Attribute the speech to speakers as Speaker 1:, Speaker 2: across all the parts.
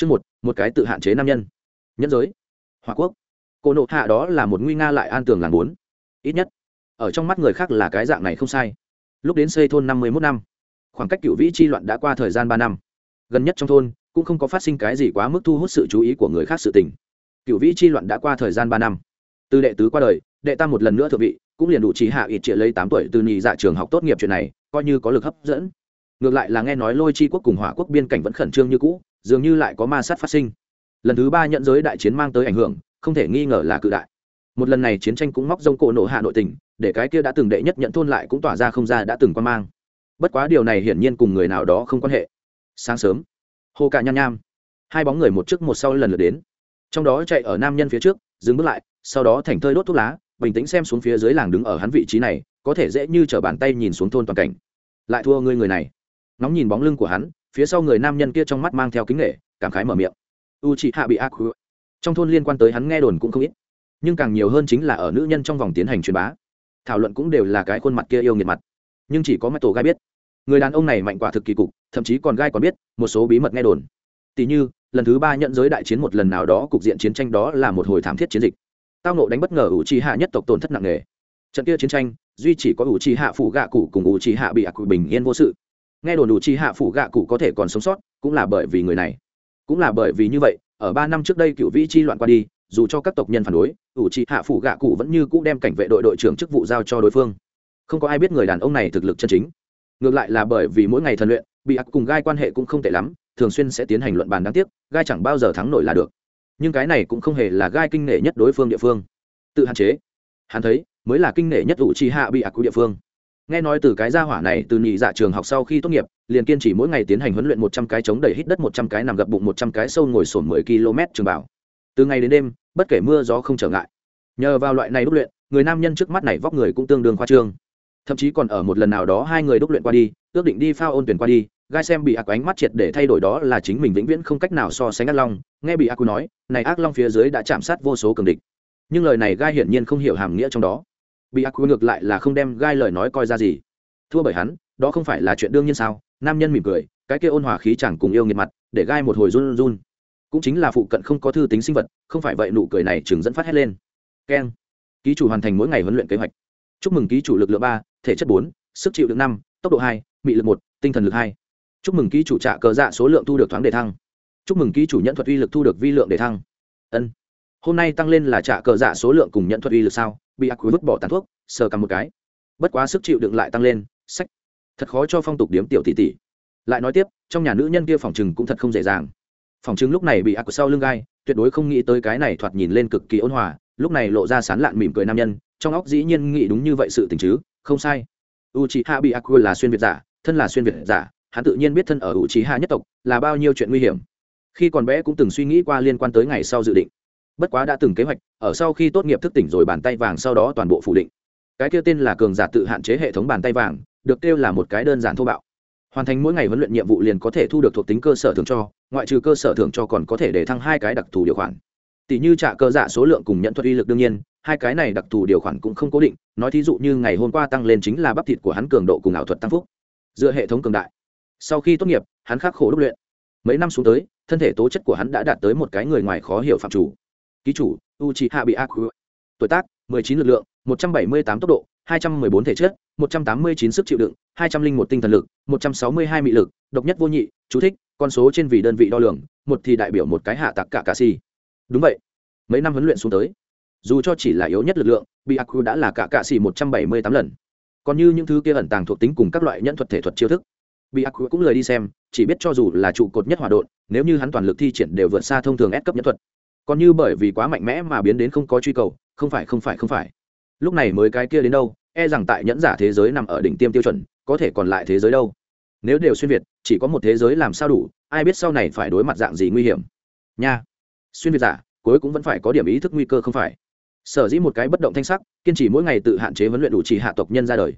Speaker 1: Chương một, một cái tự hạn chế nam nhân. Nhân giới. Hỏa quốc. Cô nộ hạ đó là một nguy nga lại an tường làng bốn. Ít nhất, ở trong mắt người khác là cái dạng này không sai. Lúc đến xây thôn năm mươi mốt năm, khoảng cách cựu vĩ chi loạn đã qua thời gian ba năm. Gần nhất trong thôn cũng không có phát sinh cái gì quá mức thu hút sự chú ý của người khác sự tình. Cựu vĩ chi loạn đã qua thời gian ba năm. Từ đệ tứ qua đời, đệ tam một lần nữa thượng vị, cũng liền đủ trí hạ ít triệu lấy tám tuổi từ nhị dạ trường học tốt nghiệp chuyện này, coi như có lực hấp dẫn. Ngược lại là nghe nói Lôi Chi quốc cùng Hỏa quốc biên cảnh vẫn khẩn trương như cũ, dường như lại có ma sát phát sinh. Lần thứ ba nhận giới đại chiến mang tới ảnh hưởng, không thể nghi ngờ là cự đại. Một lần này chiến tranh cũng móc rông cổ nổ hạ nội tình, để cái kia đã từng đệ nhất nhận thôn lại cũng tỏa ra không ra đã từng quan mang. Bất quá điều này hiển nhiên cùng người nào đó không quan hệ. Sáng sớm, hồ cạ nham nham, hai bóng người một trước một sau lần lượt đến. Trong đó chạy ở nam nhân phía trước, dừng bước lại, sau đó thành thơi đốt thuốc lá, bình tĩnh xem xuống phía dưới làng đứng ở hắn vị trí này, có thể dễ như t bàn tay nhìn xuống thôn toàn cảnh. Lại thua ngươi người này. Nóng nhìn bóng lưng của hắn phía sau người nam nhân kia trong mắt mang theo kính nghệ, cảm khái mở miệng. U chị hạ bị ác trong thôn liên quan tới hắn nghe đồn cũng không ít, nhưng càng nhiều hơn chính là ở nữ nhân trong vòng tiến hành truyền bá. Thảo luận cũng đều là cái khuôn mặt kia yêu nghiệt mặt. Nhưng chỉ có mắt tổ gai biết. Người đàn ông này mạnh quả thực kỳ cục, thậm chí còn gai còn biết, một số bí mật nghe đồn. Tỷ như, lần thứ ba nhận giới đại chiến một lần nào đó, cục diện chiến tranh đó là một hồi thảm thiết chiến dịch. Tao nộ đánh bất ngờ ủ trì hạ nhất tộc tổn thất nặng nề. Trận kia chiến tranh, duy chỉ có ủ trì hạ phụ gạ cụ cùng ủ trì hạ bị ạc bình yên vô sự nghe đồn đủ chi hạ phủ gạ cụ có thể còn sống sót, cũng là bởi vì người này. Cũng là bởi vì như vậy, ở ba năm trước đây cựu vĩ chi loạn qua đi, dù cho các tộc nhân phản đối ủ chi hạ phủ gạ cụ vẫn như cũ đem cảnh vệ đội đội trưởng chức vụ giao cho đối phương. Không có ai biết người đàn ông này thực lực chân chính. Ngược lại là bởi vì mỗi ngày thần luyện, bị ác cùng gai quan hệ cũng không tệ lắm, thường xuyên sẽ tiến hành luận bàn đáng tiếc, gai chẳng bao giờ thắng nổi là được. Nhưng cái này cũng không hề là gai kinh nể nhất đối phương địa phương. Tự hạn chế. Hắn thấy, mới là kinh nể nhất ủ chi hạ bị ác của địa phương nghe nói từ cái gia hỏa này từ nhị dạ trường học sau khi tốt nghiệp, liền kiên trì mỗi ngày tiến hành huấn luyện một trăm cái chống đẩy hít đất, một trăm cái nằm gập bụng, một trăm cái sâu ngồi sổn mười km trường bảo từ ngày đến đêm, bất kể mưa gió không trở ngại. Nhờ vào loại này đúc luyện, người nam nhân trước mắt này vóc người cũng tương đương khoa trương. Thậm chí còn ở một lần nào đó hai người đúc luyện qua đi, ước định đi phao ôn tuyển qua đi, gai xem bị ác ánh mắt triệt để thay đổi đó là chính mình vĩnh viễn không cách nào so sánh ác long. Nghe bị ác nói, này ác long phía dưới đã chạm sát vô số cường địch. Nhưng lời này gai hiển nhiên không hiểu hàm nghĩa trong đó bị ác ngược lại là không đem gai lời nói coi ra gì. Thua bởi hắn, đó không phải là chuyện đương nhiên sao? Nam nhân mỉm cười, cái kia ôn hòa khí chẳng cùng yêu nghiệt mặt, để gai một hồi run run. Cũng chính là phụ cận không có thư tính sinh vật, không phải vậy nụ cười này chừng dẫn phát hết lên. Keng. Ký chủ hoàn thành mỗi ngày huấn luyện kế hoạch. Chúc mừng ký chủ lực lượng ba, thể chất bốn, sức chịu được năm, tốc độ hai, mị lực một, tinh thần lực hai. Chúc mừng ký chủ trạ cờ dạ số lượng thu được thoáng đề thăng. Chúc mừng ký chủ nhận thuật uy lực thu được vi lượng đề thăng. Ân. Hôm nay tăng lên là trạ cờ dạ số lượng cùng nhận thuật uy lực sao? Bị ác quý vứt bỏ tàn thuốc, sờ cầm một cái. Bất quá sức chịu đựng lại tăng lên, sách. Thật khó cho phong tục điếm tiểu tỷ tỷ. Lại nói tiếp, trong nhà nữ nhân kia phòng chừng cũng thật không dễ dàng. Phòng chừng lúc này bị ác sau lưng gai, tuyệt đối không nghĩ tới cái này thoạt nhìn lên cực kỳ ôn hòa, lúc này lộ ra sán lạn mỉm cười nam nhân, trong óc dĩ nhiên nghĩ đúng như vậy sự tình chứ, không sai. U c hạ bị ác là xuyên việt giả, thân là xuyên việt giả, hắn tự nhiên biết thân ở u c hạ nhất tộc là bao nhiêu chuyện nguy hiểm. Khi còn bé cũng từng suy nghĩ qua liên quan tới ngày sau dự định bất quá đã từng kế hoạch, ở sau khi tốt nghiệp thức tỉnh rồi bàn tay vàng sau đó toàn bộ phủ định. Cái kia tên là cường giả tự hạn chế hệ thống bàn tay vàng, được kêu là một cái đơn giản thô bạo. Hoàn thành mỗi ngày huấn luyện nhiệm vụ liền có thể thu được thuộc tính cơ sở thưởng cho, ngoại trừ cơ sở thưởng cho còn có thể để thăng hai cái đặc thù điều khoản. Tỷ như trả cơ dạ số lượng cùng nhận thuật uy lực đương nhiên, hai cái này đặc thù điều khoản cũng không cố định, nói thí dụ như ngày hôm qua tăng lên chính là bắp thịt của hắn cường độ cùng ảo thuật tăng phúc. Dựa hệ thống cường đại. Sau khi tốt nghiệp, hắn khắc khổ đúc luyện. Mấy năm xuống tới, thân thể tố chất của hắn đã đạt tới một cái người ngoài khó hiểu phạm chủ ký chủ u c hạ bị ác tuổi tác 19 lực lượng 178 tốc độ 214 thể chất 189 sức chịu đựng 201 tinh thần lực 162 mị lực, độc nhất vô nhị, chú thích, con số trên vì đơn vị đo lường, một thì đại biểu một cái hạ tạc cả cà si. Đúng vậy. Mấy năm huấn luyện xuống tới, dù cho chỉ là yếu nhất lực lượng bị ác đã là cả cạ si 178 lần. Còn như những thứ kia ẩn tàng thuộc tính cùng các loại nhân thuật thể thuật chiêu thức bị ác cũng lời đi xem, chỉ biết cho dù là trụ cột nhất hòa đột nếu như hắn toàn lực thi triển đều vượt xa thông thường ép cấp nhân thuật còn như bởi vì quá mạnh mẽ mà biến đến không có truy cầu, không phải không phải không phải. Lúc này mới cái kia đến đâu e rằng tại nhẫn giả thế giới nằm ở đỉnh tiêm tiêu chuẩn, có thể còn lại thế giới đâu. Nếu đều xuyên việt, chỉ có một thế giới làm sao đủ, ai biết sau này phải đối mặt dạng gì nguy hiểm. Nha. Xuyên việt giả, cuối cũng vẫn phải có điểm ý thức nguy cơ không phải. Sở dĩ một cái bất động thanh sắc, kiên trì mỗi ngày tự hạn chế huấn luyện đủ chỉ hạ tộc nhân ra đời.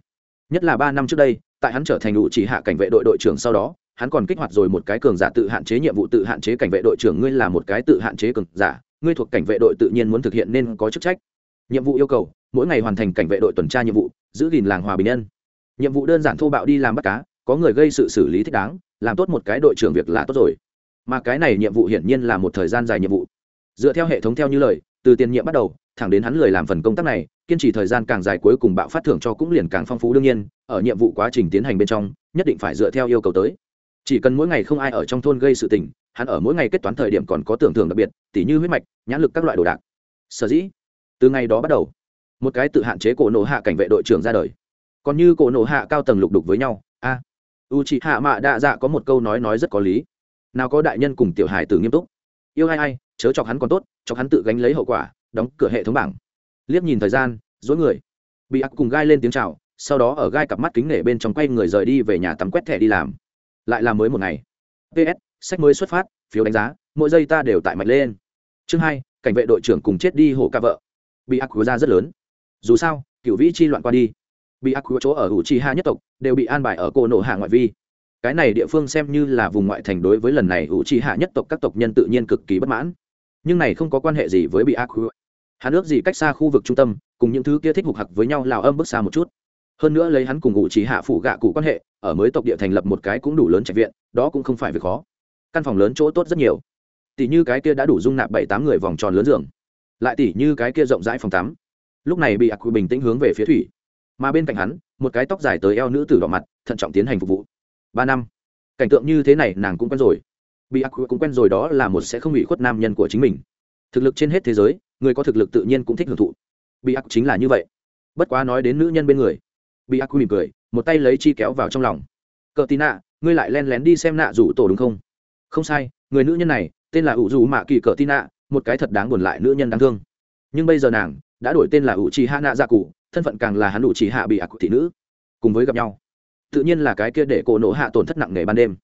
Speaker 1: Nhất là ba năm trước đây, tại hắn trở thành đủ chỉ hạ cảnh vệ đội đội trưởng sau đó hắn còn kích hoạt rồi một cái cường giả tự hạn chế nhiệm vụ, tự hạn chế cảnh vệ đội trưởng, ngươi là một cái tự hạn chế cường giả, ngươi thuộc cảnh vệ đội tự nhiên muốn thực hiện nên có chức trách. Nhiệm vụ yêu cầu, mỗi ngày hoàn thành cảnh vệ đội tuần tra nhiệm vụ, giữ gìn làng hòa bình nhân. Nhiệm vụ đơn giản thô bạo đi làm bắt cá, có người gây sự xử lý thích đáng, làm tốt một cái đội trưởng việc là tốt rồi. Mà cái này nhiệm vụ hiển nhiên là một thời gian dài nhiệm vụ. Dựa theo hệ thống theo như lời, từ tiền nhiệm bắt đầu, thẳng đến hắn lười làm phần công tác này, kiên trì thời gian càng dài cuối cùng bạo phát thưởng cho cũng liền càng phong phú đương nhiên, ở nhiệm vụ quá trình tiến hành bên trong, nhất định phải dựa theo yêu cầu tới chỉ cần mỗi ngày không ai ở trong thôn gây sự tình hắn ở mỗi ngày kết toán thời điểm còn có tưởng thưởng đặc biệt tỉ như huyết mạch nhãn lực các loại đồ đạc. Sở dĩ từ ngày đó bắt đầu một cái tự hạn chế cổ nổ hạ cảnh vệ đội trưởng ra đời. Còn như cổ nổ hạ cao tầng lục đục với nhau a à, u chị hạ mạ đạ dạ có một câu nói nói rất có lý. Nào có đại nhân cùng tiểu hài tử nghiêm túc. Yêu ai ai chớ chọc hắn còn tốt chọc hắn tự gánh lấy hậu quả đóng cửa hệ thống bảng. Liếc nhìn thời gian dối người. Bị ác cùng gai lên tiếng chào sau đó ở gai cặp mắt kính nể bên trong quay người rời đi về nhà tắm quét thẻ đi làm lại làm mới một ngày. Ps sách mới xuất phát, phiếu đánh giá, mỗi giây ta đều tại mạnh lên. Chương hai, cảnh vệ đội trưởng cùng chết đi hổ ca vợ. Bị ác ra rất lớn. Dù sao cựu vĩ chi loạn qua đi. Bị ác chỗ ở hữu chi ha nhất tộc đều bị an bài ở cô nổ hạ ngoại vi. Cái này địa phương xem như là vùng ngoại thành đối với lần này hữu chi hạ nhất tộc các tộc nhân tự nhiên cực kỳ bất mãn. Nhưng này không có quan hệ gì với bị ác của hắn gì cách xa khu vực trung tâm, cùng những thứ kia thích hục hặc với nhau lào âm bước xa một chút hơn nữa lấy hắn cùng ngụ trí hạ phụ gạ cụ quan hệ, ở mới tộc địa thành lập một cái cũng đủ lớn trạch viện, đó cũng không phải việc khó. Căn phòng lớn chỗ tốt rất nhiều. Tỷ như cái kia đã đủ dung nạp bảy tám người vòng tròn lớn giường. Lại tỷ như cái kia rộng rãi phòng tắm. Lúc này bị ạc quy bình tĩnh hướng về phía thủy. Mà bên cạnh hắn, một cái tóc dài tới eo nữ tử đỏ mặt, thận trọng tiến hành phục vụ. Ba năm. Cảnh tượng như thế này nàng cũng quen rồi. Bị ác quy cũng quen rồi đó là một sẽ không bị khuất nam nhân của chính mình. Thực lực trên hết thế giới, người có thực lực tự nhiên cũng thích hưởng thụ. Bị ác chính là như vậy. Bất quá nói đến nữ nhân bên người bị ác quy mỉm cười, một tay lấy chi kéo vào trong lòng. Cờ tí nạ, ngươi lại len lén đi xem nạ rủ tổ đúng không? Không sai, người nữ nhân này, tên là ủ dù mạ kỳ cờ tí nạ, một cái thật đáng buồn lại nữ nhân đáng thương. Nhưng bây giờ nàng đã đổi tên là ủ trì hạ nạ gia cụ, thân phận càng là hắn ủ trì hạ bị ác thị nữ. Cùng với gặp nhau, tự nhiên là cái kia để cổ nổ hạ tổn thất nặng nề ban đêm.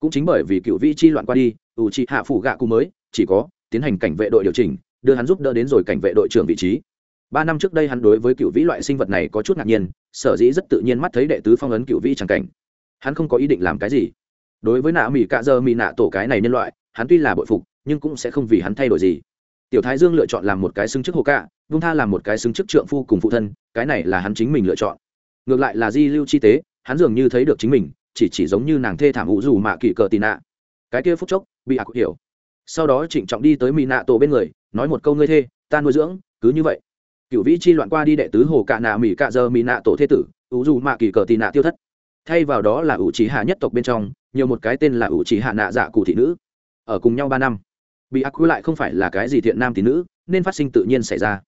Speaker 1: Cũng chính bởi vì cựu vị chi loạn qua đi, ủ trì hạ phủ gạ cụ mới, chỉ có tiến hành cảnh vệ đội điều chỉnh, đưa hắn giúp đỡ đến rồi cảnh vệ đội trưởng vị trí. Ba năm trước đây hắn đối với cựu vĩ loại sinh vật này có chút ngạc nhiên sở dĩ rất tự nhiên mắt thấy đệ tứ phong ấn cựu vĩ c cảnh. Hắn không có ý định làm cái gì. Đối với nạ mỹ cạ dơ mỹ nạ tổ cái này nhân loại, hắn tuy là bội phục, nhưng cũng sẽ không vì hắn thay đổi gì. Tiểu thái dương lựa chọn làm một cái xứng chức hồ cạ vung tha làm một cái xứng chức trượng phu cùng phụ thân, cái này là hắn chính mình lựa chọn. Ngược lại là di lưu chi tế, hắn dường như thấy được chính mình, chỉ chỉ giống như nàng thê thảm ủ dù mạ kỷ cờ tì nạ. Cái kia phúc chốc, bị ạc hiểu. Sau đó trịnh trọng đi tới mỹ nạ tổ bên người, nói một câu, ngươi thê, ta nuôi dưỡng, cứ như vậy cựu vĩ chi loạn qua đi đệ tứ hồ cạ nạ mỹ cạ giờ mỹ nạ tổ thế tử, ủ dù mạ kỳ cờ tị nạ tiêu thất. Thay vào đó là ủ trí hạ nhất tộc bên trong, nhiều một cái tên là ủ trí hạ nạ dạ cụ thị nữ. Ở cùng nhau ba năm, bị ác quy lại không phải là cái gì thiện nam thị nữ, nên phát sinh tự nhiên xảy ra.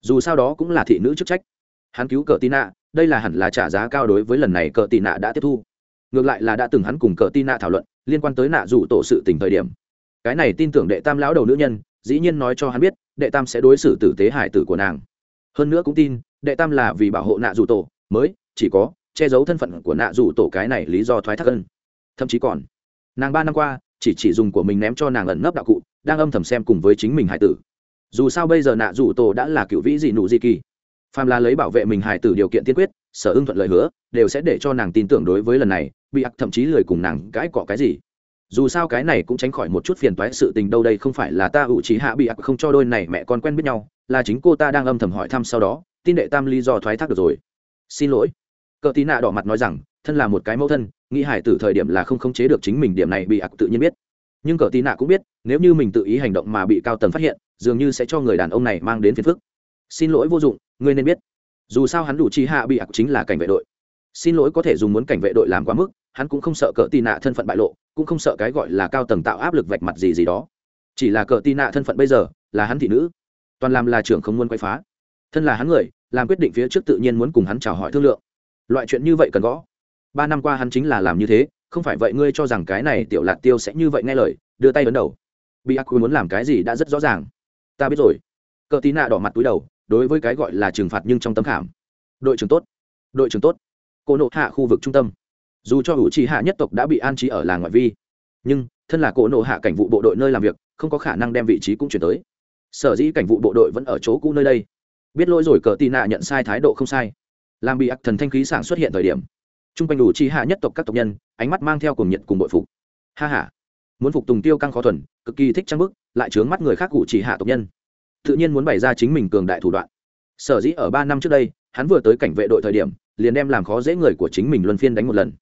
Speaker 1: Dù sao đó cũng là thị nữ chức trách. Hắn cứu cờ tị nạ, đây là hẳn là trả giá cao đối với lần này cờ tị nạ đã tiếp thu. Ngược lại là đã từng hắn cùng cờ tị nạ thảo luận, liên quan tới nạ rủ tổ sự tình thời điểm. Cái này tin tưởng đệ tam lão đầu nữ nhân, dĩ nhiên nói cho hắn biết, đệ tam sẽ đối xử tử tế hải tử của nàng hơn nữa cũng tin, đệ tam là vì bảo hộ nạ rủ tổ, mới chỉ có che giấu thân phận của nạ rủ tổ cái này lý do thoái thác ân thậm chí còn, nàng ba năm qua, chỉ chỉ dùng của mình ném cho nàng ẩn nấp đạo cụ, đang âm thầm xem cùng với chính mình hải tử. Dù sao bây giờ nạ rủ tổ đã là cựu vĩ dị nụ di kỳ. Phàm là lấy bảo vệ mình hải tử điều kiện tiên quyết, sở ưng thuận lời hứa, đều sẽ để cho nàng tin tưởng đối với lần này, bị ặc thậm chí lười cùng nàng cãi cọ cái gì dù sao cái này cũng tránh khỏi một chút phiền toái sự tình đâu đây không phải là ta ủ trí hạ bị ạc không cho đôi này mẹ con quen biết nhau, là chính cô ta đang âm thầm hỏi thăm sau đó, tin đệ tam lý do thoái thác được rồi. Xin lỗi. Cờ tí nạ đỏ mặt nói rằng, thân là một cái mẫu thân, nghĩ hải tử thời điểm là không khống chế được chính mình điểm này bị ạc tự nhiên biết. Nhưng cờ tí nạ cũng biết, nếu như mình tự ý hành động mà bị cao tầng phát hiện, dường như sẽ cho người đàn ông này mang đến phiền phức. Xin lỗi vô dụng, ngươi nên biết. Dù sao hắn đủ chi hạ bị ạc chính là cảnh vệ đội. Xin lỗi có thể dùng muốn cảnh vệ đội làm quá mức hắn cũng không sợ cờ tì nạ thân phận bại lộ, cũng không sợ cái gọi là cao tầng tạo áp lực vạch mặt gì gì đó. Chỉ là cờ tì nạ thân phận bây giờ, là hắn thị nữ. Toàn làm là trưởng không muốn quay phá. Thân là hắn người, làm quyết định phía trước tự nhiên muốn cùng hắn chào hỏi thương lượng. Loại chuyện như vậy cần gõ. Ba năm qua hắn chính là làm như thế, không phải vậy ngươi cho rằng cái này tiểu lạc tiêu sẽ như vậy nghe lời, đưa tay ấn đầu. Bị ác quy muốn làm cái gì đã rất rõ ràng. Ta biết rồi. Cờ tí nạ đỏ mặt túi đầu, đối với cái gọi là trừng phạt nhưng trong tâm khảm. Đội trưởng tốt. Đội trưởng tốt. Cô nộ hạ khu vực trung tâm dù cho hữu trí hạ nhất tộc đã bị an trí ở làng ngoại vi, nhưng thân là cổ nộ hạ cảnh vụ bộ đội nơi làm việc, không có khả năng đem vị trí cũng chuyển tới. Sở dĩ cảnh vụ bộ đội vẫn ở chỗ cũ nơi đây. Biết lỗi rồi cờ tì nạ nhận sai thái độ không sai. Làm bị ác thần thanh khí sảng xuất hiện thời điểm t r u n g quanh đủ chi hạ nhất tộc các tộc nhân, ánh mắt mang theo cùng nhiệt cùng bội phục. Ha h a muốn phục tùng tiêu căng khó thuần, cực kỳ thích trang bức, lại chướng mắt người khác cụ chỉ hạ tộc nhân. Tự nhiên muốn bày ra chính mình cường đại thủ đoạn. Sở dĩ ở ba năm trước đây, hắn vừa tới cảnh vệ đội thời điểm, liền đem làm khó dễ người của chính mình luân phiên đánh một lần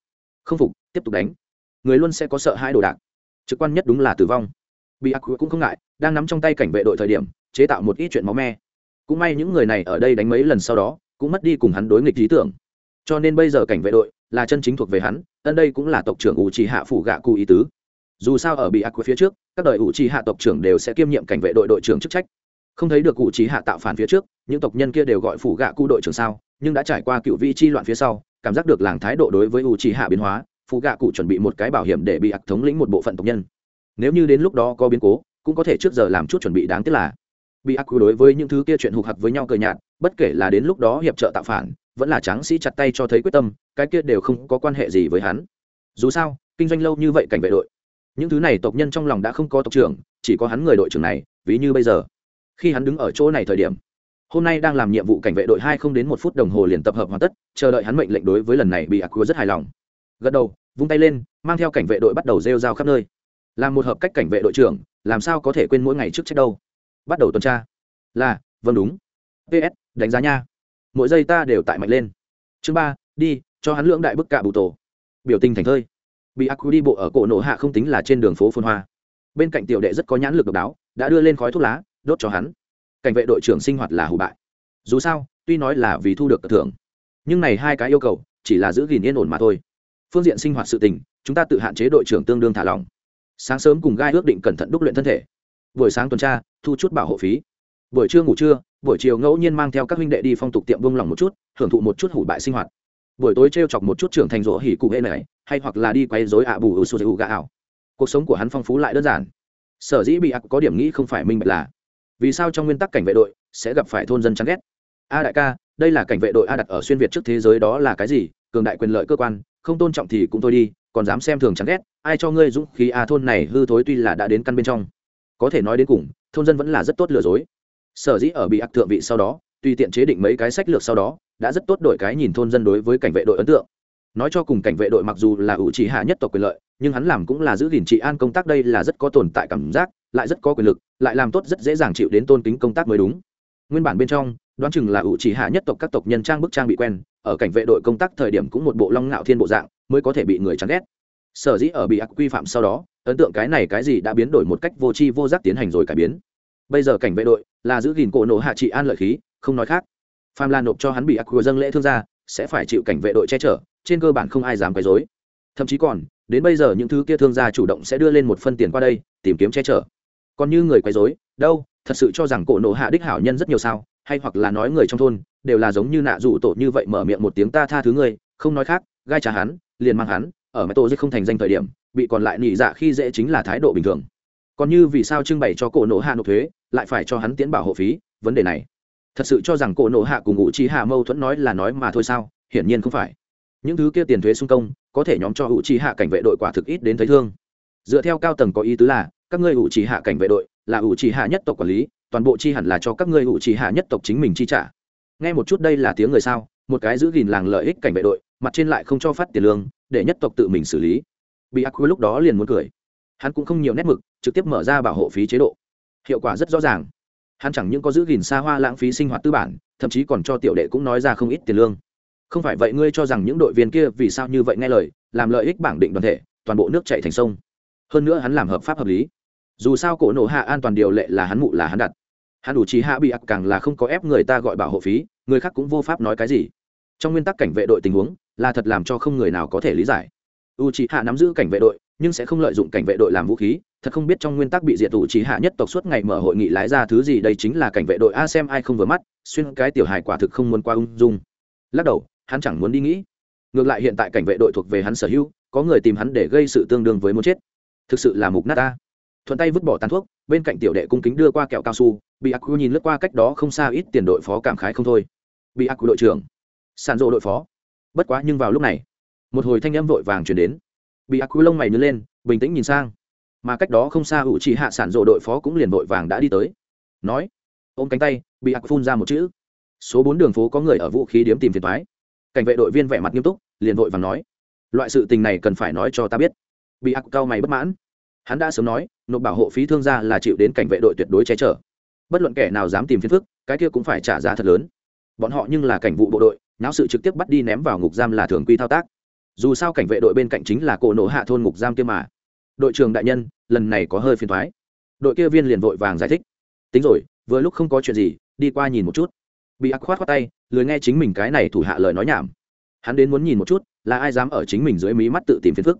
Speaker 1: không phục, tiếp tục đánh. Người luôn sẽ có sợ hai đồ đạc. Trực quan nhất đúng là tử vong. Bị ác cũng không ngại, đang nắm trong tay cảnh vệ đội thời điểm, chế tạo một ít chuyện máu me. Cũng may những người này ở đây đánh mấy lần sau đó, cũng mất đi cùng hắn đối nghịch lý tưởng. Cho nên bây giờ cảnh vệ đội là chân chính thuộc về hắn, ân đây cũng là tộc trưởng ủ trì hạ phủ gạ cụ ý tứ. Dù sao ở bị ác phía trước, các đời ủ trì hạ tộc trưởng đều sẽ kiêm nhiệm cảnh vệ đội đội trưởng chức trách. Không thấy được ủ trì hạ tạo phản phía trước, những tộc nhân kia đều gọi phủ gạ cụ đội trưởng sao, nhưng đã trải qua cựu vị chi loạn phía sau cảm giác được làng thái độ đối với u trì hạ biến hóa phụ gạ cụ chuẩn bị một cái bảo hiểm để bị ác thống lĩnh một bộ phận tộc nhân. Nếu như đến lúc đó có biến cố, cũng có thể trước giờ làm chút chuẩn bị đáng tiếc là, bị ác đối với những thứ kia chuyện hụt hặc với nhau cờ nhạt, bất kể là đến lúc đó hiệp trợ tạo phản, vẫn là tráng sĩ chặt tay cho thấy quyết tâm, cái kia đều không có quan hệ gì với hắn. Dù sao, kinh doanh lâu như vậy cảnh vệ đội, những thứ này tộc nhân trong lòng đã không có tộc trưởng, chỉ có hắn người đội trưởng này, ví như bây giờ. Khi hắn đứng ở chỗ này thời điểm hôm nay đang làm nhiệm vụ cảnh vệ đội hai không đến một phút đồng hồ liền tập hợp hoàn tất, chờ đợi hắn mệnh lệnh đối với lần này bị ác rất hài lòng. Gật đầu, vung tay lên, mang theo cảnh vệ đội bắt đầu rêu rao khắp nơi. Làm một hợp cách cảnh vệ đội trưởng, làm sao có thể quên mỗi ngày trước trách đâu? Bắt đầu tuần tra. Là vâng đúng. Ps đánh giá nha. Mỗi giây ta đều tại mạnh lên. Chương ba, đi, cho hắn lưỡng đại bức cạ bụ tổ. Biểu tình thành thơi. Bị ác đi bộ ở cổ nổ hạ không tính là trên đường phố phun hoa. Bên cạnh tiểu đệ rất có nhãn lực độc đáo, đã đưa lên khói thuốc lá, đốt cho hắn cảnh vệ đội trưởng sinh hoạt là hủ bại. Dù sao, tuy nói là vì thu được thưởng, nhưng này hai cái yêu cầu chỉ là giữ gìn yên ổn mà thôi. Phương diện sinh hoạt sự tình, chúng ta tự hạn chế đội trưởng tương đương thả lỏng. Sáng sớm cùng gai ước định cẩn thận đúc luyện thân thể. Buổi sáng tuần tra, thu chút bảo hộ phí. Buổi trưa ngủ trưa, buổi chiều ngẫu nhiên mang theo các huynh đệ đi phong tục tiệm vung lòng một chút hưởng thụ một chút hủ bại sinh hoạt. Buổi tối t r e o chọc một chút trưởng thành rỗ hỉ cụ hệ này, hay hoặc là đi quay dối ạ bù ưu su gà ảo. Cuộc sống của hắn phong phú lại đơn giản. Sở dĩ bị ác có điểm nghĩ không phải minh bạch là vì sao trong nguyên tắc cảnh vệ đội sẽ gặp phải thôn dân chán ghét? A đại ca, đây là cảnh vệ đội a đặt ở xuyên việt trước thế giới đó là cái gì? Cường đại quyền lợi cơ quan, không tôn trọng thì cũng thôi đi, còn dám xem thường chán ghét, ai cho ngươi dũng khí a thôn này hư thối tuy là đã đến căn bên trong. Có thể nói đến cùng, thôn dân vẫn là rất tốt lừa dối. Sở dĩ ở bị ác thượng vị sau đó, tùy tiện chế định mấy cái sách lược sau đó, đã rất tốt đổi cái nhìn thôn dân đối với cảnh vệ đội ấn tượng. Nói cho cùng cảnh vệ đội mặc dù là ủ trì hạ nhất tộc quyền lợi nhưng hắn làm cũng là giữ gìn trị an công tác đây là rất có tồn tại cảm giác, lại rất có quyền lực, lại làm tốt rất dễ dàng chịu đến tôn kính công tác mới đúng. Nguyên bản bên trong, đoán chừng là ủ chỉ hạ nhất tộc các tộc nhân trang bức trang bị quen, ở cảnh vệ đội công tác thời điểm cũng một bộ long ngạo thiên bộ dạng, mới có thể bị người chán ghét. Sở dĩ ở bị ác quy phạm sau đó, ấn tượng cái này cái gì đã biến đổi một cách vô tri vô giác tiến hành rồi cải biến. Bây giờ cảnh vệ đội là giữ gìn cổ nổ hạ trị an lợi khí, không nói khác. Pham lan nộp cho hắn bị ác quy dâng lễ thương gia, sẽ phải chịu cảnh vệ đội che chở, trên cơ bản không ai dám quấy dối thậm chí còn, đến bây giờ những thứ kia thương gia chủ động sẽ đưa lên một phân tiền qua đây, tìm kiếm che chở. Còn như người quấy dối đâu, thật sự cho rằng cổ nổ hạ đích hảo nhân rất nhiều sao, hay hoặc là nói người trong thôn, đều là giống như nạ dụ tổ như vậy mở miệng một tiếng ta tha thứ người không nói khác, gai trả hắn, liền mang hắn, ở mái tổ dích không thành danh thời điểm, bị còn lại nị dạ khi dễ chính là thái độ bình thường. Còn như vì sao trưng bày cho cổ nổ hạ nộp thuế, lại phải cho hắn tiến bảo hộ phí, vấn đề này. Thật sự cho rằng cổ nổ hạ cùng ngụ trí hạ mâu thuẫn nói là nói mà thôi sao, hiển nhiên không phải những thứ kia tiền thuế xung công, có thể nhóm cho hữu trí hạ cảnh vệ đội quả thực ít đến thấy thương. Dựa theo cao tầng có ý tứ là, các ngươi hữu trí hạ cảnh vệ đội là hữu trí hạ nhất tộc quản lý, toàn bộ chi hẳn là cho các ngươi hữu trí hạ nhất tộc chính mình chi trả. Nghe một chút đây là tiếng người sao, một cái giữ gìn làng lợi ích cảnh vệ đội, mặt trên lại không cho phát tiền lương, để nhất tộc tự mình xử lý. Bị ác lúc đó liền muốn cười. Hắn cũng không nhiều nét mực, trực tiếp mở ra bảo hộ phí chế độ. Hiệu quả rất rõ ràng. Hắn chẳng những có giữ gìn xa hoa lãng phí sinh hoạt tư bản, thậm chí còn cho tiểu đệ cũng nói ra không ít tiền lương không phải vậy ngươi cho rằng những đội viên kia vì sao như vậy nghe lời, làm lợi ích bảng định đoàn thể, toàn bộ nước chạy thành sông. Hơn nữa hắn làm hợp pháp hợp lý. Dù sao cổ nổ hạ an toàn điều lệ là hắn mụ là hắn đặt. Hắn đủ trí hạ bị ặc càng là không có ép người ta gọi bảo hộ phí, người khác cũng vô pháp nói cái gì. Trong nguyên tắc cảnh vệ đội tình huống, là thật làm cho không người nào có thể lý giải. U trí hạ nắm giữ cảnh vệ đội, nhưng sẽ không lợi dụng cảnh vệ đội làm vũ khí, thật không biết trong nguyên tắc bị diệt u trí hạ nhất tộc suốt ngày mở hội nghị lái ra thứ gì đây chính là cảnh vệ đội a xem ai không vừa mắt, xuyên cái tiểu hài quả thực không muốn qua ung dung. Lắc đầu hắn chẳng muốn đi nghĩ. Ngược lại hiện tại cảnh vệ đội thuộc về hắn sở hữu, có người tìm hắn để gây sự tương đương với muốn chết. Thực sự là mục nát ta. Thuận tay vứt bỏ tàn thuốc, bên cạnh tiểu đệ cung kính đưa qua kẹo cao su, bị ác nhìn lướt qua cách đó không xa ít tiền đội phó cảm khái không thôi. Bị ác đội trưởng. Sàn rộ đội phó. Bất quá nhưng vào lúc này, một hồi thanh âm vội vàng chuyển đến. Bị ác quy lông mày nhớ lên, bình tĩnh nhìn sang. Mà cách đó không xa ủ chỉ hạ sản rộ đội phó cũng liền vội vàng đã đi tới. Nói, ôm cánh tay, bị ác phun ra một chữ. Số bốn đường phố có người ở vũ khí điếm tìm phiền thoái cảnh vệ đội viên vẻ mặt nghiêm túc, liền vội vàng nói, loại sự tình này cần phải nói cho ta biết. Bị ác cao mày bất mãn, hắn đã sớm nói, nộp bảo hộ phí thương gia là chịu đến cảnh vệ đội tuyệt đối che chở. Bất luận kẻ nào dám tìm phiền phức, cái kia cũng phải trả giá thật lớn. Bọn họ nhưng là cảnh vụ bộ đội, náo sự trực tiếp bắt đi ném vào ngục giam là thường quy thao tác. Dù sao cảnh vệ đội bên cạnh chính là cổ nổ hạ thôn ngục giam kia mà. Đội trưởng đại nhân, lần này có hơi phiền thoái. Đội kia viên liền vội vàng giải thích, tính rồi, vừa lúc không có chuyện gì, đi qua nhìn một chút bị ác khoát khoát tay, lười nghe chính mình cái này thủ hạ lời nói nhảm. Hắn đến muốn nhìn một chút, là ai dám ở chính mình dưới mí mắt tự tìm phiền phức.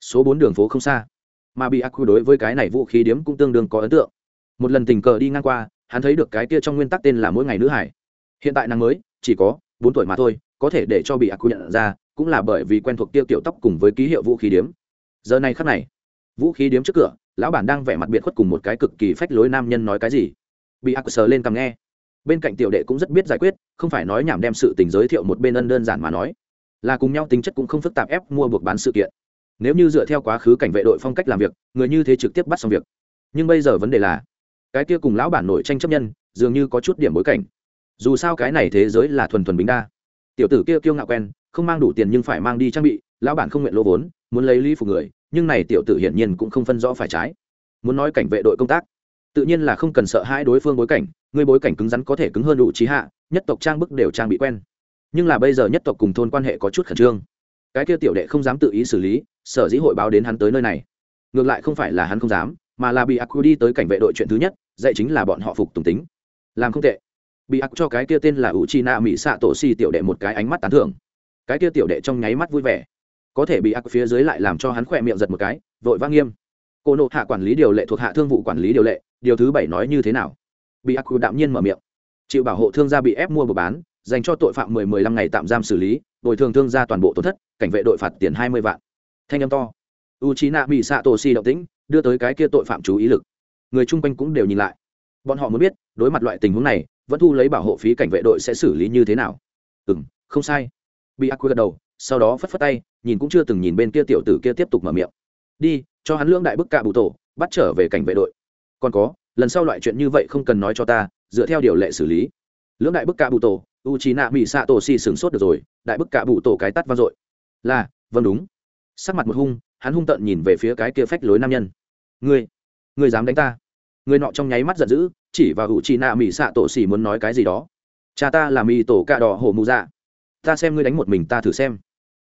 Speaker 1: Số bốn đường phố không xa. Mà bị ác đối với cái này vũ khí điếm cũng tương đương có ấn tượng. Một lần tình cờ đi ngang qua, hắn thấy được cái kia trong nguyên tắc tên là mỗi ngày nữ hải. Hiện tại nàng mới, chỉ có bốn tuổi mà thôi, có thể để cho bị ác nhận ra, cũng là bởi vì quen thuộc tiêu tiểu tóc cùng với ký hiệu vũ khí điếm. Giờ này khắc này, vũ khí điếm trước cửa, lão bản đang vẻ mặt biệt khuất cùng một cái cực kỳ phách lối nam nhân nói cái gì. Bị ác sờ lên cầm nghe bên cạnh tiểu đệ cũng rất biết giải quyết, không phải nói nhảm đem sự tình giới thiệu một bên ân đơn giản mà nói. Là cùng nhau tính chất cũng không phức tạp ép mua buộc bán sự kiện. Nếu như dựa theo quá khứ cảnh vệ đội phong cách làm việc, người như thế trực tiếp bắt xong việc. Nhưng bây giờ vấn đề là, cái kia cùng lão bản nổi tranh chấp nhân, dường như có chút điểm bối cảnh. Dù sao cái này thế giới là thuần thuần bình đa. Tiểu tử kia kiêu ngạo quen, không mang đủ tiền nhưng phải mang đi trang bị, lão bản không nguyện lỗ vốn, muốn lấy ly phục người, nhưng này tiểu tử hiển nhiên cũng không phân rõ phải trái. Muốn nói cảnh vệ đội công tác, tự nhiên là không cần sợ hai đối phương bối cảnh người bối cảnh cứng rắn có thể cứng hơn đủ trí hạ, nhất tộc trang bức đều trang bị quen. Nhưng là bây giờ nhất tộc cùng thôn quan hệ có chút khẩn trương. Cái kia tiểu đệ không dám tự ý xử lý, sở dĩ hội báo đến hắn tới nơi này. Ngược lại không phải là hắn không dám, mà là bị ác đi tới cảnh vệ đội chuyện thứ nhất, dạy chính là bọn họ phục tùng tính. Làm không tệ. Bị ác cho cái kia tên là u chi na mỹ xạ tổ si tiểu đệ một cái ánh mắt tán thưởng. Cái kia tiểu đệ trong nháy mắt vui vẻ. Có thể bị ác phía dưới lại làm cho hắn khỏe miệng giật một cái, vội vang nghiêm. Cô nộ hạ quản lý điều lệ thuộc hạ thương vụ quản lý điều lệ, điều thứ bảy nói như thế nào? Bị ác đạm nhiên mở miệng. Chịu bảo hộ thương gia bị ép mua và bán, dành cho tội phạm mười mười lăm ngày tạm giam xử lý, bồi thường thương gia toàn bộ tổn thất, cảnh vệ đội phạt tiền hai mươi vạn. Thanh âm to. U c h i n a bị xạ tổ si động tĩnh, đưa tới cái kia tội phạm chú ý lực. Người chung quanh cũng đều nhìn lại. Bọn họ muốn biết, đối mặt loại tình huống này, vẫn thu lấy bảo hộ phí cảnh vệ đội sẽ xử lý như thế nào? Ừ m không sai. Bị ác quy gật đầu, sau đó phất phất tay, nhìn cũng chưa từng nhìn bên kia tiểu tử kia tiếp tục mở miệng. Đi, cho hắn lương đại bức cạ bụ tổ, bắt trở về cảnh vệ đội. Còn có lần sau loại chuyện như vậy không cần nói cho ta, dựa theo điều lệ xử lý. Lưỡng đại bức cạ bụ tổ u c h i mỹ xạ tổ xì sửng sốt được rồi, đại bức cạ bụ tổ cái tắt vang dội. Là vâng đúng. Sắc mặt một hung, hắn hung tợn nhìn về phía cái kia phách lối nam nhân. Ngươi ngươi dám đánh ta? Người nọ trong nháy mắt giận dữ, chỉ vào u chi nạ mỹ xạ tổ xỉ muốn nói cái gì đó. Cha ta là mỹ tổ cạ đỏ hổ mù dạ. Ta xem ngươi đánh một mình ta thử xem.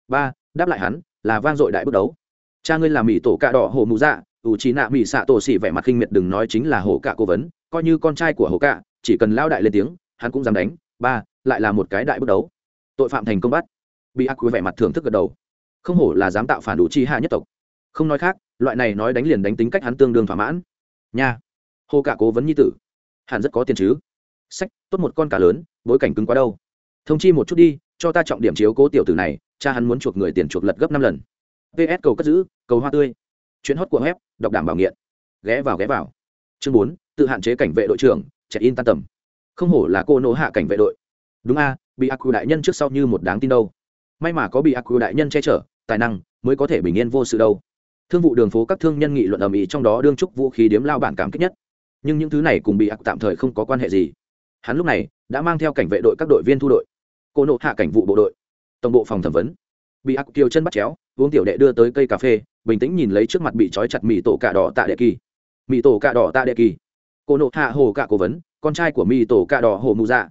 Speaker 1: Ba, đáp lại hắn, là vang dội đại bước đấu. Cha ngươi là mỹ tổ cạ đỏ hổ mù dạ ủ trí nạ mỹ xạ tổ xỉ vẻ mặt khinh miệt đừng nói chính là hổ cạ cố vấn, coi như con trai của hổ cạ chỉ cần lao đại lên tiếng, hắn cũng dám đánh. Ba, lại là một cái đại bước đấu. Tội phạm thành công bắt. Bị ác quý vẻ mặt thưởng thức gật đầu. Không hổ là dám tạo phản đủ chi hạ nhất tộc. Không nói khác, loại này nói đánh liền đánh tính cách hắn tương đương thỏa mãn. Nha. Hồ cả cố vấn nhi tử. Hẳn rất có tiền chứ. Sách, tốt một con cá lớn, bối cảnh cứng quá đâu. Thông chi một chút đi, cho ta trọng điểm chiếu cố tiểu tử này, cha hắn muốn chuộc người tiền chuộc lật gấp năm lần. Ps cầu cất giữ, cầu hoa tươi chuyến hót của web, đọc đảm bảo nghiện. Ghé vào ghé vào. Chương bốn, tự hạn chế cảnh vệ đội trưởng, chạy in tan tầm. Không hổ là cô nỗ hạ cảnh vệ đội. Đúng a, bị aq đại nhân trước sau như một đáng tin đâu. May mà có bị aq đại nhân che chở, tài năng mới có thể bình yên vô sự đâu. Thương vụ đường phố các thương nhân nghị luận ầm ĩ trong đó đương trúc vũ khí điếm lao bản cảm kích nhất. Nhưng những thứ này cùng bị ác tạm thời không có quan hệ gì. Hắn lúc này đã mang theo cảnh vệ đội các đội viên thu đội. Cô nộ hạ cảnh vụ bộ đội. Tổng bộ phòng thẩm vấn. Bị ác kiều chân bắt chéo uống tiểu đệ đưa tới cây cà phê, bình tĩnh nhìn lấy trước mặt bị trói chặt mì tổ cà đỏ tạ đệ kỳ. Mì tổ cà đỏ tạ đệ kỳ. Cô nộ hạ hồ cạ cố vấn, con trai của mì tổ cà đỏ hồ mù dạ.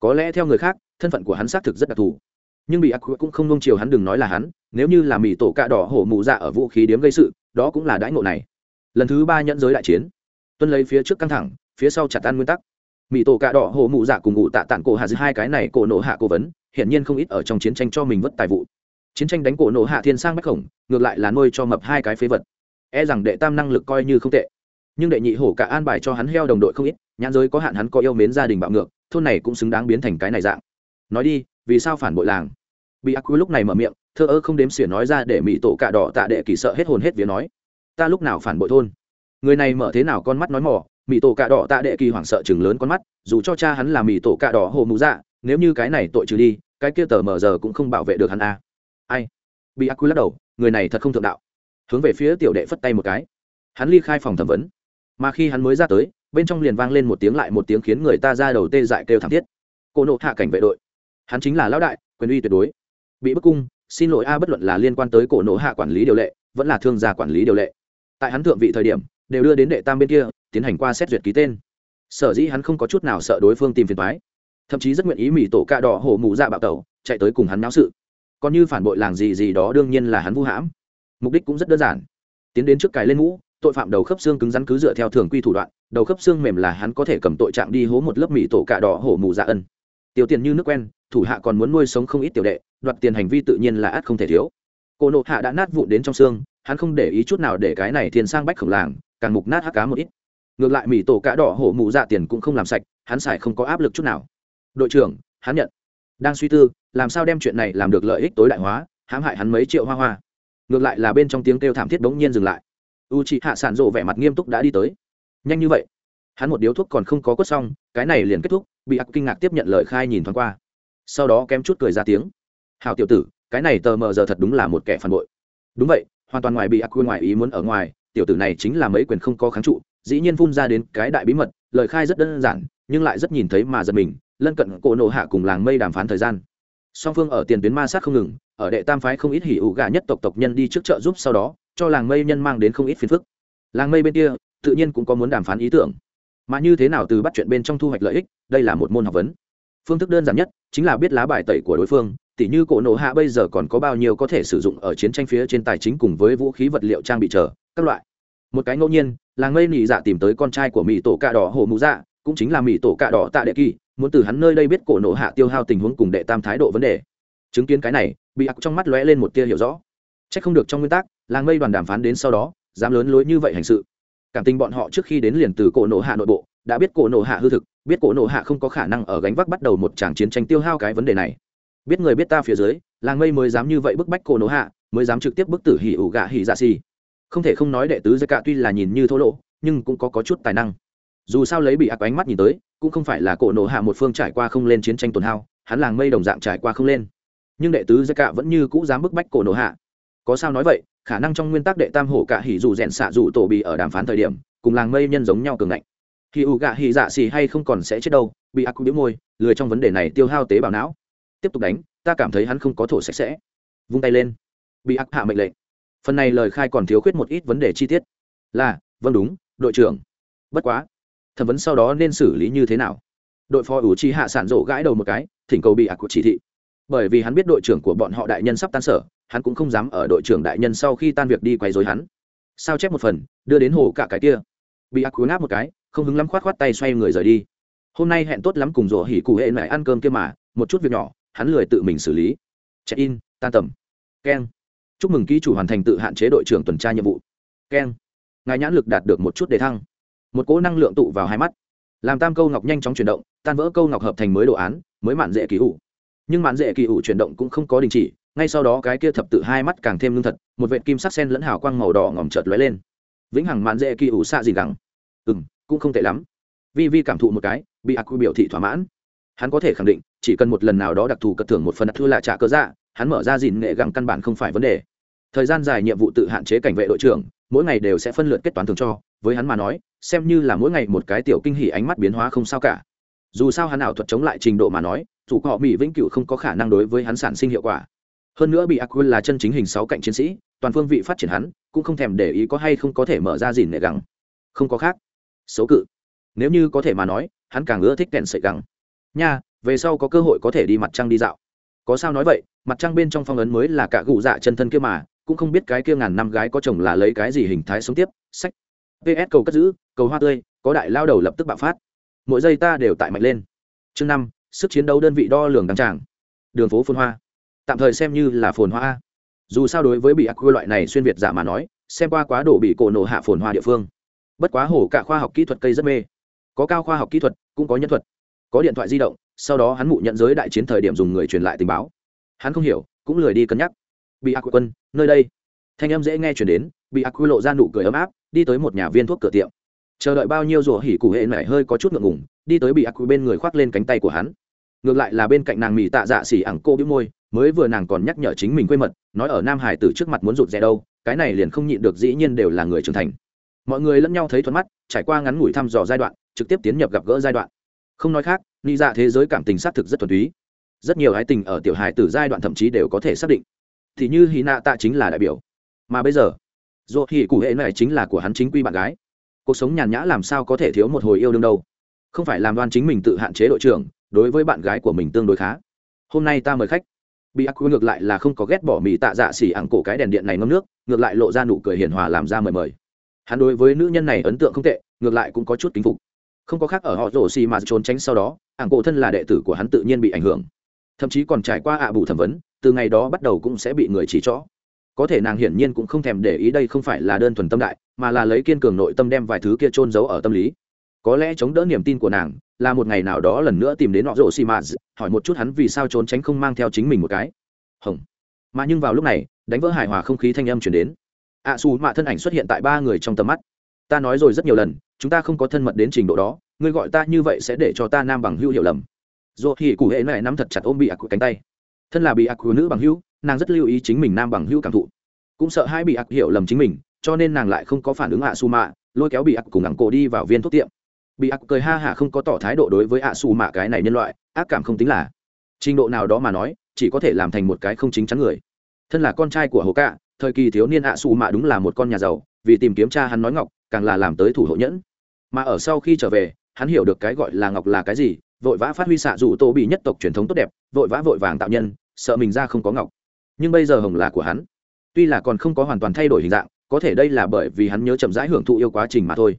Speaker 1: Có lẽ theo người khác, thân phận của hắn xác thực rất đặc thù. Nhưng bị ác cũng không nung chiều hắn đừng nói là hắn, nếu như là mì tổ cạ đỏ hổ mù dạ ở vũ khí điếm gây sự, đó cũng là đãi ngộ này. Lần thứ ba nhẫn giới đại chiến. Tuân lấy phía trước căng thẳng, phía sau chặt tan nguyên tắc. Mỹ tổ cạ đỏ hổ mù dạ cùng ngụ tạ tản cổ hạ giữa hai cái này cổ nổ hạ cố vấn, hiển nhiên không ít ở trong chiến tranh cho mình vất tài vụ chiến tranh đánh cổ nổ hạ thiên sang bách khổng, ngược lại là nuôi cho mập hai cái phế vật. E rằng đệ tam năng lực coi như không tệ. Nhưng đệ nhị hổ cả an bài cho hắn heo đồng đội không ít, nhãn giới có hạn hắn có yêu mến gia đình bạo ngược, thôn này cũng xứng đáng biến thành cái này dạng. Nói đi, vì sao phản bội làng? Bị ác quy lúc này mở miệng, thơ ơ không đếm xỉa nói ra để mỹ tổ cạ đỏ tạ đệ kỳ sợ hết hồn hết vía nói. Ta lúc nào phản bội thôn? Người này mở thế nào con mắt nói mỏ mỹ tổ cạ đỏ tạ đệ kỳ hoảng sợ chừng lớn con mắt, dù cho cha hắn là mỹ tổ cạ đỏ hồ mụ dạ nếu như cái này tội trừ đi, cái kia tờ mờ giờ cũng không bảo vệ được hắn a à ai? Bị ác quy lắc đầu, người này thật không thượng đạo. Hướng về phía tiểu đệ phất tay một cái. Hắn ly khai phòng thẩm vấn. Mà khi hắn mới ra tới, bên trong liền vang lên một tiếng lại một tiếng khiến người ta ra đầu tê dại kêu thảm thiết. Cô nộ hạ cảnh vệ đội. Hắn chính là lão đại, quyền uy tuyệt đối. Bị bức cung, xin lỗi a, bất luận là liên quan tới cổ nộ hạ quản lý điều lệ, vẫn là thương gia quản lý điều lệ. Tại hắn thượng vị thời điểm, đều đưa đến đệ tam bên kia, tiến hành qua xét duyệt ký tên. Sở dĩ hắn không có chút nào sợ đối phương tìm phiền thoái thậm chí rất nguyện ý mỹ tổ cạ đỏ hổ mù dạ bạo tẩu, chạy tới cùng hắn náo sự còn như phản bội làng gì gì đó đương nhiên là hắn vu hãm. Mục đích cũng rất đơn giản. Tiến đến trước cài lên mũ, tội phạm đầu khớp xương cứng rắn cứ dựa theo thường quy thủ đoạn, đầu khớp xương mềm là hắn có thể cầm tội trạng đi hố một lớp mì tổ cạ đỏ hổ mù dạ ân. Tiêu tiền như nước quen, thủ hạ còn muốn nuôi sống không ít tiểu đệ, đoạt tiền hành vi tự nhiên là ắt không thể thiếu. Cô nộ hạ đã nát vụn đến trong xương, hắn không để ý chút nào để cái này thiên sang bách khổng làng, càng mục nát hắc cá một ít. Ngược lại mì tổ cạ đỏ hổ mù dạ tiền cũng không làm sạch, hắn xài không có áp lực chút nào. Đội trưởng, hắn nhận đang suy tư, làm sao đem chuyện này làm được lợi ích tối đại hóa, hãm hại hắn mấy triệu hoa hoa. Ngược lại là bên trong tiếng kêu thảm thiết bỗng nhiên dừng lại. U c h ị hạ sản rộ vẻ mặt nghiêm túc đã đi tới. Nhanh như vậy? Hắn một điếu thuốc còn không có quất xong, cái này liền kết thúc, bị ác kinh ngạc tiếp nhận lời khai nhìn thoáng qua. Sau đó kém chút cười ra tiếng. Hào tiểu tử, cái này tờ mờ giờ thật đúng là một kẻ phản bội. Đúng vậy, hoàn toàn ngoài bị ác quên ngoài ý muốn ở ngoài, tiểu tử này chính là mấy quyền không có kháng trụ, dĩ nhiên phun ra đến cái đại bí mật, lời khai rất đơn giản, nhưng lại rất nhìn thấy mà giật mình lân cận cổ nộ hạ cùng làng mây đàm phán thời gian. Song phương ở tiền tuyến ma sát không ngừng, ở đệ tam phái không ít hỉ ủ gà nhất tộc tộc nhân đi trước chợ giúp sau đó, cho làng mây nhân mang đến không ít phiền phức. Làng mây bên kia, tự nhiên cũng có muốn đàm phán ý tưởng. Mà như thế nào từ bắt chuyện bên trong thu hoạch lợi ích, đây là một môn học vấn. Phương thức đơn giản nhất, chính là biết lá bài tẩy của đối phương, tỉ như cổ nộ hạ bây giờ còn có bao nhiêu có thể sử dụng ở chiến tranh phía trên tài chính cùng với vũ khí vật liệu trang bị chờ, các loại. Một cái ngẫu nhiên, làng mây nị dạ tìm tới con trai của mỹ tổ cạ đỏ hồ mũ dạ cũng chính là mỹ tổ cạ đỏ tạ đệ kỳ muốn từ hắn nơi đây biết cổ nộ hạ tiêu hao tình huống cùng đệ tam thái độ vấn đề. Chứng kiến cái này bị ặc trong mắt lóe lên một tia hiểu rõ. C h ắ c không được trong nguyên tắc làng mây đoàn đàm phán đến sau đó dám lớn lối như vậy hành sự. Cảm tình bọn họ trước khi đến liền từ cổ nộ hạ nội bộ đã biết cổ nộ hạ hư thực biết cổ nộ hạ không có khả năng ở gánh vác bắt đầu một tràng chiến tranh tiêu hao cái vấn đề này. Biết người biết ta phía dưới làng mây mới dám như vậy bức bách cổ nộ hạ mới dám trực tiếp bức tử hỉ ủ gạ hỉ dạ xì. Không thể không nói đệ tứ giai cạ tuy là nhìn như thô lỗ nhưng cũng có, có chút tài năng. Dù sao lấy bị ác ánh mắt nhìn tới cũng không phải là cổ nổ hạ một phương trải qua không lên chiến tranh tổn hao, hắn làng mây đồng dạng trải qua không lên. Nhưng đệ tứ giai cạ vẫn như cũ dám bức bách cổ nổ hạ. Có sao nói vậy, khả năng trong nguyên tắc đệ tam hổ cả hỉ dù rèn xạ dù tổ bị ở đàm phán thời điểm, cùng làng mây nhân giống nhau cường ngạnh. Hỉ ủ gạ hỉ dạ xì hay không còn sẽ chết đâu, bị ác biếu môi, lười trong vấn đề này tiêu hao tế bào não. Tiếp tục đánh, ta cảm thấy hắn không có thổ sạch sẽ. Vung tay lên. Bị ác hạ mệnh lệnh. Phần này lời khai còn thiếu khuyết một ít vấn đề chi tiết. Là vâng đúng, đội trưởng. Bất quá thẩm vấn sau đó nên xử lý như thế nào? Đội phó ủ chi hạ sản rộ gãi đầu một cái, thỉnh cầu bị ác của chỉ thị. Bởi vì hắn biết đội trưởng của bọn họ đại nhân sắp tan sở, hắn cũng không dám ở đội trưởng đại nhân sau khi tan việc đi quay dối hắn. Sao chép một phần, đưa đến hồ cả cái kia. Bị ác cú ngáp một cái, không hứng lắm khoát khoát tay xoay người rời đi. Hôm nay hẹn tốt lắm cùng rộ hỉ cụ hệ mẹ ăn cơm kia mà, một chút việc nhỏ, hắn lười tự mình xử lý. Check in, tan tầm. Keng. Chúc mừng ký chủ hoàn thành tự hạn chế đội trưởng tuần tra nhiệm vụ. Keng. Ngài nhãn lực đạt được một chút đề thăng một cỗ năng lượng tụ vào hai mắt. Làm tam câu ngọc nhanh chóng chuyển động, tan vỡ câu ngọc hợp thành mới đồ án, mới mạn dễ kỳ ủ. Nhưng mạn dễ kỳ ủ chuyển động cũng không có đình chỉ, ngay sau đó cái kia thập tự hai mắt càng thêm lương thật, một vệt kim sắc sen lẫn hào quang màu đỏ ngòm chợt lóe lên. Vĩnh hằng mạn dễ kỳ ủ xạ gì gắng ừ m cũng không tệ lắm. Vi vi cảm thụ một cái, bị ác quy biểu thị thỏa mãn. Hắn có thể khẳng định, chỉ cần một lần nào đó đặc thù cất thưởng một phần đặc thư là trả cơ dạ hắn mở ra dìn nghệ găng căn bản không phải vấn đề. Thời gian dài nhiệm vụ tự hạn chế cảnh vệ đội trưởng mỗi ngày đều sẽ phân lượt kết toán thường cho, với hắn mà nói, xem như là mỗi ngày một cái tiểu kinh hỉ ánh mắt biến hóa không sao cả. Dù sao hắn ảo thuật chống lại trình độ mà nói dù họ mỹ vĩnh cửu không có khả năng đối với hắn sản sinh hiệu quả. Hơn nữa bị aquil là chân chính hình sáu cạnh chiến sĩ, toàn phương vị phát triển hắn, cũng không thèm để ý có hay không có thể mở ra dìn nệ gắng không có khác. Xấu cự. Nếu như có thể mà nói, hắn càng ưa thích kèn sợi gắng nha, về sau có cơ hội có thể đi mặt trăng đi dạo. Có sao nói vậy, mặt trăng bên trong phong ấn mới là cả gù dạ chân thân kia mà cũng không biết cái kia ngàn năm gái có chồng là lấy cái gì hình thái sống tiếp, sách. Ps cầu cất giữ, cầu hoa tươi, có đại lao đầu lập tức bạo phát. Mỗi giây ta đều tại mạnh lên. Chương năm, sức chiến đấu đơn vị đo lường đăng tràng đường phố phồn hoa. Tạm thời xem như là phồn hoa dù sao đối với bị ác quy loại này xuyên việt giả mà nói, xem qua quá độ bị cổ nổ hạ phồn hoa địa phương. Bất quá hổ cả khoa học kỹ thuật cây rất mê. Có cao khoa học kỹ thuật, cũng có nhân thuật. Có điện thoại di động, sau đó hắn mụ nhận giới đại chiến thời điểm dùng người truyền lại tình báo. Hắn không hiểu, cũng lười đi cân nhắc bị ác quân, nơi đây. Thanh em dễ nghe chuyển đến, bị ác quy lộ ra nụ cười ấm áp, đi tới một nhà viên thuốc cửa tiệm. Chờ đợi bao nhiêu rủa hỉ cụ hệ mẻ hơi có chút ngượng ngùng, đi tới bị ác quy bên người khoác lên cánh tay của hắn. Ngược lại là bên cạnh nàng mỹ tạ dạ xỉ ẳng cô bĩu môi, mới vừa nàng còn nhắc nhở chính mình quê mật, nói ở nam hải tử trước mặt muốn rụt rè đâu, cái này liền không nhịn được dĩ nhiên đều là người trưởng thành. Mọi người lẫn nhau thấy thuận mắt, trải qua ngắn ngủi thăm dò giai đoạn, trực tiếp tiến nhập gặp gỡ giai đoạn. Không nói khác ni dạ thế giới cảm tình xác thực rất thuần túy. Rất nhiều ái tình ở tiểu hài từ giai đoạn thậm chí đều có thể xác định thì như hy nạ tạ chính là đại biểu. Mà bây giờ, dù thì cụ hệ này chính là của hắn chính quy bạn gái. Cuộc sống nhàn nhã làm sao có thể thiếu một hồi yêu đương đâu? Không phải làm đoan chính mình tự hạn chế đội trưởng, đối với bạn gái của mình tương đối khá. Hôm nay ta mời khách. Bị ác quy ngược lại là không có ghét bỏ mì tạ dạ xỉ ẳng cổ cái đèn điện này ngâm nước, ngược lại lộ ra nụ cười hiền hòa làm ra mời mời. Hắn đối với nữ nhân này ấn tượng không tệ, ngược lại cũng có chút kính phục. Không có khác ở họ rổ xì mà trốn tránh sau đó, ảng cổ thân là đệ tử của hắn tự nhiên bị ảnh hưởng. Thậm chí còn trải qua ạ bù thẩm vấn từ ngày đó bắt đầu cũng sẽ bị người chỉ trỏ. Có thể nàng hiển nhiên cũng không thèm để ý đây không phải là đơn thuần tâm đại, mà là lấy kiên cường nội tâm đem vài thứ kia trôn giấu ở tâm lý. Có lẽ chống đỡ niềm tin của nàng, là một ngày nào đó lần nữa tìm đến họ rổ xì mà hỏi một chút hắn vì sao trốn tránh không mang theo chính mình một cái. Hồng. Mà nhưng vào lúc này, đánh vỡ hài hòa không khí thanh âm chuyển đến. Ạ xù mạ thân ảnh xuất hiện tại ba người trong tầm mắt. Ta nói rồi rất nhiều lần, chúng ta không có thân mật đến trình độ đó, ngươi gọi ta như vậy sẽ để cho ta nam bằng hữu hiểu lầm. Dù thì cụ hệ này nắm thật chặt ôm bị ạc cánh tay thân là bị ạc nữ bằng hữu, nàng rất lưu ý chính mình nam bằng hữu cảm thụ. Cũng sợ hai bị ác hiểu lầm chính mình, cho nên nàng lại không có phản ứng ạ su mạ, lôi kéo bị ác cùng ẳng cổ đi vào viên thuốc tiệm. Bị ác cười ha hả không có tỏ thái độ đối với ạ su mạ cái này nhân loại, ác cảm không tính là. Trình độ nào đó mà nói, chỉ có thể làm thành một cái không chính chắn người. Thân là con trai của hồ cạ, thời kỳ thiếu niên ạ su mạ đúng là một con nhà giàu, vì tìm kiếm cha hắn nói ngọc, càng là làm tới thủ hộ nhẫn. Mà ở sau khi trở về, hắn hiểu được cái gọi là ngọc là cái gì vội vã phát huy xạ dù tô bị nhất tộc truyền thống tốt đẹp, vội vã vội vàng tạo nhân, sợ mình ra không có ngọc. Nhưng bây giờ hồng là của hắn. Tuy là còn không có hoàn toàn thay đổi hình dạng, có thể đây là bởi vì hắn nhớ chậm rãi hưởng thụ yêu quá trình mà thôi.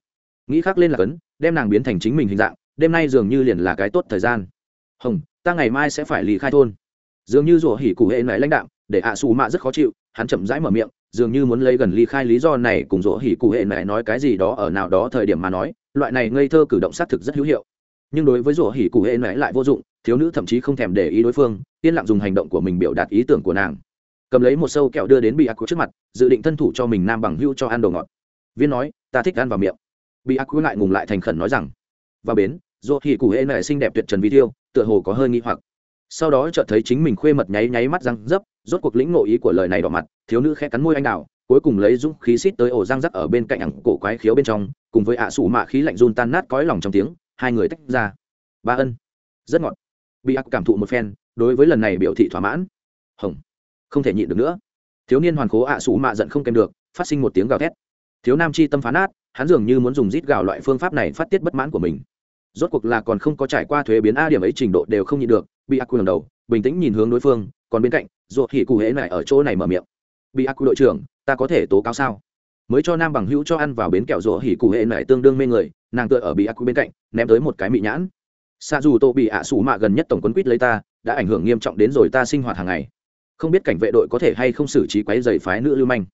Speaker 1: Nghĩ khác lên là cấn, đem nàng biến thành chính mình hình dạng, đêm nay dường như liền là cái tốt thời gian. Hồng, ta ngày mai sẽ phải lì khai thôn. Dường như rủa hỉ cụ hệ này lãnh đạo để ạ xù mạ rất khó chịu, hắn chậm rãi mở miệng, dường như muốn lấy gần ly khai lý do này cùng rỗ hỉ cụ hệ mẹ nói cái gì đó ở nào đó thời điểm mà nói, loại này ngây thơ cử động xác thực rất hữu hiệu nhưng đối với rủa hỉ cụ hệ này lại vô dụng, thiếu nữ thậm chí không thèm để ý đối phương, yên lặng dùng hành động của mình biểu đạt ý tưởng của nàng. Cầm lấy một sâu kẹo đưa đến bị ác trước mặt, dự định thân thủ cho mình nam bằng hưu cho ăn đồ ngọt. Viên nói, ta thích ăn vào miệng. Bị ác ngại ngùng lại thành khẩn nói rằng, vào bến, rủa hỉ cụ hệ này xinh đẹp tuyệt trần vi tiêu tựa hồ có hơi nghi hoặc. Sau đó chợt thấy chính mình khuê mật nháy nháy mắt răng dấp, rốt cuộc lĩnh ngộ ý của lời này đỏ mặt, thiếu nữ khẽ cắn môi anh đào, cuối cùng lấy dũng khí xít tới ổ răng rắc ở bên cạnh ẳng cổ quái khiếu bên trong, cùng với ạ sủ mạ khí lạnh run tan nát cõi lòng trong tiếng hai người tách ra. Ba ân. Rất ngọt. Bị ác cảm thụ một phen, đối với lần này biểu thị thỏa mãn. Hồng. Không thể nhịn được nữa. Thiếu niên hoàn cố ạ sủ mạ giận không kèm được, phát sinh một tiếng gào thét. Thiếu nam chi tâm phá nát, hắn dường như muốn dùng rít gào loại phương pháp này phát tiết bất mãn của mình. Rốt cuộc là còn không có trải qua thuế biến a điểm ấy trình độ đều không nhịn được, bị ác lần đầu, bình tĩnh nhìn hướng đối phương, còn bên cạnh, ruột hỉ cụ hễ này ở chỗ này mở miệng. Bị ác đội trưởng, ta có thể tố cáo sao? Mới cho nam bằng hữu cho ăn vào bến kẹo rỗ hỉ cụ hệ này tương đương mê người nàng tựa ở bị ác bên cạnh, ném tới một cái mị nhãn. Xa dù tô bị ạ sủ mạ gần nhất tổng quân quýt lấy ta, đã ảnh hưởng nghiêm trọng đến rồi ta sinh hoạt hàng ngày. Không biết cảnh vệ đội có thể hay không xử trí quấy dày phái nữ lưu manh.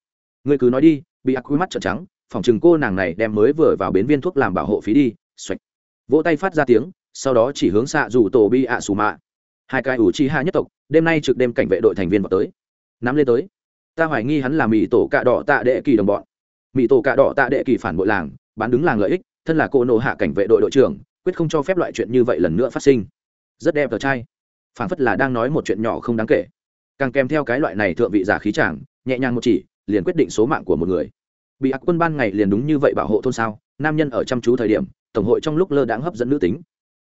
Speaker 1: Người cứ nói đi, bị ác mắt trợn trắng, phòng chừng cô nàng này đem mới vừa vào bến viên thuốc làm bảo hộ phí đi, xoạch. Vỗ tay phát ra tiếng, sau đó chỉ hướng xạ dù tổ bi ạ sù mạ. Hai cái ủ chi hạ nhất tộc, đêm nay trực đêm cảnh vệ đội thành viên vào tới. Nắm lên tới. Ta hoài nghi hắn là mỹ tổ cạ đỏ tạ đệ kỳ đồng bọn. Mỹ tổ cạ đỏ tạ đệ kỳ phản bội làng, bán đứng làng lợi ích thân là cô nộ hạ cảnh vệ đội đội trưởng, quyết không cho phép loại chuyện như vậy lần nữa phát sinh. Rất đẹp tờ trai. Phản phất là đang nói một chuyện nhỏ không đáng kể. Càng kèm theo cái loại này thượng vị giả khí tràng nhẹ nhàng một chỉ, liền quyết định số mạng của một người. Bị ác quân ban ngày liền đúng như vậy bảo hộ thôn sao, nam nhân ở chăm chú thời điểm, tổng hội trong lúc lơ đãng hấp dẫn nữ tính.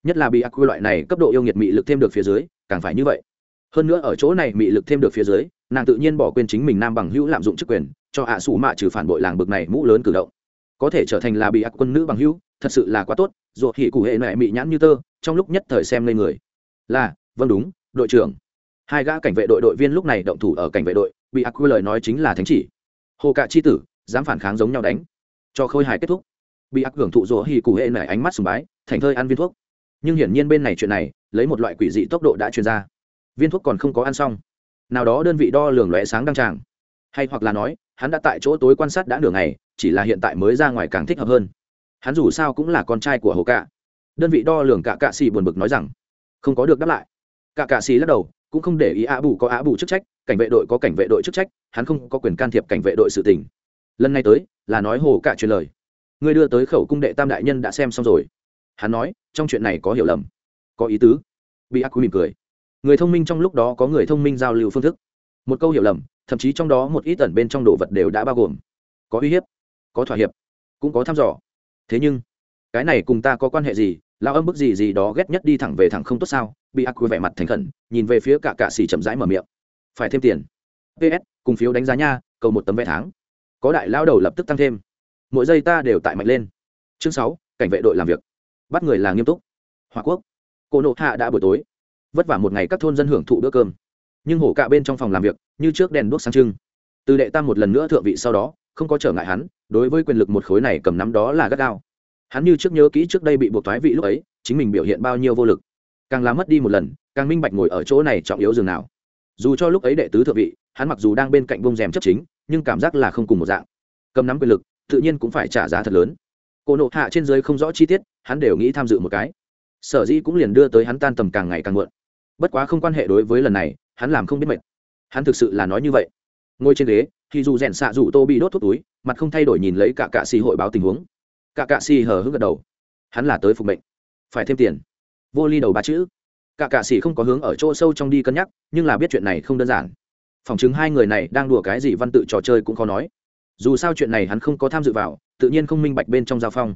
Speaker 1: Nhất là bị ác quy loại này cấp độ yêu nghiệt mị lực thêm được phía dưới, càng phải như vậy. Hơn nữa ở chỗ này mị lực thêm được phía dưới, nàng tự nhiên bỏ quên chính mình nam bằng hữu lạm dụng chức quyền, cho ạ à mạ trừ phản bội làng bực này mũ lớn cử động có thể trở thành là bị ác quân nữ bằng hữu, thật sự là quá tốt ruột hỉ cụ hệ mẹ mị nhãn như tơ, trong lúc nhất thời xem lên người. Là vâng đúng, đội trưởng. Hai gã cảnh vệ đội đội viên lúc này động thủ ở cảnh vệ đội, bị ác quy lời nói chính là thánh chỉ. Hồ cạ chi tử, dám phản kháng giống nhau đánh. Cho khôi hài kết thúc. Bị ác hưởng thụ rỗ hỉ cụ hệ nảy ánh mắt sùng bái, thành thơi ăn viên thuốc. Nhưng hiển nhiên bên này chuyện này, lấy một loại quỷ dị tốc độ đã truyền ra. Viên thuốc còn không có ăn xong. Nào đó đơn vị đo lường lóe sáng đăng tràng hay hoặc là nói, hắn đã tại chỗ tối quan sát đã nửa ngày, chỉ là hiện tại mới ra ngoài càng thích hợp hơn. Hắn dù sao cũng là con trai của hồ cạ. Đơn vị đo lường cả cạ xì buồn bực nói rằng, không có được đáp lại. Cả cạ xì lắc đầu, cũng không để ý á bù có á bù chức trách, cảnh vệ đội có cảnh vệ đội chức trách, hắn không có quyền can thiệp cảnh vệ đội sự tình. Lần này tới, là nói hồ cạ truyền lời. Người đưa tới khẩu cung đệ tam đại nhân đã xem xong rồi. Hắn nói, trong chuyện này có hiểu lầm. Có ý tứ. Bị ác quy mỉm cười. Người thông minh trong lúc đó có người thông minh giao lưu phương thức. Một câu hiểu lầm thậm chí trong đó một ít tẩn bên trong đồ vật đều đã bao gồm. Có uy hiếp, có thỏa hiệp, cũng có thăm dò. Thế nhưng, cái này cùng ta có quan hệ gì? Lao âm bức gì gì đó ghét nhất đi thẳng về thẳng không tốt sao? Bị ác quy vẻ mặt thành khẩn, nhìn về phía cả cạ xì chậm rãi mở miệng. Phải thêm tiền. Ps cùng phiếu đánh giá nha, cầu một tấm vé tháng. Có đại lao đầu lập tức tăng thêm. Mỗi giây ta đều tại mạnh lên. Chương sáu, cảnh vệ đội làm việc. Bắt người là nghiêm túc. Hòa quốc. Cô nộ hạ đã buổi tối. Vất vả một ngày các thôn dân hưởng thụ bữa cơm nhưng hổ cạ bên trong phòng làm việc, như trước đèn đuốc sáng trưng. Từ đệ tam một lần nữa thượng vị sau đó, không có trở ngại hắn, đối với quyền lực một khối này cầm nắm đó là gắt gao. Hắn như trước nhớ kỹ trước đây bị buộc thoái vị lúc ấy, chính mình biểu hiện bao nhiêu vô lực. Càng làm mất đi một lần, càng minh bạch ngồi ở chỗ này trọng yếu dường nào. Dù cho lúc ấy đệ tứ thượng vị, hắn mặc dù đang bên cạnh bông rèm chấp chính, nhưng cảm giác là không cùng một dạng. Cầm nắm quyền lực, tự nhiên cũng phải trả giá thật lớn. Cô nộ hạ trên dưới không rõ chi tiết, hắn đều nghĩ tham dự một cái. Sở dĩ cũng liền đưa tới hắn tan tầm càng ngày càng muộn. Bất quá không quan hệ đối với lần này hắn làm không biết mệt. Hắn thực sự là nói như vậy. Ngồi trên ghế, thì dù rèn xạ dù tô bị đốt thuốc túi, mặt không thay đổi nhìn lấy cả cạ xì hội báo tình huống. Cả cạ xì hờ hững gật đầu. Hắn là tới phục mệnh. Phải thêm tiền. Vô ly đầu ba chữ. Cả cạ xì không có hướng ở chỗ sâu trong đi cân nhắc, nhưng là biết chuyện này không đơn giản. Phòng chứng hai người này đang đùa cái gì văn tự trò chơi cũng khó nói. Dù sao chuyện này hắn không có tham dự vào, tự nhiên không minh bạch bên trong giao phong.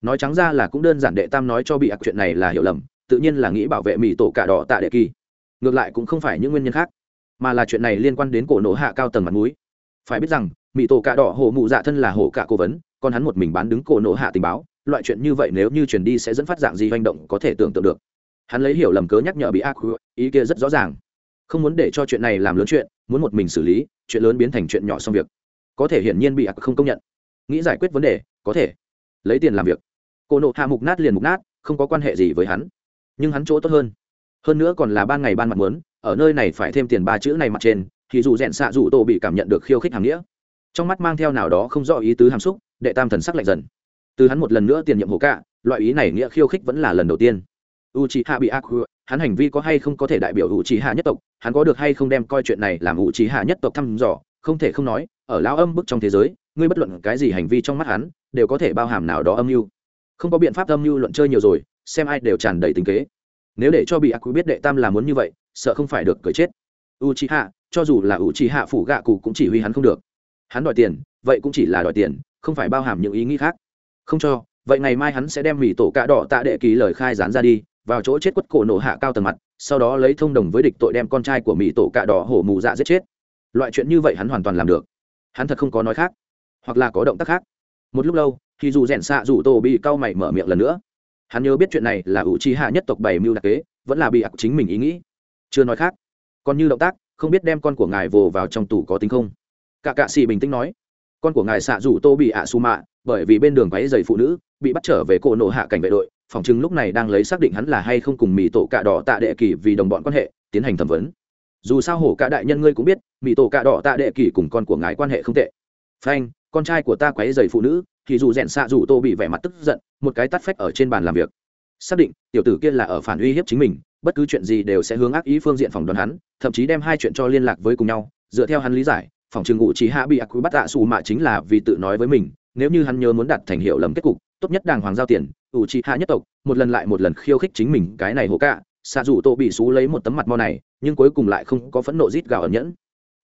Speaker 1: Nói trắng ra là cũng đơn giản đệ tam nói cho bị ạc chuyện này là hiểu lầm, tự nhiên là nghĩ bảo vệ mỹ tổ cả đỏ tạ đệ kỳ ngược lại cũng không phải những nguyên nhân khác, mà là chuyện này liên quan đến cổ nổ hạ cao tầng mặt núi phải biết rằng mỹ tổ cạ đỏ hổ mụ dạ thân là hổ cạ cố vấn, còn hắn một mình bán đứng cổ nổ hạ tình báo, loại chuyện như vậy nếu như truyền đi sẽ dẫn phát dạng gì hành động có thể tưởng tượng được. Hắn lấy hiểu lầm cớ nhắc nhở bị ác ý kia rất rõ ràng. Không muốn để cho chuyện này làm lớn chuyện, muốn một mình xử lý, chuyện lớn biến thành chuyện nhỏ xong việc. Có thể hiển nhiên bị ác không công nhận. Nghĩ giải quyết vấn đề, có thể. Lấy tiền làm việc. Cổ nộ hạ mục nát liền mục nát, không có quan hệ gì với hắn. Nhưng hắn chỗ tốt hơn hơn nữa còn là ban ngày ban mặt muốn, ở nơi này phải thêm tiền ba chữ này mặt trên, thì dù rẽn xạ dù tổ bị cảm nhận được khiêu khích hàm nghĩa. Trong mắt mang theo nào đó không rõ ý tứ hàm xúc, đệ tam thần sắc lạnh dần. Từ hắn một lần nữa tiền nhiệm hồ cạ, loại ý này nghĩa khiêu khích vẫn là lần đầu tiên. U c h i hạ bị ác hắn hành vi có hay không có thể đại biểu u c h i hạ nhất tộc, hắn có được hay không đem coi chuyện này làm u c h i hạ nhất tộc thăm dò, không thể không nói, ở lao âm bức trong thế giới, ngươi bất luận cái gì hành vi trong mắt hắn, đều có thể bao hàm nào đó âm mưu. Không có biện pháp âm mưu luận chơi nhiều rồi, xem ai đều tràn đầy tình kế nếu để cho bị ác biết đệ tam là muốn như vậy, sợ không phải được cười chết. U c hạ cho dù là u c hạ phủ gạ cụ cũng chỉ huy hắn không được. Hắn đòi tiền, vậy cũng chỉ là đòi tiền, không phải bao hàm những ý nghĩ khác. Không cho, vậy ngày mai hắn sẽ đem mỹ tổ cạ đỏ tạ đệ ký lời khai dán ra đi, vào chỗ chết quất cổ nổ hạ cao tầng mặt, sau đó lấy thông đồng với địch tội đem con trai của mỹ tổ cạ đỏ hổ mù dạ giết chết. Loại chuyện như vậy hắn hoàn toàn làm được. Hắn thật không có nói khác, hoặc là có động tác khác. Một lúc lâu thì dù rèn xạ dù tổ bị cau mày mở miệng lần nữa hắn nhớ biết chuyện này là ủ trí hạ nhất tộc bảy mưu đặc kế, vẫn là bị ạc chính mình ý nghĩ. Chưa nói khác, còn như động tác, không biết đem con của ngài vồ vào trong tủ có tính không? Cả cạ xì bình tĩnh nói, con của ngài xạ rủ tô bị ạ su mạ, bởi vì bên đường váy giày phụ nữ, bị bắt trở về cổ nộ hạ cảnh vệ đội, phòng chứng lúc này đang lấy xác định hắn là hay không cùng mỹ tổ cạ đỏ tạ đệ kỳ vì đồng bọn quan hệ, tiến hành thẩm vấn. Dù sao hổ cả đại nhân ngươi cũng biết mỹ tổ cạ đỏ tạ đệ kỳ cùng con của ngài quan hệ không tệ. Phanh, con trai của ta quấy giày phụ nữ thì dù rèn xạ dù tô bị vẻ mặt tức giận, một cái tắt phách ở trên bàn làm việc. Xác định, tiểu tử kia là ở phản uy hiếp chính mình, bất cứ chuyện gì đều sẽ hướng ác ý phương diện phòng đoán hắn, thậm chí đem hai chuyện cho liên lạc với cùng nhau, dựa theo hắn lý giải, phòng trường ngụ chỉ hạ bị ác quý bắt tạ xù mạ chính là vì tự nói với mình, nếu như hắn nhớ muốn đặt thành hiệu lầm kết cục, tốt nhất đàng hoàng giao tiền, ủ chỉ hạ nhất tộc, một lần lại một lần khiêu khích chính mình, cái này hổ cả, xạ dù tô bị xú lấy một tấm mặt mo này, nhưng cuối cùng lại không có phẫn nộ rít gào ẩn nhẫn.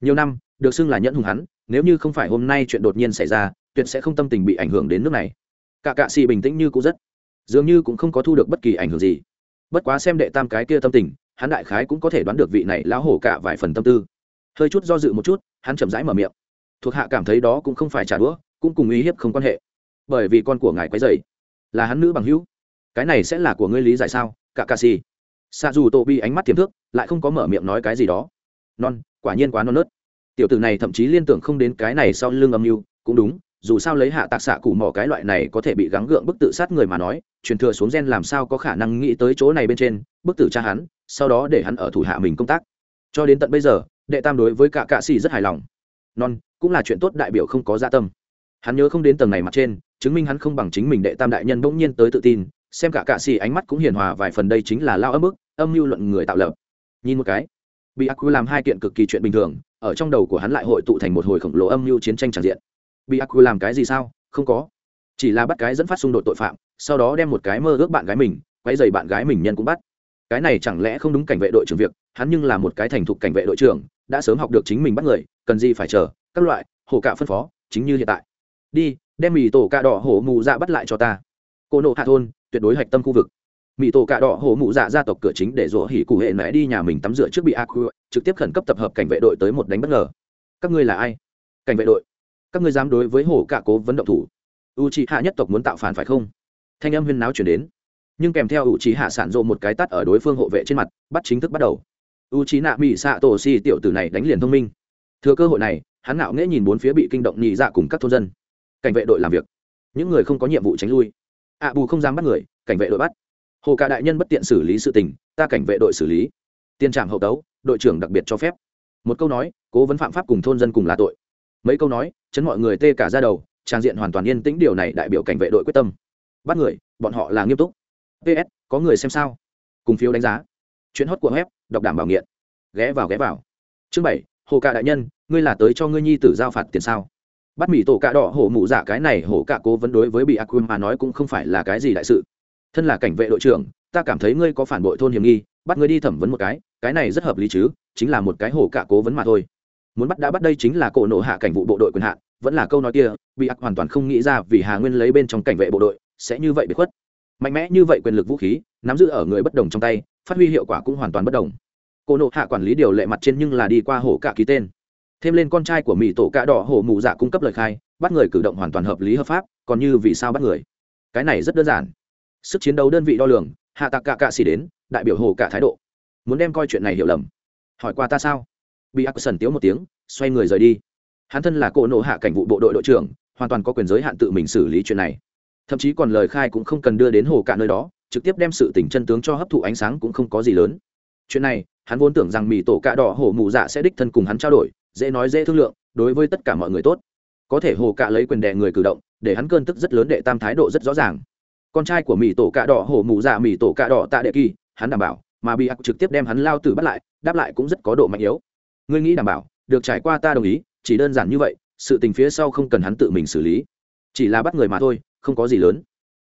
Speaker 1: Nhiều năm, được xưng là nhẫn hùng hắn, nếu như không phải hôm nay chuyện đột nhiên xảy ra tuyệt sẽ không tâm tình bị ảnh hưởng đến nước này. Cả cạ xì bình tĩnh như cũ rất. Dường như cũng không có thu được bất kỳ ảnh hưởng gì. Bất quá xem đệ tam cái kia tâm tình, hắn đại khái cũng có thể đoán được vị này lão hổ cả vài phần tâm tư. Hơi chút do dự một chút, hắn chậm rãi mở miệng. Thuộc hạ cảm thấy đó cũng không phải trả đũa, cũng cùng uy hiếp không quan hệ. Bởi vì con của ngài quấy dày là hắn nữ bằng hữu. Cái này sẽ là của ngươi lý giải sao, cả cạ xì xa dù tô bi ánh mắt tiềm thức, lại không có mở miệng nói cái gì đó. Non, quả nhiên quá non nớt. Tiểu tử này thậm chí liên tưởng không đến cái này sau lưng âm mưu, cũng đúng dù sao lấy hạ tạc xạ cụ mỏ cái loại này có thể bị gắng gượng bức tự sát người mà nói, truyền thừa xuống gen làm sao có khả năng nghĩ tới chỗ này bên trên, bức tử cha hắn, sau đó để hắn ở thủ hạ mình công tác. Cho đến tận bây giờ, đệ tam đối với cả cạ xì rất hài lòng. Non, cũng là chuyện tốt đại biểu không có gia dạ tâm. Hắn nhớ không đến tầng này mặt trên, chứng minh hắn không bằng chính mình đệ tam đại nhân bỗng nhiên tới tự tin, xem cả cạ xì ánh mắt cũng hiền hòa vài phần đây chính là lao âm ức, âm mưu luận người tạo lập. Nhìn một cái bị ác làm hai kiện cực kỳ chuyện bình thường, ở trong đầu của hắn lại hội tụ thành một hồi khổng lồ âm mưu chiến tranh tràn diện bị ác làm cái gì sao? Không có. Chỉ là bắt cái dẫn phát xung đột tội phạm, sau đó đem một cái mơ ước bạn gái mình quay dày bạn gái mình nhân cũng bắt. Cái này chẳng lẽ không đúng cảnh vệ đội trưởng việc, hắn nhưng là một cái thành thục cảnh vệ đội trưởng, đã sớm học được chính mình bắt người, cần gì phải chờ, các loại hổ cạ phân phó, chính như hiện tại. Đi, đem mì tổ cạ đỏ hổ mù dạ bắt lại cho ta. Cô nộ hạ thôn, tuyệt đối hạch tâm khu vực. Mì tổ cạ đỏ hổ mụ dạ gia tộc cửa chính để rủa hỉ cụ hệ mẹ đi nhà mình tắm rửa trước bị a trực tiếp khẩn cấp tập hợp cảnh vệ đội tới một đánh bất ngờ. Các ngươi là ai? Cảnh vệ đội các ngươi dám đối với hồ cả cố vấn động thủ. U c hạ nhất tộc muốn tạo phản phải không? Thanh âm huyên náo chuyển đến. Nhưng kèm theo u c hạ sản rộ một cái tắt ở đối phương hộ vệ trên mặt, bắt chính thức bắt đầu. U trí nạ mỹ xạ tổ si tiểu tử này đánh liền thông minh. Thừa cơ hội này, hắn ngạo nghễ nhìn bốn phía bị kinh động nhị dạ cùng các thôn dân. Cảnh vệ đội làm việc. Những người không có nhiệm vụ tránh lui. Ạ bù không dám bắt người, cảnh vệ đội bắt. Hồ cả đại nhân bất tiện xử lý sự tình, ta cảnh vệ đội xử lý. Tiền trạm hậu tấu, đội trưởng đặc biệt cho phép. Một câu nói, cố vấn phạm pháp cùng thôn dân cùng là tội mấy câu nói, chấn mọi người tê cả ra đầu, trang diện hoàn toàn yên tĩnh, điều này đại biểu cảnh vệ đội quyết tâm. Bắt người, bọn họ là nghiêm túc. Ps có người xem sao? Cùng phiếu đánh giá. Chuyến hót của web, đọc đảm bảo nghiện. Ghé vào ghé vào. Chương bảy, hồ cạ đại nhân, ngươi là tới cho ngươi nhi tử giao phạt tiền sao? Bắt mỹ tổ cạ đỏ hổ mụ giả cái này, hổ cạ cố vấn đối với bị aquim mà nói cũng không phải là cái gì đại sự. Thân là cảnh vệ đội trưởng, ta cảm thấy ngươi có phản bội thôn hiểm nghi, bắt ngươi đi thẩm vấn một cái cái này rất hợp lý chứ, chính là một cái hổ cạ cố vấn mà thôi muốn bắt đã bắt đây chính là cổ nổ hạ cảnh vụ bộ đội quyền hạn, vẫn là câu nói kia, bị ác hoàn toàn không nghĩ ra vì hà nguyên lấy bên trong cảnh vệ bộ đội, sẽ như vậy bị khuất. Mạnh mẽ như vậy quyền lực vũ khí, nắm giữ ở người bất đồng trong tay, phát huy hiệu quả cũng hoàn toàn bất đồng. Cô nộ hạ quản lý điều lệ mặt trên nhưng là đi qua hổ cả ký tên. Thêm lên con trai của mỹ tổ cạ đỏ hổ mù dạ cung cấp lời khai, bắt người cử động hoàn toàn hợp lý hợp pháp, còn như vì sao bắt người? Cái này rất đơn giản. Sức chiến đấu đơn vị đo lường, hạ tạc cạ cạ xỉ đến, đại biểu hồ cả thái độ. Muốn đem coi chuyện này hiểu lầm. Hỏi qua ta sao? Bị ác sần tiếu một tiếng, xoay người rời đi. Hắn thân là cỗ nộ hạ cảnh vụ bộ đội đội trưởng, hoàn toàn có quyền giới hạn tự mình xử lý chuyện này. Thậm chí còn lời khai cũng không cần đưa đến hồ cả nơi đó, trực tiếp đem sự tỉnh chân tướng cho hấp thụ ánh sáng cũng không có gì lớn. Chuyện này, hắn vốn tưởng rằng mỹ tổ cạ đỏ hổ mù dạ sẽ đích thân cùng hắn trao đổi, dễ nói dễ thương lượng, đối với tất cả mọi người tốt. Có thể hồ cạ lấy quyền đè người cử động, để hắn cơn tức rất lớn đệ tam thái độ rất rõ ràng. Con trai của mỹ tổ cạ đỏ hổ mù dạ mỹ tổ cạ đỏ tạ đệ kỳ, hắn đảm bảo, mà bị ác trực tiếp đem hắn lao tử bắt lại, đáp lại cũng rất có độ mạnh yếu ngươi nghĩ đảm bảo, được trải qua ta đồng ý, chỉ đơn giản như vậy, sự tình phía sau không cần hắn tự mình xử lý. Chỉ là bắt người mà thôi, không có gì lớn.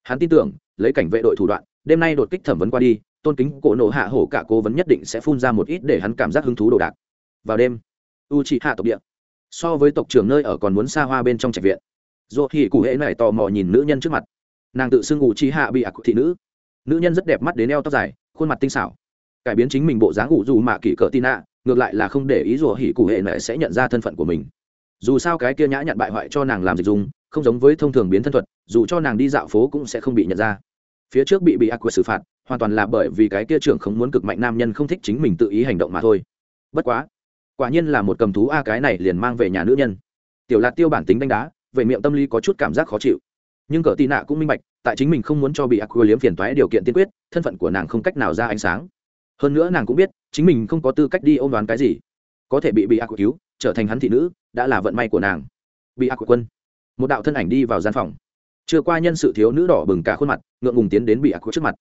Speaker 1: Hắn tin tưởng, lấy cảnh vệ đội thủ đoạn, đêm nay đột kích thẩm vấn qua đi, tôn kính cổ nộ hạ hổ cả cố vấn nhất định sẽ phun ra một ít để hắn cảm giác hứng thú đồ đạc. Vào đêm u trị hạ tộc địa. So với tộc trưởng nơi ở còn muốn xa hoa bên trong trạch viện. Dù thì cụ hễ này tò mò nhìn nữ nhân trước mặt. Nàng tự xưng u trị hạ bị ạc thị nữ. Nữ nhân rất đẹp mắt đến eo tóc dài, khuôn mặt tinh xảo. Cải biến chính mình bộ dáng ủ dù mạ kỷ cỡ tin ạ ngược lại là không để ý rủa hỉ cụ hệ mẹ sẽ nhận ra thân phận của mình. Dù sao cái kia nhã nhận bại hoại cho nàng làm dịch dùng không giống với thông thường biến thân thuật, dù cho nàng đi dạo phố cũng sẽ không bị nhận ra. Phía trước bị bị ác quật xử phạt, hoàn toàn là bởi vì cái kia trưởng không muốn cực mạnh nam nhân không thích chính mình tự ý hành động mà thôi. Bất quá, quả nhiên là một cầm thú a, cái này liền mang về nhà nữ nhân. Tiểu lạt tiêu bản tính đánh đá, về miệng tâm lý có chút cảm giác khó chịu. Nhưng cỡ tị nạ cũng minh bạch, tại chính mình không muốn cho bị ác quật liếm phiền toái điều kiện tiên quyết, thân phận của nàng không cách nào ra ánh sáng hơn nữa nàng cũng biết, chính mình không có tư cách đi ôm đoán cái gì. Có thể bị bị ác cứu, trở thành hắn thị nữ, đã là vận may của nàng. Bị ác quân. Một đạo thân ảnh đi vào gian phòng. Chưa qua nhân sự thiếu nữ đỏ bừng cả khuôn mặt, ngượng ngùng tiến đến bị ác trước mặt.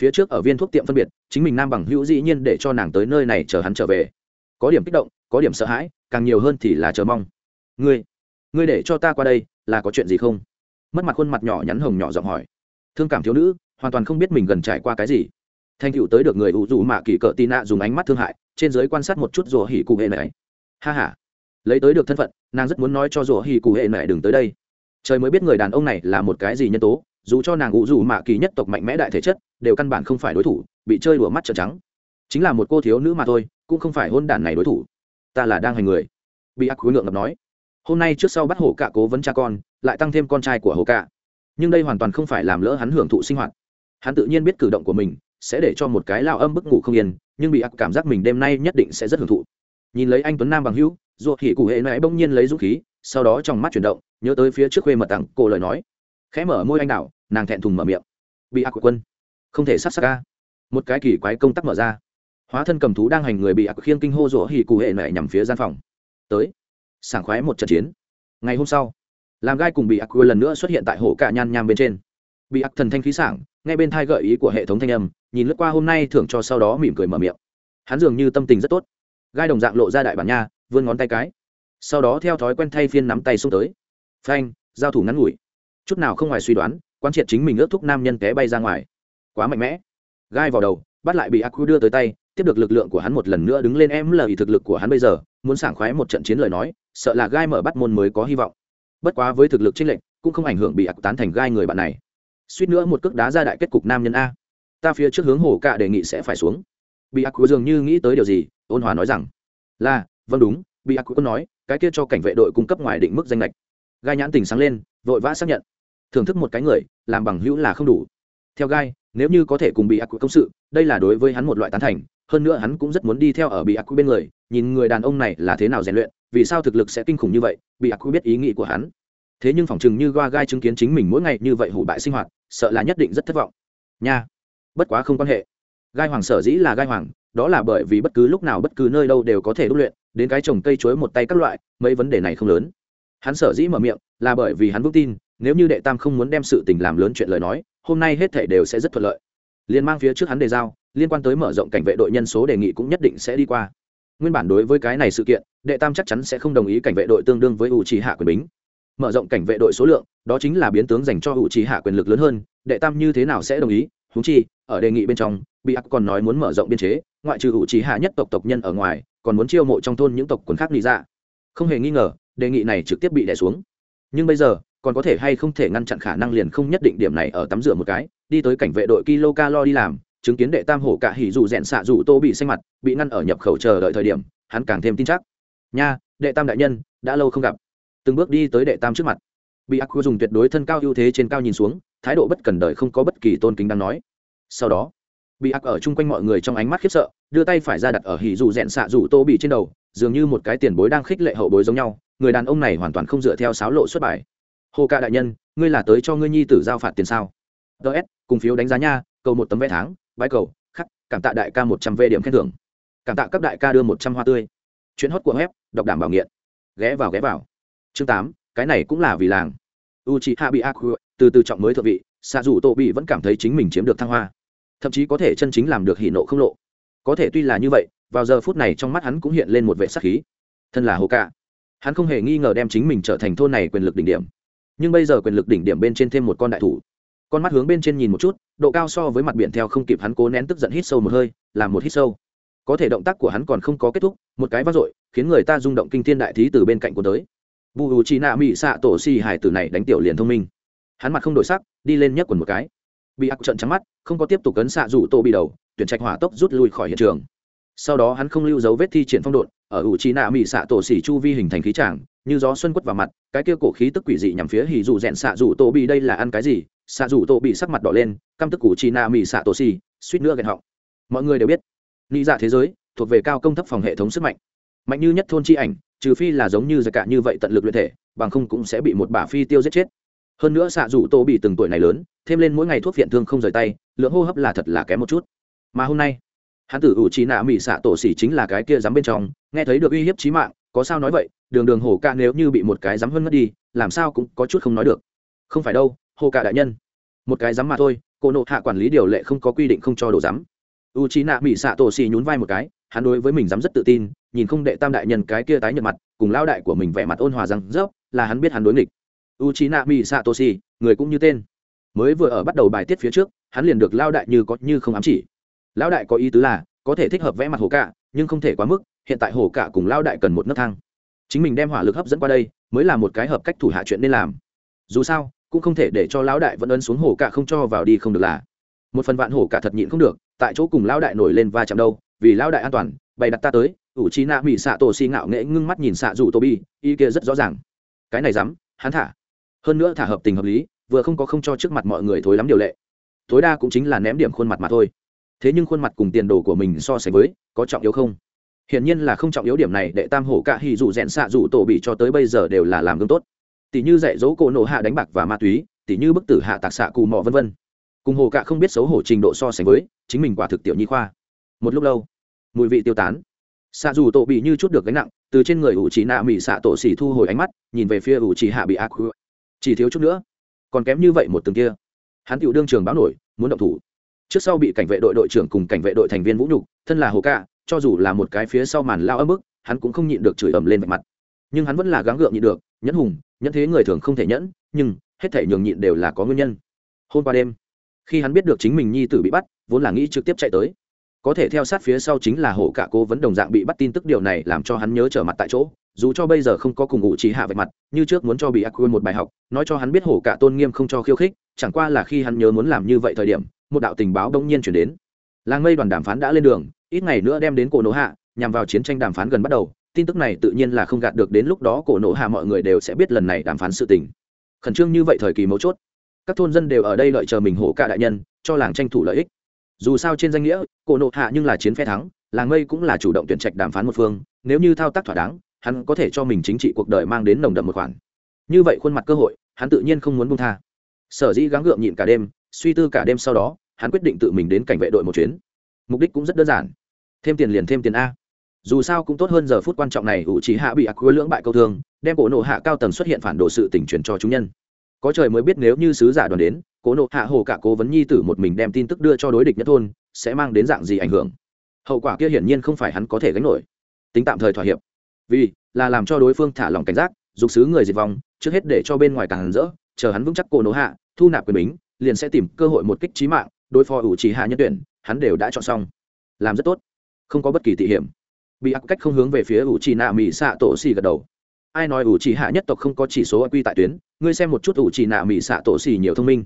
Speaker 1: Phía trước ở viên thuốc tiệm phân biệt, chính mình nam bằng hữu dĩ nhiên để cho nàng tới nơi này chờ hắn trở về. Có điểm kích động, có điểm sợ hãi, càng nhiều hơn thì là chờ mong. Ngươi ngươi để cho ta qua đây, là có chuyện gì không? Mất mặt khuôn mặt nhỏ nhắn hồng nhỏ giọng hỏi. Thương cảm thiếu nữ, hoàn toàn không biết mình gần trải qua cái gì thành cựu tới được người ủ dù mạ kỳ cỡ tì nạ dùng ánh mắt thương hại, trên giới quan sát một chút rùa hỉ cụ hệ này. Ha h a lấy tới được thân phận, nàng rất muốn nói cho rùa hỉ cụ hệ này đừng tới đây. Trời mới biết người đàn ông này là một cái gì nhân tố, dù cho nàng ủ dù mạ kỳ nhất tộc mạnh mẽ đại thể chất, đều căn bản không phải đối thủ, bị chơi đùa mắt trợn trắng. Chính là một cô thiếu nữ mà thôi, cũng không phải hôn đản này đối thủ. Ta là đang hành người. Bị ác khối lượng ngập nói. Hôm nay trước sau bắt hổ cạ cố vấn cha con, lại tăng thêm con trai của hổ cạ nhưng đây hoàn toàn không phải làm lỡ hắn hưởng thụ sinh hoạt. Hắn tự nhiên biết cử động của mình sẽ để cho một cái lao âm bức ngủ không yên, nhưng bị ác cảm giác mình đêm nay nhất định sẽ rất hưởng thụ. Nhìn lấy anh tuấn nam bằng hữu, ruột hỉ cụ hệ mẹ bỗng nhiên lấy dũng khí, sau đó trong mắt chuyển động, nhớ tới phía trước khuê mật tặng cô lời nói. Khẽ mở môi anh đạo nàng thẹn thùng mở miệng. Bị ác quân. Không thể sát sát ca. Một cái kỳ quái công tắc mở ra. Hóa thân cầm thú đang hành người bị ác khiêng kinh hô rủa hỉ cụ hệ mẹ nhằm phía gian phòng. Tới. Sảng khoái một trận chiến. Ngày hôm sau làm gai cùng bị ác lần nữa xuất hiện tại hồ cả nhan nham bên trên. Bị ác thần thanh khí sảng ngay bên thai gợi ý của hệ thống thanh âm, nhìn lướt qua hôm nay thưởng cho sau đó mỉm cười mở miệng. Hắn dường như tâm tình rất tốt. Gai đồng dạng lộ ra đại bản nha, vươn ngón tay cái. Sau đó theo thói quen thay phiên nắm tay xuống tới. Phanh, giao thủ ngắn ngủi. Chút nào không ngoài suy đoán quan triệt chính mình ước thúc nam nhân té bay ra ngoài. Quá mạnh mẽ. Gai vào đầu, bắt lại bị aku đưa tới tay, tiếp được lực lượng của hắn một lần nữa đứng lên em lời thực lực của hắn bây giờ, muốn sảng khoái một trận chiến lời nói, sợ là gai mở bắt môn mới có hy vọng. Bất quá với thực lực chênh lệnh cũng không ảnh hưởng bị aku tán thành gai người bạn này suýt nữa một cước đá ra đại kết cục nam nhân a. Ta phía trước hướng hồ cạ đề nghị sẽ phải xuống. Bị ác dường như nghĩ tới điều gì, ôn hòa nói rằng, là vâng đúng, bị ác quân nói, cái kia cho cảnh vệ đội cung cấp ngoài định mức danh lệch. Gai nhãn tình sáng lên, vội vã xác nhận. Thưởng thức một cái người, làm bằng hữu là không đủ. Theo gai, nếu như có thể cùng bị ác công sự, đây là đối với hắn một loại tán thành, hơn nữa hắn cũng rất muốn đi theo ở bị ác quý bên người, nhìn người đàn ông này là thế nào rèn luyện, vì sao thực lực sẽ kinh khủng như vậy, bị ác quý biết ý nghĩ của hắn thế nhưng phỏng chừng như goa gai chứng kiến chính mình mỗi ngày như vậy hủ bại sinh hoạt, sợ là nhất định rất thất vọng. Nha, bất quá không quan hệ. Gai hoàng sở dĩ là gai hoàng, đó là bởi vì bất cứ lúc nào bất cứ nơi đâu đều có thể đúc luyện, đến cái trồng cây chuối một tay các loại, mấy vấn đề này không lớn. Hắn sở dĩ mở miệng là bởi vì hắn vững tin, nếu như đệ tam không muốn đem sự tình làm lớn chuyện lời nói, hôm nay hết thể đều sẽ rất thuận lợi. Liên mang phía trước hắn đề giao, liên quan tới mở rộng cảnh vệ đội nhân số đề nghị cũng nhất định sẽ đi qua. Nguyên bản đối với cái này sự kiện, đệ tam chắc chắn sẽ không đồng ý cảnh vệ đội tương đương với ủ trì hạ quyền bính mở rộng cảnh vệ đội số lượng, đó chính là biến tướng dành cho hữu trí hạ quyền lực lớn hơn, đệ tam như thế nào sẽ đồng ý? Húng chi, ở đề nghị bên trong, bị ác còn nói muốn mở rộng biên chế, ngoại trừ hữu trí hạ nhất tộc tộc nhân ở ngoài, còn muốn chiêu mộ trong thôn những tộc quần khác lý ra dạ. không hề nghi ngờ, đề nghị này trực tiếp bị đẻ xuống. Nhưng bây giờ, còn có thể hay không thể ngăn chặn khả năng liền không nhất định điểm này ở tắm rửa một cái, đi tới cảnh vệ đội kilo calo đi làm, chứng kiến đệ tam hổ cả hỉ dù rẽn xạ dù tô bị xanh mặt, bị ngăn ở nhập khẩu chờ đợi thời điểm, hắn càng thêm tin chắc. Nha, đệ tam đại nhân, đã lâu không gặp từng bước đi tới đệ tam trước mặt. Bị ác dùng tuyệt đối thân cao ưu thế trên cao nhìn xuống, thái độ bất cần đời không có bất kỳ tôn kính đang nói. Sau đó, bị ác ở chung quanh mọi người trong ánh mắt khiếp sợ, đưa tay phải ra đặt ở hỉ dù rẽn xạ dù tô bị trên đầu, dường như một cái tiền bối đang khích lệ hậu bối giống nhau, người đàn ông này hoàn toàn không dựa theo sáo lộ xuất bài. Hồ ca đại nhân, ngươi là tới cho ngươi nhi tử giao phạt tiền sao? Ts cùng phiếu đánh giá nha, cầu một tấm vé tháng bãi cầu, khắc, cảm tạ đại ca một trăm v điểm khen thưởng. Cảm tạ các đại ca đưa một trăm hoa tươi. Chuyến hót của web, đọc đảm bảo nghiện. Ghé vào ghé vào chương tám, cái này cũng là vì làng. U chị bị ác từ từ trọng mới thượng vị xạ dù tô bị vẫn cảm thấy chính mình chiếm được thăng hoa. Thậm chí có thể chân chính làm được hỉ nộ không lộ. Có thể tuy là như vậy, vào giờ phút này trong mắt hắn cũng hiện lên một vệ sắc khí. Thân là hồ ca hắn không hề nghi ngờ đem chính mình trở thành thôn này quyền lực đỉnh điểm. Nhưng bây giờ quyền lực đỉnh điểm bên trên thêm một con đại thủ. Con mắt hướng bên trên nhìn một chút, độ cao so với mặt biển theo không kịp hắn cố nén tức giận hít sâu một hơi làm một hít sâu. Có thể động tác của hắn còn không có kết thúc, một cái vác dội, khiến người ta rung động kinh thiên đại thí từ bên cạnh của tới bù U chi nạ mỹ xạ tổ xì hải tử này đánh tiểu liền thông minh. Hắn mặt không đổi sắc, đi lên nhấc quần một cái. Bị ác trận trắng mắt, không có tiếp tục cấn xạ rủ tô bị đầu, tuyển trạch hỏa tốc rút lui khỏi hiện trường. Sau đó hắn không lưu dấu vết thi triển phong độn, ở ủ chi nạ mỹ xạ tổ xỉ chu vi hình thành khí tràng, như gió xuân quất vào mặt, cái kia cổ khí tức quỷ dị nhằm phía hì dù rèn xạ rủ tô bị đây là ăn cái gì? Xạ rủ tô bị sắc mặt đỏ lên, căm tức U chi nạ mỹ xạ tổ xỉ suýt nữa ghen họng. Mọi người đều biết lý dạ thế giới thuộc về cao công thấp phòng hệ thống sức mạnh. Mạnh như nhất thôn chi ảnh trừ phi là giống như giặc cả như vậy tận lực luyện thể, bằng không cũng sẽ bị một bả phi tiêu giết chết. Hơn nữa xạ rủ tô bị từng tuổi này lớn, thêm lên mỗi ngày thuốc viện thương không rời tay, lượng hô hấp là thật là kém một chút. Mà hôm nay, hắn tử ủ trí nạ mỹ xạ tổ xỉ chính là cái kia dám bên trong, nghe thấy được uy hiếp trí mạng, có sao nói vậy, đường đường hồ ca nếu như bị một cái dám hơn mất đi, làm sao cũng có chút không nói được. Không phải đâu hồ ca đại nhân. Một cái dám mà thôi, cô nộ hạ quản lý điều lệ không có quy định không cho đồ dám. U trí nạ mỹ xạ tổ xỉ nhún vai một cái, hắn đối với mình dám rất tự tin nhìn không đệ tam đại nhân cái kia tái nhợt mặt, cùng lao đại của mình vẻ mặt ôn hòa rằng dốc là hắn biết hắn đối nghịch. U trí nạ người cũng như tên. Mới vừa ở bắt đầu bài tiết phía trước, hắn liền được lao đại như có như không ám chỉ. Lão đại có ý tứ là, có thể thích hợp vẽ mặt hồ cạ, nhưng không thể quá mức, hiện tại hồ cạ cùng lao đại cần một nấc thang. Chính mình đem hỏa lực hấp dẫn qua đây, mới là một cái hợp cách thủ hạ chuyện nên làm. Dù sao, cũng không thể để cho lão đại vẫn ấn xuống hồ cạ không cho vào đi không được là. Một phần vạn hồ cạ thật nhịn không được, tại chỗ cùng lão đại nổi lên va chạm đâu, vì lão đại an toàn, bày đặt ta tới ủ trí nạ mỹ xạ tổ xì ngạo nghễ ngưng mắt nhìn xạ dù tô bi, ý kia rất rõ ràng. Cái này dám, hắn thả. Hơn nữa thả hợp tình hợp lý, vừa không có không cho trước mặt mọi người thối lắm điều lệ. Tối đa cũng chính là ném điểm khuôn mặt mà thôi. Thế nhưng khuôn mặt cùng tiền đồ của mình so sánh với, có trọng yếu không? Hiển nhiên là không trọng yếu điểm này đệ tam hổ cả hì dù rẽn xạ dù tổ bị cho tới bây giờ đều là làm gương tốt. Tỷ như dạy dỗ cổ nổ hạ đánh bạc và ma túy, tỷ như bức tử hạ tạc xạ cù mò vân vân. Cùng hồ cạ không biết xấu hổ trình độ so sánh với, chính mình quả thực tiểu nhi khoa. Một lúc lâu, mùi vị tiêu tán xạ dù tổ bị như chút được gánh nặng, từ trên người ủ trì nạ mỹ xạ tổ xỉ thu hồi ánh mắt, nhìn về phía ủ trì hạ bị ác chỉ thiếu chút nữa, còn kém như vậy một từng kia. Hắn tiểu đương trường báo nổi, muốn động thủ. Trước sau bị cảnh vệ đội đội trưởng cùng cảnh vệ đội thành viên vũ nhục, thân là hồ ca, cho dù là một cái phía sau màn lao ấm ức hắn cũng không nhịn được chửi ầm lên mặt. Nhưng hắn vẫn là gắng gượng nhịn được, nhẫn hùng, nhẫn thế người thường không thể nhẫn, nhưng hết thể nhường nhịn đều là có nguyên nhân. Hôm qua đêm, khi hắn biết được chính mình nhi tử bị bắt, vốn là nghĩ trực tiếp chạy tới có thể theo sát phía sau chính là hổ cả cố vấn đồng dạng bị bắt tin tức điều này làm cho hắn nhớ trở mặt tại chỗ, dù cho bây giờ không có cùng ngụ trí hạ vạch mặt, như trước muốn cho bị ác quên một bài học, nói cho hắn biết hổ cả tôn nghiêm không cho khiêu khích, chẳng qua là khi hắn nhớ muốn làm như vậy thời điểm, một đạo tình báo đông nhiên chuyển đến. Làng mây đoàn đàm phán đã lên đường, ít ngày nữa đem đến cổ nổ hạ, nhằm vào chiến tranh đàm phán gần bắt đầu, tin tức này tự nhiên là không gạt được đến lúc đó cổ nổ hạ mọi người đều sẽ biết lần này đàm phán sự tình. Khẩn trương như vậy thời kỳ mấu chốt. Các thôn dân đều ở đây lợi chờ mình hổ cả đại nhân, cho làng tranh thủ lợi ích dù sao trên danh nghĩa, cổ nộ hạ nhưng là chiến phe thắng, làng mây cũng là chủ động tuyển trạch đàm phán một phương, nếu như thao tác thỏa đáng, hắn có thể cho mình chính trị cuộc đời mang đến nồng đậm một khoản. Như vậy khuôn mặt cơ hội, hắn tự nhiên không muốn buông tha. Sở dĩ gắng gượng nhịn cả đêm, suy tư cả đêm sau đó, hắn quyết định tự mình đến cảnh vệ đội một chuyến. Mục đích cũng rất đơn giản. Thêm tiền liền thêm tiền a. Dù sao cũng tốt hơn giờ phút quan trọng này, ủ chỉ hạ bị ác quê lưỡng bại câu thương, đem cổ nộ hạ cao tầng xuất hiện phản đồ sự tỉnh truyền cho chúng nhân. Có trời mới biết nếu như sứ giả đoàn đến Cố nộ hạ hồ cả cố vấn nhi tử một mình đem tin tức đưa cho đối địch nhất thôn, sẽ mang đến dạng gì ảnh hưởng? Hậu quả kia hiển nhiên không phải hắn có thể gánh nổi. Tính tạm thời thỏa hiệp. Vì, là làm cho đối phương thả lòng cảnh giác, dục xứ người diệt vong, trước hết để cho bên ngoài càng rỡ, chờ hắn vững chắc cổ nộ hạ, thu nạp quyền bính, liền sẽ tìm cơ hội một kích trí mạng, đối phó ủ chỉ hạ nhân tuyển, hắn đều đã chọn xong. Làm rất tốt. Không có bất kỳ tị hiểm. Bị ác cách không hướng về phía ủ chỉ nạ mỹ xạ tổ xì gật đầu. Ai nói ủ chỉ hạ nhất tộc không có chỉ số q tại tuyến, ngươi xem một chút ủ chỉ nạ mỹ xạ tổ xì nhiều thông minh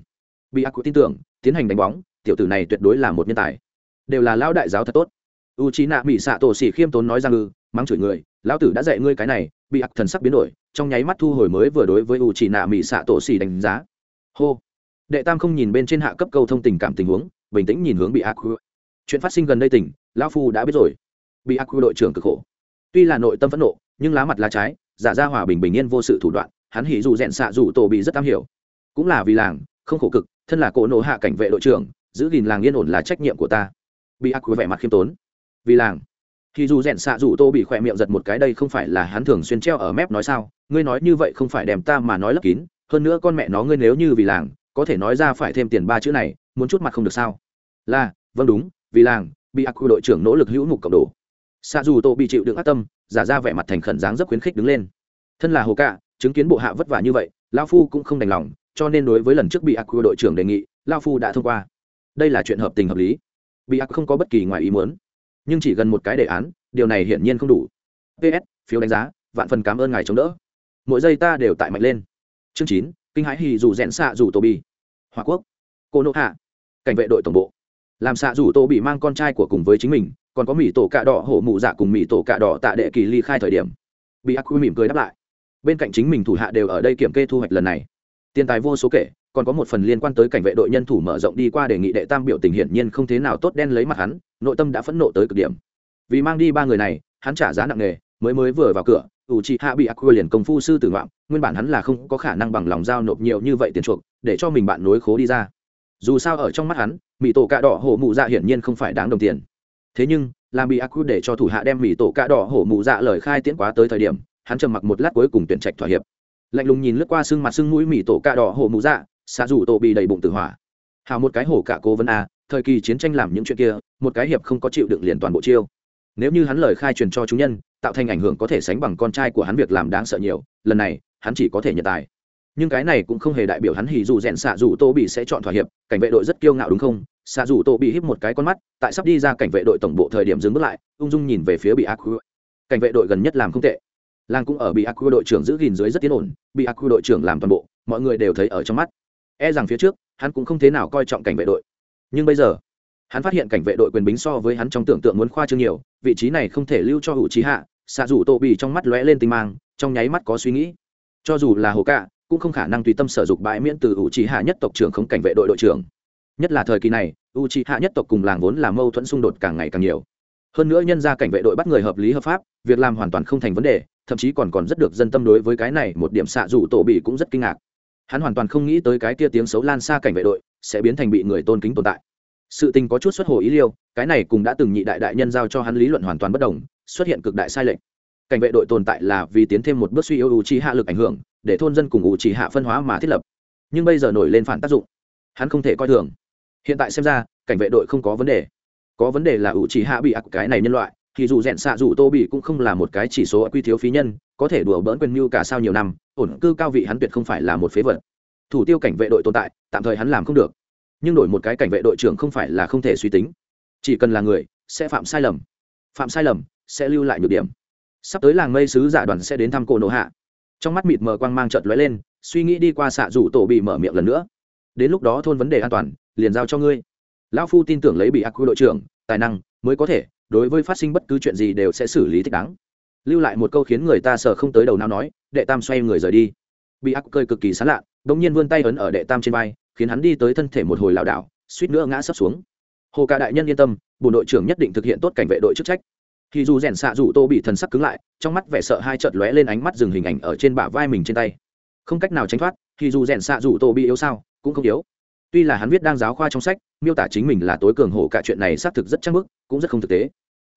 Speaker 1: bị ác tin tưởng, tiến hành đánh bóng, tiểu tử này tuyệt đối là một nhân tài. Đều là lão đại giáo thật tốt. U chi nạ mỹ xạ tổ xỉ khiêm tốn nói rằng ngư mắng chửi người, lão tử đã dạy ngươi cái này, bị ác thần sắc biến đổi, trong nháy mắt thu hồi mới vừa đối với u chi nạ mỹ xạ tổ xỉ đánh giá. Hô. Đệ tam không nhìn bên trên hạ cấp câu thông tình cảm tình huống, bình tĩnh nhìn hướng bị ác chuyện phát sinh gần đây tỉnh, lão phu đã biết rồi. Bị ác đội trưởng cực khổ. Tuy là nội tâm phẫn nộ, nhưng lá mặt lá trái, giả ra hòa bình bình yên vô sự thủ đoạn, hắn hỉ dù rèn xạ dù tổ bị rất am hiểu. Cũng là vì làng, không khổ cực thân là cổ nộ hạ cảnh vệ đội trưởng, giữ gìn làng yên ổn là trách nhiệm của ta. Bị ác vẻ mặt khiêm tốn. Vì làng. Thì dù rèn xạ dù tô bị khỏe miệng giật một cái đây không phải là hắn thường xuyên treo ở mép nói sao? Ngươi nói như vậy không phải đem ta mà nói lấp kín, hơn nữa con mẹ nó ngươi nếu như vì làng, có thể nói ra phải thêm tiền ba chữ này, muốn chút mặt không được sao? Là vâng đúng, vì làng, bị ác đội trưởng nỗ lực hữu mục cộng đồ. Xạ dù tô bị chịu đựng ác tâm, giả ra vẻ mặt thành khẩn dáng rất khuyến khích đứng lên. Thân là hồ cạ, chứng kiến bộ hạ vất vả như vậy lao phu cũng không đành lòng cho nên đối với lần trước bị ác đội trưởng đề nghị, lao phu đã thông qua. Đây là chuyện hợp tình hợp lý. Bị ác không có bất kỳ ngoài ý muốn. Nhưng chỉ gần một cái đề án, điều này hiển nhiên không đủ. Ps phiếu đánh giá, vạn phần cảm ơn ngài chống đỡ. Mỗi giây ta đều tại mạnh lên. Chương chín, kinh hãi hì dù rẽn xạ dù tô bi hòa quốc. Cô nộ hạ. Cảnh vệ đội tổng bộ. Làm xạ dù tô bị mang con trai của cùng với chính mình, còn có mỹ tổ cạ đỏ hổ mụ dạ cùng mỹ tổ cạ đỏ tạ đệ kỳ ly khai thời điểm. Bị ác quy mỉm cười đáp lại. Bên cạnh chính mình thủ hạ đều ở đây kiểm kê thu hoạch lần này tiền tài vô số kể, còn có một phần liên quan tới cảnh vệ đội nhân thủ mở rộng đi qua đề nghị đệ tam biểu tình hiển nhiên không thế nào tốt đen lấy mặt hắn, nội tâm đã phẫn nộ tới cực điểm. Vì mang đi ba người này, hắn trả giá nặng nề, mới mới vừa vào cửa, ủ trị hạ bị ác quy liền công phu sư tử ngoạm, nguyên bản hắn là không có khả năng bằng lòng giao nộp nhiều như vậy tiền chuộc, để cho mình bạn nối khố đi ra. Dù sao ở trong mắt hắn mỹ tổ cạ đỏ hổ mụ dạ hiển nhiên không phải đáng đồng tiền. Thế nhưng, làm bị ác quy để cho thủ hạ đem mỹ tổ cạ đỏ hổ mụ dạ lời khai tiễn quá tới thời điểm, hắn trầm mặc một lát cuối cùng tuyển trạch thỏa hiệp lạnh lùng nhìn lướt qua xương mặt xương mũi mỹ tổ cạ đỏ hổ mụ dạ xạ rủ tổ bị đầy bụng tử hỏa. Hào một cái hổ cả cố vấn a, thời kỳ chiến tranh làm những chuyện kia, một cái hiệp không có chịu đựng liền toàn bộ chiêu. Nếu như hắn lời khai truyền cho chúng nhân, tạo thành ảnh hưởng có thể sánh bằng con trai của hắn việc làm đáng sợ nhiều, lần này, hắn chỉ có thể nhận tài. Nhưng cái này cũng không hề đại biểu hắn hỉ dù rèn xạ dù tô bị sẽ chọn thỏa hiệp, cảnh vệ đội rất kiêu ngạo đúng không? Xạ dù tô bị híp một cái con mắt, tại sắp đi ra cảnh vệ đội tổng bộ thời điểm dừng bước lại, ung dung nhìn về phía bị ác cảnh vệ đội gần nhất làm không tệ làng cũng ở bị ác đội trưởng giữ gìn dưới rất tiến ổn bị ác đội trưởng làm toàn bộ, mọi người đều thấy ở trong mắt. E rằng phía trước, hắn cũng không thế nào coi trọng cảnh vệ đội. Nhưng bây giờ, hắn phát hiện cảnh vệ đội quyền bính so với hắn trong tưởng tượng muốn khoa trương nhiều, vị trí này không thể lưu cho hữu trí hạ xạ dù tô bị trong mắt lóe lên tinh mang, trong nháy mắt có suy nghĩ. Cho dù là hồ cạ, cũng không khả năng tùy tâm sở dục bãi miễn từ hữu trí hạ nhất tộc trưởng không cảnh vệ đội đội trưởng. Nhất là thời kỳ này u trí hạ nhất tộc cùng làng vốn là mâu thuẫn xung đột càng ngày càng nhiều. Hơn nữa nhân ra cảnh vệ đội bắt người hợp lý hợp pháp, việc làm hoàn toàn không thành vấn đề thậm chí còn còn rất được dân tâm đối với cái này một điểm xạ dù tổ bị cũng rất kinh ngạc. Hắn hoàn toàn không nghĩ tới cái kia tiếng xấu lan xa cảnh vệ đội sẽ biến thành bị người tôn kính tồn tại. Sự tình có chút xuất hồ ý liêu, cái này cũng đã từng nhị đại đại nhân giao cho hắn lý luận hoàn toàn bất đồng, xuất hiện cực đại sai lệch. Cảnh vệ đội tồn tại là vì tiến thêm một bước suy yếu u trí hạ lực ảnh hưởng, để thôn dân cùng u trí hạ phân hóa mà thiết lập. Nhưng bây giờ nổi lên phản tác dụng, hắn không thể coi thường. Hiện tại xem ra, cảnh vệ đội không có vấn đề. Có vấn đề là u trí hạ bị ác cái này nhân loại thì dù rèn xạ dù tô bị cũng không là một cái chỉ số quy thiếu phí nhân, có thể đùa bỡn quyền mưu cả sao nhiều năm, ổn cư cao vị hắn tuyệt không phải là một phế vật. Thủ tiêu cảnh vệ đội tồn tại, tạm thời hắn làm không được. Nhưng đổi một cái cảnh vệ đội trưởng không phải là không thể suy tính. Chỉ cần là người, sẽ phạm sai lầm. Phạm sai lầm, sẽ lưu lại nhược điểm. Sắp tới làng mây sứ giả đoàn sẽ đến thăm cổ nộ hạ. Trong mắt mịt mờ quang mang chợt lóe lên, suy nghĩ đi qua xạ rủ tổ bị mở miệng lần nữa. Đến lúc đó thôn vấn đề an toàn, liền giao cho ngươi. Lão phu tin tưởng lấy bị ác quy đội trưởng, tài năng mới có thể đối với phát sinh bất cứ chuyện gì đều sẽ xử lý thích đáng. Lưu lại một câu khiến người ta sợ không tới đầu nào nói, đệ tam xoay người rời đi. Bị ác cơi cực kỳ sán lạ đ ỗ n g nhiên vươn tay ấn ở đệ tam trên vai, khiến hắn đi tới thân thể một hồi lảo đảo, suýt nữa ngã sấp xuống. Hồ cả đại nhân yên tâm bộ đội trưởng nhất định thực hiện tốt cảnh vệ đội chức trách. Khi dù rèn xạ dù tô bị thần sắc cứng lại, trong mắt vẻ sợ hai chợt lóe lên ánh mắt dừng hình ảnh ở trên bả vai mình trên tay. Không cách nào tránh thoát, khi dù rèn xạ dù tô bị yếu sao, cũng không yếu tuy là hắn viết đang giáo khoa trong sách, miêu tả chính mình là tối cường hổ cả chuyện này xác thực rất chắc mức cũng rất không thực tế.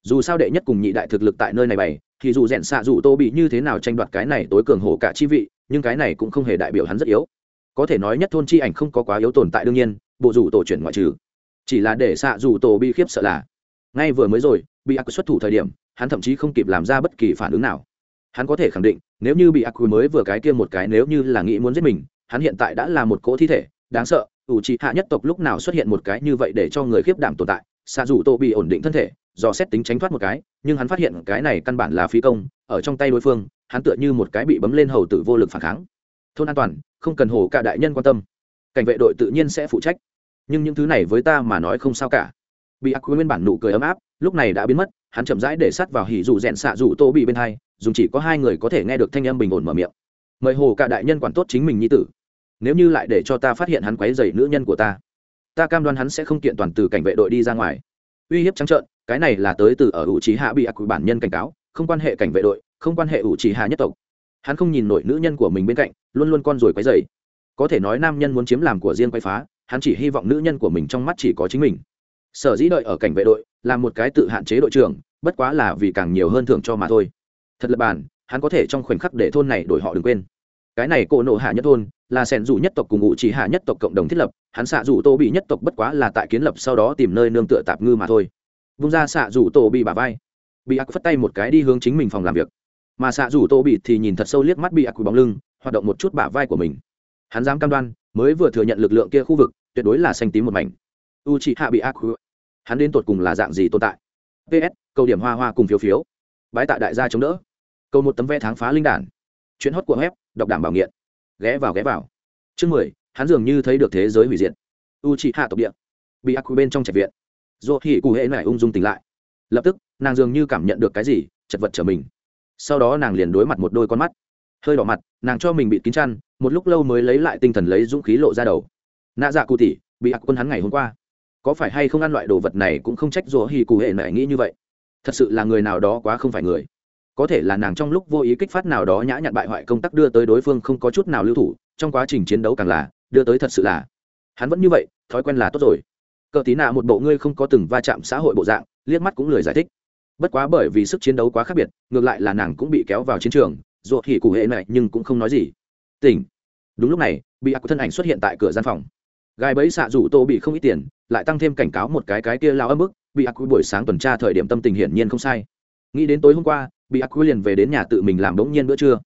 Speaker 1: Dù sao đệ nhất cùng nhị đại thực lực tại nơi này bày, thì dù rèn xạ dù tô bị như thế nào tranh đoạt cái này tối cường hổ cả chi vị, nhưng cái này cũng không hề đại biểu hắn rất yếu. Có thể nói nhất thôn chi ảnh không có quá yếu tồn tại đương nhiên, bộ dù tổ chuyển ngoại trừ. Chỉ là để xạ dù tổ bị khiếp sợ là, ngay vừa mới rồi, bị ác xuất thủ thời điểm, hắn thậm chí không kịp làm ra bất kỳ phản ứng nào. Hắn có thể khẳng định, nếu như bị ác mới vừa cái kia một cái, nếu như là nghĩ muốn giết mình, hắn hiện tại đã là một cỗ thi thể, đáng sợ ủ trì hạ nhất tộc lúc nào xuất hiện một cái như vậy để cho người khiếp đảm tồn tại, xạ dù tô bị ổn định thân thể do xét tính tránh thoát một cái, nhưng hắn phát hiện cái này căn bản là phi công, ở trong tay đối phương, hắn tựa như một cái bị bấm lên hầu tử vô lực phản kháng. Thôn an toàn, không cần hồ cả đại nhân quan tâm. Cảnh vệ đội tự nhiên sẽ phụ trách. Nhưng những thứ này với ta mà nói không sao cả. Bị ác quy nguyên bản nụ cười ấm áp, lúc này đã biến mất, hắn chậm rãi để sát vào hỉ dù rèn xạ dù tô bị bên hai, dùng chỉ có hai người có thể nghe được thanh âm bình ổn mở miệng. Mời hồ cả đại nhân quản tốt chính mình như tử nếu như lại để cho ta phát hiện hắn quấy rầy nữ nhân của ta ta cam đoan hắn sẽ không kiện toàn từ cảnh vệ đội đi ra ngoài. Uy hiếp trắng trợn cái này là tới từ ở ủ trí hạ bị ác quỷ bản nhân cảnh cáo không quan hệ cảnh vệ đội không quan hệ ủ trí hạ nhất tộc. Hắn không nhìn nổi nữ nhân của mình bên cạnh luôn luôn con rồi quấy dày có thể nói nam nhân muốn chiếm làm của riêng quay phá hắn chỉ hy vọng nữ nhân của mình trong mắt chỉ có chính mình. Sở dĩ đợi ở cảnh vệ đội là một cái tự hạn chế đội trưởng bất quá là vì càng nhiều hơn thưởng cho mà thôi. Thật là bản, hắn có thể trong khoảnh khắc để thôn này đổi họ đừng quên. Cái này cổ nộ hạ nhất thôn là sẻn dù nhất tộc cùng ngụ chỉ hạ nhất tộc cộng đồng thiết lập, hắn xạ dù tô bị nhất tộc bất quá là tại kiến lập sau đó tìm nơi nương tựa tạp ngư mà thôi. Vung ra xạ dù tô bị bà vai, bị ác phất tay một cái đi hướng chính mình phòng làm việc. Mà xạ dù tô bị thì nhìn thật sâu liếc mắt bị ác bóng lưng, hoạt động một chút bả vai của mình. Hắn dám cam đoan, mới vừa thừa nhận lực lượng kia khu vực, tuyệt đối là xanh tím một mảnh. U chị hạ bị ác hắn đến tột cùng là dạng gì tồn tại? Ps câu điểm hoa hoa cùng phiếu phiếu. Bái tạ đại gia chống đỡ. Câu một tấm vé tháng phá linh đản chuyến hót của web, đọc đảm bảo nghiện ghé vào ghé vào. Chương mười, hắn dường như thấy được thế giới hủy diệt. U chị hạ tộc địa. Bị ác bên trong trạch viện. Dù hỉ cụ hệ này ung dung tỉnh lại. Lập tức, nàng dường như cảm nhận được cái gì, chật vật trở mình. Sau đó nàng liền đối mặt một đôi con mắt. Hơi đỏ mặt, nàng cho mình bị kín chăn, một lúc lâu mới lấy lại tinh thần lấy dũng khí lộ ra đầu. Nạ dạ cụ tỉ bị ác quân hắn ngày hôm qua. Có phải hay không ăn loại đồ vật này cũng không trách dù hỉ cụ hệ này nghĩ như vậy? Thật sự là người nào đó quá không phải người có thể là nàng trong lúc vô ý kích phát nào đó nhã nhặn bại hoại công tác đưa tới đối phương không có chút nào lưu thủ, trong quá trình chiến đấu càng là, đưa tới thật sự là, hắn vẫn như vậy, thói quen là tốt rồi. Cờ tí nạ một bộ ngươi không có từng va chạm xã hội bộ dạng, liếc mắt cũng lười giải thích. Bất quá bởi vì sức chiến đấu quá khác biệt, ngược lại là nàng cũng bị kéo vào chiến trường, ruột hỉ cụ hệ này nhưng cũng không nói gì. Tỉnh. Đúng lúc này, bị ác thân ảnh xuất hiện tại cửa gian phòng. Gai bẫy xạ rủ tô bị không ít tiền, lại tăng thêm cảnh cáo một cái cái kia lao âm ức bị ác buổi sáng tuần tra thời điểm tâm tình hiển nhiên không sai. Nghĩ đến tối hôm qua bị ác liền về đến nhà tự mình làm đống nhiên bữa trưa.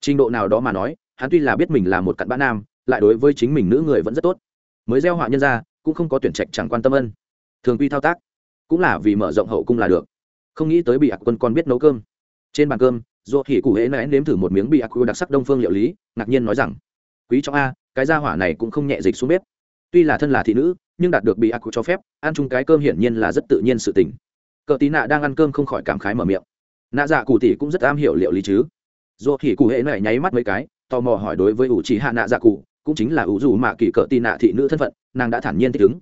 Speaker 1: Trình độ nào đó mà nói, hắn tuy là biết mình là một cặn bã nam, lại đối với chính mình nữ người vẫn rất tốt. Mới gieo họa nhân ra, cũng không có tuyển trạch chẳng quan tâm ân. Thường quy thao tác, cũng là vì mở rộng hậu cung là được. Không nghĩ tới bị ác quân còn biết nấu cơm. Trên bàn cơm do hỉ cụ hễ nén nếm thử một miếng bị ác đặc sắc đông phương liệu lý, ngạc nhiên nói rằng, quý trong a, cái gia hỏa này cũng không nhẹ dịch xuống bếp. Tuy là thân là thị nữ, nhưng đạt được bị ác cho phép, ăn chung cái cơm hiển nhiên là rất tự nhiên sự tình. Cờ tí nạ đang ăn cơm không khỏi cảm khái mở miệng nạ dạ cụ tỷ cũng rất am hiểu liệu lý chứ. Do thì cụ hệ nãy nháy mắt mấy cái, tò mò hỏi đối với ủ chỉ hạ nạ dạ cụ, cũng chính là ủ dù mạ kỳ cờ tí nạ thị nữ thân phận, nàng đã thản nhiên thích ứng.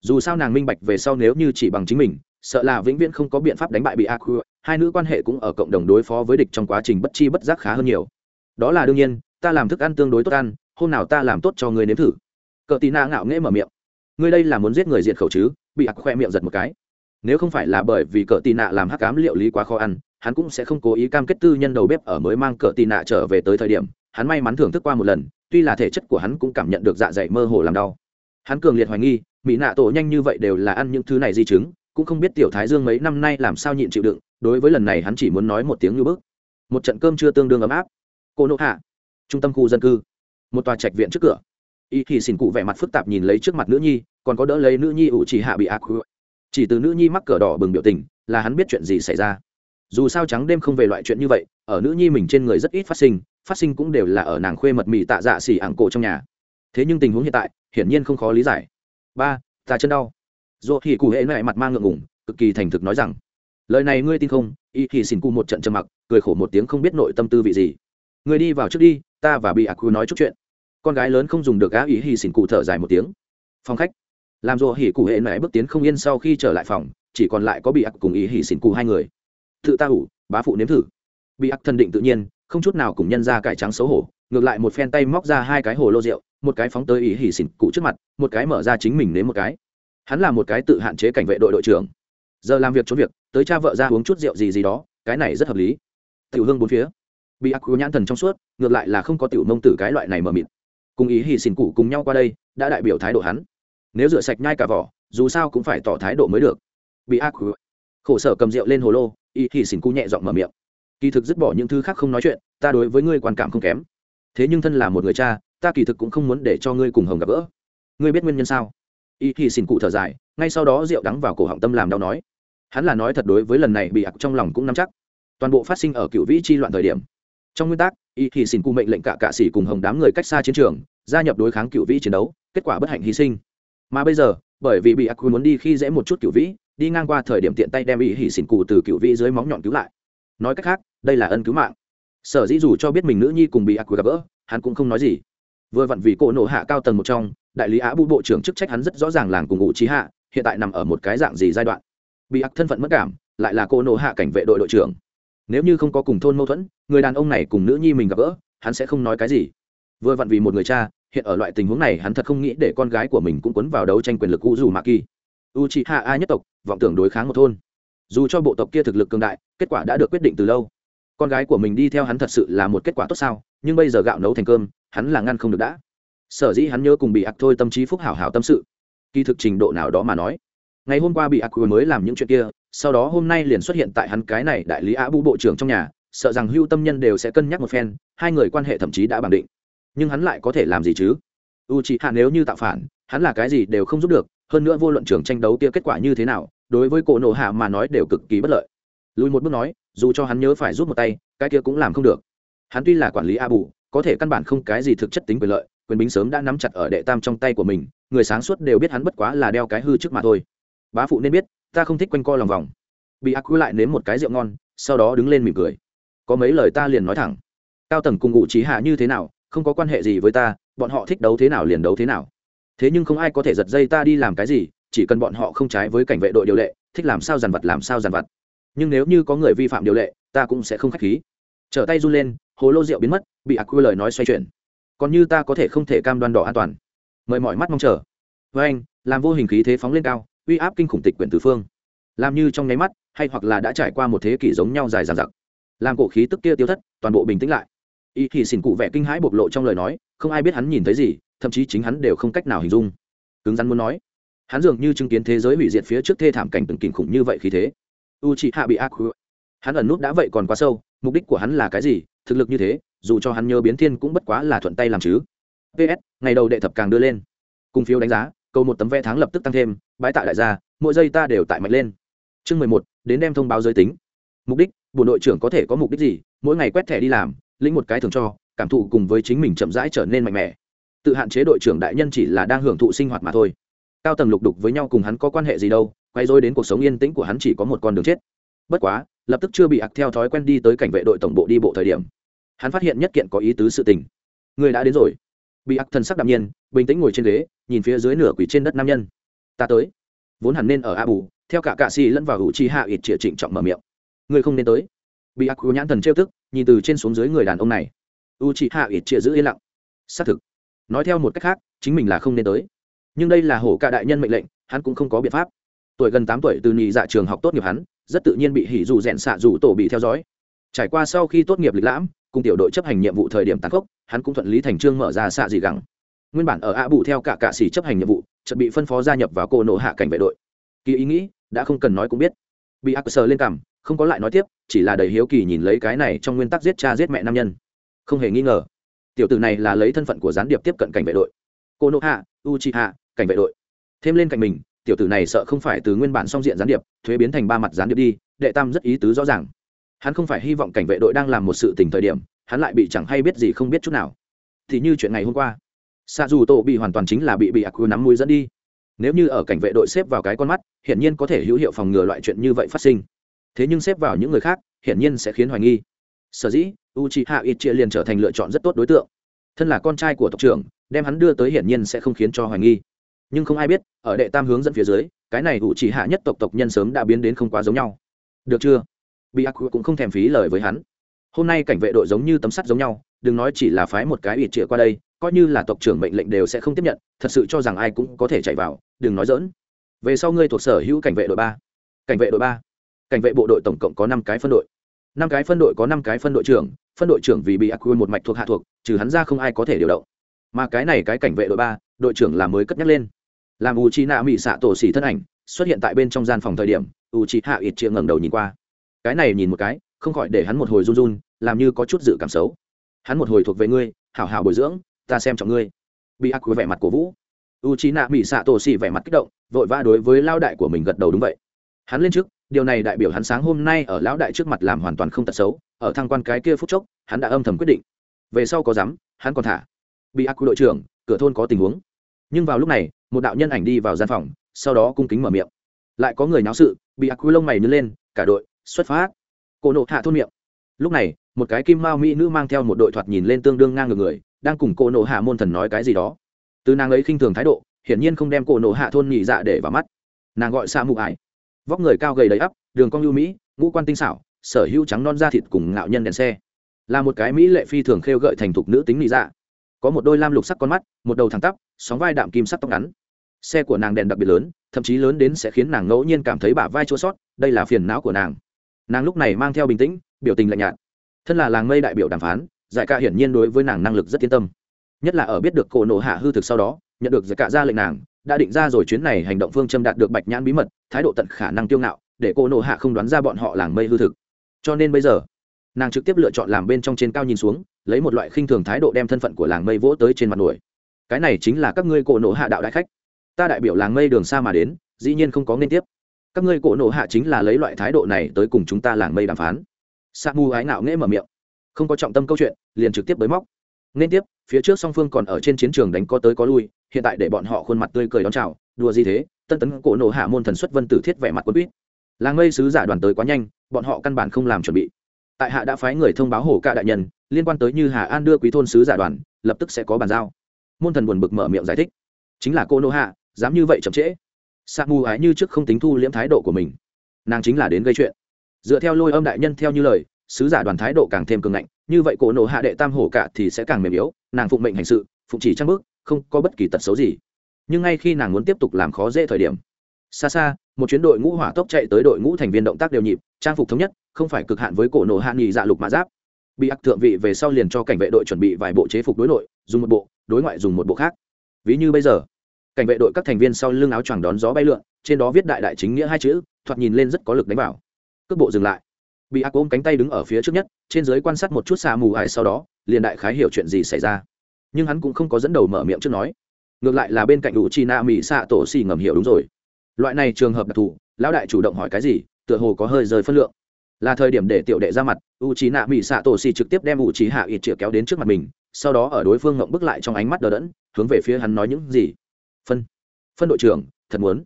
Speaker 1: Dù sao nàng minh bạch về sau nếu như chỉ bằng chính mình, sợ là vĩnh viễn không có biện pháp đánh bại bị a khu, hai nữ quan hệ cũng ở cộng đồng đối phó với địch trong quá trình bất chi bất giác khá hơn nhiều. Đó là đương nhiên, ta làm thức ăn tương đối tốt ăn, hôm nào ta làm tốt cho người nếm thử. Cờ tì na ngạo nghễ mở miệng. Ngươi đây là muốn giết người diện khẩu chứ? Bị ạc khoe miệng giật một cái. Nếu không phải là bởi vì cờ tì nạ làm hắc cám liệu lý quá khó ăn hắn cũng sẽ không cố ý cam kết tư nhân đầu bếp ở mới mang cờ tì nạ trở về tới thời điểm, hắn may mắn thưởng thức qua một lần, tuy là thể chất của hắn cũng cảm nhận được dạ dày mơ hồ làm đau. Hắn cường liệt hoài nghi, mỹ nạ tổ nhanh như vậy đều là ăn những thứ này di chứng, cũng không biết tiểu thái dương mấy năm nay làm sao nhịn chịu đựng, đối với lần này hắn chỉ muốn nói một tiếng như bước một trận cơm chưa tương đương ấm áp. Cô nộ hạ, trung tâm khu dân cư. Một tòa trạch viện trước cửa. Y thì xin cụ vẻ mặt phức tạp nhìn lấy trước mặt nữ nhi, còn có đỡ lấy nữ nhi ủ chỉ hạ bị ác chỉ từ nữ nhi mắc cờ đỏ bừng biểu tình, là hắn biết chuyện gì xảy ra dù sao trắng đêm không về loại chuyện như vậy, ở nữ nhi mình trên người rất ít phát sinh phát sinh cũng đều là ở nàng khuê mật mì tạ dạ xỉ ảng cổ trong nhà. Thế nhưng tình huống hiện tại, hiển nhiên không khó lý giải. Ba, ta chân đau. Dù thì cụ hệ lại mặt mang ngượng ngủng cực kỳ thành thực nói rằng, lời này ngươi tin không? Y thì xin cụ một trận trầm mặc, cười khổ một tiếng không biết nội tâm tư vị gì. Ngươi đi vào trước đi, ta và bị ác nói chút chuyện. Con gái lớn không dùng được á ý hì xỉn cụ thở dài một tiếng. Phòng khách, làm rồ hỉ cụ hệ mẹ bước tiến không yên sau khi trở lại phòng, chỉ còn lại có bị ác cùng ý hỉ xỉn cụ hai người tự ta ủ, bá phụ nếm thử. Bị ác thân định tự nhiên, không chút nào cùng nhân ra cải trắng xấu hổ, ngược lại một phen tay móc ra hai cái hồ lô rượu, một cái phóng tới ý hỉ xỉn cụ trước mặt, một cái mở ra chính mình nếm một cái. Hắn là một cái tự hạn chế cảnh vệ đội đội trưởng. Giờ làm việc trốn việc, tới cha vợ ra uống chút rượu gì gì đó, cái này rất hợp lý. Tiểu hương bốn phía, bị ác nhãn thần trong suốt, ngược lại là không có tiểu nông tử cái loại này mờ mịt. Cùng ý hỉ xỉn cụ cùng nhau qua đây, đã đại biểu thái độ hắn. Nếu rửa sạch nhai cả vỏ, dù sao cũng phải tỏ thái độ mới được. Bị ác khổ sở cầm rượu lên hồ lô Y Thì xỉn cụ nhẹ giọng mở miệng. Kỳ thực dứt bỏ những thứ khác không nói chuyện, ta đối với ngươi quan cảm không kém. Thế nhưng thân là một người cha, ta kỳ thực cũng không muốn để cho ngươi cùng hồng gặp gỡ. Ngươi biết nguyên nhân sao? Y thì xin cụ thở dài, ngay sau đó rượu đắng vào cổ họng tâm làm đau nói. Hắn là nói thật đối với lần này bị ặc trong lòng cũng nắm chắc. Toàn bộ phát sinh ở cựu vĩ chi loạn thời điểm. Trong nguyên tắc, y thì xin cụ mệnh lệnh cả cạ sĩ cùng hồng đám người cách xa chiến trường, gia nhập đối kháng cựu vĩ chiến đấu, kết quả bất hạnh hy sinh. Mà bây giờ, bởi vì bị ặc muốn đi khi dễ một chút cựu vĩ đi ngang qua thời điểm tiện tay đem ý hỉ xỉn cụ từ cựu vĩ dưới móng nhọn cứu lại. Nói cách khác, đây là ân cứu mạng. Sở dĩ dù cho biết mình nữ nhi cùng bị ác quỷ gặp gỡ, hắn cũng không nói gì. Vừa vặn vì cổ nộ hạ cao tầng một trong, đại lý á bu bộ trưởng chức trách hắn rất rõ ràng làng cùng ngụ trí hạ, hiện tại nằm ở một cái dạng gì giai đoạn. Bị ác thân phận mất cảm, lại là cô nộ hạ cảnh vệ đội đội trưởng. Nếu như không có cùng thôn mâu thuẫn, người đàn ông này cùng nữ nhi mình gặp gỡ, hắn sẽ không nói cái gì. Vừa vặn vì một người cha, hiện ở loại tình huống này hắn thật không nghĩ để con gái của mình cũng quấn vào đấu tranh quyền lực u dù mạ kỳ u chị hạ a nhất tộc, vọng tưởng đối kháng một thôn. Dù cho bộ tộc kia thực lực cường đại, kết quả đã được quyết định từ lâu. Con gái của mình đi theo hắn thật sự là một kết quả tốt sao, nhưng bây giờ gạo nấu thành cơm, hắn là ngăn không được đã. Sở dĩ hắn nhớ cùng bị ác thôi tâm trí phúc hảo hảo tâm sự. Kỳ thực trình độ nào đó mà nói, ngày hôm qua bị ác mới làm những chuyện kia, sau đó hôm nay liền xuất hiện tại hắn cái này đại lý á bu bộ trưởng trong nhà, sợ rằng hưu tâm nhân đều sẽ cân nhắc một phen, hai người quan hệ thậm chí đã bằng định. Nhưng hắn lại có thể làm gì chứ? U c h ị hạ nếu như tạo phản, hắn là cái gì đều không giúp được hơn nữa vô luận trưởng tranh đấu kia kết quả như thế nào, đối với cổ nộ hạ mà nói đều cực kỳ bất lợi. Lùi một bước nói, dù cho hắn nhớ phải rút một tay, cái kia cũng làm không được. Hắn tuy là quản lý a bù, có thể căn bản không cái gì thực chất tính quyền lợi, quyền bính sớm đã nắm chặt ở đệ tam trong tay của mình, người sáng suốt đều biết hắn bất quá là đeo cái hư trước mà thôi. Bá phụ nên biết, ta không thích quanh co lòng vòng. Bị ác quy lại nếm một cái rượu ngon, sau đó đứng lên mỉm cười. Có mấy lời ta liền nói thẳng. Cao tầng cùng ngụ trí hạ như thế nào, không có quan hệ gì với ta, bọn họ thích đấu thế nào liền đấu thế nào thế nhưng không ai có thể giật dây ta đi làm cái gì, chỉ cần bọn họ không trái với cảnh vệ đội điều lệ, thích làm sao dàn vật làm sao dàn vật nhưng nếu như có người vi phạm điều lệ, ta cũng sẽ không k h á c h khí. Trở tay run lên, hồ lô rượu biến mất, bị ác quy lời nói xoay chuyển. Còn như ta có thể không thể cam đoan đỏ an toàn. Mời mọi mắt mong chờ. Với anh, làm vô hình khí thế phóng lên cao, uy áp kinh khủng tịch quyển tứ phương. Làm như trong nháy mắt, hay hoặc là đã trải qua một thế kỷ giống nhau dài dàn giặc làm cổ khí tức kia tiêu thất, toàn bộ bình tĩnh lại. Y thì xỉn cụ vẻ kinh hãi bộc lộ trong lời nói, không ai biết hắn nhìn thấy gì thậm chí chính hắn đều không cách nào hình dung. Cứng rắn muốn nói, hắn dường như chứng kiến thế giới hủy diệt phía trước thê thảm cảnh từng kinh khủng như vậy khí thế. U chị hạ bị ác hắn ẩn nút đã vậy còn quá sâu, mục đích của hắn là cái gì? Thực lực như thế, dù cho hắn nhớ biến thiên cũng bất quá là thuận tay làm chứ. Ps ngày đầu đệ thập càng đưa lên. Cùng phiếu đánh giá, câu một tấm vé tháng lập tức tăng thêm, bãi tại đại gia, mỗi giây ta đều tại mạnh lên. Chương mười một, đến đem thông báo giới tính. Mục đích, bộ đội trưởng có thể có mục đích gì? Mỗi ngày quét thẻ đi làm, lĩnh một cái thường cho, cảm thụ cùng với chính mình chậm rãi trở nên mạnh mẽ tự hạn chế đội trưởng đại nhân chỉ là đang hưởng thụ sinh hoạt mà thôi. Cao tầng lục đục với nhau cùng hắn có quan hệ gì đâu, quay dối đến cuộc sống yên tĩnh của hắn chỉ có một con đường chết. Bất quá, lập tức chưa bị ạc theo thói quen đi tới cảnh vệ đội tổng bộ đi bộ thời điểm, hắn phát hiện nhất kiện có ý tứ sự tình. Người đã đến rồi. Bị ạc thần sắc đạm nhiên, bình tĩnh ngồi trên ghế, nhìn phía dưới nửa quỷ trên đất nam nhân. Ta tới. Vốn hẳn nên ở a bù theo cả cạ xì lẫn vào hữu chi hạ ít trịa trịnh trọng mở miệng. Người không nên tới. Bị ạc nhãn thần trêu tức, nhìn từ trên xuống dưới người đàn ông này. U chi hạ ít trịa giữ yên lặng. Xác thực nói theo một cách khác, chính mình là không nên tới. Nhưng đây là hổ cả đại nhân mệnh lệnh, hắn cũng không có biện pháp. Tuổi gần tám tuổi, từ nhị dạ trường học tốt nghiệp hắn, rất tự nhiên bị hỉ dù rèn xạ dù tổ bị theo dõi. Trải qua sau khi tốt nghiệp lịch lãm, cùng tiểu đội chấp hành nhiệm vụ thời điểm tàn khốc, hắn cũng thuận lý thành trương mở ra xạ dị gẳng. Nguyên bản ở a bù theo cả cạ sĩ chấp hành nhiệm vụ chuẩn bị phân phó gia nhập vào cô nộ hạ cảnh vệ đội. Kỳ ý nghĩ, đã không cần nói cũng biết. Bị ác sờ lên cằm không có lại nói tiếp, chỉ là đầy hiếu kỳ nhìn lấy cái này trong nguyên tắc giết cha giết mẹ nam nhân. Không hề nghi ngờ tiểu tử này là lấy thân phận của gián điệp tiếp cận cảnh vệ đội. Cô nộ hạ u chi hạ cảnh vệ đội. Thêm lên cạnh mình, tiểu tử này sợ không phải từ nguyên bản song diện gián điệp, thuế biến thành ba mặt gián điệp đi, đệ tam rất ý tứ rõ ràng. Hắn không phải hy vọng cảnh vệ đội đang làm một sự tình thời điểm, hắn lại bị chẳng hay biết gì không biết chút nào. Thì như chuyện ngày hôm qua xa dù tổ bị hoàn toàn chính là bị bị ác quy nắm mũi dẫn đi. Nếu như ở cảnh vệ đội xếp vào cái con mắt, hiển nhiên có thể hữu hiệu phòng ngừa loại chuyện như vậy phát sinh. Thế nhưng xếp vào những người khác, hiển nhiên sẽ khiến hoài nghi. Sở dĩ u c h i hạ ít chia liền trở thành lựa chọn rất tốt đối tượng. Thân là con trai của tộc trưởng, đem hắn đưa tới hiển nhiên sẽ không khiến cho hoài nghi. Nhưng không ai biết, ở đệ tam hướng dẫn phía dưới, cái này ủ chỉ hạ nhất tộc tộc nhân sớm đã biến đến không quá giống nhau. Được chưa? Bị ác cũng không thèm phí lời với hắn. Hôm nay cảnh vệ đội giống như tấm sắt giống nhau, đừng nói chỉ là phái một cái ít chĩa qua đây, coi như là tộc trưởng mệnh lệnh đều sẽ không tiếp nhận, thật sự cho rằng ai cũng có thể chạy vào, đừng nói dỡn về sau ngươi thuộc sở hữu cảnh vệ đội ba. Cảnh vệ đội ba. Cảnh vệ bộ đội tổng cộng có năm cái phân đội năm cái phân đội có năm cái phân đội trưởng, phân đội trưởng vì bị ác một mạch thuộc hạ thuộc, trừ hắn ra không ai có thể điều động. Mà cái này cái cảnh vệ đội ba, đội trưởng là mới cất nhắc lên. Làm u chi nạ mỹ xạ tổ xỉ thân ảnh, xuất hiện tại bên trong gian phòng thời điểm u chi hạ ít chia ngẩng đầu nhìn qua. Cái này nhìn một cái, không khỏi để hắn một hồi run run, làm như có chút dự cảm xấu. Hắn một hồi thuộc về ngươi, hảo hảo bồi dưỡng, ta xem trọng ngươi. Bị ác quy vẻ mặt cổ vũ. U chi nạ mỹ xạ tổ xỉ vẻ mặt kích động, vội vã đối với lao đại của mình gật đầu đúng vậy. Hắn lên trước điều này đại biểu hắn sáng hôm nay ở lão đại trước mặt làm hoàn toàn không tật xấu, ở thăng quan cái kia phút chốc, hắn đã âm thầm quyết định. Về sau có dám, hắn còn thả. Bị ác đội trưởng, cửa thôn có tình huống. Nhưng vào lúc này, một đạo nhân ảnh đi vào gian phòng, sau đó cung kính mở miệng. Lại có người náo sự, bị ác quy lông mày nhớ lên, cả đội, xuất phát. Cổ nộ hạ thôn miệng. Lúc này, một cái kim mao mỹ nữ mang theo một đội thoạt nhìn lên tương đương ngang ngược người, đang cùng cổ nộ hạ môn thần nói cái gì đó. Từ nàng ấy khinh thường thái độ, hiển nhiên không đem cổ nộ hạ thôn nhị dạ để vào mắt. Nàng gọi xa mụ ải vóc người cao gầy đầy ắp, đường cong lưu mỹ, ngũ quan tinh xảo, sở hữu trắng non da thịt cùng ngạo nhân đèn xe. Là một cái mỹ lệ phi thường khêu gợi thành thục nữ tính nhị dạ. Có một đôi lam lục sắc con mắt, một đầu thẳng tắp, sóng vai đạm kim sắc tóc ngắn. Xe của nàng đèn đặc biệt lớn, thậm chí lớn đến sẽ khiến nàng ngẫu nhiên cảm thấy bả vai chua sót đây là phiền não của nàng. Nàng lúc này mang theo bình tĩnh, biểu tình lạnh nhạt. Thân là làng mây đại biểu đàm phán, giải ca hiển nhiên đối với nàng năng lực rất yên tâm. Nhất là ở biết được cổ nổ hạ hư thực sau đó, nhận được giải ca ra lệnh nàng, đã định ra rồi chuyến này hành động phương châm đạt được bạch nhãn bí mật thái độ tận khả năng tiêu ngạo, để cô nộ hạ không đoán ra bọn họ làng mây hư thực. Cho nên bây giờ, nàng trực tiếp lựa chọn làm bên trong trên cao nhìn xuống, lấy một loại khinh thường thái độ đem thân phận của làng mây vỗ tới trên mặt nổi. Cái này chính là các ngươi cổ nộ hạ đạo đại khách. Ta đại biểu làng mây đường xa mà đến, dĩ nhiên không có nên tiếp. Các ngươi cổ nộ hạ chính là lấy loại thái độ này tới cùng chúng ta làng mây đàm phán. Sa mu ái ngạo nghễ mở miệng. Không có trọng tâm câu chuyện, liền trực tiếp bới móc. Nên tiếp, phía trước song phương còn ở trên chiến trường đánh có tới có lui, hiện tại để bọn họ khuôn mặt tươi cười đón chào, đùa gì thế? Tân tấn cổ nộ hạ môn thần xuất vân tử thiết vẻ mặt quân quýt. Làng mây sứ giả đoàn tới quá nhanh, bọn họ căn bản không làm chuẩn bị. Tại hạ đã phái người thông báo hổ ca đại nhân, liên quan tới như hà an đưa quý thôn sứ giả đoàn, lập tức sẽ có bàn giao. Môn thần buồn bực mở miệng giải thích. Chính là cô nô hạ, dám như vậy chậm trễ. Sa mù ái như trước không tính thu liễm thái độ của mình. Nàng chính là đến gây chuyện. Dựa theo lôi âm đại nhân theo như lời, sứ giả đoàn thái độ càng thêm cường ngạnh, như vậy cổ nộ hạ đệ tam hổ cả thì sẽ càng mềm yếu, nàng phụng mệnh hành sự, phụng chỉ trang bước không có bất kỳ tật xấu gì nhưng ngay khi nàng muốn tiếp tục làm khó dễ thời điểm, xa xa, một chuyến đội ngũ hỏa tốc chạy tới đội ngũ thành viên động tác đều nhịp, trang phục thống nhất, không phải cực hạn với cổ nổ hạ nghị dạ lục mã giáp. Bị ác thượng vị về sau liền cho cảnh vệ đội chuẩn bị vài bộ chế phục đối nội, dùng một bộ, đối ngoại dùng một bộ khác. Ví như bây giờ, cảnh vệ đội các thành viên sau lưng áo choàng đón gió bay lượn, trên đó viết đại đại chính nghĩa hai chữ, thoạt nhìn lên rất có lực đánh vào. Cước bộ dừng lại. Bị ác ôm cánh tay đứng ở phía trước nhất, trên dưới quan sát một chút xa mù ải sau đó, liền đại khái hiểu chuyện gì xảy ra. Nhưng hắn cũng không có dẫn đầu mở miệng trước nói ngược lại là bên cạnh đủ chi na mỹ xạ tổ xì ngầm hiểu đúng rồi. Loại này trường hợp đặc thù, lão đại chủ động hỏi cái gì, tựa hồ có hơi rời phân lượng. Là thời điểm để tiểu đệ ra mặt u trí nạ mỹ xạ tổ xì trực tiếp đem u trí hạ ít chĩa kéo đến trước mặt mình, sau đó ở đối phương ngậm bước lại trong ánh mắt đờ đẫn, hướng về phía hắn nói những gì? Phân. Phân đội trưởng, thật muốn.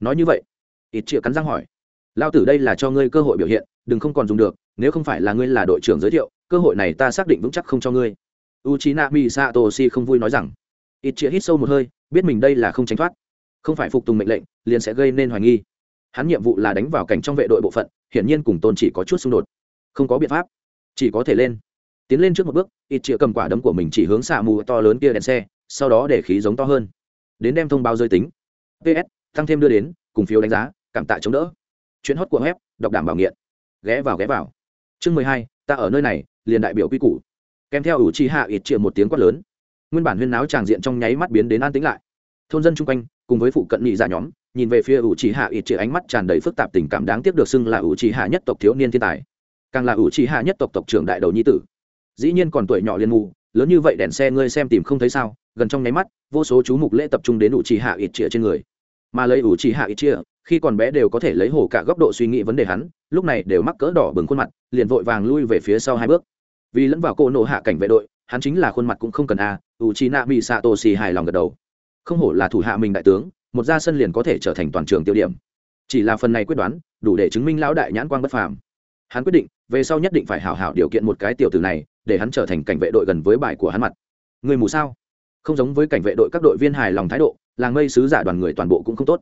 Speaker 1: Nói như vậy. Ít chĩa cắn răng hỏi. Lao tử đây là cho ngươi cơ hội biểu hiện, đừng không còn dùng được, nếu không phải là ngươi là đội trưởng giới thiệu, cơ hội này ta xác định vững chắc không cho ngươi. U trí nạ mỹ xạ tổ xì không vui nói rằng ít chĩa hít sâu một hơi, biết mình đây là không tránh thoát. Không phải phục tùng mệnh lệnh, liền sẽ gây nên hoài nghi. Hắn nhiệm vụ là đánh vào cảnh trong vệ đội bộ phận, hiển nhiên cùng tôn chỉ có chút xung đột. Không có biện pháp, chỉ có thể lên. Tiến lên trước một bước, ít chĩa cầm quả đấm của mình chỉ hướng xạ mù to lớn kia đèn xe, sau đó để khí giống to hơn. Đến đem thông báo giới tính. Ps tăng thêm đưa đến, cùng phiếu đánh giá, cảm tạ chống đỡ. Chuyến hót của web, đọc đảm bảo nghiện. Ghé vào ghé vào. Chương mười hai, ta ở nơi này, liền đại biểu quy củ. Kèm theo ủ chi hạ ít chĩa một tiếng quát lớn nguyên bản huyên náo tràng diện trong nháy mắt biến đến an tĩnh lại. Thôn dân chung quanh, cùng với phụ cận nhị giả nhóm, nhìn về phía ủ trì hạ ít chỉ ánh mắt tràn đầy phức tạp tình cảm đáng tiếc được xưng là ủ trì hạ nhất tộc thiếu niên thiên tài. Càng là ủ trì hạ nhất tộc tộc trưởng đại đầu nhi tử. Dĩ nhiên còn tuổi nhỏ liên mù, lớn như vậy đèn xe ngươi xem tìm không thấy sao, gần trong nháy mắt, vô số chú mục lễ tập trung đến ủ trì hạ ít chĩa trên người. Mà lấy ủ trì hạ ít chĩa khi còn bé đều có thể lấy hổ cả góc độ suy nghĩ vấn đề hắn, lúc này đều mắc cỡ đỏ bừng khuôn mặt, liền vội vàng lui về phía sau hai bước. Vì lẫn vào cô nộ hạ cảnh vệ đội hắn chính là khuôn mặt cũng không cần a ủ trì nạ bị xạ tổ xì hài lòng gật đầu. Không hổ là thủ hạ mình đại tướng, một ra sân liền có thể trở thành toàn trường tiêu điểm. Chỉ là phần này quyết đoán, đủ để chứng minh lão đại nhãn quang bất phàm. Hắn quyết định, về sau nhất định phải hảo hảo điều kiện một cái tiểu tử này, để hắn trở thành cảnh vệ đội gần với bài của hắn mặt. Người mù sao? Không giống với cảnh vệ đội các đội viên hài lòng thái độ, làng mây sứ giả đoàn người toàn bộ cũng không tốt.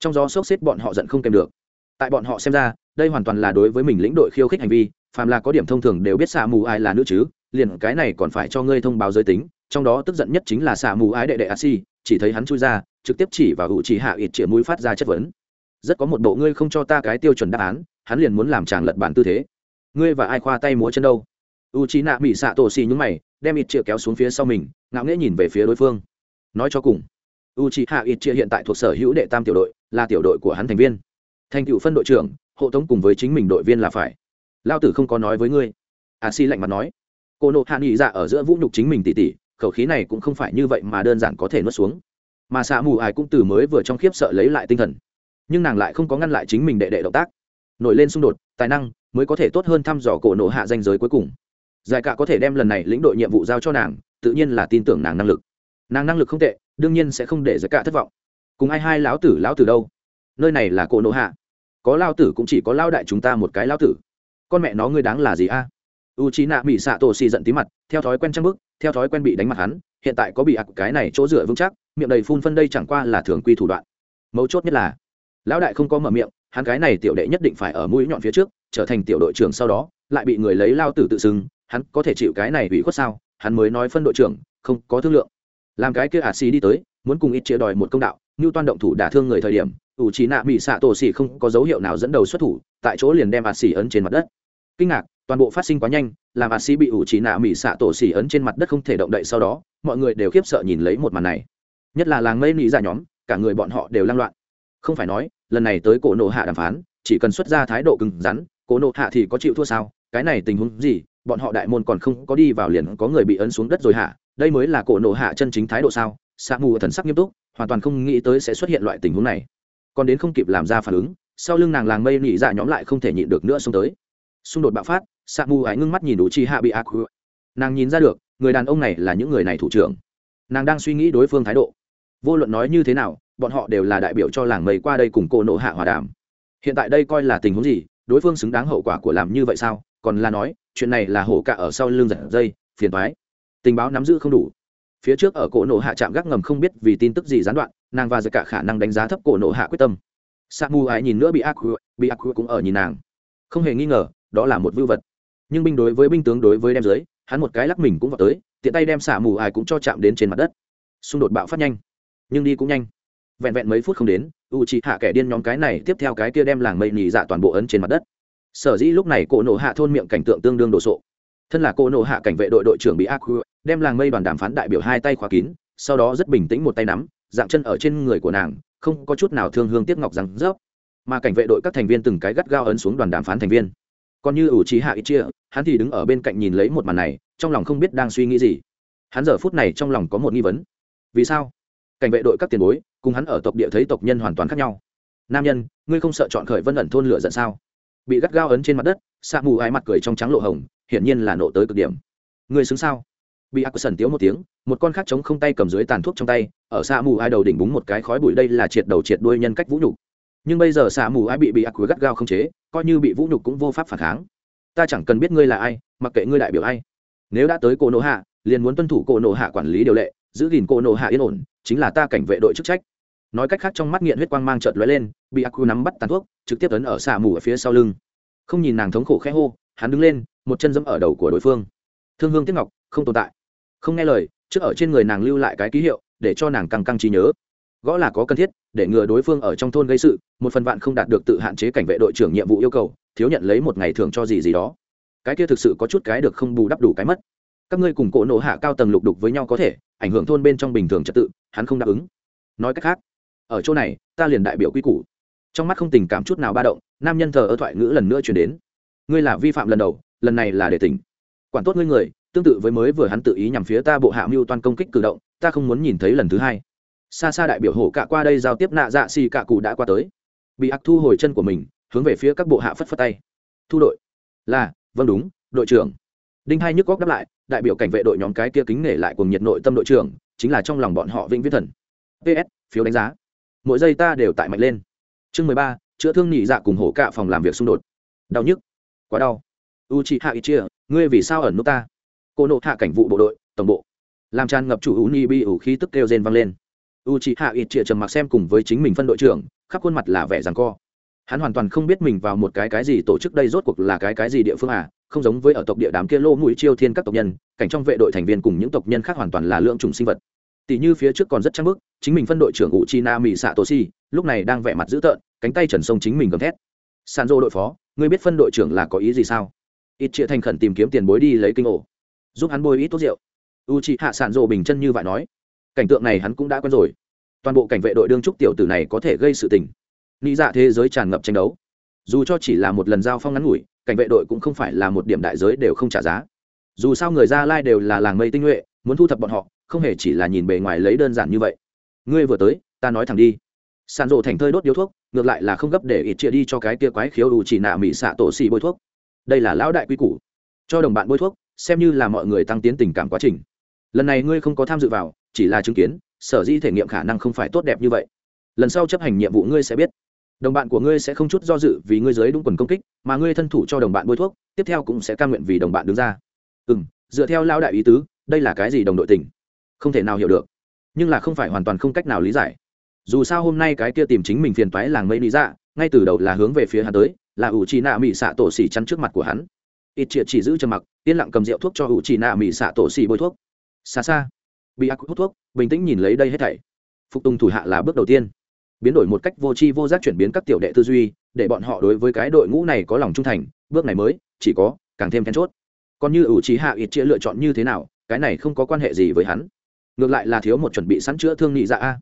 Speaker 1: Trong gió sốc xếp bọn họ giận không kèm được. Tại bọn họ xem ra, đây hoàn toàn là đối với mình lĩnh đội khiêu khích hành vi, phàm là có điểm thông thường đều biết xạ mù ai là nữ chứ liền cái này còn phải cho ngươi thông báo giới tính, trong đó tức giận nhất chính là xạ mù ái đệ đệ a si chỉ thấy hắn chui ra, trực tiếp chỉ và hữu chỉ hạ ít chĩa mũi phát ra chất vấn. Rất có một bộ ngươi không cho ta cái tiêu chuẩn đáp án, hắn liền muốn làm chàng lật bản tư thế. Ngươi và ai khoa tay múa chân đâu? U trí nạ bị xạ tổ xì nhúng mày, đem ít chĩa kéo xuống phía sau mình, ngạo nghễ nhìn về phía đối phương. Nói cho cùng, u trí hạ ít chĩa hiện tại thuộc sở hữu đệ tam tiểu đội, là tiểu đội của hắn thành viên. Thành cựu phân đội trưởng, hộ tống cùng với chính mình đội viên là phải. Lao tử không có nói với ngươi. A si lạnh mặt nói cô nộ hạ nghị dạ ở giữa vũ nhục chính mình tỉ tỉ, khẩu khí này cũng không phải như vậy mà đơn giản có thể nuốt xuống. Mà xạ mù ải cũng từ mới vừa trong khiếp sợ lấy lại tinh thần. Nhưng nàng lại không có ngăn lại chính mình đệ đệ động tác. Nổi lên xung đột, tài năng mới có thể tốt hơn thăm dò cổ nộ hạ danh giới cuối cùng. Giải cả có thể đem lần này lĩnh đội nhiệm vụ giao cho nàng, tự nhiên là tin tưởng nàng năng lực. Nàng năng lực không tệ, đương nhiên sẽ không để giải cả thất vọng. Cùng ai hai lão tử lão tử đâu? Nơi này là cổ nộ hạ. Có lao tử cũng chỉ có lao đại chúng ta một cái lao tử. Con mẹ nó ngươi đáng là gì a? U c h i nạ bị xạ tổ xì giận tí mặt, theo thói quen trăng bức theo thói quen bị đánh mặt hắn, hiện tại có bị ặc cái này chỗ dựa vững chắc, miệng đầy phun phân đây chẳng qua là thường quy thủ đoạn. Mấu chốt nhất là, lão đại không có mở miệng, hắn cái này tiểu đệ nhất định phải ở mũi nhọn phía trước, trở thành tiểu đội trưởng sau đó, lại bị người lấy lao tử tự xưng, hắn có thể chịu cái này ủy khuất sao? Hắn mới nói phân đội trưởng, không có thương lượng. Làm cái kia ả xì đi tới, muốn cùng ít chia đòi một công đạo như toan động thủ đả thương người thời điểm ủ trí nạ bị xạ tổ xì không có dấu hiệu nào dẫn đầu xuất thủ, tại chỗ liền đem ả xì ấn trên mặt đất. Kinh ngạc toàn bộ phát sinh quá nhanh, làm a sĩ bị ủ trí nạ bị xạ tổ xỉ ấn trên mặt đất không thể động đậy sau đó, mọi người đều khiếp sợ nhìn lấy một màn này. Nhất là làng mây nị ra nhóm, cả người bọn họ đều lăng loạn. Không phải nói, lần này tới cổ nộ hạ đàm phán, chỉ cần xuất ra thái độ cứng rắn, cổ nộ hạ thì có chịu thua sao? Cái này tình huống gì? Bọn họ đại môn còn không có đi vào liền có người bị ấn xuống đất rồi hạ đây mới là cổ nộ hạ chân chính thái độ sao? Sa mù thần sắc nghiêm túc, hoàn toàn không nghĩ tới sẽ xuất hiện loại tình huống này. Còn đến không kịp làm ra phản ứng, sau lưng nàng làng mây nị dạ nhóm lại không thể nhịn được nữa xông tới. Xung đột bạo phát sa mù ái ngưng mắt nhìn đủ chi hạ bị ác nàng nhìn ra được, người đàn ông này là những người này thủ trưởng. Nàng đang suy nghĩ đối phương thái độ. Vô luận nói như thế nào, bọn họ đều là đại biểu cho làng mây qua đây cùng cô nộ hạ hòa đàm. Hiện tại đây coi là tình huống gì, đối phương xứng đáng hậu quả của làm như vậy sao? Còn là nói, chuyện này là hổ cạ ở sau lưng giật dây, phiền thoái tình báo nắm giữ không đủ. Phía trước ở cổ nộ hạ trạm gác ngầm không biết vì tin tức gì gián đoạn, nàng và giật cả khả năng đánh giá thấp cổ nộ hạ quyết tâm. Sa mu ái nhìn nữa bị ác bị ác cũng ở nhìn nàng. Không hề nghi ngờ, đó là một vưu vật nhưng binh đối với binh tướng đối với đem dưới, hắn một cái lắc mình cũng vào tới, tiện tay đem xả mù ai cũng cho chạm đến trên mặt đất. Xung đột bạo phát nhanh, nhưng đi cũng nhanh. Vẹn vẹn mấy phút không đến u chị hạ kẻ điên nhóm cái này tiếp theo cái kia đem làng mây nhì dạ toàn bộ ấn trên mặt đất. Sở dĩ lúc này cổ nổ hạ thôn miệng cảnh tượng tương đương đồ sộ. Thân là cổ nổ hạ cảnh vệ đội đội trưởng bị ác đem làng mây đoàn đàm phán đại biểu hai tay khóa kín, sau đó rất bình tĩnh một tay nắm, dạng chân ở trên người của nàng, không có chút nào thương hương tiếc ngọc rằng rớp. Mà cảnh vệ đội các thành viên từng cái gắt gao ấn xuống đoàn đàm phán thành viên. Còn như ủ trí hạ ít chia hắn thì đứng ở bên cạnh nhìn lấy một màn này, trong lòng không biết đang suy nghĩ gì. Hắn giờ phút này trong lòng có một nghi vấn. Vì sao? Cảnh vệ đội các tiền bối, cùng hắn ở tộc địa thấy tộc nhân hoàn toàn khác nhau. Nam nhân, ngươi không sợ chọn khởi vân ẩn thôn lửa giận sao? Bị gắt gao ấn trên mặt đất xạ mù ai mặt cười trong trắng lộ hồng, hiển nhiên là nộ tới cực điểm. Ngươi xứng sao? Bị ác sần tiếu một tiếng, một con khác chống không tay cầm dưới tàn thuốc trong tay, ở xạ mù ai đầu đỉnh búng một cái khói bụi đây là triệt đầu triệt đuôi nhân cách vũ nhục. Nhưng bây giờ xạ mù ai bị bị ác gắt gao không chế, coi như bị vũ nhục cũng vô pháp phản kháng ta chẳng cần biết ngươi là ai, mặc kệ ngươi đại biểu ai. Nếu đã tới cổ nộ hạ, liền muốn tuân thủ cổ nộ hạ quản lý điều lệ, giữ gìn cổ nộ hạ yên ổn, chính là ta cảnh vệ đội chức trách. Nói cách khác trong mắt nghiện huyết quang mang trợt lóe lên, bị aku nắm bắt tàn thuốc, trực tiếp tấn ở xả mù ở phía sau lưng. Không nhìn nàng thống khổ khẽ hô, hắn đứng lên, một chân dẫm ở đầu của đối phương. Thương hương tiếc ngọc, không tồn tại. Không nghe lời, trước ở trên người nàng lưu lại cái ký hiệu, để cho nàng căng căng trí nhớ. Gõ là có cần thiết, để ngừa đối phương ở trong thôn gây sự, một phần vạn không đạt được tự hạn chế cảnh vệ đội trưởng nhiệm vụ yêu cầu thiếu nhận lấy một ngày thường cho gì gì đó. Cái kia thực sự có chút cái được không bù đắp đủ cái mất. Các ngươi cùng cổ nổ hạ cao tầng lục đục với nhau có thể, ảnh hưởng thôn bên trong bình thường trật tự, hắn không đáp ứng. Nói cách khác, ở chỗ này, ta liền đại biểu quy củ. Trong mắt không tình cảm chút nào ba động, nam nhân thờ ơ thoại ngữ lần nữa chuyển đến. Ngươi là vi phạm lần đầu, lần này là để tỉnh. Quản tốt ngươi người, tương tự với mới vừa hắn tự ý nhằm phía ta bộ hạ mưu toàn công kích cử động, ta không muốn nhìn thấy lần thứ hai. Xa xa đại biểu hổ cạ qua đây giao tiếp nạ dạ xì cạ cụ đã qua tới. Bị ác thu hồi chân của mình hướng về phía các bộ hạ phất phất tay. Thu đội. Là vâng đúng, đội trưởng. Đinh hai nhức góc đáp lại, đại biểu cảnh vệ đội nhóm cái kia kính nể lại cùng nhiệt nội tâm đội trưởng, chính là trong lòng bọn họ vĩnh viễn thần. Ps phiếu đánh giá. Mỗi giây ta đều tại mạnh lên. Chương mười ba, chữa thương nhị dạ cùng hổ cạ phòng làm việc xung đột. Đau nhức. Quá đau. U chị hạ ít chia ngươi vì sao ẩn nút ta? Cô nộ hạ cảnh vụ bộ đội, tổng bộ. Làm tràn ngập chủ u ni bi ủ khí tức kêu rên vang lên. U chị hạ ít chia trầm mặc xem cùng với chính mình phân đội trưởng, khắp khuôn mặt là vẻ rằng co hắn hoàn toàn không biết mình vào một cái cái gì tổ chức đây rốt cuộc là cái cái gì địa phương à không giống với ở tộc địa đám kia lô mũi chiêu thiên các tộc nhân, cảnh trong vệ đội thành viên cùng những tộc nhân khác hoàn toàn là lượng trùng sinh vật. Tỷ như phía trước còn rất trăng bức, chính mình phân đội trưởng u chi na mỹ xạ tô si lúc này đang vẻ mặt dữ tợn, cánh tay trần sông chính mình gầm thét. Sàn dô đội phó, ngươi biết phân đội trưởng là có ý gì sao? Ít chia thành khẩn tìm kiếm tiền bối đi lấy kinh ổ. Giúp hắn bôi ít tốt rượu. U chị hạ sàn dô bình chân như vậy nói. Cảnh tượng này hắn cũng đã quen rồi. Toàn bộ cảnh vệ đội đương trúc tiểu tử này có thể gây sự tình nghĩ dạ thế giới tràn ngập tranh đấu. Dù cho chỉ là một lần giao phong ngắn ngủi, cảnh vệ đội cũng không phải là một điểm đại giới đều không trả giá. Dù sao người gia lai đều là làng mây tinh nhuệ, muốn thu thập bọn họ, không hề chỉ là nhìn bề ngoài lấy đơn giản như vậy. Ngươi vừa tới, ta nói thẳng đi. Sàn rộ thành thơi đốt điếu thuốc, ngược lại là không gấp để ít chia đi cho cái kia quái khiếu đủ chỉ nạ mỹ xạ tổ xì bôi thuốc. Đây là lão đại quy củ. Cho đồng bạn bôi thuốc, xem như là mọi người tăng tiến tình cảm quá trình. Lần này ngươi không có tham dự vào, chỉ là chứng kiến, sở di thể nghiệm khả năng không phải tốt đẹp như vậy. Lần sau chấp hành nhiệm vụ ngươi sẽ biết đồng bạn của ngươi sẽ không chút do dự vì ngươi giới đúng quần công kích, mà ngươi thân thủ cho đồng bạn bôi thuốc, tiếp theo cũng sẽ c nguyện vì đồng bạn đứng ra. Ừ m dựa theo lao đại ý tứ, đây là cái gì đồng đội tình? Không thể nào hiểu được. Nhưng là không phải hoàn toàn không cách nào lý giải. Dù sao hôm nay cái kia tìm chính mình phiền toái làng mây lý dạ ngay từ đầu là hướng về phía hắn tới, là ủ trì nạ mỹ xạ tổ xỉ chắn trước mặt của hắn. Ít triệt chỉ giữ trầm mặc, yên lặng cầm rượu thuốc cho ủ trì nạ mỹ xạ tổ xỉ bôi thuốc. Xa xa. Bị ác hút thuốc, bình tĩnh nhìn lấy đây hết thảy. Phục tùng thủ hạ là bước đầu tiên biến đổi một cách vô tri vô giác chuyển biến các tiểu đệ tư duy, để bọn họ đối với cái đội ngũ này có lòng trung thành, bước này mới, chỉ có càng thêm then chốt. Còn như ủ trí hạ ít chia lựa chọn như thế nào, cái này không có quan hệ gì với hắn. Ngược lại là thiếu một chuẩn bị sẵn chữa thương nghị dạ a.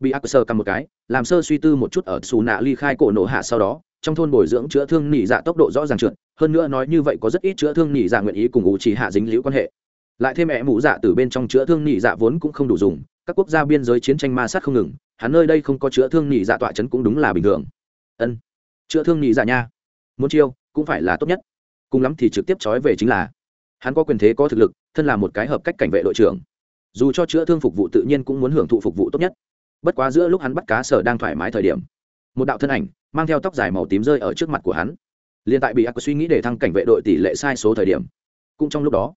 Speaker 1: Bị ác sơ cầm một cái, làm sơ suy tư một chút ở xù nạ ly khai cổ nổ hạ sau đó, trong thôn bồi dưỡng chữa thương nỉ dạ tốc độ rõ ràng trượt, hơn nữa nói như vậy có rất ít chữa thương nỉ dạ nguyện ý cùng ủ chỉ hạ dính liễu quan hệ. Lại thêm mẹ mũ dạ từ bên trong chữa thương nỉ dạ vốn cũng không đủ dùng các quốc gia biên giới chiến tranh ma sát không ngừng, hắn nơi đây không có chữa thương nhị dạ tọa chấn cũng đúng là bình thường. Ân, chữa thương nhị dạ nha. Muốn chiêu, cũng phải là tốt nhất. Cùng lắm thì trực tiếp trói về chính là, hắn có quyền thế có thực lực, thân là một cái hợp cách cảnh vệ đội trưởng. Dù cho chữa thương phục vụ tự nhiên cũng muốn hưởng thụ phục vụ tốt nhất. Bất quá giữa lúc hắn bắt cá sở đang thoải mái thời điểm, một đạo thân ảnh mang theo tóc dài màu tím rơi ở trước mặt của hắn. Liền tại bị ác suy nghĩ để thăng cảnh vệ đội tỷ lệ sai số thời điểm, cũng trong lúc đó,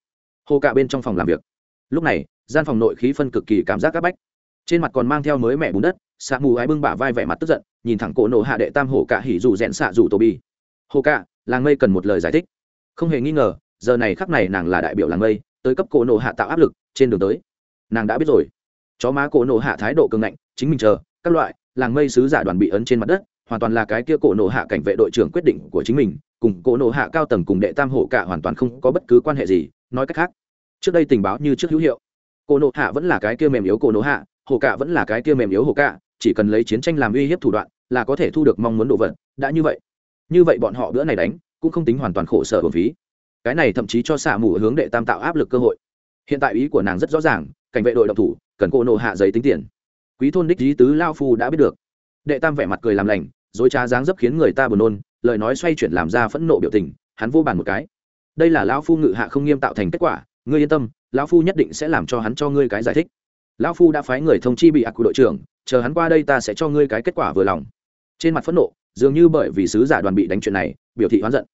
Speaker 1: hồ cả bên trong phòng làm việc. Lúc này gian phòng nội khí phân cực kỳ cảm giác áp bách. Trên mặt còn mang theo mới mẹ bùn đất xạ mù ái bưng bả vai vẻ mặt tức giận, nhìn thẳng cổ nổ hạ đệ tam hổ cả hỉ dù rẽn xạ dù tô bi hồ cả, làng mây cần một lời giải thích. Không hề nghi ngờ, giờ này khắc này nàng là đại biểu làng mây, tới cấp cổ nổ hạ tạo áp lực, trên đường tới, nàng đã biết rồi. Chó má cổ nổ hạ thái độ cường ngạnh, chính mình chờ, các loại, làng mây sứ giả đoàn bị ấn trên mặt đất, hoàn toàn là cái kia cổ nổ hạ cảnh vệ đội trưởng quyết định của chính mình, cùng cổ nổ hạ cao tầng cùng đệ tam hổ cả hoàn toàn không có bất cứ quan hệ gì, nói cách khác, trước đây tình báo như trước hữu hiệu cô nộ hạ vẫn là cái kia mềm yếu cô nộ hạ, Hồ cả vẫn là cái kia mềm yếu Hồ cả chỉ cần lấy chiến tranh làm uy hiếp thủ đoạn là có thể thu được mong muốn đồ vật, đã như vậy. Như vậy bọn họ bữa này đánh, cũng không tính hoàn toàn khổ sở bổn phí. Cái này thậm chí cho xạ mù hướng đệ tam tạo áp lực cơ hội. Hiện tại ý của nàng rất rõ ràng, cảnh vệ đội động thủ, cần cô nộ hạ giấy tính tiền. Quý thôn đích lý tứ lao phu đã biết được. Đệ tam vẻ mặt cười làm lành, dối trá dáng dấp khiến người ta buồn nôn, lời nói xoay chuyển làm ra phẫn nộ biểu tình, hắn vô bàn một cái. Đây là lão phu ngự hạ không nghiêm tạo thành kết quả, ngươi yên tâm lão phu nhất định sẽ làm cho hắn cho ngươi cái giải thích. Lão phu đã phái người thông chi bị ạc của đội trưởng, chờ hắn qua đây ta sẽ cho ngươi cái kết quả vừa lòng. Trên mặt phẫn nộ, dường như bởi vì sứ giả đoàn bị đánh chuyện này, biểu thị hoán giận.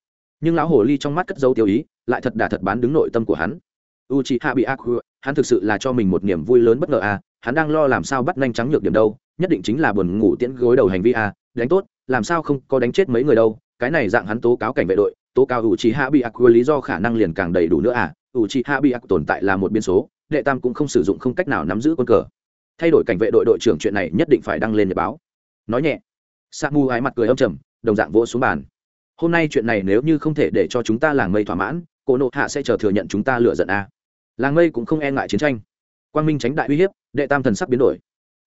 Speaker 1: Nhưng lão hồ ly trong mắt cất dấu tiêu ý, lại thật đà thật bán đứng nội tâm của hắn. U c hạ bị ác hắn thực sự là cho mình một niềm vui lớn bất ngờ à hắn đang lo làm sao bắt nhanh trắng nhược điểm đâu, nhất định chính là buồn ngủ tiễn gối đầu hành vi à đánh tốt, làm sao không có đánh chết mấy người đâu, cái này dạng hắn tố cáo cảnh vệ đội tố cáo u c hạ bị ác lý do khả năng liền càng đầy đủ nữa à? U c hạ bị ác tồn tại là một biên số, đệ tam cũng không sử dụng, không cách nào nắm giữ quân cờ. Thay đổi cảnh vệ đội đội trưởng chuyện này nhất định phải đăng lên nhật báo. Nói nhẹ. Sa mu ái mặt cười âm trầm, đồng dạng vỗ xuống bàn. Hôm nay chuyện này nếu như không thể để cho chúng ta làng mây thỏa mãn, cô nộ hạ sẽ chờ thừa nhận chúng ta lựa giận a à? Làng mây cũng không e ngại chiến tranh. Quang minh tránh đại uy hiếp, đệ tam thần sắc biến đổi.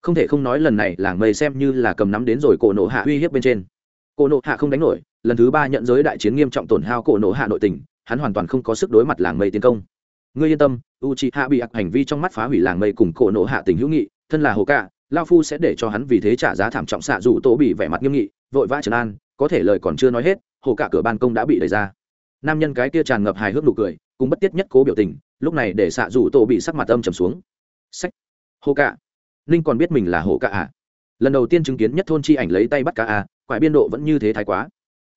Speaker 1: Không thể không nói lần này làng mây xem như là cầm nắm đến rồi cổ nộ hạ uy hiếp bên trên. Cổ nộ hạ không đánh nổi lần thứ ba nhận giới đại chiến nghiêm trọng tổn hao cổ nổ hạ nội tình, hắn hoàn toàn không có sức đối mặt làng mây tiến công. Ngươi yên tâm u c h i hạ bị ặc hành vi trong mắt phá hủy làng mây cùng cổ nổ hạ tình hữu nghị, thân là hồ cạ lao phu sẽ để cho hắn vì thế trả giá thảm trọng xạ dù tổ bị vẻ mặt nghiêm nghị, vội vã trần an, có thể lời còn chưa nói hết, hồ cả cửa ban công đã bị đẩy ra. Nam nhân cái kia tràn ngập hài hước nụ cười, cùng bất tiết nhất cố biểu tình, lúc này để xạ rủ tổ bị sắc mặt âm trầm xuống. Sách. Hồ cạ ninh còn biết mình là hồ cạ à? Lần đầu tiên chứng kiến nhất thôn chi ảnh lấy tay bắt cá à quại biên độ vẫn như thế thái quá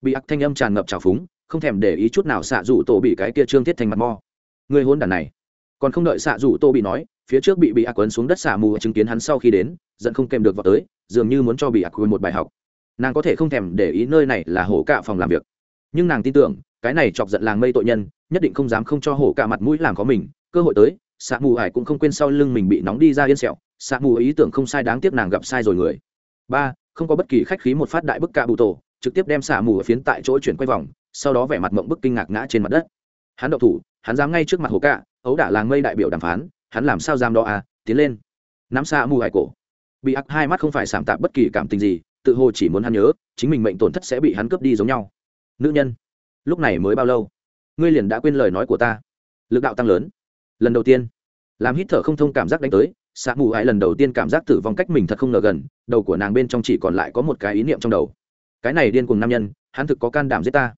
Speaker 1: bị ác thanh âm tràn ngập trào phúng, không thèm để ý chút nào xạ rủ tổ bị cái kia trương thiết thành mặt mo. Người hôn đàn này. Còn không đợi xạ rủ tô bị nói, phía trước bị bị ác quấn xuống đất xả mù chứng kiến hắn sau khi đến, giận không kèm được vào tới, dường như muốn cho bị ác quên một bài học. Nàng có thể không thèm để ý nơi này là hổ cạ phòng làm việc. Nhưng nàng tin tưởng, cái này chọc giận làng mây tội nhân, nhất định không dám không cho hổ cạ mặt mũi làm có mình. Cơ hội tới, xạ mù ải cũng không quên sau lưng mình bị nóng đi ra yên sẹo. Xạ mù ý tưởng không sai đáng tiếc nàng gặp sai rồi người. Ba, không có bất kỳ khách khí một phát đại bức cạ bụ tổ trực tiếp đem xả mù ở phiến tại chỗ chuyển quay vòng, sau đó vẻ mặt mộng bức kinh ngạc ngã trên mặt đất. Hắn đậu thủ, hắn dám ngay trước mặt hồ cạ, ấu đả làng mây đại biểu đàm phán, hắn làm sao dám đó à tiến lên. Nắm xạ mù hải cổ. Bị ác hai mắt không phải sảm tạp bất kỳ cảm tình gì, tự hồ chỉ muốn hắn nhớ, chính mình mệnh tổn thất sẽ bị hắn cướp đi giống nhau. Nữ nhân, lúc này mới bao lâu? Ngươi liền đã quên lời nói của ta. Lực đạo tăng lớn. Lần đầu tiên, làm hít thở không thông cảm giác đánh tới, xạ mù hải lần đầu tiên cảm giác tử vong cách mình thật không ngờ gần, đầu của nàng bên trong chỉ còn lại có một cái ý niệm trong đầu cái này điên cùng nam nhân, hắn thực có can đảm giết ta.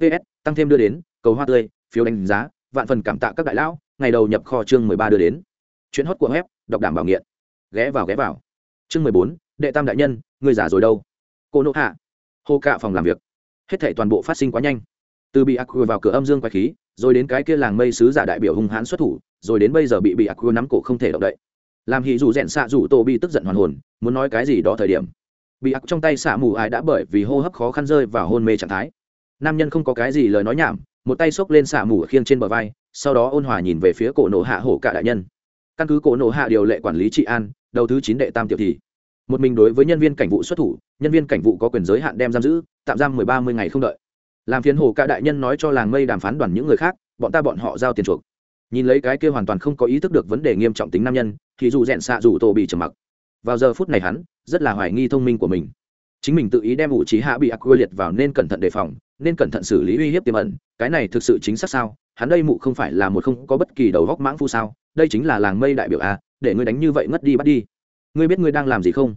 Speaker 1: Ps tăng thêm đưa đến, cầu hoa tươi, phiếu đánh giá, vạn phần cảm tạ các đại lão, ngày đầu nhập kho chương mười ba đưa đến. Chuyến hót của web, đọc đảm bảo nghiện. Ghé vào ghé vào. Chương mười bốn, đệ tam đại nhân người giả rồi đâu? Cô nộp hạ. Hô cạ phòng làm việc. Hết thảy toàn bộ phát sinh quá nhanh. Từ bị ác vào cửa âm dương quái khí, rồi đến cái kia làng mây sứ giả đại biểu hung hãn xuất thủ, rồi đến bây giờ bị bị ác nắm cổ không thể động đậy. Làm hì dù rẽn xạ dù tô bị tức giận hoàn hồn, muốn nói cái gì đó thời điểm bị ác trong tay xạ mù ai đã bởi vì hô hấp khó khăn rơi vào hôn mê trạng thái. Nam nhân không có cái gì lời nói nhảm, một tay xốc lên xạ mù khiêng trên bờ vai, sau đó ôn hòa nhìn về phía cổ nổ hạ hổ cả đại nhân. Căn cứ cổ nổ hạ điều lệ quản lý trị an, đầu thứ chín đệ tam tiểu thì một mình đối với nhân viên cảnh vụ xuất thủ, nhân viên cảnh vụ có quyền giới hạn đem giam giữ, tạm giam mười ba mươi ngày không đợi. Làm phiền hồ cả đại nhân nói cho làng mây đàm phán đoàn những người khác, bọn ta bọn họ giao tiền chuộc. Nhìn lấy cái kia hoàn toàn không có ý thức được vấn đề nghiêm trọng tính nam nhân, thì dù rẽn xạ dù tổ bị trầm mặc vào giờ phút này hắn rất là hoài nghi thông minh của mình. Chính mình tự ý đem ủ trí hạ bị ác quy liệt vào nên cẩn thận đề phòng, nên cẩn thận xử lý uy hiếp tiềm ẩn. Cái này thực sự chính xác sao? Hắn đây mụ không phải là một không có bất kỳ đầu góc mãng phu sao? Đây chính là làng mây đại biểu a, để ngươi đánh như vậy ngất đi bắt đi. Ngươi biết ngươi đang làm gì không?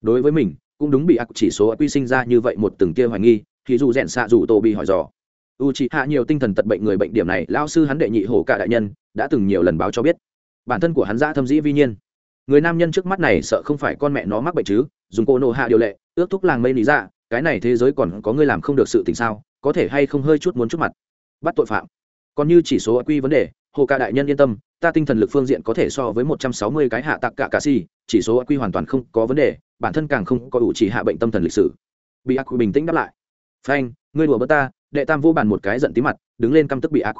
Speaker 1: Đối với mình, cũng đúng bị ác chỉ số quy sinh ra như vậy một từng kia hoài nghi, thì dù rèn xạ dù tô bị hỏi dò. U chỉ hạ nhiều tinh thần tật bệnh người bệnh điểm này lao sư hắn đệ nhị hổ cả đại nhân, đã từng nhiều lần báo cho biết. Bản thân của hắn ra thâm dĩ vi nhiên người nam nhân trước mắt này sợ không phải con mẹ nó mắc bệnh chứ, dùng cô nộ hạ điều lệ, ước thúc làng mây lý ra dạ, cái này thế giới còn có người làm không được sự tình sao, có thể hay không hơi chút muốn chút mặt. Bắt tội phạm. Còn như chỉ số quy vấn đề, hồ ca đại nhân yên tâm, ta tinh thần lực phương diện có thể so với một trăm sáu mươi cái hạ tặc cả cà si, chỉ số quy hoàn toàn không có vấn đề, bản thân càng không có đủ chỉ hạ bệnh tâm thần lịch sử. Bị ác bình tĩnh đáp lại. Phanh, ngươi đùa bớt ta, đệ tam vô bàn một cái giận tí mặt, đứng lên căm tức bị ác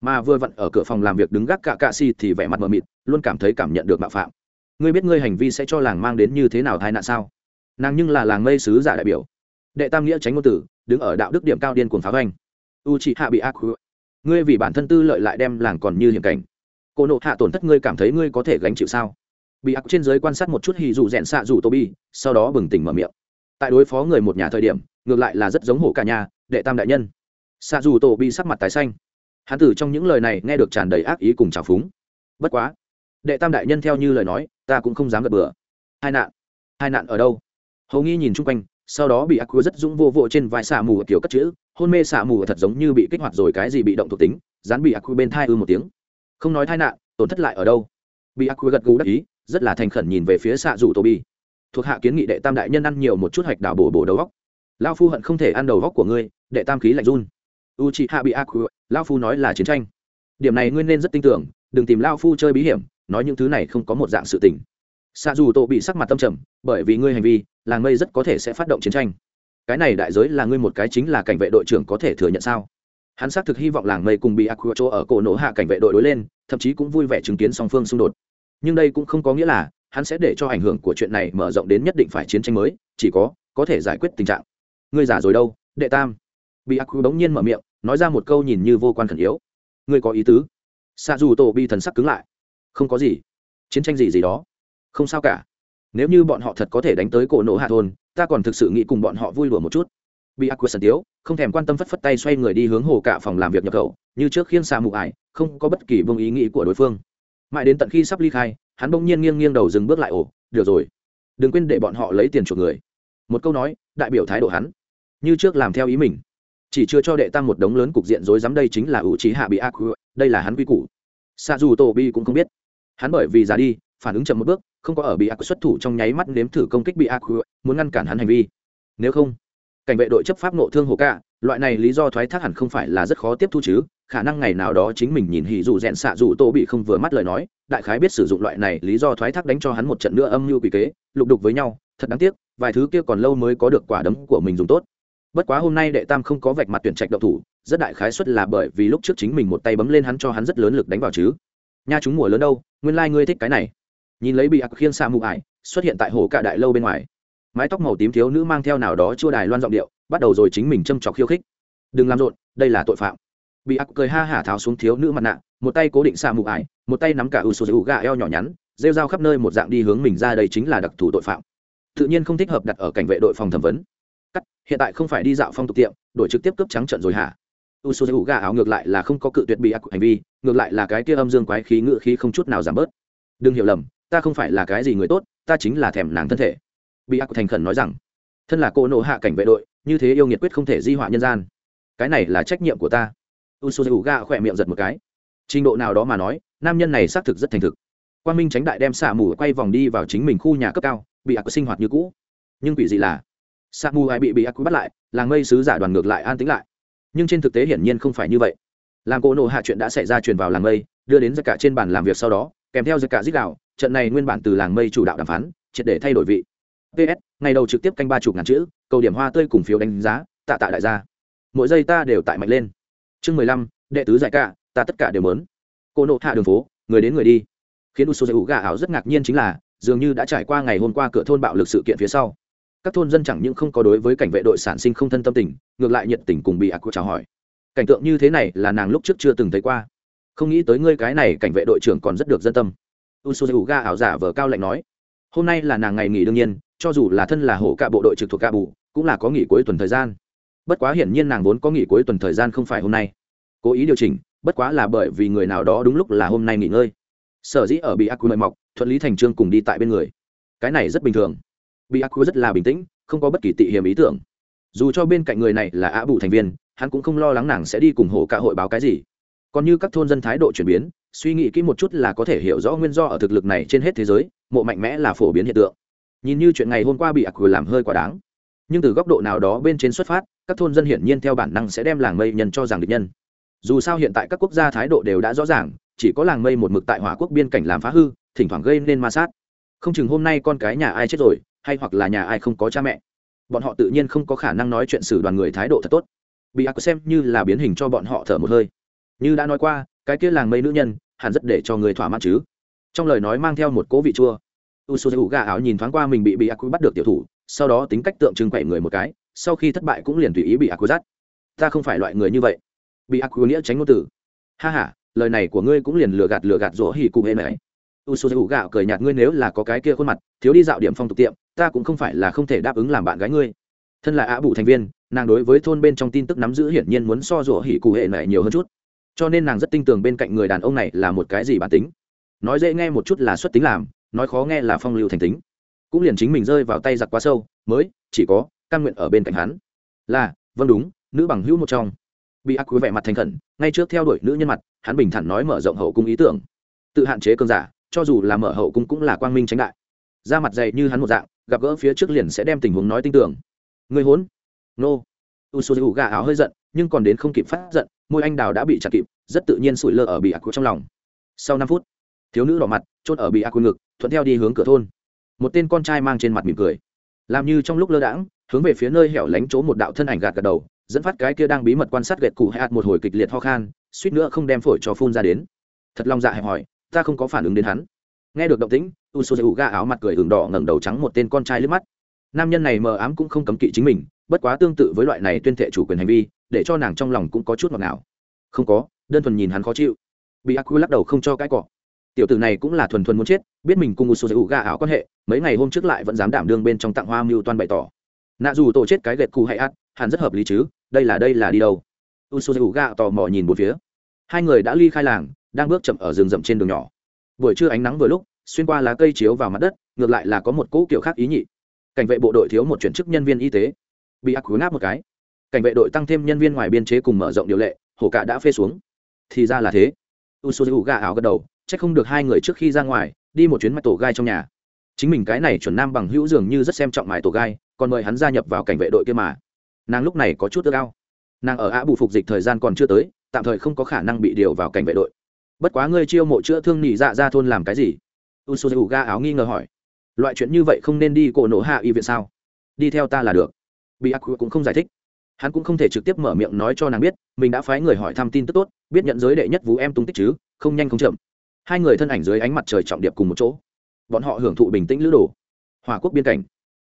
Speaker 1: mà vừa vặn ở cửa phòng làm việc đứng gác cả cà si thì vẻ mặt mờ mịt, luôn cảm thấy cảm nhận được mạo phạm ngươi biết ngươi hành vi sẽ cho làng mang đến như thế nào tai nạn sao? Nàng nhưng là làng mây sứ giả đại biểu. Đệ tam nghĩa tránh ngôn tử, đứng ở đạo đức điểm cao điên cuồng phá anh u chị hạ bị ác ngươi vì bản thân tư lợi lại đem làng còn như hiểm cảnh. Cô nộ hạ tổn thất ngươi cảm thấy ngươi có thể gánh chịu sao? Bị ác trên giới quan sát một chút hì dù rẽn xạ dù tô bi sau đó bừng tỉnh mở miệng. Tại đối phó người một nhà thời điểm, ngược lại là rất giống hổ cả nhà, đệ tam đại nhân. Xạ dù tô bi sắc mặt tái xanh. Hán tử trong những lời này nghe được tràn đầy ác ý cùng trào phúng. Bất quá đệ tam đại nhân theo như lời nói, ta cũng không dám gật bừa. Hai nạn. Hai nạn ở đâu? Hầu nghi nhìn chung quanh, sau đó bị ác quy rất dũng vô vô trên vai xạ mù kiểu cất chữ, hôn mê xạ mù thật giống như bị kích hoạt rồi cái gì bị động thuộc tính, dán bị ác quy bên thai ư một tiếng. Không nói thai nạn, tổn thất lại ở đâu? Bị ác quy gật gù đắc ý, rất là thành khẩn nhìn về phía xạ rủ tô bi thuộc hạ kiến nghị đệ tam đại nhân ăn nhiều một chút hạch đảo bổ bổ đầu góc. Lao phu hận không thể ăn đầu góc của ngươi, đệ tam khí lạnh run. U chị hạ bị ác quy lao phu nói là chiến tranh. Điểm này ngươi nên rất tin tưởng, đừng tìm lao phu chơi bí hiểm nói những thứ này không có một dạng sự tình. Xa dù tổ bị sắc mặt tâm trầm, bởi vì ngươi hành vi, làng mây rất có thể sẽ phát động chiến tranh. Cái này đại giới là ngươi một cái chính là cảnh vệ đội trưởng có thể thừa nhận sao? Hắn xác thực hy vọng làng mây cùng bị ác chỗ ở cổ nổ hạ cảnh vệ đội đối lên, thậm chí cũng vui vẻ chứng kiến song phương xung đột. Nhưng đây cũng không có nghĩa là hắn sẽ để cho ảnh hưởng của chuyện này mở rộng đến nhất định phải chiến tranh mới, chỉ có có thể giải quyết tình trạng. Ngươi giả rồi đâu, đệ tam? Bị ác bỗng nhiên mở miệng, nói ra một câu nhìn như vô quan khẩn yếu. Ngươi có ý tứ. Sa dù tổ bi thần sắc cứng lại không có gì. Chiến tranh gì gì đó. Không sao cả. Nếu như bọn họ thật có thể đánh tới cổ nổ hạ thôn, ta còn thực sự nghĩ cùng bọn họ vui đùa một chút. Bị ác sần tiếu, không thèm quan tâm phất phất tay xoay người đi hướng hồ cả phòng làm việc nhập khẩu, như trước khiên xa mụ ải, không có bất kỳ vương ý nghĩ của đối phương. Mãi đến tận khi sắp ly khai, hắn bỗng nhiên nghiêng nghiêng đầu dừng bước lại ổ, được rồi, đừng quên để bọn họ lấy tiền chuộc người. Một câu nói, đại biểu thái độ hắn. Như trước làm theo ý mình. Chỉ chưa cho đệ tam một đống lớn cục diện rối rắm đây chính là ủ trí hạ bị ác đây là hắn quy củ. Xa dù tổ bi cũng không biết hắn bởi vì già đi, phản ứng chậm một bước, không có ở bị ác xuất thủ trong nháy mắt nếm thử công kích bị ác, muốn ngăn cản hắn hành vi. Nếu không, cảnh vệ đội chấp pháp nộ thương hồ ca, loại này lý do thoái thác hẳn không phải là rất khó tiếp thu chứ, khả năng ngày nào đó chính mình nhìn hỉ dù rẽn xạ dù tô bị không vừa mắt lời nói, đại khái biết sử dụng loại này lý do thoái thác đánh cho hắn một trận nữa âm mưu quỷ kế, lục đục với nhau, thật đáng tiếc, vài thứ kia còn lâu mới có được quả đấm của mình dùng tốt. Bất quá hôm nay đệ tam không có vạch mặt tuyển trạch độc thủ, rất đại khái suất là bởi vì lúc trước chính mình một tay bấm lên hắn cho hắn rất lớn lực đánh vào chứ nha chúng mùa lớn đâu, nguyên lai、like、ngươi thích cái này. Nhìn lấy bị ạc khiên xạ mụ ải, xuất hiện tại hồ cạ đại lâu bên ngoài. Mái tóc màu tím thiếu nữ mang theo nào đó chua đài loan giọng điệu, bắt đầu rồi chính mình châm trọc khiêu khích. Đừng làm rộn, đây là tội phạm. Bị ác cười ha hả tháo xuống thiếu nữ mặt nạ, một tay cố định xạ mụ ải, một tay nắm cả u sô gà eo nhỏ nhắn, rêu rao khắp nơi một dạng đi hướng mình ra đây chính là đặc thù tội phạm. Tự nhiên không thích hợp đặt ở cảnh vệ đội phòng thẩm vấn. Cắt, hiện tại không phải đi dạo phong tục tiệm, đổi trực tiếp cướp trắng trận rồi hả? U sô gà áo ngược lại là không có cự tuyệt bị ác hành vi, ngược lại là cái kia âm dương quái khí ngự khí không chút nào giảm bớt. Đừng hiểu lầm, ta không phải là cái gì người tốt, ta chính là thèm nàng thân thể. Bị ác thành khẩn nói rằng, thân là cô nộ hạ cảnh vệ đội, như thế yêu nghiệt quyết không thể di họa nhân gian. Cái này là trách nhiệm của ta. U sô hữu gà khỏe miệng giật một cái. Trình độ nào đó mà nói, nam nhân này xác thực rất thành thực. Quan minh tránh đại đem xạ mù quay vòng đi vào chính mình khu nhà cấp cao, bị ác sinh hoạt như cũ. Nhưng quỷ gì là xạ mù ai bị bị ác bắt lại, làng mây sứ giả đoàn ngược lại an tính lại nhưng trên thực tế hiển nhiên không phải như vậy. Làm cô nộ hạ chuyện đã xảy ra truyền vào làng mây, đưa đến tất cả trên bàn làm việc sau đó, kèm theo tất cả dích đạo, trận này nguyên bản từ làng mây chủ đạo đàm phán, triệt để thay đổi vị. Ps ngày đầu trực tiếp canh ba chục ngàn chữ, cầu điểm hoa tươi cùng phiếu đánh giá, tạ tạ đại gia. Mỗi giây ta đều tại mạnh lên. Chương mười lăm, đệ tứ giải cả, ta tất cả đều mớn cô nộ hạ đường phố, người đến người đi. Khiến u sô gà ảo rất ngạc nhiên chính là, dường như đã trải qua ngày hôm qua cửa thôn bạo lực sự kiện phía sau. Các thôn dân chẳng những không có đối với cảnh vệ đội sản sinh không thân tâm tình ngược lại nhiệt tình cùng bị ác chào hỏi. Cảnh tượng như thế này là nàng lúc trước chưa từng thấy qua. Không nghĩ tới ngươi cái này cảnh vệ đội trưởng còn rất được dân tâm. U s u ga ảo giả vờ cao lạnh nói, hôm nay là nàng ngày nghỉ đương nhiên, cho dù là thân là hổ cạ bộ đội trực thuộc ca bù, cũng là có nghỉ cuối tuần thời gian. Bất quá hiển nhiên nàng vốn có nghỉ cuối tuần thời gian không phải hôm nay. Cố ý điều chỉnh, bất quá là bởi vì người nào đó đúng lúc là hôm nay nghỉ ngơi. Sở dĩ ở bị ác quy mời mọc, thuận lý thành trương cùng đi tại bên người. Cái này rất bình thường. Bị ác quy rất là bình tĩnh, không có bất kỳ tị hiểm ý tưởng dù cho bên cạnh người này là á bù thành viên, hắn cũng không lo lắng nàng sẽ đi cùng hổ cả hội báo cái gì. Còn như các thôn dân thái độ chuyển biến, suy nghĩ kỹ một chút là có thể hiểu rõ nguyên do ở thực lực này trên hết thế giới, mộ mạnh mẽ là phổ biến hiện tượng. Nhìn như chuyện ngày hôm qua bị ác quy làm hơi quá đáng. Nhưng từ góc độ nào đó bên trên xuất phát, các thôn dân hiển nhiên theo bản năng sẽ đem làng mây nhân cho rằng địch nhân. Dù sao hiện tại các quốc gia thái độ đều đã rõ ràng, chỉ có làng mây một mực tại hỏa quốc biên cảnh làm phá hư, thỉnh thoảng gây nên ma sát. Không chừng hôm nay con cái nhà ai chết rồi, hay hoặc là nhà ai không có cha mẹ bọn họ tự nhiên không có khả năng nói chuyện xử đoàn người thái độ thật tốt. Bị ác xem như là biến hình cho bọn họ thở một hơi. Như đã nói qua, cái kia làng mây nữ nhân, hẳn rất để cho người thỏa mãn chứ. Trong lời nói mang theo một cố vị chua. U s u gà áo nhìn thoáng qua mình bị bị ác bắt được tiểu thủ, sau đó tính cách tượng trưng quậy người một cái, sau khi thất bại cũng liền tùy ý bị ác dắt. Ta không phải loại người như vậy. Bị ác nghĩa tránh ngôn từ. Ha h a lời này của ngươi cũng liền lừa gạt lừa gạt rỗ hỉ cụ hễ mày u s u gạo cười nhạt, ngươi nếu là có cái kia khuôn mặt, thiếu đi dạo điểm phong tục tiệm, ta cũng không phải là không thể đáp ứng làm bạn gái ngươi. Thân là ạ bù thành viên, nàng đối với thôn bên trong tin tức nắm giữ hiển nhiên muốn so rủa hỉ cụ hệ này nhiều hơn chút. Cho nên nàng rất tin tưởng bên cạnh người đàn ông này là một cái gì bản tính. Nói dễ nghe một chút là xuất tính làm, nói khó nghe là phong lưu thành tính. Cũng liền chính mình rơi vào tay giặc quá sâu, mới chỉ có căn nguyện ở bên cạnh hắn. Là vâng đúng, nữ bằng hữu một trong. Bị ác quý vẻ mặt thành khẩn, ngay trước theo đuổi nữ nhân mặt, hắn bình thản nói mở rộng hậu cung ý tưởng. Tự hạn chế cơn giả cho dù là mở hậu cung cũng là quang minh tránh đại. Ra mặt dày như hắn một dạng, gặp gỡ phía trước liền sẽ đem tình huống nói tin tưởng. Người hốn. Nô. U s u gà áo hơi giận, nhưng còn đến không kịp phát giận, môi anh đào đã bị chặt kịp, rất tự nhiên sủi lơ ở bị ác trong lòng. Sau năm phút, thiếu nữ đỏ mặt chốt ở bị ác ngực, thuận theo đi hướng cửa thôn. Một tên con trai mang trên mặt mỉm cười. Làm như trong lúc lơ đãng, hướng về phía nơi hẻo lánh chỗ một đạo thân ảnh gạt gật đầu, dẫn phát cái kia đang bí mật quan sát gậy cụ hạt một hồi kịch liệt ho khan, suýt nữa không đem phổi cho phun ra đến. Thật lòng dạ hẹp hỏi ta không có phản ứng đến hắn. Nghe được động tĩnh u s u ga áo mặt cười hừng đỏ ngẩng đầu trắng một tên con trai lướt mắt. Nam nhân này mờ ám cũng không cấm kỵ chính mình, bất quá tương tự với loại này tuyên thệ chủ quyền hành vi, để cho nàng trong lòng cũng có chút ngọt ngào. Không có, đơn thuần nhìn hắn khó chịu. Bị ác quy lắc đầu không cho cái cọ. Tiểu tử này cũng là thuần thuần muốn chết, biết mình cùng một số ga áo quan hệ, mấy ngày hôm trước lại vẫn dám đảm đương bên trong tặng hoa mưu toan bày tỏ. Nạ dù tổ chết cái gậy cụ hay át hẳn rất hợp lý chứ, đây là đây là đi đâu? U s u ga tò mò nhìn một phía. Hai người đã ly khai làng đang bước chậm ở rừng rậm trên đường nhỏ. Buổi trưa ánh nắng vừa lúc, xuyên qua lá cây chiếu vào mặt đất, ngược lại là có một cỗ kiểu khác ý nhị. Cảnh vệ bộ đội thiếu một chuyển chức nhân viên y tế. Bị ác cuốn ngáp một cái. Cảnh vệ đội tăng thêm nhân viên ngoài biên chế cùng mở rộng điều lệ, hổ cả đã phê xuống. Thì ra là thế. U s u áo gật đầu c h ắ c không được hai người trước khi ra ngoài, đi một chuyến mạch tổ gai trong nhà. Chính mình cái này chuẩn nam bằng hữu dường như rất xem trọng mãi tổ gai, còn mời hắn gia nhập vào cảnh vệ đội kia mà. Nàng lúc này có chút ước ao. Nàng ở ạ bù phục dịch thời gian còn chưa tới, tạm thời không có khả năng bị điều vào cảnh vệ đội bất quá ngươi chiêu mộ chữa thương nỉ dạ ra thôn làm cái gì? U s u ga áo nghi ngờ hỏi. Loại chuyện như vậy không nên đi cổ nổ hạ y viện sao? Đi theo ta là được. Bị ác cũng không giải thích. Hắn cũng không thể trực tiếp mở miệng nói cho nàng biết, mình đã phái người hỏi thăm tin tức tốt, biết nhận giới đệ nhất vũ em tung tích chứ, không nhanh không chậm. Hai người thân ảnh dưới ánh mặt trời trọng điệp cùng một chỗ. Bọn họ hưởng thụ bình tĩnh lữ đồ. Hòa quốc biên cảnh.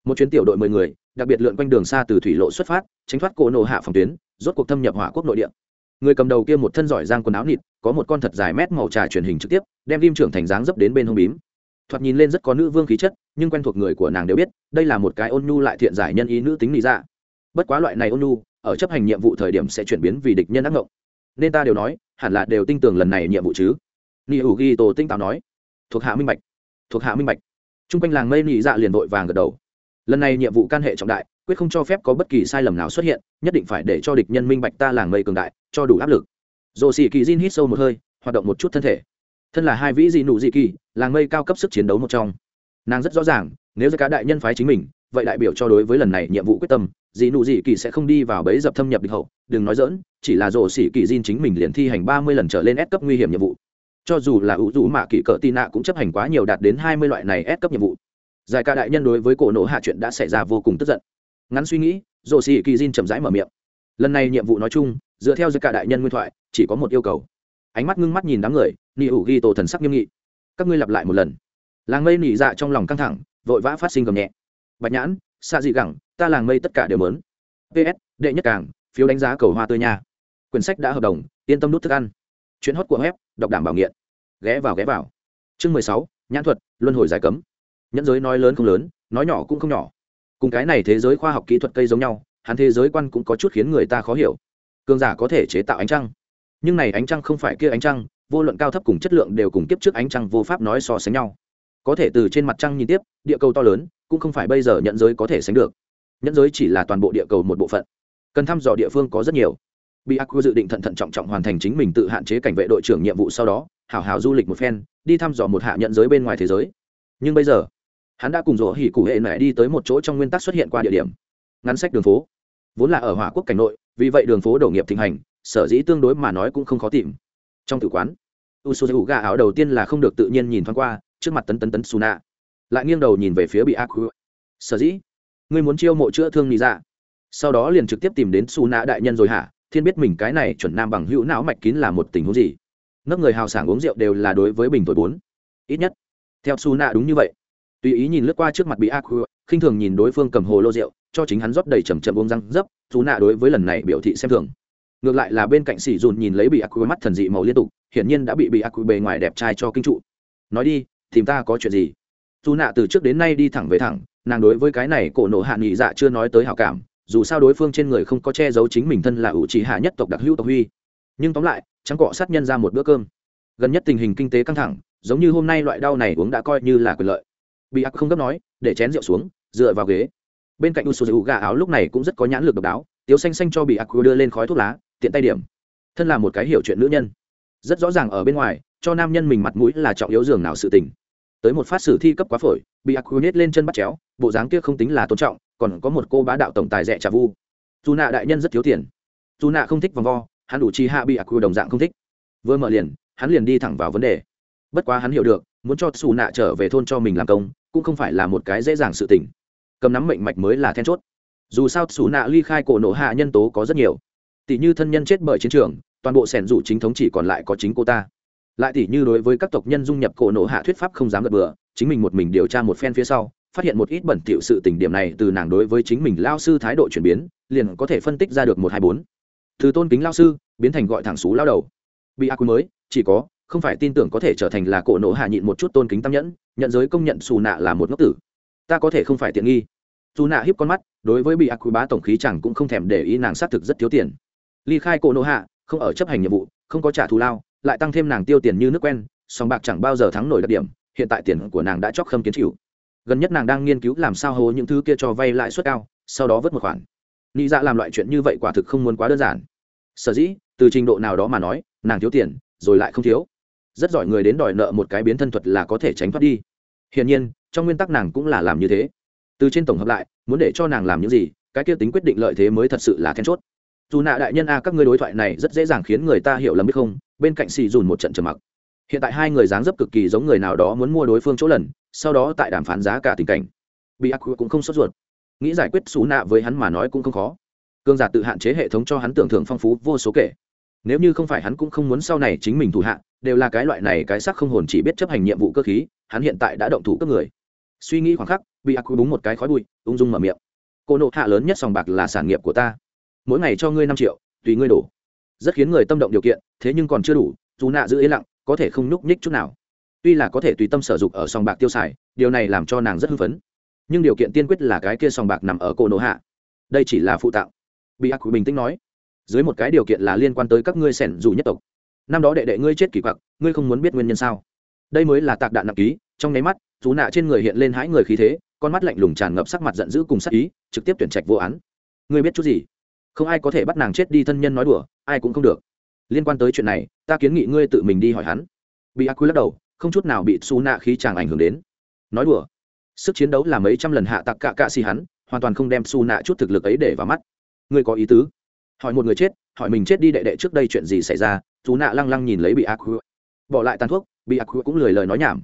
Speaker 1: Một chuyến tiểu đội mười người, đặc biệt lượn quanh đường xa từ thủy lộ xuất phát, tránh thoát cổ nổ hạ phòng tuyến, rốt cuộc thâm nhập hỏa quốc nội địa người cầm đầu kia một thân giỏi giang quần áo nịt, có một con thật dài mét màu trà truyền hình trực tiếp, đem lim trưởng thành dáng dấp đến bên hông bím. Thoạt nhìn lên rất có nữ vương khí chất, nhưng quen thuộc người của nàng đều biết, đây là một cái ôn nhu lại thiện giải nhân ý nữ tính lý ra dạ. bất quá loại này ôn nhu, ở chấp hành nhiệm vụ thời điểm sẽ chuyển biến vì địch nhân ác ngộng. Nên ta đều nói, hẳn là đều tin tưởng lần này nhiệm vụ chứ. Ni ủ ghi tổ tinh táo nói, thuộc hạ minh bạch, thuộc hạ minh bạch. T r u n g quanh làng mây nị dạ liền vội vàng gật đầu. Lần này nhiệm vụ can hệ trọng đại quyết không cho phép có bất kỳ sai lầm nào xuất hiện, nhất định phải để cho địch nhân minh bạch ta làng mây cường đại, cho đủ áp lực. Rồ xì kỳ Jin hít sâu một hơi, hoạt động một chút thân thể. Thân là hai vĩ dị nụ dị kỳ, làng mây cao cấp sức chiến đấu một trong. Nàng rất rõ ràng, nếu ra cá đại nhân phái chính mình, vậy đại biểu cho đối với lần này nhiệm vụ quyết tâm, dị nụ dị kỳ sẽ không đi vào bẫy dập thâm nhập địch hậu, đừng nói dỡn chỉ là rổ xỉ kỳ diên chính mình liền thi hành ba mươi lần trở lên S cấp nguy hiểm nhiệm vụ. Cho dù là ủ rũ mạ kỳ cỡ tị nạ cũng chấp hành quá nhiều đạt đến hai mươi loại này S cấp nhiệm vụ. Giải ca đại nhân đối với cổ nổ hạ chuyện đã xảy ra vô cùng tức giận ngắn suy nghĩ rổ xì kỳ diên chậm rãi mở miệng. Lần này nhiệm vụ nói chung, dựa theo giữa cả đại nhân nguyên thoại, chỉ có một yêu cầu. Ánh mắt ngưng mắt nhìn đám người, nị ủ ghi tổ thần sắc nghiêm nghị. Các ngươi lặp lại một lần. Làng mây nị dạ trong lòng căng thẳng, vội vã phát sinh gầm nhẹ. Bạch nhãn xa dị gẳng, ta làng mây tất cả đều mớn. Ps đệ nhất càng, phiếu đánh giá cầu hoa tươi nha. Quyển sách đã hợp đồng, yên tâm nút thức ăn. Chuyến hót của web, đọc đảm bảo nghiện. Ghé vào ghé vào. Chương mười sáu, nhãn thuật, luân hồi giải cấm. Nhẫn giới nói lớn không lớn, nói nhỏ cũng không nhỏ cùng cái này thế giới khoa học kỹ thuật cây giống nhau, hắn thế giới quan cũng có chút khiến người ta khó hiểu. Cường giả có thể chế tạo ánh trăng. Nhưng này ánh trăng không phải kia ánh trăng, vô luận cao thấp cùng chất lượng đều cùng kiếp trước ánh trăng vô pháp nói so sánh nhau. Có thể từ trên mặt trăng nhìn tiếp, địa cầu to lớn, cũng không phải bây giờ nhận giới có thể sánh được. Nhận giới chỉ là toàn bộ địa cầu một bộ phận. Cần thăm dò địa phương có rất nhiều. Bị ác dự định thận thận trọng trọng hoàn thành chính mình tự hạn chế cảnh vệ đội trưởng nhiệm vụ sau đó, hảo hảo du lịch một phen, đi thăm dò một hạ nhận giới bên ngoài thế giới. Nhưng bây giờ hắn đã cùng rỗ hỉ cụ hệ mẹ đi tới một chỗ trong nguyên tắc xuất hiện qua địa điểm. Ngắn sách đường phố. Vốn là ở hỏa quốc cảnh nội, vì vậy đường phố đổ nghiệp thịnh hành, sở dĩ tương đối mà nói cũng không khó tìm. Trong tử quán u s u gà áo đầu tiên là không được tự nhiên nhìn thoáng qua, trước mặt tấn tấn tấn suna. Lại nghiêng đầu nhìn về phía bị ác sở dĩ? Ngươi muốn chiêu mộ chữa thương lý dạ sau đó liền trực tiếp tìm đến suna đại nhân rồi hả? Thiên biết mình cái này chuẩn nam bằng hữu não mạch kín là một tình huống gì? Nấc người hào sảng uống rượu đều là đối với bình tuổi bốn. Ít nhất, theo suna đúng như vậy tùy ý nhìn lướt qua trước mặt bị ác khinh thường nhìn đối phương cầm hồ lô rượu, cho chính hắn rót đầy chầm chậm uống răng dấp, dù nạ đối với lần này biểu thị xem thường. Ngược lại là bên cạnh sỉ dùn nhìn lấy bị ác mắt thần dị màu liên tục, hiển nhiên đã bị bị ác bề ngoài đẹp trai cho kinh trụ. Nói đi, tìm ta có chuyện gì? Dù nạ từ trước đến nay đi thẳng về thẳng, nàng đối với cái này cổ nộ hạ nghị dạ chưa nói tới hảo cảm, dù sao đối phương trên người không có che giấu chính mình thân là ủ trì hạ nhất tộc đặc hữu tộc huy. Nhưng tóm lại, trắng cọ sát nhân ra một bữa cơm. Gần nhất tình hình kinh tế căng thẳng, giống như hôm nay loại đau này uống đã coi như là quyền lợi bị ác không gấp nói, để chén rượu xuống, dựa vào ghế. Bên cạnh u sô gà áo lúc này cũng rất có nhãn lực độc đáo, tiếu xanh xanh cho bị ác đưa lên khói thuốc lá, tiện tay điểm. Thân là một cái hiểu chuyện nữ nhân. Rất rõ ràng ở bên ngoài, cho nam nhân mình mặt mũi là trọng yếu giường nào sự tình. Tới một phát sử thi cấp quá phổi, bị ác nhét lên chân bắt chéo, bộ dáng kia không tính là tôn trọng, còn có một cô bá đạo tổng tài rẻ trà vu. Dù nạ đại nhân rất thiếu tiền. Dù nạ không thích vòng vo, hắn đủ chi hạ bị ác đồng dạng không thích. Vừa mở liền, hắn liền đi thẳng vào vấn đề. Bất quá hắn hiểu được, muốn cho xù nạ trở về thôn cho mình làm công cũng không phải là một cái dễ dàng sự tình. Cầm nắm mệnh mạch mới là then chốt. Dù sao xù nạ ly khai cổ nổ hạ nhân tố có rất nhiều. Tỷ như thân nhân chết bởi chiến trường, toàn bộ sẻn rủ chính thống chỉ còn lại có chính cô ta. Lại tỷ như đối với các tộc nhân dung nhập cổ nổ hạ thuyết pháp không dám gật bừa, chính mình một mình điều tra một phen phía sau, phát hiện một ít bẩn thỉu sự tình điểm này từ nàng đối với chính mình lao sư thái độ chuyển biến, liền có thể phân tích ra được một hai bốn. Từ tôn kính lao sư, biến thành gọi thẳng xú lao đầu. Bị ác mới, chỉ có không phải tin tưởng có thể trở thành là cổ nổ hạ nhịn một chút tôn kính tam nhẫn, nhận giới công nhận xù nạ là một ngốc tử. Ta có thể không phải tiện nghi. Dù nạ hiếp con mắt, đối với bị ác quý bá tổng khí chẳng cũng không thèm để ý nàng xác thực rất thiếu tiền. Ly khai cổ nổ hạ, không ở chấp hành nhiệm vụ, không có trả thù lao, lại tăng thêm nàng tiêu tiền như nước quen, song bạc chẳng bao giờ thắng nổi đặc điểm, hiện tại tiền của nàng đã chóc khâm kiến chịu. Gần nhất nàng đang nghiên cứu làm sao hố những thứ kia cho vay lãi suất cao, sau đó vớt một khoản. Nghĩ dạ làm loại chuyện như vậy quả thực không muốn quá đơn giản. Sở dĩ, từ trình độ nào đó mà nói, nàng thiếu tiền, rồi lại không thiếu rất giỏi người đến đòi nợ một cái biến thân thuật là có thể tránh thoát đi. Hiển nhiên, trong nguyên tắc nàng cũng là làm như thế. Từ trên tổng hợp lại, muốn để cho nàng làm những gì, cái kia tính quyết định lợi thế mới thật sự là then chốt. Dù nạ đại nhân a, các ngươi đối thoại này rất dễ dàng khiến người ta hiểu lầm biết không, bên cạnh xì dùn một trận trầm mặc. Hiện tại hai người dáng dấp cực kỳ giống người nào đó muốn mua đối phương chỗ lần, sau đó tại đàm phán giá cả tình cảnh. Bị ác cũng không sốt ruột. Nghĩ giải quyết xú nạ với hắn mà nói cũng không khó. Cương giả tự hạn chế hệ thống cho hắn tưởng thưởng phong phú vô số kể nếu như không phải hắn cũng không muốn sau này chính mình thủ hạ, đều là cái loại này cái sắc không hồn chỉ biết chấp hành nhiệm vụ cơ khí, hắn hiện tại đã động thủ cấp người. Suy nghĩ khoảng khắc, bị ác búng một cái khói bụi, ung dung mở miệng. Cô nộ hạ lớn nhất sòng bạc là sản nghiệp của ta. Mỗi ngày cho ngươi năm triệu, tùy ngươi đổ. Rất khiến người tâm động điều kiện, thế nhưng còn chưa đủ, dù nạ giữ yên lặng, có thể không nhúc nhích chút nào. Tuy là có thể tùy tâm sở dụng ở sòng bạc tiêu xài, điều này làm cho nàng rất hưng phấn. Nhưng điều kiện tiên quyết là cái kia sòng bạc nằm ở cô nộ hạ. Đây chỉ là phụ tạo. Bị ác bình tĩnh nói dưới một cái điều kiện là liên quan tới các ngươi sẻn dù nhất tộc. Năm đó đệ đệ ngươi chết kỳ quặc, ngươi không muốn biết nguyên nhân sao? Đây mới là tạc đạn nặng ký, trong nháy mắt, chú nạ trên người hiện lên hãi người khí thế, con mắt lạnh lùng tràn ngập sắc mặt giận dữ cùng sắc ý, trực tiếp tuyển trạch vô án. Ngươi biết chút gì? Không ai có thể bắt nàng chết đi thân nhân nói đùa, ai cũng không được. Liên quan tới chuyện này, ta kiến nghị ngươi tự mình đi hỏi hắn. Bị ác quy lắc đầu, không chút nào bị xù nạ khí chàng ảnh hưởng đến. Nói đùa. Sức chiến đấu là mấy trăm lần hạ tặc cạ cạ xì hắn, hoàn toàn không đem xù nạ chút thực lực ấy để vào mắt. Ngươi có ý tứ? Hỏi một người chết, hỏi mình chết đi đệ đệ trước đây chuyện gì xảy ra, chú nạ lăng lăng nhìn lấy bị ác bỏ lại tàn thuốc, bị ác cũng lười lời nói nhảm.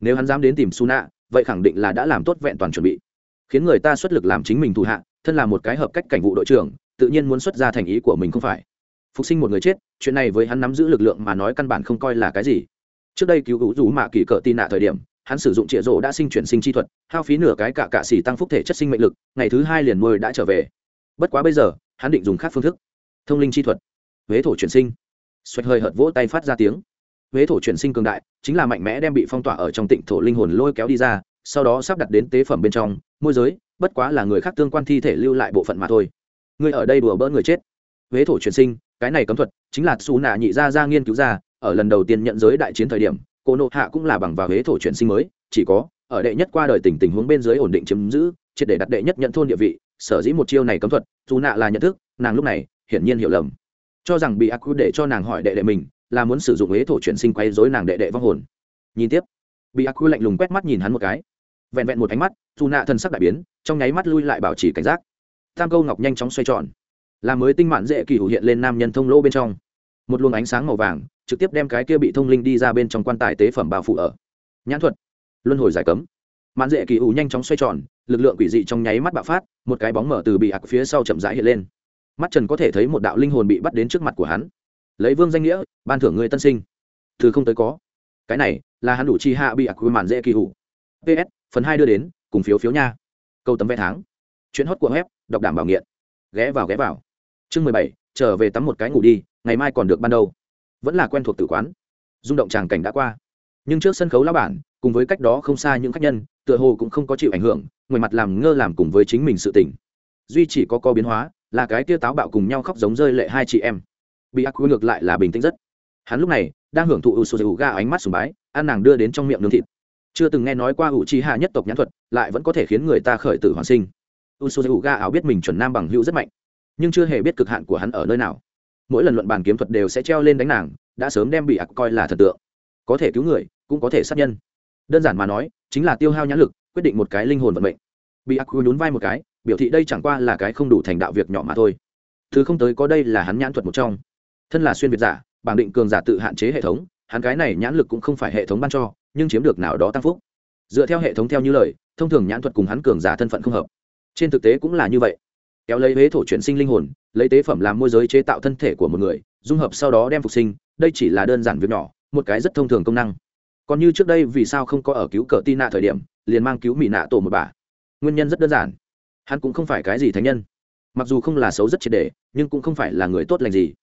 Speaker 1: Nếu hắn dám đến tìm su nạ vậy khẳng định là đã làm tốt vẹn toàn chuẩn bị. Khiến người ta xuất lực làm chính mình thủ hạ, thân là một cái hợp cách cảnh vụ đội trưởng, tự nhiên muốn xuất ra thành ý của mình không phải. Phục sinh một người chết, chuyện này với hắn nắm giữ lực lượng mà nói căn bản không coi là cái gì. Trước đây cứu hữu rú mạ kỳ cỡ tin nạ thời điểm, hắn sử dụng trịa rỗ đã sinh chuyển sinh chi thuật, hao phí nửa cái cả cạ xỉ tăng phúc thể chất sinh mệnh lực, ngày thứ hai liền nuôi đã trở về. Bất quá bây giờ hắn định dùng khác phương thức. Thông linh chi thuật. Huế thổ chuyển sinh. Xoạch hơi hợt vỗ tay phát ra tiếng. Huế thổ chuyển sinh cường đại, chính là mạnh mẽ đem bị phong tỏa ở trong tịnh thổ linh hồn lôi kéo đi ra, sau đó sắp đặt đến tế phẩm bên trong, môi giới, bất quá là người khác tương quan thi thể lưu lại bộ phận mà thôi. Người ở đây đùa bỡ người chết. Huế thổ chuyển sinh, cái này cấm thuật, chính là xù nạ nhị ra ra nghiên cứu ra, ở lần đầu tiên nhận giới đại chiến thời điểm, cô nộ hạ cũng là bằng vào huế thổ chuyển sinh mới, chỉ có, ở đệ nhất qua đời tình tình huống bên dưới ổn định chiếm giữ, triệt để đặt đệ nhất nhận thôn địa vị sở dĩ một chiêu này cấm thuật, dù nạ là nhận thức, nàng lúc này hiển nhiên hiểu lầm. Cho rằng bị ác quy để cho nàng hỏi đệ đệ mình, là muốn sử dụng huế thổ chuyển sinh quay dối nàng đệ đệ vong hồn. Nhìn tiếp, bị ác quy lạnh lùng quét mắt nhìn hắn một cái. Vẹn vẹn một ánh mắt, dù nạ thân sắc đại biến, trong nháy mắt lui lại bảo trì cảnh giác. Tam câu ngọc nhanh chóng xoay tròn. Là mới tinh mạn dễ kỳ hủ hiện lên nam nhân thông lỗ bên trong. Một luồng ánh sáng màu vàng, trực tiếp đem cái kia bị thông linh đi ra bên trong quan tài tế phẩm bao phủ ở. Nhãn thuật, luân hồi giải cấm. Mạn dễ kỳ ủ nhanh chóng xoay tròn lực lượng quỷ dị trong nháy mắt bạo phát, một cái bóng mở từ bị ạc phía sau chậm rãi hiện lên. Mắt trần có thể thấy một đạo linh hồn bị bắt đến trước mặt của hắn. Lấy vương danh nghĩa, ban thưởng người tân sinh. Từ không tới có. Cái này, là hắn đủ chi hạ bị ạc quy màn dễ kỳ hủ. ps phần hai đưa đến, cùng phiếu phiếu nha. Câu tấm vé tháng. Chuyến hót của web, đọc đảm bảo nghiện. Ghé vào ghé vào. Chương mười bảy, trở về tắm một cái ngủ đi, ngày mai còn được ban đầu. Vẫn là quen thuộc tử quán. Rung động tràng cảnh đã qua. Nhưng trước sân khấu lao bản, cùng với cách đó không xa những khách nhân tựa hồ cũng không có chịu ảnh hưởng, ngoài mặt làm ngơ làm cùng với chính mình sự tỉnh duy chỉ có có biến hóa, là cái tia táo bạo cùng nhau khóc giống rơi lệ hai chị em. Bị ác quy ngược lại là bình tĩnh rất. Hắn lúc này, đang hưởng thụ u sô ga ánh mắt sùng bái, ăn nàng đưa đến trong miệng nướng thịt. Chưa từng nghe nói qua ủ chi hạ nhất tộc nhãn thuật, lại vẫn có thể khiến người ta khởi tử hoàn sinh. U sô ga áo biết mình chuẩn nam bằng hữu rất mạnh, nhưng chưa hề biết cực hạn của hắn ở nơi nào. Mỗi lần luận bàn kiếm thuật đều sẽ treo lên đánh nàng, đã sớm đem bị ác coi là thần tượng. Có thể cứu người, cũng có thể sát nhân. Đơn giản mà nói chính là tiêu hao nhãn lực, quyết định một cái linh hồn vận mệnh. Bị ác quy nhún vai một cái, biểu thị đây chẳng qua là cái không đủ thành đạo việc nhỏ mà thôi. Thứ không tới có đây là hắn nhãn thuật một trong. Thân là xuyên việt giả, bảng định cường giả tự hạn chế hệ thống, hắn cái này nhãn lực cũng không phải hệ thống ban cho, nhưng chiếm được nào đó tăng phúc. Dựa theo hệ thống theo như lời, thông thường nhãn thuật cùng hắn cường giả thân phận không hợp. Trên thực tế cũng là như vậy. Kéo lấy huế thổ chuyển sinh linh hồn, lấy tế phẩm làm môi giới chế tạo thân thể của một người, dung hợp sau đó đem phục sinh, đây chỉ là đơn giản việc nhỏ, một cái rất thông thường công năng còn như trước đây vì sao không có ở cứu cờ tin nạ thời điểm, liền mang cứu mỹ nạ tổ một bà. Nguyên nhân rất đơn giản. Hắn cũng không phải cái gì thánh nhân. Mặc dù không là xấu rất triệt đề, nhưng cũng không phải là người tốt lành gì.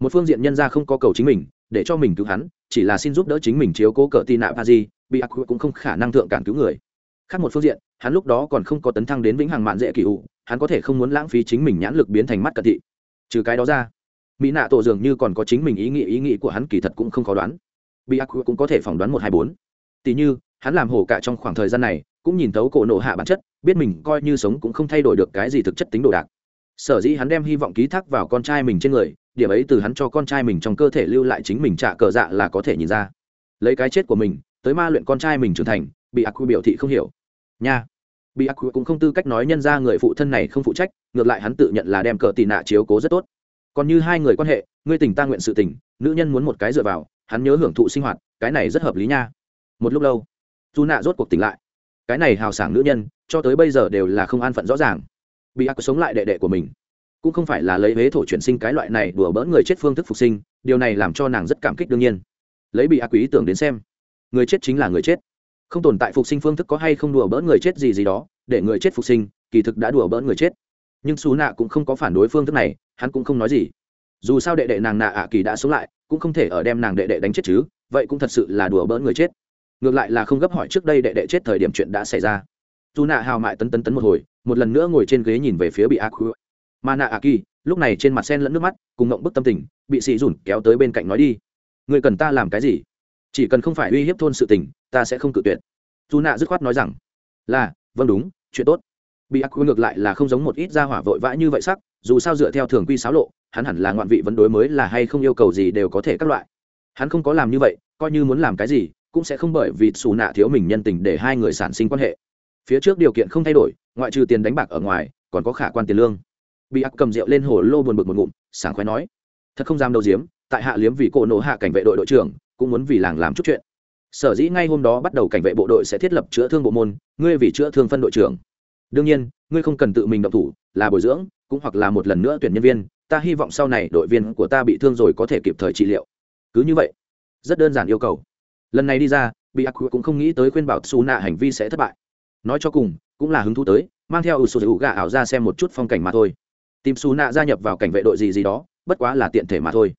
Speaker 1: Một phương diện nhân ra không có cầu chính mình, để cho mình cứu hắn, chỉ là xin giúp đỡ chính mình chiếu cố cờ tin nạ ba di bị ác cũng không khả năng thượng cản cứu người. Khác một phương diện, hắn lúc đó còn không có tấn thăng đến vĩnh hằng mạn dễ kỳ ụ hắn có thể không muốn lãng phí chính mình nhãn lực biến thành mắt cận thị. Trừ cái đó ra, mỹ nạ tổ dường như còn có chính mình ý nghĩ ý nghĩ của hắn kỳ thật cũng không khó đoán bị ác cũng có thể phỏng đoán một hai bốn. Tỷ như, hắn làm hổ cả trong khoảng thời gian này, cũng nhìn thấu cổ nộ hạ bản chất, biết mình coi như sống cũng không thay đổi được cái gì thực chất tính đồ đạc. Sở dĩ hắn đem hy vọng ký thác vào con trai mình trên người, điểm ấy từ hắn cho con trai mình trong cơ thể lưu lại chính mình trả cờ dạ là có thể nhìn ra. Lấy cái chết của mình, tới ma luyện con trai mình trưởng thành bị ác quy biểu thị không hiểu. Nha. Bị ác quy cũng không tư cách nói nhân ra người phụ thân này không phụ trách, ngược lại hắn tự nhận là đem cờ tì nạ chiếu cố rất tốt. Còn như hai người quan hệ, ngươi tình ta nguyện sự tình nữ nhân muốn một cái dựa vào, hắn nhớ hưởng thụ sinh hoạt, cái này rất hợp lý nha. Một lúc lâu dù nạ rốt cuộc tỉnh lại. Cái này hào sảng nữ nhân, cho tới bây giờ đều là không an phận rõ ràng. Bị ác sống lại đệ đệ của mình. Cũng không phải là lấy huế thổ chuyển sinh cái loại này đùa bỡn người chết phương thức phục sinh, điều này làm cho nàng rất cảm kích đương nhiên. Lấy bị ác quý tưởng đến xem, người chết chính là người chết. Không tồn tại phục sinh phương thức có hay không đùa bỡn người chết gì gì đó, để người chết phục sinh, kỳ thực đã đùa bỡn người chết. Nhưng xú nạ cũng không có phản đối phương thức này, hắn cũng không nói gì dù sao đệ đệ nàng nạ ạ kỳ đã sống lại, cũng không thể ở đem nàng đệ đệ đánh chết chứ, vậy cũng thật sự là đùa bỡn người chết. Ngược lại là không gấp hỏi trước đây đệ đệ chết thời điểm chuyện đã xảy ra. Dù nạ hào mại tấn tấn tấn một hồi, một lần nữa ngồi trên ghế nhìn về phía bị ác mà nạ ạ kỳ, lúc này trên mặt sen lẫn nước mắt, cùng ngộng bức tâm tình, bị xì dùn kéo tới bên cạnh nói đi. Người cần ta làm cái gì? Chỉ cần không phải uy hiếp thôn sự tình, ta sẽ không cự tuyệt. Dù nạ dứt khoát nói rằng, là vâng đúng, chuyện tốt. Bị ác quy ngược lại là không giống một ít gia hỏa vội vã như vậy sắc, dù sao dựa theo thường quy xáo lộ hắn hẳn là ngoạn vị vấn đối mới là hay không yêu cầu gì đều có thể các loại. Hắn không có làm như vậy, coi như muốn làm cái gì, cũng sẽ không bởi vì xù nạ thiếu mình nhân tình để hai người sản sinh quan hệ. Phía trước điều kiện không thay đổi, ngoại trừ tiền đánh bạc ở ngoài, còn có khả quan tiền lương. Bị ác cầm rượu lên hồ lô buồn bực một ngụm, sảng khoái nói, thật không dám đâu diếm tại hạ liếm vì cổ nổ hạ cảnh vệ đội đội trưởng, cũng muốn vì làng làm chút chuyện. Sở dĩ ngay hôm đó bắt đầu cảnh vệ bộ đội sẽ thiết lập chữa thương bộ môn, ngươi vì chữa thương phân đội trưởng. Đương nhiên, ngươi không cần tự mình động thủ, là bồi dưỡng, cũng hoặc là một lần nữa tuyển nhân viên ta hy vọng sau này đội viên của ta bị thương rồi có thể kịp thời trị liệu. Cứ như vậy, rất đơn giản yêu cầu. Lần này đi ra bị ác cũng không nghĩ tới khuyên bảo xù nạ hành vi sẽ thất bại. Nói cho cùng, cũng là hứng thú tới, mang theo ủ hữu gà ảo ra xem một chút phong cảnh mà thôi. Tìm xù nạ gia nhập vào cảnh vệ đội gì gì đó, bất quá là tiện thể mà thôi.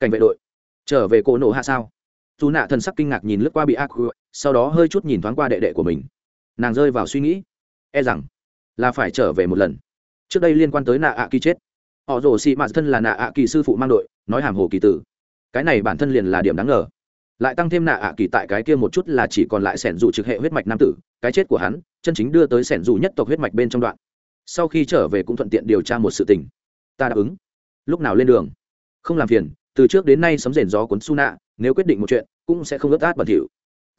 Speaker 1: Cảnh vệ đội, trở về cổ nổ hạ sao? Dù nạ thần sắc kinh ngạc nhìn lướt qua bị ác sau đó hơi chút nhìn thoáng qua đệ đệ của mình. Nàng rơi vào suy nghĩ. E rằng là phải trở về một lần. Trước đây liên quan tới nạ ạ kỳ chết họ rồ xị mạt thân là nạ ạ kỳ sư phụ mang đội, nói hàm hồ kỳ tử. Cái này bản thân liền là điểm đáng ngờ. Lại tăng thêm nạ ạ kỳ tại cái kia một chút là chỉ còn lại sẻn dù trực hệ huyết mạch nam tử, cái chết của hắn, chân chính đưa tới sẻn dù nhất tộc huyết mạch bên trong đoạn. Sau khi trở về cũng thuận tiện điều tra một sự tình. Ta đáp ứng. Lúc nào lên đường? Không làm phiền, từ trước đến nay sấm rền gió cuốn su nạ nếu quyết định một chuyện, cũng sẽ không ướt át bẩn thỉu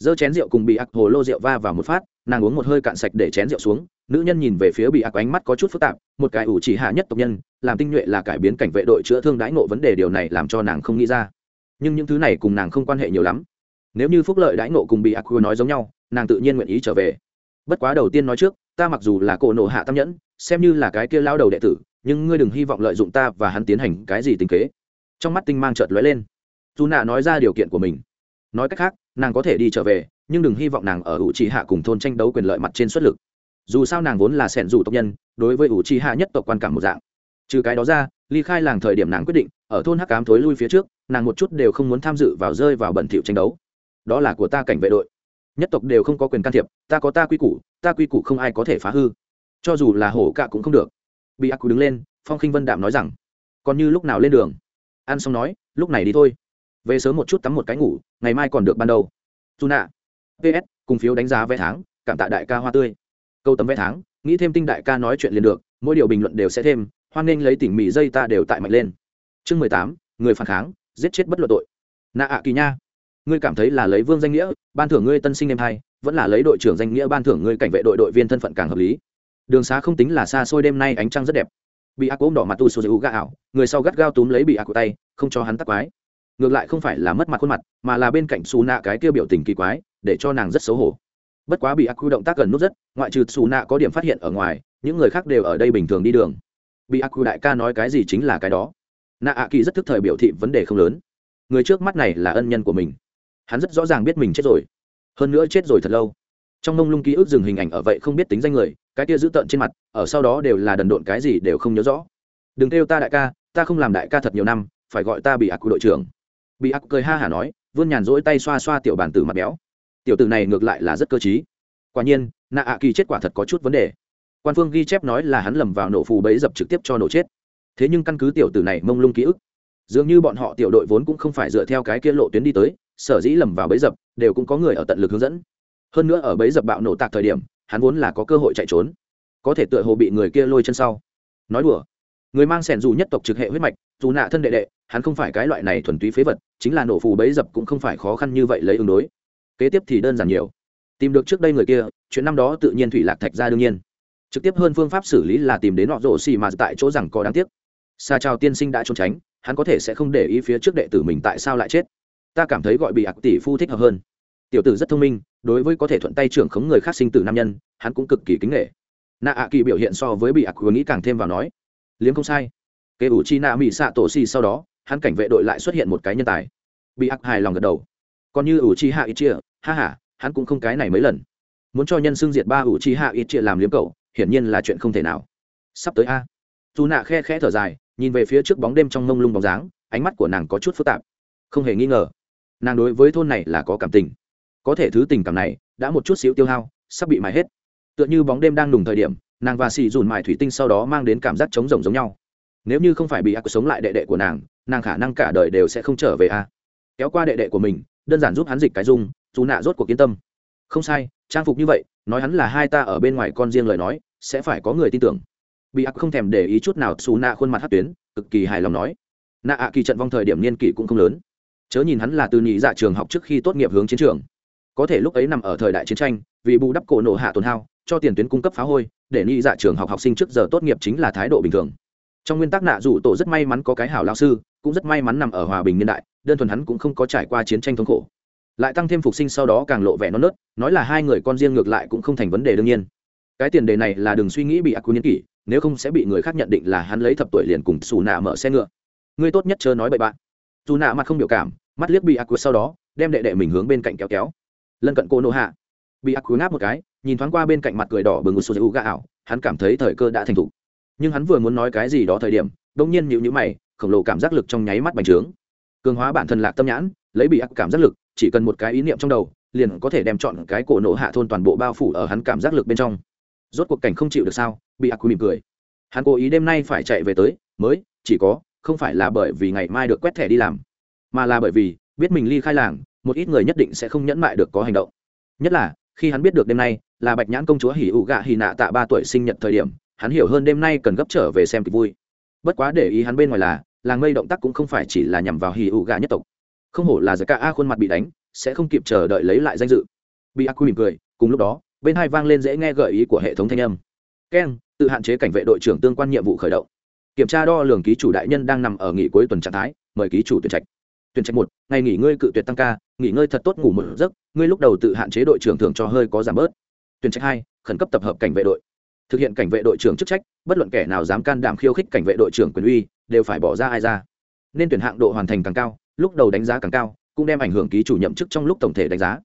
Speaker 1: giơ chén rượu cùng bị ác hồ lô rượu va vào một phát, nàng uống một hơi cạn sạch để chén rượu xuống, nữ nhân nhìn về phía bị ác ánh mắt có chút phức tạp, một cái ủ chỉ hạ nhất tộc nhân, làm tinh nhuệ là cải biến cảnh vệ đội chữa thương đãi ngộ vấn đề điều này làm cho nàng không nghĩ ra. Nhưng những thứ này cùng nàng không quan hệ nhiều lắm. Nếu như phúc lợi đãi ngộ cùng bị ác nói giống nhau, nàng tự nhiên nguyện ý trở về. Bất quá đầu tiên nói trước, ta mặc dù là cổ nộ hạ tam nhẫn, xem như là cái kia lao đầu đệ tử, nhưng ngươi đừng hy vọng lợi dụng ta và hắn tiến hành cái gì tình kế. Trong mắt tinh mang chợt lóe lên. Dù nạ nói ra điều kiện của mình nói cách khác, nàng có thể đi trở về, nhưng đừng hy vọng nàng ở ủ trì hạ cùng thôn tranh đấu quyền lợi mặt trên xuất lực. Dù sao nàng vốn là sẻn dù tộc nhân, đối với ủ trì hạ nhất tộc quan cảm một dạng. Trừ cái đó ra, ly khai làng thời điểm nàng quyết định, ở thôn hắc cám thối lui phía trước, nàng một chút đều không muốn tham dự vào rơi vào bẩn thỉu tranh đấu. Đó là của ta cảnh vệ đội. Nhất tộc đều không có quyền can thiệp, ta có ta quy củ, ta quy củ không ai có thể phá hư. Cho dù là hổ cạ cũng không được. Bị ác cú đứng lên, phong khinh vân đạm nói rằng, còn như lúc nào lên đường? Ăn xong nói, lúc này đi thôi về sớm một chút tắm một cái ngủ, ngày mai còn được ban đầu. Dù nạ ps cùng phiếu đánh giá vé tháng, cảm tạ đại ca hoa tươi. Câu tấm vé tháng, nghĩ thêm tinh đại ca nói chuyện liền được, mỗi điều bình luận đều sẽ thêm, hoan nghênh lấy tỉnh mỉ dây ta đều tại mạnh lên. Chương mười tám, người phản kháng, giết chết bất luận tội. Nạ ạ kỳ nha. Ngươi cảm thấy là lấy vương danh nghĩa, ban thưởng ngươi tân sinh đêm hai, vẫn là lấy đội trưởng danh nghĩa ban thưởng ngươi cảnh vệ đội đội viên thân phận càng hợp lý. Đường xá không tính là xa xôi đêm nay ánh trăng rất đẹp. Bị ác ôm đỏ mặt tu sô dữ gà ảo, người sau gắt gao túm lấy bị ác của tay, không cho hắn tắc quái ngược lại không phải là mất mặt khuôn mặt, mà là bên cạnh xù nạ cái kia biểu tình kỳ quái, để cho nàng rất xấu hổ. Bất quá bị ác quy động tác gần nút rất, ngoại trừ xù nạ có điểm phát hiện ở ngoài, những người khác đều ở đây bình thường đi đường. Bị ác quy đại ca nói cái gì chính là cái đó. Nạ ạ kỳ rất thức thời biểu thị vấn đề không lớn. Người trước mắt này là ân nhân của mình. Hắn rất rõ ràng biết mình chết rồi. Hơn nữa chết rồi thật lâu. Trong mông lung ký ức dừng hình ảnh ở vậy không biết tính danh người, cái kia giữ tợn trên mặt, ở sau đó đều là đần độn cái gì đều không nhớ rõ. Đừng kêu ta đại ca, ta không làm đại ca thật nhiều năm, phải gọi ta bị ác đội trưởng bị ác cười ha hả nói, vươn nhàn rỗi tay xoa xoa tiểu bàn tử mặt béo. Tiểu tử này ngược lại là rất cơ t quả nhiên, nạ ạ kỳ chết quả thật có chút vấn đề. Quan phương ghi chép nói là hắn lầm vào nổ phù bấy dập trực tiếp cho nổ chết. Thế nhưng căn cứ tiểu tử này mông lung ký ức, dường như bọn họ tiểu đội vốn cũng không phải dựa theo cái kia lộ tuyến đi tới, sở dĩ lầm vào bấy dập, đều cũng có người ở tận lực hướng dẫn. Hơn nữa ở bấy dập bạo nổ tạc thời điểm, hắn vốn là có cơ hội chạy trốn. Có thể tựa hồ bị người kia lôi chân sau. Nói đùa, người mang sẻn dù nhất tộc trực hệ huyết mạch, dù nạ thân đệ đệ hắn không phải cái loại này thuần túy phế vật, chính là nổ phù bấy dập cũng không phải khó khăn như vậy lấy ứng đối. Kế tiếp thì đơn giản nhiều. Tìm được trước đây người kia, chuyện năm đó tự nhiên thủy lạc thạch ra đương nhiên. Trực tiếp hơn phương pháp xử lý là tìm đến họ rổ xì mà tại chỗ rằng có đáng tiếc. Xa trao tiên sinh đã trốn tránh, hắn có thể sẽ không để ý phía trước đệ tử mình tại sao lại chết. Ta cảm thấy gọi bị ạc tỷ phu thích hợp hơn. Tiểu tử rất thông minh, đối với có thể thuận tay trưởng khống người khác sinh tử nam nhân, hắn cũng cực kỳ kính nghệ nạ ạ kỳ biểu hiện so với bị ạc vừa nghĩ càng thêm vào nói. Liếm không sai. Kế ủ chi nạ mỹ xạ tổ xì sau đó hắn cảnh vệ đội lại xuất hiện một cái nhân tài. Bị ác hài lòng gật đầu. Còn như ủ chi hạ ít chia ha ha, hắn cũng không cái này mấy lần. Muốn cho nhân xưng diệt ba ủ chi hạ ít chia làm liếm cậu, hiển nhiên là chuyện không thể nào. Sắp tới a. Dù nạ khe khẽ thở dài, nhìn về phía trước bóng đêm trong mông lung bóng dáng, ánh mắt của nàng có chút phức tạp. Không hề nghi ngờ, nàng đối với thôn này là có cảm tình. Có thể thứ tình cảm này đã một chút xíu tiêu hao, sắp bị mài hết. Tựa như bóng đêm đang đùng thời điểm, nàng và xì dùn mài thủy tinh sau đó mang đến cảm giác trống rồng giống nhau. Nếu như không phải bị ác sống lại đệ đệ của nàng nàng khả năng cả đời đều sẽ không trở về a kéo qua đệ đệ của mình, đơn giản giúp hắn dịch cái dung, dù nạ rốt cuộc yên tâm. Không sai, trang phục như vậy, nói hắn là hai ta ở bên ngoài con riêng lời nói, sẽ phải có người tin tưởng. Bị ác không thèm để ý chút nào, xù nạ khuôn mặt hát tuyến, cực kỳ hài lòng nói. Nạ ạ kỳ trận vong thời điểm niên kỷ cũng không lớn. Chớ nhìn hắn là từ nhị dạ trường học trước khi tốt nghiệp hướng chiến trường. Có thể lúc ấy nằm ở thời đại chiến tranh, vì bù đắp cổ nổ hạ tồn hao, cho tiền tuyến cung cấp phá hôi, để nhị dạ trường học học sinh trước giờ tốt nghiệp chính là thái độ bình thường trong nguyên tắc nạ dù tổ rất may mắn có cái hảo lao sư, cũng rất may mắn nằm ở hòa bình niên đại, đơn thuần hắn cũng không có trải qua chiến tranh thống khổ. Lại tăng thêm phục sinh sau đó càng lộ vẻ non nớt, nói là hai người con riêng ngược lại cũng không thành vấn đề đương nhiên. Cái tiền đề này là đừng suy nghĩ bị ác quy nhân kỷ, nếu không sẽ bị người khác nhận định là hắn lấy thập tuổi liền cùng xù nạ mở xe ngựa. Ngươi tốt nhất chớ nói bậy bạn. Dù nạ mặt không biểu cảm, mắt liếc bị ác quy sau đó, đem đệ đệ mình hướng bên cạnh kéo kéo. Lân cận cô nô hạ. Bị ác quy ngáp một cái, nhìn thoáng qua bên cạnh mặt cười đỏ bừng một số dữ gà ảo, hắn cảm thấy thời cơ đã thành thục nhưng hắn vừa muốn nói cái gì đó thời điểm đông nhiên nhịu nhữ mày, khổng lồ cảm giác lực trong nháy mắt bành trướng. Cường hóa bản thân lạc tâm nhãn, lấy bị ác cảm giác lực, chỉ cần một cái ý niệm trong đầu, liền có thể đem chọn cái cổ nổ hạ thôn toàn bộ bao phủ ở hắn cảm giác lực bên trong. Rốt cuộc cảnh không chịu được sao? Bị ác mỉm cười. Hắn cố ý đêm nay phải chạy về tới, mới, chỉ có, không phải là bởi vì ngày mai được quét thẻ đi làm, mà là bởi vì, biết mình ly khai làng, một ít người nhất định sẽ không nhẫn mại được có hành động. Nhất là, khi hắn biết được đêm nay là bạch nhãn công chúa hỉ ủ gạ hỉ nạ tạ ba tuổi sinh nhật thời điểm hắn hiểu hơn đêm nay cần gấp trở về xem kịch vui. Bất quá để ý hắn bên ngoài là, làng mây động tác cũng không phải chỉ là nhằm vào hỉ ụ gạ nhất tộc. Không hổ là giải ca a khuôn mặt bị đánh, sẽ không kịp chờ đợi lấy lại danh dự. Bị a quy mỉm cười, cùng lúc đó, bên hai vang lên dễ nghe gợi ý của hệ thống thanh âm. Keng tự hạn chế cảnh vệ đội trưởng tương quan nhiệm vụ khởi động. Kiểm tra đo lường ký chủ đại nhân đang nằm ở nghỉ cuối tuần trạng thái, mời ký chủ tuyển trạch. Tuyển trạch một, ngày nghỉ ngơi cự tuyệt tăng ca, nghỉ ngơi thật tốt ngủ một giấc, ngươi lúc đầu tự hạn chế đội trưởng thưởng cho hơi có giảm bớt. Tuyển trạch hai, khẩn cấp tập hợp cảnh vệ đội thực hiện cảnh vệ đội trưởng chức trách, bất luận kẻ nào dám can đảm khiêu khích cảnh vệ đội trưởng quyền uy, đều phải bỏ ra ai ra. Nên tuyển hạng độ hoàn thành càng cao, lúc đầu đánh giá càng cao, cũng đem ảnh hưởng ký chủ nhậm chức trong lúc tổng thể đánh giá.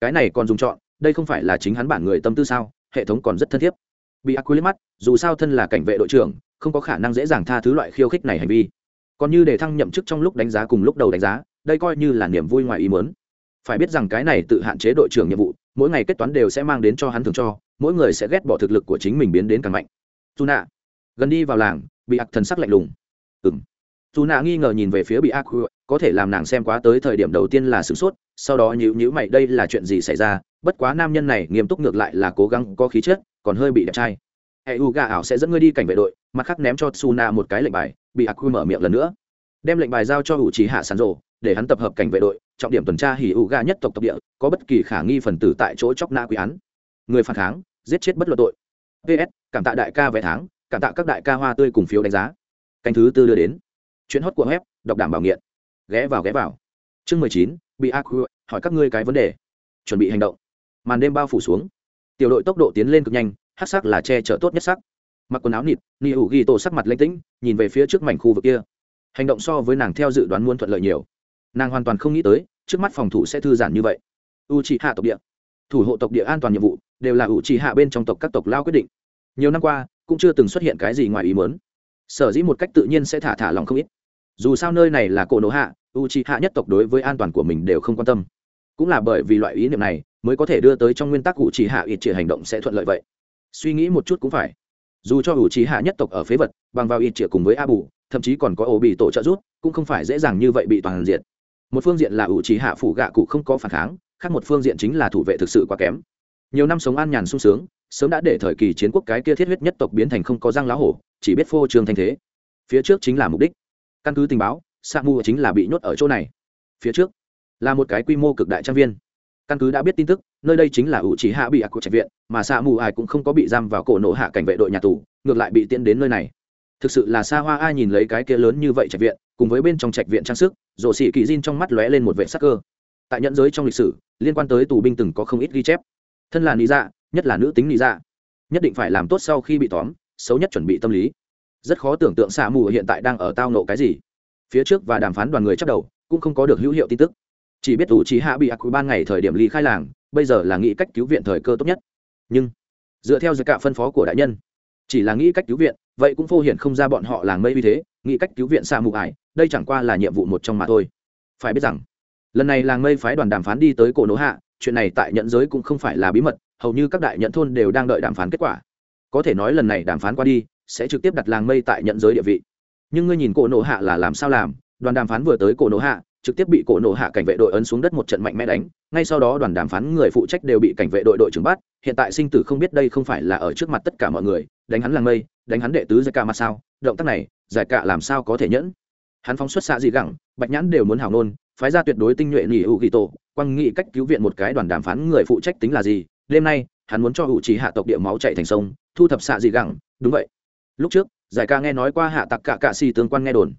Speaker 1: Cái này còn dùng chọn, đây không phải là chính hắn bản người tâm tư sao, hệ thống còn rất thân thiết. Bị ác quy mắt, dù sao thân là cảnh vệ đội trưởng, không có khả năng dễ dàng tha thứ loại khiêu khích này hành vi. Còn như để thăng nhậm chức trong lúc đánh giá cùng lúc đầu đánh giá, đây coi như là niềm vui ngoài ý mớn phải biết rằng cái này tự hạn chế đội trưởng nhiệm vụ mỗi ngày kết toán đều sẽ mang đến cho hắn thường cho, mỗi người sẽ ghét bỏ thực lực của chính mình biến đến càng mạnh. Dù nạ gần đi vào làng, bị ác thần sắc lạnh lùng. Ừng dù nạ nghi ngờ nhìn về phía bị ác có thể làm nàng xem quá tới thời điểm đầu tiên là sửng sốt, sau đó nhữ nhữ mày, đây là chuyện gì xảy ra? Bất quá nam nhân này nghiêm túc ngược lại là cố gắng, có khí chất, còn hơi bị đẹp trai. Hệ u gà ảo sẽ dẫn ngươi đi cảnh vệ đội, mặt khác ném cho su na một cái lệnh bài, bị ác mở miệng lần nữa đem lệnh bài giao cho ủ trí hạ sàn rộ, để hắn tập hợp cảnh vệ đội, trọng điểm tuần tra hỉ ủ gà nhất tộc tộc địa, có bất kỳ khả nghi phần tử tại chỗ chóc na quý án. Người phản kháng, giết chết bất luận tội. Ps cảm tạ đại ca vé tháng, cảm tạ các đại ca hoa tươi cùng phiếu đánh giá. Canh thứ tư đưa đến. Chuyến hót của web, đọc đảm bảo nghiện. Ghé vào ghé vào. Chương mười chín, bị ác hỏi các ngươi cái vấn đề. Chuẩn bị hành động. Màn đêm bao phủ xuống. Tiểu đội tốc độ tiến lên cực nhanh, hát sắc là che chở tốt nhất sắc. Mặc quần áo nịt ni ủ ghi tổ sắc mặt lãnh tĩnh, nhìn về phía trước mảnh khu vực kia hành động so với nàng theo dự đoán muốn thuận lợi nhiều. Nàng hoàn toàn không nghĩ tới, trước mắt phòng thủ sẽ thư giãn như vậy. U trị hạ tộc địa. Thủ hộ tộc địa an toàn nhiệm vụ, đều là u trị hạ bên trong tộc các tộc lao quyết định. Nhiều năm qua, cũng chưa từng xuất hiện cái gì ngoài ý mớn sở dĩ một cách tự nhiên sẽ thả thả lòng không ít. Dù sao nơi này là cổ nổ hạ u trị hạ nhất tộc đối với an toàn của mình đều không quan tâm. Cũng là bởi vì loại ý niệm này, mới có thể đưa tới trong nguyên tắc u trị hạ ít chỉ hành động sẽ thuận lợi vậy. Suy nghĩ một chút cũng phải. Dù cho u trị hạ nhất tộc ở phế vật, bằng vào ít chỉ cùng với a bù thậm chí còn có ổ bị tổ trợ rút cũng không phải dễ dàng như vậy bị toàn diện. Một phương diện là ủ trí hạ phủ gạ cụ không có phản kháng, khác một phương diện chính là thủ vệ thực sự quá kém. Nhiều năm sống an nhàn sung sướng, sớm đã để thời kỳ chiến quốc cái kia thiết huyết nhất tộc biến thành không có răng lá hổ, chỉ biết phô trương thanh thế. Phía trước chính là mục đích. Căn cứ tình báo sa mu chính là bị nhốt ở chỗ này. Phía trước là một cái quy mô cực đại trang viên. Căn cứ đã biết tin tức, nơi đây chính là ủ trí hạ bị ạc của trạch viện, mà sa mu ai cũng không có bị giam vào cổ nổ hạ cảnh vệ đội nhà tù, ngược lại bị tiễn đến nơi này thực sự là xa hoa ai nhìn lấy cái kia lớn như vậy trạch viện, cùng với bên trong trạch viện trang sức rộ xỉ kỳ diên trong mắt lóe lên một vệ sắc cơ. Tại nhận giới trong lịch sử, liên quan tới tù binh từng có không ít ghi chép. Thân là lý dạ nhất là nữ tính lý dạ. Nhất định phải làm tốt sau khi bị tóm, xấu nhất chuẩn bị tâm lý. Rất khó tưởng tượng xạ mù hiện tại đang ở tao nộ cái gì. Phía trước và đàm phán đoàn người chắc đầu, cũng không có được hữu hiệu tin tức. Chỉ biết ủ trí hạ bị ác ban ngày thời điểm ly khai làng, bây giờ là nghĩ cách cứu viện thời cơ tốt nhất. Nhưng, dựa theo giới cả phân phó của đại nhân chỉ là nghĩ cách cứu viện, vậy cũng phô hiện không ra bọn họ làng mây vì thế, nghĩ cách cứu viện xa mù ải đây chẳng qua là nhiệm vụ một trong mà thôi. Phải biết rằng, lần này làng mây phái đoàn đàm phán đi tới cổ nỗ hạ, chuyện này tại nhận giới cũng không phải là bí mật, hầu như các đại nhận thôn đều đang đợi đàm phán kết quả. Có thể nói lần này đàm phán qua đi, sẽ trực tiếp đặt làng mây tại nhận giới địa vị. Nhưng ngươi nhìn cổ nổ hạ là làm sao làm, đoàn đàm phán vừa tới cổ nổ hạ, trực tiếp bị cổ nổ hạ cảnh vệ đội ấn xuống đất một trận mạnh mẽ đánh, ngay sau đó đoàn đàm phán người phụ trách đều bị cảnh vệ đội đội trưởng bắt, hiện tại sinh tử không biết đây không phải là ở trước mặt tất cả mọi người đánh hắn làng mây, đánh hắn đệ tứ giải cạ mà sao? Động tác này, giải cạ làm sao có thể nhẫn? Hắn phóng xuất xạ dị gẳng, bạch nhãn đều muốn hào nôn phái ra tuyệt đối tinh nhuệ nghỉ hữu ghi tổ, quăng nghị cách cứu viện một cái đoàn đàm phán người phụ trách tính là gì? Đêm nay, hắn muốn cho hữu trí hạ tộc địa máu chạy thành sông, thu thập xạ dị gẳng, đúng vậy. Lúc trước, giải ca nghe nói qua hạ tặc cả cạ si tương quan nghe đồn.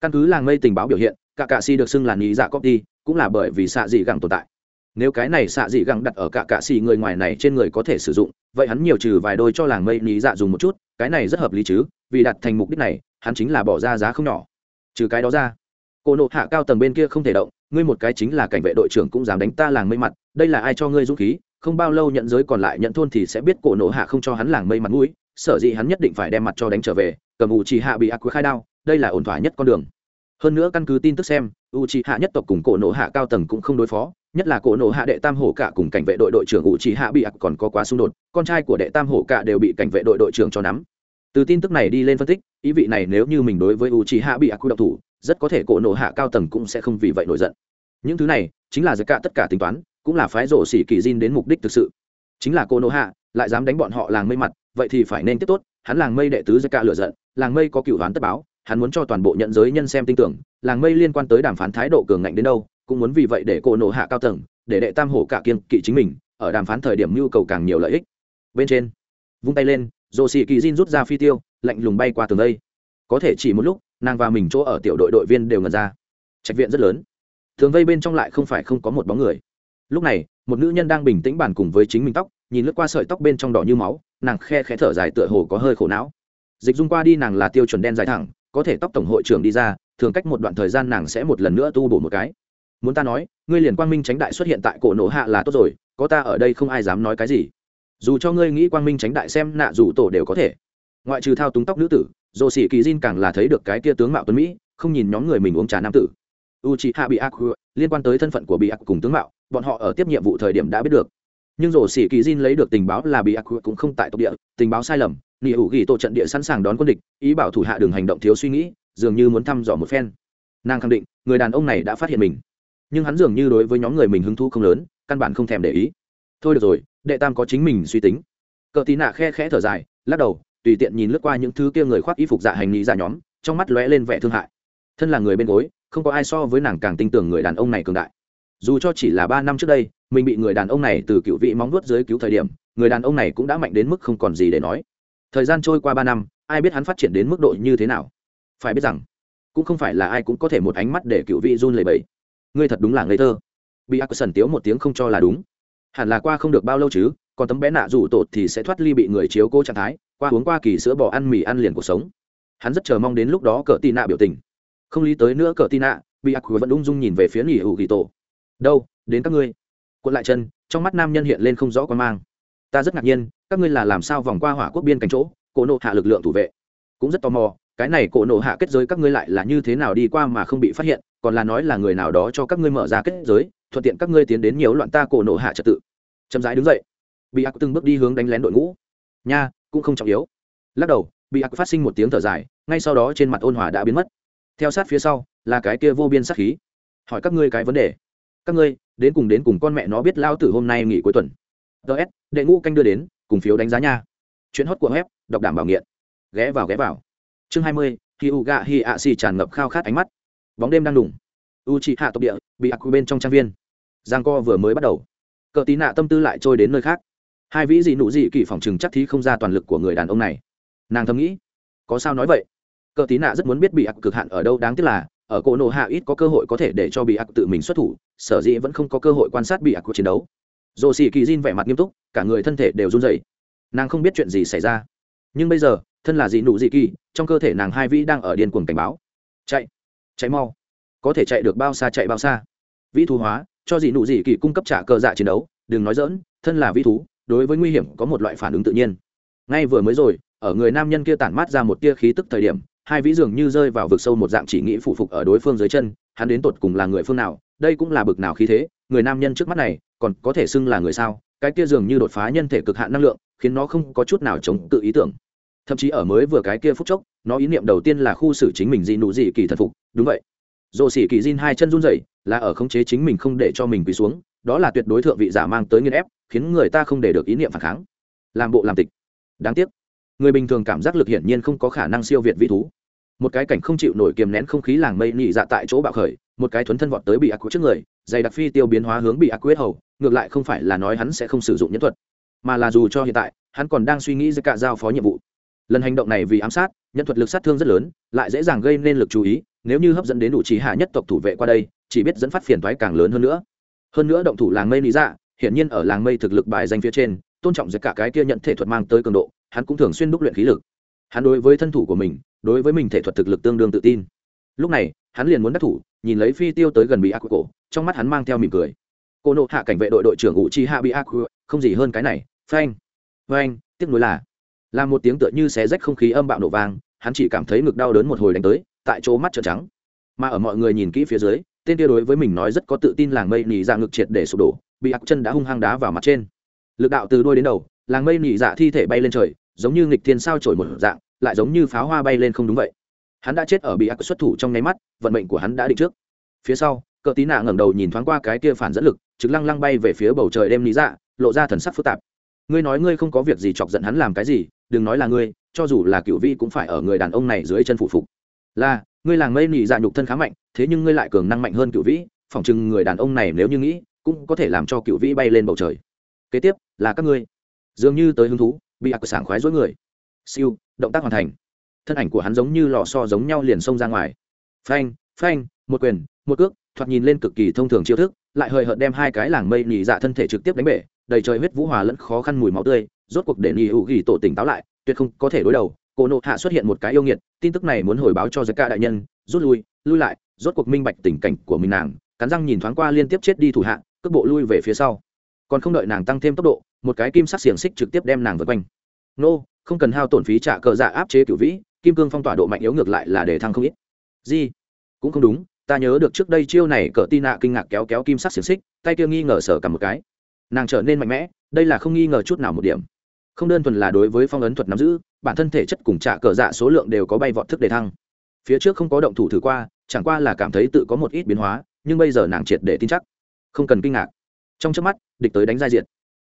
Speaker 1: Căn cứ làng mây tình báo biểu hiện cả cạ si được xưng là nghĩ dạ copy cũng là bởi vì xạ dị gẳng tồn tại. Nếu cái này xạ dị gẳng đặt ở cả cạ xì người ngoài này trên người có thể sử dụng vậy hắn nhiều trừ vài đôi cho làng mây lý dạ dùng một chút, cái này rất hợp lý chứ, vì đặt thành mục đích này, hắn chính là bỏ ra giá không nhỏ. Trừ cái đó ra, cô nộ hạ cao tầng bên kia không thể động, ngươi một cái chính là cảnh vệ đội trưởng cũng dám đánh ta làng mây mặt, đây là ai cho ngươi dũng khí, không bao lâu nhận giới còn lại nhận thôn thì sẽ biết cổ nộ hạ không cho hắn làng mây mặt mũi, sở dĩ hắn nhất định phải đem mặt cho đánh trở về, cầm ủ chỉ hạ bị ác quý khai đao, đây là ổn thỏa nhất con đường. Hơn nữa căn cứ tin tức xem u chỉ hạ nhất tộc cùng cổ nộ hạ cao tầng cũng không đối phó, nhất là cổ nộ hạ đệ tam hổ cả cùng cảnh vệ đội đội trưởng u chỉ hạ bị ác còn có quá xung đột, con trai của đệ tam hổ cả đều bị cảnh vệ đội đội trưởng cho nắm. Từ tin tức này đi lên phân tích, ý vị này nếu như mình đối với u chỉ hạ bị ác quy độc thủ, rất có thể cổ nộ hạ cao tầng cũng sẽ không vì vậy nổi giận. Những thứ này chính là giật cả tất cả tính toán, cũng là phái rổ xỉ kỳ diên đến mục đích thực sự. Chính là cô nổ hạ lại dám đánh bọn họ làng mây mặt, vậy thì phải nên tiếp tốt, hắn làng mây đệ tứ giật cả lựa giận, làng mây có cựu đoán tất báo hắn muốn cho toàn bộ nhận giới nhân xem tin tưởng, làng mây liên quan tới đàm phán thái độ cường ngạnh đến đâu, cũng muốn vì vậy để cổ nộ hạ cao tầng, để đệ tam hổ cả kiên kỵ chính mình, ở đàm phán thời điểm nhu cầu càng nhiều lợi ích. Bên trên, vung tay lên dồ xì kỳ diên rút ra phi tiêu, lạnh lùng bay qua tường đây. Có thể chỉ một lúc, nàng và mình chỗ ở tiểu đội đội viên đều ngần ra. Trạch viện rất lớn. Thường vây bên trong lại không phải không có một bóng người. Lúc này, một nữ nhân đang bình tĩnh bàn cùng với chính mình tóc, nhìn lướt qua sợi tóc bên trong đỏ như máu, nàng khe khẽ thở dài tựa hồ có hơi khổ não. Dịch dung qua đi nàng là tiêu chuẩn đen dài thẳng có thể tóc tổng hội trưởng đi ra, thường cách một đoạn thời gian nàng sẽ một lần nữa tu bổ một cái. Muốn ta nói, ngươi liền quang minh tránh đại xuất hiện tại cổ nổ hạ là tốt rồi, có ta ở đây không ai dám nói cái gì. Dù cho ngươi nghĩ quang minh tránh đại xem nạ dù tổ đều có thể. Ngoại trừ thao túng tóc nữ tử dồ sĩ kỳ diên càng là thấy được cái kia tướng mạo tuấn mỹ, không nhìn nhóm người mình uống trà nam tử. U c hạ bị ác liên quan tới thân phận của bị ác cùng tướng mạo, bọn họ ở tiếp nhiệm vụ thời điểm đã biết được. Nhưng rổ sĩ kỳ diên lấy được tình báo là bị ác cũng không tại tộc địa, tình báo sai lầm nỉ hữu ghi tổ trận địa sẵn sàng đón quân địch, ý bảo thủ hạ đường hành động thiếu suy nghĩ, dường như muốn thăm dò một phen. Nàng khẳng định, người đàn ông này đã phát hiện mình. Nhưng hắn dường như đối với nhóm người mình hứng thú không lớn, căn bản không thèm để ý. Thôi được rồi, đệ tam có chính mình suy tính. Cờ tí nạ khe khẽ thở dài, lắc đầu, tùy tiện nhìn lướt qua những thứ kia người khoác y phục dạ hành nghĩ ra dạ nhóm, trong mắt lóe lên vẻ thương hại. Thân là người bên gối, không có ai so với nàng càng tin tưởng người đàn ông này cường đại. Dù cho chỉ là ba năm trước đây, mình bị người đàn ông này từ cựu vị móng nuốt dưới cứu thời điểm, người đàn ông này cũng đã mạnh đến mức không còn gì để nói thời gian trôi qua ba năm, ai biết hắn phát triển đến mức độ như thế nào? Phải biết rằng, cũng không phải là ai cũng có thể một ánh mắt để cựu vị run lầy bẫy ngươi thật đúng là ngây thơ. Bị ác sần tiếu một tiếng không cho là đúng. Hẳn là qua không được bao lâu chứ, còn tấm bé nạ rủ tột thì sẽ thoát ly bị người chiếu cố trạng thái, qua uống qua kỳ sữa bò ăn mì ăn liền cuộc sống. Hắn rất chờ mong đến lúc đó cờ tị nạ biểu tình. Không lý tới nữa cờ tị nạ, bị ác vẫn ung dung nhìn về phía nghỉ hữu ghi tổ. Đâu, đến các ngươi. Cuộn lại chân, trong mắt nam nhân hiện lên không rõ quan mang ta rất ngạc nhiên, các ngươi là làm sao vòng qua hỏa quốc biên cánh chỗ, cổ nộ hạ lực lượng thủ vệ. Cũng rất tò mò, cái này cổ nộ hạ kết giới các ngươi lại là như thế nào đi qua mà không bị phát hiện, còn là nói là người nào đó cho các ngươi mở ra kết giới, thuận tiện các ngươi tiến đến nhiều loạn ta cổ nộ hạ trật tự. Chậm rãi đứng dậy. Bị ác từng bước đi hướng đánh lén đội ngũ. Nha, cũng không trọng yếu. Lắc đầu, bị ác phát sinh một tiếng thở dài, ngay sau đó trên mặt ôn hòa đã biến mất. Theo sát phía sau, là cái kia vô biên sát khí. Hỏi các ngươi cái vấn đề. Các ngươi, đến cùng đến cùng con mẹ nó biết lao tử hôm nay nghỉ cuối tuần ts đệ ngũ canh đưa đến, cùng phiếu đánh giá nha. Chuyến hót của web, đọc đảm bảo nghiện. Ghé vào ghé vào. Chương hai mươi khi u gạ hi ạ xì tràn ngập khao khát ánh mắt. Bóng đêm đang đủng u chị hạ tộc địa, bị ác bên trong trang viên. Giang co vừa mới bắt đầu. Cờ tí nạ tâm tư lại trôi đến nơi khác. Hai vĩ dị nụ dị kỳ phòng chừng chắc thí không ra toàn lực của người đàn ông này. Nàng thầm nghĩ, có sao nói vậy? Cờ tí nạ rất muốn biết bị ác cực hạn ở đâu đáng tiếc là, ở cổ nộ hạ ít có cơ hội có thể để cho bị ác tự mình xuất thủ, sở dĩ vẫn không có cơ hội quan sát bị ác của chiến đấu dồ xì kỳ diên vẻ mặt nghiêm túc, cả người thân thể đều run rẩy. Nàng không biết chuyện gì xảy ra. Nhưng bây giờ, thân là dị nụ dị kỳ, trong cơ thể nàng hai vĩ đang ở điên cuồng cảnh báo. Chạy chạy mau. Có thể chạy được bao xa chạy bao xa. Vĩ thú hóa, cho dị nụ dị kỳ cung cấp trả cờ dạ chiến đấu. Đừng nói dỡn thân là vĩ thú, đối với nguy hiểm có một loại phản ứng tự nhiên. Ngay vừa mới rồi, ở người nam nhân kia tản mát ra một tia khí tức thời điểm, hai vĩ dường như rơi vào vực sâu một dạng chỉ nghĩ phụ phục ở đối phương dưới chân, hắn đến tột cùng là người phương nào, đây cũng là bực nào khí thế người nam nhân trước mắt này còn có thể xưng là người sao? Cái kia dường như đột phá nhân thể cực hạn năng lượng, khiến nó không có chút nào chống tự ý tưởng. Thậm chí ở mới vừa cái kia phút chốc, nó ý niệm đầu tiên là khu xử chính mình dị nụ dị kỳ thần phục, đúng vậy. Dồ xỉ kỳ diên hai chân run rẩy, là ở khống chế chính mình không để cho mình quỳ xuống, đó là tuyệt đối thượng vị giả mang tới nghiên ép, khiến người ta không để được ý niệm phản kháng. Làm bộ làm tịch. Đáng tiếc, người bình thường cảm giác lực hiển nhiên không có khả năng siêu việt vĩ thú. Một cái cảnh không chịu nổi kiềm nén không khí làng mây nhị dạ tại chỗ bạo khởi một cái thuấn thân vọt tới bị ác quyết trước người, dày đặc phi tiêu biến hóa hướng bị ác quyết hầu, ngược lại không phải là nói hắn sẽ không sử dụng nhân thuật, mà là dù cho hiện tại, hắn còn đang suy nghĩ giữa cả giao phó nhiệm vụ. Lần hành động này vì ám sát, nhân thuật lực sát thương rất lớn, lại dễ dàng gây nên lực chú ý, nếu như hấp dẫn đến đủ trí hạ nhất tộc thủ vệ qua đây, chỉ biết dẫn phát phiền thoái càng lớn hơn nữa. Hơn nữa động thủ làng mây lý dạ hiện nhiên ở làng mây thực lực bài danh phía trên, tôn trọng giữa cả cái kia nhận thể thuật mang tới cường độ, hắn cũng thường xuyên đúc luyện khí lực. Hắn đối với thân thủ của mình, đối với mình thể thuật thực lực tương đương tự tin. Lúc này, hắn liền muốn đắc thủ nhìn lấy phi tiêu tới gần bị ác cổ trong mắt hắn mang theo mỉm cười. Cô nộ hạ cảnh vệ đội đội trưởng ủ chi hạ bị ác không gì hơn cái này. Phanh phanh, tiếc nuối là là một tiếng tựa như xé rách không khí âm bạo nổ vang, hắn chỉ cảm thấy ngực đau đớn một hồi đánh tới, tại chỗ mắt trợn trắng. Mà ở mọi người nhìn kỹ phía dưới, tên kia đối với mình nói rất có tự tin làng mây nỉ dạ ngực triệt để sụp đổ, bị ác chân đã hung hăng đá vào mặt trên. Lực đạo từ đuôi đến đầu, làng mây nỉ dạ thi thể bay lên trời, giống như nghịch thiên sao trổi một dạng, lại giống như pháo hoa bay lên không đúng vậy hắn đã chết ở bị ác xuất thủ trong nháy mắt, vận mệnh của hắn đã định trước. Phía sau, cờ tí nạ ngẩng đầu nhìn thoáng qua cái kia phản dẫn lực, trực lăng lăng bay về phía bầu trời đêm lý dạ lộ ra thần sắc phức tạp. Ngươi nói ngươi không có việc gì chọc giận hắn làm cái gì, đừng nói là ngươi, cho dù là cựu vi cũng phải ở người đàn ông này dưới chân phụ phục. Là, ngươi làng mây nị dạ nhục thân khá mạnh, thế nhưng ngươi lại cường năng mạnh hơn cựu vĩ, phỏng chừng người đàn ông này nếu như nghĩ, cũng có thể làm cho cựu vĩ bay lên bầu trời. Kế tiếp, là các ngươi. Dường như tới hứng thú, bị ác sảng khoái dối người. Siêu, động tác hoàn thành thân ảnh của hắn giống như lò so giống nhau liền xông ra ngoài. Phanh phanh, một quyền, một cước, thoạt nhìn lên cực kỳ thông thường chiêu thức, lại hời hợt đem hai cái làng mây nhị dạ thân thể trực tiếp đánh bể, đầy trời huyết vũ hòa lẫn khó khăn mùi máu tươi, rốt cuộc để nhị hữu ghi tổ tỉnh táo lại, tuyệt không có thể đối đầu, cổ nộ hạ xuất hiện một cái yêu nghiệt, tin tức này muốn hồi báo cho giới ca đại nhân, rút lui lui lại, rốt cuộc minh bạch tình cảnh của mình nàng, cắn răng nhìn thoáng qua liên tiếp chết đi thủ hạ, cước bộ lui về phía sau. Còn không đợi nàng tăng thêm tốc độ, một cái kim sắc xiềng xích trực tiếp đem nàng vượt quanh. Nô, không cần hao tổn phí trả cờ dạ áp chế cửu vĩ kim cương phong tỏa độ mạnh yếu ngược lại là để thăng không ít. Di cũng không đúng, ta nhớ được trước đây chiêu này cờ tin nạ kinh ngạc kéo kéo kim sắc xiềng xích, tay kia nghi ngờ sở cả một cái. Nàng trở nên mạnh mẽ, đây là không nghi ngờ chút nào một điểm. Không đơn thuần là đối với phong ấn thuật nắm giữ, bản thân thể chất cùng trả cờ dạ số lượng đều có bay vọt thức để thăng. Phía trước không có động thủ thử qua, chẳng qua là cảm thấy tự có một ít biến hóa, nhưng bây giờ nàng triệt để tin chắc. Không cần kinh ngạc. Trong trước mắt, địch tới đánh giai diệt.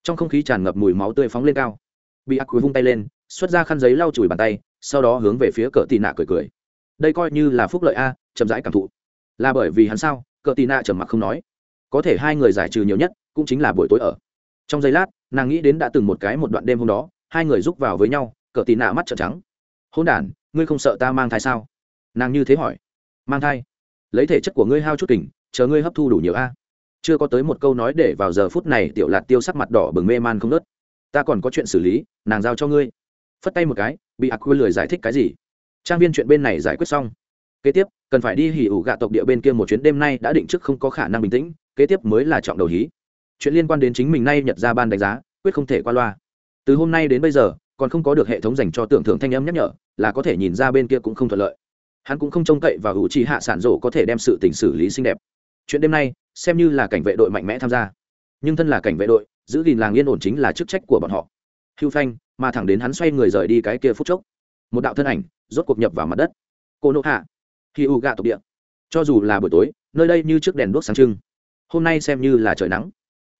Speaker 1: Trong không khí tràn ngập mùi máu tươi phóng lên cao. Bị ác quý vung tay lên, xuất ra khăn giấy lau chùi bàn tay sau đó hướng về phía cờ tì nạ cười cười. Đây coi như là phúc lợi a chậm rãi cảm thụ. Là bởi vì hắn sao? Cờ tì nạ trầm mặc không nói. Có thể hai người giải trừ nhiều nhất cũng chính là buổi tối ở. Trong giây lát nàng nghĩ đến đã từng một cái một đoạn đêm hôm đó hai người rúc vào với nhau cờ tì nạ mắt trợn trắng. Hôn đản ngươi không sợ ta mang thai sao? Nàng như thế hỏi. Mang thai. Lấy thể chất của ngươi hao chút tỉnh, chờ ngươi hấp thu đủ nhiều a. Chưa có tới một câu nói để vào giờ phút này tiểu lạt tiêu sắc mặt đỏ bừng mê man không nớt ta còn có chuyện xử lý nàng giao cho ngươi. Phất tay một cái bị ạc quy lười giải thích cái gì? Trang viên chuyện bên này giải quyết xong. Kế tiếp, cần phải đi hỉ ủ gạ tộc địa bên kia một chuyến, đêm nay đã định trước không có khả năng bình tĩnh, kế tiếp mới là trọng đầu hí. Chuyện liên quan đến chính mình nay nhật ra ban đánh giá, quyết không thể qua loa. Từ hôm nay đến bây giờ, còn không có được hệ thống dành cho tưởng thưởng thanh âm nhắc nhở, là có thể nhìn ra bên kia cũng không thuận lợi. Hắn cũng không trông cậy và hữu trí hạ sản rổ có thể đem sự tình xử lý xinh đẹp. Chuyện đêm nay, xem như là cảnh vệ đội mạnh mẽ tham gia. Nhưng thân là cảnh vệ đội, giữ gìn làng yên ổn chính là chức trách của bọn họ. Hưu phanh mà thẳng đến hắn xoay người rời đi cái kia phút chốc, một đạo thân ảnh rốt cuộc nhập vào mặt đất. Cô nộ hạ khi u gạ tộc địa. Cho dù là buổi tối, nơi đây như trước đèn đuốc sáng trưng, hôm nay xem như là trời nắng.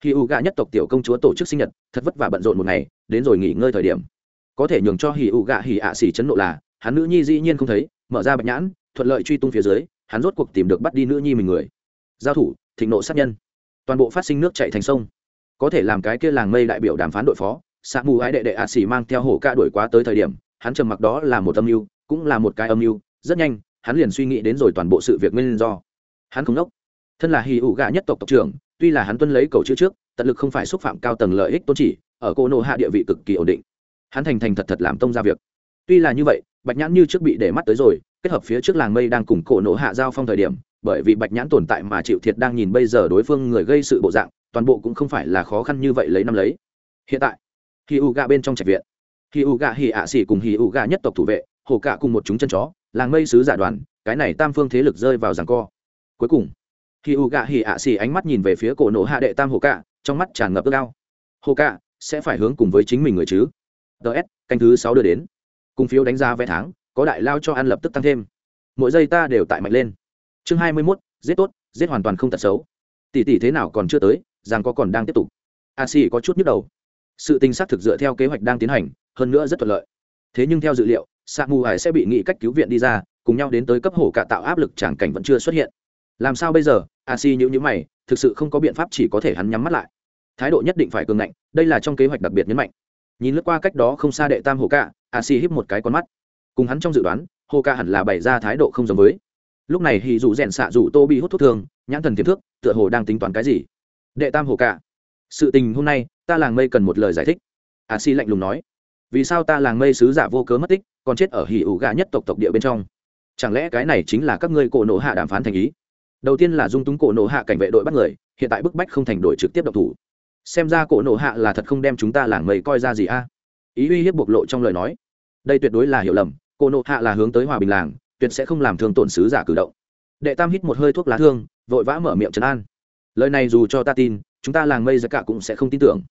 Speaker 1: Khi u gạ nhất tộc tiểu công chúa tổ chức sinh nhật, thật vất vả bận rộn một ngày, đến rồi nghỉ ngơi thời điểm. Có thể nhường cho hì u gạ hì ạ xỉ chấn nộ là, hắn nữ nhi dĩ nhiên không thấy, mở ra bạch nhãn, thuận lợi truy tung phía dưới, hắn rốt cuộc tìm được bắt đi nữ nhi mình người. Giao thủ, thịnh nộ sát nhân. Toàn bộ phát sinh nước chạy thành sông. Có thể làm cái kia làng mây đại biểu đàm phán đội phó xạ mù ái đệ đệ ạ xỉ mang theo hổ ca đuổi quá tới thời điểm, hắn trầm mặc đó là một âm mưu, cũng là một cái âm mưu. Rất nhanh, hắn liền suy nghĩ đến rồi toàn bộ sự việc nguyên do. Hắn không đốc. Thân là hì ủ gạ nhất tộc tộc trưởng, tuy là hắn tuân lấy cầu chữ trước, tận lực không phải xúc phạm cao tầng lợi ích tôn chỉ, ở cô nộ hạ địa vị cực kỳ ổn định. Hắn thành thành thật thật làm tông ra việc. Tuy là như vậy, bạch nhãn như trước bị để mắt tới rồi, kết hợp phía trước làng mây đang cùng cổ nộ hạ giao phong thời điểm, bởi vì bạch nhãn tồn tại mà chịu thiệt đang nhìn bây giờ đối phương người gây sự bộ dạng, toàn bộ cũng không phải là khó khăn như vậy lấy năm lấy. Hiện tại hì ủ gạ bên trong trạch viện. Hì ủ gạ hì ạ xỉ cùng hì ủ gạ nhất tộc thủ vệ, hồ cạ cùng một chúng chân chó, làng mây sứ giả đoàn, cái này tam phương thế lực rơi vào giằng co. Cuối cùng, hì ủ gạ hì ạ xỉ ánh mắt nhìn về phía cổ nổ hạ đệ tam hồ cạ trong mắt tràn ngập ước ao. Hồ cạ sẽ phải hướng cùng với chính mình người chứ? Ts canh thứ sáu đưa đến. Cùng phiếu đánh giá vé tháng, có đại lao cho ăn lập tức tăng thêm. Mỗi giây ta đều tại mạnh lên. Chương hai mươi mốt, giết tốt, giết hoàn toàn không tật xấu. Tỷ tỷ thế nào còn chưa tới rằng có còn đang tiếp tục. A xì có chút nhức đầu sự tình xác thực dựa theo kế hoạch đang tiến hành hơn nữa rất thuận lợi. Thế nhưng theo dự liệu sa mù hải sẽ bị nghị cách cứu viện đi ra cùng nhau đến tới cấp hổ cả tạo áp lực tràng cảnh vẫn chưa xuất hiện. Làm sao bây giờ? A si nhữ nhữ mày thực sự không có biện pháp chỉ có thể hắn nhắm mắt lại. Thái độ nhất định phải cường ngạnh đây là trong kế hoạch đặc biệt nhấn mạnh. Nhìn lướt qua cách đó không xa đệ tam hồ ca a si híp một cái con mắt. Cùng hắn trong dự đoán hồ ca hẳn là bày ra thái độ không giống với. Lúc này hì dù rèn xạ dù tô bị hút thuốc thường, nhãn thần tiềm thước tựa hồ đang tính toán cái gì? Đệ tam hồ ca sự tình hôm nay, ta làng mây cần một lời giải thích. A si lạnh lùng nói. Vì sao ta làng mây sứ giả vô cớ mất tích, còn chết ở hì ủ gà nhất tộc tộc địa bên trong? Chẳng lẽ cái này chính là các ngươi cổ nộ hạ đàm phán thành ý? Đầu tiên là dung túng cổ nộ hạ cảnh vệ đội bắt người, hiện tại bức bách không thành đội trực tiếp độc thủ. Xem ra cổ nộ hạ là thật không đem chúng ta làng mây coi ra gì a? Ý uy hiếp bộc lộ trong lời nói. Đây tuyệt đối là hiểu lầm, cổ nộ hạ là hướng tới hòa bình làng, tuyệt sẽ không làm thương tổn sứ giả cử động. Đệ tam hít một hơi thuốc lá thương, vội vã mở miệng trấn an. Lời này dù cho ta tin chúng ta làng mây ra cả cũng sẽ không tin tưởng.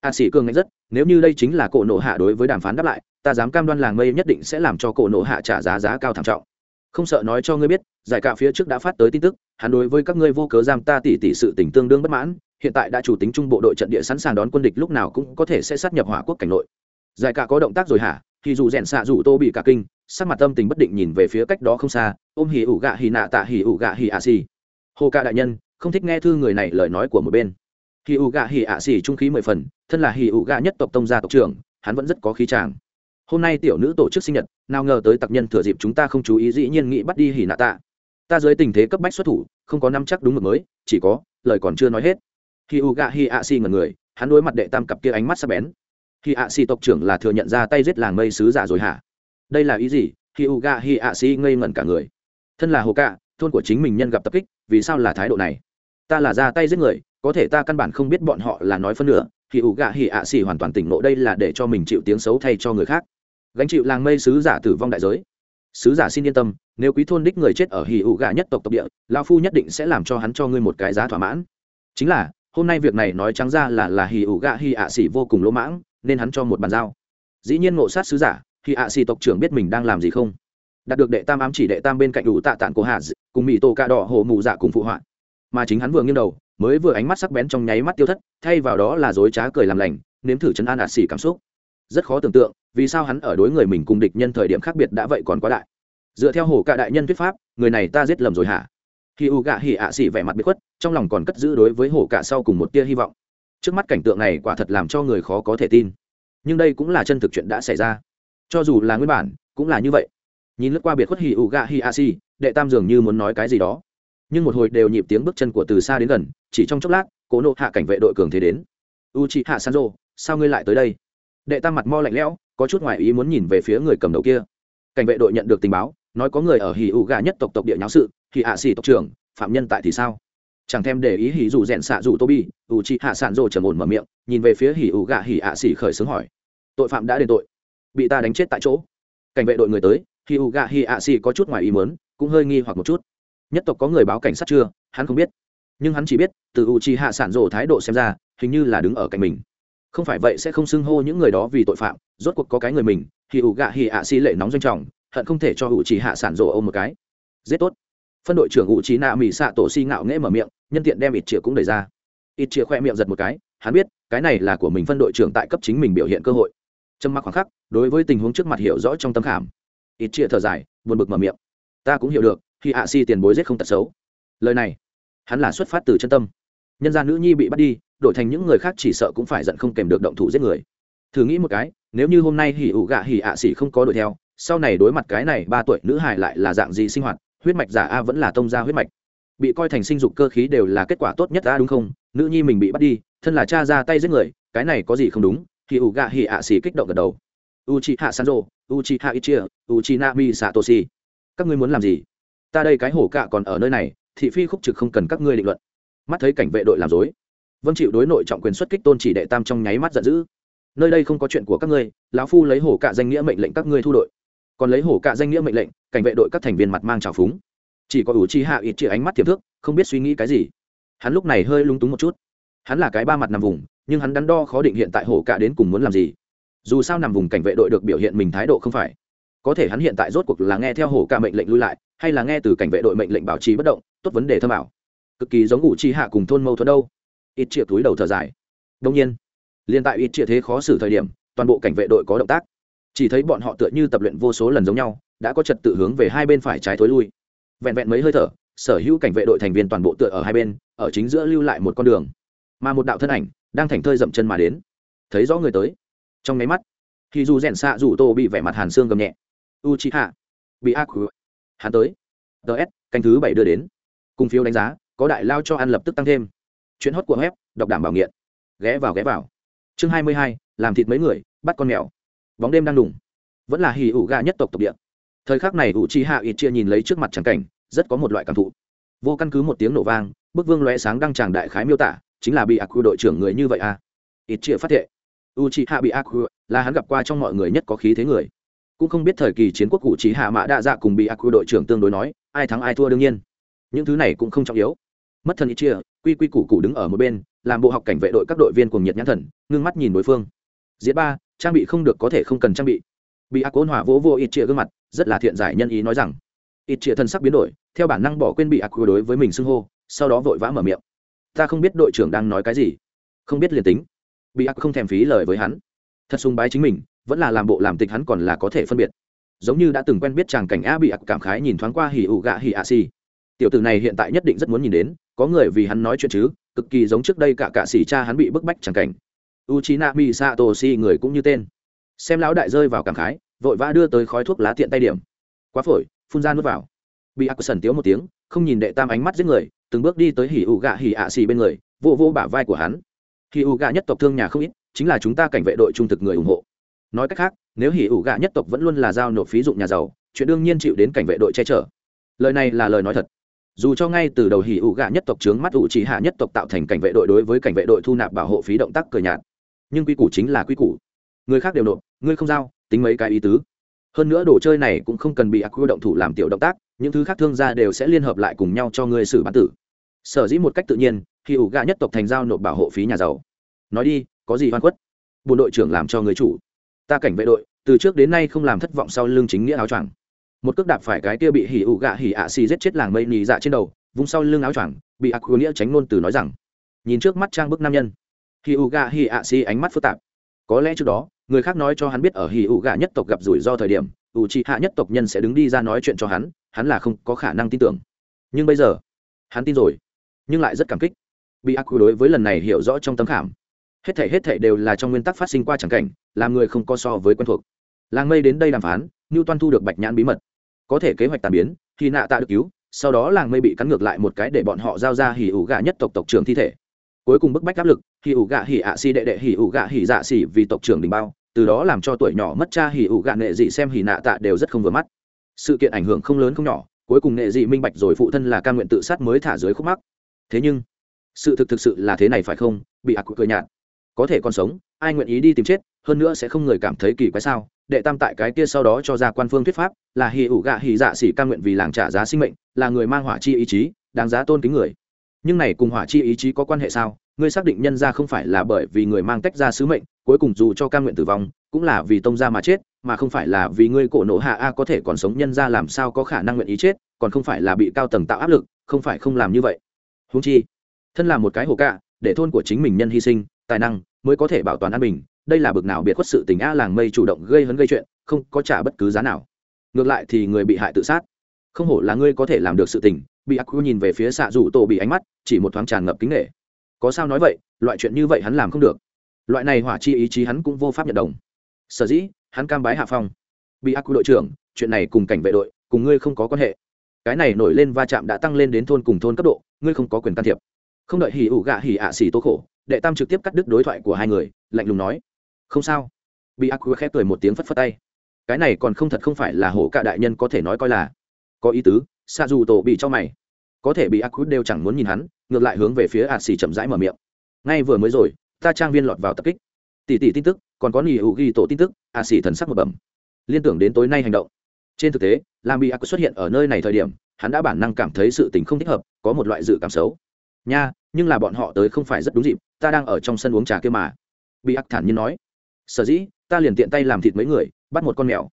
Speaker 1: A sĩ cường ngạch rất, nếu như đây chính là cổ nộ hạ đối với đàm phán đáp lại, ta dám cam đoan làng mây nhất định sẽ làm cho cổ nộ hạ trả giá giá cao thảm trọng. Không sợ nói cho ngươi biết, giải cả phía trước đã phát tới tin tức, hắn đối với các ngươi vô cớ giam ta tỉ tỉ sự tình tương đương bất mãn, hiện tại đã chủ tính trung bộ đội trận địa sẵn sàng đón quân địch lúc nào cũng có thể sẽ sát nhập hỏa quốc cảnh nội. Giải cả có động tác rồi hả? Thì dù rèn xạ dù tô bị cả kinh, sắc mặt tâm tình bất định nhìn về phía cách đó không xa, ôm hỉ ủ gạ hỉ nạ tạ hỉ ủ gạ hỉ a xì. Hồ ca đại nhân, không thích nghe thư người này lời nói của một bên hỉ ủ gạ hỉ ạ xỉ trung khí mười phần, thân là hỉ ủ gạ nhất tộc tông gia tộc trưởng, hắn vẫn rất có khí tràng hôm nay tiểu nữ tổ chức sinh nhật, nào ngờ tới tặc nhân thừa dịp chúng ta không chú ý dĩ nhiên nghĩ bắt đi hỉ nạ tạ. Ta dưới tình thế cấp bách xuất thủ, không có năm chắc đúng mực mới, chỉ có, lời còn chưa nói hết. Khi u gạ hi a si ngần người, hắn đối mặt đệ tam cặp kia ánh mắt sắc bén. Khi a si tộc trưởng là thừa nhận ra tay giết làng mây sứ giả rồi hả? Đây là ý gì? Khi u gạ hi a si ngây ngẩn cả người. Thân là hồ cạ, thôn của chính mình nhân gặp tập kích, vì sao là thái độ này? Ta là ra tay giết người có thể ta căn bản không biết bọn họ là nói phân nửa, thì ủ gạ hỉ ạ xỉ hoàn toàn tỉnh ngộ đây là để cho mình chịu tiếng xấu thay cho người khác. Gánh chịu làng mây sứ giả tử vong đại giới. Sứ giả xin yên tâm, nếu quý thôn đích người chết ở hì ủ gà nhất tộc tộc địa lao phu nhất định sẽ làm cho hắn cho ngươi một cái giá thỏa mãn. Chính là, hôm nay việc này nói trắng ra là là hì ủ gà hì ạ xỉ vô cùng lỗ mãng, nên hắn cho một bàn giao. Dĩ nhiên ngộ sát sứ giả thì ạ xỉ tộc trưởng biết mình đang làm gì không? Đạt được đệ tam ám chỉ đệ tam bên cạnh đủ tạ tạng của hạ cùng mỹ tổ ca đỏ hồ mù dạ cùng phụ họa. Mà chính hắn vừa nghiêng đầu mới vừa ánh mắt sắc bén trong nháy mắt tiêu thất, thay vào đó là dối trá cười làm lành, nếm thử chấn an à xỉ cảm xúc. Rất khó tưởng tượng, vì sao hắn ở đối người mình cùng địch nhân thời điểm khác biệt đã vậy còn quá đại. Dựa theo hồ cạ đại nhân thuyết pháp, người này ta giết lầm rồi hả? Khi u gạ hỉ ạ xỉ vẻ mặt bị khuất, trong lòng còn cất giữ đối với hồ cạ sau cùng một tia hy vọng. Trước mắt cảnh tượng này quả thật làm cho người khó có thể tin. Nhưng đây cũng là chân thực chuyện đã xảy ra. Cho dù là nguyên bản, cũng là như vậy. Nhìn lướt qua biệt khuất hỉ u gạ hỉ ạ xỉ, đệ tam dường như muốn nói cái gì đó nhưng một hồi đều nhịp tiếng bước chân của từ xa đến gần, chỉ trong chốc lát, cố nộ hạ cảnh vệ đội cường thế đến. U chị hạ san rô sao ngươi lại tới đây? Đệ tam mặt mo lạnh lẽo, có chút ngoại ý muốn nhìn về phía người cầm đầu kia. Cảnh vệ đội nhận được tình báo, nói có người ở hì ụ gà nhất tộc tộc địa nháo sự, thì hạ xỉ tộc trưởng, phạm nhân tại thì sao? Chẳng thèm để ý hì dù rèn xạ dù tô bi u chị hạ sản rồ trầm ổn mở miệng, nhìn về phía hì ụ gà hì hạ xỉ khởi xướng hỏi. Tội phạm đã đền tội. Bị ta đánh chết tại chỗ. Cảnh vệ đội người tới hì ụ gà hì hạ xỉ có chút ngoài ý muốn, cũng hơi nghi hoặc một chút nhất tộc có người báo cảnh sát chưa? Hắn không biết. Nhưng hắn chỉ biết, từ u chi hạ sản rộ thái độ xem ra, hình như là đứng ở cạnh mình. Không phải vậy sẽ không xưng hô những người đó vì tội phạm, rốt cuộc có cái người mình, thì ủ gạ hì ạ xi lệ nóng doanh trọng, hận không thể cho U Chi hạ sản rộ ôm một cái. Giết tốt. Phân đội trưởng U Chi nạ mỹ xạ tổ si ngạo nghễ mở miệng, nhân tiện đem ít chĩa cũng đẩy ra. Ít chĩa khoe miệng giật một cái, hắn biết, cái này là của mình phân đội trưởng tại cấp chính mình biểu hiện cơ hội. Trâm mặc khoảng khắc, đối với tình huống trước mặt hiểu rõ trong tâm khảm. Ít chĩa thở dài, buồn bực mở miệng. Ta cũng hiểu được khi ạ si tiền bối giết không tật xấu. Lời này, hắn là xuất phát từ chân tâm. Nhân gia nữ nhi bị bắt đi, đổi thành những người khác chỉ sợ cũng phải giận không kèm được động thủ giết người. Thử nghĩ một cái, nếu như hôm nay hỉ ủ gạ hỉ ạ xỉ không có đuổi theo, sau này đối mặt cái này ba tuổi nữ hài lại là dạng gì sinh hoạt, huyết mạch giả a vẫn là tông gia huyết mạch. Bị coi thành sinh dục cơ khí đều là kết quả tốt nhất a, đúng không? Nữ nhi mình bị bắt đi, thân là cha ra tay giết người, cái này có gì không đúng? Hỉ ủ gạ hỉ ạ xỉ kích động gật đầu. U chi hạ sanzo u chi hạ ichia u chi nami satoshi. Các ngươi muốn làm gì? Ta đây cái hổ cạ còn ở nơi này, thị phi khúc trực không cần các ngươi định luận. Mắt thấy cảnh vệ đội làm dối vâng chịu đối nội trọng quyền xuất kích tôn chỉ đệ tam trong nháy mắt giận dữ. Nơi đây không có chuyện của các ngươi, lão phu lấy hổ cạ danh nghĩa mệnh lệnh các ngươi thu đội. Còn lấy hổ cạ danh nghĩa mệnh lệnh, cảnh vệ đội các thành viên mặt mang trào phúng. Chỉ có ủ chi hạ ít chia ánh mắt tiềm thức, không biết suy nghĩ cái gì. Hắn lúc này hơi lung túng một chút. Hắn là cái ba mặt nằm vùng, nhưng hắn đắn đo khó định hiện tại hổ cạ đến cùng muốn làm gì. Dù sao nằm vùng cảnh vệ đội được biểu hiện mình thái độ không phải. Có thể hắn hiện tại rốt cuộc là nghe theo hổ cạ mệnh lệnh lui lại hay là nghe từ cảnh vệ đội mệnh lệnh bảo trì bất động, tốt vấn đề thâm ảo. Cực kỳ giống ngụ chi hạ cùng thôn mâu thuẫn đâu. Ít chia túi đầu thở dài. Đông nhiên, liên tại ít chia thế khó xử thời điểm, toàn bộ cảnh vệ đội có động tác. Chỉ thấy bọn họ tựa như tập luyện vô số lần giống nhau, đã có trật tự hướng về hai bên phải trái thối lui. Vẹn vẹn mấy hơi thở, sở hữu cảnh vệ đội thành viên toàn bộ tựa ở hai bên, ở chính giữa lưu lại một con đường. Mà một đạo thân ảnh, đang thành thơi dậm chân mà đến. Thấy rõ người tới. Trong máy mắt khi dù rèn xạ dù tô bị vẻ mặt hàn xương gầm nhẹ. U chi hạ bị ác hắn tới. Ts canh thứ bảy đưa đến. Cùng phiếu đánh giá, có đại lao cho ăn lập tức tăng thêm. Chuyến hót của web, đọc đảm bảo nghiện. Ghé vào ghé vào. Chương hai mươi hai, làm thịt mấy người, bắt con mèo. Bóng đêm đang đùng. Vẫn là hì ủ gà nhất tộc tộc địa. Thời khắc này ủ chi hạ ít chia nhìn lấy trước mặt tràng cảnh, rất có một loại cảm thụ. Vô căn cứ một tiếng nổ vang, bức vương lóe sáng đăng tràng đại khái miêu tả, chính là bị ác đội trưởng người như vậy à? Ít chia phát thệ. U chi hạ bị ác là hắn gặp qua trong mọi người nhất có khí thế người cũng không biết thời kỳ chiến quốc cụ trí hạ mã đa dạ cùng bị ác quy đội trưởng tương đối nói, ai thắng ai thua đương nhiên. Những thứ này cũng không trọng yếu. Mất thần ít chia, quy quy củ cụ đứng ở một bên, làm bộ học cảnh vệ đội các đội viên cùng nhiệt nhãn thần, ngưng mắt nhìn đối phương. Diễn ba, trang bị không được có thể không cần trang bị. Bị ác ôn hòa vỗ vô ít chia gương mặt, rất là thiện giải nhân ý nói rằng, ít chia thân sắc biến đổi, theo bản năng bỏ quên bị ác đối với mình xưng hô, sau đó vội vã mở miệng. Ta không biết đội trưởng đang nói cái gì. Không biết liền tính. Bị ác không thèm phí lời với hắn. Thật sùng bái chính mình vẫn là làm bộ làm tịch hắn còn là có thể phân biệt. Giống như đã từng quen biết chàng cảnh a bị ác cảm khái nhìn thoáng qua hỉ ụ gạ hỉ ạ xì. Tiểu tử này hiện tại nhất định rất muốn nhìn đến, có người vì hắn nói chuyện chứ, cực kỳ giống trước đây cả cả xì cha hắn bị bức bách chàng cảnh. U c h i n a mi satoshi người cũng như tên. Xem lão đại rơi vào cảm khái, vội vã đưa tới khói thuốc lá tiện tay điểm. Quá phổi, phun ra nuốt vào. Bị ác sần tiếu một tiếng, không nhìn đệ tam ánh mắt giết người, từng bước đi tới hỉ ụ gạ hỉ ạ xì bên người, vô vô bả vai của hắn. Hỉ ụ gạ nhất tộc thương nhà không ít, chính là chúng ta cảnh vệ đội trung thực người ủng hộ nói cách khác, nếu hỉ ủ gạ nhất tộc vẫn luôn là giao nộp phí dụng nhà giàu, chuyện đương nhiên chịu đến cảnh vệ đội che chở. Lời này là lời nói thật. Dù cho ngay từ đầu hỉ ủ gạ nhất tộc trướng mắt ủ chỉ hạ nhất tộc tạo thành cảnh vệ đội đối với cảnh vệ đội thu nạp bảo hộ phí động tác cờ nhạt. Nhưng quy củ chính là quy củ. Người khác đều nộp, ngươi không giao, tính mấy cái ý tứ. Hơn nữa đồ chơi này cũng không cần bị ác quy động thủ làm tiểu động tác, những thứ khác thương gia đều sẽ liên hợp lại cùng nhau cho ngươi xử bán tử. Sở dĩ một cách tự nhiên, hỉ ủ gạ nhất tộc thành giao nộp bảo hộ phí nhà giàu. Nói đi, có gì hoan khuất? Bộ đội trưởng làm cho người chủ ta cảnh vệ đội, từ trước đến nay không làm thất vọng sau lưng chính nghĩa áo choàng. Một cước đạp phải cái kia bị hỉ ủ gạ hỉ ạ xì giết chết làng mây nì dạ trên đầu vung sau lưng áo choàng, bị ác quy nghĩa tránh ngôn từ nói rằng, nhìn trước mắt trang bức nam nhân. Hỉ ủ gạ hỉ ạ xì ánh mắt phức tạp. Có lẽ trước đó, người khác nói cho hắn biết ở hỉ ủ gạ nhất tộc gặp rủi ro thời điểm, ủ trị hạ nhất tộc nhân sẽ đứng đi ra nói chuyện cho hắn hắn là không có khả năng tin tưởng. Nhưng bây giờ, hắn tin rồi, nhưng lại rất cảm kích. Bị ác quy đối với lần này hiểu rõ trong tấm khảm hết thể hết thể đều là trong nguyên tắc phát sinh qua chẳng cảnh, làm người không có so với quen thuộc. Làng mây đến đây đàm phán như toan thu được bạch nhãn bí mật. Có thể kế hoạch tàn biến khi nạ tạ được cứu, sau đó làng mây bị cắn ngược lại một cái để bọn họ giao ra hỉ ủ gạ nhất tộc tộc trưởng thi thể. Cuối cùng bức bách áp lực, hỉ ủ gạ hỉ ạ si đệ đệ hỉ ủ gạ hỉ dạ xỉ vì tộc trưởng đình bao, từ đó làm cho tuổi nhỏ mất cha hỉ ủ gạ nệ dị xem hỉ nạ tạ đều rất không vừa mắt. Sự kiện ảnh hưởng không lớn không nhỏ, cuối cùng nệ dị minh bạch rồi phụ thân là ca nguyện tự sát mới thả dưới khúc mắc. Thế nhưng, sự thực thực sự là thế này phải không? Bị ác cười nhạt có thể còn sống, ai nguyện ý đi tìm chết, hơn nữa sẽ không người cảm thấy kỳ quái sao? Đệ tam tại cái kia sau đó cho ra quan phương thuyết pháp, là hỉ ủ gạ hỉ dạ xỉ ca nguyện vì làng trả giá sinh mệnh, là người mang hỏa chi ý chí, đáng giá tôn kính người. Nhưng này cùng hỏa chi ý chí có quan hệ sao? Ngươi xác định nhân ra không phải là bởi vì người mang tách ra sứ mệnh, cuối cùng dù cho ca nguyện tử vong, cũng là vì tông gia mà chết, mà không phải là vì ngươi cổ nổ hạ a có thể còn sống nhân ra làm sao có khả năng nguyện ý chết, còn không phải là bị cao tầng tạo áp lực, không phải không làm như vậy. Húng chi, thân là một cái hồ cạ, để thôn của chính mình nhân hy sinh tài năng mới có thể bảo toàn an bình. Đây là bực nào biệt khuất sự tình a làng mây chủ động gây hấn gây chuyện, không có trả bất cứ giá nào. Ngược lại thì người bị hại tự sát. Không hổ là ngươi có thể làm được sự tình. Bị ác nhìn về phía xạ rủ tổ bị ánh mắt, chỉ một thoáng tràn ngập kính nghệ có sao nói vậy, loại chuyện như vậy hắn làm không được. Loại này hỏa chi ý chí hắn cũng vô pháp nhận đồng. Sở dĩ, hắn cam bái hạ phong. Bị ác đội trưởng, chuyện này cùng cảnh vệ đội, cùng ngươi không có quan hệ. Cái này nổi lên va chạm đã tăng lên đến thôn cùng thôn cấp độ, ngươi không có quyền can thiệp. Không đợi hỉ ủ gạ hỉ ạ xỉ tố khổ đệ tam trực tiếp cắt đứt đối thoại của hai người, lạnh lùng nói, không sao. Bị ác quy khép cười một tiếng phất phất tay. Cái này còn không thật không phải là hổ cả đại nhân có thể nói coi là. Có ý tứ. Xa dù tổ bị cho mày. Có thể bị ác quy đều chẳng muốn nhìn hắn, ngược lại hướng về phía a xì chậm rãi mở miệng. Ngay vừa mới rồi, ta trang viên lọt vào tập kích. Tỷ tỷ tin tức, còn có nghỉ hữu ghi tổ tin tức. A xì thần sắc một bẩm. Liên tưởng đến tối nay hành động. Trên thực tế làm bị ác xuất hiện ở nơi này thời điểm, hắn đã bản năng cảm thấy sự tình không thích hợp, có một loại dự cảm xấu. Nha nhưng là bọn họ tới không phải rất đúng dịp, ta đang ở trong sân uống trà kia mà. Bị ác thản nhiên nói, sở dĩ, ta liền tiện tay làm thịt mấy người, bắt một con mèo.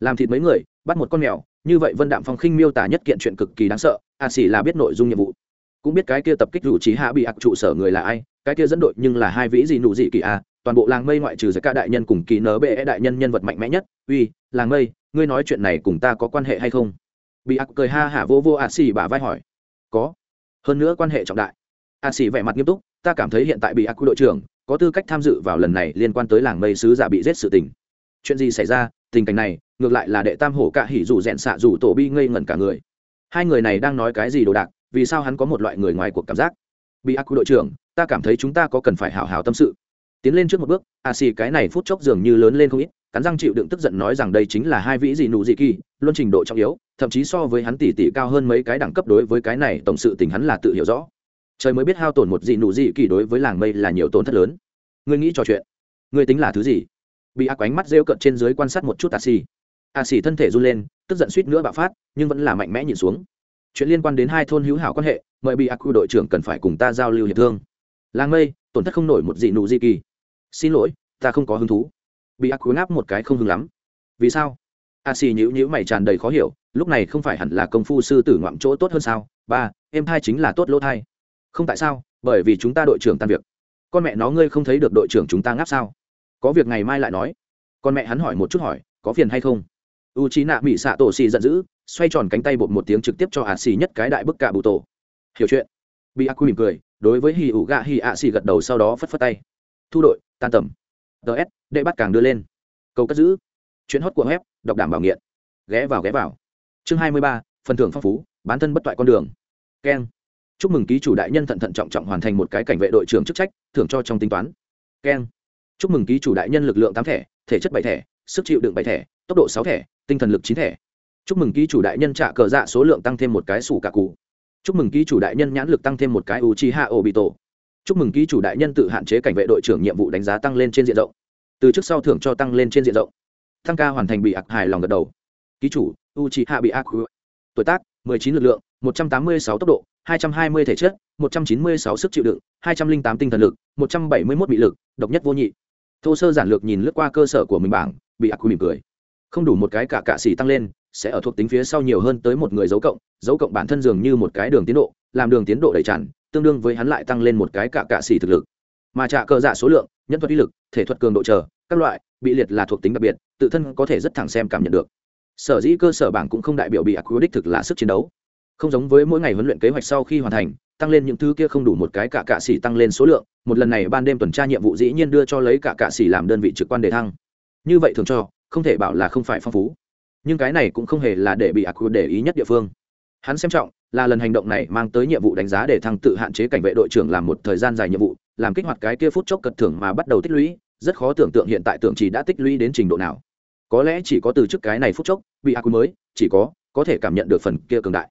Speaker 1: Làm thịt mấy người, bắt một con mèo, như vậy vân đạm phong khinh miêu tả nhất kiện chuyện cực kỳ đáng sợ, a xỉ là biết nội dung nhiệm vụ. Cũng biết cái kia tập kích rủ trí hạ bị ác trụ sở người là ai, cái kia dẫn đội nhưng là hai vĩ gì nụ dị kỳ a, toàn bộ làng mây ngoại trừ giải ca đại nhân cùng kỳ nớ bệ đại nhân nhân vật mạnh mẽ nhất. Uy, làng mây, ngươi nói chuyện này cùng ta có quan hệ hay không? Bị ác cười ha hả vô vô a xỉ bả vai hỏi. Có, hơn nữa quan hệ trọng đại a xỉ vẻ mặt nghiêm túc, ta cảm thấy hiện tại bị ác quy đội trưởng có tư cách tham dự vào lần này liên quan tới làng mây sứ giả bị giết sự tình. Chuyện gì xảy ra? Tình cảnh này, ngược lại là đệ tam hổ cạ hỉ dù rẽn xạ dù tổ bi ngây ngẩn cả người. Hai người này đang nói cái gì đồ đạc, vì sao hắn có một loại người ngoài cuộc cảm giác? Bị ác quy đội trưởng, ta cảm thấy chúng ta có cần phải hào hào tâm sự. Tiến lên trước một bước, a xì cái này phút chốc dường như lớn lên không ít, cắn răng chịu đựng tức giận nói rằng đây chính là hai vĩ gì nụ dị kỳ, luôn trình độ trọng yếu, thậm chí so với hắn tỷ tỷ cao hơn mấy cái đẳng cấp đối với cái này tổng sự tình hắn là tự hiểu rõ trời mới biết hao tổn một dị nụ dị kỳ đối với làng mây là nhiều tổn thất lớn. Ngươi nghĩ trò chuyện. Ngươi tính là thứ gì? Bị ác ánh mắt rêu cận trên dưới quan sát một chút a xì a xì thân thể run lên, tức giận suýt nữa bạo phát, nhưng vẫn là mạnh mẽ nhìn xuống. Chuyện liên quan đến hai thôn hữu hảo quan hệ, mời bị ác khu đội trưởng cần phải cùng ta giao lưu hiệp thương. Làng mây, tổn thất không nổi một dị nụ dị kỳ. Xin lỗi, ta không có hứng thú. Bị ác khu ngáp một cái không hứng lắm. Vì sao? A xì nhữ nhữ mày tràn đầy khó hiểu, lúc này không phải hẳn là công phu sư tử ngoạm chỗ tốt hơn sao? Ba, em thai chính là tốt lỗ thai không tại sao, bởi vì chúng ta đội trưởng tan việc. Con mẹ nó ngươi không thấy được đội trưởng chúng ta ngáp sao? Có việc ngày mai lại nói. Con mẹ hắn hỏi một chút hỏi, có phiền hay không? U trí nạ mỹ xạ tổ xì giận dữ, xoay tròn cánh tay bột một tiếng trực tiếp cho a xì nhất cái đại bức cả bụ tổ. Hiểu chuyện. Bị a quy mỉm cười, đối với hì ủ gạ hì ạ xì gật đầu sau đó phất phất tay. Thu đội, tan tầm. Ts đệ bắt càng đưa lên. Cầu cất giữ. Chuyến hót của web, đọc đảm bảo nghiện. Ghé vào ghé vào. Chương hai mươi ba, phần thưởng phong phú, bán thân bất toại con đường. Keng chúc mừng ký chủ đại nhân thận thận trọng trọng hoàn thành một cái cảnh vệ đội trưởng chức trách, thưởng cho trong tính toán. Keng chúc mừng ký chủ đại nhân lực lượng tám thẻ, thể chất bảy thẻ, sức chịu đựng bảy thẻ, tốc độ sáu thẻ, tinh thần lực chín thẻ. Chúc mừng ký chủ đại nhân trả cờ dạ số lượng tăng thêm một cái sủ cả cụ. Chúc mừng ký chủ đại nhân nhãn lực tăng thêm một cái u chi hạ ô bị tổ chúc mừng ký chủ đại nhân tự hạn chế cảnh vệ đội trưởng nhiệm vụ đánh giá tăng lên trên diện rộng. Từ trước sau thưởng cho tăng lên trên diện rộng. Thăng ca hoàn thành bị ạc hài lòng gật đầu. Ký chủ u chi hạ bị ạc tuổi tác 19 lực lượng 186 tốc độ. 220 thể chất 196 sức chịu đựng 208 tinh thần lực 171 bị lực, độc nhất vô nhị. Thô sơ giản lược nhìn lướt qua cơ sở của mình bảng, bị ạc mỉm cười. Không đủ một cái cả cạ sĩ tăng lên, sẽ ở thuộc tính phía sau nhiều hơn tới một người dấu cộng dấu cộng bản thân dường như một cái đường tiến độ, làm đường tiến độ đầy tràn, tương đương với hắn lại tăng lên một cái cả cạ sĩ thực lực. Mà trả cơ dạ số lượng, nhân thuật uy lực, thể thuật cường độ chờ, các loại, bị liệt là thuộc tính đặc biệt, tự thân có thể rất thẳng xem cảm nhận được. Sở dĩ cơ sở bảng cũng không đại biểu bị ác đích thực là sức chiến đấu không giống với mỗi ngày huấn luyện kế hoạch sau khi hoàn thành, tăng lên những thứ kia không đủ một cái cả cạ xỉ tăng lên số lượng, một lần này ban đêm tuần tra nhiệm vụ dĩ nhiên đưa cho lấy cả cạ xỉ làm đơn vị trực quan đề thăng. Như vậy thường cho, không thể bảo là không phải phong phú. Nhưng cái này cũng không hề là để bị ác để ý nhất địa phương. Hắn xem trọng, là lần hành động này mang tới nhiệm vụ đánh giá để thăng tự hạn chế cảnh vệ đội trưởng làm một thời gian dài nhiệm vụ, làm kích hoạt cái kia phút chốc cật thưởng mà bắt đầu tích lũy, rất khó tưởng tượng hiện tại tưởng chỉ đã tích lũy đến trình độ nào. Có lẽ chỉ có từ trước cái này phút chốc, bị ác mới, chỉ có có thể cảm nhận được phần kia cường đại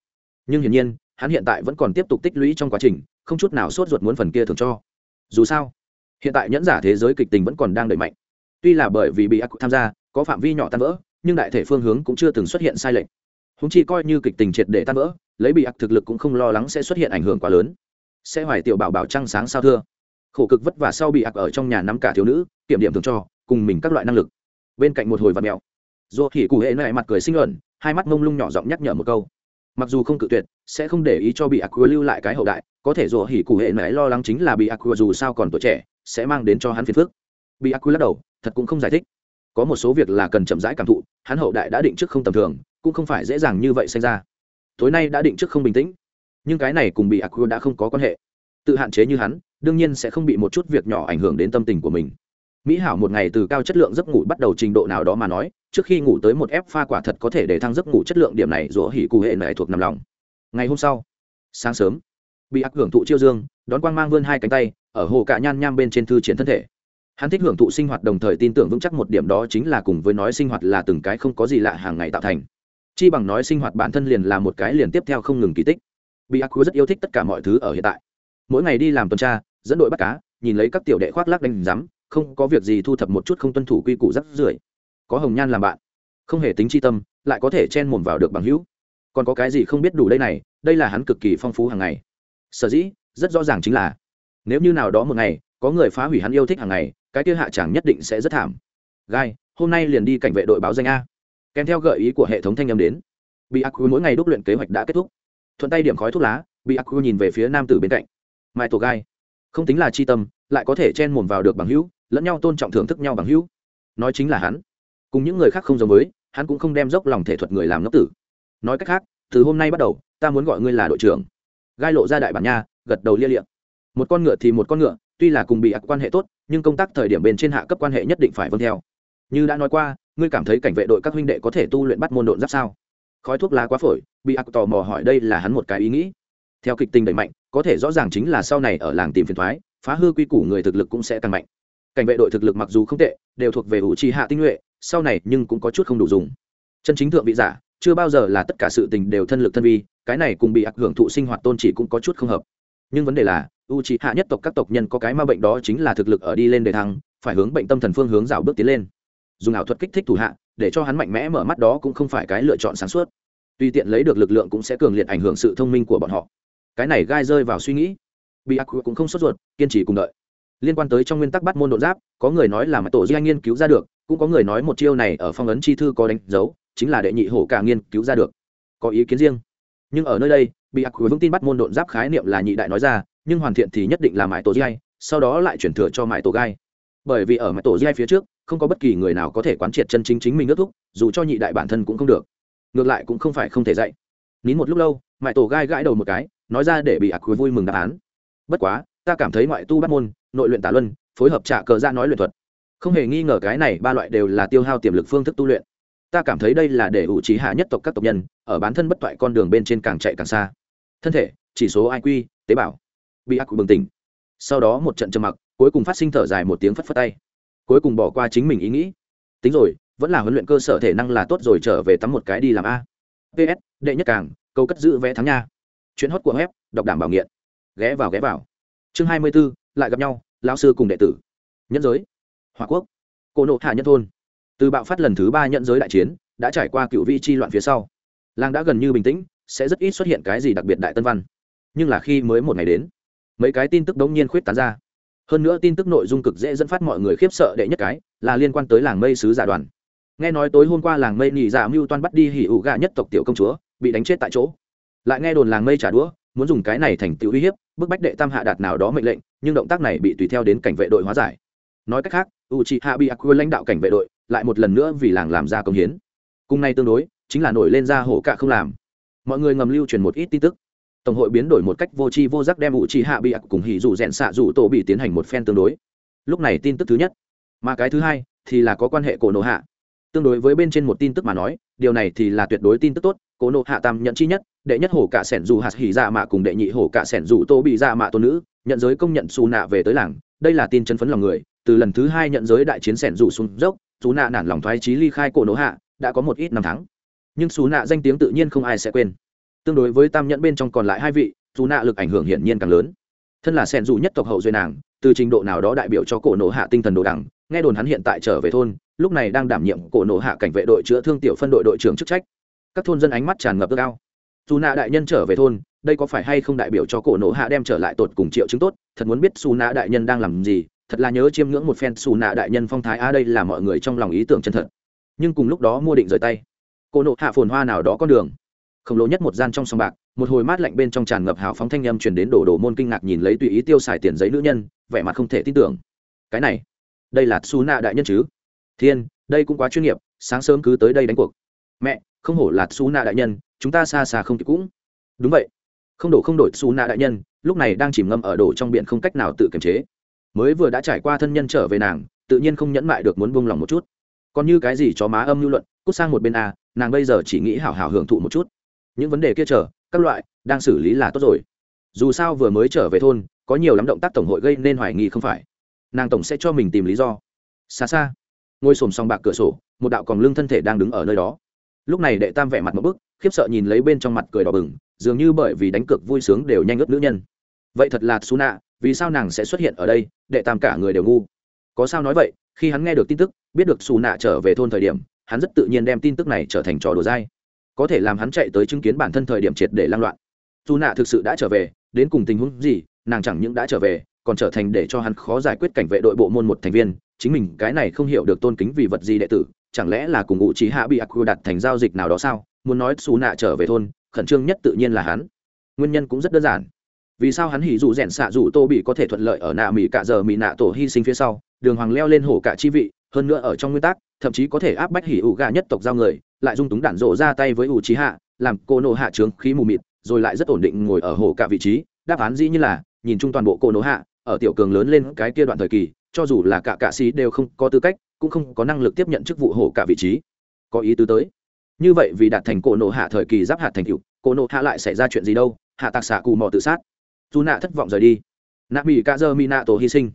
Speaker 1: nhưng hiển nhiên, hắn hiện tại vẫn còn tiếp tục tích lũy trong quá trình, không chút nào sốt ruột muốn phần kia thường cho. Dù sao, hiện tại nhẫn giả thế giới kịch tình vẫn còn đang đẩy mạnh. Tuy là bởi vì bị ác tham gia, có phạm vi nhỏ tan vỡ, nhưng đại thể phương hướng cũng chưa từng xuất hiện sai lệch. Húng chi coi như kịch tình triệt để tan vỡ, lấy bị ác thực lực cũng không lo lắng sẽ xuất hiện ảnh hưởng quá lớn. Sẽ hoài tiểu bảo bảo trăng sáng sao thưa. Khổ cực vất vả sau bị ác ở trong nhà nắm cả thiếu nữ, kiểm điểm thường cho, cùng mình các loại năng lực. Bên cạnh một hồi vật mèo dù thì cụ hệ này mặt cười sinh luận hai mắt mông lung nhỏ giọng nhắc nhở một câu mặc dù không cự tuyệt, sẽ không để ý cho bị ác lưu lại cái hậu đại, có thể dù hỉ cụ hệ này lo lắng chính là bị ác dù sao còn tuổi trẻ, sẽ mang đến cho hắn phiền phức. Bị ác lắc đầu, thật cũng không giải thích. Có một số việc là cần chậm rãi cảm thụ, hắn hậu đại đã định trước không tầm thường, cũng không phải dễ dàng như vậy sinh ra. Tối nay đã định trước không bình tĩnh. Nhưng cái này cùng bị ác đã không có quan hệ. Tự hạn chế như hắn, đương nhiên sẽ không bị một chút việc nhỏ ảnh hưởng đến tâm tình của mình mỹ hảo một ngày từ cao chất lượng giấc ngủ bắt đầu trình độ nào đó mà nói, trước khi ngủ tới một ép pha quả thật có thể để thăng giấc ngủ chất lượng điểm này rủa hỉ cụ hệ này thuộc nằm lòng. Ngày hôm sau, sáng sớm, bị ác hưởng thụ chiêu dương, đón quang mang vươn hai cánh tay, ở hồ cạ nhan nham bên trên thư triển thân thể. Hắn thích hưởng thụ sinh hoạt đồng thời tin tưởng vững chắc một điểm đó chính là cùng với nói sinh hoạt là từng cái không có gì lạ hàng ngày tạo thành. Chi bằng nói sinh hoạt bản thân liền là một cái liền tiếp theo không ngừng kỳ tích. Bị ác rất yêu thích tất cả mọi thứ ở hiện tại. Mỗi ngày đi làm tuần tra, dẫn đội bắt cá, nhìn lấy các tiểu đệ khoác lác đánh rắm không có việc gì thu thập một chút không tuân thủ quy củ rắc rưởi. Có hồng nhan làm bạn. Không hề tính chi tâm, lại có thể chen mồm vào được bằng hữu. Còn có cái gì không biết đủ đây này, đây là hắn cực kỳ phong phú hàng ngày. Sở dĩ, rất rõ ràng chính là, nếu như nào đó một ngày, có người phá hủy hắn yêu thích hàng ngày, cái kia hạ chẳng nhất định sẽ rất thảm. Gai, hôm nay liền đi cảnh vệ đội báo danh a. Kèm theo gợi ý của hệ thống thanh âm đến. Bị ác mỗi ngày đúc luyện kế hoạch đã kết thúc. Thuận tay điểm khói thuốc lá, bị ác nhìn về phía nam tử bên cạnh. Mai tổ gai, không tính là chi tâm, lại có thể chen mồm vào được bằng hữu lẫn nhau tôn trọng thưởng thức nhau bằng hữu. Nói chính là hắn. Cùng những người khác không giống với, hắn cũng không đem dốc lòng thể thuật người làm ngốc tử. Nói cách khác, từ hôm nay bắt đầu, ta muốn gọi ngươi là đội trưởng. Gai lộ ra đại bản nha, gật đầu lia liệm một con ngựa thì một con ngựa, tuy là cùng bị ác quan hệ tốt, nhưng công tác thời điểm bên trên hạ cấp quan hệ nhất định phải vâng theo. Như đã nói qua, ngươi cảm thấy cảnh vệ đội các huynh đệ có thể tu luyện bắt môn độn giáp sao? Khói thuốc lá quá phổi, bị ác tò mò hỏi đây là hắn một cái ý nghĩ. Theo kịch tình đẩy mạnh, có thể rõ ràng chính là sau này ở làng tìm phiền thoái, phá hư quy củ người thực lực cũng sẽ tăng mạnh cảnh vệ đội thực lực mặc dù không tệ, đều thuộc về ủ trì hạ tinh nhuệ, sau này nhưng cũng có chút không đủ dùng. Chân chính thượng vị giả, chưa bao giờ là tất cả sự tình đều thân lực thân vi, cái này cùng bị ác hưởng thụ sinh hoạt tôn chỉ cũng có chút không hợp. Nhưng vấn đề là u trì hạ nhất tộc các tộc nhân có cái ma bệnh đó chính là thực lực ở đi lên đề thăng, phải hướng bệnh tâm thần phương hướng rào bước tiến lên. Dùng ảo thuật kích thích thủ hạ, để cho hắn mạnh mẽ mở mắt đó cũng không phải cái lựa chọn sáng suốt. Tuy tiện lấy được lực lượng cũng sẽ cường liệt ảnh hưởng sự thông minh của bọn họ. Cái này gai rơi vào suy nghĩ. Bị ác cũng không sốt ruột, kiên trì cùng đợi liên quan tới trong nguyên tắc bắt môn độ giáp, có người nói là mặt tổ duy anh nghiên cứu ra được, cũng có người nói một chiêu này ở phong ấn chi thư có đánh dấu, chính là đệ nhị hổ cả nghiên cứu ra được. Có ý kiến riêng. Nhưng ở nơi đây, bị ác vững tin bắt môn độn giáp khái niệm là nhị đại nói ra, nhưng hoàn thiện thì nhất định là mãi tổ giai sau đó lại chuyển thừa cho mãi tổ gai. Bởi vì ở mãi tổ giai phía trước, không có bất kỳ người nào có thể quán triệt chân chính chính mình ước thúc, dù cho nhị đại bản thân cũng không được. Ngược lại cũng không phải không thể dạy. Nín một lúc lâu, mãi tổ gai gãi đầu một cái, nói ra để bị ác quý vui mừng đáp án. Bất quá ta cảm thấy ngoại tu bắt môn, nội luyện tả luân, phối hợp trả cờ ra nói luyện thuật. Không hề nghi ngờ cái này ba loại đều là tiêu hao tiềm lực phương thức tu luyện. Ta cảm thấy đây là để ủ trí hạ nhất tộc các tộc nhân, ở bản thân bất toại con đường bên trên càng chạy càng xa. Thân thể, chỉ số iq tế bào. Bị ác bừng tỉnh. Sau đó một trận trầm mặc, cuối cùng phát sinh thở dài một tiếng phất phất tay. Cuối cùng bỏ qua chính mình ý nghĩ. Tính rồi, vẫn là huấn luyện cơ sở thể năng là tốt rồi, trở về tắm một cái đi làm a. Ps đệ nhất càng, câu cất giữ vé thắng nha. Chuyến hót của web, đọc đảm bảo nghiện. Ghé vào ghé vào chương hai mươi b ố lại gặp nhau, lão sư cùng đệ tử. Nhân giới. Hòa quốc. Cô nộ hạ nhân thôn. Từ bạo phát lần thứ ba nhận giới đại chiến, đã trải qua cựu vị chi loạn phía sau. Làng đã gần như bình tĩnh, sẽ rất ít xuất hiện cái gì đặc biệt đại tân văn. Nhưng là khi mới một ngày đến, mấy cái tin tức đống nhiên khuyết tán ra. Hơn nữa tin tức nội dung cực dễ dẫn phát mọi người khiếp sợ đệ nhất cái, là liên quan tới làng mây sứ giả đoàn. Nghe nói tối hôm qua làng mây nỉ dạ mưu toan bắt đi hỉ ủ gà nhất tộc tiểu công chúa, bị đánh chết tại chỗ. Lại nghe đồn làng mây trả đũa muốn dùng cái này thành tựu uy hiếp, bức bách đệ tam hạ đạt nào đó mệnh lệnh, nhưng động tác này bị tùy theo đến cảnh vệ đội hóa giải. Nói cách khác u c hạ bị aqua lãnh đạo cảnh vệ đội lại một lần nữa vì làng làm ra công hiến. Cùng nay tương đối, chính là nổi lên ra hổ cạ không làm. Mọi người ngầm lưu truyền một ít tin tức. Tổng hội biến đổi một cách vô tri vô giác đem u c hạ bị ạc cùng hỉ dụ rẽn xạ dụ tổ bị tiến hành một phen tương đối. Lúc này tin tức thứ nhất. Mà cái thứ hai thì là có quan hệ cổ nộ hạ. Tương đối với bên trên một tin tức mà nói điều này thì là tuyệt đối tin tức tốt, cố nộ hạ tam nhận chi nhất, đệ nhất hổ cả sẻn dù hạt hỉ dạ mạ cùng đệ nhị hổ cả sẻn dù tô bị dạ mạ tôn nữ, nhận giới công nhận xù nạ về tới làng. Đây là tin chân phấn lòng người, từ lần thứ hai nhận giới đại chiến sẻn dù xuống dốc, xù nạ nản lòng thoái trí ly khai cổ nộ hạ, đã có một ít năm tháng. Nhưng xù nạ danh tiếng tự nhiên không ai sẽ quên. Tương đối với tam nhẫn bên trong còn lại hai vị, xù nạ lực ảnh hưởng hiển nhiên càng lớn. Thân là sẻn dù nhất tộc hậu duy nàng, từ trình độ nào đó đại biểu cho cổ nộ hạ tinh thần đồ đẳng nghe đồn hắn hiện tại trở về thôn lúc này đang đảm nhiệm cổ nộ hạ cảnh vệ đội chữa thương tiểu phân đội đội trưởng chức trách. Các thôn dân ánh mắt tràn ngập ước ao. Dù nạ đại nhân trở về thôn, đây có phải hay không đại biểu cho cổ nộ hạ đem trở lại tột cùng triệu chứng tốt? Thật muốn biết xù nạ đại nhân đang làm gì, thật là nhớ chiêm ngưỡng một phen xù nạ đại nhân phong thái. A đây là mọi người trong lòng ý tưởng chân thật. Nhưng cùng lúc đó mua định rời tay. Cổ nộ hạ phồn hoa nào đó con đường. Khổng lồ nhất một gian trong sông bạc, một hồi mát lạnh bên trong tràn ngập hào phóng thanh â m chuyển đến đổ đổ môn kinh ngạc nhìn lấy tùy ý tiêu xài tiền giấy nữ nhân, vẻ mặt không thể tin tưởng. Cái này, đây là xù nạ đại nhân chứ? Thiên, đây cũng quá chuyên nghiệp, sáng sớm cứ tới đây đánh cuộc. Mẹ, không hổ là xú nạ đại nhân, chúng ta xa xa không kịp cũng. Đúng vậy. Không đổ không đổi xú nạ đại nhân, lúc này đang chìm ngâm ở đổ trong biển không cách nào tự kiềm chế. Mới vừa đã trải qua thân nhân trở về nàng, tự nhiên không nhẫn mại được muốn buông lòng một chút. Còn như cái gì chó má âm lưu luận, cút sang một bên a nàng bây giờ chỉ nghĩ hảo hảo hưởng thụ một chút. Những vấn đề kia chờ, các loại, đang xử lý là tốt rồi. Dù sao vừa mới trở về thôn, có nhiều lắm động tác tổng hội gây nên hoài nghi không phải. Nàng tổng sẽ cho mình tìm lý do. Xa xa ngôi xổm song bạc cửa sổ, một đạo còn lưng thân thể đang đứng ở nơi đó. Lúc này đệ tam vẻ mặt một bức, khiếp sợ nhìn lấy bên trong mặt cười đỏ bừng, dường như bởi vì đánh cược vui sướng đều nhanh ướt nữ nhân. Vậy thật là xú nạ, vì sao nàng sẽ xuất hiện ở đây? Đệ tam cả người đều ngu. Có sao nói vậy? Khi hắn nghe được tin tức, biết được xù nạ trở về thôn thời điểm, hắn rất tự nhiên đem tin tức này trở thành trò đùa dai. Có thể làm hắn chạy tới chứng kiến bản thân thời điểm triệt để lan loạn. Dù nạ thực sự đã trở về, đến cùng tình huống gì, nàng chẳng những đã trở về còn trở thành để cho hắn khó giải quyết cảnh vệ đội bộ môn một thành viên, chính mình cái này không hiểu được tôn kính vì vật gì đệ tử, chẳng lẽ là cùng ngụ trí hạ bị ác đặt thành giao dịch nào đó sao? Muốn nói xù nạ trở về thôn, khẩn trương nhất tự nhiên là hắn. Nguyên nhân cũng rất đơn giản. Vì sao hắn hỉ dù rèn xạ dù tô bị có thể thuận lợi ở nạ mỹ cả giờ mỹ nạ tổ hy sinh phía sau, đường hoàng leo lên hổ cả chi vị, hơn nữa ở trong nguyên tắc, thậm chí có thể áp bách hỉ ủ gà nhất tộc giao người, lại dung túng đạn rộ ra tay với ủ trí hạ, làm cô nộ hạ trướng khí mù mịt, rồi lại rất ổn định ngồi ở hổ cả vị trí. Đáp án dĩ như là, nhìn chung toàn bộ cô nộ hạ ở tiểu cường lớn lên cái kia đoạn thời kỳ, cho dù là cả cạ sĩ đều không có tư cách, cũng không có năng lực tiếp nhận chức vụ hổ cả vị trí. Có ý tứ tới. Như vậy vì đạt thành cổ nộ hạ thời kỳ giáp hạt thành cựu cổ nộ hạ lại xảy ra chuyện gì đâu, hạ tạc xạ cù mò tự sát. Dù nạ thất vọng rời đi. Nạ mỹ ca dơ mi nạ tổ hy sinh.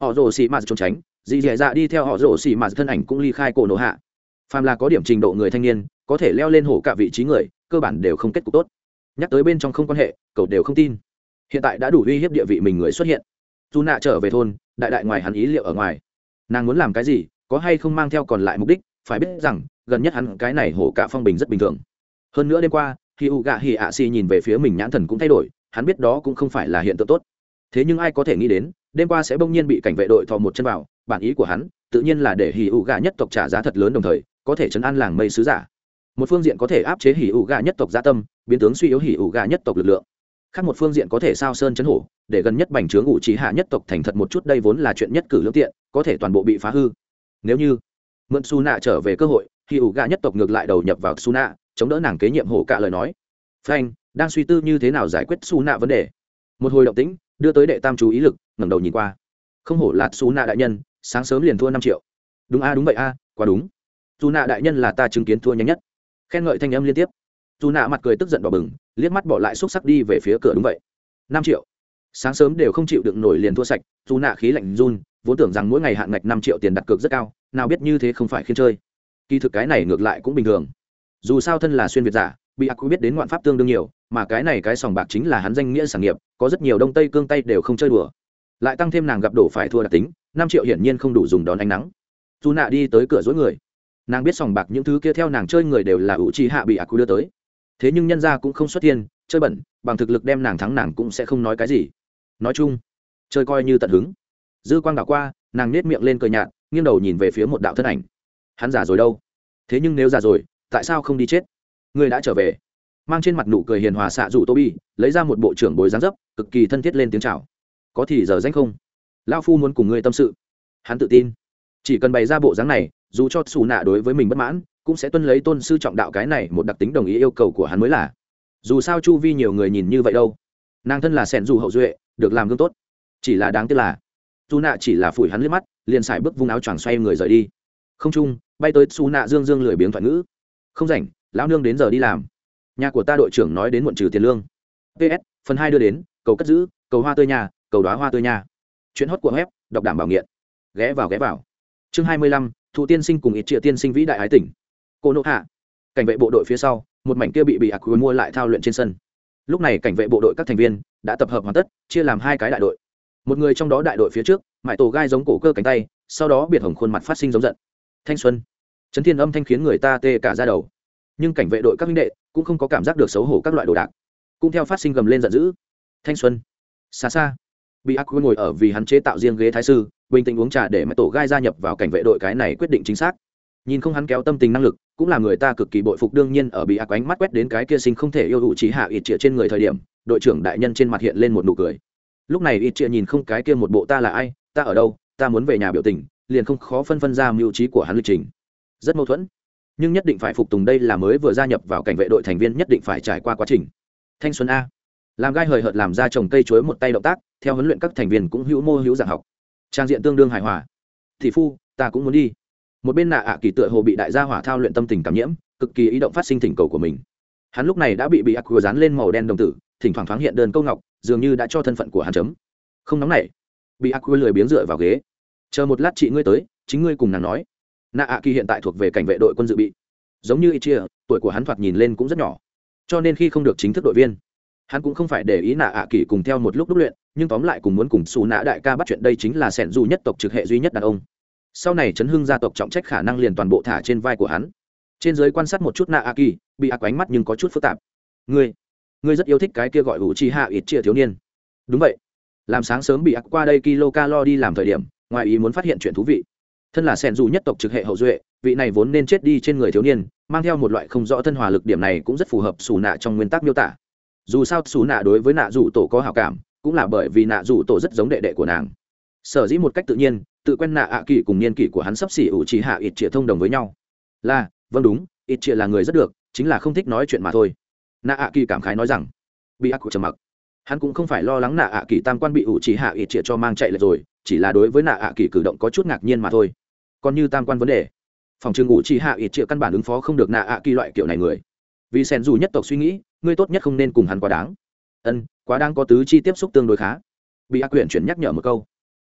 Speaker 1: Họ rồ xì mạt trốn tránh, dì dẻ dạ đi theo họ rồ xì mạt thân ảnh cũng ly khai cổ nộ hạ. Phàm là có điểm trình độ người thanh niên, có thể leo lên hổ cả vị trí người, cơ bản đều không kết cục tốt. Nhắc tới bên trong không quan hệ, cậu đều không tin. Hiện tại đã đủ uy hiếp địa vị mình người xuất hiện dù nạ trở về thôn, đại đại ngoài hắn ý liệu ở ngoài. Nàng muốn làm cái gì, có hay không mang theo còn lại mục đích, phải biết rằng, gần nhất hắn cái này hổ cả phong bình rất bình thường. Hơn nữa đêm qua khi u gạ hì ạ xì nhìn về phía mình nhãn thần cũng thay đổi, hắn biết đó cũng không phải là hiện tượng tốt. Thế nhưng ai có thể nghĩ đến, đêm qua sẽ bỗng nhiên bị cảnh vệ đội thò một chân vào, bản ý của hắn, tự nhiên là để hì U Gạ nhất tộc trả giá thật lớn đồng thời, có thể chấn an làng mây sứ giả. Một phương diện có thể áp chế hì U Gạ nhất tộc gia tâm, biến tướng suy yếu hì U Gạ nhất tộc lực lượng khác một phương diện có thể sao sơn chấn hổ, để gần nhất bành trướng ngụ trí hạ nhất tộc thành thật một chút, đây vốn là chuyện nhất cử lương tiện, có thể toàn bộ bị phá hư. Nếu như mượn su nạ trở về cơ hội, thì ủ gà nhất tộc ngược lại đầu nhập vào su nạ chống đỡ nàng kế nhiệm hổ cả lời nói. Frank đang suy tư như thế nào giải quyết su nạ vấn đề. Một hồi động tĩnh, đưa tới đệ tam chú ý lực, ngẩng đầu nhìn qua. Không hổ là su nạ đại nhân, sáng sớm liền thua năm triệu. Đúng a, đúng vậy a, quá đúng. Su nạ đại nhân là ta chứng kiến thua nhanh nhất. Khen ngợi thanh âm liên tiếp dù nạ mặt cười tức giận bỏ bừng, liếc mắt bỏ lại xúc sắc đi về phía cửa đúng vậy. Năm triệu. Sáng sớm đều không chịu đựng nổi liền thua sạch, dù nạ khí lạnh run, vốn tưởng rằng mỗi ngày hạn ngạch năm triệu tiền đặt cược rất cao, nào biết như thế không phải khiến chơi. Kỳ thực cái này ngược lại cũng bình thường. Dù sao thân là xuyên việt giả, bị ác quy biết đến ngoạn pháp tương đương nhiều, mà cái này cái sòng bạc chính là hắn danh nghĩa sản nghiệp, có rất nhiều đông tây cương tây đều không chơi đùa. Lại tăng thêm nàng gặp đổ phải thua đặc tính, năm triệu hiển nhiên không đủ dùng đón ánh nắng. Dù nạ đi tới cửa dối người. Nàng biết sòng bạc những thứ kia theo nàng chơi người đều là ủ trì hạ bị ác quy đưa tới thế nhưng nhân gia cũng không xuất thiên, chơi bẩn, bằng thực lực đem nàng thắng nàng cũng sẽ không nói cái gì. Nói chung, chơi coi như tận hứng. Dư quang đảo qua, nàng nết miệng lên cười nhạt, nghiêng đầu nhìn về phía một đạo thân ảnh. Hắn già rồi đâu? Thế nhưng nếu già rồi, tại sao không đi chết? Ngươi đã trở về. Mang trên mặt nụ cười hiền hòa xạ dụ tô bi lấy ra một bộ trưởng bồi gián dấp, cực kỳ thân thiết lên tiếng chào. Có thì giờ danh không? Lao phu muốn cùng ngươi tâm sự. Hắn tự tin. Chỉ cần bày ra bộ dáng này, dù cho xù nạ đối với mình bất mãn cũng sẽ tuân lấy tôn sư trọng đạo cái này một đặc tính đồng ý yêu cầu của hắn mới là. Dù sao chu vi nhiều người nhìn như vậy đâu. Nàng thân là sẻn dù hậu duệ, được làm gương tốt. Chỉ là đáng tiếc là dù nạ chỉ là phủi hắn liếc mắt, liền xài bước vung áo choàng xoay người rời đi. Không trung bay tới xu nạ dương dương lười biếng thoại ngữ. Không rảnh, lão nương đến giờ đi làm. Nhà của ta đội trưởng nói đến muộn trừ tiền lương. Ps phần hai đưa đến, cầu cất giữ, cầu hoa tươi nhà, cầu đoá hoa tươi nhà. Chuyện hót của web, đọc đảm bảo nghiện. Ghé vào ghé vào. Chương hai mươi lăm, thụ tiên sinh cùng ít triệu tiên sinh vĩ đại ái tỉnh cô nộ hạ. Cảnh vệ bộ đội phía sau, một mảnh kia bị bị ạc mua lại thao luyện trên sân. Lúc này cảnh vệ bộ đội các thành viên đã tập hợp hoàn tất, chia làm hai cái đại đội. Một người trong đó đại đội phía trước mãi tổ gai giống cổ cơ cánh tay, sau đó biệt hồng khuôn mặt phát sinh giống giận. Thanh xuân. Chấn thiên âm thanh khiến người ta tê cả ra đầu. Nhưng cảnh vệ đội các minh đệ cũng không có cảm giác được xấu hổ các loại đồ đạc. Cũng theo phát sinh gầm lên giận dữ. Thanh xuân. Xa xa. Bị ác ngồi ở vì hắn chế tạo riêng ghế thái sư, bình tĩnh uống trà để mãi tổ gai gia nhập vào cảnh vệ đội cái này quyết định chính xác nhìn không hắn kéo tâm tình năng lực, cũng là người ta cực kỳ bội phục, đương nhiên ở bị ác ánh mắt quét đến cái kia sinh không thể yêu hụ trí hạ ít trịa trên người thời điểm, đội trưởng đại nhân trên mặt hiện lên một nụ cười. Lúc này ít trịa nhìn không cái kia một bộ ta là ai, ta ở đâu, ta muốn về nhà biểu tình, liền không khó phân phân ra mưu trí của hắn lịch trình. Rất mâu thuẫn. Nhưng nhất định phải phục tùng đây là mới vừa gia nhập vào cảnh vệ đội thành viên nhất định phải trải qua quá trình. Thanh xuân a. Làm gai hời hợt làm ra trồng cây chuối một tay động tác, theo huấn luyện các thành viên cũng hữu mô hữu dạng học. Trang diện tương đương hài hòa. Thị phu, ta cũng muốn đi một bên nạ ạ kỳ tựa hồ bị đại gia hỏa thao luyện tâm tình cảm nhiễm, cực kỳ ý động phát sinh thỉnh cầu của mình. Hắn lúc này đã bị bị ác quỳ dán lên màu đen đồng tử, thỉnh thoảng thoáng hiện đơn câu ngọc, dường như đã cho thân phận của hắn chấm. Không nóng này bị ác lười biếng dựa vào ghế. Chờ một lát chị ngươi tới, chính ngươi cùng nàng nói. Nạ ạ kỳ hiện tại thuộc về cảnh vệ đội quân dự bị. Giống như ít chia tuổi của hắn thoạt nhìn lên cũng rất nhỏ. Cho nên khi không được chính thức đội viên, hắn cũng không phải để ý nạ ạ kỳ cùng theo một lúc đúc luyện, nhưng tóm lại cùng muốn cùng xù nạ đại ca bắt chuyện đây chính là sẻn du nhất tộc trực hệ duy nhất đàn ông sau này chấn hưng gia tộc trọng trách khả năng liền toàn bộ thả trên vai của hắn. Trên giới quan sát một chút Na a kỳ bị ác ánh mắt nhưng có chút phức tạp. Ngươi ngươi rất yêu thích cái kia gọi ủ chi hạ ít chia thiếu niên. Đúng vậy. Làm sáng sớm bị ác qua đây kilo calo đi làm thời điểm, ngoài ý muốn phát hiện chuyện thú vị. Thân là sen dù nhất tộc trực hệ hậu duệ, vị này vốn nên chết đi trên người thiếu niên, mang theo một loại không rõ thân hòa lực điểm này cũng rất phù hợp xù nạ trong nguyên tắc miêu tả. Dù sao xù nạ đối với nạ dù tổ có hào cảm, cũng là bởi vì nạ dù tổ rất giống đệ đệ của nàng. Sở dĩ một cách tự nhiên tự quen nạ ạ kỳ cùng niên kỷ của hắn sắp xỉ ủ trì hạ ít trịa thông đồng với nhau. Là vâng đúng ít trịa là người rất được, chính là không thích nói chuyện mà thôi. Nạ ạ kỳ cảm khái nói rằng, bị ác của trầm mặc. Hắn cũng không phải lo lắng nạ ạ kỳ tam quan bị ủ trì hạ ít trịa cho mang chạy lại rồi, chỉ là đối với nạ ạ kỳ cử động có chút ngạc nhiên mà thôi. Còn như tam quan vấn đề, phòng trường ủ trì hạ ít trịa căn bản ứng phó không được nạ ạ kỳ loại kiểu này người. Vì sen dù nhất tộc suy nghĩ, ngươi tốt nhất không nên cùng hắn quá đáng. Ân, quá đáng có tứ chi tiếp xúc tương đối khá. Bị ác quyển chuyển nhắc nhở một câu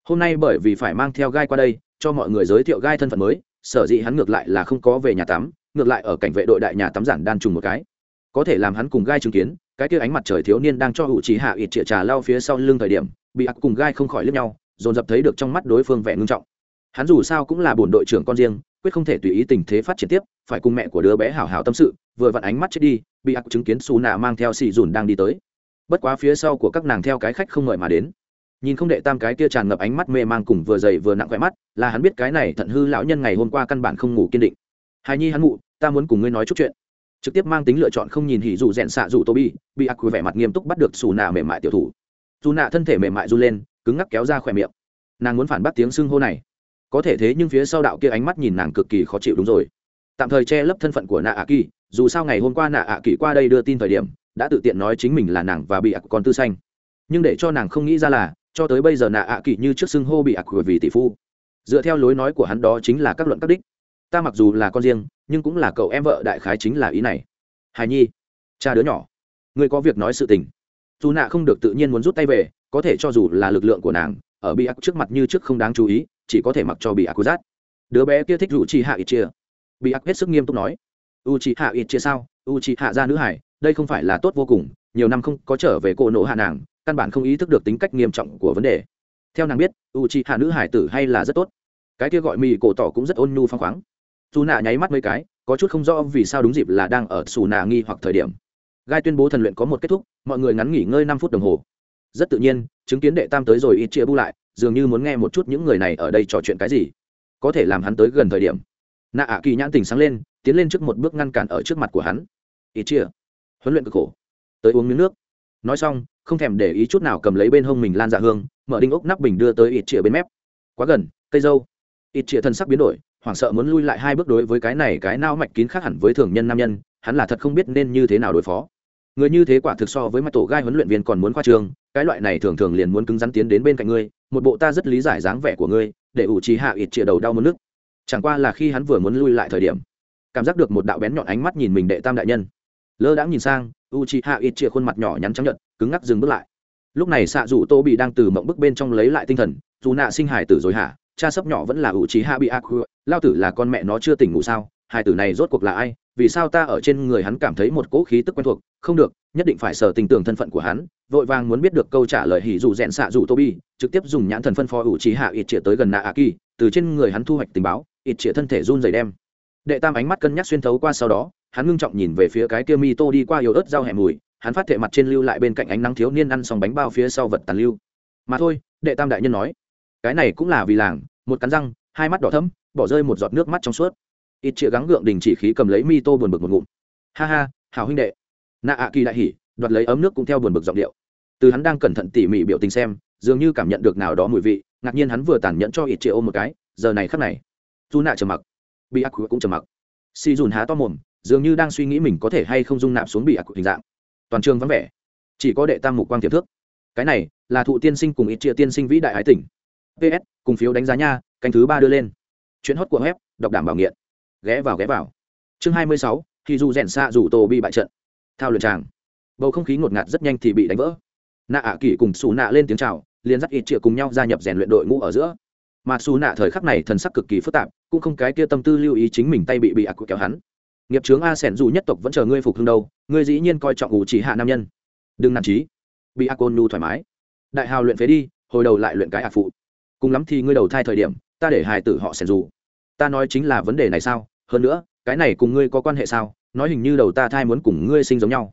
Speaker 1: hôm nay bởi vì phải mang theo gai qua đây, cho mọi người giới thiệu gai thân phận mới, sở dĩ hắn ngược lại là không có về nhà tắm, ngược lại ở cảnh vệ đội đại nhà tắm giản đan trùng một cái. Có thể làm hắn cùng gai chứng kiến, cái kia ánh mặt trời thiếu niên đang cho hữu trí hạ ít trịa trà lao phía sau lưng thời điểm, bị ác cùng gai không khỏi lướt nhau, dồn dập thấy được trong mắt đối phương vẻ ngưng trọng. Hắn dù sao cũng là bổn đội trưởng con riêng, quyết không thể tùy ý tình thế phát triển tiếp, phải cùng mẹ của đứa bé hảo hảo tâm sự, vừa vặn ánh mắt chết đi, bị ác chứng kiến xù nạ mang theo xì dùn đang đi tới. Bất quá phía sau của các nàng theo cái khách không ngợi mà đến nhìn không đệ tam cái kia tràn ngập ánh mắt mê mang cùng vừa dày vừa nặng khỏe mắt, là hắn biết cái này thận hư lão nhân ngày hôm qua căn bản không ngủ kiên định. Hài nhi hắn mụ ta muốn cùng ngươi nói chút chuyện. Trực tiếp mang tính lựa chọn không nhìn hỉ dù rèn xạ dù tô bi bị ác quy vẻ mặt nghiêm túc bắt được xù nạ mềm mại tiểu thủ. Dù nạ thân thể mềm mại run lên, cứng ngắc kéo ra khỏe miệng. Nàng muốn phản bác tiếng xưng hô này. Có thể thế nhưng phía sau đạo kia ánh mắt nhìn nàng cực kỳ khó chịu đúng rồi. Tạm thời che lấp thân phận của nạ ạ kỳ, dù sao ngày hôm qua nạ ạ kỳ qua đây đưa tin thời điểm, đã tự tiện nói chính mình là nàng và bị ác con tư xanh nhưng để cho nàng không nghĩ ra là cho tới bây giờ nạ ạ kỳ như trước xưng hô bị ác vì tỷ phu. Dựa theo lối nói của hắn đó chính là các luận các đích. Ta mặc dù là con riêng, nhưng cũng là cậu em vợ đại khái chính là ý này. Hài nhi, cha đứa nhỏ, ngươi có việc nói sự tình. Dù nạ không được tự nhiên muốn rút tay về, có thể cho dù là lực lượng của nàng, ở bị ác trước mặt như trước không đáng chú ý, chỉ có thể mặc cho bị ác giác đứa bé kia thích rủ chi hạ ít chia bị ác hết sức nghiêm túc nói. U chi hạ ít chia sao? U chi hạ ra nữ hải, đây không phải là tốt vô cùng, nhiều năm không có trở về cô nộ hạ nàng căn bản không ý thức được tính cách nghiêm trọng của vấn đề. Theo nàng biết u hạ nữ hải tử hay là rất tốt. Cái kia gọi mì cổ tỏ cũng rất ôn nhu phăng khoáng. Dù nạ nháy mắt mấy cái, có chút không rõ vì sao đúng dịp là đang ở xù nạ nghi hoặc thời điểm. Gai tuyên bố thần luyện có một kết thúc, mọi người ngắn nghỉ ngơi năm phút đồng hồ. Rất tự nhiên, chứng kiến đệ tam tới rồi ít chia bu lại, dường như muốn nghe một chút những người này ở đây trò chuyện cái gì. Có thể làm hắn tới gần thời điểm. Nạ ạ kỳ nhãn tình sáng lên, tiến lên trước một bước ngăn cản ở trước mặt của hắn. Ít chia huấn luyện cực khổ. Tới uống miếng nước nói xong, không thèm để ý chút nào cầm lấy bên hông mình lan dạ hương, mở đinh ốc nắp bình đưa tới ít chĩa bên mép. Quá gần, cây dâu. Ít chĩa thân sắc biến đổi, hoảng sợ muốn lui lại hai bước đối với cái này cái nao mạch kín khác hẳn với thường nhân nam nhân, hắn là thật không biết nên như thế nào đối phó. Người như thế quả thực so với mặt tổ gai huấn luyện viên còn muốn khoa trường cái loại này thường thường liền muốn cứng rắn tiến đến bên cạnh ngươi, một bộ ta rất lý giải dáng vẻ của ngươi, để ủ trí hạ ít chĩa đầu đau mất nước chẳng qua là khi hắn vừa muốn lui lại thời điểm, cảm giác được một đạo bén nhọn ánh mắt nhìn mình đệ tam đại nhân. Lơ đãng nhìn sang u c h i hạ ít chia khuôn mặt nhỏ nhắn trắng nhợt, cứng ngắc dừng bước lại. Lúc này xạ dù tô bị đang từ mộng bức bên trong lấy lại tinh thần, dù nạ sinh hải tử rồi hả? Cha sấp nhỏ vẫn là u c h i hạ bị ác lao tử là con mẹ nó chưa tỉnh ngủ sao? Hải tử này rốt cuộc là ai? Vì sao ta ở trên người hắn cảm thấy một cỗ khí tức quen thuộc? Không được, nhất định phải sở tình tưởng thân phận của hắn. Vội vàng muốn biết được câu trả lời hỉ dù rẽn xạ dù tô bi trực tiếp dùng nhãn thần phân phó u c h i hạ ít chia tới gần nạ a kỳ từ trên người hắn thu hoạch tình báo ít chĩa thân thể run dày đem đệ tam ánh mắt cân nhắc xuyên thấu qua sau đó, hắn ngưng trọng nhìn về phía cái kia mi tô đi qua yếu ớt dao hẻm mùi, hắn phát thệ mặt trên lưu lại bên cạnh ánh nắng thiếu niên ăn xong bánh bao phía sau vật tàn lưu. Mà thôi, đệ tam đại nhân nói, cái này cũng là vì làng, một cắn răng, hai mắt đỏ thấm bỏ rơi một giọt nước mắt trong suốt. Ít chĩa gắng gượng đình chỉ khí cầm lấy mi tô buồn bực một ngụm. Ha ha hào huynh đệ. Nạ ạ kỳ đại hỉ, đoạt lấy ấm nước cũng theo buồn bực giọng điệu. Từ hắn đang cẩn thận tỉ mỉ biểu tình xem, dường như cảm nhận được nào đó mùi vị, ngạc nhiên hắn vừa tàn nhẫn cho ít chĩa ôm một cái, giờ này khắc này, dù nạ trầm mặc bị ác cũng trầm mặc. Si dùn há to mồm, dường như đang suy nghĩ mình có thể hay không dung nạp xuống bị ác hình dạng. Toàn trường vắng vẻ. Chỉ có đệ tam mục quang tiềm thước. Cái này là thụ tiên sinh cùng ít chia tiên sinh vĩ đại ái tỉnh ps cùng phiếu đánh giá nha, canh thứ ba đưa lên. Chuyến hót của web, đọc đảm bảo nghiện. Ghé vào ghé vào. Chương hai mươi sáu thì dù rèn xạ dù tổ bị bại trận. Thao lượt tràng. Bầu không khí ngột ngạt rất nhanh thì bị đánh vỡ. Nạ ạ kỳ cùng xù nạ lên tiếng chào, liền dắt ít triệu cùng nhau gia nhập rèn luyện đội ngũ ở giữa mà xù nạ thời khắc này thần sắc cực kỳ phức tạp, cũng không cái kia tâm tư lưu ý chính mình tay bị bị ạc kéo hắn. Nghiệp trướng a sẻn dù nhất tộc vẫn chờ ngươi phục hưng đâu, ngươi dĩ nhiên coi trọng ủ chỉ hạ nam nhân. Đừng nản trí. Bị ạc ôn nhu thoải mái. Đại hào luyện phế đi, hồi đầu lại luyện cái ạc phụ. Cùng lắm thì ngươi đầu thai thời điểm, ta để hài tử họ sẻn dù. Ta nói chính là vấn đề này sao? Hơn nữa, cái này cùng ngươi có quan hệ sao? Nói hình như đầu ta thai muốn cùng ngươi sinh giống nhau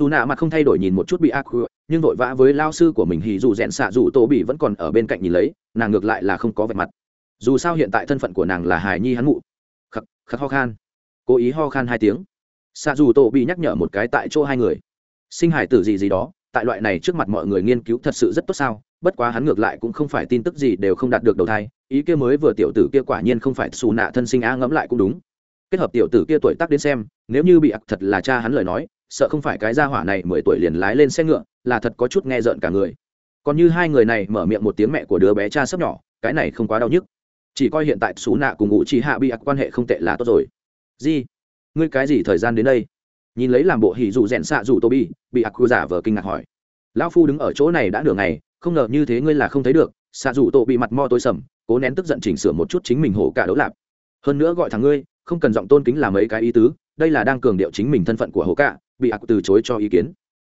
Speaker 1: dù nạ mặt không thay đổi nhìn một chút bị ác nhưng vội vã với lao sư của mình thì dù rẽn xạ dù tô bị vẫn còn ở bên cạnh nhìn lấy, nàng ngược lại là không có vẻ mặt. Dù sao hiện tại thân phận của nàng là hài nhi hắn mụ. Khắc khắc ho khan. Cố ý ho khan hai tiếng. Xạ dù tô bị nhắc nhở một cái tại chỗ hai người. Sinh hải tử gì gì đó, tại loại này trước mặt mọi người nghiên cứu thật sự rất tốt sao, bất quá hắn ngược lại cũng không phải tin tức gì đều không đạt được đầu thai, ý kia mới vừa tiểu tử kia quả nhiên không phải xù nạ thân sinh á ngẫm lại cũng đúng. Kết hợp tiểu tử kia tuổi tác đến xem, nếu như bị ặc thật là cha hắn lời nói sợ không phải cái gia hỏa này mười tuổi liền lái lên xe ngựa, là thật có chút nghe rợn cả người. Còn như hai người này mở miệng một tiếng mẹ của đứa bé cha sắp nhỏ, cái này không quá đau nhức. Chỉ coi hiện tại xú nạ cùng ngụ chỉ hạ bị ặc quan hệ không tệ là tốt rồi. Di ngươi cái gì thời gian đến đây? Nhìn lấy làm bộ hỉ dù rèn xạ dù tô bi bị ặc giả vờ kinh ngạc hỏi. Lão phu đứng ở chỗ này đã nửa ngày, không ngờ như thế ngươi là không thấy được. Xạ dù tô bị mặt mo tối sầm, cố nén tức giận chỉnh sửa một chút chính mình hổ cả đấu lạp. Hơn nữa gọi thằng ngươi, không cần giọng tôn kính làm mấy cái ý tứ, đây là đang cường điệu chính mình thân phận của hổ cả bị ác từ chối cho ý kiến.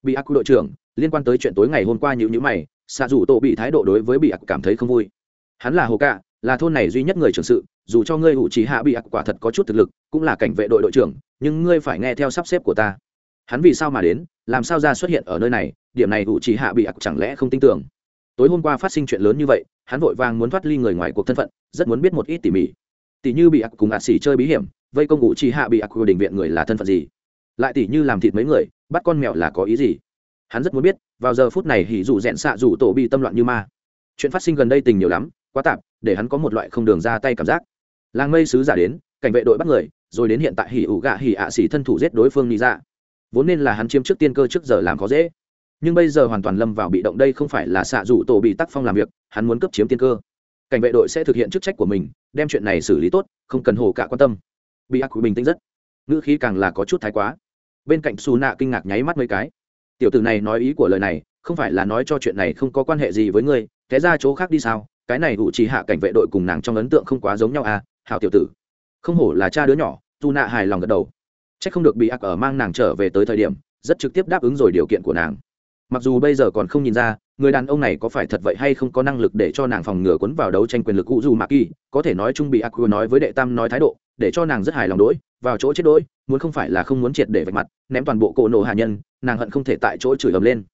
Speaker 1: Bị ác đội trưởng, liên quan tới chuyện tối ngày hôm qua nhữ nhữ mày xạ dù tổ bị thái độ đối với bị ác cảm thấy không vui. Hắn là hồ cạ, là thôn này duy nhất người trưởng sự, dù cho ngươi hữu trí hạ bị ác quả thật có chút thực lực, cũng là cảnh vệ đội đội trưởng, nhưng ngươi phải nghe theo sắp xếp của ta. Hắn vì sao mà đến, làm sao ra xuất hiện ở nơi này, điểm này hữu trí hạ bị ác chẳng lẽ không tin tưởng. Tối hôm qua phát sinh chuyện lớn như vậy, hắn vội vàng muốn thoát ly người ngoài cuộc thân phận, rất muốn biết một ít tỉ mỉ. Tỉ như bị ác cùng ạt xỉ chơi bí hiểm, vây công ngụ trí hạ bị ác của đình viện người là thân phận gì? Lại tỉ như làm thịt mấy người, bắt con mèo là có ý gì? Hắn rất muốn biết, vào giờ phút này hỉ dù rẽn xạ dù tổ bị tâm loạn như ma. Chuyện phát sinh gần đây tình nhiều lắm, quá tạp, để hắn có một loại không đường ra tay cảm giác. Làng mây sứ giả đến, cảnh vệ đội bắt người, rồi đến hiện tại hỉ ủ gạ hỉ ạ xỉ thân thủ giết đối phương đi ra dạ. vốn nên là hắn chiếm trước tiên cơ trước giờ làm khó dễ. Nhưng bây giờ hoàn toàn lâm vào bị động đây không phải là xạ dù tổ bị tắc phong làm việc, hắn muốn cấp chiếm tiên cơ. Cảnh vệ đội sẽ thực hiện chức trách của mình, đem chuyện này xử lý tốt, không cần hồ cả quan tâm. Bị ác bình tĩnh rất. Ngữ khí càng là có chút thái quá bên cạnh xù nạ kinh ngạc nháy mắt mấy cái. Tiểu tử này nói ý của lời này, không phải là nói cho chuyện này không có quan hệ gì với ngươi, thế ra chỗ khác đi sao? Cái này ủ chỉ hạ cảnh vệ đội cùng nàng trong ấn tượng không quá giống nhau à? Hảo tiểu tử. Không hổ là cha đứa nhỏ, tu nạ hài lòng gật đầu. C h ắ c không được bị ác ở mang nàng trở về tới thời điểm, rất trực tiếp đáp ứng rồi điều kiện của nàng. Mặc dù bây giờ còn không nhìn ra, người đàn ông này có phải thật vậy hay không có năng lực để cho nàng phòng ngừa quấn vào đấu tranh quyền lực cụ dù mạc kỳ, có thể nói chung bị ác nói với đệ tam nói thái độ, để cho nàng rất hài lòng đỗi vào chỗ chết đỗi muốn không phải là không muốn triệt để vạch mặt, ném toàn bộ cổ nổ hạ nhân, nàng hận không thể tại chỗ chửi ầm lên.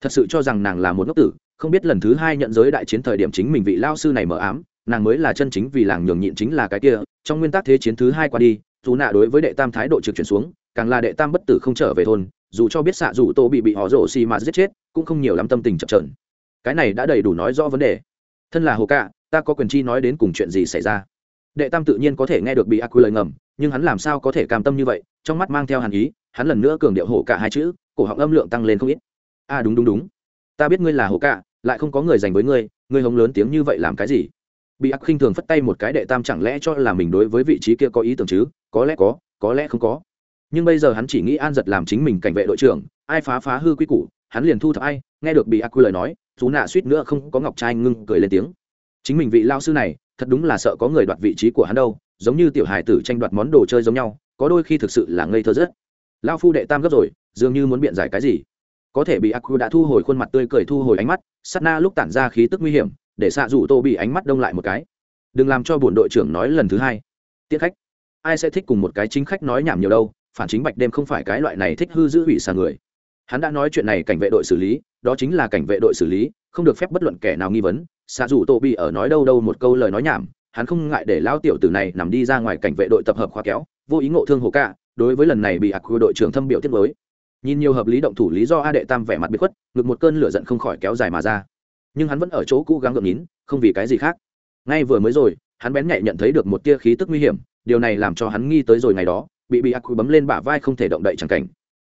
Speaker 1: Thật sự cho rằng nàng là một ngốc tử, không biết lần thứ hai nhận giới đại chiến thời điểm chính mình vị lao sư này mở ám, nàng mới là chân chính vì làng nhường nhịn chính là cái kia, trong nguyên tắc thế chiến thứ hai qua đi, dù nạ đối với đệ tam thái độ trực chuyển xuống, càng là đệ tam bất tử không trở về thôn, dù cho biết xạ dù tô bị bị họ rổ xì mà giết chết, cũng không nhiều lắm tâm tình chập trởn cái này đã đầy đủ nói rõ vấn đề. Thân là hồ cạ, ta có quyền chi nói đến cùng chuyện gì xảy ra? Đệ tam tự nhiên có thể nghe được bị ác quy lời ngầm nhưng hắn làm sao có thể cam tâm như vậy? Trong mắt mang theo hàn ý hắn lần nữa cường điệu hổ cả hai chữ cổ họng âm lượng tăng lên không ít. A à, đúng đúng đúng. Ta biết ngươi là hổ cả lại không có người dành với ngươi ngươi hống lớn tiếng như vậy làm cái gì? Bị ác khinh thường phất tay một cái đệ tam chẳng lẽ cho là mình đối với vị trí kia có ý tưởng chứ? Có lẽ có có lẽ không có. Nhưng bây giờ hắn chỉ nghĩ an giật làm chính mình cảnh vệ đội trưởng ai phá phá hư quy củ hắn liền thu thập ai nghe được bị ác quy lời nói chú nạ suýt nữa không có ngọc trai ngưng cười lên tiếng. Chính mình vị lao sư này thật đúng là sợ có người đoạt vị trí của hắn đâu, giống như tiểu hài tử tranh đoạt món đồ chơi giống nhau, có đôi khi thực sự là ngây thơ rất. Lao phu đệ tam gấp rồi, dường như muốn biện giải cái gì? Có thể bị aku đã thu hồi khuôn mặt tươi cười thu hồi ánh mắt sắt na lúc tản ra khí tức nguy hiểm, để xạ rủ tô bị ánh mắt đông lại một cái. Đừng làm cho bổn đội trưởng nói lần thứ hai. Tiết khách. Ai sẽ thích cùng một cái chính khách nói nhảm nhiều đâu, phản chính bạch đêm không phải cái loại này thích hư giữ hủy xà người. Hắn đã nói chuyện này cảnh vệ đội xử lý, đó chính là cảnh vệ đội xử lý, không được phép bất luận kẻ nào nghi vấn xạ rủ tô bị ở nói đâu đâu một câu lời nói nhảm, hắn không ngại để lao tiểu tử này nằm đi ra ngoài cảnh vệ đội tập hợp khóa kéo, vô ý ngộ thương hồ ca, đối với lần này bị ạc đội trưởng thâm biểu tiết mới. Nhìn nhiều hợp lý động thủ lý do a đệ tam vẻ mặt bị khuất, ngực một cơn lửa giận không khỏi kéo dài mà ra. Nhưng hắn vẫn ở chỗ cũ gắng gượng nín, không vì cái gì khác. Ngay vừa mới rồi, hắn bén nhạy nhận thấy được một tia khí tức nguy hiểm, điều này làm cho hắn nghi tới rồi ngày đó, bị bị ác bấm lên bả vai không thể động đậy chẳng cảnh.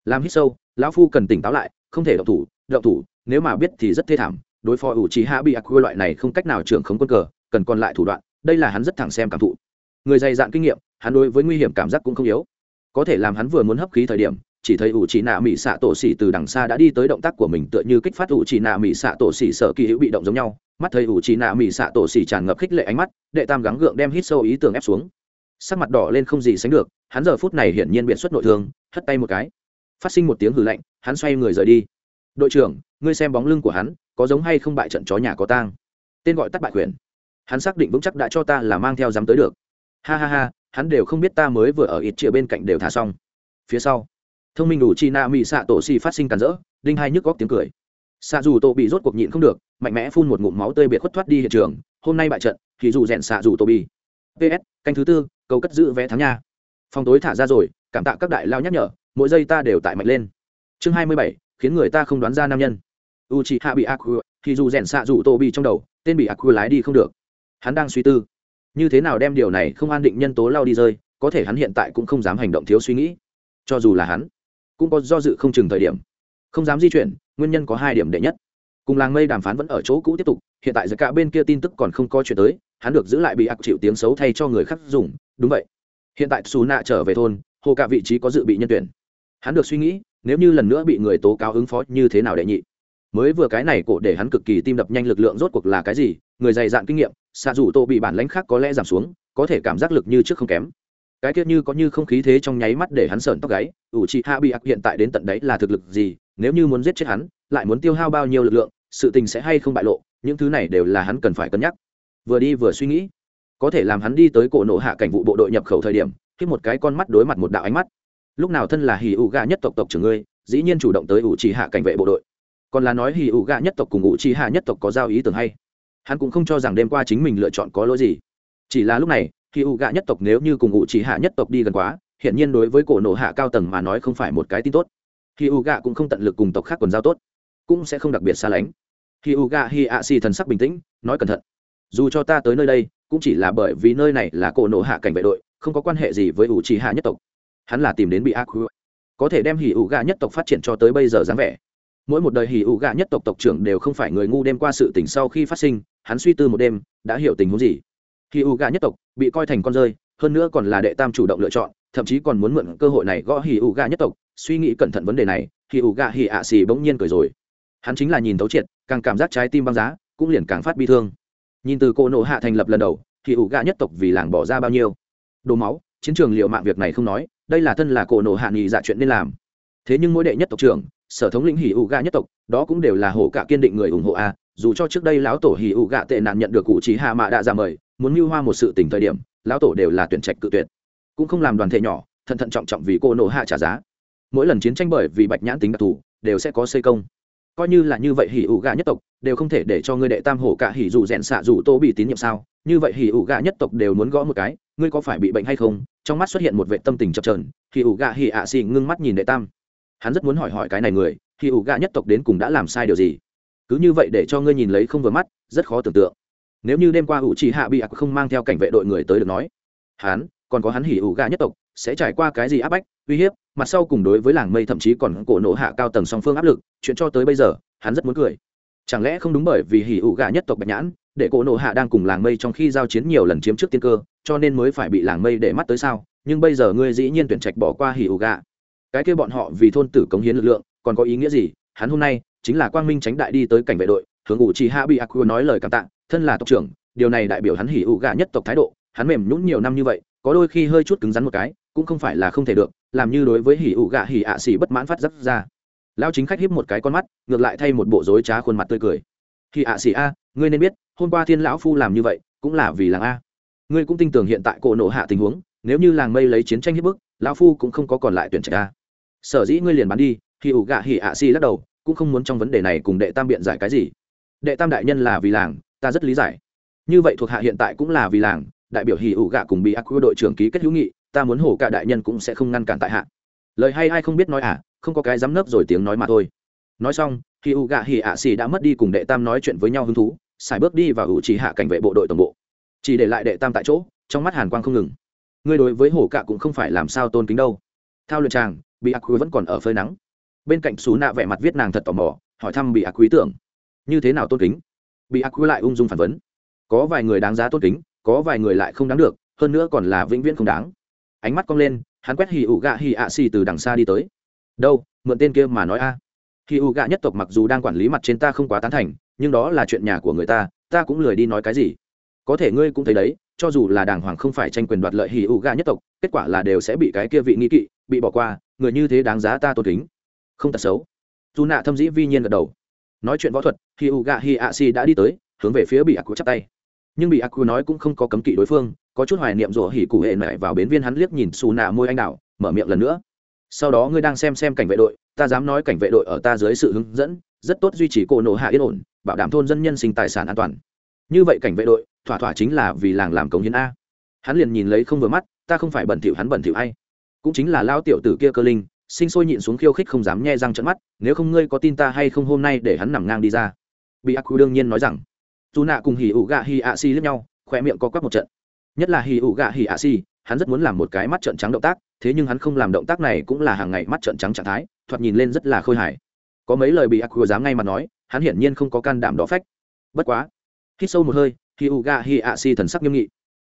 Speaker 1: Làm hít sâu, lão phu cần tỉnh táo lại, không thể động thủ động thủ, nếu mà biết thì rất thê thảm đối phó ủ trí hạ bị ác loại này không cách nào trưởng khống quân cờ, cần còn lại thủ đoạn, đây là hắn rất thẳng xem cảm thụ. Người dày dạn kinh nghiệm, hắn đối với nguy hiểm cảm giác cũng không yếu. Có thể làm hắn vừa muốn hấp khí thời điểm, chỉ thấy ủ trì nạ mỹ xạ tổ xỉ từ đằng xa đã đi tới động tác của mình tựa như kích phát ủ trì nạ mỹ xạ tổ xỉ sợ kỳ hữu bị động giống nhau. Mắt thấy ủ trì nạ mỹ xạ tổ xỉ tràn ngập khích lệ ánh mắt, đệ tam gắng gượng đem hít sâu ý tưởng ép xuống. Sắc mặt đỏ lên không gì sánh được, hắn giờ phút này hiển nhiên biện xuất nội thương, hất tay một cái. Phát sinh một tiếng hừ lạnh, hắn xoay người rời đi. Đội trưởng, ngươi xem bóng lưng của hắn có giống hay không bại trận chó nhà có tang. Tên gọi tắt bại quyền. Hắn xác định vững chắc đã cho ta là mang theo dám tới được. Ha ha ha, hắn đều không biết ta mới vừa ở ít chia bên cạnh đều thả xong. Phía sau, thông minh đủ chi na mỹ xạ tổ xì phát sinh cản rỡ, đinh hai nhức góc tiếng cười. Xạ dù tổ bị rốt cuộc nhịn không được, mạnh mẽ phun một ngụm máu tươi biệt khuất thoát đi hiện trường. Hôm nay bại trận, thì dù rèn xạ dù tổ bị. Ps canh thứ tư, cầu cất giữ vé thắng nha. Phòng tối thả ra rồi, cảm tạ các đại lao nhắc nhở, mỗi giây ta đều tại mạnh lên. Chương hai mươi bảy, khiến người ta không đoán ra nam nhân u bị aku thì dù rèn xạ dù tổ bị trong đầu, tên bị aku lái đi không được. Hắn đang suy tư, như thế nào đem điều này không an định nhân tố lao đi rơi, có thể hắn hiện tại cũng không dám hành động thiếu suy nghĩ. Cho dù là hắn, cũng có do dự không chừng thời điểm. Không dám di chuyển, nguyên nhân có hai điểm đệ nhất. Cùng làng mây đàm phán vẫn ở chỗ cũ tiếp tục, hiện tại giữa cả bên kia tin tức còn không có chuyện tới, hắn được giữ lại bị ác chịu tiếng xấu thay cho người khác dùng, đúng vậy. Hiện tại xù nạ trở về thôn, hồ cả vị trí có dự bị nhân tuyển. Hắn được suy nghĩ, nếu như lần nữa bị người tố cáo ứng phó như thế nào đệ nhị? Mới vừa cái này cổ để hắn cực kỳ tim đập nhanh lực lượng rốt cuộc là cái gì, người dày dạn kinh nghiệm, xạ dù tô bị bản lãnh khác có lẽ giảm xuống, có thể cảm giác lực như trước không kém. Cái tiết như có như không khí thế trong nháy mắt để hắn sờn tóc gáy, ủ chị hạ bị ác hiện tại đến tận đấy là thực lực gì, nếu như muốn giết chết hắn, lại muốn tiêu hao bao nhiêu lực lượng, sự tình sẽ hay không bại lộ, những thứ này đều là hắn cần phải cân nhắc. Vừa đi vừa suy nghĩ, có thể làm hắn đi tới cổ nộ hạ cảnh vụ bộ đội nhập khẩu thời điểm khi một cái con mắt đối mặt một đạo ánh mắt. Lúc nào thân là hì ủ gà nhất tộc tộc trưởng ngươi, dĩ nhiên chủ động tới ủ chỉ hạ cảnh vệ bộ đội còn là nói hì ủ gạ nhất tộc cùng ngụ trì hạ nhất tộc có giao ý tưởng hay. Hắn cũng không cho rằng đêm qua chính mình lựa chọn có lỗi gì. Chỉ là lúc này, hì ủ gạ nhất tộc nếu như cùng ngụ trì hạ nhất tộc đi gần quá hiện nhiên đối với cổ nổ hạ cao tầng mà nói không phải một cái tin tốt. Hì ủ gạ cũng không tận lực cùng tộc khác quần giao tốt, cũng sẽ không đặc biệt xa lánh. Hì ủ gạ hì ạ xì thần sắc bình tĩnh, nói cẩn thận. Dù cho ta tới nơi đây, cũng chỉ là bởi vì nơi này là cổ nổ hạ cảnh vệ đội, không có quan hệ gì với ủ trì hạ nhất tộc. Hắn là tìm đến bị ác có thể đem hỉ ủ gà nhất tộc phát triển cho tới bây giờ dáng vẻ mỗi một đời hỉ ụ gạ nhất tộc tộc trưởng đều không phải người ngu đêm qua sự tình sau khi phát sinh, hắn suy tư một đêm, đã hiểu tình huống gì. Hỉ ụ gạ nhất tộc bị coi thành con rơi, hơn nữa còn là đệ tam chủ động lựa chọn, thậm chí còn muốn mượn cơ hội này gõ hỉ ụ gạ nhất tộc. Suy nghĩ cẩn thận vấn đề này hỉ ụ gạ hỉ ạ xì bỗng nhiên cười rồi. Hắn chính là nhìn thấu triệt, càng cảm giác trái tim băng giá, cũng liền càng phát bi thương. Nhìn từ cô nộ hạ thành lập lần đầu hỉ ụ gạ nhất tộc vì làng bỏ ra bao nhiêu? Đồ máu, chiến trường liệu mạng việc này không nói, đây là thân là cổ nộ hạ nghị dạ chuyện nên làm. Thế nhưng mỗi đệ nhất tộc trưởng sở thống lĩnh hỉ ủ gạ nhất tộc, đó cũng đều là hổ cả kiên định người ủng hộ a, dù cho trước đây lão tổ hỉ ủ gạ tệ nạn nhận được cụ trí hạ mạ đạ ra mời, muốn mưu hoa một sự tình thời điểm, lão tổ đều là tuyển trạch cự tuyệt. Cũng không làm đoàn thể nhỏ, thận thận trọng trọng vì cô nộ hạ trả giá. Mỗi lần chiến tranh bởi vì bạch nhãn tính đặc thù, đều sẽ có xây công. Coi như là như vậy hỉ ủ gạ nhất tộc, đều không thể để cho ngươi đệ tam hổ cả hỉ dù rèn xạ dù tô bị tín nhiệm sao? Như vậy hỉ ủ gạ nhất tộc đều muốn gõ một cái, ngươi có phải bị bệnh hay không? Trong mắt xuất hiện một vệ tâm tình chập trờn hỉ ủ gạ hỉ ạ xì ngưng mắt nhìn đệ tam hắn rất muốn hỏi hỏi cái này người hỉ ủ gạ nhất tộc đến cùng đã làm sai điều gì? Cứ như vậy để cho ngươi nhìn lấy không vừa mắt, rất khó tưởng tượng. Nếu như đêm qua ủ trì hạ bị ạc không mang theo cảnh vệ đội người tới được nói, hắn, còn có hắn hỉ ủ gạ nhất tộc, sẽ trải qua cái gì áp bách, uy hiếp, mặt sau cùng đối với làng mây thậm chí còn cổ nổ hạ cao tầng song phương áp lực, chuyện cho tới bây giờ, hắn rất muốn cười. Chẳng lẽ không đúng bởi vì hỉ ủ gà nhất tộc bạch nhãn, để cổ nổ hạ đang cùng làng mây trong khi giao chiến nhiều lần chiếm trước tiên cơ, cho nên mới phải bị làng mây để mắt tới sao? Nhưng bây giờ ngươi dĩ nhiên tuyển trạch bỏ qua hỉ ủ gà cái kia bọn họ vì thôn tử cống hiến lực lượng, còn có ý nghĩa gì? Hắn hôm nay chính là quang minh tránh đại đi tới cảnh vệ đội, hướng ủ trì hạ bị aq nói lời cảm tạ, thân là tộc trưởng, điều này đại biểu hắn hỉ ủ gà nhất tộc thái độ, hắn mềm nhũn nhiều năm như vậy, có đôi khi hơi chút cứng rắn một cái, cũng không phải là không thể được, làm như đối với hỉ ủ gà hỉ ạ xỉ bất mãn phát dấp ra. Lao chính khách hiếp một cái con mắt, ngược lại thay một bộ dối trá khuôn mặt tươi cười. Hỉ ạ xỉ a, ngươi nên biết, hôm qua thiên lão phu làm như vậy, cũng là vì làng a. Ngươi cũng tin tưởng hiện tại cổ nộ hạ tình huống, nếu như làng mây lấy chiến tranh hiếp bức, lão phu cũng không có còn lại tuyển trạch a sở dĩ ngươi liền bán đi, hỉ ủ gạ hỉ ạ si lắc đầu, cũng không muốn trong vấn đề này cùng đệ tam biện giải cái gì. Đệ tam đại nhân là vì làng, ta rất lý giải. Như vậy thuộc hạ hiện tại cũng là vì làng, đại biểu hỉ ủ gạ cùng bị ác quy đội trưởng ký kết hữu nghị, ta muốn hổ cả đại nhân cũng sẽ không ngăn cản tại hạ. Lời hay ai không biết nói à không có cái dám nấp rồi tiếng nói mà thôi. Nói xong, hỉ ủ gạ hỉ ạ xì đã mất đi cùng đệ tam nói chuyện với nhau hứng thú, xài bước đi và ủ chỉ hạ cảnh vệ bộ đội tổng bộ. Chỉ để lại đệ tam tại chỗ, trong mắt hàn quang không ngừng. Ngươi đối với hổ cả cũng không phải làm sao tôn kính đâu. Thao luyện tràng bị ác quy vẫn còn ở phơi nắng. Bên cạnh xú nạ vẻ mặt viết nàng thật tò mò, hỏi thăm bị ác quý tưởng. Như thế nào tôn kính? Bị ác quy lại ung dung phản vấn. Có vài người đáng giá tôn kính, có vài người lại không đáng được, hơn nữa còn là vĩnh viễn không đáng. Ánh mắt cong lên, hắn quét hì ủ gạ hì ạ xì từ đằng xa đi tới. Đâu, mượn tên kia mà nói a. Hì ủ gạ nhất tộc mặc dù đang quản lý mặt trên ta không quá tán thành, nhưng đó là chuyện nhà của người ta ta cũng lười đi nói cái gì. Có thể ngươi cũng thấy đấy, cho dù là đàng hoàng không phải tranh quyền đoạt lợi hì ủ gạ nhất tộc, kết quả là đều sẽ bị cái kia vị nghi kỵ, bị bỏ qua người như thế đáng giá ta tôn kính. Không tật xấu. Dù nạ thâm dĩ vi nhiên gật đầu. Nói chuyện võ thuật khi u gạ hi a si đã đi tới, hướng về phía bị ác cụ chắp tay. Nhưng bị ác cụ nói cũng không có cấm kỵ đối phương, có chút hoài niệm rủa hỉ cụ hệ mẹ vào bến viên hắn liếc nhìn xù nạ môi anh đạo mở miệng lần nữa. Sau đó ngươi đang xem xem cảnh vệ đội, ta dám nói cảnh vệ đội ở ta dưới sự hướng dẫn, rất tốt duy trì cổ nổ hạ yên ổn, bảo đảm thôn dân nhân sinh tài sản an toàn. Như vậy cảnh vệ đội, thỏa thỏa chính là vì làng làm cống hiến a. Hắn liền nhìn lấy không vừa mắt, ta không phải bẩn thỉu hắn bẩn thỉu hay cũng chính là lao tiểu tử kia cơ linh, sinh sôi nhịn xuống khiêu khích không dám nhe răng trận mắt, nếu không ngươi có tin ta hay không hôm nay để hắn nằm ngang đi ra. Bị ác đương nhiên nói rằng, dù nạ cùng hì ủ gạ hì ạ xi lướt nhau khoe miệng có quắc một trận. Nhất là hì ủ gạ hì ạ xi, hắn rất muốn làm một cái mắt trận trắng động tác, thế nhưng hắn không làm động tác này cũng là hàng ngày mắt trận trắng trạng thái, thoạt nhìn lên rất là khôi hài. Có mấy lời bị ác dám ngay mà nói, hắn hiển nhiên không có can đảm đó phách. Bất quá, hít sâu một hơi hì ủ gạ hì ạ xi thần sắc nghiêm nghị.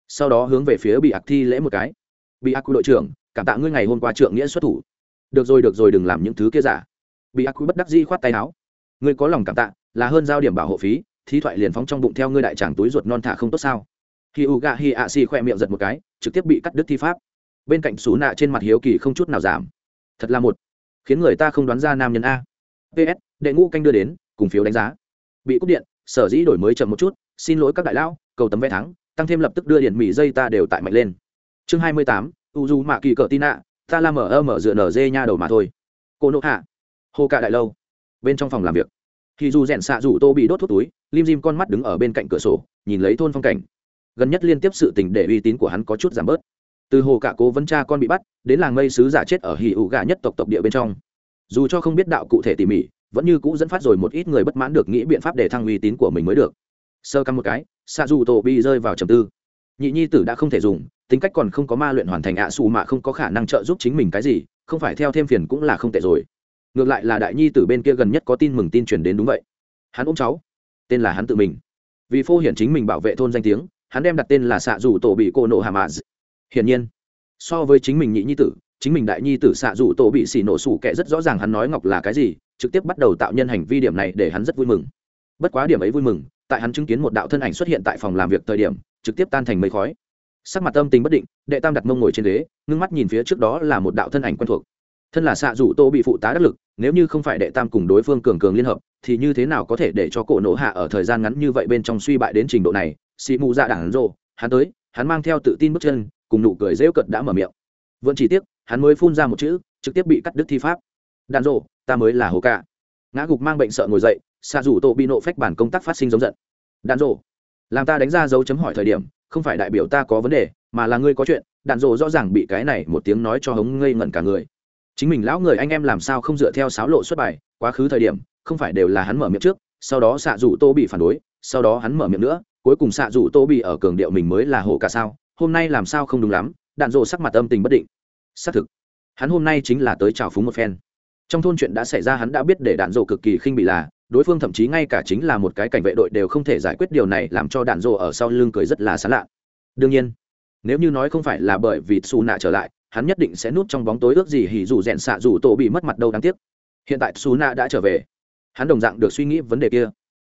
Speaker 1: Sau đó hướng về phía bị ác thi lễ một cái. Bị ác đội trưởng cảm tạ ngươi ngày hôm qua trượng nghĩa xuất thủ. Được rồi được rồi, đừng làm những thứ kia giả. Bị ác bất đắc di khoát tay áo. Ngươi có lòng cảm tạ, là hơn giao điểm bảo hộ phí, thí thoại liền phóng trong bụng theo ngươi đại tràng túi ruột non thả không tốt sao? Khi u gạ hi ạ xì khoe miệng giật một cái, trực tiếp bị cắt đứt thi pháp. Bên cạnh xú nạ trên mặt hiếu kỳ không chút nào giảm. Thật là một, khiến người ta không đoán ra nam nhân a. Ps đệ ngũ canh đưa đến, cùng phiếu đánh giá. Bị cúp điện, sở dĩ đổi mới chậm một chút, xin lỗi các đại lão, cầu tấm vé thắng, tăng thêm lập tức đưa điện mỹ dây ta đều tại mạnh lên. Chương hai mươi tám u dù mạ kỳ cờ tin ạ, ta làm mở ơ mở dựa nở dê nha đầu mà thôi. Cô nộ hạ, hồ cạ đại lâu, bên trong phòng làm việc. Thì dù rèn xạ dù tô bị đốt thuốc túi, lim dim con mắt đứng ở bên cạnh cửa sổ, nhìn lấy thôn phong cảnh. Gần nhất liên tiếp sự tình để uy tín của hắn có chút giảm bớt. Từ hồ cả cố vấn cha con bị bắt, đến làng mây sứ giả chết ở hì ụ gà nhất tộc tộc địa bên trong. Dù cho không biết đạo cụ thể tỉ mỉ, vẫn như cũ dẫn phát rồi một ít người bất mãn được nghĩ biện pháp để thăng uy tín của mình mới được. Sơ căm một cái, xạ dù tổ bị rơi vào trầm tư. Nhị nhi tử đã không thể dùng tính cách còn không có ma luyện hoàn thành ạ xù mà không có khả năng trợ giúp chính mình cái gì, không phải theo thêm phiền cũng là không tệ rồi. Ngược lại là đại nhi tử bên kia gần nhất có tin mừng tin truyền đến đúng vậy. Hắn ôm cháu, tên là hắn tự mình. Vì phô hiển chính mình bảo vệ thôn danh tiếng, hắn đem đặt tên là xạ dù tổ bị cô nộ hà mạ hiển nhiên, so với chính mình nhị nhi tử, chính mình đại nhi tử xạ dù tổ bị xỉ nổ sủ kệ rất rõ ràng hắn nói ngọc là cái gì, trực tiếp bắt đầu tạo nhân hành vi điểm này để hắn rất vui mừng. Bất quá điểm ấy vui mừng, tại hắn chứng kiến một đạo thân ảnh xuất hiện tại phòng làm việc thời điểm, trực tiếp tan thành mây khói sắc mặt tâm tình bất định, đệ tam đặt mông ngồi trên ghế, ngưng mắt nhìn phía trước đó là một đạo thân ảnh quen thuộc. Thân là xạ rủ tô bị phụ tá đắc lực, nếu như không phải đệ tam cùng đối phương cường cường liên hợp, thì như thế nào có thể để cho cổ nổ hạ ở thời gian ngắn như vậy bên trong suy bại đến trình độ này? Xị mù dạ đảng rộ, hắn tới, hắn mang theo tự tin bước chân, cùng nụ cười rêu cận đã mở miệng. Vẫn chỉ tiếc, hắn mới phun ra một chữ, trực tiếp bị cắt đứt thi pháp. Đàn rộ, ta mới là hồ ca. Ngã gục mang bệnh sợ ngồi dậy, xạ rủ tô bị nộ phách bản công tác phát sinh giống giận. Đàn rộ, làm ta đánh ra dấu chấm hỏi thời điểm không phải đại biểu ta có vấn đề, mà là ngươi có chuyện, đạn dộ rõ ràng bị cái này một tiếng nói cho hống ngây ngẩn cả người. Chính mình lão người anh em làm sao không dựa theo sáo lộ xuất bài, quá khứ thời điểm, không phải đều là hắn mở miệng trước, sau đó xạ dù tô bị phản đối, sau đó hắn mở miệng nữa, cuối cùng xạ dù tô bị ở cường điệu mình mới là hộ cả sao, hôm nay làm sao không đúng lắm, đạn dộ sắc mặt âm tình bất định. Xác thực, hắn hôm nay chính là tới chào phúng một phen. Trong thôn chuyện đã xảy ra hắn đã biết để đạn dộ cực kỳ khinh bị là đối phương thậm chí ngay cả chính là một cái cảnh vệ đội đều không thể giải quyết điều này, làm cho đạn rộ ở sau lưng cười rất là xán lạ. Đương nhiên, nếu như nói không phải là bởi vì xù nạ trở lại, hắn nhất định sẽ núp trong bóng tối ước gì hỉ dù rèn xạ dù tổ bị mất mặt đâu đáng tiếc. Hiện tại xù nạ đã trở về. Hắn đồng dạng được suy nghĩ vấn đề kia.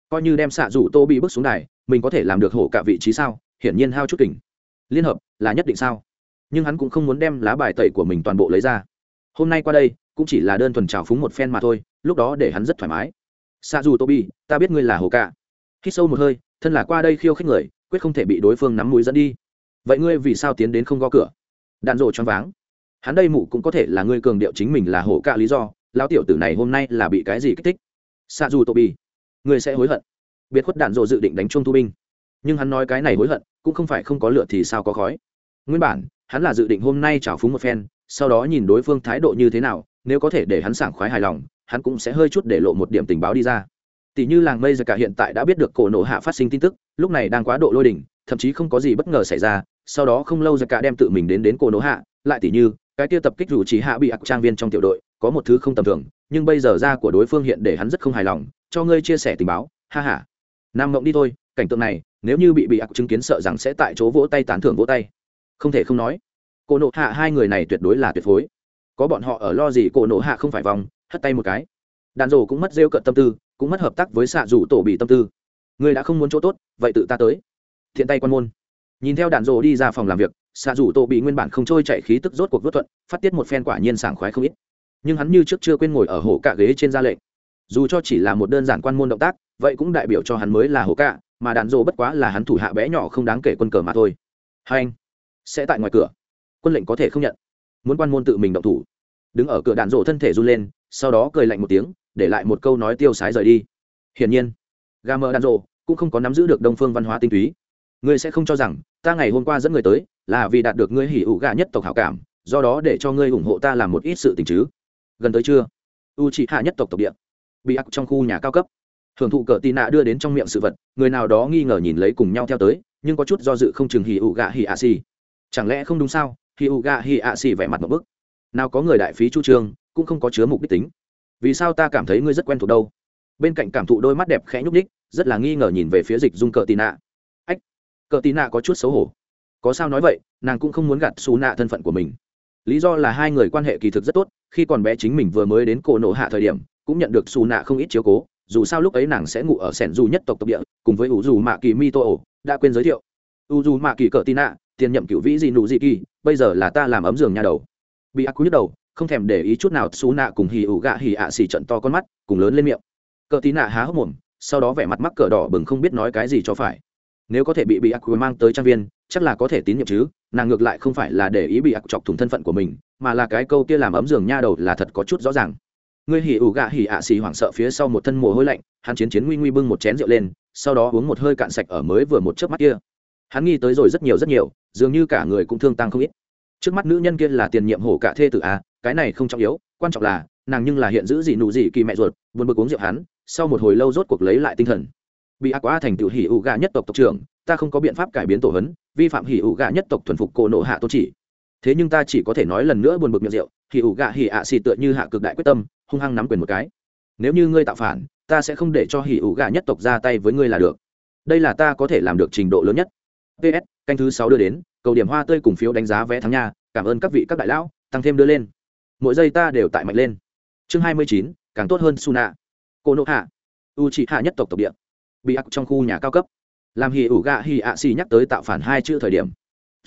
Speaker 1: Coi như đem xạ dù tô bị bước xuống đài, mình có thể làm được hổ cả vị trí sao? Hiển nhiên hao chút kỉnh liên hợp là nhất định sao? Nhưng hắn cũng không muốn đem lá bài tẩy của mình toàn bộ lấy ra. Hôm nay qua đây, cũng chỉ là đơn thuần trào phúng một phen mà thôi, lúc đó để hắn rất thoải mái xạ dù tô bi ta biết ngươi là hồ cả hít sâu một hơi, thân là qua đây khiêu khích người, quyết không thể bị đối phương nắm mũi dẫn đi. Vậy ngươi vì sao tiến đến không gõ cửa? Đạn rộ choáng váng. Hắn đây mụ cũng có thể là ngươi cường điệu chính mình là hổ ca lý do lao tiểu tử này hôm nay là bị cái gì kích thích? Xa dù tô bi ngươi sẽ hối hận. Biệt khuất đạn rộ dự định đánh chung thu binh. Nhưng hắn nói cái này hối hận, cũng không phải không có lựa thì sao có khói. Nguyên bản, hắn là dự định hôm nay trào phúng một phen, sau đó nhìn đối phương thái độ như thế nào, nếu có thể để hắn sảng khoái hài lòng hắn cũng sẽ hơi chút để lộ một điểm tình báo đi ra. Tỷ như làng mây giờ cả hiện tại đã biết được cổ nổ hạ phát sinh tin tức, lúc này đang quá độ lôi đỉnh, thậm chí không có gì bất ngờ xảy ra, sau đó không lâu giờ cả đem tự mình đến đến cổ nổ hạ, lại tỷ như, cái tiêu tập kích rủ chỉ hạ bị ạc trang viên trong tiểu đội, có một thứ không tầm thường, nhưng bây giờ ra của đối phương hiện để hắn rất không hài lòng, cho ngươi chia sẻ tình báo, ha ha. Nam mộng đi thôi, cảnh tượng này, nếu như bị bị ác chứng kiến sợ rằng sẽ tại chỗ vỗ tay tán thưởng vỗ tay. Không thể không nói, cổ nộ hạ hai người này tuyệt đối là tuyệt phối. Có bọn họ ở lo gì cổ nộ hạ không phải vòng hất tay một cái. Đàn rổ cũng mất rêu cận tâm tư, cũng mất hợp tác với xạ rủ tổ bị tâm tư. Người đã không muốn chỗ tốt, vậy tự ta tới. Thiện tay quan môn. Nhìn theo đàn rổ đi ra phòng làm việc, xạ rủ tổ bị nguyên bản không trôi chạy khí tức rốt cuộc vớt thuận, phát tiết một phen quả nhiên sảng khoái không ít. Nhưng hắn như trước chưa quên ngồi ở hổ cạ ghế trên gia lệnh. Dù cho chỉ là một đơn giản quan môn động tác, vậy cũng đại biểu cho hắn mới là hổ cạ, mà đàn rổ bất quá là hắn thủ hạ bé nhỏ không đáng kể quân cờ mà thôi. Hai anh, sẽ tại ngoài cửa. Quân lệnh có thể không nhận. Muốn quan môn tự mình động thủ. Đứng ở cửa đạn rổ thân thể run lên sau đó cười lạnh một tiếng, để lại một câu nói tiêu sái rời đi. Hiển nhiên gà mờ đạn rộ cũng không có nắm giữ được đông phương văn hóa tinh túy. Ngươi sẽ không cho rằng, ta ngày hôm qua dẫn người tới, là vì đạt được ngươi hỉ ủ gà nhất tộc hảo cảm, do đó để cho ngươi ủng hộ ta làm một ít sự tình chứ? Gần tới chưa u trị hạ nhất tộc tộc địa, bị ác trong khu nhà cao cấp. Hưởng thụ cờ tì nạ đưa đến trong miệng sự vật, người nào đó nghi ngờ nhìn lấy cùng nhau theo tới, nhưng có chút do dự không chừng hì ụ gạ hì ạ xì. Chẳng lẽ không đúng sao? Hì ụ gạ hì ạ xì vẻ mặt một bức. Nào có người đại phí chu trương cũng không có chứa mục đích tính. Vì sao ta cảm thấy ngươi rất quen thuộc đâu? Bên cạnh cảm thụ đôi mắt đẹp khẽ nhúc ních rất là nghi ngờ nhìn về phía dịch dung cờ tì nạ. Ách, cờ tì nạ có chút xấu hổ. Có sao nói vậy, nàng cũng không muốn gạt xù nạ thân phận của mình. Lý do là hai người quan hệ kỳ thực rất tốt, khi còn bé chính mình vừa mới đến cổ nộ hạ thời điểm, cũng nhận được xù nạ không ít chiếu cố, dù sao lúc ấy nàng sẽ ngủ ở sẻn dù nhất tộc tộc địa, cùng với ủ dù mạ kỳ mi tô ổ đã quên giới thiệu. U dù mạ kỳ cờ tì nạ, tiền nhậm cựu vĩ gì nụ dị kỳ, bây giờ là ta làm ấm giường nhà đầu. Bị ác cú nhức đầu không thèm để ý chút nào xú nạ cùng hì ủ gạ hì ạ xì trận to con mắt, cùng lớn lên miệng. Cỡ tí nạ há hốc mồm, sau đó vẻ mặt mắc cỡ đỏ bừng không biết nói cái gì cho phải. Nếu có thể bị bị ác cú mang tới trang viên, chắc là có thể tín nhiệm chứ, nàng ngược lại không phải là để ý bị ác chọc thủng thân phận của mình, mà là cái câu kia làm ấm giường nha đầu là thật có chút rõ ràng. Ngươi hỉ ủ gạ hỉ ạ xì hoảng sợ phía sau một thân mồ hôi lạnh, hắn chiến chiến nguy nguy bưng một chén rượu lên, sau đó uống một hơi cạn sạch ở mới vừa một chớp mắt kia. Hắn nghi tới rồi rất nhiều rất nhiều, dường như cả người cũng thương tăng không ít. Trước mắt nữ nhân kia là tiền nhiệm hổ cả thê tử a cái này không trọng yếu, quan trọng là, nàng nhưng là hiện giữ gì nụ gì kỳ mẹ ruột, buồn bực uống rượu hắn, sau một hồi lâu rốt cuộc lấy lại tinh thần. Bị ác quá thành tựu hỉ ủ gạ nhất tộc tộc trưởng, ta không có biện pháp cải biến tổ hấn vi phạm hỉ ủ gạ nhất tộc thuần phục cổ nộ hạ tôn chỉ. Thế nhưng ta chỉ có thể nói lần nữa buồn bực miệng rượu, hỉ ủ gạ hỉ ạ xì tựa như hạ cực đại quyết tâm, hung hăng nắm quyền một cái. Nếu như ngươi tạo phản, ta sẽ không để cho hỉ ủ gạ nhất tộc ra tay với ngươi là được. Đây là ta có thể làm được trình độ lớn nhất. Ps canh thứ sáu đưa đến, cầu điểm hoa tươi cùng phiếu đánh giá vé thắng nha, cảm ơn các vị các đại lão, tăng thêm đưa lên mỗi giây ta đều tại mạnh lên. Chương hai mươi chín, càng tốt hơn su cô nộ hạ. U trị hạ nhất tộc tộc địa. Bị ác trong khu nhà cao cấp. Làm hì ủ gạ hì ạ xì nhắc tới tạo phản hai chữ thời điểm.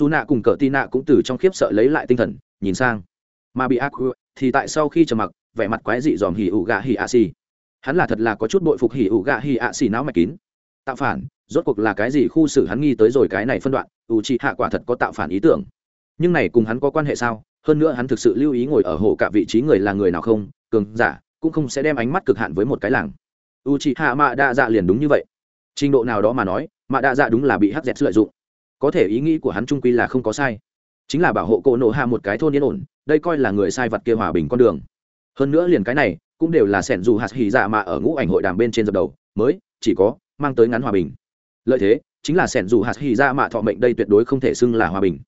Speaker 1: Dù nạ cùng cờ tin nạ cũng từ trong khiếp sợ lấy lại tinh thần, nhìn sang. Mà bị ác thì tại sau khi trầm mặc, vẻ mặt quái dị dòm hì ủ gạ hì ạ xì. Hắn là thật là có chút bội phục hì ủ gạ hì ạ xì não mạch kín. Tạo phản, rốt cuộc là cái gì khu xử hắn nghi tới rồi cái này phân đoạn u trị hạ quả thật có tạo phản ý tưởng. Nhưng này cùng hắn có quan hệ sao? Hơn nữa hắn thực sự lưu ý ngồi ở hồ cả vị trí người là người nào không, cường giả, cũng không sẽ đem ánh mắt cực hạn với một cái làng. U c h ị hạ mạ đa dạ liền đúng như vậy. Trình độ nào đó mà nói mạ đa dạ đúng là bị hắc dẹt lợi dụng. Có thể ý nghĩ của hắn trung quy là không có sai. Chính là bảo hộ cổ nộ hạ một cái thôn yên ổn, đây coi là người sai vật kia hòa bình con đường. Hơn nữa liền cái này, cũng đều là sẻn dù hạt hì dạ mà ở ngũ ảnh hội đàm bên trên dập đầu, mới, chỉ có, mang tới ngắn hòa bình. Lợi thế, chính là sẻn dù hạt hì dạ mạ thọ mệnh đây tuyệt đối không thể xưng là hòa bình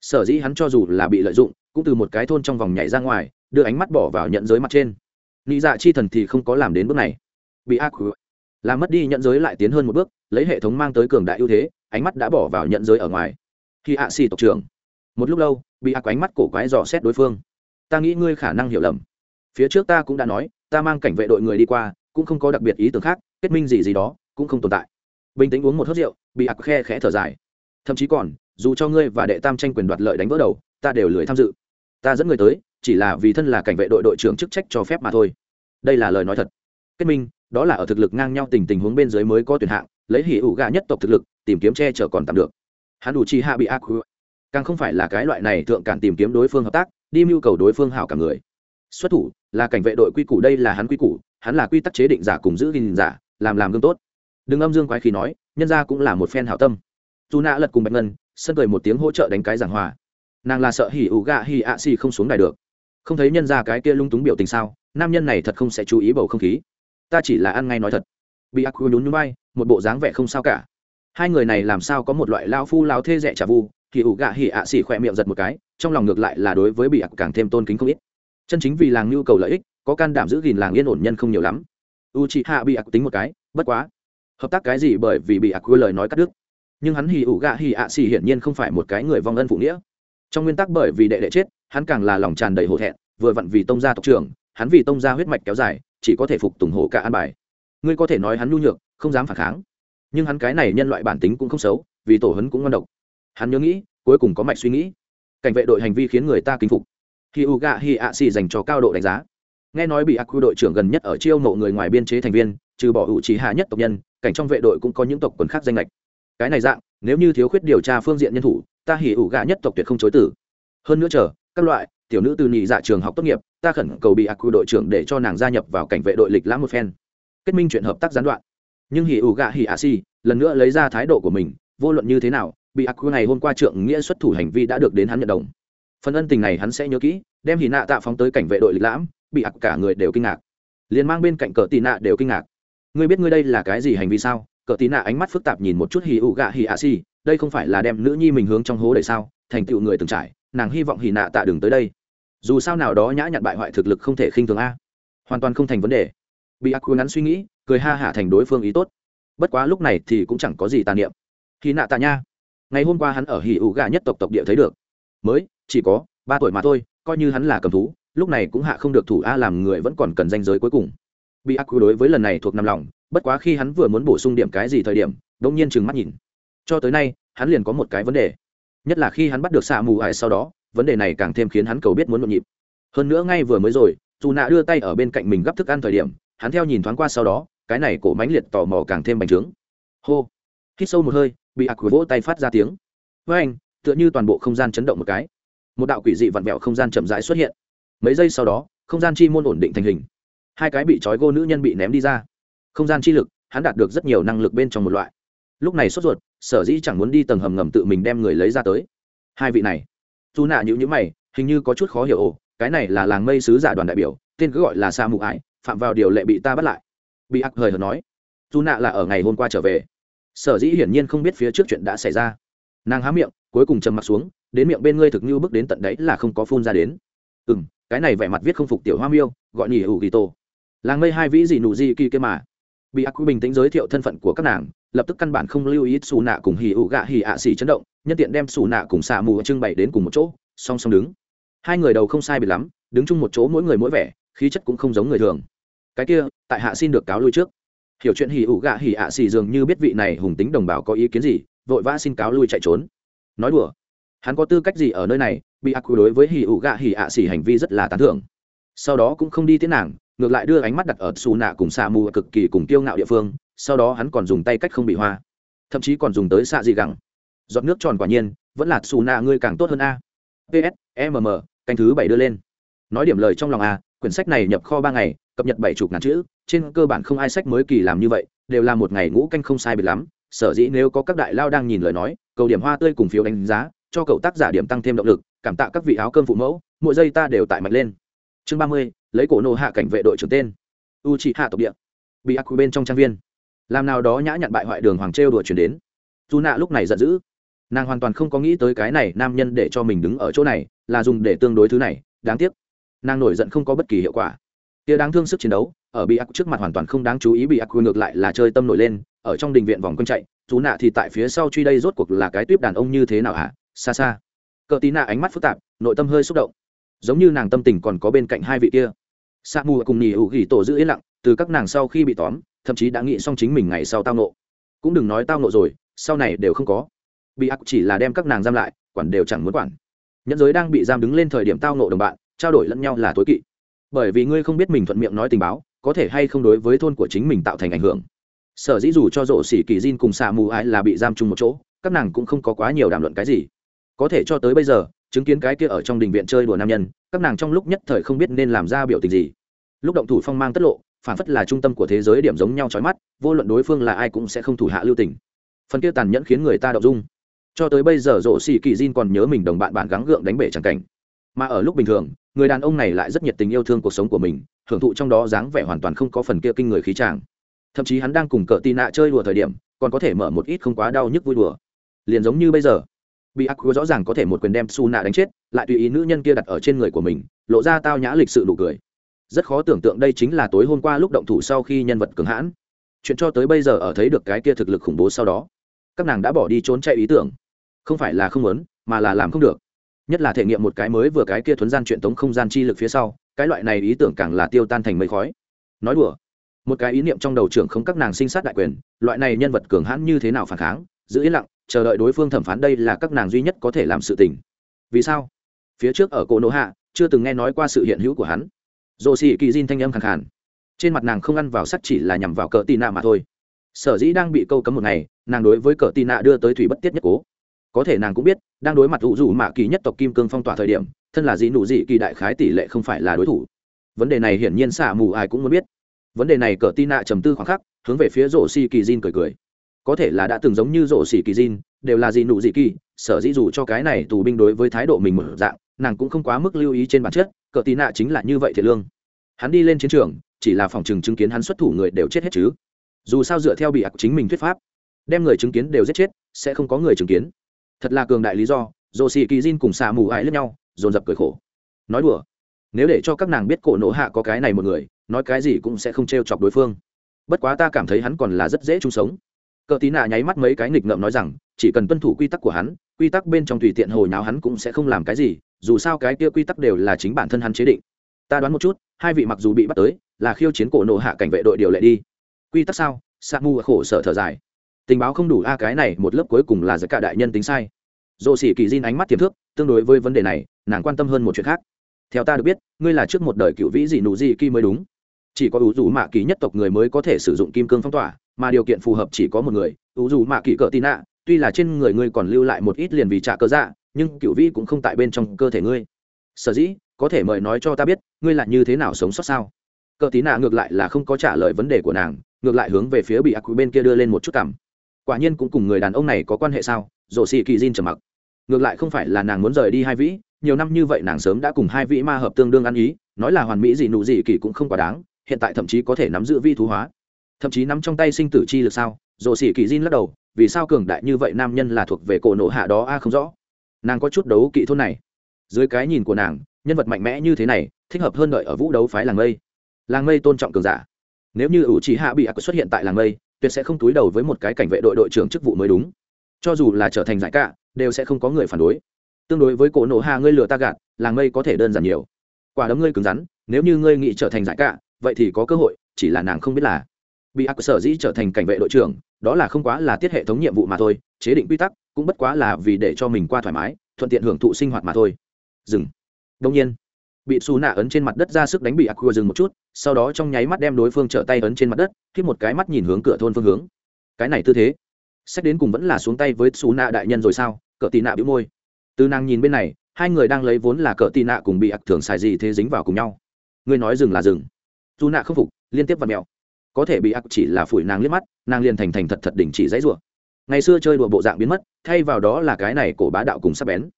Speaker 1: sở dĩ hắn cho dù là bị lợi dụng, cũng từ một cái thôn trong vòng nhảy ra ngoài, đưa ánh mắt bỏ vào nhận giới mặt trên. Nghĩ dạ chi thần thì không có làm đến bước này. Bị ác làm mất đi nhận giới lại tiến hơn một bước, lấy hệ thống mang tới cường đại ưu thế, ánh mắt đã bỏ vào nhận giới ở ngoài. Khi ạ xì tộc trưởng. Một lúc lâu, bị ác ánh mắt cổ quái dò xét đối phương. Ta nghĩ ngươi khả năng hiểu lầm. Phía trước ta cũng đã nói, ta mang cảnh vệ đội người đi qua, cũng không có đặc biệt ý tưởng khác, kết minh gì gì đó, cũng không tồn tại. Bình tĩnh uống một hớt rượu, bị ác khe khẽ thở dài. Thậm chí còn dù cho ngươi và đệ tam tranh quyền đoạt lợi đánh vỡ đầu, ta đều lười tham dự. Ta dẫn người tới, chỉ là vì thân là cảnh vệ đội đội trưởng chức trách cho phép mà thôi. Đây là lời nói thật. Kết minh, đó là ở thực lực ngang nhau tình tình huống bên dưới mới có tuyển hạng, lấy hỉ ủ gà nhất tộc thực lực, tìm kiếm che chở còn tạm được. Hắn đủ chi hạ bị ác càng không phải là cái loại này thượng cản tìm kiếm đối phương hợp tác, đi mưu cầu đối phương hảo cả người. Xuất thủ, là cảnh vệ đội quy củ đây là hắn quy củ, hắn là quy tắc chế định giả cùng giữ gìn giả, làm làm gương tốt. Đừng âm dương quái khí nói, nhân ra cũng là một phen hảo tâm. Dù nạ lật cùng bạch ngân sân cười một tiếng hỗ trợ đánh cái giảng hòa. Nàng là sợ hỉ ủ gạ hỉ ạ xì không xuống đài được. Không thấy nhân ra cái kia lung túng biểu tình sao, nam nhân này thật không sẽ chú ý bầu không khí. Ta chỉ là ăn ngay nói thật. Bị ác nhún nhún bay một bộ dáng vẻ không sao cả. Hai người này làm sao có một loại lao phu lao thê rẻ trả vu thì ủ gạ hỉ ạ xỉ khỏe miệng giật một cái, trong lòng ngược lại là đối với bị ác càng thêm tôn kính không ít. Chân chính vì làng nhu cầu lợi ích, có can đảm giữ gìn làng yên ổn nhân không nhiều lắm. U chị hạ bị ác tính một cái, bất quá. Hợp tác cái gì bởi vì bị ác lời nói cắt đứt nhưng hắn hì ủ gạ hì ạ xì hiển nhiên không phải một cái người vong ân phụ nghĩa. Trong nguyên tắc bởi vì đệ đệ chết, hắn càng là lòng tràn đầy hổ thẹn, vừa vặn vì tông gia tộc trưởng, hắn vì tông gia huyết mạch kéo dài, chỉ có thể phục tùng hổ cả an bài. Ngươi có thể nói hắn nhu nhược, không dám phản kháng. Nhưng hắn cái này nhân loại bản tính cũng không xấu, vì tổ hấn cũng ngon độc. Hắn nhớ nghĩ, cuối cùng có mạch suy nghĩ. Cảnh vệ đội hành vi khiến người ta kính phục. Khi u gạ hi ạ xì dành cho cao độ đánh giá. Nghe nói bị ác quy đội trưởng gần nhất ở chiêu mộ người ngoài biên chế thành viên, trừ bỏ hữu trí hạ nhất tộc nhân, cảnh trong vệ đội cũng có những tộc quần khác danh lệch cái này dạng, nếu như thiếu khuyết điều tra phương diện nhân thủ, ta hỉ ủ gạ nhất tộc tuyệt không chối tử hơn nữa chờ, các loại, tiểu nữ từ nhị dạ trường học tốt nghiệp, ta khẩn cầu bị ác quy đội trưởng để cho nàng gia nhập vào cảnh vệ đội lịch lãm một phen. Kết minh chuyện hợp tác gián đoạn. Nhưng hỉ ủ gạ hỉ ạ si, lần nữa lấy ra thái độ của mình, vô luận như thế nào, bị ác quy này hôm qua trượng nghĩa xuất thủ hành vi đã được đến hắn nhận đồng. Phần ân tình này hắn sẽ nhớ kỹ, đem hỉ nạ tạ phóng tới cảnh vệ đội lịch lãm, bị ác cả người đều kinh ngạc. Liền mang bên cạnh cờ tị nạ đều kinh ngạc. Ngươi biết ngươi đây là cái gì hành vi sao? Cờ tí nạ ánh mắt phức tạp nhìn một chút hì ụ gạ hì ạ xì. Đây không phải là đem nữ nhi mình hướng trong hố để sao? Thành tựu người từng trải, nàng hy vọng hì nạ tạ đừng tới đây. Dù sao nào đó nhã nhặn bại hoại thực lực không thể khinh thường a. Hoàn toàn không thành vấn đề. Bị ác quy ngắn suy nghĩ, cười ha hả thành đối phương ý tốt. Bất quá lúc này thì cũng chẳng có gì tàn niệm. Hì nạ tạ nha. Ngày hôm qua hắn ở hì ụ gạ nhất tộc tộc địa thấy được. Mới, chỉ có ba tuổi mà thôi, coi như hắn là cầm thú, lúc này cũng hạ không được thủ a, làm người vẫn còn cần danh giới cuối cùng. Bị ác quy đối với lần này thuộc nằm lòng bất quá khi hắn vừa muốn bổ sung điểm cái gì thời điểm đông nhiên trừng mắt nhìn. Cho tới nay, hắn liền có một cái vấn đề. Nhất là khi hắn bắt được xạ mù ải sau đó, vấn đề này càng thêm khiến hắn cầu biết muốn nhộn nhịp. Hơn nữa ngay vừa mới rồi, dù nạ đưa tay ở bên cạnh mình gắp thức ăn thời điểm, hắn theo nhìn thoáng qua sau đó, cái này cổ mánh liệt tò mò càng thêm bành trướng. Hô! Hít sâu một hơi, bị ác vỗ tay phát ra tiếng. Với anh, tựa như toàn bộ không gian chấn động một cái. Một đạo quỷ dị vặn vẹo không gian chậm rãi xuất hiện. Mấy giây sau đó, không gian chi môn ổn định thành hình. Hai cái bị trói gô nữ nhân bị ném đi ra không gian chi lực, hắn đạt được rất nhiều năng lực bên trong một loại. Lúc này sốt ruột, sở dĩ chẳng muốn đi tầng hầm ngầm tự mình đem người lấy ra tới. Hai vị này. Dù nạ nhữ nhữ mày, hình như có chút khó hiểu ồ, cái này là làng mây sứ giả đoàn đại biểu, tên cứ gọi là sa mụ ái phạm vào điều lệ bị ta bắt lại. Bị ác hời hợt nói. Dù nạ là ở ngày hôm qua trở về. Sở dĩ hiển nhiên không biết phía trước chuyện đã xảy ra. Nàng há miệng, cuối cùng trầm m ặ t xuống, đến miệng bên ngươi thực như bước đến tận đấy là không có phun ra đến. Ừ m cái này vẻ mặt viết không phục tiểu hoa miêu, gọi nhỉ hữu ghi tô làng mây hai vĩ gì nụ gì kỳ kia mà bị ác quy bình tĩnh giới thiệu thân phận của các nàng, lập tức căn bản không lưu ý xù nạ cùng hì ụ gạ hì ạ xì chấn động, nhân tiện đem xù nạ cùng xạ mù trưng bày đến cùng một chỗ, song song đứng. Hai người đầu không sai bị lắm, đứng chung một chỗ mỗi người mỗi vẻ, khí chất cũng không giống người thường. Cái kia, tại hạ xin được cáo lui trước. Hiểu chuyện hì ụ gạ hì ạ xì dường như biết vị này hùng tính đồng bào có ý kiến gì, vội vã xin cáo lui chạy trốn. Nói đùa. Hắn có tư cách gì ở nơi này, bị ác quy đối với hì ụ gạ hì ạ xì hành vi rất là tán thưởng sau đó cũng không đi tiến nàng, ngược lại đưa ánh mắt đặt ở xù nạ cùng xạ mù cực kỳ cùng tiêu ngạo địa phương, sau đó hắn còn dùng tay cách không bị hoa, thậm chí còn dùng tới xạ gì gẳng. Giọt nước tròn quả nhiên, vẫn là xù nạ ngươi càng tốt hơn a. Ps mm canh thứ bảy đưa lên. Nói điểm lời trong lòng a, quyển sách này nhập kho ba ngày, cập nhật bảy chục ngàn chữ, trên cơ bản không ai sách mới kỳ làm như vậy, đều là một ngày ngũ canh không sai biệt lắm. Sở dĩ nếu có các đại lao đang nhìn lời nói, cầu điểm hoa tươi cùng phiếu đánh giá, cho cậu tác giả điểm tăng thêm động lực, cảm tạ các vị áo cơm phụ mẫu, mỗi giây ta đều tại mạnh lên chương ba mươi, lấy cổ nộ hạ cảnh vệ đội trưởng tên. U trị hạ tộc địa. Bị ác quy bên trong trang viên. Làm nào đó nhã nhặn bại hoại đường hoàng trêu đùa chuyển đến. Dù nạ lúc này giận dữ. Nàng hoàn toàn không có nghĩ tới cái này nam nhân để cho mình đứng ở chỗ này là dùng để tương đối thứ này, đáng tiếc. Nàng nổi giận không có bất kỳ hiệu quả. Tia đáng thương sức chiến đấu, ở bị ác trước mặt hoàn toàn không đáng chú ý bị ác quy ngược lại là chơi tâm nổi lên, ở trong đình viện vòng quanh chạy dù nạ thì tại phía sau truy đây rốt cuộc là cái tuyếp đàn ông như thế nào hả? Xa xa. Cờ tí nạ ánh mắt phức tạp, nội tâm hơi xúc động giống như nàng tâm tình còn có bên cạnh hai vị kia. Sa mù cùng nhì ủ ghi tổ giữ yên lặng, từ các nàng sau khi bị tóm, thậm chí đã nghĩ xong chính mình ngày sau tao nộ. Cũng đừng nói tao nộ rồi, sau này đều không có. Bị ác chỉ là đem các nàng giam lại, quản đều chẳng muốn quản. Nhẫn giới đang bị giam đứng lên thời điểm tao nộ đồng bạn, trao đổi lẫn nhau là tối kỵ. Bởi vì ngươi không biết mình thuận miệng nói tình báo, có thể hay không đối với thôn của chính mình tạo thành ảnh hưởng. Sở dĩ dù cho rộ xỉ kỳ diên cùng xạ mù ái là bị giam chung một chỗ, các nàng cũng không có quá nhiều đàm luận cái gì. Có thể cho tới bây giờ chứng kiến cái kia ở trong đình viện chơi đùa nam nhân, các nàng trong lúc nhất thời không biết nên làm ra biểu tình gì. Lúc động thủ phong mang tất lộ, phản phất là trung tâm của thế giới điểm giống nhau trói mắt, vô luận đối phương là ai cũng sẽ không thủ hạ lưu tình. Phần kia tàn nhẫn khiến người ta đậu dung. Cho tới bây giờ Rổ xì kỳ diên còn nhớ mình đồng bạn bạn gắng gượng đánh bể tràng cảnh. Mà ở lúc bình thường, người đàn ông này lại rất nhiệt tình yêu thương cuộc sống của mình, hưởng thụ trong đó dáng vẻ hoàn toàn không có phần kia kinh người khí tràng. Thậm chí hắn đang cùng Cờ tì nạ chơi đùa thời điểm, còn có thể mở một ít không quá đau nhức vui đùa. Liền giống như bây giờ bị ác rõ ràng có thể một quyền đem su nạ đánh chết, lại tùy ý nữ nhân kia đặt ở trên người của mình, lộ ra tao nhã lịch sự nụ cười. Rất khó tưởng tượng đây chính là tối hôm qua lúc động thủ sau khi nhân vật cường hãn. Chuyện cho tới bây giờ ở thấy được cái kia thực lực khủng bố sau đó, các nàng đã bỏ đi trốn chạy ý tưởng. Không phải là không muốn, mà là làm không được. Nhất là thể nghiệm một cái mới vừa cái kia thuấn gian chuyện tống không gian chi lực phía sau, cái loại này ý tưởng càng là tiêu tan thành mây khói. Nói đùa, một cái ý niệm trong đầu trưởng không các nàng sinh sát đại quyền, loại này nhân vật cường hãn như thế nào phản kháng, giữ yên lặng chờ đợi đối phương thẩm phán đây là các nàng duy nhất có thể làm sự tình. Vì sao? Phía trước ở cổ nỗ hạ, chưa từng nghe nói qua sự hiện hữu của hắn. Dồ xì kỳ diên thanh âm khẳng khàn. Trên mặt nàng không ăn vào sắt chỉ là nhằm vào cờ tì nạ mà thôi. Sở dĩ đang bị câu cấm một ngày, nàng đối với cờ tì nạ đưa tới thủy bất tiết nhất cố. Có thể nàng cũng biết, đang đối mặt ủ rủ mạ kỳ nhất tộc kim cương phong tỏa thời điểm, thân là dị nụ dị kỳ đại khái tỷ lệ không phải là đối thủ. Vấn đề này hiển nhiên xả mù ai cũng muốn biết. Vấn đề này cờ tì nạ trầm tư khoảng khắc, hướng về phía rổ xì kỳ diên cười cười có thể là đã từng giống như rổ xỉ kỳ diên đều là gì nụ gì kỳ, sở dĩ dù cho cái này tù binh đối với thái độ mình mở dạng, nàng cũng không quá mức lưu ý trên bản chất, cờ tì nạ chính là như vậy thiệt lương. Hắn đi lên chiến trường, chỉ là phòng chừng chứng kiến hắn xuất thủ người đều chết hết chứ. Dù sao dựa theo bị ạc chính mình thuyết pháp, đem người chứng kiến đều giết chết, sẽ không có người chứng kiến. Thật là cường đại lý do dồ xì kỳ Jin cùng xà mù ải lẫn nhau, dồn dập cười khổ. Nói đùa, nếu để cho các nàng biết cổ nổ hạ có cái này một người, nói cái gì cũng sẽ không t r e o chọc đối phương. Bất quá ta cảm thấy hắn còn là rất dễ chung sống cờ tí nạ nháy mắt mấy cái nghịch ngợm nói rằng, chỉ cần tuân thủ quy tắc của hắn, quy tắc bên trong tùy tiện hồi nào hắn cũng sẽ không làm cái gì, dù sao cái kia quy tắc đều là chính bản thân hắn chế định. Ta đoán một chút, hai vị mặc dù bị bắt tới, là khiêu chiến cổ nộ hạ cảnh vệ đội điều lệ đi. Quy tắc sao? Sa mu khổ sở thở dài. Tình báo không đủ a, cái này một lớp cuối cùng là giải cả đại nhân tính sai. Dồ xỉ kỳ diên ánh mắt tiềm thức, tương đối với vấn đề này, nàng quan tâm hơn một chuyện khác. Theo ta được biết, ngươi là trước một đời cựu vĩ dị nụ dị kỳ mới đúng. Chỉ có ủ rủ mạ kỳ nhất tộc người mới có thể sử dụng kim cương phong tỏa mà điều kiện phù hợp chỉ có một người, ủ dù mạ kỳ cỡ tì nạ, tuy là trên người ngươi còn lưu lại một ít liền vì trả cơ dạ nhưng cựu vĩ cũng không tại bên trong cơ thể ngươi. Sở dĩ, có thể mời nói cho ta biết, ngươi là như thế nào sống sót sao? Cờ tí nạ ngược lại là không có trả lời vấn đề của nàng, ngược lại hướng về phía bị ác quý bên kia đưa lên một chút cảm. Quả nhiên cũng cùng người đàn ông này có quan hệ sao? Rổ xì kỳ diên trầm mặc. Ngược lại không phải là nàng muốn rời đi hai vĩ, nhiều năm như vậy nàng sớm đã cùng hai vĩ ma hợp tương đương ăn ý, nói là hoàn mỹ gì nụ gì kỳ cũng không quá đáng, hiện tại thậm chí có thể nắm giữ vi thú hóa thậm chí nắm trong tay sinh tử chi lực sao? Rổ xỉ kỳ diên lắc đầu, vì sao cường đại như vậy nam nhân là thuộc về cổ nộ hạ đó a không rõ. Nàng có chút đấu kỵ thôn này. Dưới cái nhìn của nàng, nhân vật mạnh mẽ như thế này, thích hợp hơn đợi ở vũ đấu phái làng mây. Làng mây tôn trọng cường giả. Nếu như ủ chỉ hạ bị ác xuất hiện tại làng mây, tuyệt sẽ không túi đầu với một cái cảnh vệ đội đội trưởng chức vụ mới đúng. Cho dù là trở thành giải cả đều sẽ không có người phản đối. Tương đối với cổ nổ hạ ngươi lừa ta gạt, làng mây có thể đơn giản nhiều. Quả đấm ngươi cứng rắn, nếu như ngươi nghĩ trở thành giải cả vậy thì có cơ hội, chỉ là nàng không biết là bị ác sở dĩ trở thành cảnh vệ đội trưởng, đó là không quá là tiết hệ thống nhiệm vụ mà thôi, chế định quy tắc cũng bất quá là vì để cho mình qua thoải mái, thuận tiện hưởng thụ sinh hoạt mà thôi. Dừng. Đông nhiên, bị xù nạ ấn trên mặt đất ra sức đánh bị ác dừng một chút, sau đó trong nháy mắt đem đối phương trở tay ấn trên mặt đất khi một cái mắt nhìn hướng cửa thôn phương hướng. Cái này tư thế, xét đến cùng vẫn là xuống tay với xù nạ đại nhân rồi sao? Cỡ tị nạ bĩu môi. Từ nàng nhìn bên này, hai người đang lấy vốn là cỡ tị nạ cùng bị ác thường xài gì thế dính vào cùng nhau. Ngươi nói dừng là dừng. Dù nạ không phục, liên tiếp vặt mẹo có thể bị ác chỉ là phủi nàng liếc mắt, nàng liền thành thành thật thật đỉnh chỉ dãy rủa. Ngày xưa chơi đùa bộ dạng biến mất, thay vào đó là cái này cổ bá đạo cùng sắp bén.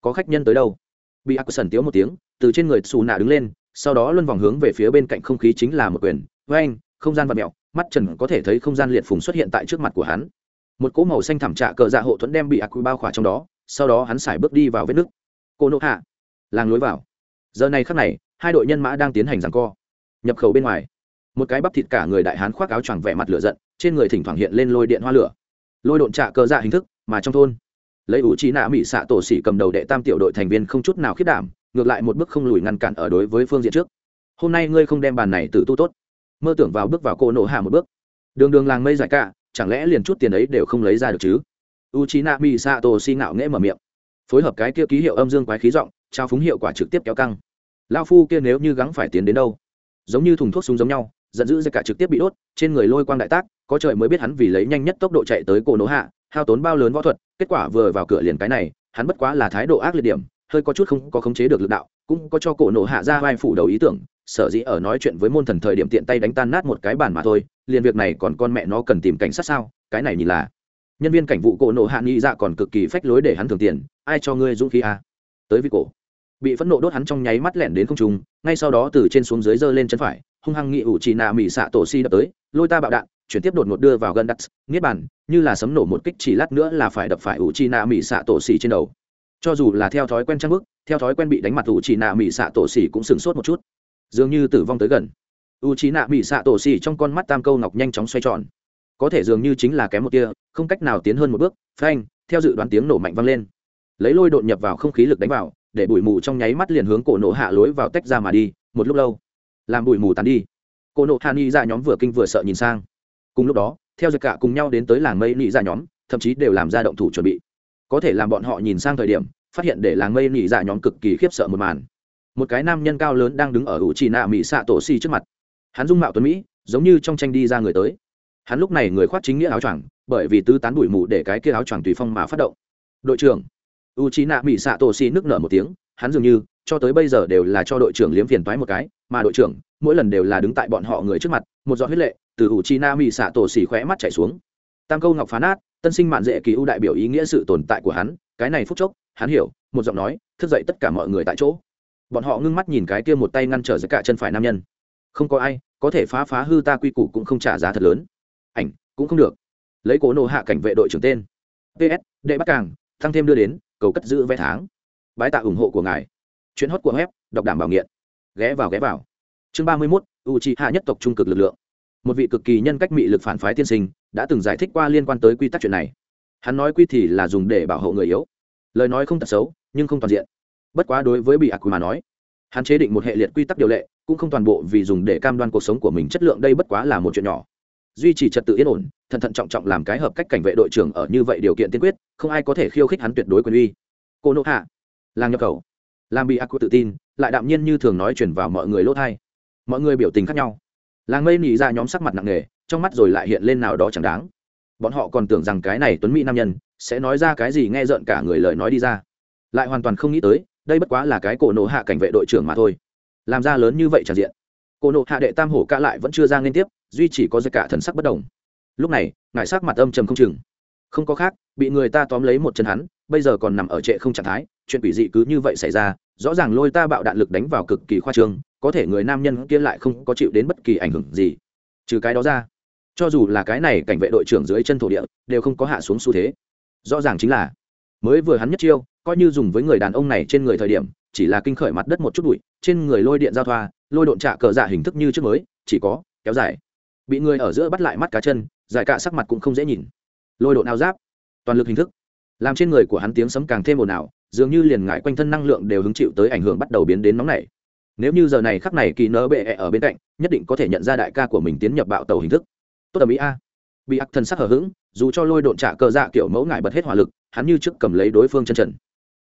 Speaker 1: Có khách nhân tới đâu? Bị ác sần tiếu một tiếng, từ trên người xù nạ đứng lên, sau đó luân vòng hướng về phía bên cạnh không khí chính là một quyền. Với anh không gian vật mẹo mắt trần có thể thấy không gian liệt phùng xuất hiện tại trước mặt của hắn. Một cỗ màu xanh thảm trạ cờ dạ hộ thuẫn đem bị ác bao khỏa trong đó, sau đó hắn xài bước đi vào vết nước cô nộ hạ, làng lối vào. Giờ này khắc này, hai đội nhân mã đang tiến hành rằng co, nhập khẩu bên ngoài một cái bắp thịt cả người đại hán khoác áo choàng vẻ mặt lửa giận, trên người thỉnh thoảng hiện lên lôi điện hoa lửa. Lôi độn trạ cơ dạ hình thức, mà trong thôn, lấy ủ trí nạ mỹ xạ tổ xỉ cầm đầu đệ tam tiểu đội thành viên không chút nào khiết đảm, ngược lại một bước không lùi ngăn cản ở đối với phương diện trước. Hôm nay ngươi không đem bàn này tự tu tốt. Mơ tưởng vào bước vào cô nổ hạ một bước. Đường đường làng mây giải cả, chẳng lẽ liền chút tiền ấy đều không lấy ra được chứ? U trí nạ mỹ xạ tổ xi ngạo nghễ mở miệng. Phối hợp cái kia ký hiệu âm dương quái khí giọng, trao phúng hiệu quả trực tiếp kéo căng. Lao phu kia nếu như gắng phải tiến đến đâu, giống như thùng thuốc súng giống nhau giận dữ ra cả trực tiếp bị đốt, trên người lôi quang đại tác, có trời mới biết hắn vì lấy nhanh nhất tốc độ chạy tới cổ nổ hạ, hao tốn bao lớn võ thuật, kết quả vừa vào cửa liền cái này, hắn bất quá là thái độ ác liệt điểm, hơi có chút không có khống chế được lực đạo, cũng có cho cổ nổ hạ ra vai phủ đầu ý tưởng, sở dĩ ở nói chuyện với môn thần thời điểm tiện tay đánh tan nát một cái bàn mà thôi, liền việc này còn con mẹ nó cần tìm cảnh sát sao, cái này nhìn là nhân viên cảnh vụ cổ nổ hạ nghĩ dạ còn cực kỳ phách lối để hắn thường tiền, ai cho ngươi dũng khí a à? tới vị cổ bị phẫn nộ đốt hắn trong nháy mắt lẻn đến không trung, ngay sau đó từ trên xuống dưới giơ lên chân phải hung hăng nghị ủ chỉ nạ mỹ xạ tổ si đập tới lôi ta bạo đạn chuyển tiếp đột ngột đưa vào gần đặt, niết bàn như là sấm nổ một kích chỉ lát nữa là phải đập phải ủ chỉ nạ mỹ xạ tổ xì trên đầu. Cho dù là theo thói quen trang bức theo thói quen bị đánh mặt ủ chỉ nạ mỹ xạ tổ xì cũng sửng sốt một chút. Dường như tử vong tới gần. U chi nạ mỹ xạ tổ xì trong con mắt tam câu ngọc nhanh chóng xoay tròn. Có thể dường như chính là kém một kia không cách nào tiến hơn một bước phanh theo dự đoán tiếng nổ mạnh vang lên. Lấy lôi đột nhập vào không khí lực đánh vào để bụi mù trong nháy mắt liền hướng cổ nổ hạ lối vào tách ra mà đi một lúc lâu làm bụi mù tàn đi. Cô nộ hạ ni ra nhóm vừa kinh vừa sợ nhìn sang. Cùng lúc đó, theo giật cả cùng nhau đến tới làng mây nị ra nhóm, thậm chí đều làm ra động thủ chuẩn bị. Có thể làm bọn họ nhìn sang thời điểm, phát hiện để làng mây nị ra nhóm cực kỳ khiếp sợ một màn. Một cái nam nhân cao lớn đang đứng ở hữu trì nạ mỹ xạ tổ xi trước mặt. Hắn dung mạo tuấn mỹ, giống như trong tranh đi ra người tới. Hắn lúc này người khoác chính nghĩa áo choàng, bởi vì tứ tán bụi mù để cái kia áo choàng tùy phong mà phát động. Đội trưởng. U trí nạ mỹ xạ tổ xi nước nở một tiếng, hắn dường như cho tới bây giờ đều là cho đội trưởng liếm phiền toái một cái, mà đội trưởng, mỗi lần đều là đứng tại bọn họ người trước mặt, một giọt huyết lệ từ ủ chi na mỹ xạ tổ xỉ khóe mắt chảy xuống. Tam câu ngọc phá nát, tân sinh mạn dễ kỳ ưu đại biểu ý nghĩa sự tồn tại của hắn, cái này phút chốc, hắn hiểu, một giọng nói, thức dậy tất cả mọi người tại chỗ. Bọn họ ngưng mắt nhìn cái kia một tay ngăn trở giữa cả chân phải nam nhân. Không có ai, có thể phá phá hư ta quy củ cũng không trả giá thật lớn. Ảnh, cũng không được. Lấy cố nổ hạ cảnh vệ đội trưởng tên. Ps đệ bắt càng, thăng thêm đưa đến, cầu cất giữ vé tháng. Bái tạ ủng hộ của ngài chuyến hót của web đọc đảm bảo nghiện. Ghé vào ghé vào. Chương ba mươi mốt u c hạ nhất tộc trung cực lực lượng. Một vị cực kỳ nhân cách mị lực phản phái tiên sinh, đã từng giải thích qua liên quan tới quy tắc chuyện này. Hắn nói quy thì là dùng để bảo hộ người yếu. Lời nói không tật xấu, nhưng không toàn diện. Bất quá đối với bị ác mà nói, hắn chế định một hệ liệt quy tắc điều lệ, cũng không toàn bộ vì dùng để cam đoan cuộc sống của mình chất lượng đây bất quá là một chuyện nhỏ. Duy trì trật tự yên ổn, thận thận trọng trọng làm cái hợp cách cảnh vệ đội trưởng ở như vậy điều kiện tiên quyết, không ai có thể khiêu khích hắn tuyệt đối quyền uy. Cô nộ hạ, làng nhập khẩu làm bị ác tự tin, lại đạm nhiên như thường nói chuyển vào mọi người lỗ thai. Mọi người biểu tình khác nhau. Làng mây nỉ ra dạ nhóm sắc mặt nặng nề, trong mắt rồi lại hiện lên nào đó chẳng đáng. Bọn họ còn tưởng rằng cái này tuấn mỹ nam nhân sẽ nói ra cái gì nghe rợn cả người lời nói đi ra. Lại hoàn toàn không nghĩ tới, đây bất quá là cái cổ nộ hạ cảnh vệ đội trưởng mà thôi. Làm ra lớn như vậy tràn diện. Cổ nộ hạ đệ tam hổ ca lại vẫn chưa ra liên tiếp, duy chỉ có giai cả thần sắc bất đồng lúc này, ngài sắc mặt âm trầm không chừng. Không có khác, bị người ta tóm lấy một chân hắn, bây giờ còn nằm ở trệ không trạng thái, chuyện quỷ dị cứ như vậy xảy ra rõ ràng lôi ta bạo đạn lực đánh vào cực kỳ khoa trương, có thể người nam nhân kia lại không có chịu đến bất kỳ ảnh hưởng gì. Trừ cái đó ra, cho dù là cái này cảnh vệ đội trưởng dưới chân thổ địa, đều không có hạ xuống xu thế. Rõ ràng chính là, mới vừa hắn nhất chiêu, coi như dùng với người đàn ông này trên người thời điểm, chỉ là kinh khởi mặt đất một chút bụi, trên người lôi điện giao thoa, lôi độn trạ cờ dạ hình thức như trước mới, chỉ có, kéo dài. Bị người ở giữa bắt lại mắt cá chân, dài cả sắc mặt cũng không dễ nhìn. Lôi độn áo giáp, toàn lực hình thức. Làm trên người của hắn tiếng sấm càng thêm ồn ào dường như liền ngại quanh thân năng lượng đều hứng chịu tới ảnh hưởng bắt đầu biến đến nóng này nếu như giờ này khắc này kỳ nỡ bệ ở bên cạnh, nhất định có thể nhận ra đại ca của mình tiến nhập bạo tàu hình thức. Tốt tầm ý a. Bị ác thân sắc hở h ữ g dù cho lôi độn trả cờ dạ kiểu mẫu ngại bật hết hỏa lực, hắn như trước cầm lấy đối phương chân trần.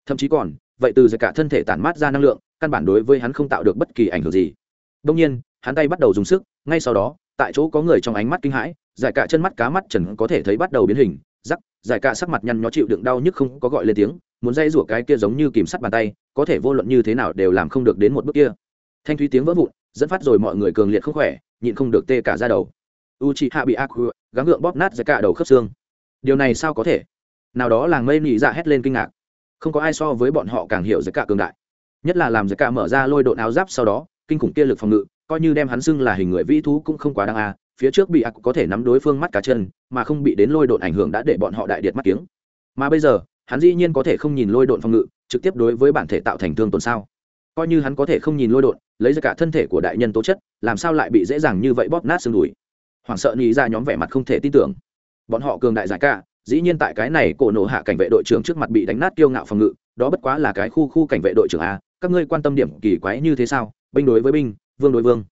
Speaker 1: Thậm chí còn, vậy từ cả thân thể tản mát ra năng lượng, căn bản đối với hắn không tạo được bất kỳ ảnh hưởng gì. Đông nhiên, hắn tay bắt đầu dùng sức, ngay sau đó, tại chỗ có người trong ánh mắt kinh hãi, giải cả chân mắt cá mắt trần có thể thấy bắt đầu biến hình, rắc, giải cả sắc mặt nhăn nhó chịu đựng đau nhức không có gọi lên tiếng muốn dây rủa cái kia giống như kìm sắt bàn tay, có thể vô luận như thế nào đều làm không được đến một bước kia. Thanh thúy tiếng vỡ vụn, dẫn phát rồi mọi người cường liệt không khỏe, nhịn không được tê cả ra đầu. U chị hạ bị ác gắng gượng bóp nát ra cả đầu khớp xương. Điều này sao có thể? Nào đó làng mây nị dạ hét lên kinh ngạc. Không có ai so với bọn họ càng hiểu giới cả cường đại. Nhất là làm giới cả mở ra lôi độn áo giáp sau đó, kinh khủng kia lực phòng ngự, coi như đem hắn xưng là hình người vĩ thú cũng không quá đáng a, phía trước bị ác có thể nắm đối phương mắt cá chân, mà không bị đến lôi độn ảnh hưởng đã để bọn họ đại điệt mắt kiếng. Mà bây giờ hắn dĩ nhiên có thể không nhìn lôi độn phòng ngự, trực tiếp đối với bản thể tạo thành thương tổn sao? Coi như hắn có thể không nhìn lôi độn, lấy ra cả thân thể của đại nhân tố chất, làm sao lại bị dễ dàng như vậy bóp nát xương đùi? Hoảng sợ nghĩ ra dạ nhóm vẻ mặt không thể tin tưởng. Bọn họ cường đại giải cả dĩ nhiên tại cái này cổ nổ hạ cảnh vệ đội trưởng trước mặt bị đánh nát kiêu ngạo phòng ngự, đó bất quá là cái khu khu cảnh vệ đội trưởng a, các ngươi quan tâm điểm kỳ quái như thế sao? Binh đối với binh, vương đối vương.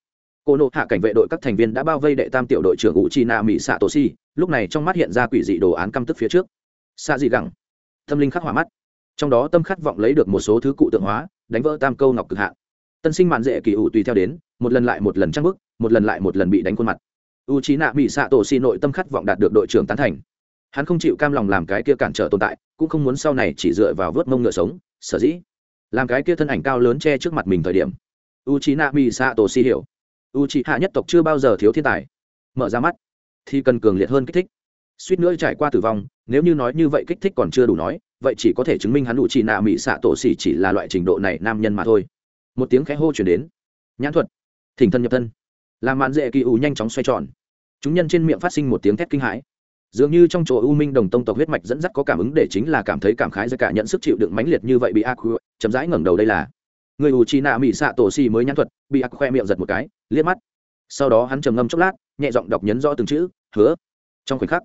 Speaker 1: Cổ nộ hạ cảnh vệ đội các thành viên đã bao vây đệ tam tiểu đội trưởng u chi na mỹ xạ tổ si lúc này trong mắt hiện ra quỷ dị đồ án căm tức phía trước. Xạ dị gẳng tâm linh khắc hỏa mắt. Trong đó tâm khát vọng lấy được một số thứ cụ tượng hóa, đánh vỡ tam câu ngọc cực hạ. Tân sinh mạn dễ kỳ ủ tùy theo đến, một lần lại một lần trăng bức một lần lại một lần bị đánh khuôn mặt. U trí nạ bị xạ tổ xi nội tâm khát vọng đạt được đội trưởng tán thành. Hắn không chịu cam lòng làm cái kia cản trở tồn tại, cũng không muốn sau này chỉ dựa vào vớt mông ngựa sống, sở dĩ làm cái kia thân ảnh cao lớn che trước mặt mình thời điểm. U trí nạ bị xạ tổ xi hiểu. U trí hạ nhất tộc chưa bao giờ thiếu thiên tài. Mở ra mắt. Thì cần cường liệt hơn kích thích suýt nữa trải qua tử vong, nếu như nói như vậy kích thích còn chưa đủ nói, vậy chỉ có thể chứng minh hắn đủ chỉ nạ mỹ xạ tổ xỉ chỉ là loại trình độ này nam nhân mà thôi. Một tiếng khẽ hô chuyển đến. Nhãn thuật. Thỉnh thân nhập thân. Làm mạn dễ kỳ ủ nhanh chóng xoay tròn. Chúng nhân trên miệng phát sinh một tiếng thét kinh hãi. Dường như trong chỗ u minh đồng tông tộc huyết mạch dẫn dắt có cảm ứng để chính là cảm thấy cảm khái ra cả nhận sức chịu đựng mãnh liệt như vậy bị ác chấm rãi ngẩng đầu đây là. Người ủ chi nạ mỹ xạ tổ xì mới nhãn thuật, bị ác khoe miệng giật một cái, liếc mắt. Sau đó hắn trầm ngâm chốc lát, nhẹ giọng đọc nhấn rõ từng chữ, hứa. Trong khoảnh khắc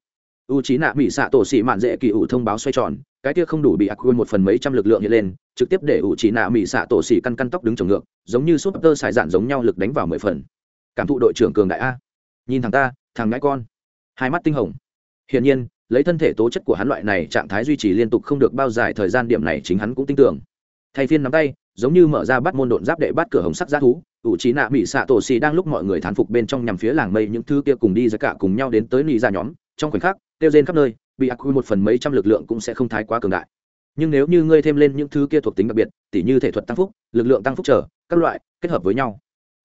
Speaker 1: u trí nạ mỹ xạ tổ xị mạn dễ kỳ ủ thông báo xoay tròn, cái kia không đủ bị ác quên một phần mấy trăm lực lượng hiện lên, trực tiếp để u trí nạ mỹ xạ tổ xị căn căn tóc đứng trồng ngược, giống như súp tơ xài dạn giống nhau lực đánh vào mười phần. Cảm thụ đội trưởng cường đại a. Nhìn thằng ta, thằng ngãi con. Hai mắt tinh hồng. Hiển nhiên, lấy thân thể tố chất của hắn loại này, trạng thái duy trì liên tục không được bao dài thời gian điểm này chính hắn cũng tin tưởng. Thay phiên nắm tay, giống như mở ra bắt môn độn giáp đệ bắt cửa hồng sắc giá thú ủ trí nạ mỹ xạ tổ xì đang lúc mọi người thán phục bên trong nhằm phía làng mây những thứ kia cùng đi ra cả cùng nhau đến tới nị ra nhóm, trong khoảnh khắc tiêu rên khắp nơi, bị ác quy một phần mấy trăm lực lượng cũng sẽ không thái quá cường đại. Nhưng nếu như ngươi thêm lên những thứ kia thuộc tính đặc biệt, tỉ như thể thuật tăng phúc, lực lượng tăng phúc trở, các loại, kết hợp với nhau.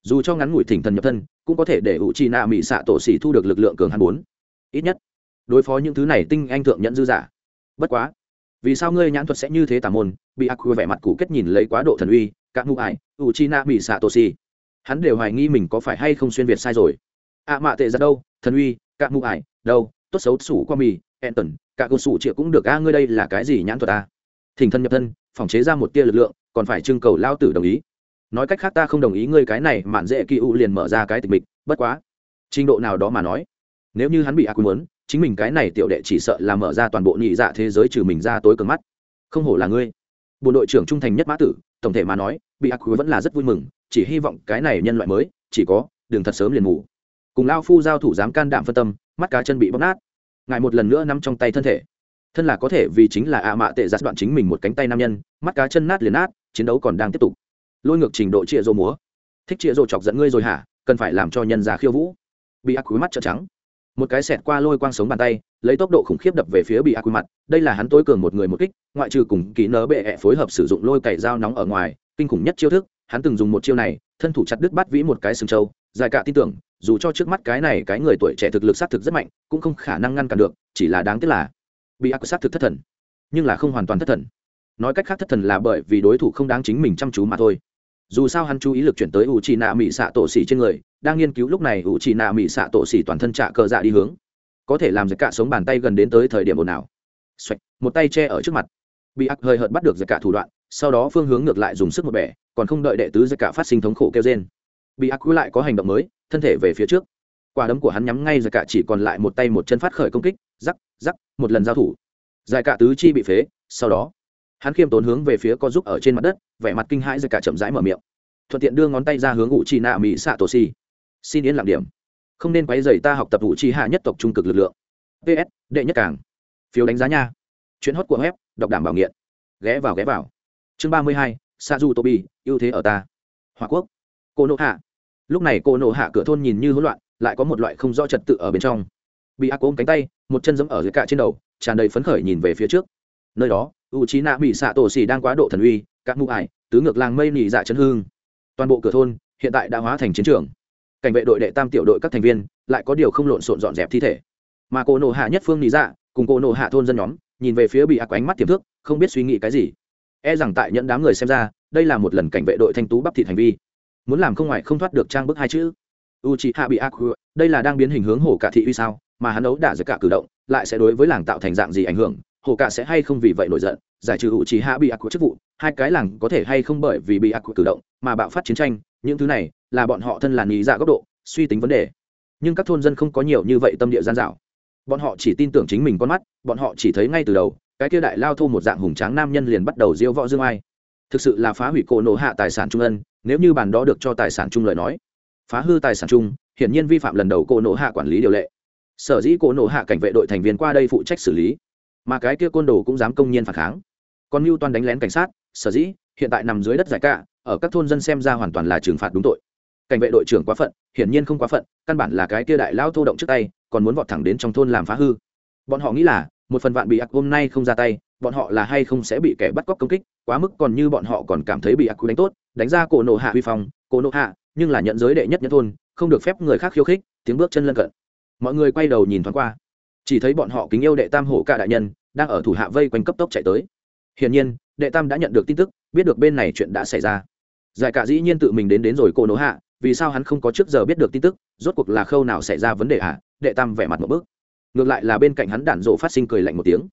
Speaker 1: Dù cho ngắn ngủi thỉnh thần nhập thân, cũng có thể để ủ trì nạ mỹ xạ tổ xỉ thu được lực lượng cường hắn bốn. Ít nhất, đối phó những thứ này tinh anh thượng nhận dư giả. Bất quá, vì sao ngươi nhãn thuật sẽ như thế tà môn, bị ác quy vẻ mặt cũ kết nhìn lấy quá độ thần uy các ngụ ải ủ trì nạ mỹ xạ tổ xỉ hắn đều hoài nghi mình có phải hay không xuyên việt sai rồi. Ạ à mạ tệ ra đâu, thần uy các ngụ ải, đâu? Tốt xấu sủ qua mì Enton, cả cơ sủ triệu cũng được a ngươi đây là cái gì nhãn thuật a? Thỉnh thân nhập thân, phòng chế ra một tia lực lượng, còn phải trưng cầu lao tử đồng ý. Nói cách khác ta không đồng ý ngươi cái này, mạn dễ kỳ u liền mở ra cái tịch mịch, bất quá. Trình độ nào đó mà nói, nếu như hắn bị ác quy muốn, chính mình cái này tiểu đệ chỉ sợ là mở ra toàn bộ nhị dạ thế giới trừ mình ra tối cường mắt. Không hổ là ngươi. Bộ đội trưởng trung thành nhất mã tử, tổng thể mà nói, bị ác quy vẫn là rất vui mừng, chỉ hy vọng cái này nhân loại mới, chỉ có, đường thật sớm liền ngủ. Cùng lao phu giao thủ dám can đảm phân tâm, mắt cá chân bị bóp nát. Ngài một lần nữa nắm trong tay thân thể. Thân là có thể vì chính là ạ mạ tệ giặt đoạn chính mình một cánh tay nam nhân, mắt cá chân nát liền nát, chiến đấu còn đang tiếp tục. Lôi ngược trình độ chia rô múa. Thích chia rô chọc giận ngươi rồi hả? Cần phải làm cho nhân già khiêu vũ. Bị ác quý mắt trợn trắng. Một cái xẹt qua lôi quang sống bàn tay, lấy tốc độ khủng khiếp đập về phía bị ác quý mặt. Đây là hắn tối cường một người một kích, ngoại trừ cùng kỹ nớ bệ ẹ phối hợp sử dụng lôi cày dao nóng ở ngoài, kinh khủng nhất chiêu thức, hắn từng dùng một chiêu này, thân thủ chặt đứt bắt vĩ một cái sừng trâu giải cả tin tưởng dù cho trước mắt cái này cái người tuổi trẻ thực lực xác thực rất mạnh cũng không khả năng ngăn cản được chỉ là đáng tiếc là bị ác xác thực thất thần. Nhưng là không hoàn toàn thất thần. Nói cách khác thất thần là bởi vì đối thủ không đáng chính mình chăm chú mà thôi. Dù sao hắn chú ý lực chuyển tới u trì nạ mỹ xạ tổ xỉ trên người đang nghiên cứu lúc này u trì nạ mỹ xạ tổ xỉ toàn thân trạ cờ dạ đi hướng. Có thể làm giật cả sống bàn tay gần đến tới thời điểm ồn nào Xoạch, một tay che ở trước mặt. Bị ác hơi hợt bắt được giật cả thủ đoạn sau đó phương hướng ngược lại dùng sức một bẻ còn không đợi đệ tứ giật cả phát sinh thống khổ kêu trên bị ác quy lại có hành động mới, thân thể về phía trước. Quả đấm của hắn nhắm ngay giải cả chỉ còn lại một tay một chân phát khởi công kích, rắc rắc, một lần giao thủ. Giải cả tứ chi bị phế, sau đó, hắn khiêm tốn hướng về phía con giúp ở trên mặt đất, vẻ mặt kinh hãi giải cả chậm rãi mở miệng. Thuận tiện đưa ngón tay ra hướng ủ chi nạ mỹ xạ tổ si xin yên lặng điểm. Không nên quấy dày ta học tập ủ chi hạ nhất tộc trung cực lực lượng. Ps đệ nhất càng. Phiếu đánh giá nha. Chuyến hót của web, đọc đảm bảo nghiện. Ghé vào ghé vào. Chương ba mươi hai sa du tobi bi, ưu thế ở ta. Hòa quốc. Cô nộ hạ lúc này cô nổ hạ cửa thôn nhìn như hỗn loạn, lại có một loại không rõ trật tự ở bên trong. Bị ác ôm cánh tay, một chân giẫm ở dưới cạ trên đầu, tràn đầy phấn khởi nhìn về phía trước. Nơi đó u trí nạ bị xạ tổ xì đang quá độ thần uy, các mụ ải, tứ ngược làng mây nỉ dạ chân hương. Toàn bộ cửa thôn hiện tại đã hóa thành chiến trường. Cảnh vệ đội đệ tam tiểu đội các thành viên lại có điều không lộn xộn dọn dẹp thi thể. Mà cô nổ hạ nhất phương nỉ dạ cùng cô nổ hạ thôn dân nhóm, nhìn về phía bị ác ánh mắt tiềm thức, không biết suy nghĩ cái gì. E rằng tại nhận đám người xem ra, đây là một lần cảnh vệ đội thanh tú bắp thịt hành vi muốn làm không ngoại không thoát được trang bức hai chữ. U c h i hạ bị ác đây là đang biến hình hướng hổ cả thị uy sao, mà hắn đấu đả giữa cả cử động, lại sẽ đối với làng tạo thành dạng gì ảnh hưởng hổ cả sẽ hay không vì vậy nổi giận, giải trừ u c h i hạ bị ác chức vụ, hai cái làng có thể hay không bởi vì bị ác cử động mà bạo phát chiến tranh, những thứ này là bọn họ thân là nghĩ dạ góc độ, suy tính vấn đề. Nhưng các thôn dân không có nhiều như vậy tâm địa gian dạo bọn họ chỉ tin tưởng chính mình con mắt, bọn họ chỉ thấy ngay từ đầu, cái kia đại lao thô một dạng hùng tráng nam nhân liền bắt đầu diêu võ dương ai. Thực sự là phá hủy cổ nổ hạ tài sản trung ân nếu như bàn đó được cho tài sản chung lời nói, phá hư tài sản chung, hiển nhiên vi phạm lần đầu cô nộ hạ quản lý điều lệ. Sở dĩ cô nộ hạ cảnh vệ đội thành viên qua đây phụ trách xử lý, mà cái kia côn đồ cũng dám công nhiên phản kháng. Còn mưu toàn đánh lén cảnh sát, sở dĩ, hiện tại nằm dưới đất giải cạ, ở các thôn dân xem ra hoàn toàn là trừng phạt đúng tội. Cảnh vệ đội trưởng quá phận, hiển nhiên không quá phận, căn bản là cái kia đại lao thô động trước tay, còn muốn vọt thẳng đến trong thôn làm phá hư. Bọn họ nghĩ là, một phần vạn bị ác hôm nay không ra tay bọn họ là hay không sẽ bị kẻ bắt cóc công kích, quá mức còn như bọn họ còn cảm thấy bị ác đánh tốt, đánh ra cổ nộ hạ huy phong, cổ nộ hạ, nhưng là nhận giới đệ nhất nhân thôn, không được phép người khác khiêu khích, tiếng bước chân lân cận. Mọi người quay đầu nhìn thoáng qua, chỉ thấy bọn họ kính yêu đệ tam hổ ca đại nhân, đang ở thủ hạ vây quanh cấp tốc chạy tới. Hiển nhiên, đệ tam đã nhận được tin tức, biết được bên này chuyện đã xảy ra. Giải cả dĩ nhiên tự mình đến đến rồi cổ nộ hạ, vì sao hắn không có trước giờ biết được tin tức, rốt cuộc là khâu nào xảy ra vấn đề hạ đệ tam vẻ mặt một bước. Ngược lại là bên cạnh hắn đản rộ phát sinh cười lạnh một tiếng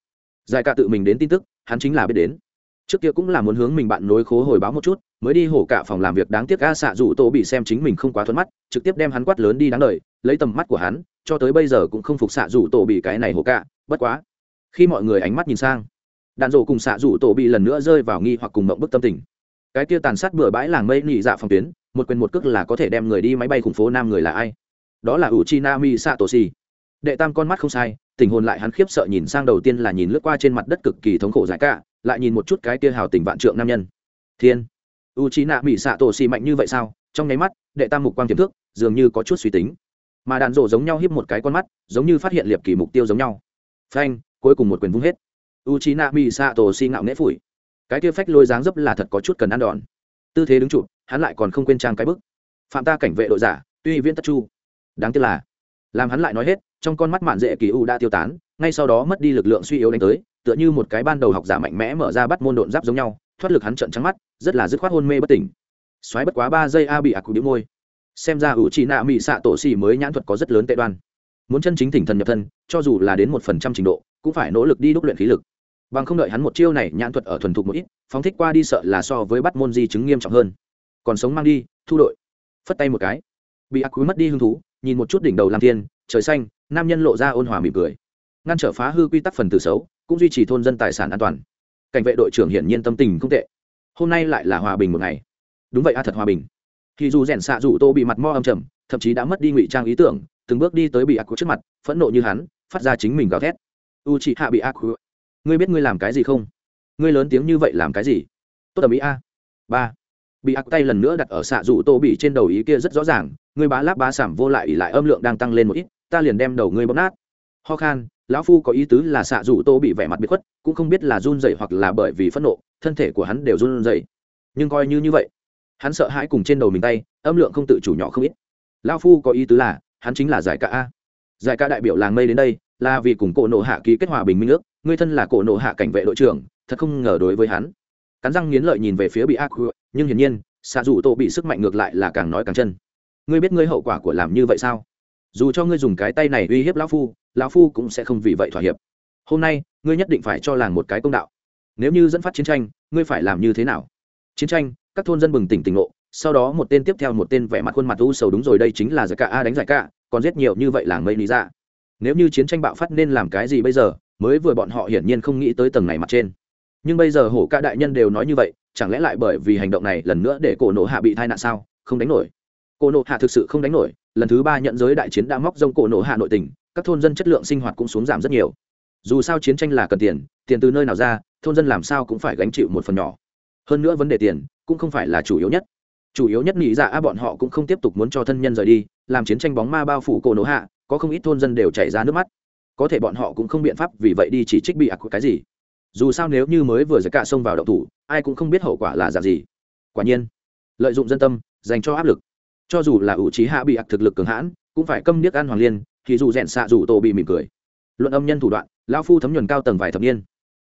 Speaker 1: giải cả tự mình đến tin tức hắn chính là biết đến. Trước kia cũng là muốn hướng mình bạn nối khố hồi báo một chút mới đi hổ cả phòng làm việc đáng tiếc a xạ dù tổ bị xem chính mình không quá thuận mắt trực tiếp đem hắn quát lớn đi đáng lời, lấy tầm mắt của hắn cho tới bây giờ cũng không phục xạ rủ tổ bị cái này hổ cả bất quá. Khi mọi người ánh mắt nhìn sang đạn dộ cùng xạ rủ tổ bị lần nữa rơi vào nghi hoặc cùng mộng bức tâm tình. Cái kia tàn sát bừa bãi làng mây nhị dạ phòng tuyến một quyền một cước là có thể đem người đi máy bay khủng phố nam người là ai? Đó là u chi nami xì đệ tam con mắt không sai tình hồn lại hắn khiếp sợ nhìn sang đầu tiên là nhìn lướt qua trên mặt đất cực kỳ thống khổ giải cả, lại nhìn một chút cái kia hào tình vạn trượng nam nhân. Thiên u trí nạ mỹ xạ tổ xì mạnh như vậy sao? Trong nháy mắt, đệ tam mục quang tiềm thức, dường như có chút suy tính. Mà đạn rộ giống nhau hiếp một cái con mắt, giống như phát hiện liệp kỳ mục tiêu giống nhau. Phanh, cuối cùng một quyền vung hết. U trí nạ mỹ xạ tổ xì ngạo nghễ phủi. Cái kia phách lôi dáng dấp là thật có chút cần ăn đòn. Tư thế đứng chụp hắn lại còn không quên trang cái bức. Phạm ta cảnh vệ đội giả, tuy viễn tất chu. Đáng tiếc là làm hắn lại nói hết, trong con mắt mạn dễ kỳ u đã tiêu tán, ngay sau đó mất đi lực lượng suy yếu đánh tới, tựa như một cái ban đầu học giả mạnh mẽ mở ra bắt môn độn giáp giống nhau, thoát lực hắn trận trắng mắt, rất là dứt khoát hôn mê bất tỉnh. Xoáy bất quá ba giây a bị ạc cụ đĩu môi. Xem ra ủ chỉ nạ mỹ xạ tổ xì mới nhãn thuật có rất lớn tệ đoan. Muốn chân chính thỉnh thần nhập thân, cho dù là đến một phần trăm trình độ, cũng phải nỗ lực đi đúc luyện khí lực. Bằng không đợi hắn một chiêu này, nhãn thuật ở thuần thục một ít, phóng thích qua đi sợ là so với bắt môn di chứng nghiêm trọng hơn. Còn sống mang đi, thu đội. Phất tay một cái. Bị ác quý mất đi hứng thú nhìn một chút đỉnh đầu lam thiên, trời xanh, nam nhân lộ ra ôn hòa mỉm cười. Ngăn trở phá hư quy tắc phần tử xấu, cũng duy trì thôn dân tài sản an toàn. Cảnh vệ đội trưởng hiển nhiên tâm tình không tệ. Hôm nay lại là hòa bình một ngày. Đúng vậy a, thật hòa bình. Thì dù rèn xạ dù tô bị mặt mo âm trầm, thậm chí đã mất đi ngụy trang ý tưởng, từng bước đi tới bị ác của trước mặt, phẫn nộ như hắn, phát ra chính mình gào thét. U chị hạ bị ác ngươi biết ngươi làm cái gì không? Ngươi lớn tiếng như vậy làm cái gì? Tốt tầm ý a. Ba bị ác tay lần nữa đặt ở xạ dù tô bị trên đầu ý kia rất rõ ràng, ngươi bá láp bá sảm vô lại ỉ lại âm lượng đang tăng lên một ít, ta liền đem đầu ngươi bóp nát. Ho khan, lão phu có ý tứ là xạ dù tô bị vẻ mặt bị khuất, cũng không biết là run dậy hoặc là bởi vì phẫn nộ, thân thể của hắn đều run dậy nhưng coi như như vậy, hắn sợ hãi cùng trên đầu mình tay, âm lượng không tự chủ nhỏ không ít. Lão phu có ý tứ là, hắn chính là giải ca a. Giải ca đại biểu làng mây đến đây, là vì cùng cổ nộ hạ ký kết hòa bình minh ước, ngươi thân là cổ nộ hạ cảnh vệ đội trưởng, thật không ngờ đối với hắn. Cắn răng nghiến lợi nhìn về phía bị ác nhưng hiển nhiên, xạ dù tô bị sức mạnh ngược lại là càng nói càng chân. Ngươi biết ngươi hậu quả của làm như vậy sao? Dù cho ngươi dùng cái tay này uy hiếp lão phu lão phu cũng sẽ không vì vậy thỏa hiệp. Hôm nay, ngươi nhất định phải cho làng một cái công đạo. Nếu như dẫn phát chiến tranh, ngươi phải làm như thế nào? Chiến tranh, các thôn dân bừng tỉnh tỉnh ngộ, sau đó một tên tiếp theo một tên vẻ mặt khuôn mặt u sầu đúng rồi, đây chính là giải cả a đánh giải cả còn rất nhiều như vậy làng mây lý ra dạ. nếu như chiến tranh bạo phát nên làm cái gì bây giờ? Mới vừa bọn họ hiển nhiên không nghĩ tới tầng này mặt trên. Nhưng bây giờ hổ ca đại nhân đều nói như vậy chẳng lẽ lại bởi vì hành động này lần nữa để cổ nộ hạ bị tai nạn sao? Không đánh nổi. Cổ nộ hạ thực sự không đánh nổi. Lần thứ ba nhận giới đại chiến đã móc rông cổ nộ hạ nội tình, các thôn dân chất lượng sinh hoạt cũng xuống giảm rất nhiều. Dù sao chiến tranh là cần tiền tiền từ nơi nào ra, thôn dân làm sao cũng phải gánh chịu một phần nhỏ. Hơn nữa vấn đề tiền cũng không phải là chủ yếu nhất. Chủ yếu nhất nghĩ ra a bọn họ cũng không tiếp tục muốn cho thân nhân rời đi, làm chiến tranh bóng ma bao phủ cổ nổ hạ, có không ít thôn dân đều chảy ra nước mắt. Có thể bọn họ cũng không biện pháp vì vậy đi chỉ trích bị ạc cái gì dù sao nếu như mới vừa giải cả xông vào động thủ, ai cũng không biết hậu quả là giả gì. Quả nhiên, lợi dụng dân tâm, dành cho áp lực. Cho dù là ủ trí hạ bị ặc thực lực cường hãn, cũng phải câm điếc ăn hoàng liên, thì dù rèn xạ dù tổ bị mỉm cười. Luận âm nhân thủ đoạn lao phu thấm nhuần cao tầng vài thập niên.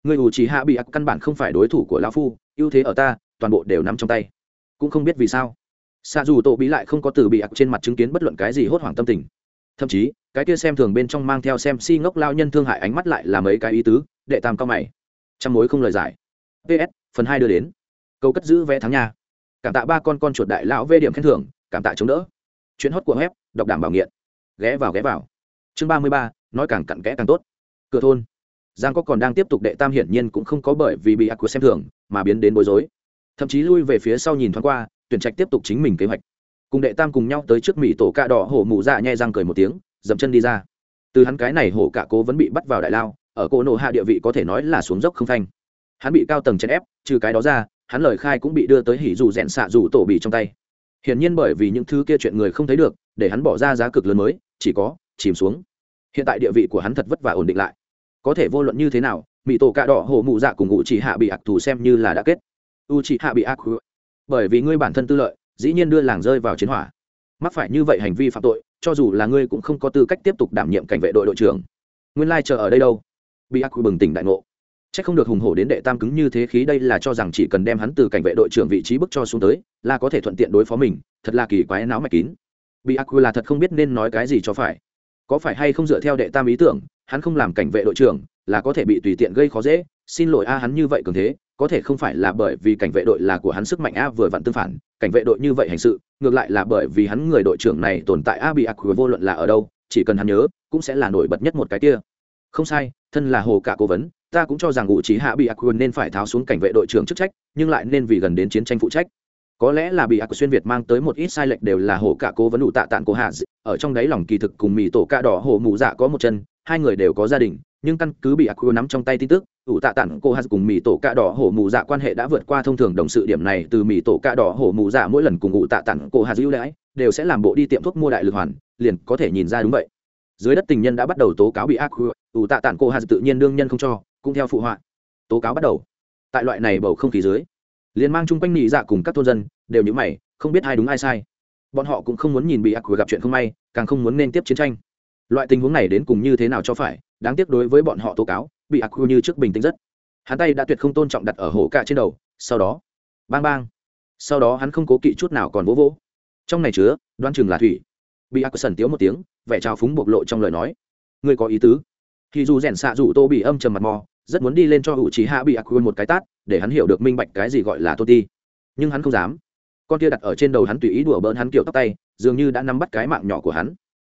Speaker 1: Người ủ trí hạ bị ặc căn bản không phải đối thủ của lao phu, ưu thế ở ta, toàn bộ đều nằm trong tay. Cũng không biết vì sao, xạ dù tổ bị lại không có từ bị ặc trên mặt chứng kiến bất luận cái gì hốt hoảng tâm tình. Thậm chí, cái kia xem thường bên trong mang theo xem si ngốc lao nhân thương hại ánh mắt lại là mấy cái ý tứ, đệ tam cao mày trăm mối không lời giải. Ps phần hai đưa đến. Câu cất giữ vé thắng nhà cảm tạ ba con con chuột đại lão về điểm khen thưởng, cảm tạ chống đỡ. Chuyến hót của web, đọc đảm bảo nghiện. Ghé vào ghé vào. Chương ba mươi ba, nói càng cặn kẽ càng tốt. Cửa thôn. Giang có còn đang tiếp tục đệ tam hiển nhiên cũng không có bởi vì bị ác của xem thường, mà biến đến bối rối. Thậm chí lui về phía sau nhìn thoáng qua, tuyển trạch tiếp tục chính mình kế hoạch. Cùng đệ tam cùng nhau tới trước mỹ tổ cạ đỏ hổ mụ dạ nhẹ răng cười một tiếng, dậm chân đi ra. Từ hắn cái này hổ cạ cố vẫn bị bắt vào đại lao ở cổ nổ hạ địa vị có thể nói là xuống dốc không phanh. Hắn bị cao tầng chèn ép, trừ cái đó ra, hắn lời khai cũng bị đưa tới hỉ dù rẽn xạ dù tổ bị trong tay. Hiển nhiên bởi vì những thứ kia chuyện người không thấy được, để hắn bỏ ra giá cực lớn mới, chỉ có, chìm xuống. Hiện tại địa vị của hắn thật vất vả ổn định lại. Có thể vô luận như thế nào mỹ tổ cạ đỏ hổ mụ dạ cùng ngụ chỉ hạ bị ạc thù xem như là đã kết. U chỉ hạ bị ác bởi vì ngươi bản thân tư lợi, dĩ nhiên đưa làng rơi vào chiến hỏa. Mắc phải như vậy hành vi phạm tội, cho dù là ngươi cũng không có tư cách tiếp tục đảm nhiệm cảnh vệ đội đội trưởng. Nguyên lai chờ ở đây đâu? Bị ác bừng tỉnh đại ngộ. C h ắ c không được hùng hổ đến đệ tam cứng như thế khí đây là cho rằng chỉ cần đem hắn từ cảnh vệ đội trưởng vị trí bức cho xuống tới, là có thể thuận tiện đối phó mình, thật là kỳ quái não mạch kín. Bị ác là thật không biết nên nói cái gì cho phải. Có phải hay không dựa theo đệ tam ý tưởng, hắn không làm cảnh vệ đội trưởng, là có thể bị tùy tiện gây khó dễ? Xin lỗi a, hắn như vậy cường thế, có thể không phải là bởi vì cảnh vệ đội là của hắn sức mạnh a vừa vặn tương phản, cảnh vệ đội như vậy hành sự, ngược lại là bởi vì hắn người đội trưởng này tồn tại a bị ác vô luận là ở đâu, chỉ cần hắn nhớ, cũng sẽ là nổi bật nhất một cái kia. Không sai thân là hồ cả cố vấn, ta cũng cho rằng ngụ trí hạ bị ác quyền nên phải tháo xuống cảnh vệ đội trưởng chức trách, nhưng lại nên vì gần đến chiến tranh phụ trách. Có lẽ là bị ác xuyên việt mang tới một ít sai lệch đều là hồ cả cố vấn đủ tạ tạng của hạ ở trong đấy lòng kỳ thực cùng mì tổ cạ đỏ hồ mù dạ có một chân, hai người đều có gia đình, nhưng căn cứ bị ác quyền nắm trong tay tin tức, ủ tạ tạng cô hạ cùng mì tổ cạ đỏ hồ mù dạ quan hệ đã vượt qua thông thường đồng sự điểm này, từ mì tổ cạ đỏ hồ mù dạ mỗi lần cùng ủ tạ tạng cô hạ ưu đãi, đều sẽ làm bộ đi tiệm thuốc mua đại lực hoàn, liền có thể nhìn ra đúng vậy dưới đất tình nhân đã bắt đầu tố cáo bị ác ủ tạ tản cô hà tự nhiên đương nhân không cho, cũng theo phụ họa. Tố cáo bắt đầu. Tại loại này bầu không khí dưới, liền mang chung quanh nị dạ cùng các thôn dân, đều như mày, không biết ai đúng ai sai. Bọn họ cũng không muốn nhìn bị ác gặp chuyện không may, càng không muốn nên tiếp chiến tranh. Loại tình huống này đến cùng như thế nào cho phải, đáng tiếc đối với bọn họ tố cáo, bị ác như trước bình tĩnh rất. Hắn tay đã tuyệt không tôn trọng đặt ở hổ cạ trên đầu, sau đó, bang bang. Sau đó hắn không cố kỵ chút nào còn vỗ vỗ. Trong này chứa đoan chừng là thủy bị ác sần tiếu một tiếng, vẻ trào phúng bộc lộ trong lời nói. Ngươi có ý tứ? Thì dù rèn xạ dù tô bị âm trầm mặt mò, rất muốn đi lên cho hữu trí hạ bị ác một cái tát, để hắn hiểu được minh bạch cái gì gọi là tôn ti. Nhưng hắn không dám. Con kia đặt ở trên đầu hắn tùy ý đùa bỡn hắn kiểu tóc tay, dường như đã nắm bắt cái mạng nhỏ của hắn.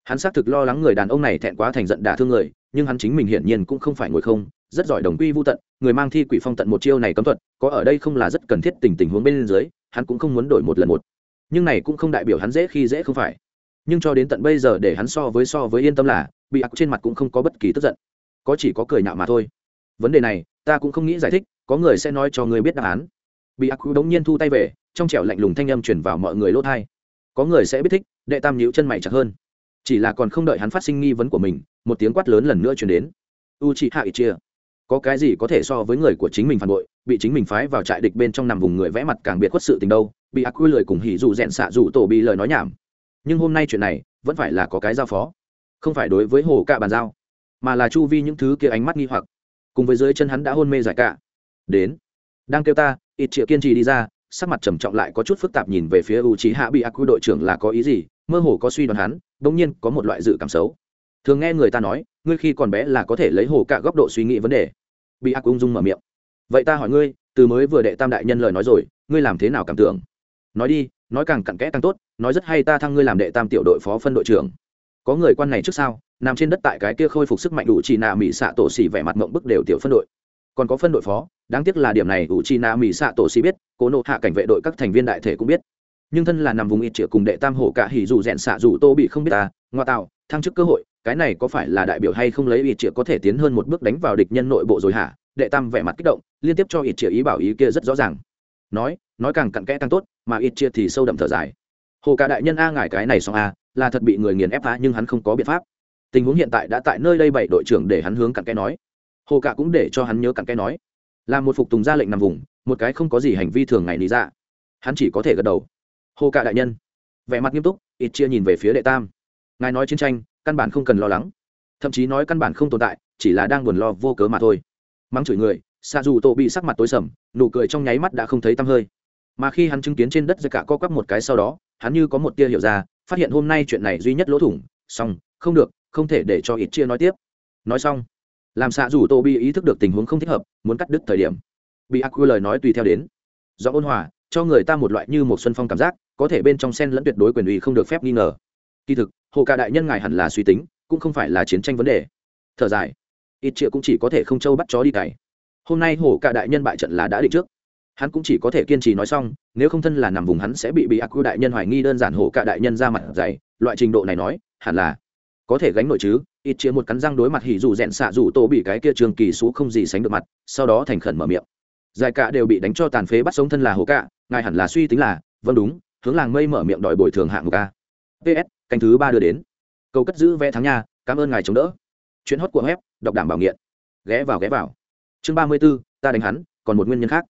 Speaker 1: Hắn xác thực lo lắng người đàn ông này thẹn quá thành giận đả thương người, nhưng hắn chính mình hiển nhiên cũng không phải ngồi không, rất giỏi đồng quy vô tận, người mang thi quỷ phong tận một chiêu này cấm thuật, có ở đây không là rất cần thiết tình tình huống bên dưới, hắn cũng không muốn đổi một lần một. Nhưng này cũng không đại biểu hắn dễ khi dễ không phải nhưng cho đến tận bây giờ để hắn so với so với yên tâm là, bị ác trên mặt cũng không có bất kỳ tức giận. Có chỉ có cười nhạo mà thôi. Vấn đề này, ta cũng không nghĩ giải thích, có người sẽ nói cho người biết đáp án. Bị ác đống nhiên thu tay về, trong trẻo lạnh lùng thanh âm truyền vào mọi người lỗ thai có người sẽ biết thích, đệ tam nhíu chân mày chặt hơn. Chỉ là còn không đợi hắn phát sinh nghi vấn của mình, một tiếng quát lớn lần nữa truyền đến. U chị hạ ít chia có cái gì có thể so với người của chính mình phản bội, bị chính mình phái vào trại địch bên trong nằm vùng người vẽ mặt càng biệt khuất sự tình đâu. Bị ác quy lời cùng hỉ dù rèn xạ dù tổ bị lời nói nhảm nhưng hôm nay chuyện này vẫn phải là có cái giao phó, không phải đối với hồ cạ bàn giao, mà là chu vi những thứ kia ánh mắt nghi hoặc. Cùng với dưới chân hắn đã hôn mê giải cả đến, đang kêu ta, ít triệu kiên trì đi ra, sắc mặt trầm trọng lại có chút phức tạp nhìn về phía u trí hạ bị ác quy đội trưởng là có ý gì, mơ hồ có suy đoán hắn bỗng nhiên có một loại dự cảm xấu. Thường nghe người ta nói, ngươi khi còn bé là có thể lấy hồ cả góc độ suy nghĩ vấn đề. Bị ác ung dung mở miệng. Vậy ta hỏi ngươi, từ mới vừa đệ tam đại nhân lời nói rồi, ngươi làm thế nào cảm tưởng? Nói đi nói càng cặn kẽ càng tốt, nói rất hay ta thăng ngươi làm đệ tam tiểu đội phó phân đội trưởng. Có người quan này trước sau nằm trên đất tại cái kia khôi phục sức mạnh đủ chỉ nạ mỹ xạ tổ xỉ vẻ mặt mộng bức đều tiểu phân đội. Còn có phân đội phó, đáng tiếc là điểm này ủ chi nạ mỹ xạ tổ xỉ biết, cố nộ hạ cảnh vệ đội các thành viên đại thể cũng biết. Nhưng thân là nằm vùng ít chĩa cùng đệ tam hổ cả hỉ dù rèn xạ dù tô bị không biết ta, ngoa tạo, thăng chức cơ hội, cái này có phải là đại biểu hay không lấy ít chĩa có thể tiến hơn một bước đánh vào địch nhân nội bộ rồi hả? Đệ tam vẻ mặt kích động, liên tiếp cho ít chĩa ý bảo ý kia rất rõ ràng nói nói càng cặn kẽ càng tốt, mà ít chia thì sâu đậm thở dài. Hồ cả đại nhân a, ngài cái này xong a, là thật bị người nghiền ép phá nhưng hắn không có biện pháp. Tình huống hiện tại đã tại nơi đây bảy đội trưởng để hắn hướng cặn kẽ nói. Hồ cả cũng để cho hắn nhớ cặn kẽ nói. Là một phục tùng ra lệnh nằm vùng, một cái không có gì hành vi thường ngày lý ra. Hắn chỉ có thể gật đầu. Hồ cả đại nhân, vẻ mặt nghiêm túc, ít chia nhìn về phía đệ tam. Ngài nói chiến tranh, căn bản không cần lo lắng. Thậm chí nói căn bản không tồn tại, chỉ là đang buồn lo vô cớ mà thôi. Mắng chửi người xa dù tổ bị sắc mặt tối sầm, nụ cười trong nháy mắt đã không thấy tăm hơi. Mà khi hắn chứng kiến trên đất giật cả co quắp một cái sau đó, hắn như có một tia hiểu ra, phát hiện hôm nay chuyện này duy nhất lỗ thủng. Xong, không được, không thể để cho ít chia nói tiếp. Nói xong, làm xạ dù tô bi ý thức được tình huống không thích hợp, muốn cắt đứt thời điểm. Bị ác quy lời nói tùy theo đến. Do ôn hòa, cho người ta một loại như một xuân phong cảm giác, có thể bên trong sen lẫn tuyệt đối quyền uy không được phép nghi ngờ. Kỳ thực, hồ cả đại nhân ngài hẳn là suy tính, cũng không phải là chiến tranh vấn đề. Thở dài, ít triệu cũng chỉ có thể không châu bắt chó đi cày hôm nay hồ cả đại nhân bại trận là đã định trước. Hắn cũng chỉ có thể kiên trì nói xong, nếu không thân là nằm vùng hắn sẽ bị bị ác quy đại nhân hoài nghi đơn giản hồ cả đại nhân ra mặt dày. Loại trình độ này nói, hẳn là có thể gánh nổi chứ. Ít chia một cắn răng đối mặt hỉ dù rẽn xạ dù tô bị cái kia trường kỳ xú không gì sánh được mặt, sau đó thành khẩn mở miệng. Giải cả đều bị đánh cho tàn phế bắt sống thân là hồ cả, ngài hẳn là suy tính là vâng đúng, hướng làng mây mở miệng đòi bồi thường hạng một ca ps canh thứ ba đưa đến. Cầu cất giữ vé thắng nha, cảm ơn ngài chống đỡ. Chuyến hót của web, đọc đảm bảo nghiện. Ghé vào ghé vào chương ba mươi b ố ta đánh hắn, còn một nguyên nhân khác.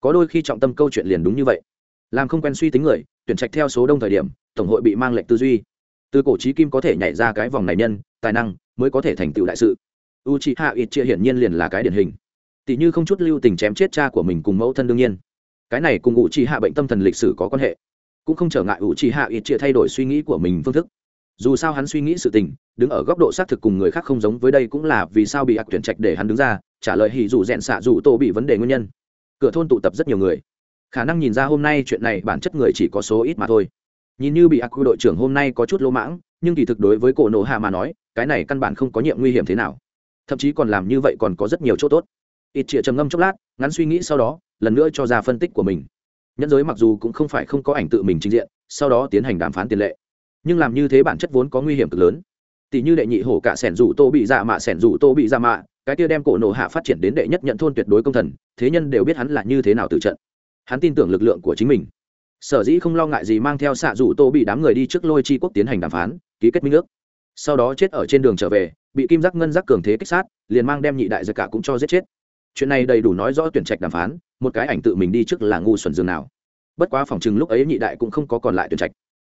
Speaker 1: Có đôi khi trọng tâm câu chuyện liền đúng như vậy. Làm không quen suy tính người, tuyển trạch theo số đông thời điểm, tổng hội bị mang lệnh tư duy. Từ cổ trí kim có thể nhảy ra cái vòng này nhân, tài năng mới có thể thành tựu đại sự. U c h i hạ ít chia hiển nhiên liền là cái điển hình. Tỷ như không chút lưu tình chém chết cha của mình cùng mẫu thân đương nhiên. Cái này cùng u c h i hạ bệnh tâm thần lịch sử có quan hệ. Cũng không trở ngại u c h i hạ ít chia thay đổi suy nghĩ của mình phương thức. Dù sao hắn suy nghĩ sự tình, đứng ở góc độ xác thực cùng người khác không giống với đây cũng là vì sao bị ạc tuyển trạch để hắn đứng ra trả lời hỉ dù rèn xạ dù tô bị vấn đề nguyên nhân. Cửa thôn tụ tập rất nhiều người. Khả năng nhìn ra hôm nay chuyện này bản chất người chỉ có số ít mà thôi. Nhìn như bị ác quy đội trưởng hôm nay có chút lỗ mãng, nhưng kỳ thực đối với cổ nổ hạ mà nói, cái này căn bản không có nhiệm nguy hiểm thế nào. Thậm chí còn làm như vậy còn có rất nhiều chỗ tốt. Ít chĩa trầm ngâm chốc lát, ngắn suy nghĩ sau đó, lần nữa cho ra phân tích của mình. Nhẫn giới mặc dù cũng không phải không có ảnh tự mình trình diện, sau đó tiến hành đàm phán tiền lệ. Nhưng làm như thế bản chất vốn có nguy hiểm cực lớn. Tỷ như đệ nhị hổ cả sẻn rủ tô bị dạ mạ, sẻn rủ tô bị dạ mạ cái kia đem cổ nổ hạ phát triển đến đệ nhất nhận thôn tuyệt đối công thần, thế nhân đều biết hắn là như thế nào từ trận. Hắn tin tưởng lực lượng của chính mình. Sở dĩ không lo ngại gì mang theo xạ rủ tô bị đám người đi trước lôi chi quốc tiến hành đàm phán, ký kết minh ước. Sau đó chết ở trên đường trở về, bị kim giác ngân giác cường thế kích sát, liền mang đem nhị đại giặc cả cũng cho giết chết. Chuyện này đầy đủ nói rõ tuyển trạch đàm phán, một cái ảnh tự mình đi trước là ngu xuẩn dường nào. Bất quá phòng chừng lúc ấy nhị đại cũng không có còn lại tuyển trạch.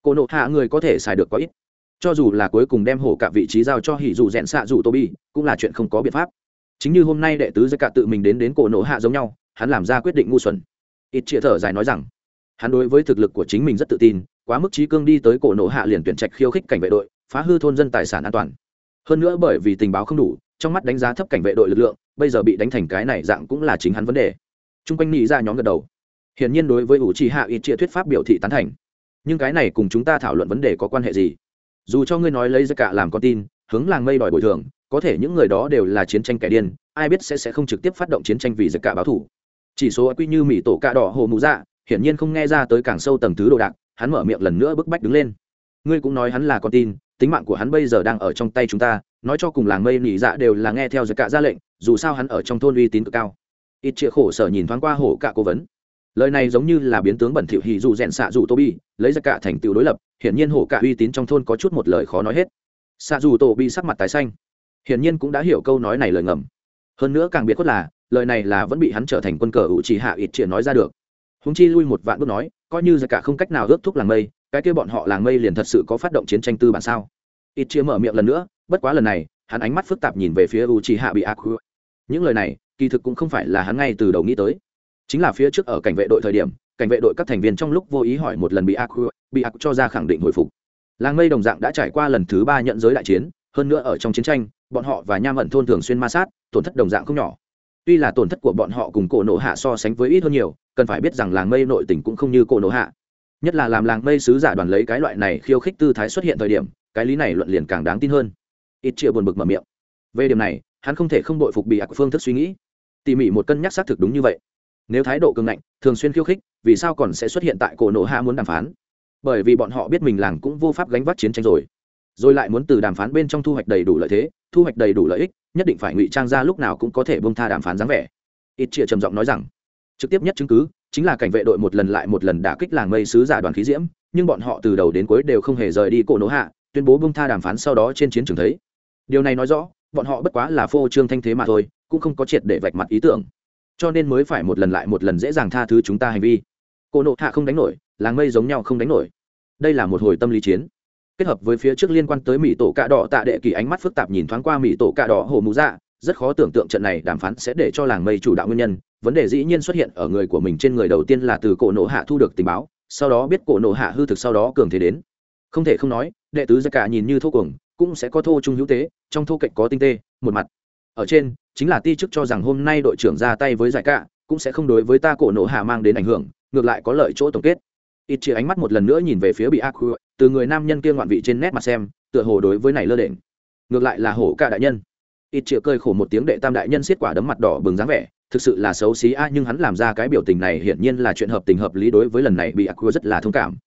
Speaker 1: Cô nộ hạ người có thể xài được có ít cho dù là cuối cùng đem hổ cả vị trí giao cho hỉ dù rẽn xạ dù tô bi cũng là chuyện không có biện pháp. Chính như hôm nay đệ tứ giới cả tự mình đến đến cổ nổ hạ giống nhau, hắn làm ra quyết định ngu xuẩn. Ít chĩa thở dài nói rằng, hắn đối với thực lực của chính mình rất tự tin, quá mức trí cương đi tới cổ nổ hạ liền tuyển trạch khiêu khích cảnh vệ đội, phá hư thôn dân tài sản an toàn. Hơn nữa bởi vì tình báo không đủ, trong mắt đánh giá thấp cảnh vệ đội lực lượng, bây giờ bị đánh thành cái này dạng cũng là chính hắn vấn đề. T r u n g quanh nghĩ ra dạ nhóm gật đầu. Hiển nhiên đối với ủ trì hạ ít chia thuyết pháp biểu thị tán thành. Nhưng cái này cùng chúng ta thảo luận vấn đề có quan hệ gì? Dù cho ngươi nói lấy ra cả làm con tin, hướng làng mây đòi bồi thường, có thể những người đó đều là chiến tranh kẻ điên, ai biết sẽ sẽ không trực tiếp phát động chiến tranh vì giặc cả báo thủ. Chỉ số quy như mỹ tổ cạ đỏ hồ mụ dạ hiển nhiên không nghe ra tới càng sâu tầng thứ đồ đạc, hắn mở miệng lần nữa bức bách đứng lên. Ngươi cũng nói hắn là con tin, tính mạng của hắn bây giờ đang ở trong tay chúng ta, nói cho cùng làng mây nỉ dạ đều là nghe theo giật cả ra lệnh, dù sao hắn ở trong thôn uy tín cực cao. Ít chĩa khổ sở nhìn thoáng qua hổ cả cố vấn lời này giống như là biến tướng bẩn thỉu hì dù rèn xạ dù tô bi lấy ra cả thành tựu đối lập, hiển nhiên hổ cả uy tín trong thôn có chút một lời khó nói hết. Xạ dù tô bi sắc mặt tái xanh. Hiển nhiên cũng đã hiểu câu nói này lời ngầm. Hơn nữa càng biết cốt là, lời này là vẫn bị hắn trở thành quân cờ ủ chỉ hạ ít triển nói ra được. Húng chi lui một vạn bước nói, coi như ra cả không cách nào ước thúc làng mây, cái kia bọn họ làng mây liền thật sự có phát động chiến tranh tư bản sao? Ít chia mở miệng lần nữa, bất quá lần này, hắn ánh mắt phức tạp nhìn về phía u chỉ hạ bị ác những lời này, kỳ thực cũng không phải là hắn ngay từ đầu nghĩ tới chính là phía trước ở cảnh vệ đội thời điểm, cảnh vệ đội các thành viên trong lúc vô ý hỏi một lần bị ác bị ác cho ra khẳng định hồi phục. Làng mây đồng dạng đã trải qua lần thứ ba nhận giới đại chiến, hơn nữa ở trong chiến tranh, bọn họ và nham ẩn thôn thường xuyên ma sát, tổn thất đồng dạng không nhỏ. Tuy là tổn thất của bọn họ cùng cổ nổ hạ so sánh với ít hơn nhiều, cần phải biết rằng làng mây nội tình cũng không như cổ nổ hạ. Nhất là làm làng mây sứ giả đoàn lấy cái loại này khiêu khích tư thái xuất hiện thời điểm, cái lý này luận liền càng đáng tin hơn. Ít chia buồn bực mở miệng. Về điểm này, hắn không thể không đội phục bị ạc phương thức suy nghĩ. Tỉ mỉ một cân nhắc xác thực đúng như vậy nếu thái độ cường ngạnh, thường xuyên khiêu khích, vì sao còn sẽ xuất hiện tại cổ nộ hạ muốn đàm phán? Bởi vì bọn họ biết mình làng cũng vô pháp gánh vác chiến tranh rồi. Rồi lại muốn từ đàm phán bên trong thu hoạch đầy đủ lợi thế, thu hoạch đầy đủ lợi ích, nhất định phải ngụy trang ra lúc nào cũng có thể bông tha đàm phán dáng vẻ. Ít chia trầm giọng nói rằng, trực tiếp nhất chứng cứ chính là cảnh vệ đội một lần lại một lần đả kích làng mây sứ giả đoàn khí diễm, nhưng bọn họ từ đầu đến cuối đều không hề rời đi cổ nỗ hạ, tuyên bố bông tha đàm phán sau đó trên chiến trường thấy. Điều này nói rõ, bọn họ bất quá là phô trương thanh thế mà thôi, cũng không có triệt để vạch mặt ý tưởng cho nên mới phải một lần lại một lần dễ dàng tha thứ chúng ta hành vi. Cổ nộ hạ không đánh nổi, làng mây giống nhau không đánh nổi. Đây là một hồi tâm lý chiến. Kết hợp với phía trước liên quan tới mỹ tổ cạ đỏ tạ đệ kỳ ánh mắt phức tạp nhìn thoáng qua mỹ tổ cạ đỏ hồ mũ dạ rất khó tưởng tượng trận này đàm phán sẽ để cho làng mây chủ đạo nguyên nhân. Vấn đề dĩ nhiên xuất hiện ở người của mình trên người đầu tiên là từ cổ nộ hạ thu được tình báo, sau đó biết cổ nộ hạ hư thực sau đó cường thế đến. Không thể không nói, đệ tứ gia cả nhìn như thô cuồng, cũng sẽ có thô trung hữu tế, trong thô cạnh có tinh tê một mặt. Ở trên chính là ti chức cho rằng hôm nay đội trưởng ra tay với giải cả cũng sẽ không đối với ta cổ nổ hạ mang đến ảnh hưởng, ngược lại có lợi chỗ tổng kết. Ít chia ánh mắt một lần nữa nhìn về phía bị ác từ người nam nhân kia ngoạn vị trên nét mặt xem, tựa hồ đối với này lơ đễnh. Ngược lại là hổ cả đại nhân. Ít chia cười khổ một tiếng đệ tam đại nhân xiết quả đấm mặt đỏ bừng dáng vẻ, thực sự là xấu xí a, nhưng hắn làm ra cái biểu tình này hiển nhiên là chuyện hợp tình hợp lý đối với lần này bị aqua rất là thông cảm.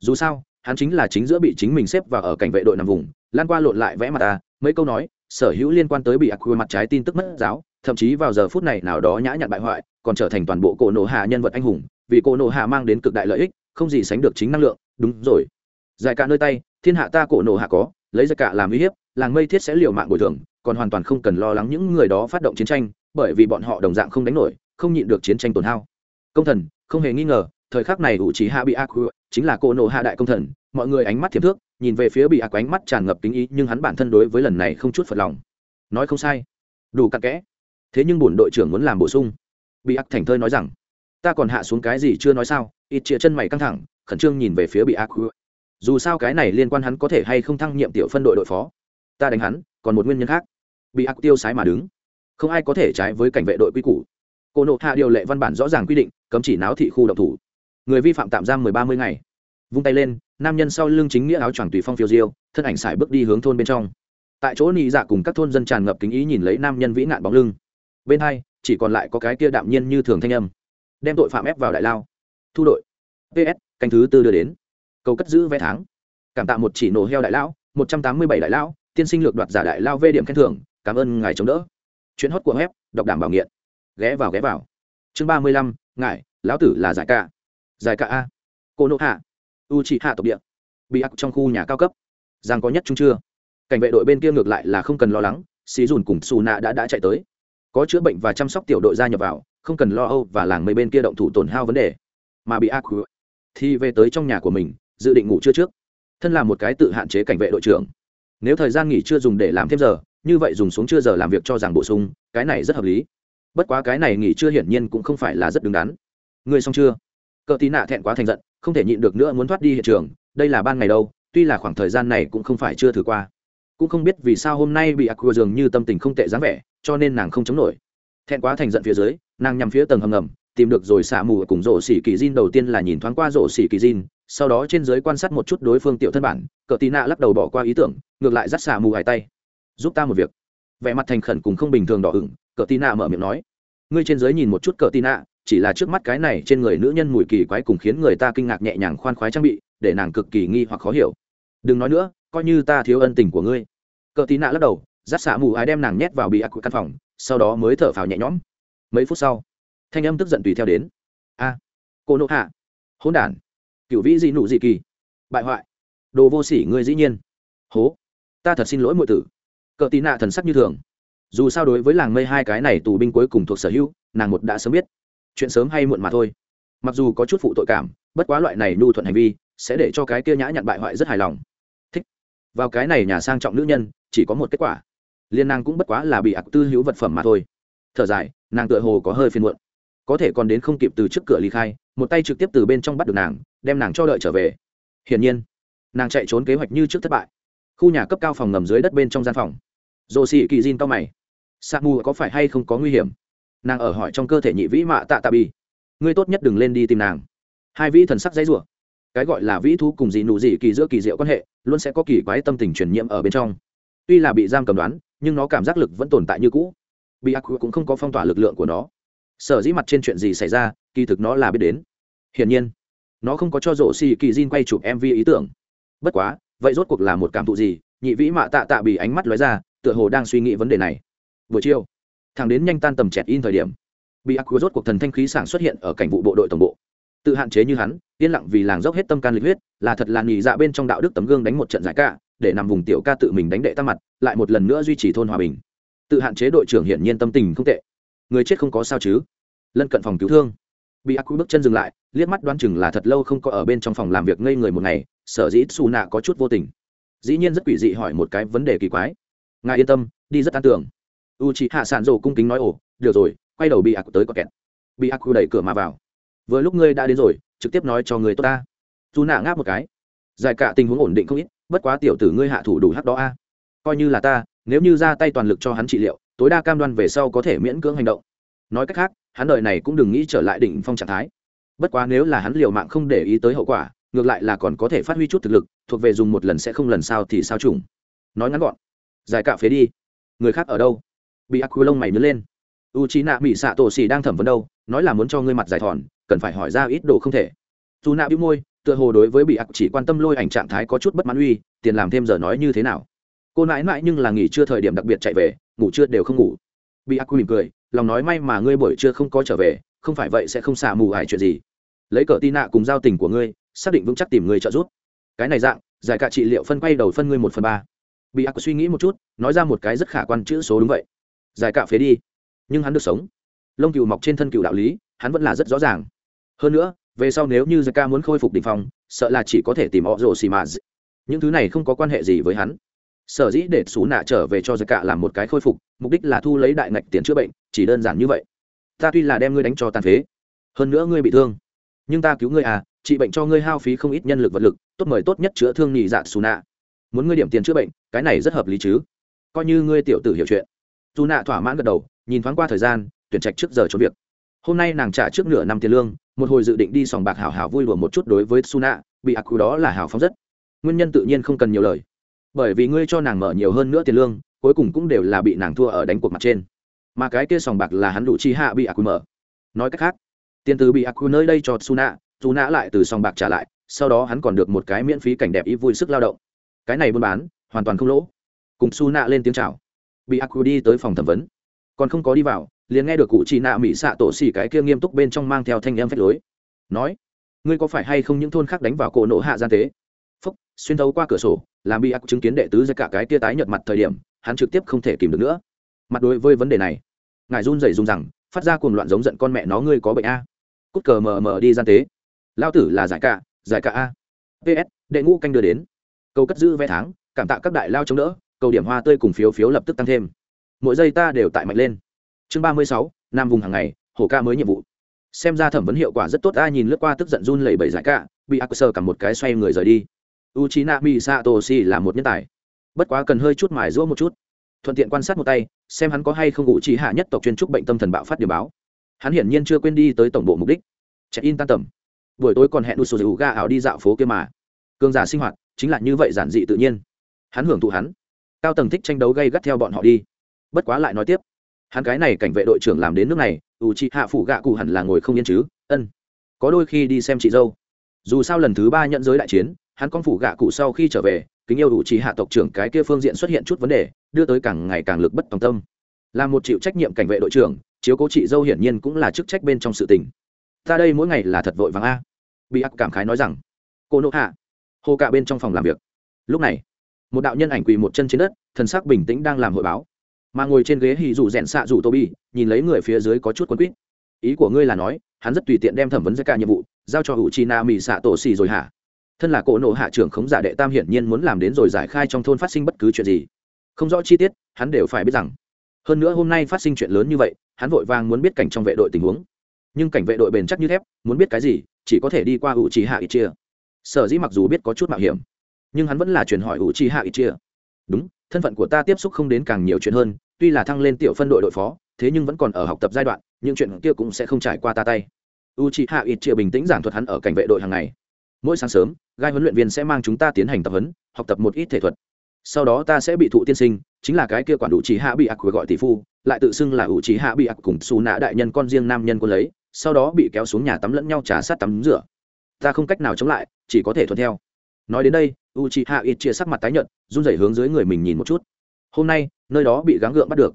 Speaker 1: Dù sao, hắn chính là chính giữa bị chính mình xếp vào ở cảnh vệ đội nằm vùng, lan qua lộn lại vẽ mặt ta, mấy câu nói sở hữu liên quan tới bị ác quy mặt trái tin tức mất giáo, thậm chí vào giờ phút này nào đó nhã nhặn bại hoại, còn trở thành toàn bộ cổ nổ hạ nhân vật anh hùng, vì cổ nổ hạ mang đến cực đại lợi ích, không gì sánh được chính năng lượng. Đúng rồi. Giải cả nơi tay, thiên hạ ta cổ nổ hạ có, lấy giải cả làm uy hiếp, làng mây thiết sẽ liều mạng bồi thường, còn hoàn toàn không cần lo lắng những người đó phát động chiến tranh, bởi vì bọn họ đồng dạng không đánh nổi, không nhịn được chiến tranh tổn hao. Công thần, không hề nghi ngờ, thời khắc này ủ trí hạ bị ác chính là cổ nổ hạ đại công thần, mọi người ánh mắt thiệp thước nhìn về phía bị ác ánh mắt tràn ngập kính ý, nhưng hắn bản thân đối với lần này không chút phật lòng. Nói không sai. Đủ cặn kẽ. Thế nhưng bổn đội trưởng muốn làm bổ sung. Bị ác thành thơi nói rằng, ta còn hạ xuống cái gì chưa nói sao? Ít chĩa chân mày căng thẳng, khẩn trương nhìn về phía bị ác dù sao cái này liên quan hắn có thể hay không thăng nhiệm tiểu phân đội đội phó? Ta đánh hắn, còn một nguyên nhân khác. Bị ác tiêu sái mà đứng. Không ai có thể trái với cảnh vệ đội quy củ. Cô nộ hạ điều lệ văn bản rõ ràng quy định, cấm chỉ náo thị khu độc thủ. Người vi phạm tạm giam mười ba mươi ngày vung tay lên, nam nhân sau lưng chính nghĩa áo choàng tùy phong phiêu diêu, thân ảnh sải bước đi hướng thôn bên trong. Tại chỗ nị dạ cùng các thôn dân tràn ngập kính ý nhìn lấy nam nhân vĩ nạn bóng lưng. Bên hai, chỉ còn lại có cái kia đạm nhiên như thường thanh âm. Đem tội phạm ép vào đại lao. Thu đội. Ps canh thứ tư đưa đến. Cầu cất giữ vé tháng. Cảm tạ một chỉ nổ heo đại lão, một trăm tám mươi bảy đại lão, tiên sinh lược đoạt giả đại lao vê điểm khen thưởng, cảm ơn ngài chống đỡ. Chuyến hót của web, đọc đảm bảo nghiện. Ghé vào ghé vào. Chương ba mươi lăm, ngài, lão tử là giải ca. Giải ca a. Cô nộ hạ u trị hạ tộc địa. Bị ác trong khu nhà cao cấp. Giang có nhất chung chưa? Cảnh vệ đội bên kia ngược lại là không cần lo lắng xí dùn cùng xù nạ đã đã chạy tới. Có chữa bệnh và chăm sóc tiểu đội gia nhập vào, không cần lo âu và làng mấy bên kia động thủ tổn hao vấn đề. Mà bị ác thì về tới trong nhà của mình, dự định ngủ trưa trước. Thân là một cái tự hạn chế cảnh vệ đội trưởng. Nếu thời gian nghỉ chưa dùng để làm thêm giờ, như vậy dùng xuống chưa giờ làm việc cho rằng bổ sung, cái này rất hợp lý. Bất quá cái này nghỉ chưa hiển nhiên cũng không phải là rất đứng đắn. Người xong chưa? Cờ tí nạ thẹn quá thành giận không thể nhịn được nữa muốn thoát đi hiện trường, đây là ban ngày đâu, tuy là khoảng thời gian này cũng không phải chưa thử qua. Cũng không biết vì sao hôm nay bị aqua dường như tâm tình không tệ dáng vẻ, cho nên nàng không chống nổi. Thẹn quá thành giận phía dưới, nàng nhằm phía tầng hầm ngầm, tìm được rồi xả mù cùng rổ xỉ kỳ diên đầu tiên là nhìn thoáng qua rổ xỉ kỳ diên sau đó trên giới quan sát một chút đối phương tiểu thân bản, cờ tí nạ lắc đầu bỏ qua ý tưởng, ngược lại dắt xả mù hai tay. Giúp ta một việc. Vẻ mặt thành khẩn cùng không bình thường đỏ ửng, cờ tí nạ mở miệng nói. Ngươi trên giới nhìn một chút cờ tí nạ chỉ là trước mắt cái này trên người nữ nhân mùi kỳ quái cùng khiến người ta kinh ngạc nhẹ nhàng khoan khoái trang bị, để nàng cực kỳ nghi hoặc khó hiểu. Đừng nói nữa, coi như ta thiếu ân tình của ngươi. Cờ tí nạ lắc đầu dắt xạ mù ái đem nàng nhét vào bị ác căn phòng, sau đó mới thở phào nhẹ nhõm. Mấy phút sau, thanh âm tức giận tùy theo đến. A, cô nộ hạ. Hỗn đản. Cựu vĩ dị nụ dị kỳ. Bại hoại. Đồ vô sỉ ngươi dĩ nhiên. Hố. Ta thật xin lỗi mọi tử. Cờ tí nạ thần sắc như thường. Dù sao đối với làng mây hai cái này tù binh cuối cùng thuộc sở hữu, nàng một đã sớm biết chuyện sớm hay muộn mà thôi. Mặc dù có chút phụ tội cảm, bất quá loại này nhu thuận hành vi sẽ để cho cái kia nhã nhặn bại hoại rất hài lòng. Thích. Vào cái này nhà sang trọng nữ nhân, chỉ có một kết quả. Liên nàng cũng bất quá là bị ạc tư hữu vật phẩm mà thôi. Thở dài, nàng tựa hồ có hơi phiền muộn. Có thể còn đến không kịp từ trước cửa ly khai, một tay trực tiếp từ bên trong bắt được nàng, đem nàng cho đợi trở về. Hiển nhiên, nàng chạy trốn kế hoạch như trước thất bại. Khu nhà cấp cao phòng ngầm dưới đất bên trong gian phòng. Dồ xì kỳ diên to mày. Sa mù có phải hay không có nguy hiểm? Nàng ở hỏi trong cơ thể nhị vĩ mạ tạ tạ bi. Ngươi tốt nhất đừng lên đi tìm nàng. Hai vĩ thần sắc dãy rủa. Cái gọi là vĩ thú cùng dị nụ dị kỳ giữa kỳ diệu quan hệ, luôn sẽ có kỳ quái tâm tình truyền nhiễm ở bên trong. Tuy là bị giam cầm đoán, nhưng nó cảm giác lực vẫn tồn tại như cũ. Bị ác cũng không có phong tỏa lực lượng của nó. Sở dĩ mặt trên chuyện gì xảy ra, kỳ thực nó là biết đến. Hiển nhiên, nó không có cho rổ xì kỳ diên quay chụp mv ý tưởng. Bất quá, vậy rốt cuộc là một cảm thụ gì? Nhị vĩ mạ tạ tạ bị ánh mắt lóe ra, tựa hồ đang suy nghĩ vấn đề này. Buổi chiều thằng đến nhanh tan tầm chẹt in thời điểm bị ác rốt cuộc thần thanh khí sảng xuất hiện ở cảnh vụ bộ đội tổng bộ. Tự hạn chế như hắn, yên lặng vì làng dốc hết tâm can lịch huyết, là thật là nghỉ dạ bên trong đạo đức tấm gương đánh một trận giải ca, để nằm vùng tiểu ca tự mình đánh đệ tăng mặt, lại một lần nữa duy trì thôn hòa bình. Tự hạn chế đội trưởng hiển nhiên tâm tình không tệ. Người chết không có sao chứ? Lân cận phòng cứu thương. Bị ác quy bước chân dừng lại, liếc mắt đoán chừng là thật lâu không có ở bên trong phòng làm việc ngây người một ngày, sở dĩ xù nạ có chút vô tình. Dĩ nhiên rất quỷ dị hỏi một cái vấn đề kỳ quái. Ngài yên tâm, đi rất an tưởng u chị hạ sản rổ cung kính nói, ồ, được rồi, quay đầu bị ác tới có kẹt. Bị ác đẩy cửa mà vào. Vừa lúc ngươi đã đến rồi, trực tiếp nói cho người tốt ta. Dù nạ ngáp một cái. Giải cả tình huống ổn định không ít, bất quá tiểu tử ngươi hạ thủ đủ hắc đó a. Coi như là ta, nếu như ra tay toàn lực cho hắn trị liệu, tối đa cam đoan về sau có thể miễn cưỡng hành động. Nói cách khác, hắn đợi này cũng đừng nghĩ trở lại đỉnh phong trạng thái. Bất quá nếu là hắn liều mạng không để ý tới hậu quả, ngược lại là còn có thể phát huy chút thực lực, thuộc về dùng một lần sẽ không lần sau thì sao trùng nói ngắn gọn. Giải cạ phế đi. Người khác ở đâu? Bị ác quy lông mày nhớ lên. U c h i nạ bị xạ tổ xì đang thẩm vấn đâu, nói là muốn cho ngươi mặt giải thòn, cần phải hỏi ra ít đồ không thể. Dù nạ bĩu môi, tựa hồ đối với bị ác chỉ quan tâm lôi ảnh trạng thái có chút bất mãn uy, tiền làm thêm giờ nói như thế nào. Cô nãi mãi nhưng là nghỉ trưa thời điểm đặc biệt chạy về, ngủ trưa đều không ngủ. Bị ác quy mỉm cười, lòng nói may mà ngươi buổi trưa không có trở về, không phải vậy sẽ không xả mù ải chuyện gì. Lấy cờ tin nạ cùng giao tình của ngươi, xác định vững chắc tìm người trợ giúp. Cái này dạng, giải cả trị liệu phân quay đầu phân ngươi một phần ba. Bị ác suy nghĩ một chút, nói ra một cái rất khả quan chữ số đúng vậy giải cạo phế đi. Nhưng hắn được sống. Lông cựu mọc trên thân cựu đạo lý, hắn vẫn là rất rõ ràng. Hơn nữa, về sau nếu như giải ca muốn khôi phục đ ỉ n h phòng sợ là chỉ có thể tìm họ rồ xì mà những thứ này không có quan hệ gì với hắn. Sở dĩ để xú nạ trở về cho giải cả làm một cái khôi phục, mục đích là thu lấy đại ngạch tiền chữa bệnh, chỉ đơn giản như vậy. Ta tuy là đem ngươi đánh cho tàn phế, hơn nữa ngươi bị thương. Nhưng ta cứu ngươi à trị bệnh cho ngươi hao phí không ít nhân lực vật lực, tốt mời tốt nhất chữa thương nhị dạ xù nạ. Muốn ngươi điểm tiền chữa bệnh, cái này rất hợp lý chứ? Coi như ngươi tiểu tử hiểu chuyện dù nạ thỏa mãn gật đầu, nhìn thoáng qua thời gian, tuyển trạch trước giờ cho việc. Hôm nay nàng trả trước nửa năm tiền lương, một hồi dự định đi sòng bạc hảo hảo vui đùa một chút đối với su nạ bị ác quy đó là hào phóng rất. Nguyên nhân tự nhiên không cần nhiều lời. Bởi vì ngươi cho nàng mở nhiều hơn nữa tiền lương, cuối cùng cũng đều là bị nàng thua ở đánh cuộc mặt trên. Mà cái kia sòng bạc là hắn đủ chi hạ bị ác quy mở. Nói cách khác, tiền từ bị ác quy nơi đây cho suna dù Nạ lại từ sòng bạc trả lại, sau đó hắn còn được một cái miễn phí cảnh đẹp ý vui sức lao động. Cái này buôn bán, hoàn toàn không lỗ. Cùng su nạ lên tiếng chào bị ác đi tới phòng thẩm vấn. Còn không có đi vào, liền nghe được cụ chị nạ mỹ xạ tổ xỉ cái kia nghiêm túc bên trong mang theo thanh em phách lối. Nói, ngươi có phải hay không những thôn khác đánh vào cổ nộ hạ gian tế? Phúc, xuyên thấu qua cửa sổ, làm bị ác chứng kiến đệ tứ ra cả cái tia tái nhợt mặt thời điểm, hắn trực tiếp không thể kìm được nữa. Mặt đối với vấn đề này, ngài run rẩy run rằng, phát ra cuồng loạn giống giận con mẹ nó ngươi có bệnh a. Cút cờ mờ mờ đi gian tế. Lao tử là giải cả giải cả a. Ps đệ ngũ canh đưa đến. Câu cất giữ vé tháng, cảm tạ các đại lao chống đỡ cầu điểm hoa tươi cùng phiếu phiếu lập tức tăng thêm. Mỗi giây ta đều tại mạnh lên. Chương ba mươi sáu, nam vùng hàng ngày, hổ ca mới nhiệm vụ. Xem ra thẩm vấn hiệu quả rất tốt, ai nhìn lướt qua tức giận run lẩy bẩy giải cả bị ác sơ cả một cái xoay người rời đi. U c h i n a mi satoshi là một nhân tài. Bất quá cần hơi chút mài rũa một chút. Thuận tiện quan sát một tay, xem hắn có hay không ngụ trí hạ nhất tộc chuyên trúc bệnh tâm thần bạo phát điều báo. Hắn hiển nhiên chưa quên đi tới tổng bộ mục đích. Trẻ in tan tầm. Buổi tối còn hẹn u sô ga ảo đi dạo phố kia mà. Cương giả sinh hoạt, chính là như vậy giản dị tự nhiên. Hắn hưởng thụ hắn cao tầng thích tranh đấu gây gắt theo bọn họ đi. Bất quá lại nói tiếp, hắn cái này cảnh vệ đội trưởng làm đến nước này u chị hạ phủ gạ cụ hẳn là ngồi không yên chứ, ân. Có đôi khi đi xem chị dâu. Dù sao lần thứ ba nhận giới đại chiến, hắn con phủ gạ cụ sau khi trở về, kính yêu đủ chỉ hạ tộc trưởng cái kia phương diện xuất hiện chút vấn đề, đưa tới càng ngày càng lực bất tòng tâm. Là một chịu trách nhiệm cảnh vệ đội trưởng, chiếu cố chị dâu hiển nhiên cũng là chức trách bên trong sự tình. Ta đây mỗi ngày là thật vội vàng a. Bị ác cảm khái nói rằng, cô nộ hạ hô cả bên trong phòng làm việc. Lúc này một đạo nhân ảnh quỳ một chân trên đất, thần sắc bình tĩnh đang làm hội báo. Mà ngồi trên ghế hì dù rẽn xạ dù tô bi nhìn lấy người phía dưới có chút quân quýt. Ý của ngươi là nói, hắn rất tùy tiện đem thẩm vấn ra cả nhiệm vụ giao cho hữu chi na mỹ xạ tổ xì rồi hả? Thân là cỗ nộ hạ trưởng khống giả đệ tam hiển nhiên muốn làm đến rồi giải khai trong thôn phát sinh bất cứ chuyện gì. Không rõ chi tiết, hắn đều phải biết rằng, hơn nữa hôm nay phát sinh chuyện lớn như vậy, hắn vội vàng muốn biết cảnh trong vệ đội tình huống. Nhưng cảnh vệ đội bền chắc như thép, muốn biết cái gì, chỉ có thể đi qua hữu chi hạ ít chia. Sở dĩ mặc dù biết có chút mạo hiểm nhưng hắn vẫn là chuyển hỏi ủ trì hạ ít chia đúng, thân phận của ta tiếp xúc không đến càng nhiều chuyện hơn, tuy là thăng lên tiểu phân đội đội phó, thế nhưng vẫn còn ở học tập giai đoạn, những chuyện kia cũng sẽ không trải qua ta tay. U Chi hạ ít chia bình tĩnh giảng thuật hắn ở cảnh vệ đội hàng ngày. Mỗi sáng sớm, gai huấn luyện viên sẽ mang chúng ta tiến hành tập huấn, học tập một ít thể thuật. Sau đó ta sẽ bị thụ tiên sinh, chính là cái kia quản đủ trí hạ bị ạc của gọi tỷ phu, lại tự xưng là ủ trí hạ bị ạc cùng xù nạ đại nhân con riêng nam nhân quân lấy, sau đó bị kéo xuống nhà tắm lẫn nhau trả sát tắm rửa. Ta không cách nào chống lại, chỉ có thể thuận theo nói đến đây u c h i hạ ít chia sắc mặt tái nhợt, run rẩy hướng dưới người mình nhìn một chút. Hôm nay, nơi đó bị gắng gượng bắt được.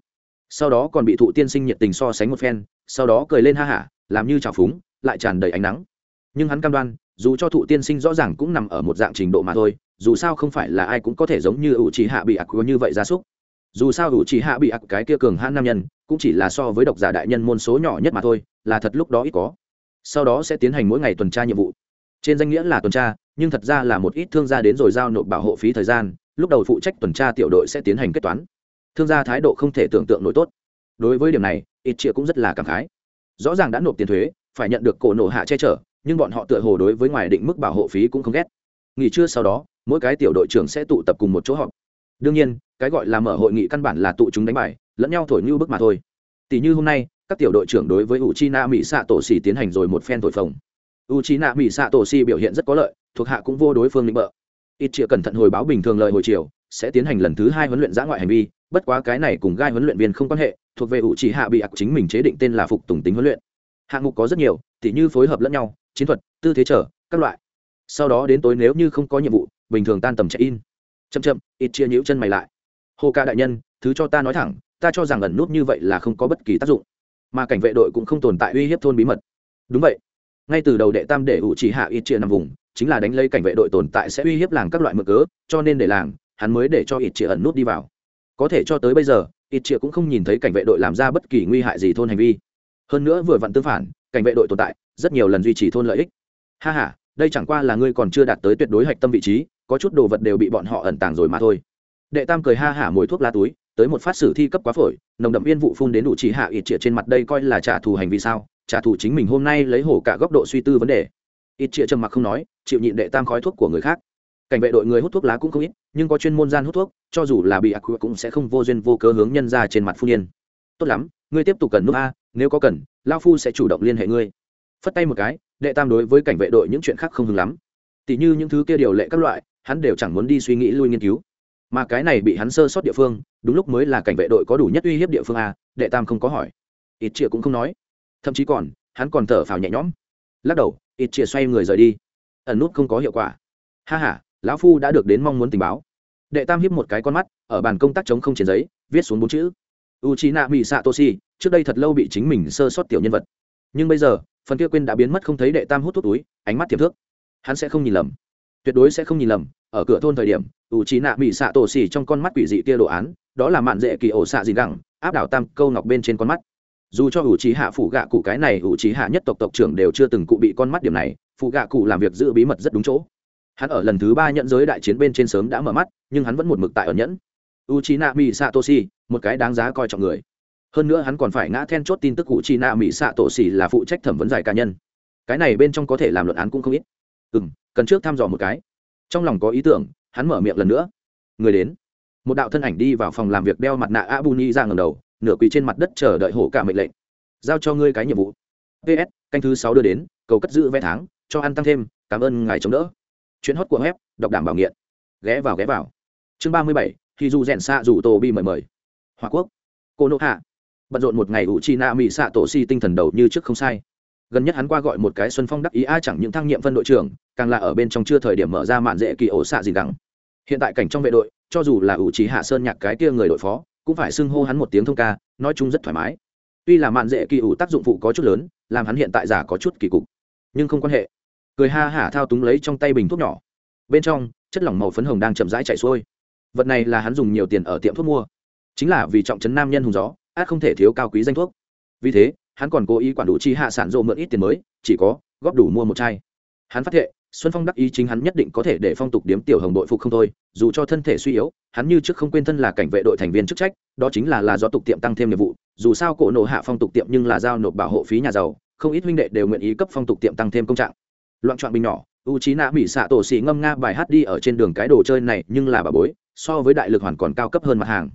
Speaker 1: Sau đó còn bị thụ tiên sinh nhiệt tình so sánh một phen, sau đó cười lên ha hả, làm như trào phúng, lại tràn đầy ánh nắng. Nhưng hắn cam đoan, dù cho thụ tiên sinh rõ ràng cũng nằm ở một dạng trình độ mà thôi, dù sao không phải là ai cũng có thể giống như ủ trì hạ bị ạc như vậy gia súc. Dù sao ủ trì hạ bị ạc cái kia cường hãn nam nhân, cũng chỉ là so với độc giả đại nhân môn số nhỏ nhất mà thôi, là thật lúc đó ít có. Sau đó sẽ tiến hành mỗi ngày tuần tra nhiệm vụ. Trên danh nghĩa là tuần tra nhưng thật ra là một ít thương gia đến rồi giao nộp bảo hộ phí thời gian, lúc đầu phụ trách tuần tra tiểu đội sẽ tiến hành kết toán. Thương gia thái độ không thể tưởng tượng nổi tốt. Đối với điểm này, ít chia cũng rất là cảm khái. Rõ ràng đã nộp tiền thuế, phải nhận được cổ nổ hạ che chở, nhưng bọn họ tựa hồ đối với ngoài định mức bảo hộ phí cũng không ghét. Nghỉ trưa sau đó, mỗi cái tiểu đội trưởng sẽ tụ tập cùng một chỗ họp. Đương nhiên, cái gọi là mở hội nghị căn bản là tụ chúng đánh bài, lẫn nhau thổi như bức mà thôi. Tỷ như hôm nay, các tiểu đội trưởng đối với u chi na mỹ xạ tổ xỉ tiến hành rồi một phen thổi phồng. U chi na mỹ xạ tổ xỉ biểu hiện rất có lợi thuộc hạ cũng vô đối phương định bợ. Ít chĩa cẩn thận hồi báo bình thường lời hồi chiều, sẽ tiến hành lần thứ hai huấn luyện giã ngoại hành vi, bất quá cái này cùng gai huấn luyện viên không quan hệ, thuộc về ủ chỉ hạ bị ạc chính mình chế định tên là phục tùng tính huấn luyện. Hạng mục có rất nhiều, tỉ như phối hợp lẫn nhau, chiến thuật, tư thế trở, các loại. Sau đó đến tối nếu như không có nhiệm vụ, bình thường tan tầm chạy in. Chậm chậm, ít chia nhũ chân mày lại. Hồ ca đại nhân, thứ cho ta nói thẳng, ta cho rằng ẩn nút như vậy là không có bất kỳ tác dụng. Mà cảnh vệ đội cũng không tồn tại uy hiếp thôn bí mật. Đúng vậy. Ngay từ đầu đệ tam để ủ chỉ hạ ít chia nằm vùng chính là đánh lấy cảnh vệ đội tồn tại sẽ uy hiếp làng các loại mực cớ cho nên để làng hắn mới để cho ít chĩa ẩn nút đi vào. Có thể cho tới bây giờ ít chĩa cũng không nhìn thấy cảnh vệ đội làm ra bất kỳ nguy hại gì thôn hành vi. Hơn nữa vừa vặn tương phản cảnh vệ đội tồn tại rất nhiều lần duy trì thôn lợi ích. Ha ha, đây chẳng qua là ngươi còn chưa đạt tới tuyệt đối hạch tâm vị trí có chút đồ vật đều bị bọn họ ẩn tàng rồi mà thôi. Đệ tam cười ha hả mồi thuốc lá túi tới một phát sử thi cấp quá phổi nồng đậm yên vụ phun đến đủ chỉ hạ ít chĩa trên mặt đây coi là trả thù hành vi sao? Trả thù chính mình hôm nay lấy hổ cả góc độ suy tư vấn đề ít chĩa trầm mặc không nói, chịu nhịn đệ tam khói thuốc của người khác. Cảnh vệ đội người hút thuốc lá cũng không ít, nhưng có chuyên môn gian hút thuốc, cho dù là bị ác cũng sẽ không vô duyên vô cớ hướng nhân ra trên mặt phu niên tốt lắm, ngươi tiếp tục cần nước a, nếu có cần, lao phu sẽ chủ động liên hệ ngươi. Phất tay một cái, đệ tam đối với cảnh vệ đội những chuyện khác không hứng lắm. Tỉ như những thứ kia điều lệ các loại, hắn đều chẳng muốn đi suy nghĩ lui nghiên cứu. Mà cái này bị hắn sơ sót địa phương, đúng lúc mới là cảnh vệ đội có đủ nhất uy hiếp địa phương a, đệ tam không có hỏi. Ít chĩa cũng không nói. Thậm chí còn, hắn còn thở phào nhẹ nhõm lắc đầu, ít chia xoay người rời đi. Ẩn nút không có hiệu quả. Ha h a lão phu đã được đến mong muốn tình báo. Đệ tam hiếp một cái con mắt, ở bàn công tác chống không trên giấy, viết xuống bốn chữ. U c h i n a mỹ xạ toshi trước đây thật lâu bị chính mình sơ sót tiểu nhân vật. Nhưng bây giờ, phần kia quên đã biến mất không thấy đệ tam hút thuốc túi, ánh mắt tiềm thước. Hắn sẽ không nhìn lầm. Tuyệt đối sẽ không nhìn lầm, ở cửa thôn thời điểm u c h i nạ mỹ xạ tổ xỉ trong con mắt quỷ dị kia đồ án, đó là mạn dễ kỳ ổ xạ gì gẳng, áp đảo tam câu ngọc bên trên con mắt dù cho ủ trí hạ phụ gạ cụ cái này, ủ trí hạ nhất tộc tộc trưởng đều chưa từng cụ bị con mắt điểm này phụ gạ cụ làm việc giữ bí mật rất đúng chỗ. Hắn ở lần thứ ba nhận giới đại chiến bên trên sớm đã mở mắt, nhưng hắn vẫn một mực tại ở nhẫn. U c h i n a mỹ xạ tô si một cái đáng giá coi trọng người. Hơn nữa hắn còn phải ngã then chốt tin tức u c h i n a mỹ xạ tổ xỉ là phụ trách thẩm vấn giải cá nhân. Cái này bên trong có thể làm luận án cũng không ít. Ừ m cần trước thăm dò một cái. Trong lòng có ý tưởng, hắn mở miệng lần nữa. Người đến. Một đạo thân ảnh đi vào phòng làm việc đeo mặt nạ abu ni ra ngầm đầu nửa quỳ trên mặt đất chờ đợi hổ cả mệnh lệnh. Giao cho ngươi cái nhiệm vụ. Ps canh thứ sáu đưa đến, cầu cất giữ vé tháng, cho ăn tăng thêm, cảm ơn ngài chống đỡ. Chuyến hót của web, đọc đảm bảo nghiện. Ghé vào ghé vào. Chương ba mươi bảy khi dù rèn xạ rủ tô bi mời mời. Hòa quốc. Cô nộ hạ. Bận rộn một ngày ủ chi na mỹ xạ tổ si tinh thần đầu như trước không sai. Gần nhất hắn qua gọi một cái xuân phong đắc ý a chẳng những thăng nhiệm phân đội trưởng, càng là ở bên trong chưa thời điểm mở ra mạn dễ kỳ ổ xạ gì đắng hiện tại cảnh trong vệ đội, cho dù là ủ trí hạ sơn nhạc cái kia người đội phó cũng phải xưng hô hắn một tiếng thông ca, nói chung rất thoải mái. Tuy là mạn dễ kỳ ủ tác dụng phụ có chút lớn, làm hắn hiện tại giả có chút kỳ cục, nhưng không quan hệ. Cười ha hả thao túng lấy trong tay bình thuốc nhỏ. Bên trong, chất lỏng màu phấn hồng đang chậm rãi chạy xuôi. Vật này là hắn dùng nhiều tiền ở tiệm thuốc mua. Chính là vì trọng trấn nam nhân hùng gió át không thể thiếu cao quý danh thuốc. Vì thế, hắn còn cố ý quản đủ chi hạ sản rộ mượn ít tiền mới, chỉ có góp đủ mua một chai. Hắn phát hiện xuân phong đắc ý chính hắn nhất định có thể để phong tục điếm tiểu hồng đội phục không thôi, dù cho thân thể suy yếu, hắn như trước không quên thân là cảnh vệ đội thành viên chức trách, đó chính là là do tục tiệm tăng thêm nhiệm vụ, dù sao cổ nộ hạ phong tục tiệm nhưng là giao nộp bảo hộ phí nhà giàu, không ít huynh đệ đều nguyện ý cấp phong tục tiệm tăng thêm công trạng. Loạn trọn bình nhỏ u trí nạ mỹ xạ tổ xì ngâm nga bài hát đi ở trên đường cái đồ chơi này nhưng là bà bối, so với đại lực hoàn còn cao cấp hơn mặt hàng.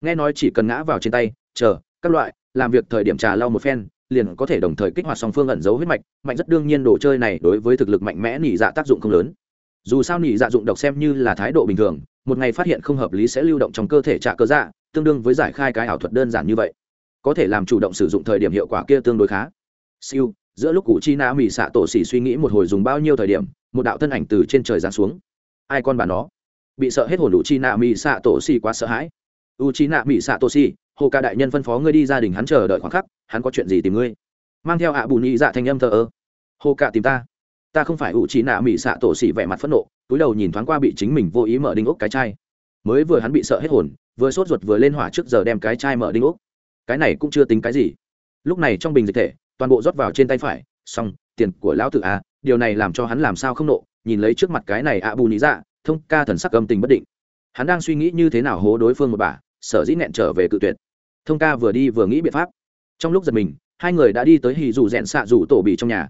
Speaker 1: Nghe nói chỉ cần ngã vào trên tay, chờ, các loại, làm việc thời điểm trà lau một phen liền có thể đồng thời kích hoạt song phương ẩn giấu huyết mạch, mạnh rất đương nhiên đồ chơi này đối với thực lực mạnh mẽ nỉ dạ tác dụng không lớn. Dù sao nỉ dạ dụng độc xem như là thái độ bình thường, một ngày phát hiện không hợp lý sẽ lưu động trong cơ thể trả cơ dạ tương đương với giải khai cái ảo thuật đơn giản như vậy. Có thể làm chủ động sử dụng thời điểm hiệu quả kia tương đối khá. Siêu, giữa lúc cụ chi na mỹ xạ tổ xỉ suy nghĩ một hồi dùng bao nhiêu thời điểm, một đạo thân ảnh từ trên trời giáng xuống. Ai con bà nó? Bị sợ hết hồn đủ chi na mỹ xạ tổ xỉ quá sợ hãi. U chi na mỹ xạ tổ xỉ hồ ca đại nhân phân phó ngươi đi gia đình hắn chờ đợi khoảng khắc, hắn có chuyện gì tìm ngươi? Mang theo ạ bù nhị dạ thanh âm thờ ơ. Hồ ca tìm ta. Ta không phải ủ trí nạ mỹ xạ tổ xỉ vẻ mặt phẫn nộ, túi đầu nhìn thoáng qua bị chính mình vô ý mở đinh ốc cái chai. Mới vừa hắn bị sợ hết hồn, vừa sốt ruột vừa lên hỏa trước giờ đem cái chai mở đinh ốc. Cái này cũng chưa tính cái gì. Lúc này trong bình dịch thể, toàn bộ rót vào trên tay phải, xong, tiền của lão tử à điều này làm cho hắn làm sao không nộ, nhìn lấy trước mặt cái này ạ bù nhị dạ thông ca thần sắc âm tình bất định. Hắn đang suy nghĩ như thế nào hố đối phương một bà, sở dĩ nghẹn trở về cự tuyệt thông ca vừa đi vừa nghĩ biện pháp. Trong lúc giật mình, hai người đã đi tới hì dù rẽn xạ rủ tổ bị trong nhà.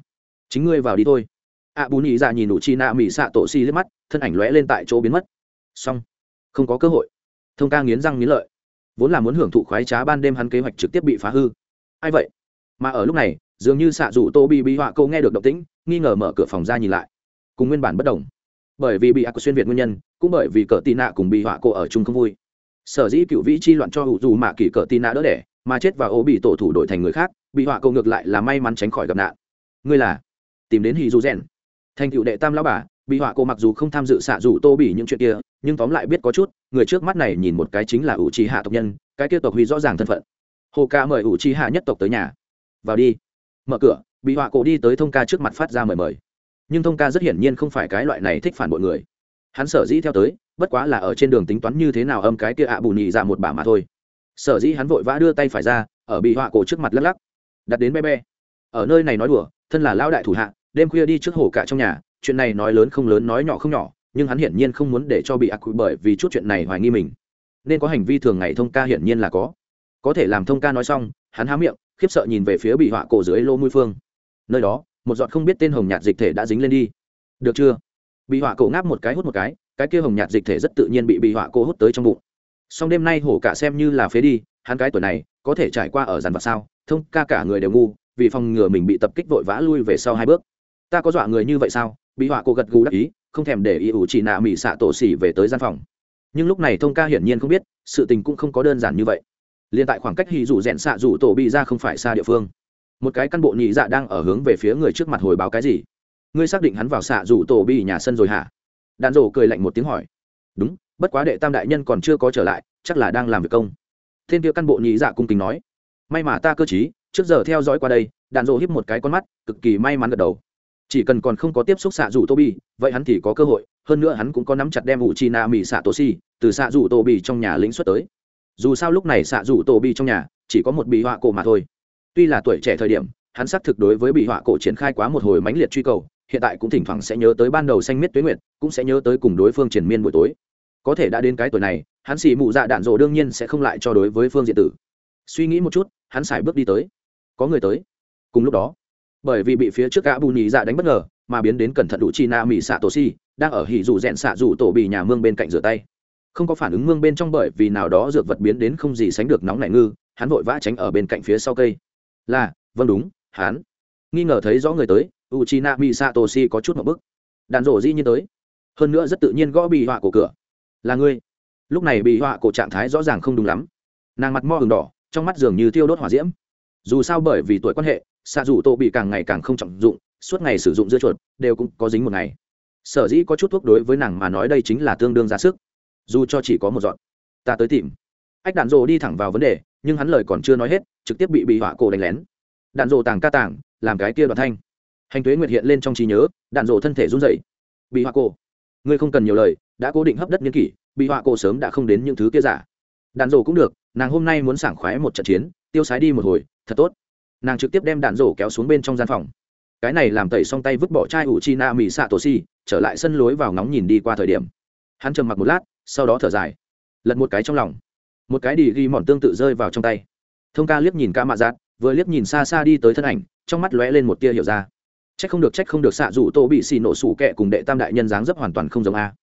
Speaker 1: Chính ngươi vào đi thôi. Ạ bù nhị dạ nhìn đủ chi nạ mỹ xạ tổ xi liếc mắt, thân ảnh lóe lên tại chỗ biến mất. Xong. Không có cơ hội. Thông ca nghiến răng nghiến lợi. Vốn là muốn hưởng thụ khoái trá ban đêm hắn kế hoạch trực tiếp bị phá hư. Ai vậy? Mà ở lúc này, dường như xạ rủ tô bị bị họa câu nghe được động tĩnh, nghi ngờ mở cửa phòng ra nhìn lại. Cùng nguyên bản bất đồng. Bởi vì bị ác xuyên việt nguyên nhân, cũng bởi vì cỡ tì nạ cùng bị họa cô ở chung không vui sở dĩ cựu vĩ chi loạn cho hữu dù mạ kỳ cờ tin nạ đỡ đẻ, mà chết và ố bị tổ thủ đội thành người khác, bị họa cô ngược lại là may mắn tránh khỏi gặp nạn. Ngươi là? Tìm đến hì dù rèn. Thành cựu đệ tam lão bà, bị họa cô mặc dù không tham dự xạ dù tô bỉ những chuyện kia, nhưng tóm lại biết có chút, người trước mắt này nhìn một cái chính là ủ trì hạ tộc nhân, cái kia tộc huy rõ ràng thân phận. Hồ ca mời ủ trì hạ nhất tộc tới nhà. Vào đi. Mở cửa, bị họa cổ đi tới thông ca trước mặt phát ra mời mời. Nhưng thông ca rất hiển nhiên không phải cái loại này thích phản bội người. Hắn sở dĩ theo tới bất quá là ở trên đường tính toán như thế nào âm cái kia ạ bù nhị dạ một bả mà thôi. Sở dĩ hắn vội vã đưa tay phải ra, ở bị họa cổ trước mặt lắc lắc. Đặt đến be be ở nơi này nói đùa, thân là lao đại thủ hạ, đêm khuya đi trước hồ cả trong nhà, chuyện này nói lớn không lớn, nói nhỏ không nhỏ, nhưng hắn hiển nhiên không muốn để cho bị ác quỷ bởi vì chút chuyện này hoài nghi mình. Nên có hành vi thường ngày thông ca hiển nhiên là có. Có thể làm thông ca nói xong, hắn há miệng, khiếp sợ nhìn về phía bị họa cổ dưới lô mũi phương. Nơi đó, một giọt không biết tên hồng nhạt dịch thể đã dính lên đi. Được chưa? Bị họa cổ ngáp một cái hút một cái cái kia hồng nhạt dịch thể rất tự nhiên bị bị họa cô hút tới trong bụng. Song đêm nay hổ cả xem như là phế đi, hắn cái tuổi này, có thể trải qua ở dàn vặt sao, thông ca cả người đều ngu, vì phòng ngừa mình bị tập kích vội vã lui về sau hai bước. Ta có dọa người như vậy sao? Bị họa cô gật gù đắc ý, không thèm để ý ủ chỉ nạ mỹ xạ tổ xỉ về tới gian phòng. Nhưng lúc này thông ca hiển nhiên không biết, sự tình cũng không có đơn giản như vậy. Liền tại khoảng cách hì rủ rẽn xạ rủ tổ bị ra không phải xa địa phương. Một cái căn bộ nhị dạ đang ở hướng về phía người trước mặt hồi báo cái gì? Ngươi xác định hắn vào xạ rủ tổ bị nhà sân rồi hả? Đàn rổ cười lạnh một tiếng hỏi. Đúng, bất quá đệ tam đại nhân còn chưa có trở lại, chắc là đang làm việc công. Thiên kia căn bộ nhị dạ cung kính nói. May mà ta cơ t trước giờ theo dõi qua đây đàn rổ hiếp một cái con mắt, cực kỳ may mắn gật đầu. Chỉ cần còn không có tiếp xúc xạ rủ tô bi vậy hắn thì có cơ hội, hơn nữa hắn cũng có nắm chặt đem ủ chi na mỹ xạ tổ si từ xạ rủ tô bi trong nhà lĩnh xuất tới. Dù sao lúc này xạ rủ tô bi trong nhà, chỉ có một bị họa cổ mà thôi. Tuy là tuổi trẻ thời điểm, hắn xác thực đối với bị họa cổ triển khai quá một hồi mãnh liệt truy cầu hiện tại cũng thỉnh thoảng sẽ nhớ tới ban đầu xanh miết tuyến nguyệt, cũng sẽ nhớ tới cùng đối phương triển miên buổi tối. Có thể đã đến cái tuổi này, hắn xì mụ dạ đạn rộ đương nhiên sẽ không lại cho đối với phương diện tử. Suy nghĩ một chút, hắn xài bước đi tới. Có người tới. Cùng lúc đó, bởi vì bị phía trước gã bù nhì dạ đánh bất ngờ, mà biến đến cẩn thận đủ chi na mỹ xạ tổ si, đang ở hỉ dù rẽn xạ dù tổ bị nhà mương bên cạnh rửa tay. Không có phản ứng mương bên trong bởi vì nào đó dược vật biến đến không gì sánh được nóng nảy ngư, hắn vội vã tránh ở bên cạnh phía sau cây. Là vâng đúng, hắn nghi ngờ thấy rõ người tới u chi na mỹ xạ si có chút một bức. Đàn rổ di nhiên tới. Hơn nữa rất tự nhiên gõ bị họa cổ cửa. Là ngươi. Lúc này bị họa cổ trạng thái rõ ràng không đúng lắm. Nàng mặt mo hừng đỏ, trong mắt dường như thiêu đốt hỏa diễm. Dù sao bởi vì tuổi quan hệ, xạ dù tô bị càng ngày càng không trọng dụng, suốt ngày sử dụng dưa chuột, đều cũng có dính một ngày. Sở dĩ có chút thuốc đối với nàng mà nói đây chính là tương đương ra sức. Dù cho chỉ có một dọn ta tới tìm. Ách đạn rồ đi thẳng vào vấn đề, nhưng hắn lời còn chưa nói hết, trực tiếp bị bị họa cổ đánh lén. Đạn rồ tàng ca tàng làm cái kia đoạn thanh. Hành tuế nguyệt hiện lên trong trí nhớ đạn rộ thân thể run dậy bị họa cổ. Ngươi không cần nhiều lời đã cố định hấp đất niên kỷ bị họa cổ sớm đã không đến những thứ kia giả. Đạn rộ cũng được nàng hôm nay muốn sảng khoái một trận chiến tiêu sái đi một hồi thật tốt. Nàng trực tiếp đem đạn rổ kéo xuống bên trong gian phòng. Cái này làm tẩy xong tay vứt bỏ chai ủ chi na mỹ xạ tổ si trở lại sân lối vào ngóng nhìn đi qua thời điểm. Hắn trầm mặc một lát sau đó thở dài. Lật một cái trong lòng. Một cái đi ghi mòn tương tự rơi vào trong tay. Thông ca liếc nhìn ca mạ dạn, vừa liếc nhìn xa xa đi tới thân ảnh trong mắt lóe lên một tia hiểu ra. Trách không được, trách không được, xạ rủ tô bị xì nổ sủ kẹ cùng đệ tam đại nhân dáng dấp hoàn toàn không giống a.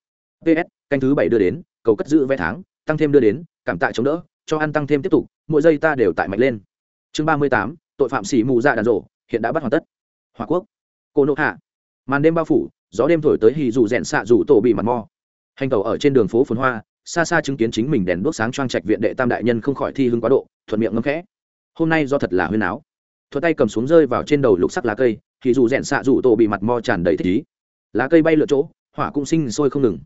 Speaker 1: Ps canh thứ bảy đưa đến, cầu cất giữ vé tháng, tăng thêm đưa đến, cảm tạ chống đỡ, cho ăn tăng thêm tiếp tục, mỗi giây ta đều tại mạnh lên. Chương ba mươi tám, tội phạm xỉ mù dạ đàn rộ, hiện đã bắt hoàn tất. Hòa quốc. Cô nộ hạ. Màn đêm bao phủ, gió đêm thổi tới hì dù rẽn xạ dù tổ bị mặt mò hành tàu ở trên đường phố phồn hoa, xa xa chứng kiến chính mình đèn đuốc sáng choang trạch viện đệ tam đại nhân không khỏi thi hưng quá độ, thuận miệng ngâm khẽ. Hôm nay do thật là huyên áo thuật tay cầm xuống rơi vào trên đầu lục sắc lá cây, thì dù rẽn xạ dù tổ bị mặt mò tràn đầy thích ý. Lá cây bay lượn chỗ, hỏa cũng sinh sôi không ngừng.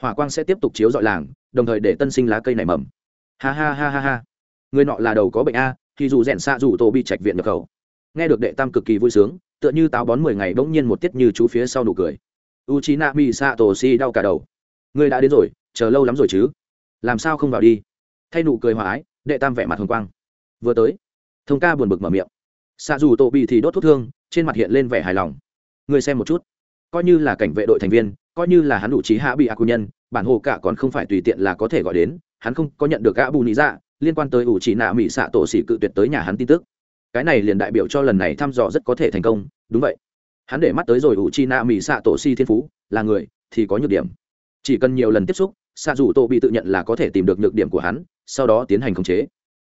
Speaker 1: Hỏa quang sẽ tiếp tục chiếu dọi làng, đồng thời để tân sinh lá cây nảy mầm. Ha ha ha ha ha. Người nọ là đầu có bệnh a, thì dù rèn xạ dù tổ bị trạch viện nhập khẩu. Nghe được đệ tam cực kỳ vui sướng, tựa như táo bón mười ngày bỗng nhiên một tiết như chú phía sau nụ cười. U chi na mi sa tổ si đau cả đầu. Ngươi đã đến rồi, chờ lâu lắm rồi chứ? Làm sao không vào đi? Thay nụ cười hòa ái, đệ tam vẻ mặt hồng quang. Vừa tới, thông ca buồn bực mở miệng xạ dù tổ bị thì đốt thuốc thương, trên mặt hiện lên vẻ hài lòng. Người xem một chút. Coi như là cảnh vệ đội thành viên, coi như là hắn đủ trí hạ bị ác nhân, bản hồ cả còn không phải tùy tiện là có thể gọi đến, hắn không có nhận được gã bù nị dạ liên quan tới ủ chỉ nạ mỹ xạ tổ xỉ cự tuyệt tới nhà hắn tin tức. Cái này liền đại biểu cho lần này thăm dò rất có thể thành công, đúng vậy. Hắn để mắt tới rồi ủ chi nạ mỹ xạ tổ si thiên phú, là người, thì có nhược điểm. Chỉ cần nhiều lần tiếp xúc, xạ dù tổ bị tự nhận là có thể tìm được nhược điểm của hắn, sau đó tiến hành khống chế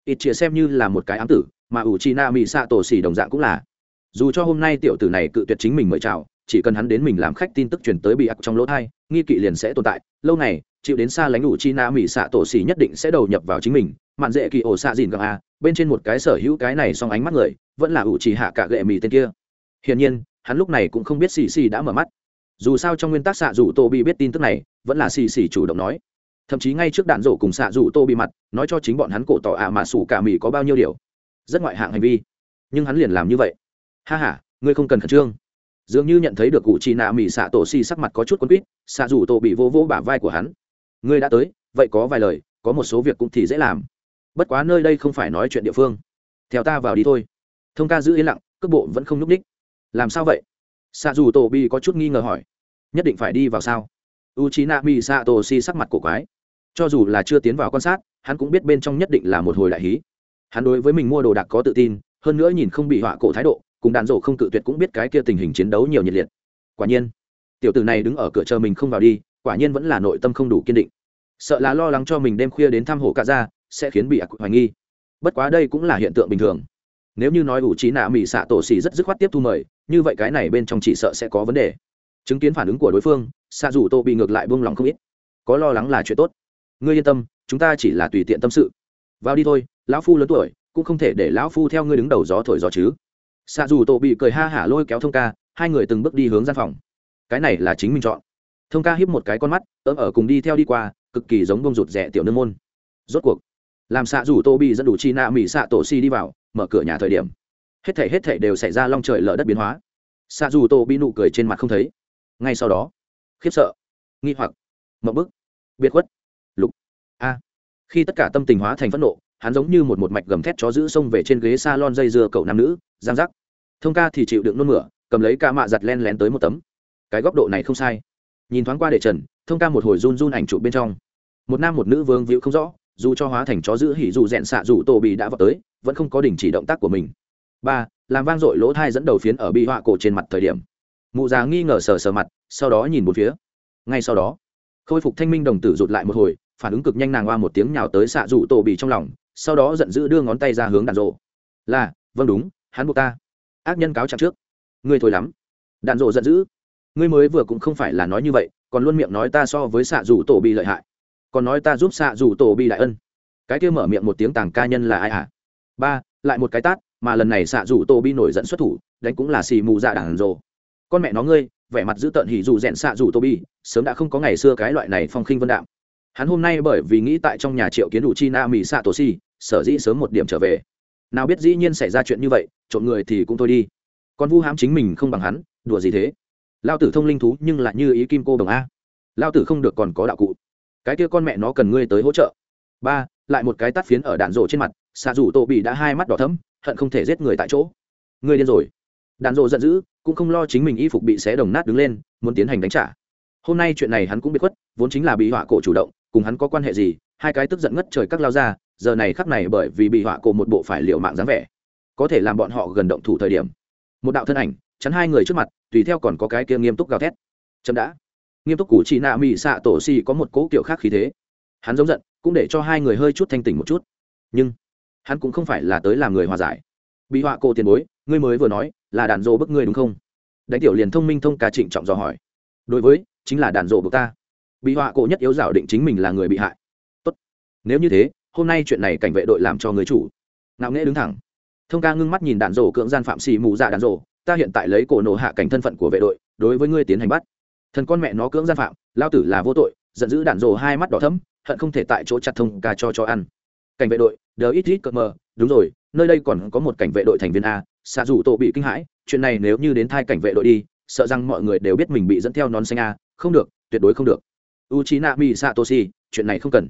Speaker 1: ít chia xem như là một cái ám tử, mà ủ chi na mỹ xạ tổ xỉ đồng dạng cũng là. Dù cho hôm nay tiểu tử này cự tuyệt chính mình mời chào, chỉ cần hắn đến mình làm khách tin tức truyền tới bị ặc trong lỗ thai, nghi kỵ liền sẽ tồn tại. Lâu này chịu đến xa lánh ủ chi na mỹ xạ tổ xỉ nhất định sẽ đầu nhập vào chính mình. Mạn dễ kỳ ổ xạ dìn gặng a bên trên một cái sở hữu cái này song ánh mắt người, vẫn là ủ chỉ hạ cả gệ mì tên kia. Hiển nhiên, hắn lúc này cũng không biết xì xì đã mở mắt. Dù sao trong nguyên tắc xạ dù tô bị biết tin tức này, vẫn là xì xì chủ động nói thậm chí ngay trước đạn rổ cùng xạ rủ tô bị mặt, nói cho chính bọn hắn cổ tỏ ạ mà sủ cả mì có bao nhiêu điều. Rất ngoại hạng hành vi. Nhưng hắn liền làm như vậy. Ha h a ngươi không cần khẩn trương. Dường như nhận thấy được cụ chị nạ mỹ xạ tổ xì sắc mặt có chút quấn quýt, xạ rủ tô bị vô vô bả vai của hắn. Ngươi đã tới, vậy có vài lời, có một số việc cũng thì dễ làm. Bất quá nơi đây không phải nói chuyện địa phương. Theo ta vào đi thôi. Thông ca giữ yên lặng, cước bộ vẫn không nhúc ních làm sao vậy? Xạ dù tổ bi có chút nghi ngờ hỏi. Nhất định phải đi vào sao? U c h i n a mi xạ tổ si sắc mặt cổ quái cho dù là chưa tiến vào quan sát, hắn cũng biết bên trong nhất định là một hồi đại hí. Hắn đối với mình mua đồ đạc có tự tin, hơn nữa nhìn không bị họa cổ thái độ, cùng đàn rổ không cự tuyệt cũng biết cái kia tình hình chiến đấu nhiều nhiệt liệt. Quả nhiên, tiểu tử này đứng ở cửa chờ mình không vào đi, quả nhiên vẫn là nội tâm không đủ kiên định. Sợ là lo lắng cho mình đêm khuya đến thăm hồ cả ra, sẽ khiến bị ạc hoài nghi. Bất quá đây cũng là hiện tượng bình thường. Nếu như nói ủ trí nạ mỹ xạ tổ xì rất dứt khoát tiếp thu mời, như vậy cái này bên trong chỉ sợ sẽ có vấn đề. Chứng kiến phản ứng của đối phương, xạ dù tô bị ngược lại buông lòng không ít. Có lo lắng là chuyện tốt ngươi yên tâm, chúng ta chỉ là tùy tiện tâm sự. Vào đi thôi, lão phu lớn tuổi, cũng không thể để lão phu theo ngươi đứng đầu gió thổi gió chứ. Xạ dù tổ bị cười ha hả lôi kéo thông ca, hai người từng bước đi hướng gian phòng. Cái này là chính mình chọn. Thông ca hiếp một cái con mắt, ấm ở cùng đi theo đi qua, cực kỳ giống bông rụt rẻ tiểu nương môn. Rốt cuộc, làm xạ rủ tô bị dẫn đủ chi nạ mỹ xạ tổ si đi vào, mở cửa nhà thời điểm. Hết thể hết thể đều xảy ra long trời lở đất biến hóa. Xạ dù tô bị nụ cười trên mặt không thấy. Ngay sau đó, khiếp sợ, nghi hoặc mậu bức, biệt khuất khi tất cả tâm tình hóa thành phẫn nộ, hắn giống như một một mạch gầm thét chó giữ xông về trên ghế s a lon dây dưa cậu nam nữ, giang giác. Thông ca thì chịu đựng nôn mửa, cầm lấy ca mạ giặt len lén tới một tấm. Cái góc độ này không sai. Nhìn thoáng qua để trần, thông ca một hồi run run ảnh chụp bên trong. Một nam một nữ vương víu không rõ, dù cho hóa thành chó giữ hỉ dù rẽn xạ dù tổ bị đã vào tới, vẫn không có đình chỉ động tác của mình. Ba, làm vang dội lỗ thai dẫn đầu phiến ở bị họa cổ trên mặt thời điểm. Mụ già nghi ngờ sờ sờ mặt, sau đó nhìn một phía. Ngay sau đó, khôi phục thanh minh đồng tử rụt lại một hồi phản ứng cực nhanh nàng oa một tiếng nhào tới xạ rủ tổ bị trong lòng, sau đó giận dữ đưa ngón tay ra hướng đàn rộ. Là vâng đúng, hắn buộc ta. Ác nhân cáo trạng trước. Ngươi thôi lắm. Đàn rộ giận dữ. Ngươi mới vừa cũng không phải là nói như vậy, còn luôn miệng nói ta so với xạ rủ tổ bị lợi hại. Còn nói ta giúp xạ rủ tổ bị đại ân. Cái kia mở miệng một tiếng tàng ca nhân là ai hả? Ba, lại một cái tát, mà lần này xạ rủ tổ bị nổi giận xuất thủ, đánh cũng là xì mù dạ đàn rộ. Con mẹ nó ngươi, vẻ mặt dữ tợn hỉ dù rèn xạ rủ tô bi sớm đã không có ngày xưa cái loại này phong khinh vân đạm hắn hôm nay bởi vì nghĩ tại trong nhà triệu kiến đủ chi na mỹ xạ tổ si sở dĩ sớm một điểm trở về. Nào biết dĩ nhiên xảy ra chuyện như vậy, trộm người thì cũng thôi đi. Còn vu hãm chính mình không bằng hắn, đùa gì thế? Lao tử thông linh thú nhưng lại như ý kim cô đồng a. Lao tử không được còn có đạo cụ. Cái kia con mẹ nó cần ngươi tới hỗ trợ. Ba, lại một cái tắt phiến ở đạn rổ trên mặt, xạ rủ tổ bị đã hai mắt đỏ thấm hận không thể giết người tại chỗ. Ngươi điên rồi. Đạn rổ giận dữ, cũng không lo chính mình y phục bị xé đồng nát đứng lên, muốn tiến hành đánh trả. Hôm nay chuyện này hắn cũng biết khuất, vốn chính là bị họa cổ chủ động cùng hắn có quan hệ gì, hai cái tức giận ngất trời các lao ra, giờ này khắc này bởi vì bị họa cổ một bộ phải liệu mạng dáng vẻ, có thể làm bọn họ gần động thủ thời điểm. Một đạo thân ảnh, chắn hai người trước mặt, tùy theo còn có cái kia nghiêm túc gào thét. Chậm đã. Nghiêm túc củ chị nạ mỹ xạ tổ si có một cố kiểu khác khí thế. Hắn giống giận, cũng để cho hai người hơi chút thanh tỉnh một chút. Nhưng, hắn cũng không phải là tới làm người hòa giải. Bị họa cổ tiền bối, ngươi mới vừa nói, là đàn rộ bức ngươi đúng không? Đánh tiểu liền thông minh thông ca trịnh trọng dò hỏi. Đối với, chính là đàn rộ bức ta bị họa cổ nhất yếu giảo định chính mình là người bị hại. Tốt. Nếu như thế, hôm nay chuyện này cảnh vệ đội làm cho người chủ. Ngạo nghễ đứng thẳng. Thông ca ngưng mắt nhìn đạn rổ cưỡng gian phạm xì mù dạ đạn rổ, ta hiện tại lấy cổ nổ hạ cảnh thân phận của vệ đội, đối với ngươi tiến hành bắt. Thần con mẹ nó cưỡng gian phạm, lao tử là vô tội, giận dữ đạn rổ hai mắt đỏ thấm hận không thể tại chỗ chặt thông ca cho cho ăn. Cảnh vệ đội, đờ ít ít cờ mờ, đúng rồi, nơi đây còn có một cảnh vệ đội thành viên a, xạ dù tổ bị kinh hãi, chuyện này nếu như đến thai cảnh vệ đội đi, sợ rằng mọi người đều biết mình bị dẫn theo nón xanh a, không được, tuyệt đối không được u c h i n a mi satoshi chuyện này không cần.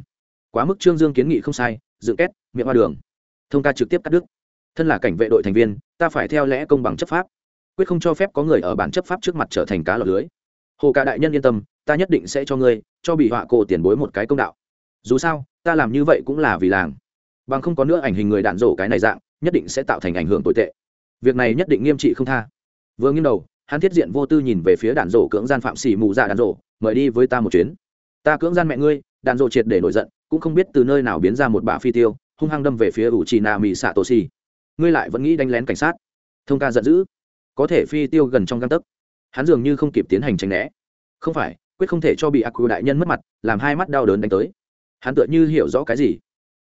Speaker 1: Quá mức trương dương kiến nghị không sai, dựng két, miệng hoa đường. Thông ca trực tiếp cắt đứt. Thân là cảnh vệ đội thành viên, ta phải theo lẽ công bằng chấp pháp. Quyết không cho phép có người ở bản chấp pháp trước mặt trở thành cá lọt lưới. Hồ ca đại nhân yên tâm, ta nhất định sẽ cho ngươi, cho bị họa cổ tiền bối một cái công đạo. Dù sao, ta làm như vậy cũng là vì làng. Bằng không có nữa ảnh hình người đạn rổ cái này dạng, nhất định sẽ tạo thành ảnh hưởng tồi tệ. Việc này nhất định nghiêm trị không tha. Vừa nghiêng đầu, hắn thiết diện vô tư nhìn về phía đạn rổ cưỡng gian phạm xỉ mù dạ đạn rổ, mời đi với ta một chuyến ta cưỡng gian mẹ ngươi đạn rổ triệt để nổi giận, cũng không biết từ nơi nào biến ra một bả phi tiêu, hung hăng đâm về phía ủ trì nà mỹ xạ tổ xì ngươi lại vẫn nghĩ đánh lén cảnh sát. Thông ca giận dữ. Có thể phi tiêu gần trong găng tấc. Hắn dường như không kịp tiến hành tránh né. Không phải, quyết không thể cho bị ác quy đại nhân mất mặt, làm hai mắt đau đớn đánh tới. Hắn tựa như hiểu rõ cái gì.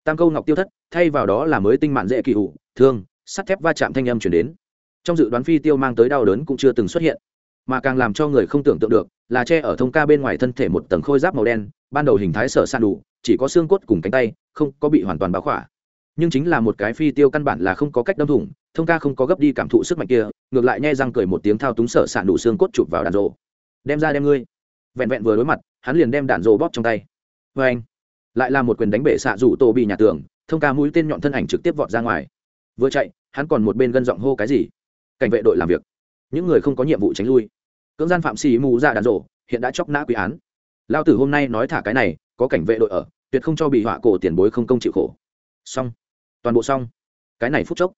Speaker 1: Tam câu ngọc tiêu thất, thay vào đó là mới tinh mạn dễ kỳ hủ. thương, sắt thép va chạm thanh âm chuyển đến. Trong dự đoán phi tiêu mang tới đau đớn cũng chưa từng xuất hiện, mà càng làm cho người không tưởng tượng được là che ở thông ca bên ngoài thân thể một tầng khôi giáp màu đen, ban đầu hình thái sở san đủ, chỉ có xương cốt cùng cánh tay, không có bị hoàn toàn báo khỏa. Nhưng chính là một cái phi tiêu căn bản là không có cách đâm thủng, thông ca không có gấp đi cảm thụ sức mạnh kia, ngược lại nhai răng cười một tiếng thao túng sở sạn đủ xương cốt chụp vào đạn rộ đem ra đem ngươi. Vẹn vẹn vừa đối mặt, hắn liền đem đạn rộ bóp trong tay. Vê anh. Lại là một quyền đánh bể xạ rủ tổ bị nhà tường, thông ca mũi tên nhọn thân ảnh trực tiếp vọt ra ngoài. Vừa chạy, hắn còn một bên gân giọng hô cái gì? Cảnh vệ đội làm việc. Những người không có nhiệm vụ tránh lui cưỡng gian phạm xì mù dạ ra đàn rộ hiện đã chóc nã quy án. Lao tử hôm nay nói thả cái này, có cảnh vệ đội ở, tuyệt không cho bị họa cổ tiền bối không công chịu khổ. Xong. Toàn bộ xong. Cái này phút chốc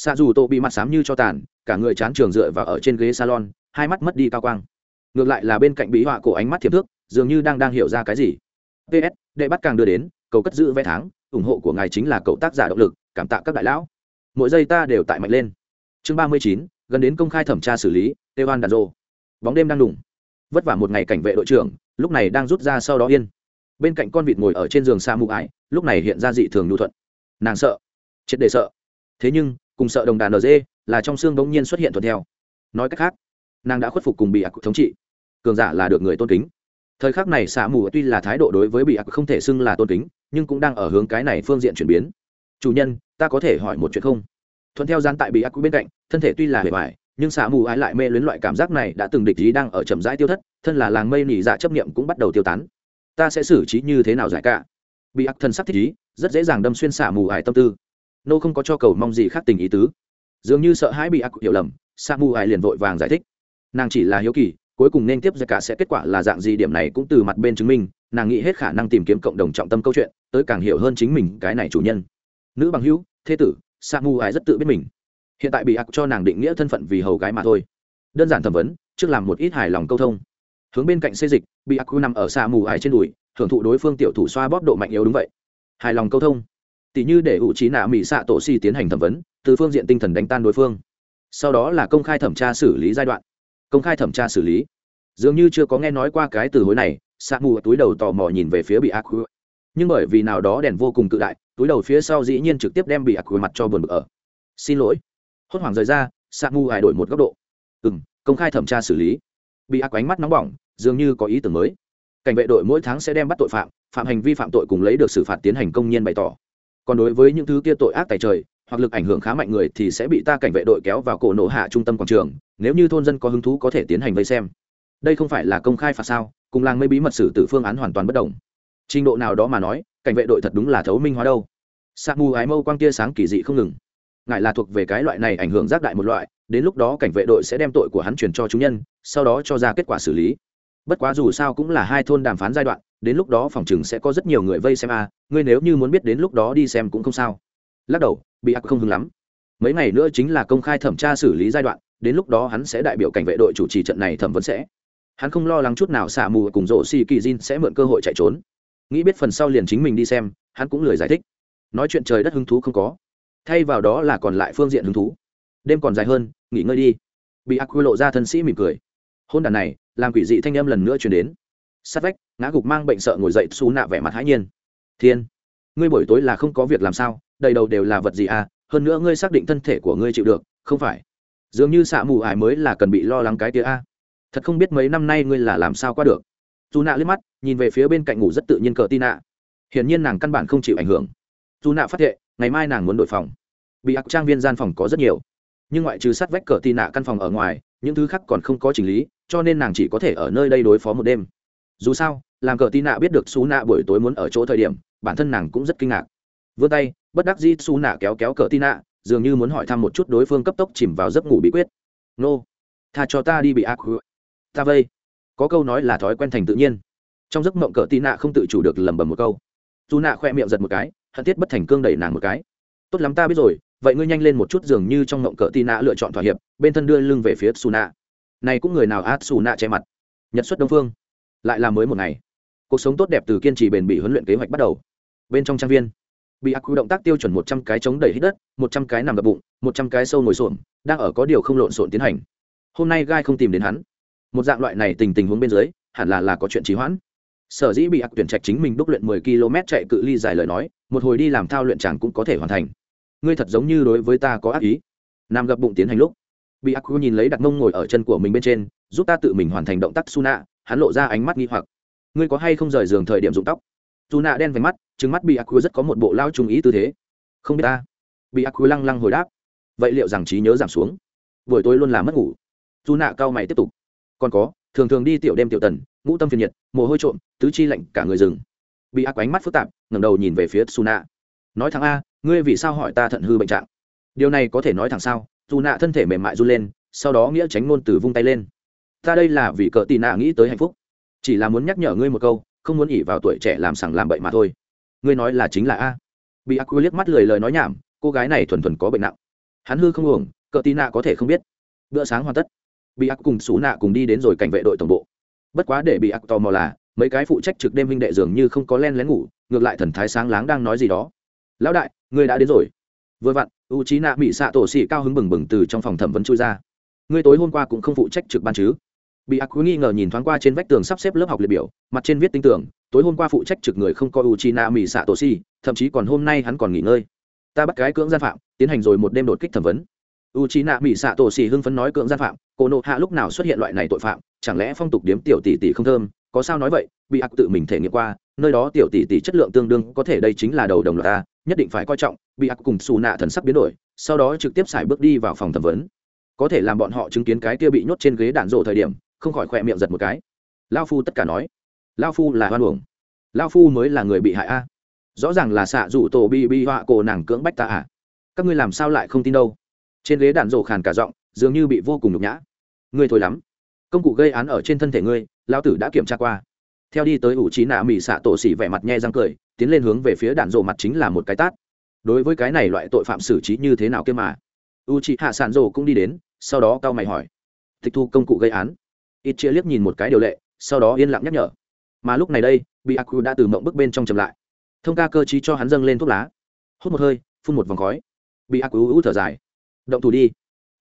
Speaker 1: xa dù tô bị mặt xám như cho tàn, cả người chán trường dựa và ở trên ghế salon, hai mắt mất đi cao quang. Ngược lại là bên cạnh bị họa cổ ánh mắt thiệp thước, dường như đang đang hiểu ra cái gì. Ps đệ bắt càng đưa đến, cầu cất giữ vé tháng, ủng hộ của ngài chính là cậu tác giả động lực, cảm tạ các đại lão. Mỗi giây ta đều tại mạnh lên. Chương ba mươi chín, gần đến công khai thẩm tra xử lý, tê hoan đàn rô bóng đêm đang đủng vất vả một ngày cảnh vệ đội trưởng, lúc này đang rút ra sau đó yên. Bên cạnh con vịt ngồi ở trên giường xa mụ ải, lúc này hiện ra dị thường nhu thuận. Nàng sợ. Triệt để sợ. Thế nhưng, cùng sợ đồng đàn nd là trong xương bỗng nhiên xuất hiện thuận theo. Nói cách khác, nàng đã khuất phục cùng bị ạc thống trị. Cường giả là được người tôn kính. Thời khắc này xạ mù tuy là thái độ đối với bị ạc không thể xưng là tôn kính, nhưng cũng đang ở hướng cái này phương diện chuyển biến. Chủ nhân, ta có thể hỏi một chuyện không? Thuận theo gian tại bị ác bên cạnh, thân thể tuy là bề bài nhưng xạ mù ái lại mê luyến loại cảm giác này đã từng địch ý đang ở chậm rãi tiêu thất, thân là làng mây nỉ dạ chấp niệm cũng bắt đầu tiêu tán. Ta sẽ xử trí như thế nào giải cả? Bị ác thân sắc thích ý, rất dễ dàng đâm xuyên xạ mù ải tâm tư. Nô không có cho cầu mong gì khác tình ý tứ. Dường như sợ hãi bị ác hiểu lầm, xạ mù ải liền vội vàng giải thích. Nàng chỉ là hiếu kỳ, cuối cùng nên tiếp giải cả sẽ kết quả là dạng gì điểm này cũng từ mặt bên chứng minh, nàng nghĩ hết khả năng tìm kiếm cộng đồng trọng tâm câu chuyện, tới càng hiểu hơn chính mình cái này chủ nhân. Nữ bằng hữu, thế tử sa mù ái rất tự biết mình hiện tại bị ác cho nàng định nghĩa thân phận vì hầu gái mà thôi. Đơn giản thẩm vấn, trước làm một ít hài lòng câu thông. Hướng bên cạnh xây dịch, bị ác nằm ở xa mù ải trên đùi, thưởng thụ đối phương tiểu thủ xoa bóp độ mạnh yếu đúng vậy. Hài lòng câu thông. Tỷ như để ủ trí nạ mỹ xạ tổ si tiến hành thẩm vấn, từ phương diện tinh thần đánh tan đối phương. Sau đó là công khai thẩm tra xử lý giai đoạn. Công khai thẩm tra xử lý. Dường như chưa có nghe nói qua cái từ hối này, xạ mù túi đầu tò mò nhìn về phía bị ác nhưng bởi vì nào đó đèn vô cùng cự đại, túi đầu phía sau dĩ nhiên trực tiếp đem bị ác mặt cho buồn bực ở. Xin lỗi hốt hoảng rời ra xạ mù hải đổi một góc độ. Ừ m công khai thẩm tra xử lý. Bị ác ánh mắt nóng bỏng, dường như có ý tưởng mới. Cảnh vệ đội mỗi tháng sẽ đem bắt tội phạm phạm hành vi phạm tội cùng lấy được xử phạt tiến hành công nhiên bày tỏ. Còn đối với những thứ kia tội ác tài trời, hoặc lực ảnh hưởng khá mạnh người thì sẽ bị ta cảnh vệ đội kéo vào cổ nổ hạ trung tâm quảng trường, nếu như thôn dân có hứng thú có thể tiến hành vây xem. Đây không phải là công khai phạt sao, cùng làng mây bí mật xử tử phương án hoàn toàn bất đồng. Trình độ nào đó mà nói, cảnh vệ đội thật đúng là thấu minh hóa đâu. Sa mù ái mâu quang tia sáng kỳ dị không ngừng ngài là thuộc về cái loại này ảnh hưởng giác đại một loại đến lúc đó cảnh vệ đội sẽ đem tội của hắn truyền cho chúng nhân sau đó cho ra kết quả xử lý. Bất quá dù sao cũng là hai thôn đàm phán giai đoạn đến lúc đó phòng chừng sẽ có rất nhiều người vây xem a à, ngươi nếu như muốn biết đến lúc đó đi xem cũng không sao. Lắc đầu bị ác không hứng lắm. Mấy ngày nữa chính là công khai thẩm tra xử lý giai đoạn đến lúc đó hắn sẽ đại biểu cảnh vệ đội chủ trì trận này thẩm vấn sẽ. Hắn không lo lắng chút nào xả mù cùng rộ xì kỳ jin sẽ mượn cơ hội chạy trốn. Nghĩ biết phần sau liền chính mình đi xem hắn cũng lười giải thích. Nói chuyện trời đất hứng thú không có thay vào đó là còn lại phương diện hứng thú. Đêm còn dài hơn, nghỉ ngơi đi. Bị ác quy lộ ra thân sĩ mỉm cười. Hôn đàn này, làm quỷ dị thanh âm lần nữa chuyển đến. Sát vách, ngã gục mang bệnh sợ ngồi dậy xú nạ vẻ mặt hãi nhiên. Thiên, ngươi buổi tối là không có việc làm sao? Đầy đầu đều là vật gì à? Hơn nữa ngươi xác định thân thể của ngươi chịu được, không phải? Dường như xạ mù ải mới là cần bị lo lắng cái tía a. Thật không biết mấy năm nay ngươi là làm sao qua được. Dù nạ liếc mắt, nhìn về phía bên cạnh ngủ rất tự nhiên cờ tin nạ hiển nhiên nàng căn bản không chịu ảnh hưởng. Dù nạ phát hiện ngày mai nàng muốn đổi phòng bị ác trang viên gian phòng có rất nhiều. Nhưng ngoại trừ sát vách cờ tì nạ căn phòng ở ngoài, những thứ khác còn không có chỉnh lý, cho nên nàng chỉ có thể ở nơi đây đối phó một đêm. Dù sao, làm cờ tì nạ biết được xú nạ buổi tối muốn ở chỗ thời điểm, bản thân nàng cũng rất kinh ngạc. Vươn tay, bất đắc dĩ xú nạ kéo kéo cờ tì nạ, dường như muốn hỏi thăm một chút đối phương cấp tốc chìm vào giấc ngủ bí quyết. Nô, tha cho ta đi bị ác ta vây. Có câu nói là thói quen thành tự nhiên. Trong giấc mộng cờ tì nạ không tự chủ được lẩm bẩm một câu. Dù nạ khoe miệng giật một cái, hận thiết bất thành cương đẩy nàng một cái. Tốt lắm ta biết rồi vậy ngươi nhanh lên một chút dường như trong ngộng cỡ tì nạ lựa chọn thỏa hiệp, bên thân đưa lưng về phía xù nạ này cũng người nào át xù nạ che mặt? Nhật xuất đông phương. Lại là mới một ngày. Cuộc sống tốt đẹp từ kiên trì bền bỉ huấn luyện kế hoạch bắt đầu. Bên trong trang viên bị ác quy động tác tiêu chuẩn một trăm cái chống đẩy hít đất, một trăm cái nằm gập bụng, một trăm cái sâu ngồi xổm, đang ở có điều không lộn xộn tiến hành. Hôm nay gai không tìm đến hắn. Một dạng loại này tình tình huống bên dưới, hẳn là là có chuyện trì hoãn. Sở dĩ bị ác tuyển trạch chính mình đúc luyện mười km chạy cự ly dài lời nói, một hồi đi làm thao luyện chàng cũng có thể hoàn thành ngươi thật giống như đối với ta có ác ý. Nam gập bụng tiến hành lúc, bị ác nhìn lấy đặt mông ngồi ở chân của mình bên trên, giúp ta tự mình hoàn thành động tác su nạ hắn lộ ra ánh mắt nghi hoặc. Ngươi có hay không rời giường thời điểm dụng tóc? Su nạ đen về mắt trứng mắt bị ác rất có một bộ lao trung ý tư thế. Không biết ta. Bị ác lăng lăng hồi đáp. Vậy liệu rằng trí nhớ giảm xuống? Buổi tối luôn là mất ngủ. Su nạ cao mày tiếp tục. Còn có, thường thường đi tiểu đêm tiểu tần, ngũ tâm phiền nhiệt, mồ hôi trộm, tứ chi lạnh, cả người rừng. Bị ác ánh mắt phức tạp, ngẩng đầu nhìn về phía suna nói thẳng a, ngươi vì sao hỏi ta thận hư bệnh trạng? Điều này có thể nói thẳng sao? Dù nạ thân thể mềm mại run lên, sau đó nghĩa tránh ngôn từ vung tay lên. Ta đây là vì cờ tì nạ nghĩ tới hạnh phúc. Chỉ là muốn nhắc nhở ngươi một câu, không muốn ỉ vào tuổi trẻ làm sằng làm bậy mà thôi. Ngươi nói là chính là a. Bị ác liếc mắt lười lời nói nhảm, cô gái này thuần thuần có bệnh nặng. Hắn hư không uổng cờ tì nạ có thể không biết. Bữa sáng hoàn tất. Bị ác cùng xú nạ cùng đi đến rồi cảnh vệ đội tổng bộ. Bất quá để bị ác tò mò là, mấy cái phụ trách trực đêm minh đệ dường như không có len lén ngủ, ngược lại thần thái sáng láng đang nói gì đó lão đại người đã đến rồi. Vừa vặn, u trí nạ mỹ xạ tổ xị cao hứng bừng bừng từ trong phòng thẩm vấn chui ra. Ngươi tối hôm qua cũng không phụ trách trực ban chứ? Bị ác quý nghi ngờ nhìn thoáng qua trên vách tường sắp xếp lớp học liệt biểu, mặt trên viết tinh tưởng tối hôm qua phụ trách trực người không coi u chi na mỹ xạ tổ si thậm chí còn hôm nay hắn còn nghỉ ngơi. Ta bắt cái cưỡng gian phạm, tiến hành rồi một đêm đột kích thẩm vấn. U chi na mỹ xạ tổ si hưng phấn nói cưỡng gian phạm, cô nộ hạ lúc nào xuất hiện loại này tội phạm, chẳng lẽ phong tục điếm tiểu tỷ tỷ không thơm? Có sao nói vậy? Bị ác tự mình thể nghiệm qua nơi đó tiểu tỷ tỷ chất lượng tương đương có thể đây chính là đầu đồng loạt ta nhất định phải coi trọng, bị ác cùng xù nạ thần sắc biến đổi, sau đó trực tiếp xài bước đi vào phòng thẩm vấn. Có thể làm bọn họ chứng kiến cái kia bị nhốt trên ghế đạn rộ thời điểm, không khỏi khỏe miệng giật một cái. Lao phu tất cả nói, lao phu là hoan uổng. Lao phu mới là người bị hại a. Rõ ràng là xạ rủ tổ bi bi họa cổ nàng cưỡng bách ta à. Các ngươi làm sao lại không tin đâu? Trên ghế đạn rộ khàn cả giọng, dường như bị vô cùng nhục nhã. Ngươi thôi lắm. Công cụ gây án ở trên thân thể ngươi lao tử đã kiểm tra qua theo đi tới ủ trí nạ mỹ xạ tổ xỉ vẻ mặt nhe răng cười, tiến lên hướng về phía đạn rộ mặt chính là một cái tát. Đối với cái này loại tội phạm xử trí như thế nào kia mà? U chị hạ sản rộ cũng đi đến, sau đó cao mày hỏi. Tịch thu công cụ gây án. Ít chia liếc nhìn một cái điều lệ, sau đó yên lặng nhắc nhở. Mà lúc này đây bị aku đã từ mộng bức bên trong chậm lại. Thông ca cơ chí cho hắn dâng lên thuốc lá. Hút một hơi, phun một vòng khói. Bị aku ú thở dài. Động thủ đi.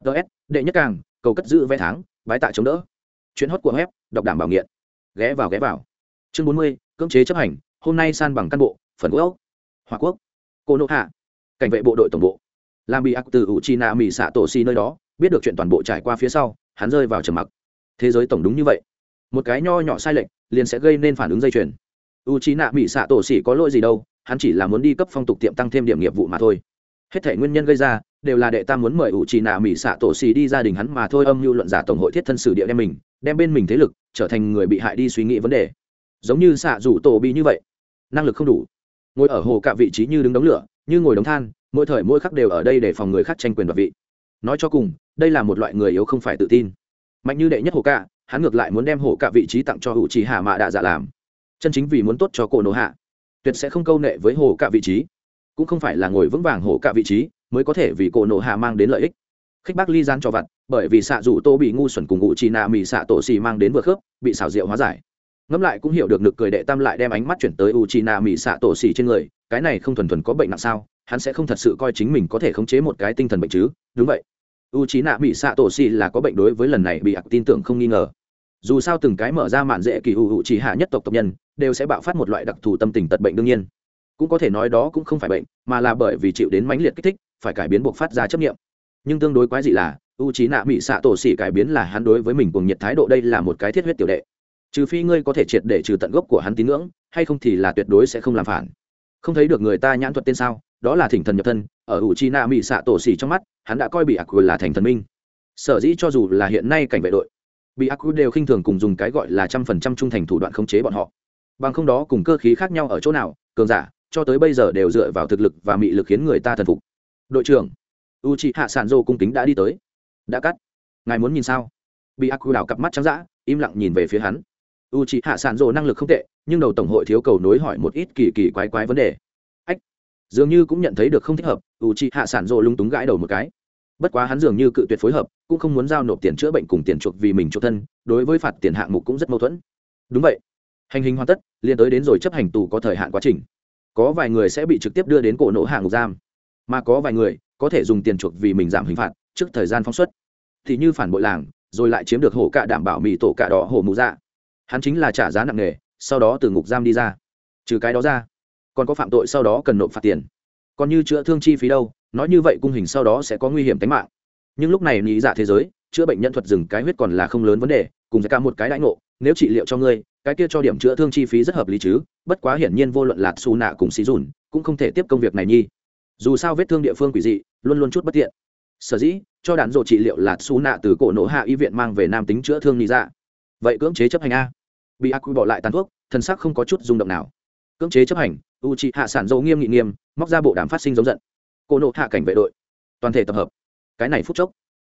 Speaker 1: Ts đệ nhất càng, cầu cất giữ vé tháng, bái tạ chống đỡ. Chuyến hót của web, đọc đảm bảo nghiện. Ghé vào ghé vào chương bốn mươi, cưỡng chế chấp hành, hôm nay san bằng căn bộ, phần quốc. Hòa quốc. Cô nộ hạ. Cảnh vệ bộ đội tổng bộ. Làm bị ác từ u chi na mỹ xạ tổ si nơi đó, biết được chuyện toàn bộ trải qua phía sau, hắn rơi vào trầm mặc. Thế giới tổng đúng như vậy. Một cái nho nhỏ sai lệch, liền sẽ gây nên phản ứng dây chuyền. U chi nạ mỹ xạ tổ xỉ có lỗi gì đâu, hắn chỉ là muốn đi cấp phong tục tiệm tăng thêm điểm nghiệp vụ mà thôi. Hết thể nguyên nhân gây ra, đều là đệ tam muốn mời u trí nạ mỹ xạ tổ xỉ đi gia đình hắn mà thôi, âm mưu luận giả tổng hội thiết thân sử địa đem mình, đem bên mình thế lực, trở thành người bị hại đi suy nghĩ vấn đề giống như xạ rủ tổ bị như vậy. Năng lực không đủ. Ngồi ở hồ cạ vị trí như đứng đống lửa, như ngồi đống than, mỗi thời mỗi khắc đều ở đây để phòng người khác tranh quyền đoạt vị. Nói cho cùng, đây là một loại người yếu không phải tự tin. Mạnh như đệ nhất hồ cạ, hắn ngược lại muốn đem hồ cạ vị trí tặng cho hữu trí hạ mạ đạ dạ làm. Chân chính vì muốn tốt cho cổ nổ hạ. Tuyệt sẽ không câu nệ với hồ cạ vị trí. Cũng không phải là ngồi vững vàng hồ cạ vị trí, mới có thể vì cổ nổ hạ mang đến lợi ích. Khích bác ly gian cho vặt, bởi vì xạ rủ tô bị ngu xuẩn cùng ngụ chi nạ mì xạ tổ xì mang đến vừa khớp, bị xảo diệu hóa giải ngẫm lại cũng hiểu được nực cười đệ tam lại đem ánh mắt chuyển tới u chi nạ mỹ xạ tổ xỉ trên người, cái này không thuần thuần có bệnh nặng sao, hắn sẽ không thật sự coi chính mình có thể khống chế một cái tinh thần bệnh chứ, đúng vậy. U trí nạ bị xạ tổ xỉ là có bệnh đối với lần này bị ặc tin tưởng không nghi ngờ. Dù sao từng cái mở ra mạn dễ kỳ hữu chỉ hạ nhất tộc tộc nhân, đều sẽ bạo phát một loại đặc thù tâm tình tật bệnh đương nhiên. Cũng có thể nói đó cũng không phải bệnh, mà là bởi vì chịu đến mãnh liệt kích thích, phải cải biến buộc phát ra chấp nghiệm nhưng tương đối quái dị là u trí nạ bị xạ tổ xỉ cải biến là hắn đối với mình cùng nhiệt thái độ đây là một cái thiết huyết tiểu đệ trừ phi ngươi có thể triệt để trừ tận gốc của hắn tín ngưỡng, hay không thì là tuyệt đối sẽ không làm phản. Không thấy được người ta nhãn thuật tên sao, đó là thỉnh thần nhập thân, ở u chi na mỹ xạ tổ xỉ trong mắt, hắn đã coi bị ác là thành thần minh. Sở dĩ cho dù là hiện nay cảnh vệ đội, bị ác đều khinh thường cùng dùng cái gọi là trăm phần trăm trung thành thủ đoạn khống chế bọn họ. Bằng không đó cùng cơ khí khác nhau ở chỗ nào, cường giả, cho tới bây giờ đều dựa vào thực lực và mị lực khiến người ta thần phục. Đội trưởng u c hạ sản dô cung kính đã đi tới. Đã cắt. Ngài muốn nhìn sao? Bị ác đảo cặp mắt trắng d im lặng nhìn về phía hắn u c hạ sản rộ năng lực không tệ, nhưng đầu tổng hội thiếu cầu nối hỏi một ít kỳ kỳ quái quái vấn đề. Ách, dường như cũng nhận thấy được không thích hợp, u c hạ sản rộ lung túng gãi đầu một cái. Bất quá hắn dường như cự tuyệt phối hợp, cũng không muốn giao nộp tiền chữa bệnh cùng tiền chuộc vì mình chuộc thân, đối với phạt tiền hạng mục cũng rất mâu thuẫn. Đúng vậy. Hành hình hoàn tất liên tới đến rồi chấp hành tù có thời hạn quá trình. Có vài người sẽ bị trực tiếp đưa đến cổ nỗ hạng ngục giam, mà có vài người có thể dùng tiền chuộc vì mình giảm hình phạt trước thời gian phóng xuất. Thì như phản bội làng, rồi lại chiếm được hổ cạ đảm bảo mỹ tổ cạ đỏ hổ mù dạ hắn chính là trả giá nặng nề, sau đó từ ngục giam đi ra. Trừ cái đó ra, còn có phạm tội sau đó cần nộp phạt tiền. Còn như chữa thương chi phí đâu, nói như vậy cung hình sau đó sẽ có nguy hiểm tính mạng. Nhưng lúc này nghĩ dạ thế giới, chữa bệnh nhân thuật dừng cái huyết còn là không lớn vấn đề, cùng với cả một cái đãi ngộ, nếu trị liệu cho ngươi, cái kia cho điểm chữa thương chi phí rất hợp lý chứ, bất quá hiển nhiên vô luận lạt xù nạ cùng xì dùn cũng không thể tiếp công việc này nhi. Dù sao vết thương địa phương quỷ dị, luôn luôn chút bất tiện. Sở dĩ, cho đạn dộ trị liệu lạt xù nạ từ cổ nổ hạ y viện mang về nam tính chữa thương nghĩ dạ. Vậy cưỡng chế chấp hành a bị ác quy bỏ lại tàn thuốc thân xác không có chút rung động nào. Cưỡng chế chấp hành u trị hạ sản dầu nghiêm nghị nghiêm, móc ra bộ đàm phát sinh giống giận. Cô nộ hạ cảnh vệ đội, toàn thể tập hợp. Cái này phút chốc,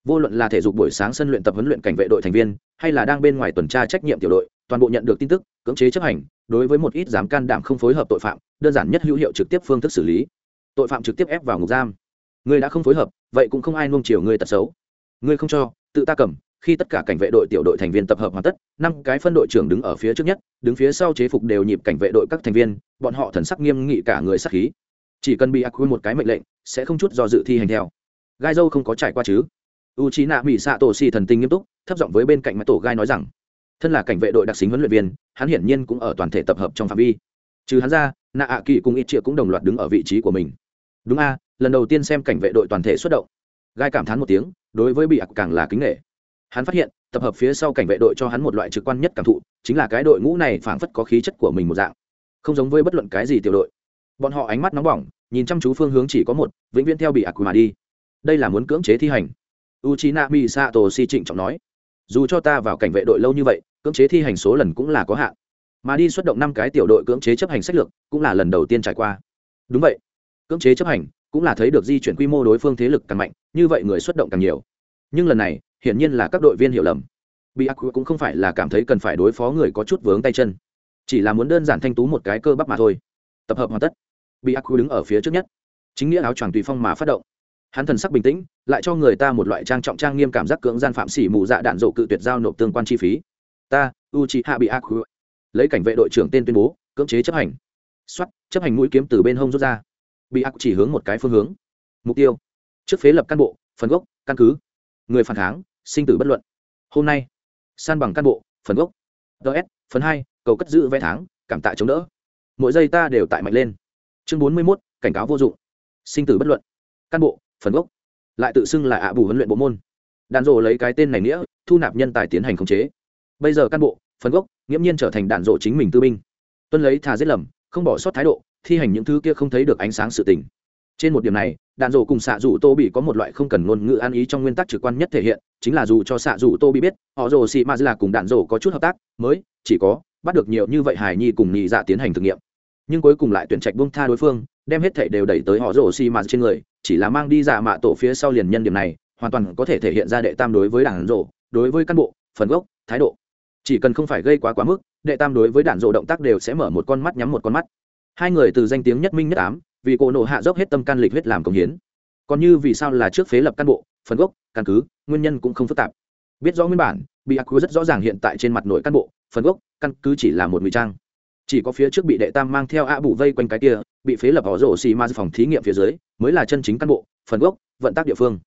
Speaker 1: vô luận là thể dục buổi sáng sân luyện tập huấn luyện cảnh vệ đội thành viên, hay là đang bên ngoài tuần tra trách nhiệm tiểu đội, toàn bộ nhận được tin tức, cưỡng chế chấp hành, đối với một ít dám can đảm không phối hợp tội phạm, đơn giản nhất hữu hiệu trực tiếp phương thức xử lý. Tội phạm trực tiếp ép vào ngục giam. Người đã không phối hợp, vậy cũng không ai nuông chiều người tật xấu. Người không cho, tự ta cầm khi tất cả cảnh vệ đội tiểu đội thành viên tập hợp hoàn tất, năm cái phân đội trưởng đứng ở phía trước nhất, đứng phía sau chế phục đều nhịp cảnh vệ đội các thành viên, bọn họ thần sắc nghiêm nghị cả người sắc khí. Chỉ cần bị ác quy một cái mệnh lệnh, sẽ không chút do dự thi hành theo. Gai dâu không có trải qua chứ? U trí nạ mỹ xạ tổ xì thần tinh nghiêm túc, thấp giọng với bên cạnh mặt tổ gai nói rằng, thân là cảnh vệ đội đặc xính huấn luyện viên, hắn hiển nhiên cũng ở toàn thể tập hợp trong phạm vi. Trừ hắn ra nạ ạ kỳ cùng ít triệu cũng đồng loạt đứng ở vị trí của mình. Đúng a, lần đầu tiên xem cảnh vệ đội toàn thể xuất động. Gai cảm thán một tiếng, đối với bị ạc càng là kính nghệ hắn phát hiện, tập hợp phía sau cảnh vệ đội cho hắn một loại trực quan nhất cảm thụ, chính là cái đội ngũ này phảng phất có khí chất của mình một dạng. Không giống với bất luận cái gì tiểu đội. Bọn họ ánh mắt nóng bỏng, nhìn chăm chú phương hướng chỉ có một, vĩnh viễn theo bị ạc mà đi. Đây là muốn cưỡng chế thi hành. U c h i n a mi sato si trịnh trọng nói. Dù cho ta vào cảnh vệ đội lâu như vậy, cưỡng chế thi hành số lần cũng là có hạn. Mà đi xuất động năm cái tiểu đội cưỡng chế chấp hành sách lược, cũng là lần đầu tiên trải qua. Đúng vậy. Cưỡng chế chấp hành, cũng là thấy được di chuyển quy mô đối phương thế lực càng mạnh, như vậy người xuất động càng nhiều. Nhưng lần này hiển nhiên là các đội viên hiểu lầm. Bị ác cũng không phải là cảm thấy cần phải đối phó người có chút vướng tay chân. Chỉ là muốn đơn giản thanh tú một cái cơ bắp mà thôi. Tập hợp hoàn tất. Bị ác đứng ở phía trước nhất. Chính nghĩa áo choàng tùy phong mà phát động. Hắn thần sắc bình tĩnh lại cho người ta một loại trang trọng trang nghiêm cảm giác cưỡng gian phạm xỉ mù dạ đạn dộ cự tuyệt giao nộp tương quan chi phí. Ta u Biaku, hạ bị ác lấy cảnh vệ đội trưởng tên tuyên bố cưỡng chế chấp hành. Xuất chấp hành mũi kiếm từ bên hông rút ra. Bị ác chỉ hướng một cái phương hướng. Mục tiêu. Trước phế lập căn bộ phần gốc căn cứ. Người phản kháng sinh tử bất luận. Hôm nay, san bằng căn bộ, phần gốc. Ts phần hai, cầu cất giữ vé tháng, cảm tạ chống đỡ. Mỗi giây ta đều tại mạnh lên. Chương bốn mươi mốt, cảnh cáo vô dụng. Sinh tử bất luận. Căn bộ, phần gốc. Lại tự xưng là ạ bù huấn luyện bộ môn. Đạn dộ lấy cái tên này nghĩa, thu nạp nhân tài tiến hành khống chế. Bây giờ căn bộ, phần gốc, nghiễm nhiên trở thành đạn dộ chính mình tư binh. Tuân lấy thà giết lầm, không bỏ sót thái độ, thi hành những thứ kia không thấy được ánh sáng sự tình trên một điểm này, đạn dộ cùng xạ dù tô bị có một loại không cần ngôn ngữ ăn ý trong nguyên tắc trực quan nhất thể hiện, chính là dù cho xạ dù tô bị biết, họ rồ xị ma là cùng đạn dộ có chút hợp tác, mới, chỉ có, bắt được nhiều như vậy hài nhi cùng nhị dạ tiến hành thử nghiệm. Nhưng cuối cùng lại tuyển trạch bông tha đối phương, đem hết thể đều đẩy tới họ rồ xị ma trên người, chỉ là mang đi dạ mạ tổ phía sau liền nhân điểm này, hoàn toàn có thể thể hiện ra đệ tam đối với đạn dỗ đối với cán bộ, phần gốc, thái độ. Chỉ cần không phải gây quá quá mức, đệ tam đối với đạn dỗ động tác đều sẽ mở một con mắt nhắm một con mắt. Hai người từ danh tiếng nhất minh nhất ám vì cổ nộ hạ dốc hết tâm can lịch huyết làm công hiến. Còn như vì sao là trước phế lập cán bộ, phần gốc, căn cứ, nguyên nhân cũng không phức tạp. Biết rõ nguyên bản, bị ác rất rõ ràng hiện tại trên mặt nội cán bộ, phần gốc, căn cứ chỉ là một ngụy trang. Chỉ có phía trước bị đệ tam mang theo ạ bù vây quanh cái kia, bị phế lập họ rổ xì ma phòng thí nghiệm phía dưới, mới là chân chính cán bộ, phần gốc, vận tác địa phương.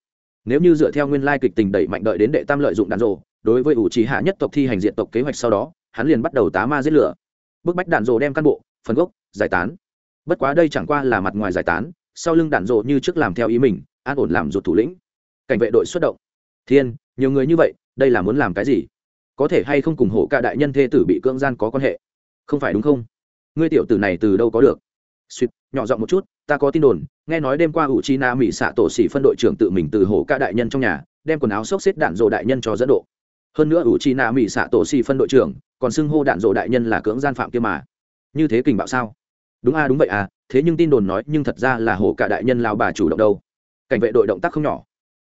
Speaker 1: Nếu như dựa theo nguyên lai kịch tình đẩy mạnh đợi đến đệ tam lợi dụng đạn rổ đối với ủ trì hạ nhất tộc thi hành diện tộc kế hoạch sau đó, hắn liền bắt đầu tá ma giết lửa. Bức bách đạn rổ đem cán bộ, phần gốc, giải tán bất quá đây chẳng qua là mặt ngoài giải tán, sau lưng đạn rộ như trước làm theo ý mình, an ổn làm ruột thủ lĩnh. Cảnh vệ đội xuất động. Thiên, nhiều người như vậy, đây là muốn làm cái gì? Có thể hay không cùng hộ cả đại nhân thê tử bị cưỡng gian có quan hệ? Không phải đúng không? Ngươi tiểu tử này từ đâu có được? Suýt, nhỏ giọng một chút, ta có tin đồn, nghe nói đêm qua ủ chi na mỹ xạ tổ xỉ phân đội trưởng tự mình từ hộ cả đại nhân trong nhà, đem quần áo xốc xếp đạn rộ đại nhân cho dẫn độ. Hơn nữa ủ chi na mỹ xạ tổ xỉ phân đội trưởng, còn xưng hô đạn rộ đại nhân là cưỡng gian phạm kia mà. Như thế kình bạo sao? Đúng a, đúng vậy à thế nhưng tin đồn nói, nhưng thật ra là hổ cả đại nhân lao bà chủ động đâu. Cảnh vệ đội động tác không nhỏ.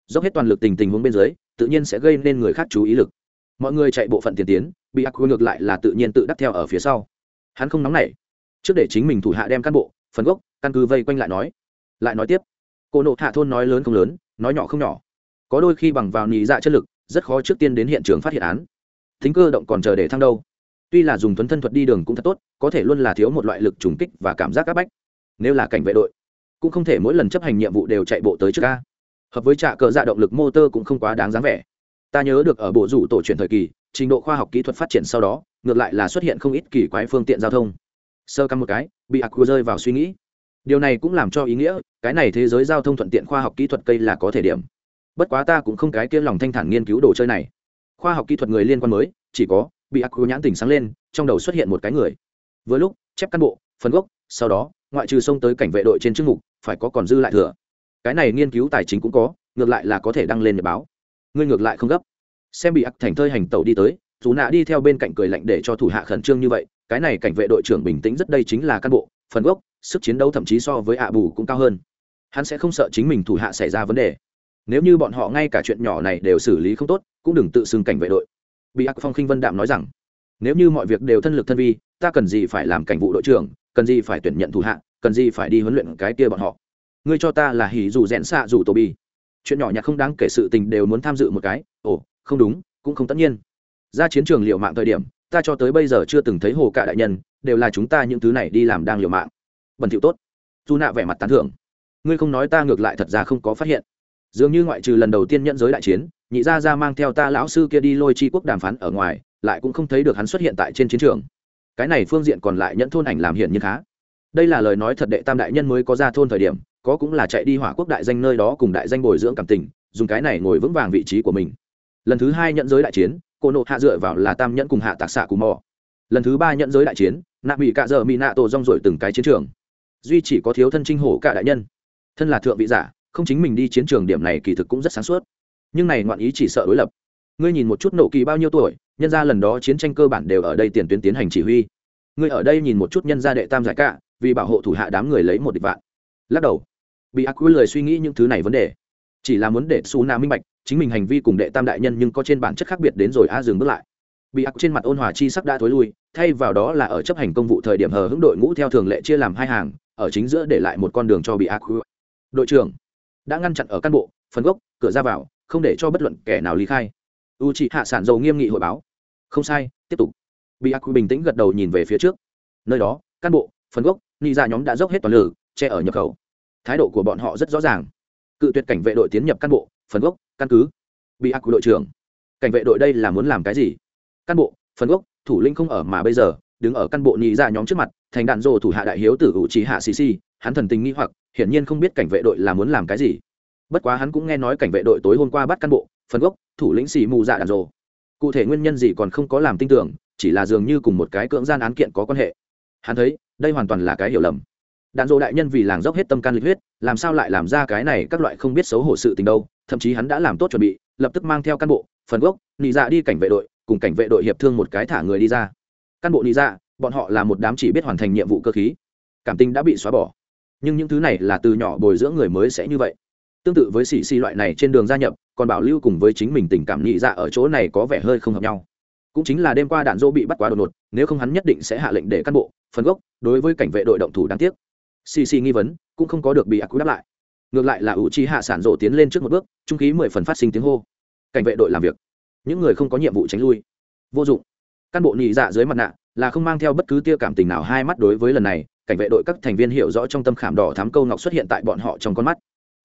Speaker 1: Dốc hết toàn lực tình tình huống bên dưới, tự nhiên sẽ gây nên người khác chú ý lực. Mọi người chạy bộ phận tiền tiến, bị ác ngược lại là tự nhiên tự đắc theo ở phía sau. Hắn không nóng nảy. Trước để chính mình thủ hạ đem cán bộ, phần gốc, căn cứ vây quanh lại nói. Lại nói tiếp. Cô nộ hạ thôn nói lớn không lớn, nói nhỏ không nhỏ. Có đôi khi bằng vào nhị dạ chất lực, rất khó trước tiên đến hiện trường phát hiện án. Thính cơ động còn chờ để thăng đâu tuy là dùng thuấn thân thuật đi đường cũng thật tốt, có thể luôn là thiếu một loại lực trùng kích và cảm giác áp bách. Nếu là cảnh vệ đội, cũng không thể mỗi lần chấp hành nhiệm vụ đều chạy bộ tới trước ca hợp với trạ cờ dạ động lực motor cũng không quá đáng dáng vẻ. Ta nhớ được ở bộ rủ tổ truyền thời kỳ, trình độ khoa học kỹ thuật phát triển sau đó, ngược lại là xuất hiện không ít kỳ quái phương tiện giao thông. Sơ căm một cái, bị ác rơi vào suy nghĩ. Điều này cũng làm cho ý nghĩa, cái này thế giới giao thông thuận tiện khoa học kỹ thuật cây là có thể điểm. Bất quá ta cũng không cái kia lòng thanh thản nghiên cứu đồ chơi này. Khoa học kỹ thuật người liên quan mới, chỉ có bị ác nhãn tỉnh sáng lên, trong đầu xuất hiện một cái người. Vừa lúc, chép cán bộ, phần gốc, sau đó, ngoại trừ xông tới cảnh vệ đội trên chức mục, phải có còn dư lại thừa. Cái này nghiên cứu tài chính cũng có, ngược lại là có thể đăng lên nhật báo. Ngươi ngược lại không gấp. Xem bị ác thành thơi hành tẩu đi tới, dù nạ đi theo bên cạnh cười lạnh để cho thủ hạ khẩn trương như vậy, cái này cảnh vệ đội trưởng bình tĩnh rất đây chính là cán bộ, phần gốc, sức chiến đấu thậm chí so với ạ bù cũng cao hơn. Hắn sẽ không sợ chính mình thủ hạ xảy ra vấn đề. Nếu như bọn họ ngay cả chuyện nhỏ này đều xử lý không tốt, cũng đừng tự xưng cảnh vệ đội bị ác phong khinh vân đạm nói rằng, nếu như mọi việc đều thân lực thân vi, ta cần gì phải làm cảnh vụ đội trưởng, cần gì phải tuyển nhận thủ hạ, cần gì phải đi huấn luyện cái kia bọn họ? Ngươi cho ta là hỉ dù rẽn xạ dù tổ bi chuyện nhỏ nhặt không đáng kể sự tình đều muốn tham dự một cái. Ồ, không đúng, cũng không tất nhiên. Ra chiến trường liệu mạng thời điểm, ta cho tới bây giờ chưa từng thấy hồ cả đại nhân, đều là chúng ta những thứ này đi làm đang liều mạng. Bẩn thiệu tốt. Dù nạ vẻ mặt tán thưởng. Ngươi không nói ta ngược lại thật ra không có phát hiện. Dường như ngoại trừ lần đầu tiên nhận giới đại chiến nhị gia gia mang theo ta lão sư kia đi lôi chi quốc đàm phán ở ngoài, lại cũng không thấy được hắn xuất hiện tại trên chiến trường. Cái này phương diện còn lại nhận thôn ảnh làm hiển nhiên khá. Đây là lời nói thật đệ tam đại nhân mới có ra thôn thời điểm, có cũng là chạy đi hỏa quốc đại danh nơi đó cùng đại danh bồi dưỡng cảm tình, dùng cái này ngồi vững vàng vị trí của mình. Lần thứ hai nhận giới đại chiến, cô nộ hạ dựa vào là tam nhẫn cùng hạ tạc xạ cùng mò. Lần thứ ba nhận giới đại chiến, nạ bị cạ dợ mỹ nạ tổ rong rổi từng cái chiến trường. Duy chỉ có thiếu thân trinh hổ cả đại nhân. Thân là thượng vị giả, không chính mình đi chiến trường điểm này kỳ thực cũng rất sáng suốt nhưng này ngoạn ý chỉ sợ đối lập. Ngươi nhìn một chút nổ kỳ bao nhiêu tuổi, nhân ra lần đó chiến tranh cơ bản đều ở đây tiền tuyến tiến hành chỉ huy. Ngươi ở đây nhìn một chút nhân gia đệ tam giải cả, vì bảo hộ thủ hạ đám người lấy một địch vạn. Lắc đầu. Bị ác quy lời suy nghĩ những thứ này vấn đề. Chỉ là muốn để su na minh bạch, chính mình hành vi cùng đệ tam đại nhân nhưng có trên bản chất khác biệt đến rồi a dừng bước lại. Bị ác trên mặt ôn hòa chi sắc đã thối lui, thay vào đó là ở chấp hành công vụ thời điểm hờ hững đội ngũ theo thường lệ chia làm hai hàng, ở chính giữa để lại một con đường cho bị ác đội trưởng, đã ngăn chặn ở căn bộ, phần gốc, cửa ra vào không để cho bất luận kẻ nào lý khai. U chị hạ sản dầu nghiêm nghị hội báo. Không sai, tiếp tục. Bị ác bình tĩnh gật đầu nhìn về phía trước. Nơi đó, cán bộ, phần gốc ni ra dạ nhóm đã dốc hết toàn lực, che ở nhập khẩu. Thái độ của bọn họ rất rõ ràng. Cự tuyệt cảnh vệ đội tiến nhập cán bộ, phần gốc, căn cứ. Bị ác đội trưởng. Cảnh vệ đội đây là muốn làm cái gì? Cán bộ, phần gốc, thủ linh không ở mà bây giờ, đứng ở căn bộ nhị ra dạ nhóm trước mặt, thành đạn rồ thủ hạ đại hiếu tử hữu trí hạ xì xì hắn thần tình nghi hoặc, hiển nhiên không biết cảnh vệ đội là muốn làm cái gì bất quá hắn cũng nghe nói cảnh vệ đội tối hôm qua bắt cán bộ, phần gốc, thủ lĩnh xì mù dạ đàn rồ. Cụ thể nguyên nhân gì còn không có làm tin tưởng, chỉ là dường như cùng một cái cưỡng gian án kiện có quan hệ. Hắn thấy, đây hoàn toàn là cái hiểu lầm. Đàn dộ đại nhân vì làng dốc hết tâm can lịch huyết, làm sao lại làm ra cái này các loại không biết xấu hổ sự tình đâu, thậm chí hắn đã làm tốt chuẩn bị, lập tức mang theo cán bộ, phần gốc, nị dạ đi cảnh vệ đội, cùng cảnh vệ đội hiệp thương một cái thả người đi ra. Cán bộ nị dạ bọn họ là một đám chỉ biết hoàn thành nhiệm vụ cơ khí. Cảm tình đã bị xóa bỏ. Nhưng những thứ này là từ nhỏ bồi dưỡng người mới sẽ như vậy tương tự với xì xì loại này trên đường gia nhập, còn bảo lưu cùng với chính mình tình cảm nhị dạ ở chỗ này có vẻ hơi không hợp nhau. Cũng chính là đêm qua đạn dỗ bị bắt quá đột ngột, nếu không hắn nhất định sẽ hạ lệnh để cán bộ, phần gốc, đối với cảnh vệ đội động thủ đáng tiếc. Xì xì nghi vấn, cũng không có được bị ác quy đáp lại. Ngược lại là ủ chi hạ sản rộ tiến lên trước một bước, trung khí mười phần phát sinh tiếng hô. Cảnh vệ đội làm việc. Những người không có nhiệm vụ tránh lui. Vô dụng. Cán bộ nhị dạ dưới mặt nạ, là không mang theo bất cứ tia cảm tình nào hai mắt đối với lần này, cảnh vệ đội các thành viên hiểu rõ trong tâm khảm đỏ thám câu ngọc xuất hiện tại bọn họ trong con mắt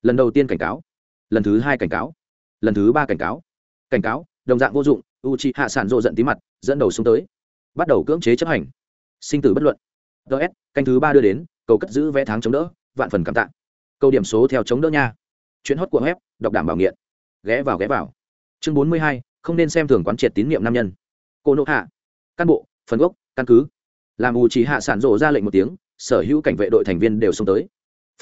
Speaker 1: lần đầu tiên cảnh cáo. Lần thứ hai cảnh cáo. Lần thứ ba cảnh cáo. Cảnh cáo, đồng dạng vô dụng u c h i hạ sản rộ giận tí mặt, dẫn đầu xuống tới. Bắt đầu cưỡng chế chấp hành. Sinh tử bất luận. Ts canh thứ ba đưa đến, cầu cất giữ vé tháng chống đỡ, vạn phần cảm tạ. Câu điểm số theo chống đỡ nha. Chuyến hót của web, đọc đảm bảo nghiện. Ghé vào ghé vào. Chương bốn mươi hai, không nên xem thường quán triệt tín nhiệm nam nhân. Cô nộ hạ. Căn bộ, phần gốc, căn cứ. Làm u trí hạ sản rộ ra lệnh một tiếng, sở hữu cảnh vệ đội thành viên đều xông tới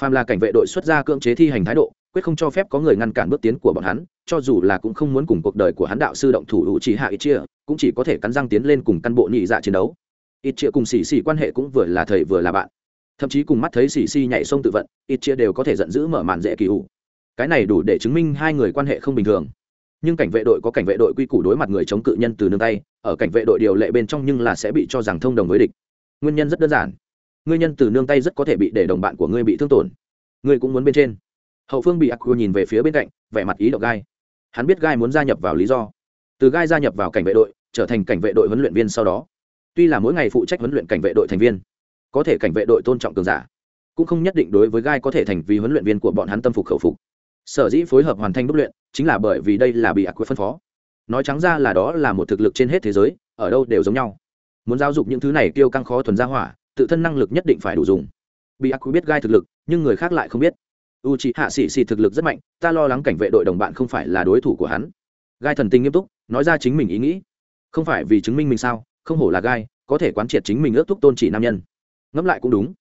Speaker 1: phàm là cảnh vệ đội xuất ra cưỡng chế thi hành thái độ, quyết không cho phép có người ngăn cản bước tiến của bọn hắn, cho dù là cũng không muốn cùng cuộc đời của hắn đạo sư động thủ hữu chỉ hạ ít chia cũng chỉ có thể cắn răng tiến lên cùng căn bộ nhị dạ chiến đấu. Ít chia cùng xì xì quan hệ cũng vừa là thầy vừa là bạn. Thậm chí cùng mắt thấy xì xì nhảy sông tự vận ít chia đều có thể giận dữ mở màn dễ kỳ hữu cái này đủ để chứng minh hai người quan hệ không bình thường. Nhưng cảnh vệ đội có cảnh vệ đội quy củ đối mặt người chống cự nhân từ nương tay, ở cảnh vệ đội điều lệ bên trong nhưng là sẽ bị cho rằng thông đồng với địch. Nguyên nhân rất đơn giản ngươi nhân từ nương tay rất có thể bị để đồng bạn của ngươi bị thương tổn. Ngươi cũng muốn bên trên. Hậu phương bị ác quy nhìn về phía bên cạnh, vẻ mặt ý động gai. Hắn biết gai muốn gia nhập vào lý do. Từ gai gia nhập vào cảnh vệ đội, trở thành cảnh vệ đội huấn luyện viên sau đó. Tuy là mỗi ngày phụ trách huấn luyện cảnh vệ đội thành viên, có thể cảnh vệ đội tôn trọng cường giả, cũng không nhất định đối với gai có thể thành vì huấn luyện viên của bọn hắn tâm phục khẩu phục. Sở dĩ phối hợp hoàn thành đúc luyện, chính là bởi vì đây là bị ác quy phân phó. Nói trắng ra là đó là một thực lực trên hết thế giới, ở đâu đều giống nhau. Muốn giáo dục những thứ này tiêu căng khó thuần ra hỏa tự thân năng lực nhất định phải đủ dùng. Bị ác biết gai thực lực, nhưng người khác lại không biết. U c h ị hạ xì xì thực lực rất mạnh, ta lo lắng cảnh vệ đội đồng bạn không phải là đối thủ của hắn. Gai thần tình nghiêm túc, nói ra chính mình ý nghĩ. Không phải vì chứng minh mình sao, không hổ là gai, có thể quán triệt chính mình ước thúc tôn chỉ nam nhân. Ngẫm lại cũng đúng.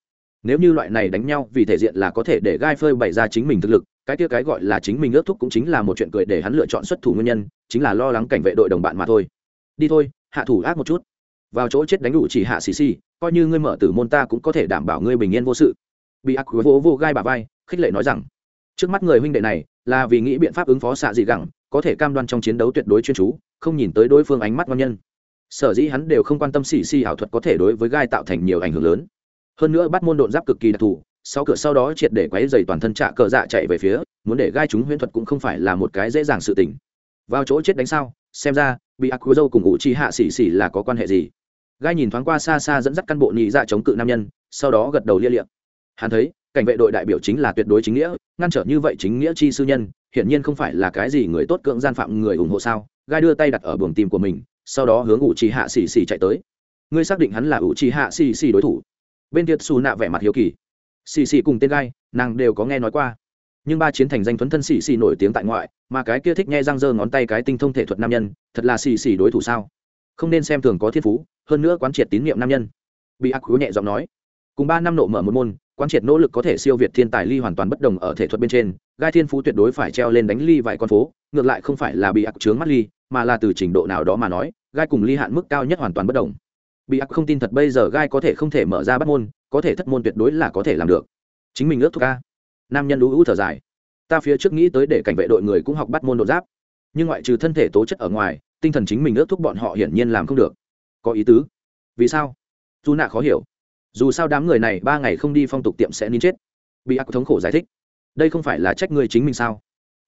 Speaker 1: Nếu như loại này đánh nhau, vì thể diện là có thể để gai phơi bày ra chính mình thực lực, cái kia cái gọi là chính mình ước thúc cũng chính là một chuyện cười để hắn lựa chọn xuất thủ nguyên nhân, chính là lo lắng cảnh vệ đội đồng bạn mà thôi. Đi thôi, hạ thủ ác một chút. Vào chỗ chết đánh đủ chỉ hạ xì xì coi như ngươi mở tử môn ta cũng có thể đảm bảo ngươi bình yên vô sự. Bị ác vô vô gai bà vai, khích lệ nói rằng, trước mắt người huynh đệ này là vì nghĩ biện pháp ứng phó xạ dị gẳng, có thể cam đoan trong chiến đấu tuyệt đối chuyên chú, không nhìn tới đối phương ánh mắt ngon nhân. Sở dĩ hắn đều không quan tâm xì xì ảo thuật có thể đối với gai tạo thành nhiều ảnh hưởng lớn. Hơn nữa bắt môn độn giáp cực kỳ đặc thù, sau cửa sau đó triệt để quấy dày toàn thân trạ cờ dạ chạy về phía, muốn để gai chúng huyễn thuật cũng không phải là một cái dễ dàng sự tình. Vào chỗ chết đánh sao, xem ra, bị ác dâu cùng ngụ chi hạ xỉ xỉ là có quan hệ gì? Gai nhìn thoáng qua xa xa dẫn dắt căn bộ nhị dạ chống cự nam nhân, sau đó gật đầu lia liệm hắn thấy, cảnh vệ đội đại biểu chính là tuyệt đối chính nghĩa, ngăn trở như vậy chính nghĩa chi sư nhân, hiển nhiên không phải là cái gì người tốt cưỡng gian phạm người ủng hộ sao? Gai đưa tay đặt ở buồng tim của mình, sau đó hướng ủ trì hạ xì xì chạy tới. Ngươi xác định hắn là ủ trì hạ xì xì đối thủ? Bên tiệt xù nạ vẻ mặt hiếu kỳ. Xì xì cùng tên gai, nàng đều có nghe nói qua. Nhưng ba chiến thành danh thuấn thân xì xì nổi tiếng tại ngoại, mà cái kia thích nghe răng dơ ngón tay cái tinh thông thể thuật nam nhân, thật là xì xì đối thủ sao? Không nên xem thường có thiên phú, hơn nữa quán triệt tín nhiệm nam nhân. Bị ác khú nhẹ giọng nói. Cùng ba năm nộ mở một môn, quán triệt nỗ lực có thể siêu việt thiên tài ly hoàn toàn bất đồng ở thể thuật bên trên, gai thiên phú tuyệt đối phải treo lên đánh ly vài con phố, ngược lại không phải là bị ác trướng mắt ly, mà là từ trình độ nào đó mà nói, gai cùng ly hạn mức cao nhất hoàn toàn bất đồng. Bị ác không tin thật bây giờ gai có thể không thể mở ra bắt môn, có thể thất môn tuyệt đối là có thể làm được. Chính mình ước thuộc ca. Nam nhân lũ ưu thở dài. Ta phía trước nghĩ tới để cảnh vệ đội người cũng học bắt môn đột giáp, nhưng ngoại trừ thân thể tố chất ở ngoài tinh thần chính mình ước thúc bọn họ hiển nhiên làm không được. Có ý tứ. Vì sao? Dù nạ khó hiểu. Dù sao đám người này ba ngày không đi phong tục tiệm sẽ nín chết. Bị ác thống khổ giải thích. Đây không phải là trách người chính mình sao?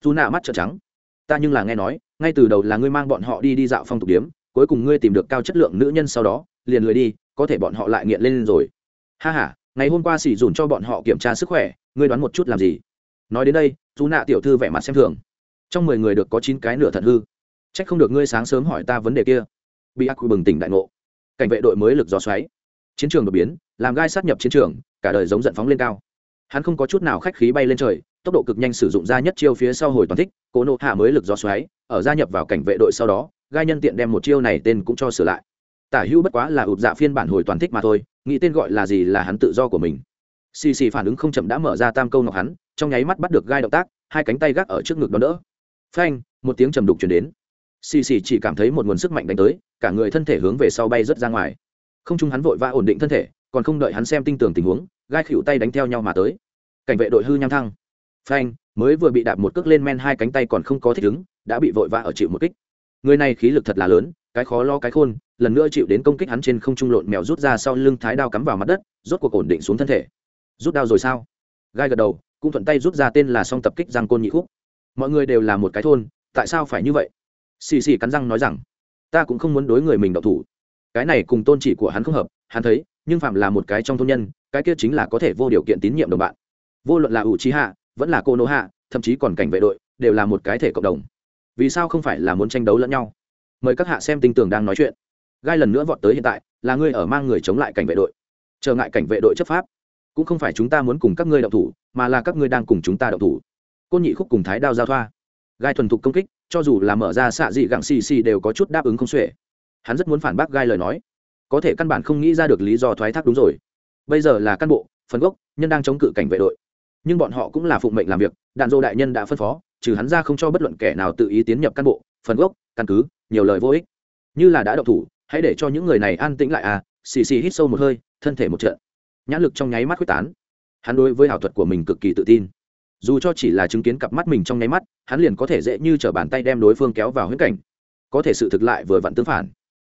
Speaker 1: Dù nạ mắt trợn trắng. Ta nhưng là nghe nói, ngay từ đầu là ngươi mang bọn họ đi đi dạo phong tục điếm, cuối cùng ngươi tìm được cao chất lượng nữ nhân sau đó, liền lười đi, có thể bọn họ lại nghiện lên rồi. Ha h a ngày hôm qua xỉ dùn cho bọn họ kiểm tra sức khỏe, ngươi đoán một chút làm gì? Nói đến đây, dù nạ tiểu thư vẻ mặt xem thường. Trong mười người được có chín cái nửa thận hư trách không được ngươi sáng sớm hỏi ta vấn đề kia. Bị ác quy bừng tỉnh đại ngộ. Cảnh vệ đội mới lực gió xoáy. Chiến trường đột biến, làm gai sát nhập chiến trường, cả đời giống giận phóng lên cao. Hắn không có chút nào khách khí bay lên trời, tốc độ cực nhanh sử dụng ra nhất chiêu phía sau hồi toàn thích, cố nộ hạ mới lực gió xoáy, ở gia nhập vào cảnh vệ đội sau đó, gai nhân tiện đem một chiêu này tên cũng cho sửa lại. Tả hữu bất quá là ụt dạ phiên bản hồi toàn thích mà thôi, nghĩ tên gọi là gì là hắn tự do của mình. Xì xì phản ứng không chậm đã mở ra tam câu ngọc hắn, trong nháy mắt bắt được gai động tác, hai cánh tay gác ở trước ngực đón đỡ. Phanh, một tiếng trầm đục chuyển đến xì xì chỉ cảm thấy một nguồn sức mạnh đánh tới, cả người thân thể hướng về sau bay rớt ra ngoài. Không chung hắn vội vã ổn định thân thể, còn không đợi hắn xem tinh tường tình huống, gai khỉu tay đánh theo nhau mà tới. Cảnh vệ đội hư nham thăng. Phanh, mới vừa bị đạp một cước lên men hai cánh tay còn không có thích ứng, đã bị vội vã ở chịu một kích. Người này khí lực thật là lớn, cái khó lo cái khôn, lần nữa chịu đến công kích hắn trên không trung lộn mèo rút ra sau lưng thái đao cắm vào mặt đất, rốt cuộc ổn định xuống thân thể. Rút đao rồi sao? Gai gật đầu, cũng thuận tay rút ra tên là song tập kích giang côn nhị khúc. Mọi người đều là một cái thôn, tại sao phải như vậy? Xì xì cắn răng nói rằng, ta cũng không muốn đối người mình độc thủ. Cái này cùng tôn chỉ của hắn không hợp, hắn thấy, nhưng phạm là một cái trong thôn nhân, cái kia chính là có thể vô điều kiện tín nhiệm đồng bạn. Vô luận là ủ trí hạ, vẫn là cô nô hạ, thậm chí còn cảnh vệ đội, đều là một cái thể cộng đồng. Vì sao không phải là muốn tranh đấu lẫn nhau? Mời các hạ xem tinh tường đang nói chuyện. Gai lần nữa vọt tới hiện tại, là ngươi ở mang người chống lại cảnh vệ đội. Trở ngại cảnh vệ đội chấp pháp, cũng không phải chúng ta muốn cùng các ngươi đậu thủ, mà là các ngươi đang cùng chúng ta đậu thủ. Côn nhị khúc cùng thái đao giao thoa. Gai thuần thục công kích cho dù là mở ra xạ dị gặng xì xì đều có chút đáp ứng không xuể. Hắn rất muốn phản bác gai lời nói. Có thể căn bản không nghĩ ra được lý do thoái thác đúng rồi. Bây giờ là cán bộ, phần gốc, nhân đang chống cự cảnh vệ đội. Nhưng bọn họ cũng là phụng mệnh làm việc, đạn dô đại nhân đã phân phó, trừ hắn ra không cho bất luận kẻ nào tự ý tiến nhập cán bộ, phần gốc, căn cứ, nhiều lời vô ích. Như là đã độc thủ, hãy để cho những người này an tĩnh lại à xì xì hít sâu một hơi, thân thể một trận. Nhãn lực trong nháy mắt quyết tán. Hắn đối với ảo thuật của mình cực kỳ tự tin dù cho chỉ là chứng kiến cặp mắt mình trong nháy mắt, hắn liền có thể dễ như t r ở bàn tay đem đối phương kéo vào huyết cảnh. Có thể sự thực lại vừa vặn tương phản.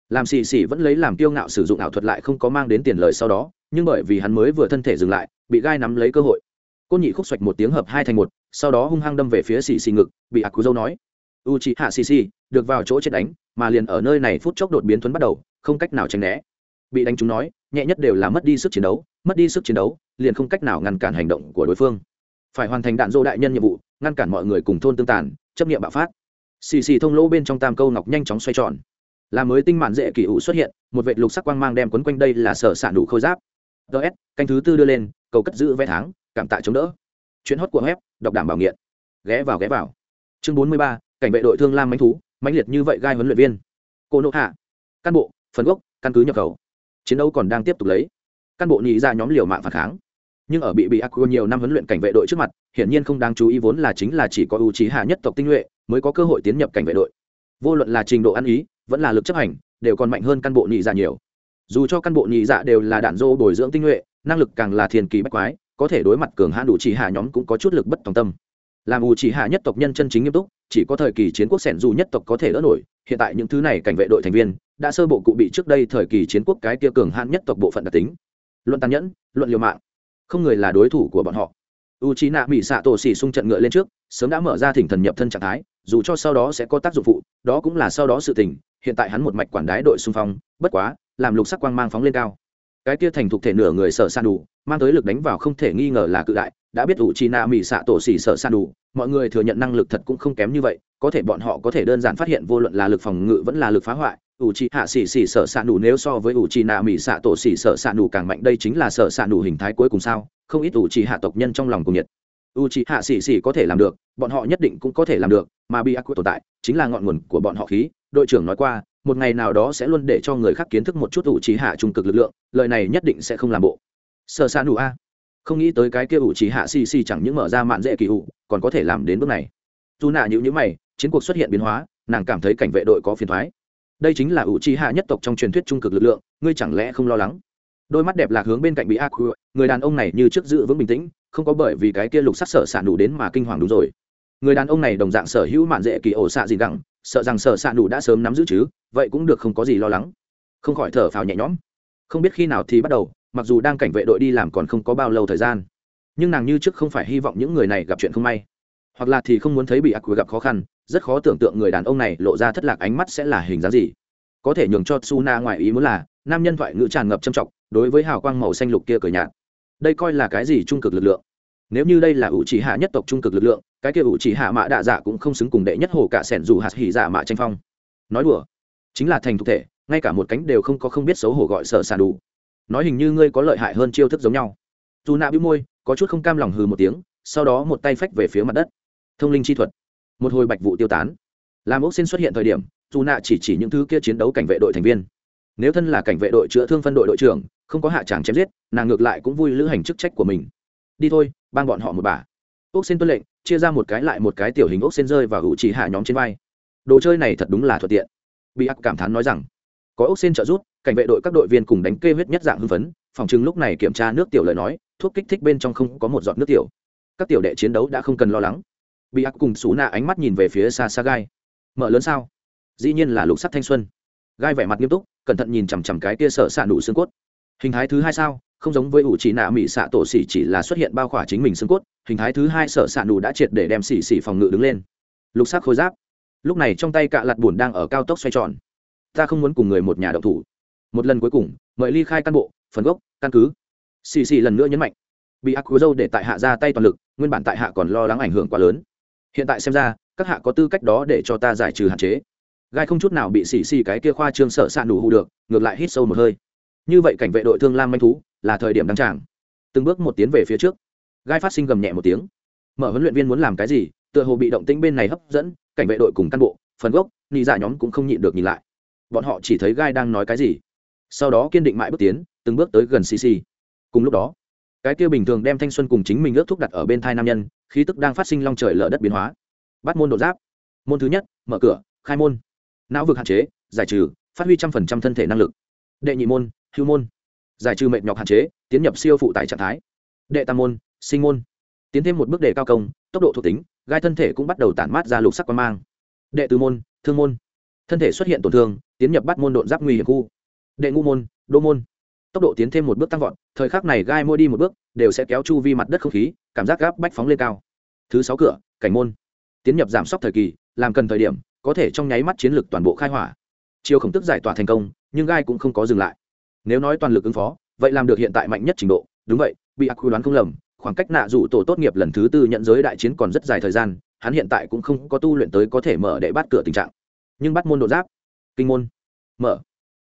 Speaker 1: Làm xì xì vẫn lấy làm kiêu ngạo sử dụng ảo thuật lại không có mang đến tiền lời sau đó, nhưng bởi vì hắn mới vừa thân thể dừng lại, bị gai nắm lấy cơ hội. Côn nhị khúc xoạch một tiếng hợp hai thành một, sau đó hung hăng đâm về phía xì xì ngực, bị ạc cú dâu nói u chị hạ xì xì, được vào chỗ chết đánh, mà liền ở nơi này phút chốc đột biến thuấn bắt đầu, không cách nào tránh né. Bị đánh chúng nói, nhẹ nhất đều là mất đi sức chiến đấu, mất đi sức chiến đấu, liền không cách nào ngăn cản hành động của đối phương phải hoàn thành đạn dô đại nhân nhiệm vụ, ngăn cản mọi người cùng thôn tương tàn, chấp nghiệm bạo phát. Xì xì thông lỗ bên trong tam câu ngọc nhanh chóng xoay tròn. Là mới tinh mạn dễ kỳ ủ xuất hiện, một vệ lục sắc quang mang đem quấn quanh đây là sở sản đủ khôi giáp. Ts canh thứ tư đưa lên, cầu cất giữ vé tháng, cảm tạ chống đỡ. Chuyến hót của web, đọc đảm bảo nghiện. Ghé vào ghé vào. Chương bốn mươi ba, cảnh vệ đội thương lam mánh thú, mãnh liệt như vậy gai huấn luyện viên. Cô nộ hạ. Căn bộ, phần gốc, căn cứ nhập khẩu. Chiến đấu còn đang tiếp tục lấy. Căn bộ nhị ra nhóm liều mạng phản kháng nhưng ở bị bị aqua nhiều năm huấn luyện cảnh vệ đội trước mặt, hiển nhiên không đáng chú ý vốn là chính là chỉ có ưu trí hạ nhất tộc tinh nhuệ mới có cơ hội tiến nhập cảnh vệ đội. Vô luận là trình độ ăn ý, vẫn là lực chấp hành, đều còn mạnh hơn căn bộ nhị dạ nhiều. Dù cho căn bộ nhị dạ đều là đạn dô bồi dưỡng tinh nhuệ, năng lực càng là thiền kỳ bách quái, có thể đối mặt cường hãn đủ chỉ hạ nhóm cũng có chút lực bất tòng tâm. Làm ưu chỉ hạ nhất tộc nhân chân chính nghiêm túc, chỉ có thời kỳ chiến quốc xẻn dù nhất tộc có thể đỡ nổi, hiện tại những thứ này cảnh vệ đội thành viên, đã sơ bộ cụ bị trước đây thời kỳ chiến quốc cái kia cường hãn nhất tộc bộ phận đặc tính. Luận tàn nhẫn, luận liều mạng không người là đối thủ của bọn họ. U c h i nạ mỹ xạ tổ xỉ xung trận ngựa lên trước, sớm đã mở ra thỉnh thần nhập thân trạng thái, dù cho sau đó sẽ có tác dụng phụ, đó cũng là sau đó sự tình, hiện tại hắn một mạch quản đái đội xung phong, bất quá, làm lục sắc quang mang phóng lên cao. Cái kia thành thục thể nửa người sở san đủ, mang tới lực đánh vào không thể nghi ngờ là cự đại, đã biết u c h i nạ mỹ xạ tổ xỉ sở san đủ, mọi người thừa nhận năng lực thật cũng không kém như vậy, có thể bọn họ có thể đơn giản phát hiện vô luận là lực phòng ngự vẫn là lực phá hoại ủ trì hạ xỉ xỉ sợ xạ nù nếu so với ủ trì nạ mỹ xạ tổ xỉ sợ xạ nù càng mạnh, đây chính là sợ xạ nù hình thái cuối cùng sao? Không ít ủ trì hạ tộc nhân trong lòng cùng nhiệt. U trì hạ xỉ xỉ có thể làm được, bọn họ nhất định cũng có thể làm được, mà bi ác tồn tại chính là ngọn nguồn của bọn họ khí. Đội trưởng nói qua, một ngày nào đó sẽ luôn để cho người khác kiến thức một chút ủ trì hạ trung cực lực lượng, lời này nhất định sẽ không làm bộ. Sợ xạ nù a. Không nghĩ tới cái kia ủ trì hạ xì xì chẳng những mở ra mạn dễ kỳ ủ còn có thể làm đến bước này. Dù nạ nhữ nhữ mày, chiến cuộc xuất hiện biến hóa, nàng cảm thấy cảnh vệ đội có phiền thoái đây chính là ủ trì hạ nhất tộc trong truyền thuyết trung cực lực lượng, ngươi chẳng lẽ không lo lắng? Đôi mắt đẹp lạc hướng bên cạnh bị ác người đàn ông này như trước giữ vững bình tĩnh, không có bởi vì cái kia lục sắc sở s đủ đến mà kinh hoàng đúng rồi. Người đàn ông này đồng dạng sở hữu mạn dễ kỳ ổ xạ gì gẳng sợ rằng sở s đủ đã sớm nắm giữ chứ, vậy cũng được không có gì lo lắng. Không khỏi thở phào nhẹ nhõm. Không biết khi nào thì bắt đầu, mặc dù đang cảnh vệ đội đi làm còn không có bao lâu thời gian. Nhưng nàng như trước không phải hy vọng những người này gặp chuyện không may. Hoặc là thì không muốn thấy bị ác quỷ gặp khó khăn rất khó tưởng tượng người đàn ông này lộ ra thất lạc ánh mắt sẽ là hình dáng gì. Có thể nhường cho su na ngoài ý muốn là, nam nhân thoại ngữ tràn ngập trầm trọng, đối với hào quang màu xanh lục kia cười nhạt. Đây coi là cái gì trung cực lực lượng? Nếu như đây là ủ chỉ hạ nhất tộc trung cực lực lượng, cái kia ủ chỉ hạ mạ đạ dạ cũng không xứng cùng đệ nhất hồ cả sẻn dù hạt hỉ dạ mạ tranh phong. Nói đùa, chính là thành thực thể, ngay cả một cánh đều không có không biết xấu hổ gọi sợ sàn đủ. Nói hình như ngươi có lợi hại hơn chiêu thức giống nhau. Dù nạ bĩu môi, có chút không cam lòng hừ một tiếng, sau đó một tay phách về phía mặt đất. Thông linh chi thuật một hồi bạch vụ tiêu tán. Làm ốc xin xuất hiện thời điểm, dù nạ chỉ chỉ những thứ kia chiến đấu cảnh vệ đội thành viên. Nếu thân là cảnh vệ đội chữa thương phân đội đội trưởng, không có hạ tràng chém giết, nàng ngược lại cũng vui lữ hành chức trách của mình. Đi thôi ban bọn họ một bà. Ốc xin tuân lệnh, chia ra một cái lại một cái tiểu hình ốc xin rơi và hữu chỉ hạ nhóm trên vai. Đồ chơi này thật đúng là thuận tiện. Bị ác cảm thán nói rằng, có ốc xin trợ giúp, cảnh vệ đội các đội viên cùng đánh kê huyết nhất dạng hưng phấn, phòng chứng lúc này kiểm tra nước tiểu lời nói, thuốc kích thích bên trong không có một giọt nước tiểu. Các tiểu đệ chiến đấu đã không cần lo lắng bị ác cùng xú nạ ánh mắt nhìn về phía xa xa gai. Mở lớn sao? Dĩ nhiên là lục sắt thanh xuân. Gai vẻ mặt nghiêm túc, cẩn thận nhìn chằm chằm cái kia sợ xạ nụ xương cốt. Hình thái thứ hai sao? Không giống với ủ chỉ nạ mỹ xạ tổ xỉ chỉ là xuất hiện bao khỏa chính mình xương cốt, hình thái thứ hai sợ xạ nụ đã triệt để đem xỉ xỉ phòng ngự đứng lên. Lục sắc khôi giáp. Lúc này trong tay cạ lặt bùn đang ở cao tốc xoay tròn. Ta không muốn cùng người một nhà đậu thủ. Một lần cuối cùng, mời ly khai căn bộ, phần gốc, căn cứ. Xì xì lần nữa nhấn mạnh. Bị ác dâu để tại hạ ra tay toàn lực, nguyên bản tại hạ còn lo lắng ảnh hưởng quá lớn hiện tại xem ra, các hạ có tư cách đó để cho ta giải trừ hạn chế. Gai không chút nào bị xì xì cái kia khoa trương sợ sạn đủ hụ được, ngược lại hít sâu một hơi. Như vậy cảnh vệ đội thương lam manh thú, là thời điểm đăng tràng. Từng bước một tiến về phía trước. Gai phát sinh gầm nhẹ một tiếng. Mở huấn luyện viên muốn làm cái gì, tựa hồ bị động tĩnh bên này hấp dẫn, cảnh vệ đội cùng cán bộ, phần gốc, nị dạ nhóm cũng không nhịn được nhìn lại. Bọn họ chỉ thấy gai đang nói cái gì. Sau đó kiên định mãi bước tiến, từng bước tới gần cc cùng lúc đó, cái kia bình thường đem thanh xuân cùng chính mình ước thúc đặt ở bên thai nam nhân khí tức đang phát sinh long trời lở đất biến hóa. Bắt môn đột giáp. Môn thứ nhất, mở cửa, khai môn. Não vực hạn chế, giải trừ, phát huy trăm phần trăm thân thể năng lực. Đệ nhị môn, hưu môn. Giải trừ mệt nhọc hạn chế, tiến nhập siêu phụ tại trạng thái. Đệ tam môn, sinh môn. Tiến thêm một bước đề cao công, tốc độ thuộc tính, gai thân thể cũng bắt đầu tản mát ra lục sắc quan mang. Đệ tứ môn, thương môn. Thân thể xuất hiện tổn thương, tiến nhập bắt môn độ giáp nguy hiểm khu. Đệ ngũ môn, đô môn tốc độ tiến thêm một bước tăng vọt, thời khắc này gai môi đi một bước, đều sẽ kéo chu vi mặt đất không khí, cảm giác gáp bách phóng lên cao. Thứ sáu cửa, cảnh môn. Tiến nhập giảm sốc thời kỳ, làm cần thời điểm, có thể trong nháy mắt chiến lược toàn bộ khai hỏa. Chiều khổng tức giải tỏa thành công, nhưng gai cũng không có dừng lại. Nếu nói toàn lực ứng phó, vậy làm được hiện tại mạnh nhất trình độ, đúng vậy, bị ác quy đoán không lầm, khoảng cách nạ dụ tổ tốt nghiệp lần thứ tư nhận giới đại chiến còn rất dài thời gian, hắn hiện tại cũng không có tu luyện tới có thể mở để bắt cửa tình trạng. Nhưng bắt môn độ giáp, kinh môn, mở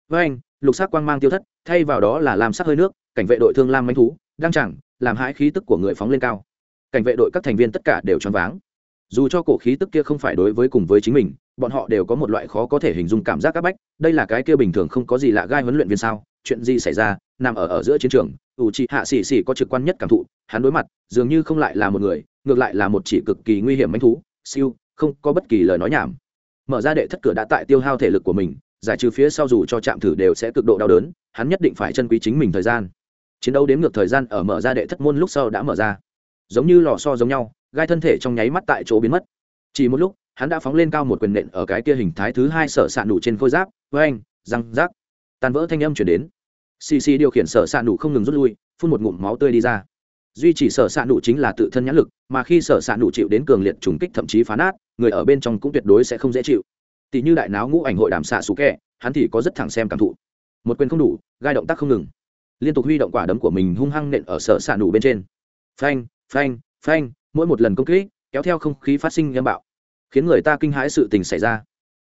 Speaker 1: với anh, lục sắc quang mang tiêu thất, thay vào đó là làm sắc hơi nước, cảnh vệ đội thương lam manh thú đang chẳng, làm hãi khí tức của người phóng lên cao. Cảnh vệ đội các thành viên tất cả đều choáng váng. Dù cho cổ khí tức kia không phải đối với cùng với chính mình, bọn họ đều có một loại khó có thể hình dung cảm giác áp bách, đây là cái kia bình thường không có gì lạ gai huấn luyện viên sao? Chuyện gì xảy ra? Nằm ở ở giữa chiến trường ủ trị hạ xì xì có trực quan nhất cảm thụ, hắn đối mặt, dường như không lại là một người, ngược lại là một chỉ cực kỳ nguy hiểm manh thú. Siêu, không có bất kỳ lời nói nhảm. Mở ra đệ thất cửa đã tại tiêu hao thể lực của mình giải trừ phía sau dù cho chạm thử đều sẽ cực độ đau đớn, hắn nhất định phải chân quý chính mình thời gian. Chiến đấu đến ngược thời gian ở mở ra đệ thất môn lúc sau đã mở ra. Giống như lò so giống nhau, gai thân thể trong nháy mắt tại chỗ biến mất. Chỉ một lúc, hắn đã phóng lên cao một quyền nện ở cái kia hình thái thứ hai sở s ạ nụ trên khôi giáp với anh răng rác. Tàn vỡ thanh âm chuyển đến. Xì xì điều khiển sở s ạ nụ không ngừng rút lui, phun một ngụm máu tươi đi ra. Duy chỉ sở s ạ nụ chính là tự thân nhãn lực, mà khi sở s ạ nụ chịu đến cường liệt trùng kích thậm chí phá nát, người ở bên trong cũng tuyệt đối sẽ không dễ chịu tỷ như đại náo ngũ ảnh hội đàm xạ xú kẹ, hắn thì có rất thẳng xem cảm thụ. Một quyền không đủ, gai động tác không ngừng. Liên tục huy động quả đấm của mình hung hăng nện ở sở xạ nụ bên trên. Phanh phanh phanh, mỗi một lần công kích, kéo theo không khí phát sinh nhâm bạo, khiến người ta kinh hãi sự tình xảy ra.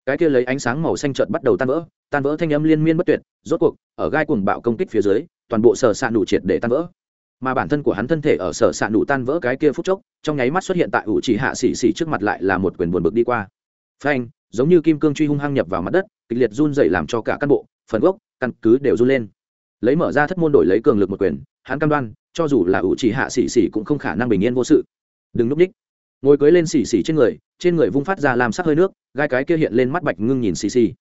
Speaker 1: Cái kia lấy ánh sáng màu xanh trợt bắt đầu tan vỡ tan vỡ thanh âm liên miên bất tuyệt, rốt cuộc, ở gai cuồng bạo công kích phía dưới, toàn bộ sở s ạ nụ triệt để tan vỡ. Mà bản thân của hắn thân thể ở sở s ạ nụ tan vỡ cái kia phút chốc, trong nháy mắt xuất hiện tại ủ chỉ hạ xỉ xỉ trước mặt lại là một quyền buồn bực đi qua. Phanh giống như kim cương truy hung hăng nhập vào mặt đất, kịch liệt run dậy làm cho cả cán bộ, phần gốc, căn cứ đều run lên. Lấy mở ra thất môn đổi lấy cường lực một quyền, hắn cam đoan, cho dù là ủ chỉ hạ xỉ xỉ cũng không khả năng bình yên vô sự. Đừng núp ních ngồi cưới lên xỉ xỉ trên người trên người vung phát ra làm sắc hơi nước, gai cái kia hiện lên mắt bạch ngưng nhìn xì xì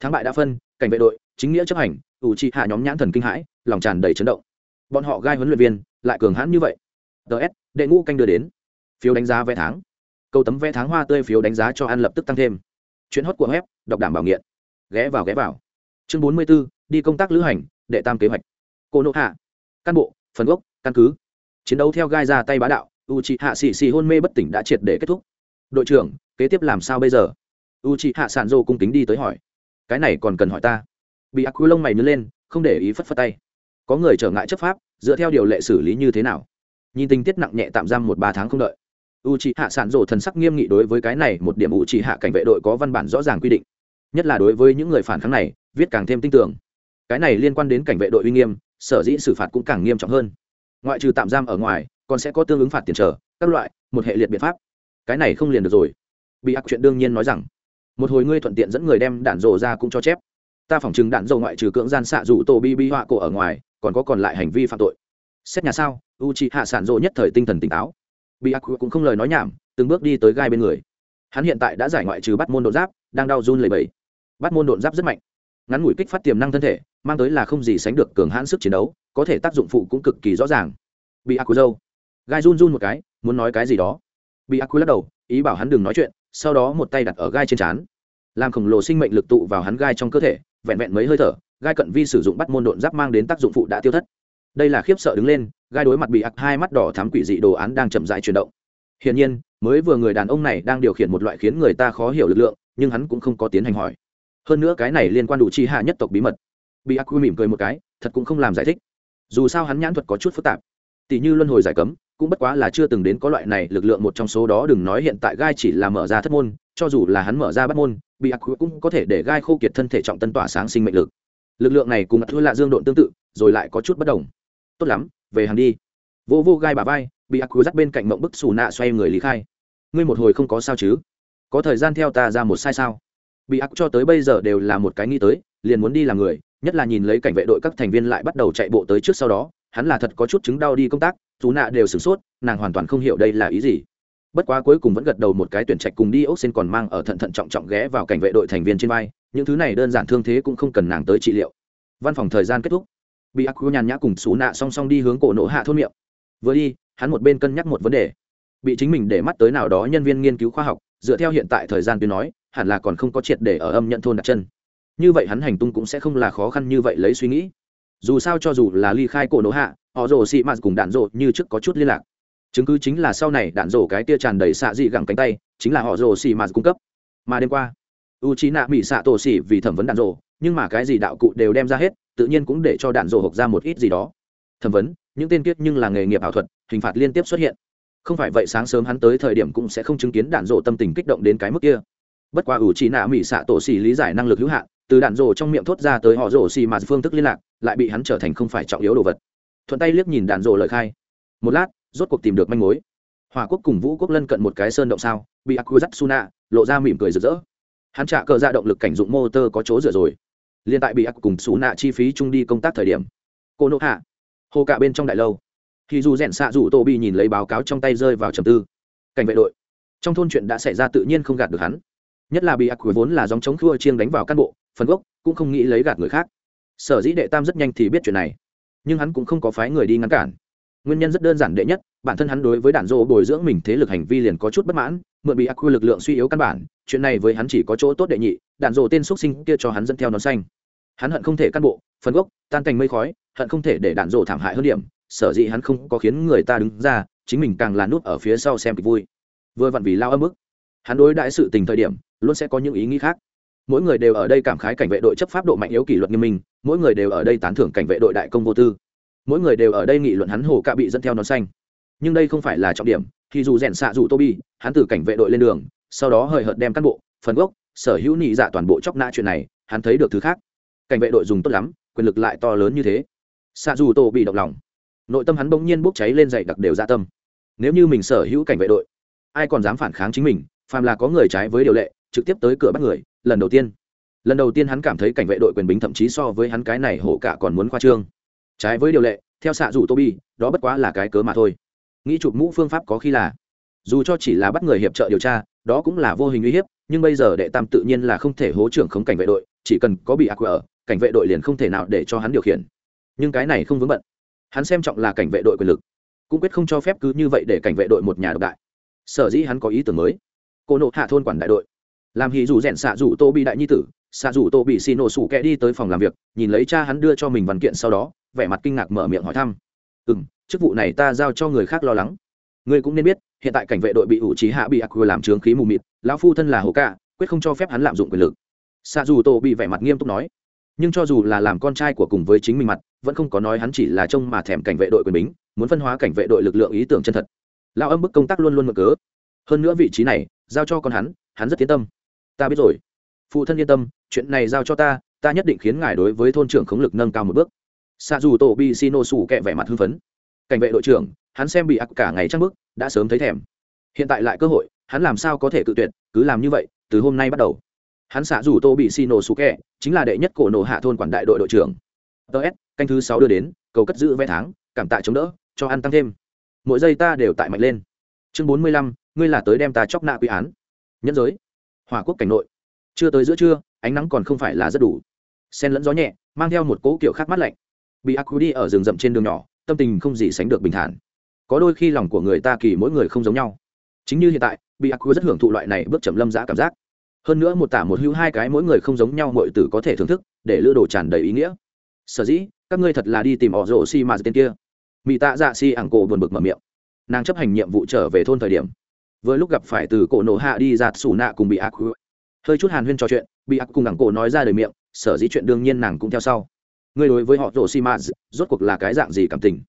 Speaker 1: thắng bại đã phân, cảnh vệ đội, chính nghĩa chấp hành, ủ trị hạ nhóm nhãn thần kinh hãi, lòng tràn đầy chấn động. Bọn họ gai huấn luyện viên, lại cường hãn như vậy. Ts đệ ngũ canh đưa đến. Phiếu đánh giá vé tháng. Câu tấm vé tháng hoa tươi phiếu đánh giá cho ăn lập tức tăng thêm chuyện hót của web đọc đảm bảo nghiện. Ghé vào ghé vào. Chương bốn mươi 44, đi công tác lữ hành đệ tam kế hoạch. Cô nộ hạ. Căn bộ phần gốc căn cứ. Chiến đấu theo gai ra tay bá đạo u c hạ xì xì hôn mê bất tỉnh đã triệt để kết thúc. Đội trưởng kế tiếp làm sao bây giờ? U c hạ sản dô cung kính đi tới hỏi. Cái này còn cần hỏi ta. Bị ác quy lông mày nứt lên không để ý phất phất tay. Có người trở ngại chấp pháp dựa theo điều lệ xử lý như thế nào? Nhìn tình tiết nặng nhẹ tạm giam một ba tháng không đợi u c hạ sản dô thần sắc nghiêm nghị đối với cái này một điểm u c hạ cảnh vệ đội có văn bản rõ ràng quy định. Nhất là đối với những người phản kháng này, viết càng thêm tin tưởng. Cái này liên quan đến cảnh vệ đội uy nghiêm, sở dĩ xử phạt cũng càng nghiêm trọng hơn. Ngoại trừ tạm giam ở ngoài, còn sẽ có tương ứng phạt tiền trở, các loại, một hệ liệt biện pháp. Cái này không liền được rồi. Bị ác chuyện đương nhiên nói rằng, một hồi ngươi thuận tiện dẫn người đem đạn rổ ra cũng cho chép. Ta phỏng chừng đạn dầu ngoại trừ cưỡng gian xạ rủ tổ bi bi họa cổ ở ngoài, còn có còn lại hành vi phạm tội. Xét nhà sao u c hạ sản rộ nhất thời tinh thần tỉnh táo bị ác cũng không lời nói nhảm, từng bước đi tới gai bên người. Hắn hiện tại đã giải ngoại trừ bắt môn đột giáp, đang đau run lầy bầy bắt môn đột giáp rất mạnh. Ngắn ngủi kích phát tiềm năng thân thể, mang tới là không gì sánh được cường hãn sức chiến đấu, có thể tác dụng phụ cũng cực kỳ rõ ràng. Bị ác dâu. Gai run run một cái, muốn nói cái gì đó. Bị ác lắc đầu, ý bảo hắn đừng nói chuyện, sau đó một tay đặt ở gai trên trán. Làm khổng lồ sinh mệnh lực tụ vào hắn gai trong cơ thể, vẹn vẹn mấy hơi thở, gai cận vi sử dụng bắt môn đột giáp mang đến tác dụng phụ đã tiêu thất. Đây là khiếp sợ đứng lên gai đối mặt bị ặc hai mắt đỏ thám quỷ dị đồ án đang chậm dại chuyển động. Hiển nhiên, mới vừa người đàn ông này đang điều khiển một loại khiến người ta khó hiểu lực lượng, nhưng hắn cũng không có tiến hành hỏi. Hơn nữa cái này liên quan đủ chi hạ nhất tộc bí mật. Bị ác mỉm cười một cái, thật cũng không làm giải thích. Dù sao hắn nhãn thuật có chút phức tạp. Tỷ như luân hồi giải cấm, cũng bất quá là chưa từng đến có loại này lực lượng một trong số đó, đừng nói hiện tại gai chỉ là mở ra thất môn, cho dù là hắn mở ra bắt môn, bị ác cũng có thể để gai khô kiệt thân thể trọng tân tỏa sáng sinh mệnh lực. Lực lượng này cùng thua lạ dương độn tương tự, rồi lại có chút bất đồng. Tốt lắm về hàng đi. Vô vô gai bà vai, bị ác dắt bên cạnh mộng bức xù nạ xoay người lý khai. Ngươi một hồi không có sao chứ? Có thời gian theo ta ra một sai sao? Bị ác cho tới bây giờ đều là một cái nghĩ tới, liền muốn đi làm người, nhất là nhìn lấy cảnh vệ đội các thành viên lại bắt đầu chạy bộ tới trước sau đó, hắn là thật có chút chứng đau đi công tác dù nạ đều sửng sốt, nàng hoàn toàn không hiểu đây là ý gì. Bất quá cuối cùng vẫn gật đầu một cái tuyển trạch cùng đi ốc xin còn mang ở thận thận trọng trọng ghé vào cảnh vệ đội thành viên trên vai, những thứ này đơn giản thương thế cũng không cần nàng tới trị liệu. Văn phòng thời gian kết thúc bị ác quy nhàn nhã cùng xú nạ song song đi hướng cổ nộ hạ thôn miệng. Vừa đi, hắn một bên cân nhắc một vấn đề. Bị chính mình để mắt tới nào đó nhân viên nghiên cứu khoa học, dựa theo hiện tại thời gian tuyến nói, hẳn là còn không có triệt để ở âm nhận thôn đặt chân. Như vậy hắn hành tung cũng sẽ không là khó khăn như vậy lấy suy nghĩ. Dù sao cho dù là ly khai cổ nổ hạ, họ rồ xị mạt cùng đạn rộ như trước có chút liên lạc. Chứng cứ chính là sau này đạn rổ cái tia tràn đầy xạ dị gẳng cánh tay, chính là họ rồ xị mạt cung cấp. Mà đêm qua u trí nạ bị xạ tổ xỉ vì thẩm vấn đạn rổ nhưng mà cái gì đạo cụ đều đem ra hết tự nhiên cũng để cho đạn rổ hộp ra một ít gì đó. Thẩm vấn, những tên kiết nhưng là nghề nghiệp ảo thuật, hình phạt liên tiếp xuất hiện. Không phải vậy sáng sớm hắn tới thời điểm cũng sẽ không chứng kiến đạn rổ tâm tình kích động đến cái mức kia. Bất quá ủ trí nạ mỹ xạ tổ xỉ lý giải năng lực hữu hạn, từ đạn rổ trong miệng thốt ra tới họ rổ xì mà phương thức liên lạc, lại bị hắn trở thành không phải trọng yếu đồ vật. Thuận tay liếc nhìn đạn rổ lời khai. Một lát, rốt cuộc tìm được manh mối. Hòa quốc cùng vũ quốc lân cận một cái sơn động sao, bị akuzat suna lộ ra mỉm cười rực rỡ. Hắn trả cờ ra động lực cảnh dụng motor có chỗ rửa rồi liên tại bị ác cùng xú nạ chi phí chung đi công tác thời điểm. Cô nộ hạ. Hồ cả bên trong đại lâu. Khi dù rẽn xạ rủ tô bị nhìn lấy báo cáo trong tay rơi vào trầm tư. Cảnh vệ đội. Trong thôn chuyện đã xảy ra tự nhiên không gạt được hắn. Nhất là bị ác vốn là dòng chống thua chiêng đánh vào cán bộ, phần gốc cũng không nghĩ lấy gạt người khác. Sở dĩ đệ tam rất nhanh thì biết chuyện này. Nhưng hắn cũng không có phái người đi ngăn cản. Nguyên nhân rất đơn giản đệ nhất, bản thân hắn đối với đạn dỗ bồi dưỡng mình thế lực hành vi liền có chút bất mãn, mượn bị ác quy lực lượng suy yếu căn bản, chuyện này với hắn chỉ có chỗ tốt đệ nhị, đạn dỗ tên x sinh kia cho hắn dẫn theo nón xanh hắn hận không thể căn bộ phần gốc, tan cành mây khói, hận không thể để đạn dỗ thảm hại hơn điểm, sở dĩ hắn không có khiến người ta đứng ra, chính mình càng là nút ở phía sau xem kịch vui. Vừa vặn vì lao âm ức, hắn đối đại sự tình thời điểm, luôn sẽ có những ý nghĩ khác. Mỗi người đều ở đây cảm khái cảnh vệ đội chấp pháp độ mạnh yếu kỷ luật nghiêm minh, mỗi người đều ở đây tán thưởng cảnh vệ đội đại công vô tư. Mỗi người đều ở đây nghị luận hắn hồ cạ bị dẫn theo nón xanh. Nhưng đây không phải là trọng điểm thì dù rèn xạ dù tô bi hắn từ cảnh vệ đội lên đường, sau đó hời hợt đem cán bộ, phần gốc, sở hữu nị dạ toàn bộ chóc nã chuyện này, hắn thấy được thứ khác cảnh vệ đội dùng tốt lắm, quyền lực lại to lớn như thế. Xạ dù tổ bị động lòng. Nội tâm hắn bỗng nhiên bốc cháy lên dậy đặc đều dạ tâm. Nếu như mình sở hữu cảnh vệ đội, ai còn dám phản kháng chính mình, phàm là có người trái với điều lệ, trực tiếp tới cửa bắt người, lần đầu tiên. Lần đầu tiên hắn cảm thấy cảnh vệ đội quyền bính thậm chí so với hắn cái này hổ cả còn muốn khoa trương. Trái với điều lệ, theo xạ dù tô bi đó bất quá là cái cớ mà thôi. Nghĩ chụp mũ phương pháp có khi là, dù cho chỉ là bắt người hiệp trợ điều tra, đó cũng là vô hình uy hiếp, nhưng bây giờ đệ tam tự nhiên là không thể hố trưởng khống cảnh vệ đội, chỉ cần có bị ác ở cảnh vệ đội liền không thể nào để cho hắn điều khiển. Nhưng cái này không vướng bận. Hắn xem trọng là cảnh vệ đội quyền lực, cũng quyết không cho phép cứ như vậy để cảnh vệ đội một nhà độc đại. Sở dĩ hắn có ý tưởng mới. Cô nộ hạ thôn quản đại đội. Làm hì dù rèn xạ dù tô bị đại nhi tử, xạ dù tô bị xì nổ sủ kẹ đi tới phòng làm việc, nhìn lấy cha hắn đưa cho mình văn kiện sau đó, vẻ mặt kinh ngạc mở miệng hỏi thăm. Ừ m chức vụ này ta giao cho người khác lo lắng. Ngươi cũng nên biết, hiện tại cảnh vệ đội bị ủ trí hạ bị ác quy làm trướng khí mù mịt, lão phu thân là hồ ca, quyết không cho phép hắn lạm dụng quyền lực. Xạ dù tô bị vẻ mặt nghiêm túc nói nhưng cho dù là làm con trai của cùng với chính mình mặt, vẫn không có nói hắn chỉ là trông mà thèm cảnh vệ đội quyền bính, muốn phân hóa cảnh vệ đội lực lượng ý tưởng chân thật. Lao âm bức công tác luôn luôn mở cớ. Hơn nữa vị trí này, giao cho con hắn hắn rất yên tâm. Ta biết rồi. Phụ thân yên tâm, chuyện này giao cho ta ta nhất định khiến ngài đối với thôn trưởng khống lực nâng cao một bước. Xa dù tổ bi ô xù kẹ vẻ mặt hưng phấn. Cảnh vệ đội trưởng, hắn xem bị ác cả ngày trăng bức, đã sớm thấy thèm. Hiện tại lại cơ hội, hắn làm sao có thể cự tuyệt, cứ làm như vậy, từ hôm nay bắt đầu hắn xạ dù tô bị xì nổ sụ kẹ chính là đệ nhất cổ nổ hạ thôn quản đại đội đội trưởng. Ts canh thứ sáu đưa đến, cầu cất giữ vé tháng, cảm tạ chống đỡ, cho ăn tăng thêm. Mỗi giây ta đều tại mạnh lên. Chương bốn mươi lăm, ngươi là tới đem ta chóc nạ quy án. Nhân giới. Hòa quốc cảnh nội. Chưa tới giữa trưa, ánh nắng còn không phải là rất đủ. Sen lẫn gió nhẹ, mang theo một cỗ kiểu khát mát lạnh. Bị ác đi ở rừng rậm trên đường nhỏ, tâm tình không gì sánh được bình thản. Có đôi khi lòng của người ta kỳ mỗi người không giống nhau. Chính như hiện tại, bị ác rất hưởng thụ loại này bước chậm lâm giã cảm giác hơn nữa một tả một hữu hai cái mỗi người không giống nhau mọi tử có thể thưởng thức, để lựa đồ tràn đầy ý nghĩa. Sở dĩ, các ngươi thật là đi tìm họ rổ xi mà tên kia. Mỹ tạ dạ si ảng cổ buồn bực mở miệng. Nàng chấp hành nhiệm vụ trở về thôn thời điểm. Với lúc gặp phải từ cổ nổ hạ đi giạt xù nạ cùng bị ác hơi chút hàn huyên trò chuyện, bị ác cùng ảng cổ nói ra đời miệng, sở dĩ chuyện đương nhiên nàng cũng theo sau. Ngươi đối với họ rổ xi mà, rốt cuộc là cái dạng gì cảm tình?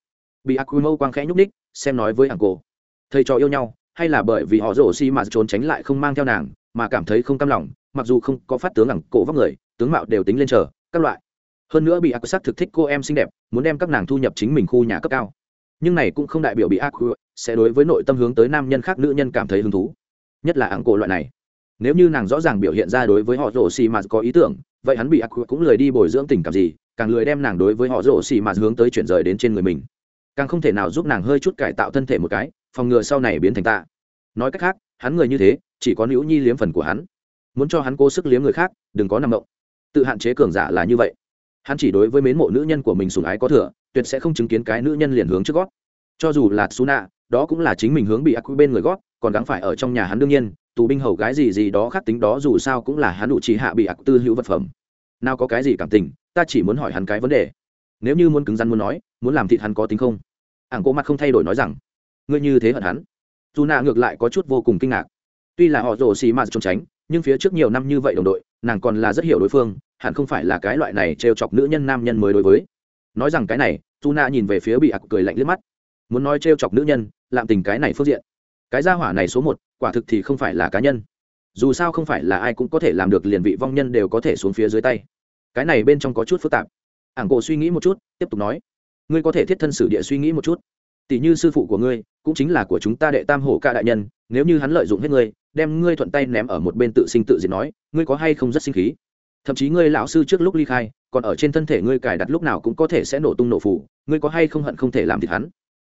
Speaker 1: Bị ác mâu quang khẽ nhúc ních xem nói với ảng cổ. Thầy trò yêu nhau hay là bởi vì họ rổ xi mà trốn tránh lại không mang theo nàng, mà cảm thấy không cam lòng, mặc dù không có phát tướng ẳng cổ vóc người, tướng mạo đều tính lên chờ, các loại. Hơn nữa bị ác sắc thực thích cô em xinh đẹp, muốn đem các nàng thu nhập chính mình khu nhà cấp cao. Nhưng này cũng không đại biểu bị ác sẽ đối với nội tâm hướng tới nam nhân khác nữ nhân cảm thấy hứng thú, nhất là ẳng cổ loại này. Nếu như nàng rõ ràng biểu hiện ra đối với họ rổ xì mà có ý tưởng, vậy hắn bị ác cũng lười đi bồi dưỡng tình cảm gì, càng lười đem nàng đối với họ rổ xì mà hướng tới chuyển rời đến trên người mình. Càng không thể nào giúp nàng hơi chút cải tạo thân thể một cái phòng ngừa sau này biến thành ta nói cách khác, hắn người như thế, chỉ có nữ nhi liếm phần của hắn. Muốn cho hắn cố sức liếm người khác, đừng có nằm động tự hạn chế cường giả là như vậy. Hắn chỉ đối với mến mộ nữ nhân của mình sùng ái có thừa, tuyệt sẽ không chứng kiến cái nữ nhân liền hướng trước gót. Cho dù là xú nạ đó cũng là chính mình hướng bị ác quy bên người gót, còn gắng phải ở trong nhà hắn đương nhiên, tù binh hầu gái gì gì đó khác tính đó dù sao cũng là hắn đủ chỉ hạ bị ác tư hữu vật phẩm. Nào có cái gì cảm tình, ta chỉ muốn hỏi hắn cái vấn đề. Nếu như muốn cứng rắn muốn nói, muốn làm thịt hắn có tính không? Ảng cô mặt không thay đổi nói rằng ngươi như thế hận hắn. Dù nạ ngược lại có chút vô cùng kinh ngạc. Tuy là họ rồ xì mạt trốn tránh, nhưng phía trước nhiều năm như vậy đồng đội, nàng còn là rất hiểu đối phương, hẳn không phải là cái loại này trêu chọc nữ nhân nam nhân mới đối với. Nói rằng cái này, dù nạ nhìn về phía bị ạc cười lạnh liếc mắt. Muốn nói trêu chọc nữ nhân, lạm tình cái này phương diện. Cái gia hỏa này số một, quả thực thì không phải là cá nhân. Dù sao không phải là ai cũng có thể làm được liền vị vong nhân đều có thể xuống phía dưới tay. Cái này bên trong có chút phức tạp. Ảng cổ suy nghĩ một chút, tiếp tục nói. Ngươi có thể thiết thân sử địa suy nghĩ một chút tỷ như sư phụ của ngươi, cũng chính là của chúng ta đệ tam hổ ca đại nhân, nếu như hắn lợi dụng hết ngươi, đem ngươi thuận tay ném ở một bên tự sinh tự diệt nói, ngươi có hay không rất sinh khí? Thậm chí ngươi lão sư trước lúc ly khai, còn ở trên thân thể ngươi cài đặt lúc nào cũng có thể sẽ nổ tung nổ phù, ngươi có hay không hận không thể làm thịt hắn?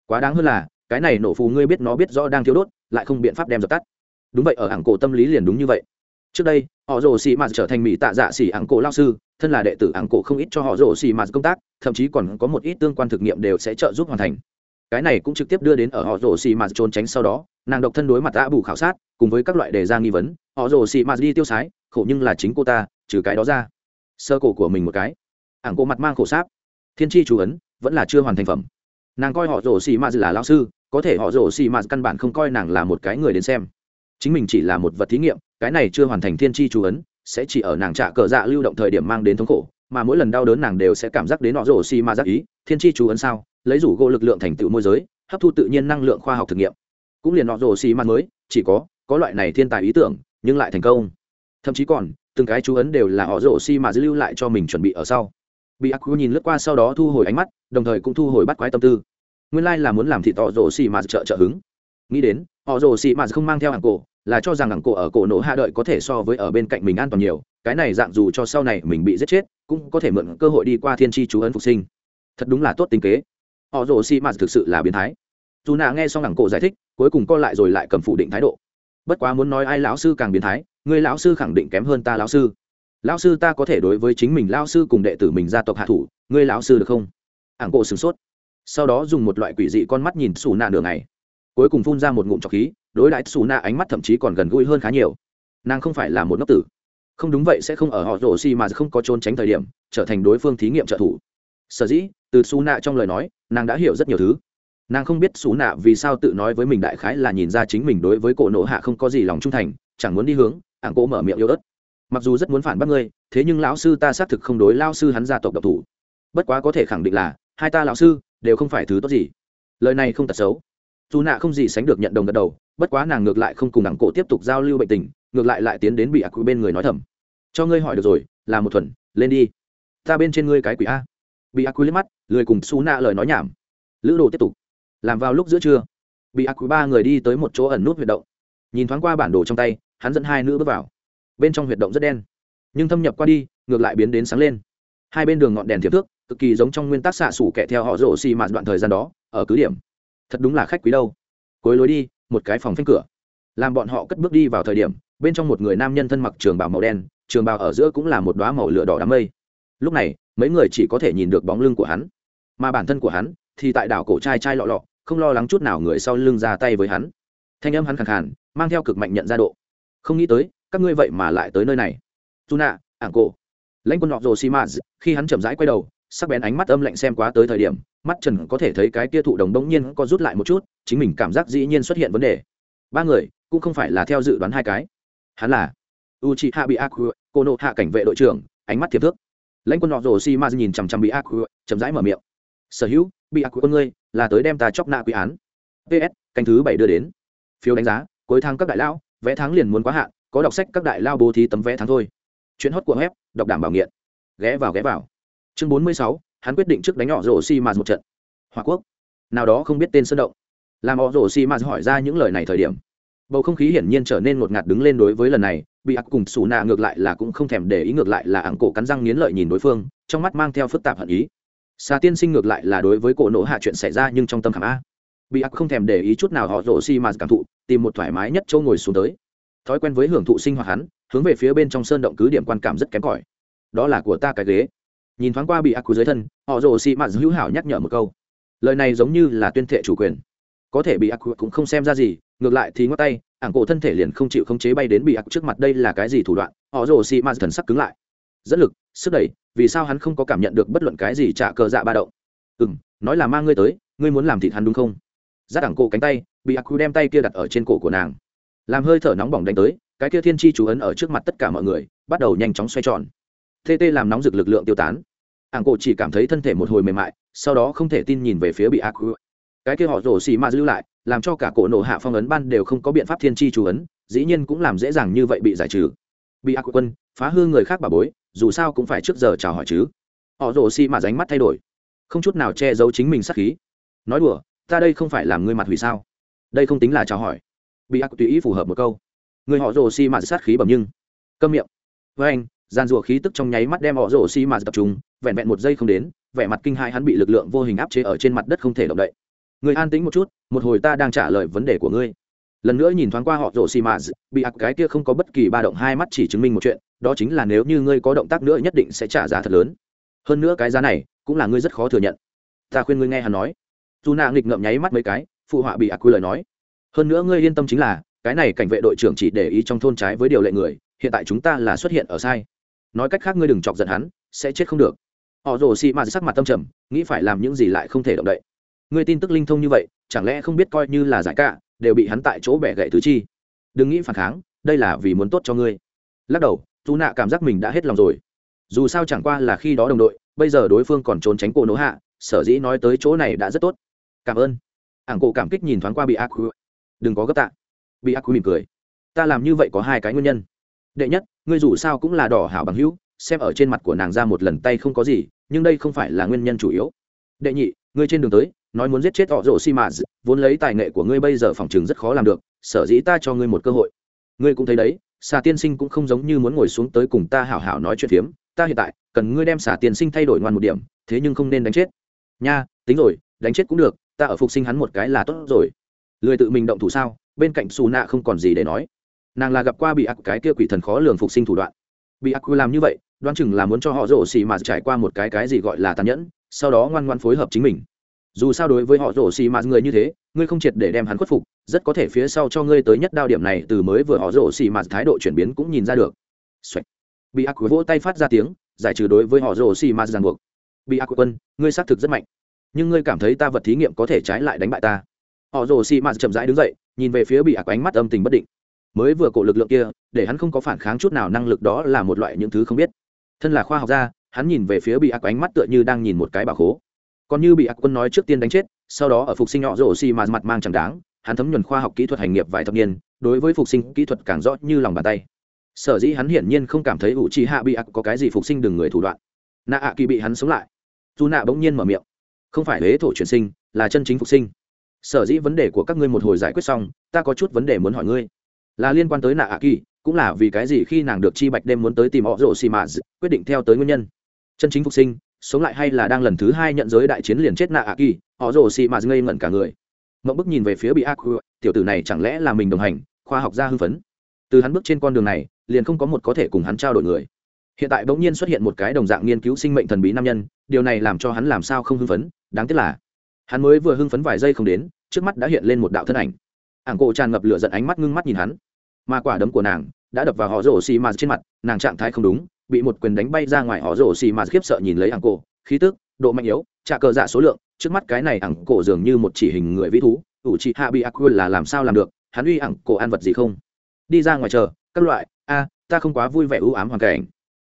Speaker 1: Quá đáng hơn là, cái này nổ phù ngươi biết nó biết rõ đang thiếu đốt, lại không biện pháp đem dập tắt. Đúng vậy, ở ảng cổ tâm lý liền đúng như vậy. Trước đây, họ rồ xì mạt trở thành mỹ tạ dạ xỉ ảng cổ lao sư, thân là đệ tử ảng cổ không ít cho họ rồ xì mạt công tác, thậm chí còn có một ít tương quan thực nghiệm đều sẽ trợ giúp hoàn thành cái này cũng trực tiếp đưa đến ở họ rồ xì mạt trốn tránh sau đó, nàng độc thân đối mặt đã bù khảo sát, cùng với các loại đề ra nghi vấn, họ rồ xì mạt đi tiêu sái, khổ nhưng là chính cô ta, trừ cái đó ra. Sơ cổ của mình một cái. Ảng cô mặt mang khổ sáp. Thiên tri chú ấn, vẫn là chưa hoàn thành phẩm. Nàng coi họ rồ xì mạt là lao sư, có thể họ rồ xì mạt căn bản không coi nàng là một cái người đến xem. Chính mình chỉ là một vật thí nghiệm, cái này chưa hoàn thành thiên tri chú ấn, sẽ chỉ ở nàng trả cờ dạ lưu động thời điểm mang đến thống khổ, mà mỗi lần đau đớn nàng đều sẽ cảm giác đến họ rồ xì mạt giác ý, thiên tri chú ấn sao? Lấy rủ gỗ lực lượng thành tựu môi giới, hấp thu tự nhiên năng lượng khoa học thực nghiệm. Cũng liền nọ rồ xì man mới, chỉ có có loại này thiên tài ý tưởng, nhưng lại thành công. Thậm chí còn, từng cái chú ấn đều là họ rồ xi mà dư lưu lại cho mình chuẩn bị ở sau. Bị ác nhìn lướt qua sau đó thu hồi ánh mắt, đồng thời cũng thu hồi bắt quái tâm tư. Nguyên lai là muốn làm thịt họ rồ xi mà trợ trợ hứng. Nghĩ đến, họ rồ xì mà không mang theo hàng cổ, là cho rằng hàng cổ ở cổ nổ hạ đợi có thể so với ở bên cạnh mình an toàn nhiều, cái này dạng dù cho sau này mình bị giết chết, cũng có thể mượn cơ hội đi qua thiên tri chú ấn phục sinh. Thật đúng là tốt tính kế họ rồ Xi Mạt thực sự là biến thái. Dù nạ nghe xong đẳng cổ giải thích, cuối cùng co lại rồi lại cầm phủ định thái độ. Bất quá muốn nói ai lão sư càng biến thái, người lão sư khẳng định kém hơn ta lão sư. Lão sư ta có thể đối với chính mình lão sư cùng đệ tử mình gia tộc hạ thủ, ngươi lão sư được không? Ảng cổ sửng sốt. Sau đó dùng một loại quỷ dị con mắt nhìn xù nạ nửa ngày. Cuối cùng phun ra một ngụm trọc khí, đối đãi xù nạ ánh mắt thậm chí còn gần gũi hơn khá nhiều. Nàng không phải là một ngốc tử. Không đúng vậy sẽ không ở họ rổ xi mà không có trốn tránh thời điểm, trở thành đối phương thí nghiệm trợ thủ sở dĩ, từ xù nạ trong lời nói, nàng đã hiểu rất nhiều thứ. Nàng không biết xù nạ vì sao tự nói với mình đại khái là nhìn ra chính mình đối với cổ nộ hạ không có gì lòng trung thành, chẳng muốn đi hướng, ảng cổ mở miệng yêu ớt. Mặc dù rất muốn phản bác ngươi, thế nhưng lão sư ta xác thực không đối lao sư hắn gia tộc độc thủ. Bất quá có thể khẳng định là, hai ta lão sư đều không phải thứ tốt gì. Lời này không tật xấu. Dù nạ không gì sánh được nhận đồng gật đầu, bất quá nàng ngược lại không cùng đẳng cổ tiếp tục giao lưu bệnh tình, ngược lại lại tiến đến bị ác quỷ bên người nói thầm. Cho ngươi hỏi được rồi, là một thuần, lên đi. Ta bên trên ngươi cái quỷ a bị ác quy liếc mắt, lười cùng xú nạ lời nói nhảm. Lữ đồ tiếp tục. Làm vào lúc giữa trưa, bị ác quy ba người đi tới một chỗ ẩn nút huyệt động. Nhìn thoáng qua bản đồ trong tay, hắn dẫn hai nữ bước vào. Bên trong huyệt động rất đen, nhưng thâm nhập qua đi, ngược lại biến đến sáng lên. Hai bên đường ngọn đèn thiệp thước, cực kỳ giống trong nguyên tắc xạ sủ kẻ theo họ rổ xì mạt đoạn thời gian đó, ở cứ điểm. Thật đúng là khách quý đâu. Cuối lối đi, một cái phòng phanh cửa. Làm bọn họ cất bước đi vào thời điểm, bên trong một người nam nhân thân mặc trường bào màu đen, trường bào ở giữa cũng là một đoá màu lửa đỏ đám mây. Lúc này mấy người chỉ có thể nhìn được bóng lưng của hắn. Mà bản thân của hắn thì tại đảo cổ trai trai lọ lọ, không lo lắng chút nào người sau lưng ra tay với hắn. Thanh âm hắn khẳng khàn, mang theo cực mạnh nhận ra độ. Không nghĩ tới, các ngươi vậy mà lại tới nơi này. Dù nạ ảng cổ. Lãnh quân nọ rồ xi mã khi hắn chậm rãi quay đầu, sắc bén ánh mắt âm lạnh xem quá tới thời điểm, mắt trần có thể thấy cái kia thụ đồng đông nhiên có rút lại một chút, chính mình cảm giác dĩ nhiên xuất hiện vấn đề. Ba người, cũng không phải là theo dự đoán hai cái. Hắn là u chị hạ bị ác cô nộ hạ cảnh vệ đội trưởng, ánh mắt thiệp thước lãnh quân nọ rồ si ma nhìn chằm chằm bị ác chậm rãi mở miệng. Sở hữu, bị ác quân ngươi, là tới đem ta chóc nạ quy án. Ps canh thứ bảy đưa đến. Phiếu đánh giá, cuối tháng các đại lao vé tháng liền muốn quá hạn, có đọc sách các đại lao bố thí tấm vé tháng thôi. Chuyến hót của web, đọc đảm bảo nghiện. Ghé vào ghé vào. Chương bốn mươi sáu, hắn quyết định trước đánh nhỏ rổ xi ma một trận. Hòa quốc. Nào đó không biết tên sơn động. Làm họ rổ xi ma hỏi ra những lời này thời điểm bầu không khí hiển nhiên trở nên ngột ngạt đứng lên đối với lần này, bị ác cùng xù nạ ngược lại là cũng không thèm để ý ngược lại là ảng cổ cắn răng nghiến lợi nhìn đối phương, trong mắt mang theo phức tạp hận ý. Xà tiên sinh ngược lại là đối với cổ nổ hạ chuyện xảy ra nhưng trong tâm khảm a. Bị ác không thèm để ý chút nào họ rổ xi mà cảm thụ, tìm một thoải mái nhất châu ngồi xuống tới. Thói quen với hưởng thụ sinh hoạt hắn, hướng về phía bên trong sơn động cứ điểm quan cảm rất kém cỏi. Đó là của ta cái ghế. Nhìn thoáng qua bị ác dưới thân, họ rồ xị mạt hữu hảo nhắc nhở một câu. Lời này giống như là tuyên thệ chủ quyền. Có thể bị ác cũng không xem ra gì ngược lại thì ngót tay, ảng cổ thân thể liền không chịu khống chế bay đến bị ác trước mặt, đây là cái gì thủ đoạn? Họ rồ xị ma thần sắc cứng lại. Dẫn lực, sức đẩy, vì sao hắn không có cảm nhận được bất luận cái gì trả cờ dạ ba động? Ừ m nói là mang ngươi tới, ngươi muốn làm thịt hắn đúng không? Giác ảng cổ cánh tay, bị ác đem tay kia đặt ở trên cổ của nàng. Làm hơi thở nóng bỏng đánh tới, cái kia thiên chi chú ấn ở trước mặt tất cả mọi người, bắt đầu nhanh chóng xoay tròn. Tt làm nóng rực lực lượng tiêu tán. Ảng cổ chỉ cảm thấy thân thể một hồi mềm mại, sau đó không thể tin nhìn về phía bị ác cái kia họ rổ xì ma lưu lại, làm cho cả cổ nổ hạ phong ấn ban đều không có biện pháp thiên chi chú ấn, dĩ nhiên cũng làm dễ dàng như vậy bị giải trừ. Bị ác quân, phá hư người khác bà bối, dù sao cũng phải trước giờ chào hỏi chứ. Họ rổ xì ma ránh mắt thay đổi, không chút nào che giấu chính mình sắc khí. Nói đùa, ta đây không phải làm ngươi mặt hủy sao? Đây không tính là chào hỏi. Bị ác tùy ý phù hợp một câu. Người họ rồ xi mà sát khí bẩm nhưng, câm miệng. Với anh, gian rùa khí tức trong nháy mắt đem họ rồ xi mà tập trung, vẹn vẹn một giây không đến, vẻ mặt kinh hai hắn bị lực lượng vô hình áp chế ở trên mặt đất không thể động đậy người an tĩnh một chút, một hồi ta đang trả lời vấn đề của ngươi. Lần nữa nhìn thoáng qua họ Rổ Xì mà bị ác cái kia không có bất kỳ ba động hai mắt chỉ chứng minh một chuyện, đó chính là nếu như ngươi có động tác nữa nhất định sẽ trả giá thật lớn. Hơn nữa cái giá này cũng là ngươi rất khó thừa nhận. Ta khuyên ngươi nghe hắn nói. Dù nạ nghịch ngậm nháy mắt mấy cái, phụ họa bị ác quy lời nói. Hơn nữa ngươi yên tâm chính là, cái này cảnh vệ đội trưởng chỉ để ý trong thôn trái với điều lệ người, hiện tại chúng ta là xuất hiện ở sai. Nói cách khác ngươi đừng chọc giận hắn, sẽ chết không được. Họ rồ Xì Ma sắc mặt tâm trầm, nghĩ phải làm những gì lại không thể động đậy ngươi tin tức linh thông như vậy, chẳng lẽ không biết coi như là giải cả, đều bị hắn tại chỗ bẻ gậy tứ chi? Đừng nghĩ phản kháng, đây là vì muốn tốt cho ngươi. Lắc đầu dù nạ cảm giác mình đã hết lòng rồi. Dù sao chẳng qua là khi đó đồng đội, bây giờ đối phương còn trốn tránh cô nỗ hạ, sở dĩ nói tới chỗ này đã rất tốt. Cảm ơn. Ảng cổ cảm kích nhìn thoáng qua bị ác đừng có gấp tạ. Bị ác mỉm cười. Ta làm như vậy có hai cái nguyên nhân. Đệ nhất, ngươi dù sao cũng là đỏ hảo bằng hữu, xem ở trên mặt của nàng ra một lần tay không có gì, nhưng đây không phải là nguyên nhân chủ yếu. Đệ nhị ngươi trên đường tới, nói muốn giết chết họ rồ xi mã vốn lấy tài nghệ của ngươi bây giờ phòng chừng rất khó làm được, sở dĩ ta cho ngươi một cơ hội. Ngươi cũng thấy đấy, xà tiên sinh cũng không giống như muốn ngồi xuống tới cùng ta hảo hảo nói chuyện phiếm, ta hiện tại, cần ngươi đem xà tiên sinh thay đổi ngoan một điểm, thế nhưng không nên đánh chết. Nha, tính rồi, đánh chết cũng được, ta ở phục sinh hắn một cái là tốt rồi. Lười tự mình động thủ sao, bên cạnh xù nạ không còn gì để nói. Nàng là gặp qua bị ác cái kia quỷ thần khó lường phục sinh thủ đoạn. Bị ác làm như vậy, đoán chừng là muốn cho họ rổ xì mà trải qua một cái cái gì gọi là tàn nhẫn sau đó ngoan ngoan phối hợp chính mình. Dù sao đối với họ rổ xì mạt người như thế, ngươi không triệt để đem hắn khuất phục, rất có thể phía sau cho ngươi tới nhất đao điểm này từ mới vừa họ rổ xì mạt thái độ chuyển biến cũng nhìn ra được. Xoạch. bị ác vỗ tay phát ra tiếng, giải trừ đối với họ rổ xì mạt ràng buộc. Bị ác quân, ngươi xác thực rất mạnh. Nhưng ngươi cảm thấy ta vật thí nghiệm có thể trái lại đánh bại ta. Họ rồ xì mạt chậm rãi đứng dậy, nhìn về phía bị ác ánh mắt âm tình bất định. Mới vừa cổ lực lượng kia, để hắn không có phản kháng chút nào, năng lực đó là một loại những thứ không biết. Thân là khoa học gia hắn nhìn về phía bị ác ánh mắt tựa như đang nhìn một cái bà khố. Còn như bị ác quân nói trước tiên đánh chết, sau đó ở phục sinh nhỏ rổ xi mà mặt mang chẳng đáng, hắn thấm nhuần khoa học kỹ thuật hành nghiệp vài thập niên, đối với phục sinh kỹ thuật càng rõ như lòng bàn tay. Sở dĩ hắn hiển nhiên không cảm thấy ủ trì hạ bị ác có cái gì phục sinh đừng người thủ đoạn. Nạ ạ kỳ bị hắn sống lại. Dù nạ bỗng nhiên mở miệng. Không phải huế thổ chuyển sinh, là chân chính phục sinh. Sở dĩ vấn đề của các ngươi một hồi giải quyết xong, ta có chút vấn đề muốn hỏi ngươi. Là liên quan tới nạ ạ kỳ, cũng là vì cái gì khi nàng được chi bạch đêm muốn tới tìm họ rổ xì mà quyết định theo tới nguyên nhân? Chân chính phục sinh, sống lại hay là đang lần thứ hai nhận giới đại chiến liền chết nạ ạ kỳ họ rồ xì mà ngây ngẩn cả người. Mậu bức nhìn về phía bị ác tiểu tử này chẳng lẽ là mình đồng hành, khoa học gia hưng phấn. Từ hắn bước trên con đường này, liền không có một có thể cùng hắn trao đổi người. Hiện tại bỗng nhiên xuất hiện một cái đồng dạng nghiên cứu sinh mệnh thần bí nam nhân, điều này làm cho hắn làm sao không hưng phấn, đáng tiếc là, hắn mới vừa hưng phấn vài giây không đến, trước mắt đã hiện lên một đạo thân ảnh. Ảng cổ tràn ngập lửa giận ánh mắt ngưng mắt nhìn hắn. Mà quả đấm của nàng đã đập vào họ rổ xì mà trên mặt, nàng trạng thái không đúng bị một quyền đánh bay ra ngoài họ rổ xì mà khiếp sợ nhìn lấy ảng cổ. Khí tức, độ mạnh yếu, trả cờ dạ số lượng, trước mắt cái này ảng cổ dường như một chỉ hình người vĩ thú. Ủ chị hạ bị ác quên là làm sao làm được? Hắn uy ảng cổ ăn vật gì không? Đi ra ngoài chờ, các loại. A, ta không quá vui vẻ ưu ám hoàn cảnh.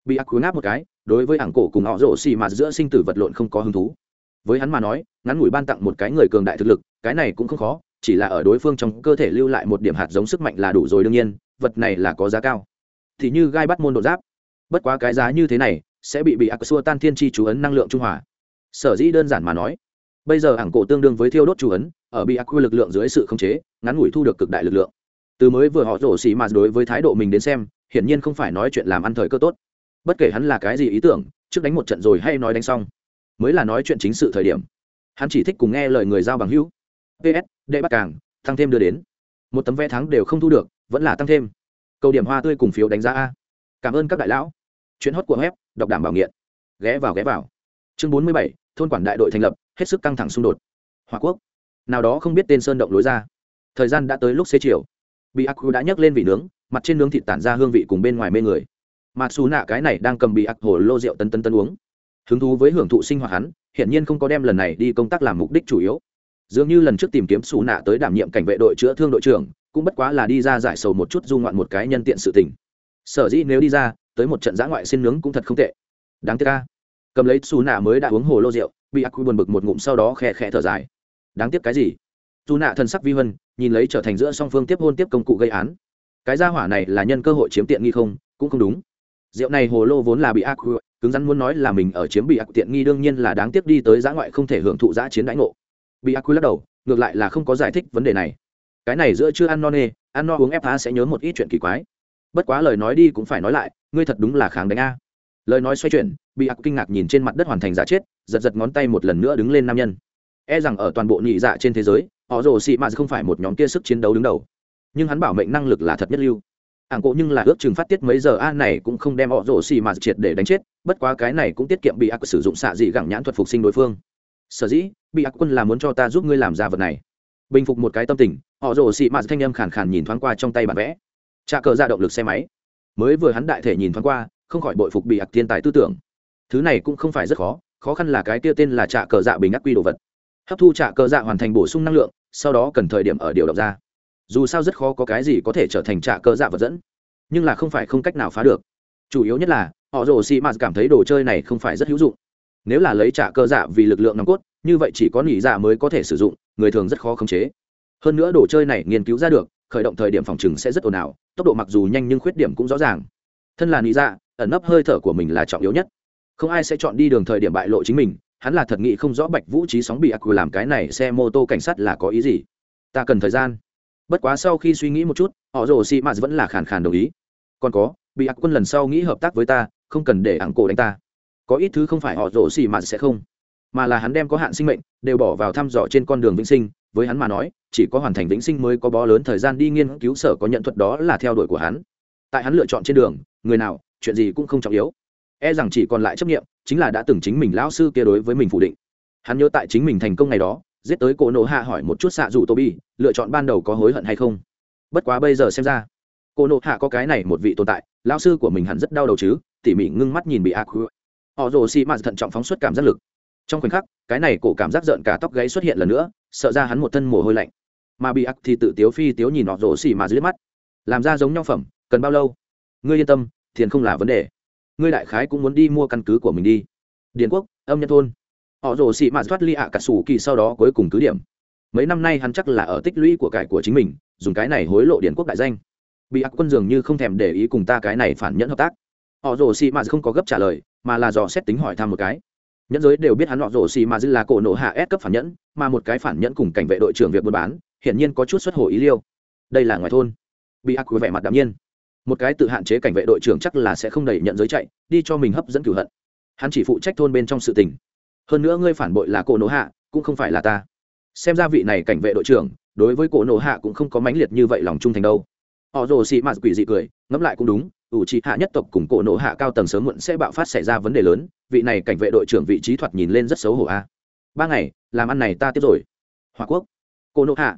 Speaker 1: Bị ác quên ngáp một cái, đối với ảng cổ cùng họ rổ xì mà giữa sinh tử vật lộn không có hứng thú. Với hắn mà nói, ngắn ngủi ban tặng một cái người cường đại thực lực, cái này cũng không khó, chỉ là ở đối phương trong cơ thể lưu lại một điểm hạt giống sức mạnh là đủ rồi đương nhiên, vật này là có giá cao. Thì như gai bắt môn độ giáp bất quá cái giá như thế này sẽ bị bị ác xua tan thiên chi chú ấn năng lượng trung hòa. Sở dĩ đơn giản mà nói, bây giờ ảng cổ tương đương với thiêu đốt chú ấn, ở bị ác quy lực lượng dưới sự khống chế, ngắn ngủi thu được cực đại lực lượng. Từ mới vừa họ rổ xì mà đối với thái độ mình đến xem, hiển nhiên không phải nói chuyện làm ăn thời cơ tốt. Bất kể hắn là cái gì ý tưởng, trước đánh một trận rồi hay nói đánh xong, mới là nói chuyện chính sự thời điểm. Hắn chỉ thích cùng nghe lời người giao bằng hữu. Ps đệ bắt càng, tăng thêm đưa đến. Một tấm vé thắng đều không thu được, vẫn là tăng thêm. Câu điểm hoa tươi cùng phiếu đánh giá a. Cảm ơn các đại lão chuyện hót của web đọc đảm bảo nghiện. Ghé vào ghé vào. Chương bốn mươi bảy, thôn quản đại đội thành lập, hết sức căng thẳng xung đột. Hòa quốc. Nào đó không biết tên sơn động lối ra. Thời gian đã tới lúc xế chiều. Bị ác đã nhấc lên vị nướng, mặt trên nướng thịt tản ra hương vị cùng bên ngoài mê người. Mà xù nạ cái này đang cầm bị ác hồ lô rượu tân tân tân uống. Hứng thú với hưởng thụ sinh hoạt hắn, hiển nhiên không có đem lần này đi công tác làm mục đích chủ yếu. Dường như lần trước tìm kiếm xù nạ tới đảm nhiệm cảnh vệ đội chữa thương đội trưởng, cũng bất quá là đi ra giải sầu một chút du ngoạn một cái nhân tiện sự tình. Sở dĩ nếu đi ra tới một trận giã ngoại xin nướng cũng thật không tệ. Đáng tiếc ca cầm lấy xù nạ mới đã uống hồ lô rượu, bị ác quy buồn bực một ngụm sau đó khe khẽ thở dài. Đáng tiếc cái gì? Dù nạ thần sắc vi hân, nhìn lấy trở thành giữa song phương tiếp hôn tiếp công cụ gây án. Cái gia hỏa này là nhân cơ hội chiếm tiện nghi không? Cũng không đúng. Rượu này hồ lô vốn là bị ác cứng rắn muốn nói là mình ở chiếm bị ác tiện nghi đương nhiên là đáng tiếc đi tới giã ngoại không thể hưởng thụ giã chiến đãi ngộ. Bị ác lắc đầu, ngược lại là không có giải thích vấn đề này. Cái này giữa chưa ăn no nê, ăn no uống ép phá sẽ nhớ một ít chuyện kỳ quái. Bất quá lời nói đi cũng phải nói lại ngươi thật đúng là kháng đánh a. Lời nói xoay chuyển, bị ác kinh ngạc nhìn trên mặt đất hoàn thành giả chết, giật giật ngón tay một lần nữa đứng lên nam nhân. E rằng ở toàn bộ nhị dạ trên thế giới, họ rồ xị mạt không phải một nhóm kia sức chiến đấu đứng đầu. Nhưng hắn bảo mệnh năng lực là thật nhất lưu. Ảng cộ nhưng là ước chừng phát tiết mấy giờ a này cũng không đem họ rồ xị mạt triệt để đánh chết, bất quá cái này cũng tiết kiệm bị ác sử dụng xạ dị gẳng nhãn thuật phục sinh đối phương. Sở dĩ, bị ác quân là muốn cho ta giúp ngươi làm ra vật này. Bình phục một cái tâm tình, họ rồ xị mạt thanh âm khàn khàn nhìn thoáng qua trong tay bản vẽ. Trà cờ ra động lực xe máy mới vừa hắn đại thể nhìn thoáng qua, không khỏi bội phục bị ặc thiên tài tư tưởng. Thứ này cũng không phải rất khó khó khăn là cái kia tên là trạ cờ dạ bình ác quy đồ vật. Hấp thu trạ cờ dạ hoàn thành bổ sung năng lượng, sau đó cần thời điểm ở điều động ra. Dù sao rất khó có cái gì có thể trở thành trạ cờ dạ vật dẫn, nhưng là không phải không cách nào phá được. Chủ yếu nhất là, họ rồ xị mạt cảm thấy đồ chơi này không phải rất hữu dụng. Nếu là lấy trạ cơ dạ vì lực lượng nòng cốt, như vậy chỉ có nỉ dạ mới có thể sử dụng, người thường rất khó khống chế. Hơn nữa đồ chơi này nghiên cứu ra được khởi động thời điểm phòng chừng sẽ rất ồn ào, tốc độ mặc dù nhanh nhưng khuyết điểm cũng rõ ràng. Thân là lý dạ ẩn nấp hơi thở của mình là trọng yếu nhất. Không ai sẽ chọn đi đường thời điểm bại lộ chính mình, hắn là thật nghĩ không rõ bạch vũ trí sóng bị ác quy làm cái này xe mô tô cảnh sát là có ý gì. Ta cần thời gian. Bất quá sau khi suy nghĩ một chút, họ rồ xì mạt vẫn là khàn khàn đồng ý. Còn có, bị ác quân lần sau nghĩ hợp tác với ta, không cần để ảng cổ đánh ta. Có ít thứ không phải họ rồ xì mạt sẽ không mà là hắn đem có hạn sinh mệnh đều bỏ vào thăm dò trên con đường vĩnh sinh, với hắn mà nói, chỉ có hoàn thành vĩnh sinh mới có bó lớn thời gian đi nghiên cứu sở có nhận thuật đó là theo đuổi của hắn. Tại hắn lựa chọn trên đường, người nào, chuyện gì cũng không trọng yếu. E rằng chỉ còn lại chấp nghiệm, chính là đã từng chính mình lão sư kia đối với mình phủ định. Hắn nhớ tại chính mình thành công ngày đó, giết tới cổ nộ hạ hỏi một chút xạ dù tô bi lựa chọn ban đầu có hối hận hay không. Bất quá bây giờ xem ra, cổ nộ hạ có cái này một vị tồn tại, lão sư của mình hẳn rất đau đầu chứ, tỉ mỉ ngưng mắt nhìn bị ác họ rồ xì mạt thận trọng phóng xuất cảm giác lực trong khoảnh khắc, cái này cổ cảm giác giận cả tóc gáy xuất hiện lần nữa, sợ ra hắn một thân mồ hôi lạnh. Mà bị ác thì tự tiếu phi, tiếu nhìn họ rồ xì mà dưới mắt. Làm ra giống nhau phẩm, cần bao lâu? Ngươi yên tâm, tiền không là vấn đề. Ngươi đại khái cũng muốn đi mua căn cứ của mình đi. Điền quốc, âm nhân thôn. Họ rồ xị mạt thoát ly ạ cả sủ kỳ sau đó cuối cùng cứ điểm. Mấy năm nay hắn chắc là ở tích lũy của cải của chính mình, dùng cái này hối lộ điền quốc đại danh. Bị ác quân dường như không thèm để ý cùng ta cái này phản nhẫn hợp tác. Họ rồ xị mạt không có gấp trả lời, mà là dò xét tính hỏi thăm một cái nhẫn giới đều biết hắn họ xì mà dư là cổ nộ hạ ép cấp phản nhẫn, mà một cái phản nhẫn cùng cảnh vệ đội trưởng việc buôn bán, hiển nhiên có chút xuất hồ ý liêu. Đây là ngoài thôn. Bị ác vẻ mặt đạm nhiên. Một cái tự hạn chế cảnh vệ đội trưởng chắc là sẽ không đẩy nhận giới chạy, đi cho mình hấp dẫn cửu hận. Hắn chỉ phụ trách thôn bên trong sự tình. Hơn nữa ngươi phản bội là cổ nổ hạ, cũng không phải là ta. Xem ra vị này cảnh vệ đội trưởng, đối với cổ nổ hạ cũng không có mãnh liệt như vậy lòng trung thành đâu họ rồ xị mạt quỷ dị cười, ngẫm lại cũng đúng, ủ trị hạ nhất tộc cùng cổ nổ hạ cao tầng sớm muộn sẽ bạo phát xảy ra vấn đề lớn, vị này cảnh vệ đội trưởng vị trí thoạt nhìn lên rất xấu hổ a. Ba ngày, làm ăn này ta tiếp rồi. Hòa quốc, cổ nổ hạ.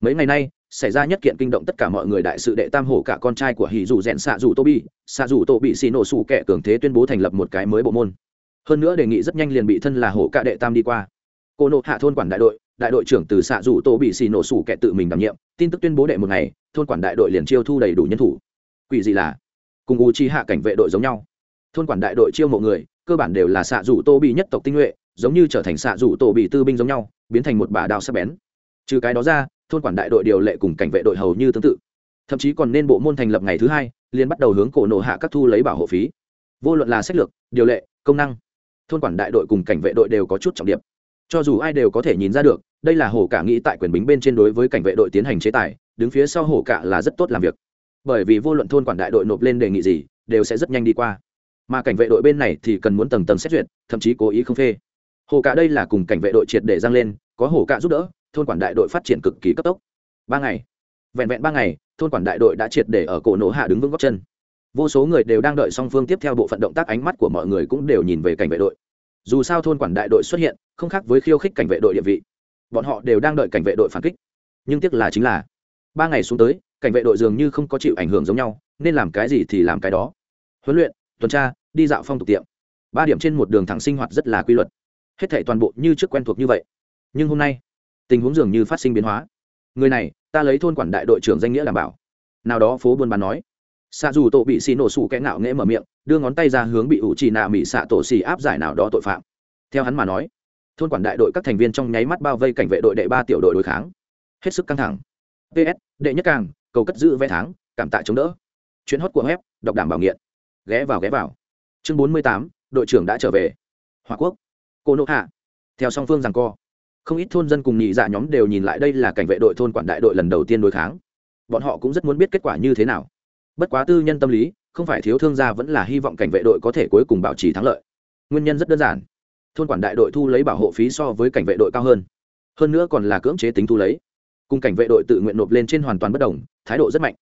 Speaker 1: Mấy ngày nay, xảy ra nhất kiện kinh động tất cả mọi người đại sự đệ tam hổ cả con trai của hỉ dù rèn xạ dù tô bi, xạ dù tô bị xì nổ sủ kẻ cường thế tuyên bố thành lập một cái mới bộ môn. Hơn nữa đề nghị rất nhanh liền bị thân là hổ cả đệ tam đi qua. Cô nộ hạ thôn quản đại đội đại đội trưởng từ xạ rủ tổ bị xì nổ sủ kẻ tự mình đảm nhiệm, tin tức tuyên bố đệ một ngày, thôn quản đại đội liền chiêu thu đầy đủ nhân thủ. Quỷ gì là, cùng u chi hạ cảnh vệ đội giống nhau. Thôn quản đại đội chiêu mộ người, cơ bản đều là xạ rủ tô bị nhất tộc tinh nhuệ, giống như trở thành xạ rủ tổ bị tư binh giống nhau, biến thành một bà đao sắc bén. Trừ cái đó ra, thôn quản đại đội điều lệ cùng cảnh vệ đội hầu như tương tự. Thậm chí còn nên bộ môn thành lập ngày thứ hai, liền bắt đầu hướng cổ nộ hạ các thu lấy bảo hộ phí. Vô luận là sách lược, điều lệ, công năng, thôn quản đại đội cùng cảnh vệ đội đều có chút trọng điểm cho dù ai đều có thể nhìn ra được, đây là hổ cả nghĩ tại quyền bính bên trên đối với cảnh vệ đội tiến hành chế tài, đứng phía sau hổ cả là rất tốt làm việc. Bởi vì vô luận thôn quản đại đội nộp lên đề nghị gì, đều sẽ rất nhanh đi qua. Mà cảnh vệ đội bên này thì cần muốn tầng tầng xét duyệt, thậm chí cố ý không phê. Hồ cả đây là cùng cảnh vệ đội triệt để giang lên, có hồ cả giúp đỡ, thôn quản đại đội phát triển cực kỳ cấp tốc. Ba ngày, vẹn vẹn ba ngày, thôn quản đại đội đã triệt để ở cổ nổ hạ đứng vững góc chân. Vô số người đều đang đợi song phương tiếp theo bộ phận động tác ánh mắt của mọi người cũng đều nhìn về cảnh vệ đội dù sao thôn quản đại đội xuất hiện, không khác với khiêu khích cảnh vệ đội địa vị. Bọn họ đều đang đợi cảnh vệ đội phản kích. Nhưng tiếc là chính là, ba ngày xuống tới, cảnh vệ đội dường như không có chịu ảnh hưởng giống nhau, nên làm cái gì thì làm cái đó. Huấn luyện, tuần tra, đi dạo phong tục tiệm. Ba điểm trên một đường thẳng sinh hoạt rất là quy luật. Hết thảy toàn bộ như trước quen thuộc như vậy. Nhưng hôm nay, tình huống dường như phát sinh biến hóa. Người này, ta lấy thôn quản đại đội trưởng danh nghĩa đảm bảo. Nào đó phố buôn bán nói xạ dù tổ bị xì nổ sủ kẽ ngạo nghễ mở miệng, đưa ngón tay ra hướng bị ủ trì nạ mỹ xạ tổ xì áp giải nào đó tội phạm. Theo hắn mà nói, thôn quản đại đội các thành viên trong nháy mắt bao vây cảnh vệ đội đệ ba tiểu đội đối kháng. Hết sức căng thẳng. Ps đệ nhất càng, cầu cất giữ vé tháng, cảm tạ chống đỡ. Chuyến hót của web, đọc đảm bảo nghiện. Ghé vào ghé vào. Chương bốn mươi tám, đội trưởng đã trở về. Hòa quốc. Cô nộ hạ. Theo song phương rằng co, không ít thôn dân cùng nhị dạ nhóm đều nhìn lại đây là cảnh vệ đội thôn quản đại đội lần đầu tiên đối kháng. Bọn họ cũng rất muốn biết kết quả như thế nào bất quá tư nhân tâm lý, không phải thiếu thương gia vẫn là hy vọng cảnh vệ đội có thể cuối cùng bảo trì thắng lợi. Nguyên nhân rất đơn giản. Thôn quản đại đội thu lấy bảo hộ phí so với cảnh vệ đội cao hơn. Hơn nữa còn là cưỡng chế tính thu lấy. Cùng cảnh vệ đội tự nguyện nộp lên trên hoàn toàn bất đồng, thái độ rất mạnh.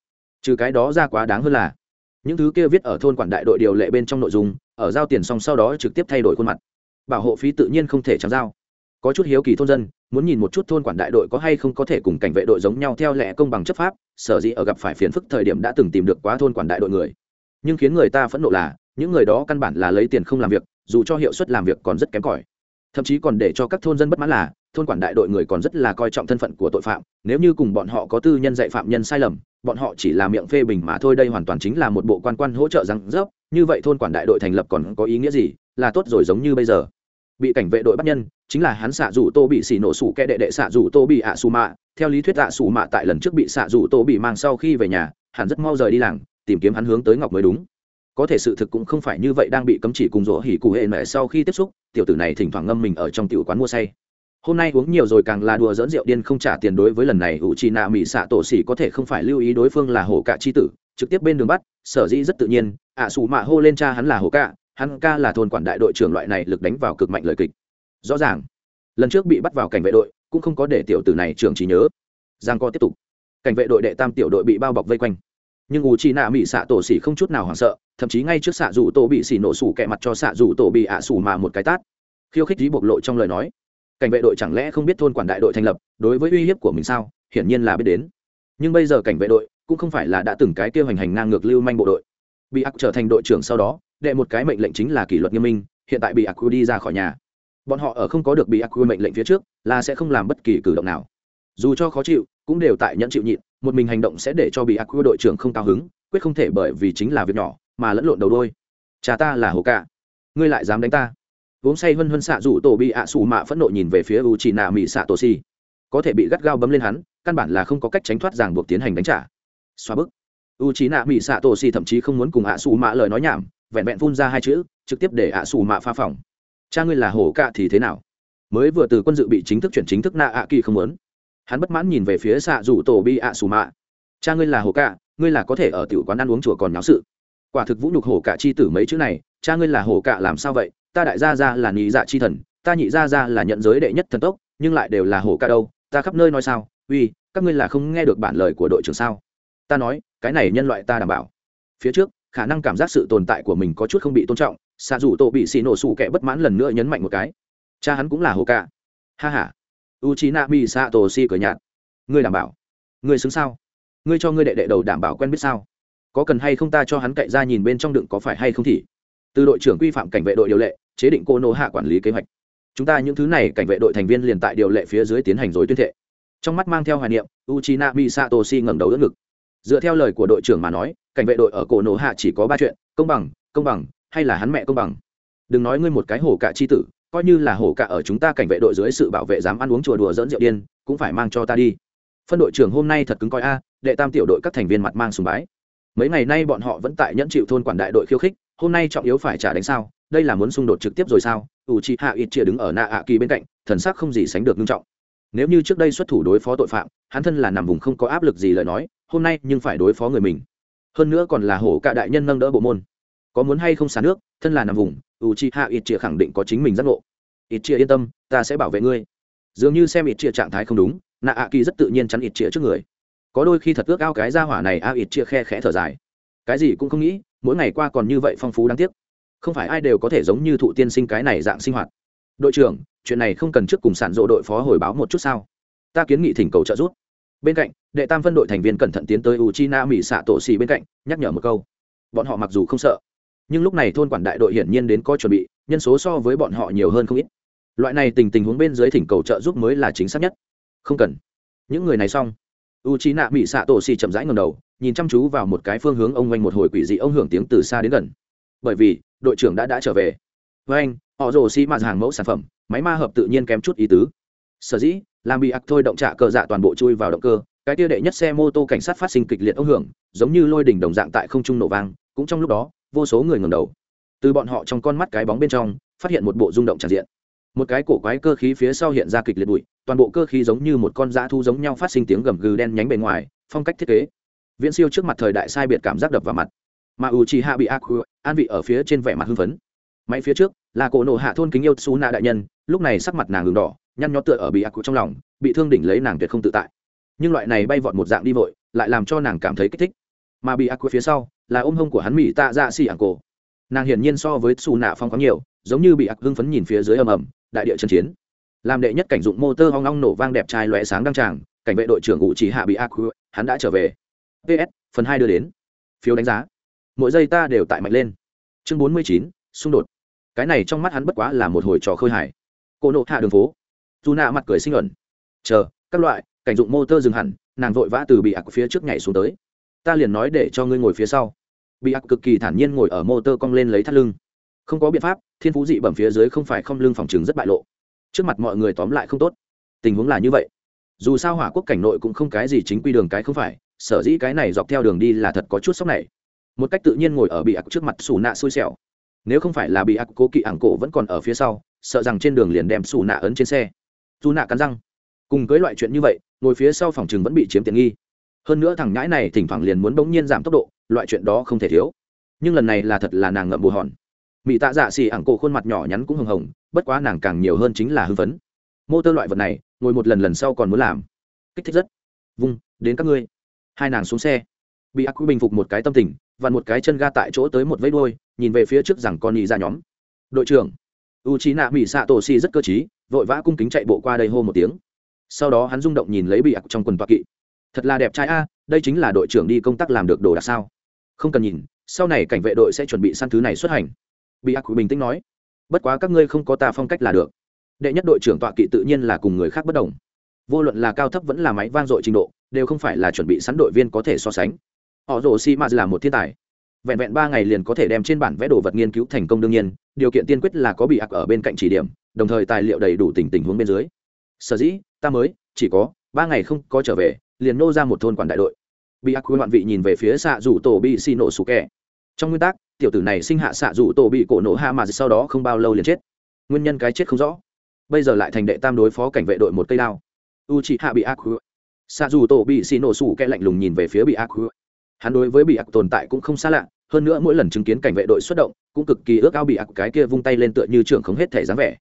Speaker 1: Trừ cái đó ra quá đáng hơn là, những thứ kia viết ở thôn quản đại đội điều lệ bên trong nội dung, ở giao tiền xong sau đó trực tiếp thay đổi khuôn mặt. Bảo hộ phí tự nhiên không thể trắng giao có chút hiếu kỳ thôn dân, muốn nhìn một chút thôn quản đại đội có hay không có thể cùng cảnh vệ đội giống nhau theo lẽ công bằng chấp pháp, sở dĩ ở gặp phải phiền phức thời điểm đã từng tìm được quá thôn quản đại đội người. Nhưng khiến người ta phẫn nộ là, những người đó căn bản là lấy tiền không làm việc, dù cho hiệu suất làm việc còn rất kém cỏi. Thậm chí còn để cho các thôn dân bất mãn là, thôn quản đại đội người còn rất là coi trọng thân phận của tội phạm, nếu như cùng bọn họ có tư nhân dạy phạm nhân sai lầm, bọn họ chỉ là miệng phê bình mà thôi, đây hoàn toàn chính là một bộ quan quan hỗ trợ răng rớp, như vậy thôn quản đại đội thành lập còn có ý nghĩa gì, là tốt rồi giống như bây giờ bị cảnh vệ đội bắt nhân chính là hắn xạ rủ tô bị xỉ nổ sủ kẻ đệ đệ xạ rủ tô bị ạ xù mạ. Theo lý thuyết ạ xù mạ tại lần trước bị xạ rủ tô bị mang sau khi về nhà hắn rất mau rời đi làng tìm kiếm hắn hướng tới ngọc mới đúng. Có thể sự thực cũng không phải như vậy đang bị cấm chỉ cùng rỗ hỉ cụ hệ mẹ sau khi tiếp xúc tiểu tử này thỉnh thoảng ngâm mình ở trong tiểu quán mua say. Hôm nay uống nhiều rồi càng là đùa dỡn rượu điên không trả tiền đối với lần này ủ trì nạ mỹ xạ tổ xỉ có thể không phải lưu ý đối phương là hổ cạ chi tử trực tiếp bên đường bắt sở dĩ rất tự nhiên ạ à, xù mạ hô lên cha hắn là hổ cạ hắn ca là thôn quản đại đội trưởng loại này lực đánh vào cực mạnh lời kịch. Rõ ràng, lần trước bị bắt vào cảnh vệ đội, cũng không có để tiểu tử này trưởng trí nhớ. Giang co tiếp tục. Cảnh vệ đội đệ tam tiểu đội bị bao bọc vây quanh. Nhưng u chi nạ mỹ xạ tổ xỉ không chút nào hoảng sợ, thậm chí ngay trước xạ dù tổ bị xỉ nổ sủ kẹ mặt cho xạ dù tổ bị ạ à mà một cái tát. Khiêu khích dí bộc lộ trong lời nói. Cảnh vệ đội chẳng lẽ không biết thôn quản đại đội thành lập, đối với uy hiếp của mình sao? Hiển nhiên là biết đến. Nhưng bây giờ cảnh vệ đội cũng không phải là đã từng cái kêu hành hành ngang ngược lưu manh bộ đội. Bị ác trở thành đội trưởng sau đó đệ một cái mệnh lệnh chính là kỷ luật nghiêm minh hiện tại bị ác đi ra khỏi nhà. Bọn họ ở không có được bị ác mệnh lệnh phía trước là sẽ không làm bất kỳ cử động nào. Dù cho khó chịu cũng đều tại nhẫn chịu nhịn một mình hành động sẽ để cho bị ác đội trưởng không cao hứng quyết không thể bởi vì chính là việc nhỏ mà lẫn lộn đầu đôi. Cha ta là hồ cả, ngươi lại dám đánh ta. Uống say hân hân xạ rủ tổ bị ạ xù mạ phẫn nộ nhìn về phía u chị nạ mỹ xạ tổ si có thể bị gắt gao bấm lên hắn căn bản là không có cách tránh thoát ràng buộc tiến hành đánh trả. Xóa bức. U chị nạ mỹ xạ tổ xì thậm chí không muốn cùng ạ xù mạ lời nói nhảm vẹn vẹn phun ra hai chữ, trực tiếp để ạ à xù mạ pha phòng cha ngươi là hổ cạ thì thế nào? Mới vừa từ quân dự bị chính thức chuyển chính thức nạ ạ kỳ không muốn. Hắn bất mãn nhìn về phía xạ rủ tổ bi ạ xù mạ. Cha ngươi là hổ cạ, ngươi là có thể ở tiểu quán ăn uống chùa còn náo sự. Quả thực vũ nhục hổ cạ chi tử mấy chữ này, cha ngươi là hổ cạ làm sao vậy? Ta đại gia ra là nhị dạ chi thần, ta nhị gia ra là nhận giới đệ nhất thần tốc, nhưng lại đều là hổ cạ đâu, ta khắp nơi nói sao? Uy, các ngươi là không nghe được bản lời của đội trưởng sao? Ta nói, cái này nhân loại ta đảm bảo. Phía trước khả năng cảm giác sự tồn tại của mình có chút không bị tôn trọng, xạ dù tổ bị xì nổ sủ kẻ bất mãn lần nữa nhấn mạnh một cái. Cha hắn cũng là hồ ca. Ha h a u c h i n a mi xạ tổ si cờ nhạt. Ngươi đảm bảo. Ngươi xứng sao? Ngươi cho ngươi đệ đệ đầu đảm bảo quen biết sao? Có cần hay không ta cho hắn cậy ra nhìn bên trong đựng có phải hay không thì? Từ đội trưởng quy phạm cảnh vệ đội điều lệ, chế định cô nô hạ quản lý kế hoạch. Chúng ta những thứ này cảnh vệ đội thành viên liền tại điều lệ phía dưới tiến hành rồi tuyên thệ. Trong mắt mang theo hoài niệm uchina misatoshi ngẩng đầu đỡ ngực dựa theo lời của đội trưởng mà nói, cảnh vệ đội ở cổ nổ hạ chỉ có ba chuyện, công bằng công bằng, hay là hắn mẹ công bằng. Đừng nói ngươi một cái hổ cả chi tử, coi như là hổ cả ở chúng ta cảnh vệ đội dưới sự bảo vệ dám ăn uống chùa đùa dẫn rượu điên, cũng phải mang cho ta đi. Phân đội trưởng hôm nay thật cứng coi a, đệ tam tiểu đội các thành viên mặt mang sùng bái. Mấy ngày nay bọn họ vẫn tại nhẫn chịu thôn quản đại đội khiêu khích, hôm nay trọng yếu phải trả đánh sao, đây là muốn xung đột trực tiếp rồi sao? Ủ chị hạ ít chia đứng ở nạ ạ kỳ bên cạnh, thần sắc không gì sánh được nghiêm trọng. Nếu như trước đây xuất thủ đối phó tội phạm, hắn thân là nằm vùng không có áp lực gì lời nói hôm nay nhưng phải đối phó người mình. Hơn nữa còn là hổ cả đại nhân nâng đỡ bộ môn. Có muốn hay không xả nước, thân là nằm vùng u chi hạ ít chia khẳng định có chính mình giác ngộ. Ít chia yên tâm, ta sẽ bảo vệ ngươi. Dường như xem ít chia trạng thái không đúng nạ ạ kỳ rất tự nhiên chắn ít chia trước người. Có đôi khi thật ước ao cái ra hỏa này a ít chia khe khẽ thở dài. Cái gì cũng không nghĩ, mỗi ngày qua còn như vậy phong phú đáng tiếc. Không phải ai đều có thể giống như thụ tiên sinh cái này dạng sinh hoạt. Đội trưởng, chuyện này không cần trước cùng sản dỗ đội phó hồi báo một chút sao? Ta kiến nghị thỉnh cầu trợ giúp bên cạnh, đệ tam phân đội thành viên cẩn thận tiến tới u chi na mỹ xạ tổ xì bên cạnh, nhắc nhở một câu. Bọn họ mặc dù không sợ, nhưng lúc này thôn quản đại đội hiển nhiên đến có chuẩn bị, nhân số so với bọn họ nhiều hơn không ít. Loại này tình tình huống bên dưới thỉnh cầu trợ giúp mới là chính xác nhất. Không cần. Những người này xong. U chi na mỹ xạ tổ xì chậm rãi ngầm đầu, nhìn chăm chú vào một cái phương hướng ông oanh một hồi quỷ dị ông hưởng tiếng từ xa đến gần. Bởi vì, đội trưởng đã đã trở về. Với anh họ rồ xi mạt hàng mẫu sản phẩm, máy ma hợp tự nhiên kém chút ý tứ. Sở dĩ làm bị ặc thôi động trạ cờ dạ toàn bộ chui vào động cơ, cái tia đệ nhất xe mô tô cảnh sát phát sinh kịch liệt ông hưởng, giống như lôi đỉnh đồng dạng tại không trung nổ vang, cũng trong lúc đó, vô số người ngầm đầu. Từ bọn họ trong con mắt cái bóng bên trong, phát hiện một bộ rung động tràn diện. Một cái cổ quái cơ khí phía sau hiện ra kịch liệt bụi, toàn bộ cơ khí giống như một con dã thu giống nhau phát sinh tiếng gầm gừ đen nhánh bề ngoài, phong cách thiết kế. Viễn siêu trước mặt thời đại sai biệt cảm giác đập vào mặt. Mà u chi hạ bị ác an vị ở phía trên vẻ mặt hưng phấn. Máy phía trước, là cổ nổ hạ thôn kính yêu xú nạ đại nhân, lúc này sắc mặt nàng ngừng đỏ nhăn nhó tựa ở bị ác trong lòng, bị thương đỉnh lấy nàng tuyệt không tự tại. Nhưng loại này bay vọt một dạng đi vội, lại làm cho nàng cảm thấy kích thích. Mà bị ác phía sau, là ôm hông của hắn mỹ tạ dạ xì ảng cổ nàng hiển nhiên so với xù nạ phong có nhiều, giống như bị ác hưng phấn nhìn phía dưới ầm ầm, đại địa trần chiến. Làm đệ nhất cảnh dụng motor hoang long nổ vang đẹp trai loé sáng đăng tràng, cảnh vệ đội trưởng ngụ chỉ hạ bị ác hắn đã trở về. Ps phần hai đưa đến. Phiếu đánh giá. Mỗi giây ta đều tại mạnh lên. Chương bốn mươi chín, xung đột. Cái này trong mắt hắn bất quá là một hồi trò khơi hải cô nộ hạ đường phố dù nạ mặt cười sinh ẩn. Chờ, các loại, cảnh dụng mô tơ dừng hẳn, nàng vội vã từ bị ạc phía trước nhảy xuống tới. Ta liền nói để cho ngươi ngồi phía sau. Bị ạc cực kỳ thản nhiên ngồi ở mô tơ cong lên lấy thắt lưng. Không có biện pháp, thiên phú dị bẩm phía dưới không phải không lưng phòng chừng rất bại lộ. Trước mặt mọi người tóm lại không tốt. Tình huống là như vậy. Dù sao hỏa quốc cảnh nội cũng không cái gì chính quy đường cái không phải, sở dĩ cái này dọc theo đường đi là thật có chút sốc này. Một cách tự nhiên ngồi ở bị ạc trước mặt xù nạ xui xẻo. Nếu không phải là bị ạc cố kỵ ảng cổ vẫn còn ở phía sau, sợ rằng trên đường liền đem xù nạ ấn trên xe dù nạ cắn răng. Cùng cưới loại chuyện như vậy, ngồi phía sau phòng chừng vẫn bị chiếm tiện nghi. Hơn nữa thằng nhãi này thỉnh thoảng liền muốn bỗng nhiên giảm tốc độ, loại chuyện đó không thể thiếu. Nhưng lần này là thật là nàng ngậm bù hòn. Mỹ tạ dạ xì ảng cổ khuôn mặt nhỏ nhắn cũng hồng hồng, bất quá nàng càng nhiều hơn chính là hưng phấn. Mô tơ loại vật này, ngồi một lần lần sau còn muốn làm. Kích thích rất. Vung, đến các ngươi. Hai nàng xuống xe. Bị ác quy bình phục một cái tâm tình và một cái chân ga tại chỗ tới một vẫy đôi nhìn về phía trước rằng con nhị ra nhóm. Đội trưởng u c h i nạ mỹ xạ tổ xì rất cơ t vội vã cung kính chạy bộ qua đây hô một tiếng. Sau đó hắn rung động nhìn lấy bị ặc trong quần toa kỵ. Thật là đẹp trai a, đây chính là đội trưởng đi công tác làm được đồ đạc sao? Không cần nhìn, sau này cảnh vệ đội sẽ chuẩn bị săn thứ này xuất hành. Bị ặc bình tĩnh nói. Bất quá các ngươi không có ta phong cách là được. Đệ nhất đội trưởng tọa kỵ tự nhiên là cùng người khác bất đồng. Vô luận là cao thấp vẫn là máy vang dội trình độ, đều không phải là chuẩn bị sẵn đội viên có thể so sánh. Họ rồ si maz là một thiên tài. Vẹn vẹn ba ngày liền có thể đem trên bản vẽ đồ vật nghiên cứu thành công đương nhiên điều kiện tiên quyết là có bị ạc ở bên cạnh chỉ điểm, đồng thời tài liệu đầy đủ tình tình huống bên dưới. Sở dĩ, ta mới, chỉ có, ba ngày không có trở về, liền nô ra một thôn quản đại đội. Bị ác quy hoạn vị nhìn về phía xạ rủ tổ bị xì nổ sủ kẹ trong nguyên tắc, tiểu tử này sinh hạ xạ rủ tổ bị cổ nổ hạ mà sau đó không bao lâu liền chết. Nguyên nhân cái chết không rõ. Bây giờ lại thành đệ tam đối phó cảnh vệ đội một cây đao. U chị hạ bị ác quy xạ rủ tổ bị xì nổ sủ kẹ lạnh lùng nhìn về phía bị ác quy hắn đối với bị ác tồn tại cũng không xa lạ hơn nữa mỗi lần chứng kiến cảnh vệ đội xuất động, cũng cực kỳ ước ao bị ác cái kia vung tay lên tựa như trưởng không hết thể dáng vẻ.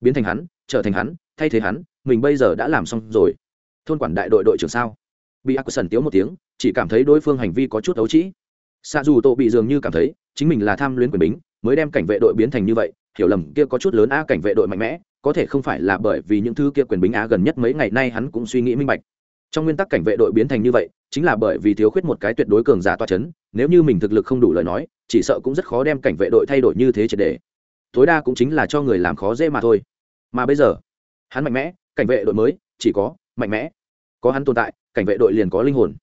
Speaker 1: Biến thành hắn, trở thành hắn, thay thế hắn, mình bây giờ đã làm xong rồi. Thôn quản đại đội đội trưởng sao? Bị ác sần tiếu một tiếng, chỉ cảm thấy đối phương hành vi có chút ấu trĩ. Xa dù tô bị dường như cảm thấy, chính mình là tham luyến quyền bính, mới đem cảnh vệ đội biến thành như vậy, hiểu lầm kia có chút lớn a cảnh vệ đội mạnh mẽ, có thể không phải là bởi vì những thứ kia quyền bính á gần nhất mấy ngày nay hắn cũng suy nghĩ minh bạch trong nguyên tắc cảnh vệ đội biến thành như vậy, chính là bởi vì thiếu khuyết một cái tuyệt đối cường giả toa c h ấ n nếu như mình thực lực không đủ lời nói, chỉ sợ cũng rất khó đem cảnh vệ đội thay đổi như thế triệt đề tối đa cũng chính là cho người làm khó dễ mà thôi. Mà bây giờ, hắn mạnh mẽ, cảnh vệ đội mới, chỉ có mạnh mẽ. Có hắn tồn tại, cảnh vệ đội liền có linh hồn.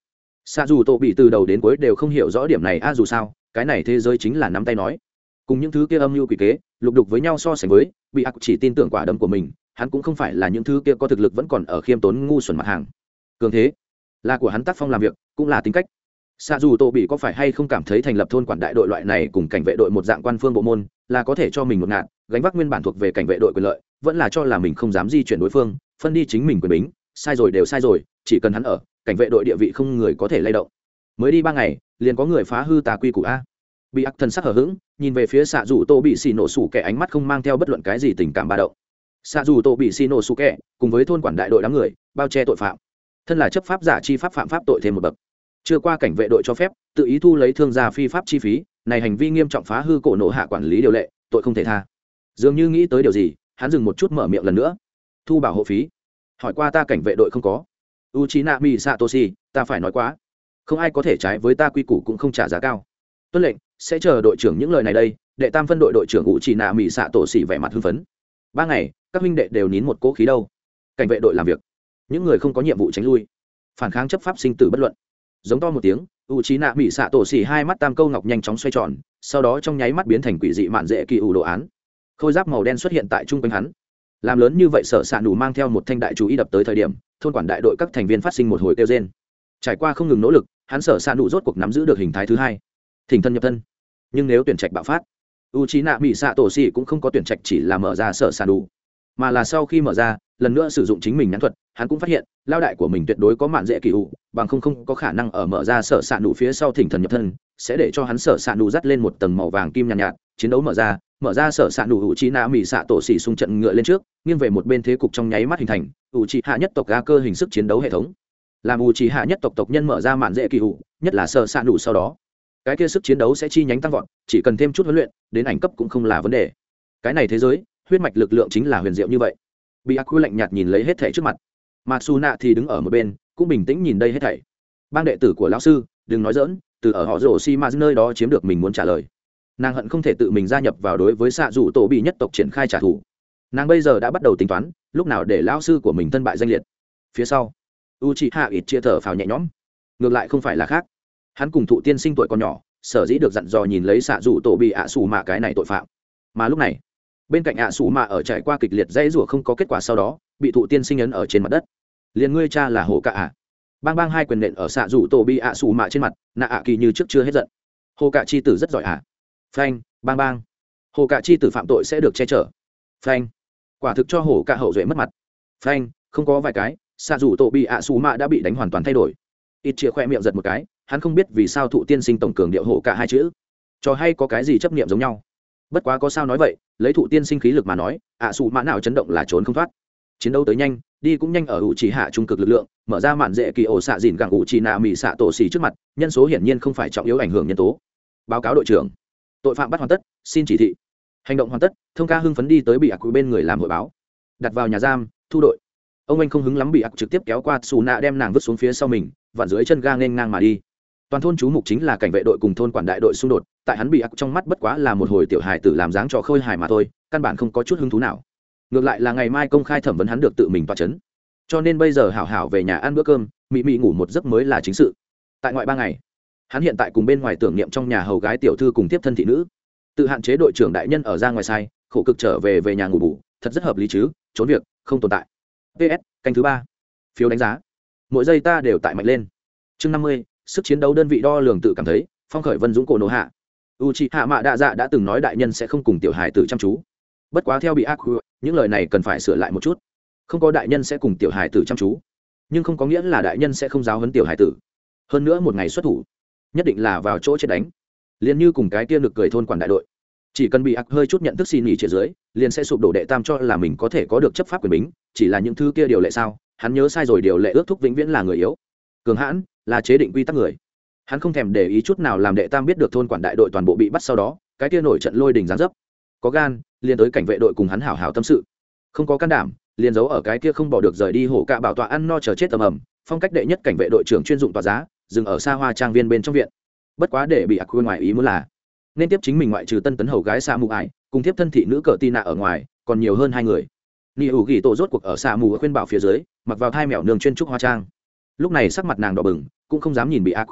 Speaker 1: Xa dù tổ bị từ đầu đến cuối đều không hiểu rõ điểm này, a dù sao, cái này thế giới chính là nắm tay nói. Cùng những thứ kia âm mưu quỷ kế, lục đục với nhau so sánh với, bị ác chỉ tin tưởng quả đấm của mình, hắn cũng không phải là những thứ kia có thực lực vẫn còn ở khiêm tốn ngu xuẩn mặt hàng cường thế. Là của hắn tác phong làm việc, cũng là tính cách. Xa dù Tô bị có phải hay không cảm thấy thành lập thôn quản đại đội loại này cùng cảnh vệ đội một dạng quan phương bộ môn, là có thể cho mình một ngạn, gánh vác nguyên bản thuộc về cảnh vệ đội quyền lợi, vẫn là cho là mình không dám di chuyển đối phương, phân đi chính mình quyền bính, sai rồi đều sai rồi, chỉ cần hắn ở, cảnh vệ đội địa vị không người có thể lay động. Mới đi ba ngày, liền có người phá hư tà quy củ a. Bị ác thần sắc hở h ữ g nhìn về phía xạ dù tô bị xì nổ sủ kẻ ánh mắt không mang theo bất luận cái gì tình cảm ba động. Xạ dù tô bị xì nổ sủ kẻ, cùng với thôn quản đại đội đám người, bao che tội phạm thân là chấp pháp giả chi pháp phạm pháp tội thêm một bậc. Chưa qua cảnh vệ đội cho phép, tự ý thu lấy thương gia phi pháp chi phí, này hành vi nghiêm trọng phá hư cổ nộ hạ quản lý điều lệ, tội không thể tha. Dường như nghĩ tới điều gì, hắn dừng một chút mở miệng lần nữa. Thu bảo hộ phí. Hỏi qua ta cảnh vệ đội không có. U c h i n a mi satoshi ta phải nói quá. Không ai có thể trái với ta quy củ cũng không trả giá cao. Tuân lệnh, sẽ chờ đội trưởng những lời này đây, đệ tam phân đội đội trưởng u c h i n a mi xạ tổ xỉ vẻ mặt hưng phấn. Ba ngày, các huynh đệ đều nín một cỗ khí đâu. Cảnh vệ đội làm việc những người không có nhiệm vụ tránh lui. Phản kháng chấp pháp sinh tử bất luận. Giống to một tiếng u trí nạ mỹ xạ tổ xỉ hai mắt tam câu ngọc nhanh chóng xoay tròn, sau đó trong nháy mắt biến thành quỷ dị mạn dễ kỳ ủ đồ án. Khôi giáp màu đen xuất hiện tại trung quanh hắn. Làm lớn như vậy sở s ạ mang theo một thanh đại chú ý đập tới thời điểm, thôn quản đại đội các thành viên phát sinh một hồi kêu trên trải qua không ngừng nỗ lực, hắn sở s ạ rốt cuộc nắm giữ được hình thái thứ hai. Thỉnh thân nhập thân. Nhưng nếu tuyển trạch bạo phát u trí nạ mỹ xạ tổ xỉ cũng không có tuyển trạch chỉ là mở ra sở s ạ mà là sau khi mở ra, lần nữa sử dụng chính mình nhãn thuật hắn cũng phát hiện lao đại của mình tuyệt đối có mạn dễ kỳ ủ bằng không không có khả năng ở mở ra sở s ạ nụ phía sau thỉnh thần nhập thân sẽ để cho hắn sở s ạ nụ dắt lên một tầng màu vàng kim nhàn nhạt, nhạt chiến đấu mở ra mở ra sở s ạ nụ hữu trí nạ mỹ xạ tổ xỉ xung trận ngựa lên trước nghiêng về một bên thế cục trong nháy mắt hình thành ủ trí hạ nhất tộc ga cơ hình sức chiến đấu hệ thống. Làm ủ trí hạ nhất tộc tộc nhân mở ra mạn dễ kỳ hữu nhất là sở s ạ nụ sau đó. Cái kia sức chiến đấu sẽ chi nhánh tăng vọt chỉ cần thêm chút huấn luyện đến ảnh cấp cũng không là vấn đề. Cái này thế giới huyết mạch lực lượng chính là huyền diệu như vậy. Bị ác quy lạnh nhạt nhìn lấy hết thể trước mặt mặc su nạ thì đứng ở một bên, cũng bình tĩnh nhìn đây hết thảy. Bang đệ tử của lão sư, đừng nói dỡn từ ở họ rổ xi ma nơi đó chiếm được mình muốn trả lời. Nàng hận không thể tự mình gia nhập vào đối với xạ dù tổ bị nhất tộc triển khai trả thù. Nàng bây giờ đã bắt đầu tính toán, lúc nào để lão sư của mình thân bại danh liệt. Phía sau u chị hạ ít chia thở phào nhẹ nhõm. Ngược lại không phải là khác. Hắn cùng thụ tiên sinh tuổi còn nhỏ, sở dĩ được dặn dò nhìn lấy xạ dù tổ bị ạ xù mạ cái này tội phạm. Mà lúc này bên cạnh ạ sủ mạ ở trải qua kịch liệt dây rủa không có kết quả sau đó, bị thụ tiên sinh ấn ở trên mặt đất. Liền ngươi cha là hổ cạ ạ. Bang bang hai quyền nện ở xạ rủ tổ bị ạ sủ mạ trên mặt, nạ ạ kỳ như trước chưa hết giận. Hồ cạ chi tử rất giỏi ạ. Phanh, bang bang. Hồ cạ chi tử phạm tội sẽ được che chở. Phanh. Quả thực cho hồ cạ hậu duệ mất mặt. Phanh, không có vài cái, xạ rủ tổ bị ạ sủ mạ đã bị đánh hoàn toàn thay đổi. Ít chia khoe miệng giật một cái, hắn không biết vì sao thụ tiên sinh tổng cường điệu hổ cả hai chữ. Cho hay có cái gì chấp niệm giống nhau bất quá có sao nói vậy, lấy thụ tiên sinh khí lực mà nói, ạ xù mã nào chấn động là trốn không thoát. Chiến đấu tới nhanh, đi cũng nhanh ở ủ chỉ hạ trung cực lực lượng, mở ra mạn dễ kỳ ổ xạ dìn gặng ủ chỉ nạ mỹ xạ tổ xì trước mặt, nhân số hiển nhiên không phải trọng yếu ảnh hưởng nhân tố. Báo cáo đội trưởng. Tội phạm bắt hoàn tất, xin chỉ thị. Hành động hoàn tất, thông ca hưng phấn đi tới bị ạc bên người làm hội báo. Đặt vào nhà giam, thu đội. Ông anh không hứng lắm bị ạc trực tiếp kéo qua xù nạ đem nàng vứt xuống phía sau mình, vặn dưới chân ga nên ngang mà đi toàn thôn chú mục chính là cảnh vệ đội cùng thôn quản đại đội xung đột, tại hắn bị ác trong mắt bất quá là một hồi tiểu hài tử làm dáng trò khôi hài mà thôi, căn bản không có chút hứng thú nào. Ngược lại là ngày mai công khai thẩm vấn hắn được tự mình toa chấn. Cho nên bây giờ hảo hảo về nhà ăn bữa cơm, mị mị ngủ một giấc mới là chính sự. Tại ngoại ba ngày, hắn hiện tại cùng bên ngoài tưởng niệm trong nhà hầu gái tiểu thư cùng tiếp thân thị nữ. Tự hạn chế đội trưởng đại nhân ở ra ngoài sai, khổ cực trở về về nhà ngủ bù, thật rất hợp lý chứ, trốn việc, không tồn tại. Ps canh thứ ba. Phiếu đánh giá. Mỗi giây ta đều tại mạnh lên. Chương năm mươi sức chiến đấu đơn vị đo lường tự cảm thấy, phong khởi vân dũng cổ nổ hạ. U c h hạ mạ đa dạ đã từng nói đại nhân sẽ không cùng tiểu hài tử chăm chú. Bất quá theo bị ác những lời này cần phải sửa lại một chút. Không có đại nhân sẽ cùng tiểu hài tử chăm chú. Nhưng không có nghĩa là đại nhân sẽ không giáo hấn tiểu hài tử. Hơn nữa một ngày xuất thủ, nhất định là vào chỗ chết đánh. Liền như cùng cái kia lực cười thôn quản đại đội. Chỉ cần bị ác hơi chút nhận thức xin nghỉ trên dưới, liền sẽ sụp đổ đệ tam cho là mình có thể có được chấp pháp quyền bính. Chỉ là những thứ kia điều lệ sao? Hắn nhớ sai rồi điều lệ ước thúc vĩnh viễn là người yếu. Cường hãn là chế định quy tắc người. Hắn không thèm để ý chút nào làm đệ tam biết được thôn quản đại đội toàn bộ bị bắt sau đó, cái kia nổi trận lôi đình gián dấp. Có gan, liền tới cảnh vệ đội cùng hắn hảo hảo tâm sự. Không có can đảm, liền giấu ở cái kia không bỏ được rời đi hổ cạ bảo tọa ăn no chờ chết tầm ầm, phong cách đệ nhất cảnh vệ đội trưởng chuyên dụng tòa giá, dừng ở xa hoa trang viên bên trong viện. Bất quá để bị ác quên ngoài ý muốn là, nên tiếp chính mình ngoại trừ tân tấn hầu gái xa mù ải cùng tiếp thân thị nữ cờ ti nạ ở ngoài, còn nhiều hơn hai người. Ni ủ ghi tổ rốt cuộc ở xa mù khuyên bảo phía dưới, mặc vào thai mèo nương chuyên trúc hoa trang lúc này sắc mặt nàng đỏ bừng, cũng không dám nhìn bị ác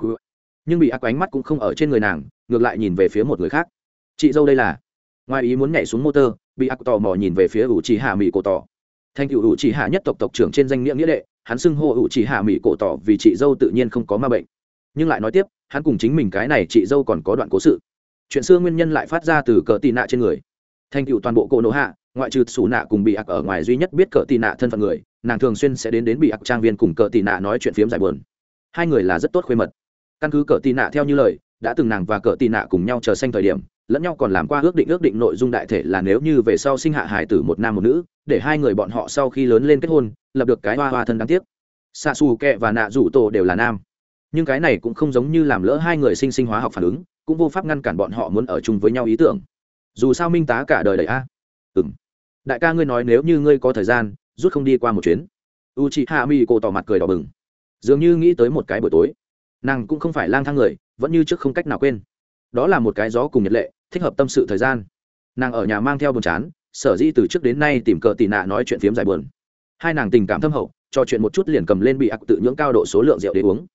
Speaker 1: nhưng bị ác ánh mắt cũng không ở trên người nàng, ngược lại nhìn về phía một người khác. Chị dâu đây là? Ngoài ý muốn nhảy xuống motor bị ác tò mò nhìn về phía ủ trì hạ mỹ cổ tỏ. Thành cựu ủ trì hạ nhất tộc tộc trưởng trên danh nghĩa nghĩa đệ, hắn xưng hô ủ trì hạ mỹ cổ tỏ vì chị dâu tự nhiên không có ma bệnh. Nhưng lại nói tiếp, hắn cùng chính mình cái này chị dâu còn có đoạn cố sự. Chuyện xưa nguyên nhân lại phát ra từ cờ tị nạ trên người. Thành cựu toàn bộ cổ nổ hạ, ngoại trừ xù nạ cùng bị ác ở ngoài duy nhất biết cờ tị nạ thân phận người nàng thường xuyên sẽ đến đến bị ặc trang viên cùng cờ tì nạ nói chuyện phiếm giải buồn. Hai người là rất tốt khuê mật. Căn cứ cờ tì nạ theo như lời, đã từng nàng và cờ tì nạ cùng nhau chờ xanh thời điểm, lẫn nhau còn làm qua ước định ước định nội dung đại thể là nếu như về sau sinh hạ hải tử một nam một nữ, để hai người bọn họ sau khi lớn lên kết hôn, lập được cái hoa hoa thân đáng tiếc. Xa xù kẹ và nạ rủ tổ đều là nam. Nhưng cái này cũng không giống như làm lỡ hai người sinh sinh hóa học phản ứng, cũng vô pháp ngăn cản bọn họ muốn ở chung với nhau ý tưởng. Dù sao minh tá cả đời đầy a. À? ừ m đại ca ngươi nói nếu như ngươi có thời gian rút không đi qua một chuyến. U chị hạ cô tỏ mặt cười đỏ bừng. Dường như nghĩ tới một cái buổi tối. Nàng cũng không phải lang thang người, vẫn như trước không cách nào quên. Đó là một cái gió cùng nhật lệ, thích hợp tâm sự thời gian. Nàng ở nhà mang theo buồn chán, sở dĩ từ trước đến nay tìm cờ tì nạ nói chuyện phiếm dài buồn. Hai nàng tình cảm thâm hậu, trò chuyện một chút liền cầm lên bị ặc tự nhưỡng cao độ số lượng rượu để uống.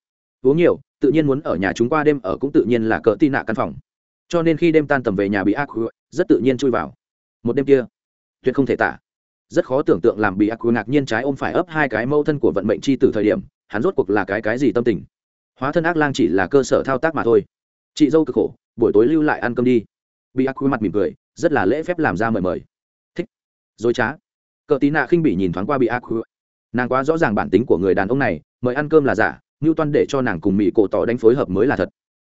Speaker 1: Uống nhiều, tự nhiên muốn ở nhà chúng qua đêm ở cũng tự nhiên là cờ tì nạ căn phòng. Cho nên khi đêm tan tầm về nhà bị ác rất tự nhiên chui vào. Một đêm kia, tuyệt không thể tả rất khó tưởng tượng làm bị ác ngạc nhiên trái ôm phải ấp hai cái mâu thân của vận mệnh chi từ thời điểm, hắn rốt cuộc là cái cái gì tâm tình? Hóa thân ác lang chỉ là cơ sở thao tác mà thôi. Chị dâu cực khổ, buổi tối lưu lại ăn cơm đi. Bị ác quy mặt mỉm cười, rất là lễ phép làm ra mời mời. Thích. Dối trá. Cờ tí nạ khinh bị nhìn thoáng qua bị ác quy nàng quá rõ ràng bản tính của người đàn ông này, mời ăn cơm là giả ngưu toan để cho nàng cùng mỹ cổ tỏ đánh phối hợp mới là thật.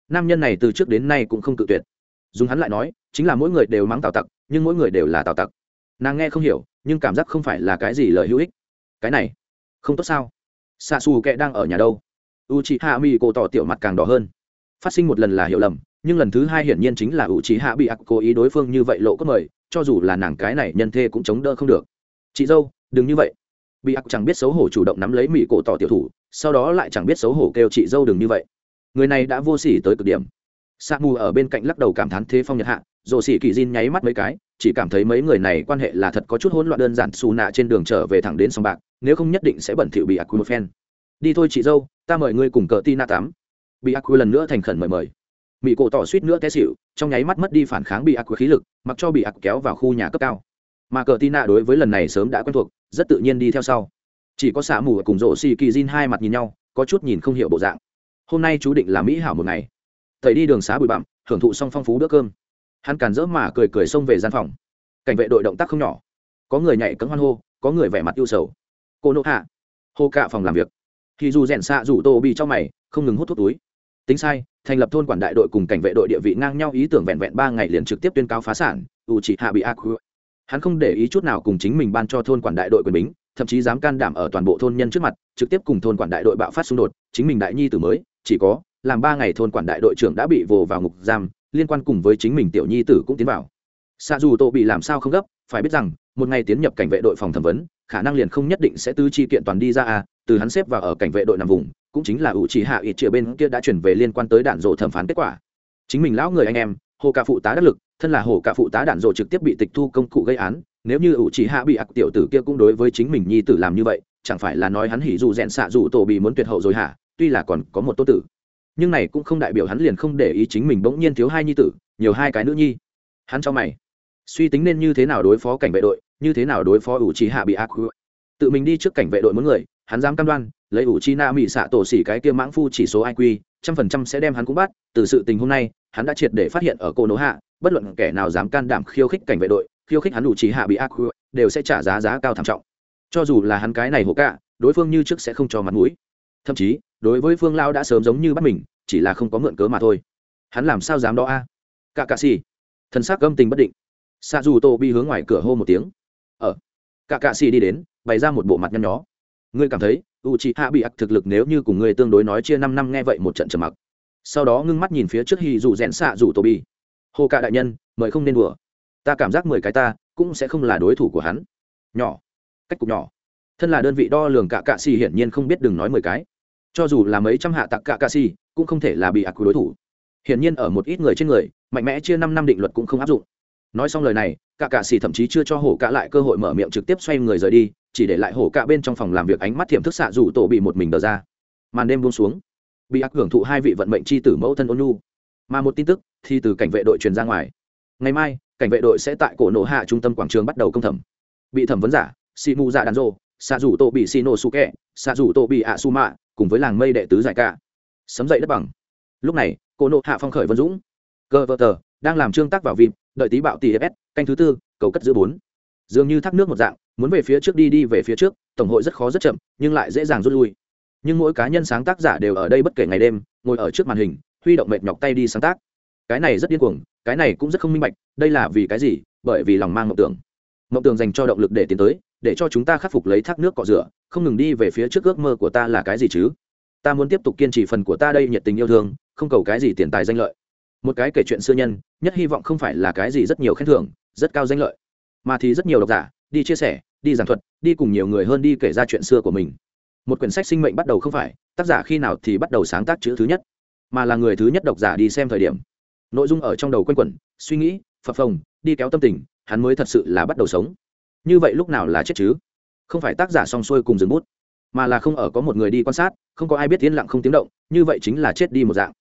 Speaker 1: Nam nhân này từ trước đến nay cũng không tự tuyệt. Dùng hắn lại nói, chính là mỗi người đều mắng tào tặc, nhưng mỗi người đều là tào tặc nàng nghe không hiểu, nhưng cảm giác không phải là cái gì lợi hữu ích. Cái này, không tốt sao? Xạ xù kệ đang ở nhà đâu? U chị hạ mỹ cổ tỏ tiểu mặt càng đỏ hơn. Phát sinh một lần là hiểu lầm, nhưng lần thứ hai hiển nhiên chính là u chị hạ bị ác cố ý đối phương như vậy lộ có mời, cho dù là nàng cái này nhân thê cũng chống đỡ không được. Chị dâu, đừng như vậy. Bị ác chẳng biết xấu hổ chủ động nắm lấy mỹ cổ tỏ tiểu thủ, sau đó lại chẳng biết xấu hổ kêu chị dâu đừng như vậy. Người này đã vô sỉ tới cực điểm sa mù ở bên cạnh lắc đầu cảm thán thế phong nhật hạ rồ xỉ kỳ diên nháy mắt mấy cái, chỉ cảm thấy mấy người này quan hệ là thật có chút hỗn loạn đơn giản, xù nạ trên đường trở về thẳng đến sòng bạc, nếu không nhất định sẽ bẩn thỉu bị aq một phen. Đi thôi chị dâu, ta mời ngươi cùng cờ ti tắm. Bị aq lần nữa thành khẩn mời mời. Mỹ cổ tỏ suýt nữa té xịu trong nháy mắt mất đi phản kháng bị aq khí lực, mặc cho bị aq kéo vào khu nhà cấp cao. Mà cờ ti đối với lần này sớm đã quen thuộc, rất tự nhiên đi theo sau. Chỉ có xả mù cùng rộ xì kỳ diên hai mặt nhìn nhau, có chút nhìn không hiểu bộ dạng. Hôm nay chú định là mỹ hảo một ngày tẩy đi đường xá bụi bặm hưởng thụ xong phong phú bữa cơm. Hắn càn rỡ mà cười cười xông về gian phòng. Cảnh vệ đội động tác không nhỏ. Có người nhảy cấm hoan hô, có người vẻ mặt yêu sầu. Cô nộ hạ. Hô cạ phòng làm việc. Thì dù rèn xạ rủ tô bị trong mày, không ngừng hút thuốc túi. Tính sai, thành lập thôn quản đại đội cùng cảnh vệ đội địa vị ngang nhau ý tưởng vẹn vẹn ba ngày liền trực tiếp tuyên cáo phá sản u chỉ hạ bị ác hắn không để ý chút nào cùng chính mình ban cho thôn quản đại đội quyền bính, thậm chí dám can đảm ở toàn bộ thôn nhân trước mặt, trực tiếp cùng thôn quản đại đội bạo phát xung đột, chính mình đại nhi tử mới, chỉ có làm ba ngày thôn quản đại đội trưởng đã bị vồ vào ngục giam, liên quan cùng với chính mình tiểu nhi tử cũng tiến vào. Xa dù tổ bị làm sao không gấp, phải biết rằng, một ngày tiến nhập cảnh vệ đội phòng thẩm vấn, khả năng liền không nhất định sẽ tư chi kiện toàn đi ra à từ hắn xếp vào ở cảnh vệ đội nằm vùng, cũng chính là ủ chỉ hạ ít chĩa bên kia đã chuyển về liên quan tới đạn dộ thẩm phán kết quả. Chính mình lão người anh em, hồ cả phụ tá đắc lực, thân là hồ cả phụ tá đạn dộ trực tiếp bị tịch thu công cụ gây án, nếu như ủ chỉ hạ bị ạc tiểu tử kia cũng đối với chính mình nhi tử làm như vậy, chẳng phải là nói hắn hỉ dù rèn xạ dù tổ bị muốn tuyệt hậu rồi hả? Tuy là còn có một tốt tử nhưng này cũng không đại biểu hắn liền không để ý chính mình bỗng nhiên thiếu hai nhi tử, nhiều hai cái nữ nhi. Hắn cho mày, suy tính nên như thế nào đối phó cảnh vệ đội, như thế nào đối phó ủ trí hạ bị ác tự mình đi trước cảnh vệ đội muốn người, hắn dám cam đoan, lấy ủ chi na mỹ xạ tổ xỉ cái kia mãng phu chỉ số iq trăm phần trăm sẽ đem hắn cũng bắt. Từ sự tình hôm nay, hắn đã triệt để phát hiện ở cô nỗ hạ, bất luận kẻ nào dám can đảm khiêu khích cảnh vệ đội, khiêu khích hắn ủ trí hạ bị ác đều sẽ trả giá giá cao thảm trọng. Cho dù là hắn cái này hộ cả, đối phương như trước sẽ không cho mặt mũi thậm chí, đối với phương lao đã sớm giống như bắt mình, chỉ là không có mượn cớ mà thôi. Hắn làm sao dám đó a? Cả cạ xì. Thân xác âm tình bất định. Xa dù tô bi hướng ngoài cửa hô một tiếng. Ờ. Ở cả cạ xì đi đến, bày ra một bộ mặt nhăn nhó. Ngươi cảm thấy u chị hạ bị ặc thực lực nếu như cùng ngươi tương đối nói chia năm năm nghe vậy một trận trầm mặc. Sau đó ngưng mắt nhìn phía trước hì dù rẽn xạ dù tô bi. Hô cả đại nhân, mời không nên đùa. Ta cảm giác mười cái ta cũng sẽ không là đối thủ của hắn. Nhỏ. Cách cục nhỏ. Thân là đơn vị đo lường cả cạ xì hiển nhiên không biết đừng nói mười cái cho dù là mấy trăm hạ tặc cạ cạ xì cũng không thể là bị ác đối thủ. Hiển nhiên ở một ít người trên người, mạnh mẽ chia năm năm định luật cũng không áp dụng. Nói xong lời này, cả cạ xì thậm chí chưa cho hổ cạ lại cơ hội mở miệng trực tiếp xoay người rời đi, chỉ để lại hổ cạ bên trong phòng làm việc ánh mắt thiểm thức xạ rủ tổ bị một mình đờ ra. Màn đêm buông xuống, bị ác hưởng thụ hai vị vận mệnh c h i tử mẫu thân ôn nhu. Mà một tin tức thì từ cảnh vệ đội truyền ra ngoài. Ngày mai, cảnh vệ đội sẽ tại cổ nổ hạ trung tâm quảng trường bắt đầu công thẩm. Bị thẩm vấn giả xì mù dạ đàn rô xạ rủ tổ bị xì nổ su kẹ xạ rủ tổ bị ạ su mạ cùng với làng mây đệ tứ giải ca. Sấm dậy đất bằng. Lúc này, cô nộ hạ phong khởi vân dũng. Cơ vợ tờ, đang làm trương tác vào vịm đợi tí bạo tỷ fs canh thứ tư, cầu cất giữ bốn. Dường như thác nước một dạng, muốn về phía trước đi đi về phía trước, tổng hội rất khó rất chậm, nhưng lại dễ dàng rút lui. Nhưng mỗi cá nhân sáng tác giả đều ở đây bất kể ngày đêm, ngồi ở trước màn hình, huy động mệt nhọc tay đi sáng tác. Cái này rất điên cuồng, cái này cũng rất không minh bạch, đây là vì cái gì? Bởi vì lòng mang mộng tưởng. Mộng tưởng dành cho động lực để tiến tới để cho chúng ta khắc phục lấy thác nước cọ rửa, không ngừng đi về phía trước ước mơ của ta là cái gì chứ? Ta muốn tiếp tục kiên trì phần của ta đây nhiệt tình yêu thương, không cầu cái gì tiền tài danh lợi. Một cái kể chuyện xưa nhân, nhất hy vọng không phải là cái gì rất nhiều khen thưởng, rất cao danh lợi. Mà thì rất nhiều độc giả, đi chia sẻ, đi giảng thuật, đi cùng nhiều người hơn đi kể ra chuyện xưa của mình. Một quyển sách sinh mệnh bắt đầu không phải, tác giả khi nào thì bắt đầu sáng tác chữ thứ nhất, mà là người thứ nhất độc giả đi xem thời điểm. Nội dung ở trong đầu quanh quẩn, suy nghĩ, phập phồng, đi kéo tâm tình, hắn mới thật sự là bắt đầu sống như vậy lúc nào là chết chứ? Không phải tác giả song xuôi cùng dừng bút, mà là không ở có một người đi quan sát, không có ai biết yên lặng không tiếng động, như vậy chính là chết đi một dạng.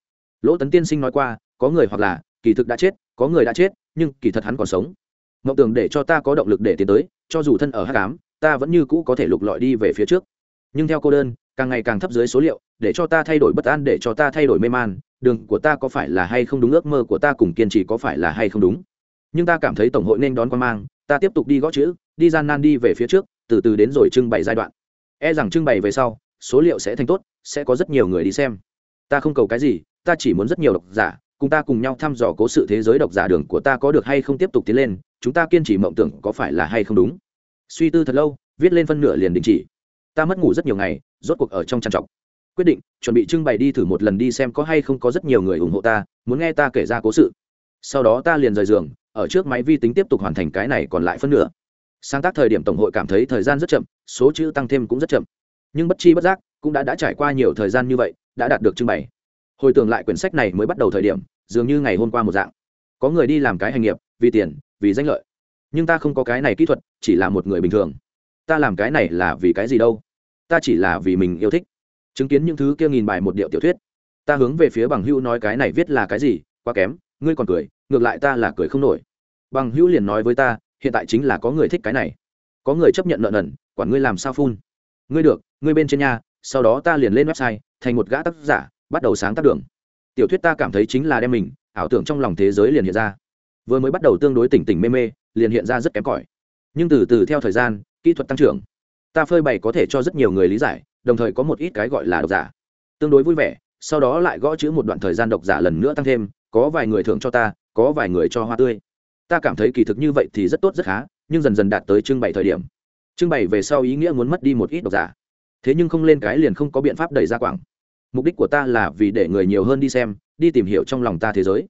Speaker 1: Lỗ tấn tiên sinh nói qua, có người hoặc là, kỳ thực đã chết, có người đã chết, nhưng kỳ thật hắn còn sống. Mộng tưởng để cho ta có động lực để tiến tới, cho dù thân ở h tám ta vẫn như cũ có thể lục lọi đi về phía trước. Nhưng theo cô đơn, càng ngày càng thấp dưới số liệu, để cho ta thay đổi bất an, để cho ta thay đổi mê man, đường của ta có phải là hay không đúng, ước mơ của ta cùng kiên trì có phải là hay không đúng. Nhưng ta cảm thấy tổng hội nên đón quan mang ta tiếp tục đi gõ chữ, đi gian nan đi về phía trước, từ từ đến rồi trưng bày giai đoạn. E rằng trưng bày về sau, số liệu sẽ thành tốt, sẽ có rất nhiều người đi xem. Ta không cầu cái gì, ta chỉ muốn rất nhiều độc giả, cùng ta cùng nhau thăm dò cố sự thế giới độc giả đường của ta có được hay không tiếp tục tiến lên, chúng ta kiên trì mộng tưởng có phải là hay không đúng. Suy tư thật lâu, viết lên phân nửa liền đình chỉ. Ta mất ngủ rất nhiều ngày, rốt cuộc ở trong trang trọng quyết định, chuẩn bị trưng bày đi thử một lần đi xem có hay không có rất nhiều người ủng hộ ta, muốn nghe ta kể ra cố sự. Sau đó ta liền rời giường ở trước máy vi tính tiếp tục hoàn thành cái này còn lại phân nửa. Sáng tác thời điểm tổng hội cảm thấy thời gian rất chậm, số chữ tăng thêm cũng rất chậm. Nhưng bất chi bất giác, cũng đã đã trải qua nhiều thời gian như vậy, đã đạt được trưng bày. Hồi tưởng lại quyển sách này mới bắt đầu thời điểm, dường như ngày hôm qua một dạng. Có người đi làm cái hành nghiệp, vì tiền, vì danh lợi. Nhưng ta không có cái này kỹ thuật, chỉ là một người bình thường. Ta làm cái này là vì cái gì đâu? Ta chỉ là vì mình yêu thích. Chứng kiến những thứ kia nghìn bài một điệu tiểu thuyết. Ta hướng về phía bằng hữu nói cái này viết là cái gì, quá kém, ngươi còn cười ngược lại ta là cười không nổi. Bằng hữu liền nói với ta, hiện tại chính là có người thích cái này. Có người chấp nhận nợ nần, quản ngươi làm sao phun. Ngươi được, ngươi bên trên nhà sau đó ta liền lên website, thành một gã tác giả, bắt đầu sáng tác đường. Tiểu thuyết ta cảm thấy chính là đem mình, ảo tưởng trong lòng thế giới liền hiện ra. Vừa mới bắt đầu tương đối tỉnh tỉnh mê mê, liền hiện ra rất kém cỏi. Nhưng từ từ theo thời gian, kỹ thuật tăng trưởng. Ta phơi bày có thể cho rất nhiều người lý giải, đồng thời có một ít cái gọi là độc giả. Tương đối vui vẻ, sau đó lại gõ chữ một đoạn thời gian độc giả lần nữa tăng thêm, có vài người thưởng cho ta có vài người cho hoa tươi. Ta cảm thấy kỳ thực như vậy thì rất tốt, rất khá, nhưng dần dần đạt tới trưng bày thời điểm. Trưng bày về sau ý nghĩa muốn mất đi một ít độc giả. Thế nhưng không lên cái liền không có biện pháp đẩy ra quảng. Mục đích của ta là vì để người nhiều hơn đi xem, đi tìm hiểu trong lòng ta thế giới.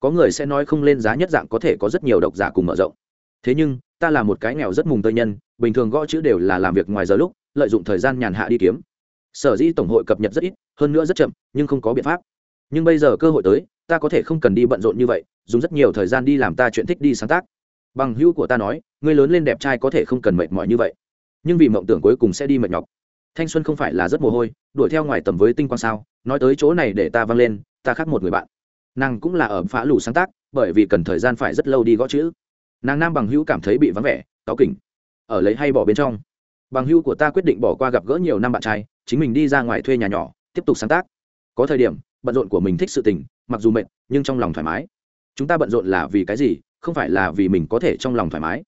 Speaker 1: Có người sẽ nói không lên giá nhất dạng có thể có rất nhiều độc giả cùng mở rộng. Thế nhưng, ta là một cái nghèo rất mùng tơi nhân, bình thường gõ chữ đều là làm việc ngoài giờ lúc, lợi dụng thời gian nhàn hạ đi kiếm. Sở dĩ tổng hội cập nhật rất ít, hơn nữa rất chậm, nhưng không có biện pháp. Nhưng bây giờ cơ hội tới ta có thể không cần đi bận rộn như vậy, dùng rất nhiều thời gian đi làm ta chuyện thích đi sáng tác. Bằng hữu của ta nói người lớn lên đẹp trai có thể không cần mệt mỏi như vậy. Nhưng vì mộng tưởng cuối cùng sẽ đi mệt nhọc. Thanh xuân không phải là rất mồ hôi, đuổi theo ngoài tầm với tinh quang sao, nói tới chỗ này để ta văng lên, ta khác một người bạn. Nàng cũng là ở phá lù sáng tác, bởi vì cần thời gian phải rất lâu đi gõ chữ. Nàng nam bằng hữu cảm thấy bị vắng vẻ, cáu kỉnh. Ở lấy hay bỏ bên trong. Bằng hữu của ta quyết định bỏ qua gặp gỡ nhiều năm bạn trai, chính mình đi ra ngoài thuê nhà nhỏ, tiếp tục sáng tác. Có thời điểm, bận rộn của mình thích sự tình mặc dù mệt, nhưng trong lòng thoải mái. Chúng ta bận rộn là vì cái gì? Không phải là vì mình có thể trong lòng thoải mái.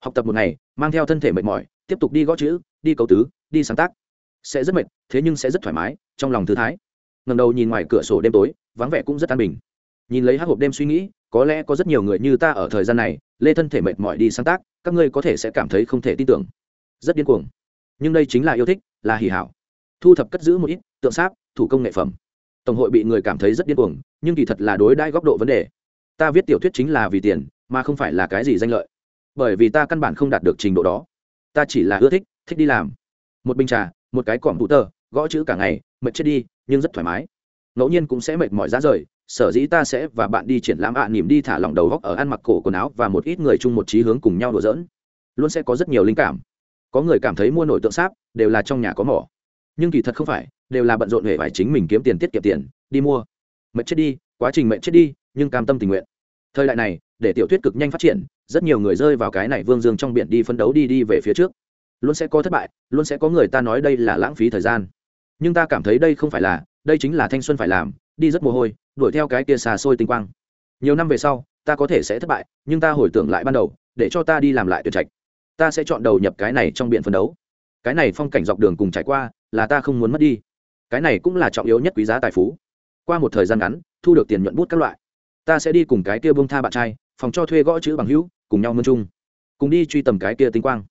Speaker 1: Học tập một ngày, mang theo thân thể mệt mỏi, tiếp tục đi gõ chữ, đi cầu tứ, đi sáng tác. Sẽ rất mệt, thế nhưng sẽ rất thoải mái, trong lòng thư thái. Ngầm đầu nhìn ngoài cửa sổ đêm tối, vắng vẻ cũng rất an bình. Nhìn lấy hát hộp đêm suy nghĩ, có lẽ có rất nhiều người như ta ở thời gian này, lê thân thể mệt mỏi đi sáng tác, các ngươi có thể sẽ cảm thấy không thể tin tưởng. Rất điên cuồng. Nhưng đây chính là yêu thích, là hỉ hảo. Thu thập cất giữ một ít, tượng sáp, thủ công nghệ phẩm. Tổng hội bị người cảm thấy rất điên cuồng nhưng kỳ thật là đối đãi góc độ vấn đề. Ta viết tiểu thuyết chính là vì tiền mà không phải là cái gì danh lợi. Bởi vì ta căn bản không đạt được trình độ đó. Ta chỉ là ưa thích thích đi làm. Một bình trà một cái cỏm hữu tờ gõ chữ cả ngày mệt chết đi nhưng rất thoải mái. Ngẫu nhiên cũng sẽ mệt mỏi ra rời sở dĩ ta sẽ và bạn đi triển lãm ạ à, nỉm đi thả lỏng đầu góc ở ăn mặc cổ quần áo và một ít người chung một trí hướng cùng nhau đùa giỡn. Luôn sẽ có rất nhiều linh cảm. Có người cảm thấy mua nổi tượng sáp đều là trong nhà có mỏ. Nhưng kỳ thật không phải đều là bận rộn về phải chính mình kiếm tiền tiết kiệm tiền đi mua mệt chết đi, quá trình mệt chết đi, nhưng cam tâm tình nguyện. Thời đại này, để tiểu thuyết cực nhanh phát triển, rất nhiều người rơi vào cái này vương dương trong biển đi phân đấu đi đi về phía trước. Luôn sẽ có thất bại, luôn sẽ có người ta nói đây là lãng phí thời gian. Nhưng ta cảm thấy đây không phải là, đây chính là thanh xuân phải làm, đi rất mồ hôi, đuổi theo cái kia xà xôi tinh quang. Nhiều năm về sau, ta có thể sẽ thất bại, nhưng ta hồi tưởng lại ban đầu, để cho ta đi làm lại tuyệt trạch. Ta sẽ chọn đầu nhập cái này trong biển phân đấu. Cái này phong cảnh dọc đường cùng trải qua, là ta không muốn mất đi. Cái này cũng là trọng yếu nhất quý giá tài phú qua một thời gian ngắn, thu được tiền nhuận bút các loại. Ta sẽ đi cùng cái kia bông tha bạn trai, phòng cho thuê gõ chữ bằng hữu, cùng nhau mơn chung. Cùng đi truy tầm cái kia tinh quang.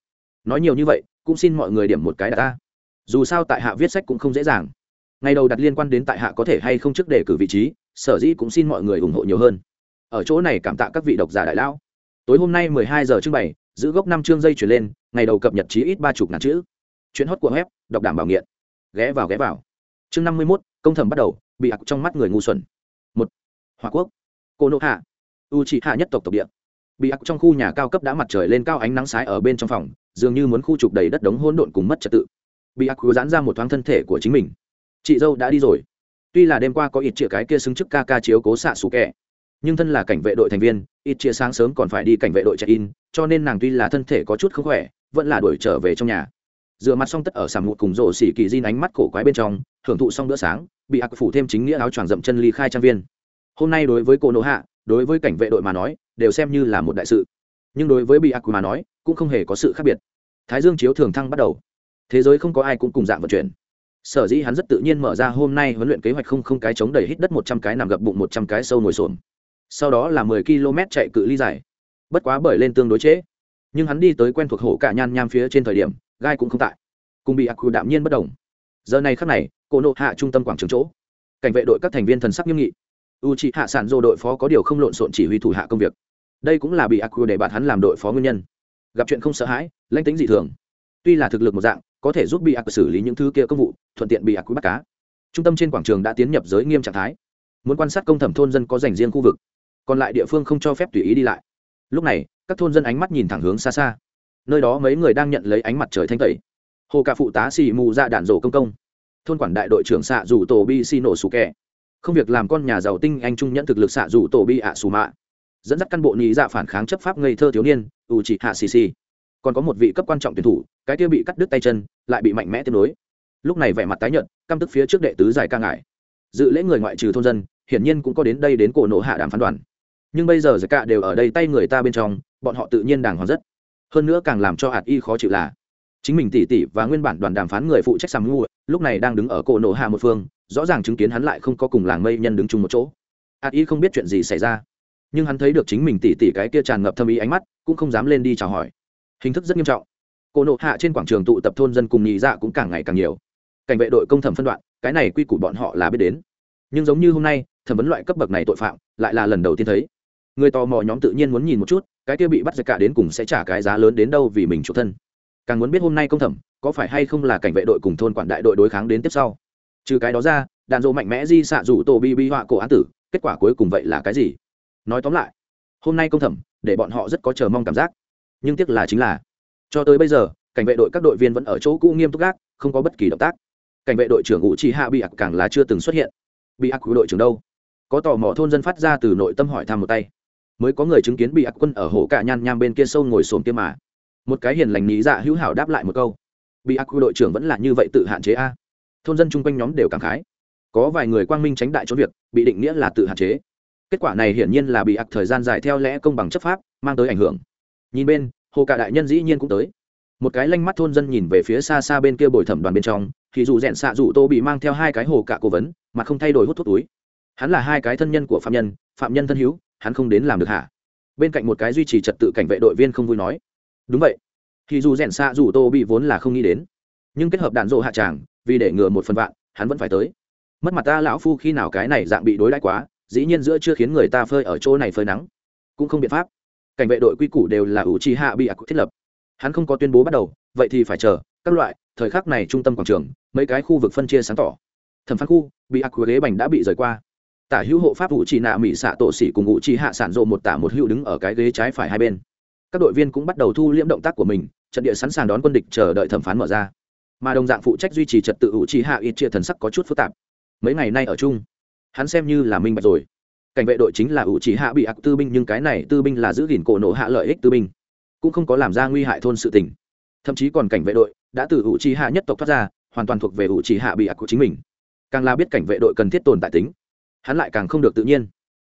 Speaker 1: Nói nhiều như vậy, cũng xin mọi người điểm một cái đặt ta. Dù sao tại hạ viết sách cũng không dễ dàng. Ngày đầu đặt liên quan đến tại hạ có thể hay không trước đề cử vị trí, sở dĩ cũng xin mọi người ủng hộ nhiều hơn. Ở chỗ này cảm tạ các vị độc giả đại lão. Tối hôm nay mười hai giờ trưng bày, giữ gốc năm chương dây chuyển lên, ngày đầu cập nhật chí ít ba chục ngàn chữ. Chuyến hót của web, đọc đảm bảo nghiện. Ghé vào ghé vào. Chương năm mươi mốt, công thẩm bắt đầu bị ặc trong mắt người ngu xuẩn. Một hòa quốc. Cô nộ hạ. U trị hạ nhất tộc tộc địa. Bị ặc trong khu nhà cao cấp đã mặt trời lên cao ánh nắng sái ở bên trong phòng, dường như muốn khu trục đầy đất đống hỗn độn cùng mất trật tự. Bị ặc giãn ra một thoáng thân thể của chính mình. Chị dâu đã đi rồi. Tuy là đêm qua có ít chĩa cái kia xứng chức ca ca chiếu cố xạ xù kẹ nhưng thân là cảnh vệ đội thành viên, ít chia sáng sớm còn phải đi cảnh vệ đội check in cho nên nàng tuy là thân thể có chút không khỏe, vẫn là đuổi trở về trong nhà. Dựa mặt xong tất ở sàm một cùng rổ xỉ kỳ di ánh mắt cổ quái bên trong hưởng thụ xong bữa sáng bị ác phủ thêm chính nghĩa áo choàng dậm chân ly khai trang viên. Hôm nay đối với cô nỗ hạ đối với cảnh vệ đội mà nói đều xem như là một đại sự. Nhưng đối với bị ác mà nói cũng không hề có sự khác biệt. Thái dương chiếu thường thăng bắt đầu. Thế giới không có ai cũng cùng dạng vận chuyển. Sở dĩ hắn rất tự nhiên mở ra hôm nay huấn luyện kế hoạch không không cái chống đầy hít đất một trăm cái nằm gập bụng một trăm cái sâu ngồi xổm. Sau đó là mười km chạy cự ly dài. Bất quá bởi lên tương đối chế, nhưng hắn đi tới quen thuộc hổ cả nhan nham phía trên thời điểm gai cũng không tại. Cùng bị ác quy đạm nhiên bất đồng giờ này khắc này cô nộ hạ trung tâm quảng trường chỗ. Cảnh vệ đội các thành viên thần sắc nghiêm nghị. U c hạ sản dô đội phó có điều không lộn xộn chỉ huy thủ hạ công việc. Đây cũng là bị aq để bạn hắn làm đội phó nguyên nhân. Gặp chuyện không sợ hãi, lãnh tính dị thường. Tuy là thực lực một dạng, có thể giúp bị aq xử lý những thứ kia công vụ, thuận tiện bị aq bắt cá. Trung tâm trên quảng trường đã tiến nhập giới nghiêm trạng thái. Muốn quan sát công thẩm thôn dân có dành riêng khu vực. Còn lại địa phương không cho phép tùy ý đi lại. Lúc này, các thôn dân ánh mắt nhìn thẳng hướng xa xa. Nơi đó mấy người đang nhận lấy ánh mặt trời thanh tẩy. Hồ cả phụ tá xì mù ra đạn rổ công công thôn quản đại đội trưởng xạ rủ tổ bi xì nổ sủ kẻ. Không việc làm con nhà giàu tinh anh trung nhận thực lực xạ rủ tổ bi ạ sù mạ. Dẫn dắt căn bộ nhị dạ phản kháng chấp pháp ngây thơ thiếu niên u chỉ hạ xì xì. Còn có một vị cấp quan trọng tuyển thủ, cái kia bị cắt đứt tay chân, lại bị mạnh mẽ tiếp nối. Lúc này vẻ mặt tái nhợt, căm tức phía trước đệ tứ giải ca ngại. Dự lễ người ngoại trừ thôn dân, hiển nhiên cũng có đến đây đến cổ nổ hạ đàm phán đoàn. Nhưng bây giờ giải ca đều ở đây tay người ta bên trong, bọn họ tự nhiên đàng hoàng rất. Hơn nữa càng làm cho hạt y khó chịu là, chính mình tỉ tỉ và nguyên bản đoàn đàm phán người phụ trách sàm ngu lúc này đang đứng ở cổ nổ hạ một phương, rõ ràng chứng kiến hắn lại không có cùng làng mây nhân đứng chung một chỗ. Hạt y không biết chuyện gì xảy ra. Nhưng hắn thấy được chính mình tỉ tỉ cái kia tràn ngập thâm ý ánh mắt, cũng không dám lên đi chào hỏi. Hình thức rất nghiêm trọng. Cổ nộ hạ trên quảng trường tụ tập thôn dân cùng nhị dạ cũng càng ngày càng nhiều. Cảnh vệ đội công thẩm phân đoạn, cái này quy củ bọn họ là biết đến. Nhưng giống như hôm nay, thẩm vấn loại cấp bậc này tội phạm, lại là lần đầu tiên thấy. Người tò mò nhóm tự nhiên muốn nhìn một chút, cái kia bị bắt giật cả đến cùng sẽ trả cái giá lớn đến đâu vì mình chủ thân. Càng muốn biết hôm nay công thẩm có phải hay không là cảnh vệ đội cùng thôn quản đại đội đối kháng đến tiếp sau? Trừ cái đó ra, đạn dỗ mạnh mẽ di xạ rủ tổ bi bi họa cổ án tử, kết quả cuối cùng vậy là cái gì? Nói tóm lại, hôm nay công thẩm, để bọn họ rất có chờ mong cảm giác. Nhưng tiếc là chính là, cho tới bây giờ, cảnh vệ đội các đội viên vẫn ở chỗ cũ nghiêm túc gác, không có bất kỳ động tác. Cảnh vệ đội trưởng ngũ chi hạ bị ạc càng là chưa từng xuất hiện. Bị ạc của đội trưởng đâu? Có tò mò thôn dân phát ra từ nội tâm hỏi thăm một tay. Mới có người chứng kiến bị ạc quân ở hồ cả nhan nham bên kia sâu ngồi xổm kia mà. Một cái hiền lành lý dạ hữu hảo đáp lại một câu bị ác quy đội trưởng vẫn là như vậy tự hạn chế a. Thôn dân chung quanh nhóm đều cảm khái. Có vài người quang minh tránh đại trốn việc, bị định nghĩa là tự hạn chế. Kết quả này hiển nhiên là bị ác thời gian dài theo lẽ công bằng chấp pháp, mang tới ảnh hưởng. Nhìn bên, hồ cả đại nhân dĩ nhiên cũng tới. Một cái lanh mắt thôn dân nhìn về phía xa xa bên kia bồi thẩm đoàn bên trong, thì dù rẽn xạ dù tô bị mang theo hai cái hồ cả cố vấn, mà không thay đổi hút thuốc túi. Hắn là hai cái thân nhân của phạm nhân phạm nhân thân hữu, hắn không đến làm được hả? Bên cạnh một cái duy trì trật tự cảnh vệ đội viên không vui nói. Đúng vậy thì dù rèn xạ dù tô bị vốn là không nghĩ đến, nhưng kết hợp đạn dộ hạ tràng, vì để ngừa một phần vạn, hắn vẫn phải tới. Mất mặt ta lão phu khi nào cái này dạng bị đối đãi quá, dĩ nhiên giữa chưa khiến người ta phơi ở chỗ này phơi nắng. Cũng không biện pháp. Cảnh vệ đội quy củ đều là ủ trì hạ bị ạc thiết lập. Hắn không có tuyên bố bắt đầu, vậy thì phải chờ, các loại, thời khắc này trung tâm quảng trường, mấy cái khu vực phân chia sáng tỏ. Thẩm phán khu bị ạc ghế bành đã bị rời qua. Tả hữu hộ pháp ủ trì nạ mỹ xạ tổ xỉ cùng ủ trì hạ sản rộ một tả một hữu đứng ở cái ghế trái phải hai bên. Các đội viên cũng bắt đầu thu liễm động tác của mình trận địa sẵn sàng đón quân địch chờ đợi thẩm phán mở ra. Mà đồng dạng phụ trách duy trì trật tự ủ trì hạ ít chia thần sắc có chút phức tạp. Mấy ngày nay ở chung, hắn xem như là minh bạch rồi. Cảnh vệ đội chính là ủ trì hạ bị ạc tư binh, nhưng cái này tư binh là giữ gìn cổ nộ hạ lợi ích tư binh, cũng không có làm ra nguy hại thôn sự tình. Thậm chí còn cảnh vệ đội đã từ ủ trì hạ nhất tộc thoát ra, hoàn toàn thuộc về ủ trì hạ bị ạc của chính mình. Càng là biết cảnh vệ đội cần thiết tồn tại tính, hắn lại càng không được tự nhiên.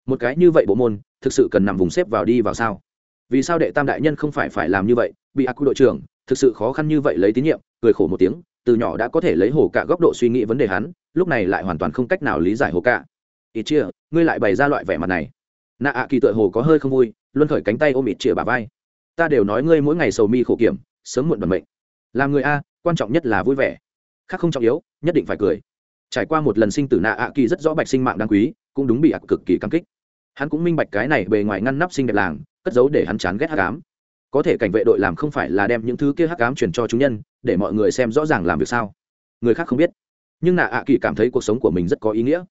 Speaker 1: Một cái như vậy bộ môn, thực sự cần nằm vùng xếp vào đi vào sao? Vì sao đệ tam đại nhân không phải phải làm như vậy? Bị ác quy đội trưởng, thực sự khó khăn như vậy lấy tín nhiệm, cười khổ một tiếng, từ nhỏ đã có thể lấy hồ cả góc độ suy nghĩ vấn đề hắn, lúc này lại hoàn toàn không cách nào lý giải hồ cả ít chia ngươi lại bày ra loại vẻ mặt này. Nạ ạ kỳ tựa hồ có hơi không vui, luân khởi cánh tay ôm ít chia bà vai. Ta đều nói ngươi mỗi ngày sầu mi khổ kiểm, sớm muộn bẩm mệnh. Làm người a, quan trọng nhất là vui vẻ. Khác không trọng yếu, nhất định phải cười. Trải qua một lần sinh tử nạ ạ kỳ rất rõ bạch sinh mạng đáng quý, cũng đúng bị ạc cực kỳ cảm kích. Hắn cũng minh bạch cái này bề ngoài ngăn nắp sinh đẹp làng cất giấu để hắn chán ghét hắc ám. Có thể cảnh vệ đội làm không phải là đem những thứ kia hắc ám truyền cho chúng nhân, để mọi người xem rõ ràng làm việc sao. Người khác không biết. Nhưng nạ ạ kỳ cảm thấy cuộc sống của mình rất có ý nghĩa.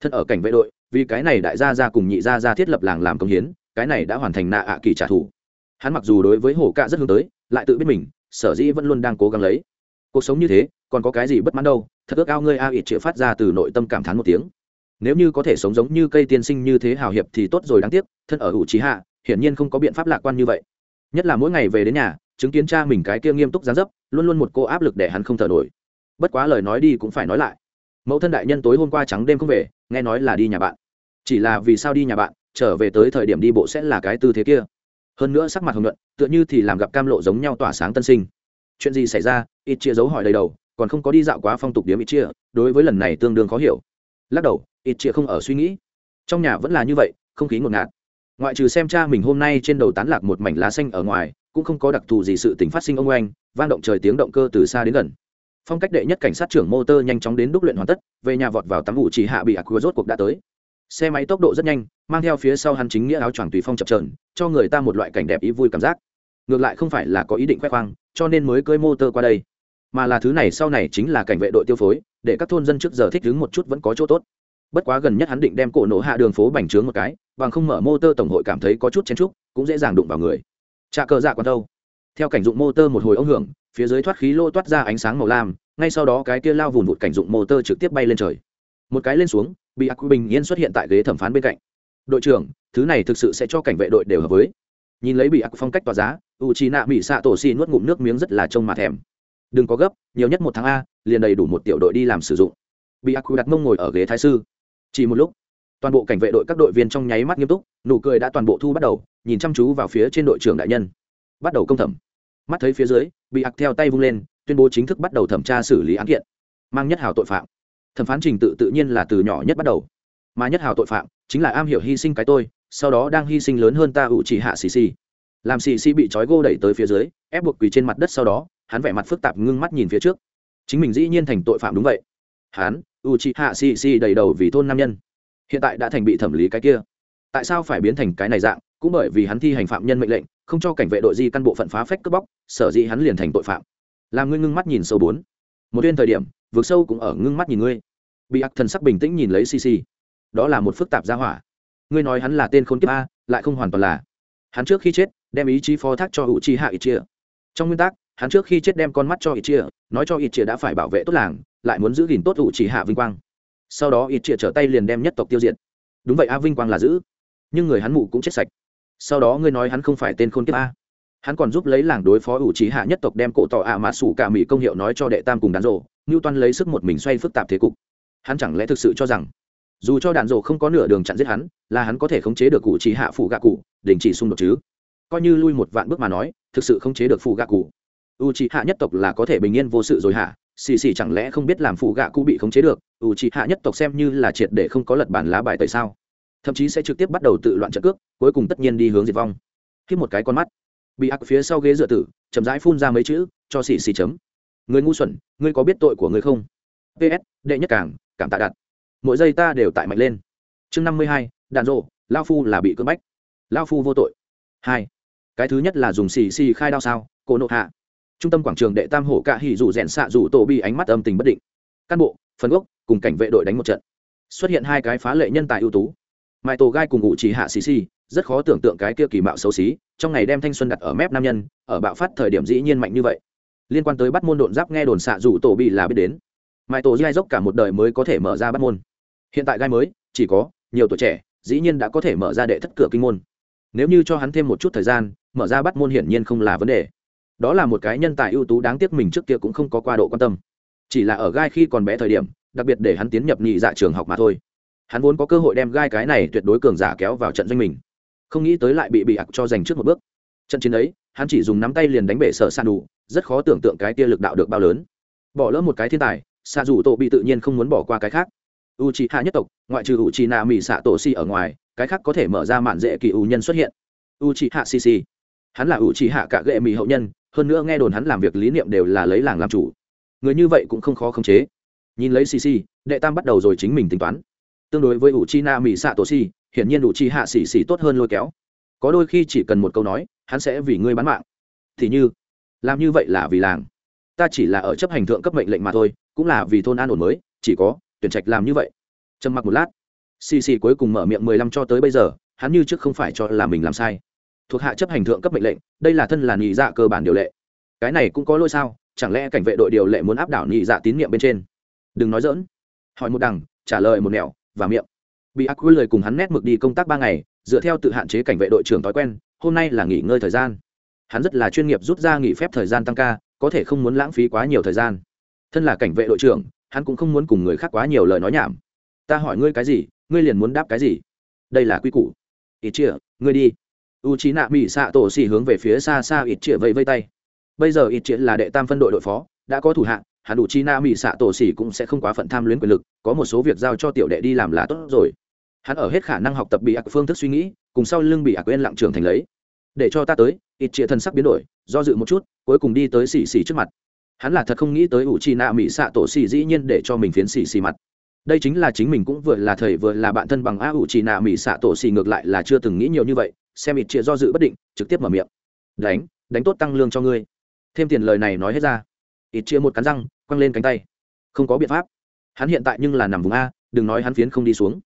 Speaker 1: Thân ở cảnh vệ đội, vì cái này đại gia ra cùng nhị gia ra thiết lập làng làm công hiến, cái này đã hoàn thành nạ ạ kỳ trả thù. Hắn mặc dù đối với hổ cạ rất hướng tới, lại tự biết mình, sở dĩ vẫn luôn đang cố gắng lấy. Cuộc sống như thế, còn có cái gì bất mãn đâu, thật ước ao ngươi a ít chịu phát ra từ nội tâm cảm thán một tiếng. Nếu như có thể sống giống như cây tiên sinh như thế hào hiệp thì tốt rồi, đáng tiếc thân ở ủ trí hạ hiển nhiên không có biện pháp lạc quan như vậy. Nhất là mỗi ngày về đến nhà, chứng kiến cha mình cái kia nghiêm túc gián dấp, luôn luôn một cô áp lực để hắn không thở nổi. Bất quá lời nói đi cũng phải nói lại. Mẫu thân đại nhân tối hôm qua trắng đêm không về, nghe nói là đi nhà bạn. Chỉ là vì sao đi nhà bạn, trở về tới thời điểm đi bộ sẽ là cái tư thế kia. Hơn nữa sắc mặt hồng nhuận, tựa như thì làm gặp cam lộ giống nhau tỏa sáng tân sinh. Chuyện gì xảy ra, ít chia dấu hỏi đầy đầu, còn không có đi dạo quá phong tục điếm ít chia, đối với lần này tương đương khó hiểu. Lắc đầu, ít chia không ở suy nghĩ. Trong nhà vẫn là như vậy, không khí ngột ngạt ngoại trừ xem cha mình hôm nay trên đầu tán lạc một mảnh lá xanh ở ngoài, cũng không có đặc thù gì sự tình phát sinh ông oanh, vang động trời tiếng động cơ từ xa đến gần. Phong cách đệ nhất cảnh sát trưởng motor nhanh chóng đến đúc luyện hoàn tất, về nhà vọt vào tắm ngủ chỉ hạ bị ạc rốt cuộc đã tới. Xe máy tốc độ rất nhanh, mang theo phía sau hắn chính nghĩa áo choàng tùy phong chập trờn cho người ta một loại cảnh đẹp ý vui cảm giác. Ngược lại không phải là có ý định khoe khoang, cho nên mới cưới motor qua đây. Mà là thứ này sau này chính là cảnh vệ đội tiêu phối, để các thôn dân trước giờ thích đứng một chút vẫn có chỗ tốt. Bất quá gần nhất hắn định đem cổ nổ hạ đường phố bành trướng một cái bằng không mở motor tổng hội cảm thấy có chút chen trúc cũng dễ dàng đụng vào người. Trà cờ dạ còn đâu. Theo cảnh dụng motor một hồi ống hưởng, phía dưới thoát khí lô toát ra ánh sáng màu lam, ngay sau đó cái kia lao vùn vụt cảnh dụng motor trực tiếp bay lên trời. Một cái lên xuống, bị ác bình yên xuất hiện tại ghế thẩm phán bên cạnh. Đội trưởng, thứ này thực sự sẽ cho cảnh vệ đội đều hợp với. Nhìn lấy bị ác phong cách tỏa giá u chi nạ mỹ xạ tổ xi nuốt ngụm nước miếng rất là trông mà thèm. Đừng có gấp, nhiều nhất một tháng a, liền đầy đủ một tiểu đội đi làm sử dụng. Bị ác đặt mông ngồi ở ghế thái sư. Chỉ một lúc toàn bộ cảnh vệ đội các đội viên trong nháy mắt nghiêm túc, nụ cười đã toàn bộ thu bắt đầu, nhìn chăm chú vào phía trên đội trưởng đại nhân. Bắt đầu công thẩm. Mắt thấy phía dưới, bị ặc theo tay vung lên, tuyên bố chính thức bắt đầu thẩm tra xử lý án kiện. Mang nhất hào tội phạm. Thẩm phán trình tự tự nhiên là từ nhỏ nhất bắt đầu. Mà nhất hào tội phạm chính là am hiểu hy sinh cái tôi, sau đó đang hy sinh lớn hơn ta ủ chỉ hạ xì xì. Làm xì xì bị trói gô đẩy tới phía dưới, ép buộc quỳ trên mặt đất sau đó, hắn vẻ mặt phức tạp ngưng mắt nhìn phía trước. Chính mình dĩ nhiên thành tội phạm đúng vậy. Hắn u chị hạ xì xì đầy đầu vì thôn nam nhân hiện tại đã thành bị thẩm lý cái kia. Tại sao phải biến thành cái này dạng? Cũng bởi vì hắn thi hành phạm nhân mệnh lệnh, không cho cảnh vệ đội di căn bộ phận phá phách cướp bóc, sở dĩ hắn liền thành tội phạm. Làm ngươi ngưng mắt nhìn sâu bốn. Một viên thời điểm vượt sâu cũng ở ngưng mắt nhìn ngươi. Bị ác thần sắc bình tĩnh nhìn lấy cc đó là một phức tạp gia hỏa. Ngươi nói hắn là tên khốn kiếp a, lại không hoàn toàn là. Hắn trước khi chết, đem ý chí phó thác cho hữu chi hạ ít chia. Trong nguyên tắc, hắn trước khi chết đem con mắt cho ít chia, nói cho ít chia đã phải bảo vệ tốt làng, lại muốn giữ gìn tốt hữu chỉ hạ vinh quang sau đó ít chia trở tay liền đem nhất tộc tiêu diệt. Đúng vậy, a vinh quang là giữ. Nhưng người hắn mụ cũng chết sạch. Sau đó ngươi nói hắn không phải tên khôn kiếp a. Hắn còn giúp lấy làng đối phó ủ trí hạ nhất tộc đem cổ tỏ ạ à mà sủ cả mỹ công hiệu nói cho đệ tam cùng đàn rộ ngưu toan lấy sức một mình xoay phức tạp thế cục. Hắn chẳng lẽ thực sự cho rằng, dù cho đạn rộ không có nửa đường chặn giết hắn, là hắn có thể khống chế được cụ trí hạ phủ gạ cụ, đình chỉ xung đột chứ? Coi như lui một vạn bước mà nói, thực sự khống chế được phủ gạ cụ. U trí hạ nhất tộc là có thể bình yên vô sự rồi hạ xì xì chẳng lẽ không biết làm phụ gạ cụ bị khống chế được u trí hạ nhất tộc xem như là triệt để không có lật bản lá bài tại sao? Thậm chí sẽ trực tiếp bắt đầu tự loạn trận cước, cuối cùng tất nhiên đi hướng diệt vong. Khi một cái con mắt. Bị ác phía sau ghế dựa tử, chậm rãi phun ra mấy chữ, cho xì xì chấm. Người ngu xuẩn, ngươi có biết tội của ngươi không? Ps đệ nhất cảng cảm tạ đặt. Mỗi giây ta đều tại mạnh lên. Chương năm mươi hai, đạn rộ, lao phu là bị cưỡng bách. Lao phu vô tội. Hai, cái thứ nhất là dùng xì xì khai đao sao, Cổ nộ hạ trung tâm quảng trường đệ tam hổ cạ hỉ rủ rèn xạ rủ tổ bi ánh mắt âm tình bất định. Cán bộ, phần gốc, cùng cảnh vệ đội đánh một trận. Xuất hiện hai cái phá lệ nhân tài ưu tú. Mãi tổ gai cùng ngụ chỉ hạ xì xì, rất khó tưởng tượng cái kia kỳ mạo xấu xí, trong ngày đem thanh xuân đặt ở mép nam nhân, ở bạo phát thời điểm dĩ nhiên mạnh như vậy. Liên quan tới bắt môn đồn giáp nghe đồn xạ rủ tổ bị là biết đến. Mãi tổ gai dốc cả một đời mới có thể mở ra bắt môn. Hiện tại gai mới, chỉ có, nhiều tuổi trẻ, dĩ nhiên đã có thể mở ra đệ thất cửa kinh môn. Nếu như cho hắn thêm một chút thời gian, mở ra bắt môn hiển nhiên không là vấn đề đó là một cái nhân tài ưu tú đáng tiếc mình trước kia cũng không có qua độ quan tâm. Chỉ là ở gai khi còn bé thời điểm, đặc biệt để hắn tiến nhập nhị dạ trường học mà thôi. Hắn vốn có cơ hội đem gai cái này tuyệt đối cường giả kéo vào trận doanh mình. Không nghĩ tới lại bị bị ặc cho giành trước một bước. Trận chiến ấy, hắn chỉ dùng nắm tay liền đánh bể sở san đủ rất khó tưởng tượng cái tia lực đạo được bao lớn. Bỏ lỡ một cái thiên tài xa dù tổ bị tự nhiên không muốn bỏ qua cái khác. U c h i hạ nhất tộc, ngoại trừ u c h i na mỹ xạ tổ si ở ngoài, cái khác có thể mở ra mạn dễ kỳ u nhân xuất hiện. U c h i hạ si si hắn là ủ trì hạ cả gệ mỹ hậu nhân, hơn nữa nghe đồn hắn làm việc lý niệm đều là lấy làng làm chủ. Người như vậy cũng không khó khống chế. Nhìn lấy si si đệ tam bắt đầu rồi chính mình tính toán. Tương đối với ủ chi na mỹ xạ tổ si hiển nhiên ủ chi hạ xì xì tốt hơn lôi kéo. Có đôi khi chỉ cần một câu nói, hắn sẽ vì ngươi bán mạng. Thì như, làm như vậy là vì làng. Ta chỉ là ở chấp hành thượng cấp mệnh lệnh mà thôi, cũng là vì thôn an ổn mới, chỉ có, tuyển trạch làm như vậy. Trầm mặc một lát xì xì cuối cùng mở miệng mười lăm cho tới bây giờ, hắn như trước không phải cho là mình làm sai thuộc hạ chấp hành thượng cấp mệnh lệnh, đây là thân là nhị dạ cơ bản điều lệ. Cái này cũng có lỗi sao? Chẳng lẽ cảnh vệ đội điều lệ muốn áp đảo nhị dạ tín nhiệm bên trên? Đừng nói dỡn hỏi một đằng, trả lời một nẻo, và miệng. Bị ác quy lời cùng hắn nét mực đi công tác ba ngày, dựa theo tự hạn chế cảnh vệ đội trưởng thói quen, hôm nay là nghỉ ngơi thời gian. Hắn rất là chuyên nghiệp rút ra nghỉ phép thời gian tăng ca, có thể không muốn lãng phí quá nhiều thời gian. Thân là cảnh vệ đội trưởng, hắn cũng không muốn cùng người khác quá nhiều lời nói nhảm. Ta hỏi ngươi cái gì, ngươi liền muốn đáp cái gì? Đây là quy củ. Ít chia, ngươi đi u trí nạ mỹ xạ tổ xì hướng về phía xa xa ít triệu vẫy vây tay. Bây giờ ít triệu là đệ tam phân đội đội phó, đã có thủ hạng, hắn đủ chi nạ mỹ xạ tổ xỉ cũng sẽ không quá phận tham luyến quyền lực, có một số việc giao cho tiểu đệ đi làm là tốt rồi. Hắn ở hết khả năng học tập bị ạc phương thức suy nghĩ, cùng sau lưng bị ạc quên lặng trường thành lấy. Để cho ta tới, ít triệu thân sắc biến đổi, do dự một chút, cuối cùng đi tới xỉ xỉ trước mặt. Hắn là thật không nghĩ tới u chi nạ mỹ xạ tổ xỉ dĩ nhiên để cho mình phiến xỉ xỉ mặt. Đây chính là chính mình cũng vừa là thầy vừa là bạn thân bằng a ủ trì nạ mỹ xạ tổ xỉ ngược lại là chưa từng nghĩ nhiều như vậy xem ít chia do dự bất định, trực tiếp mở miệng. Đánh đánh tốt tăng lương cho ngươi. Thêm tiền lời này nói hết ra. Ít chia một cắn răng, quăng lên cánh tay. Không có biện pháp. Hắn hiện tại nhưng là nằm vùng a, đừng nói hắn phiến không đi xuống.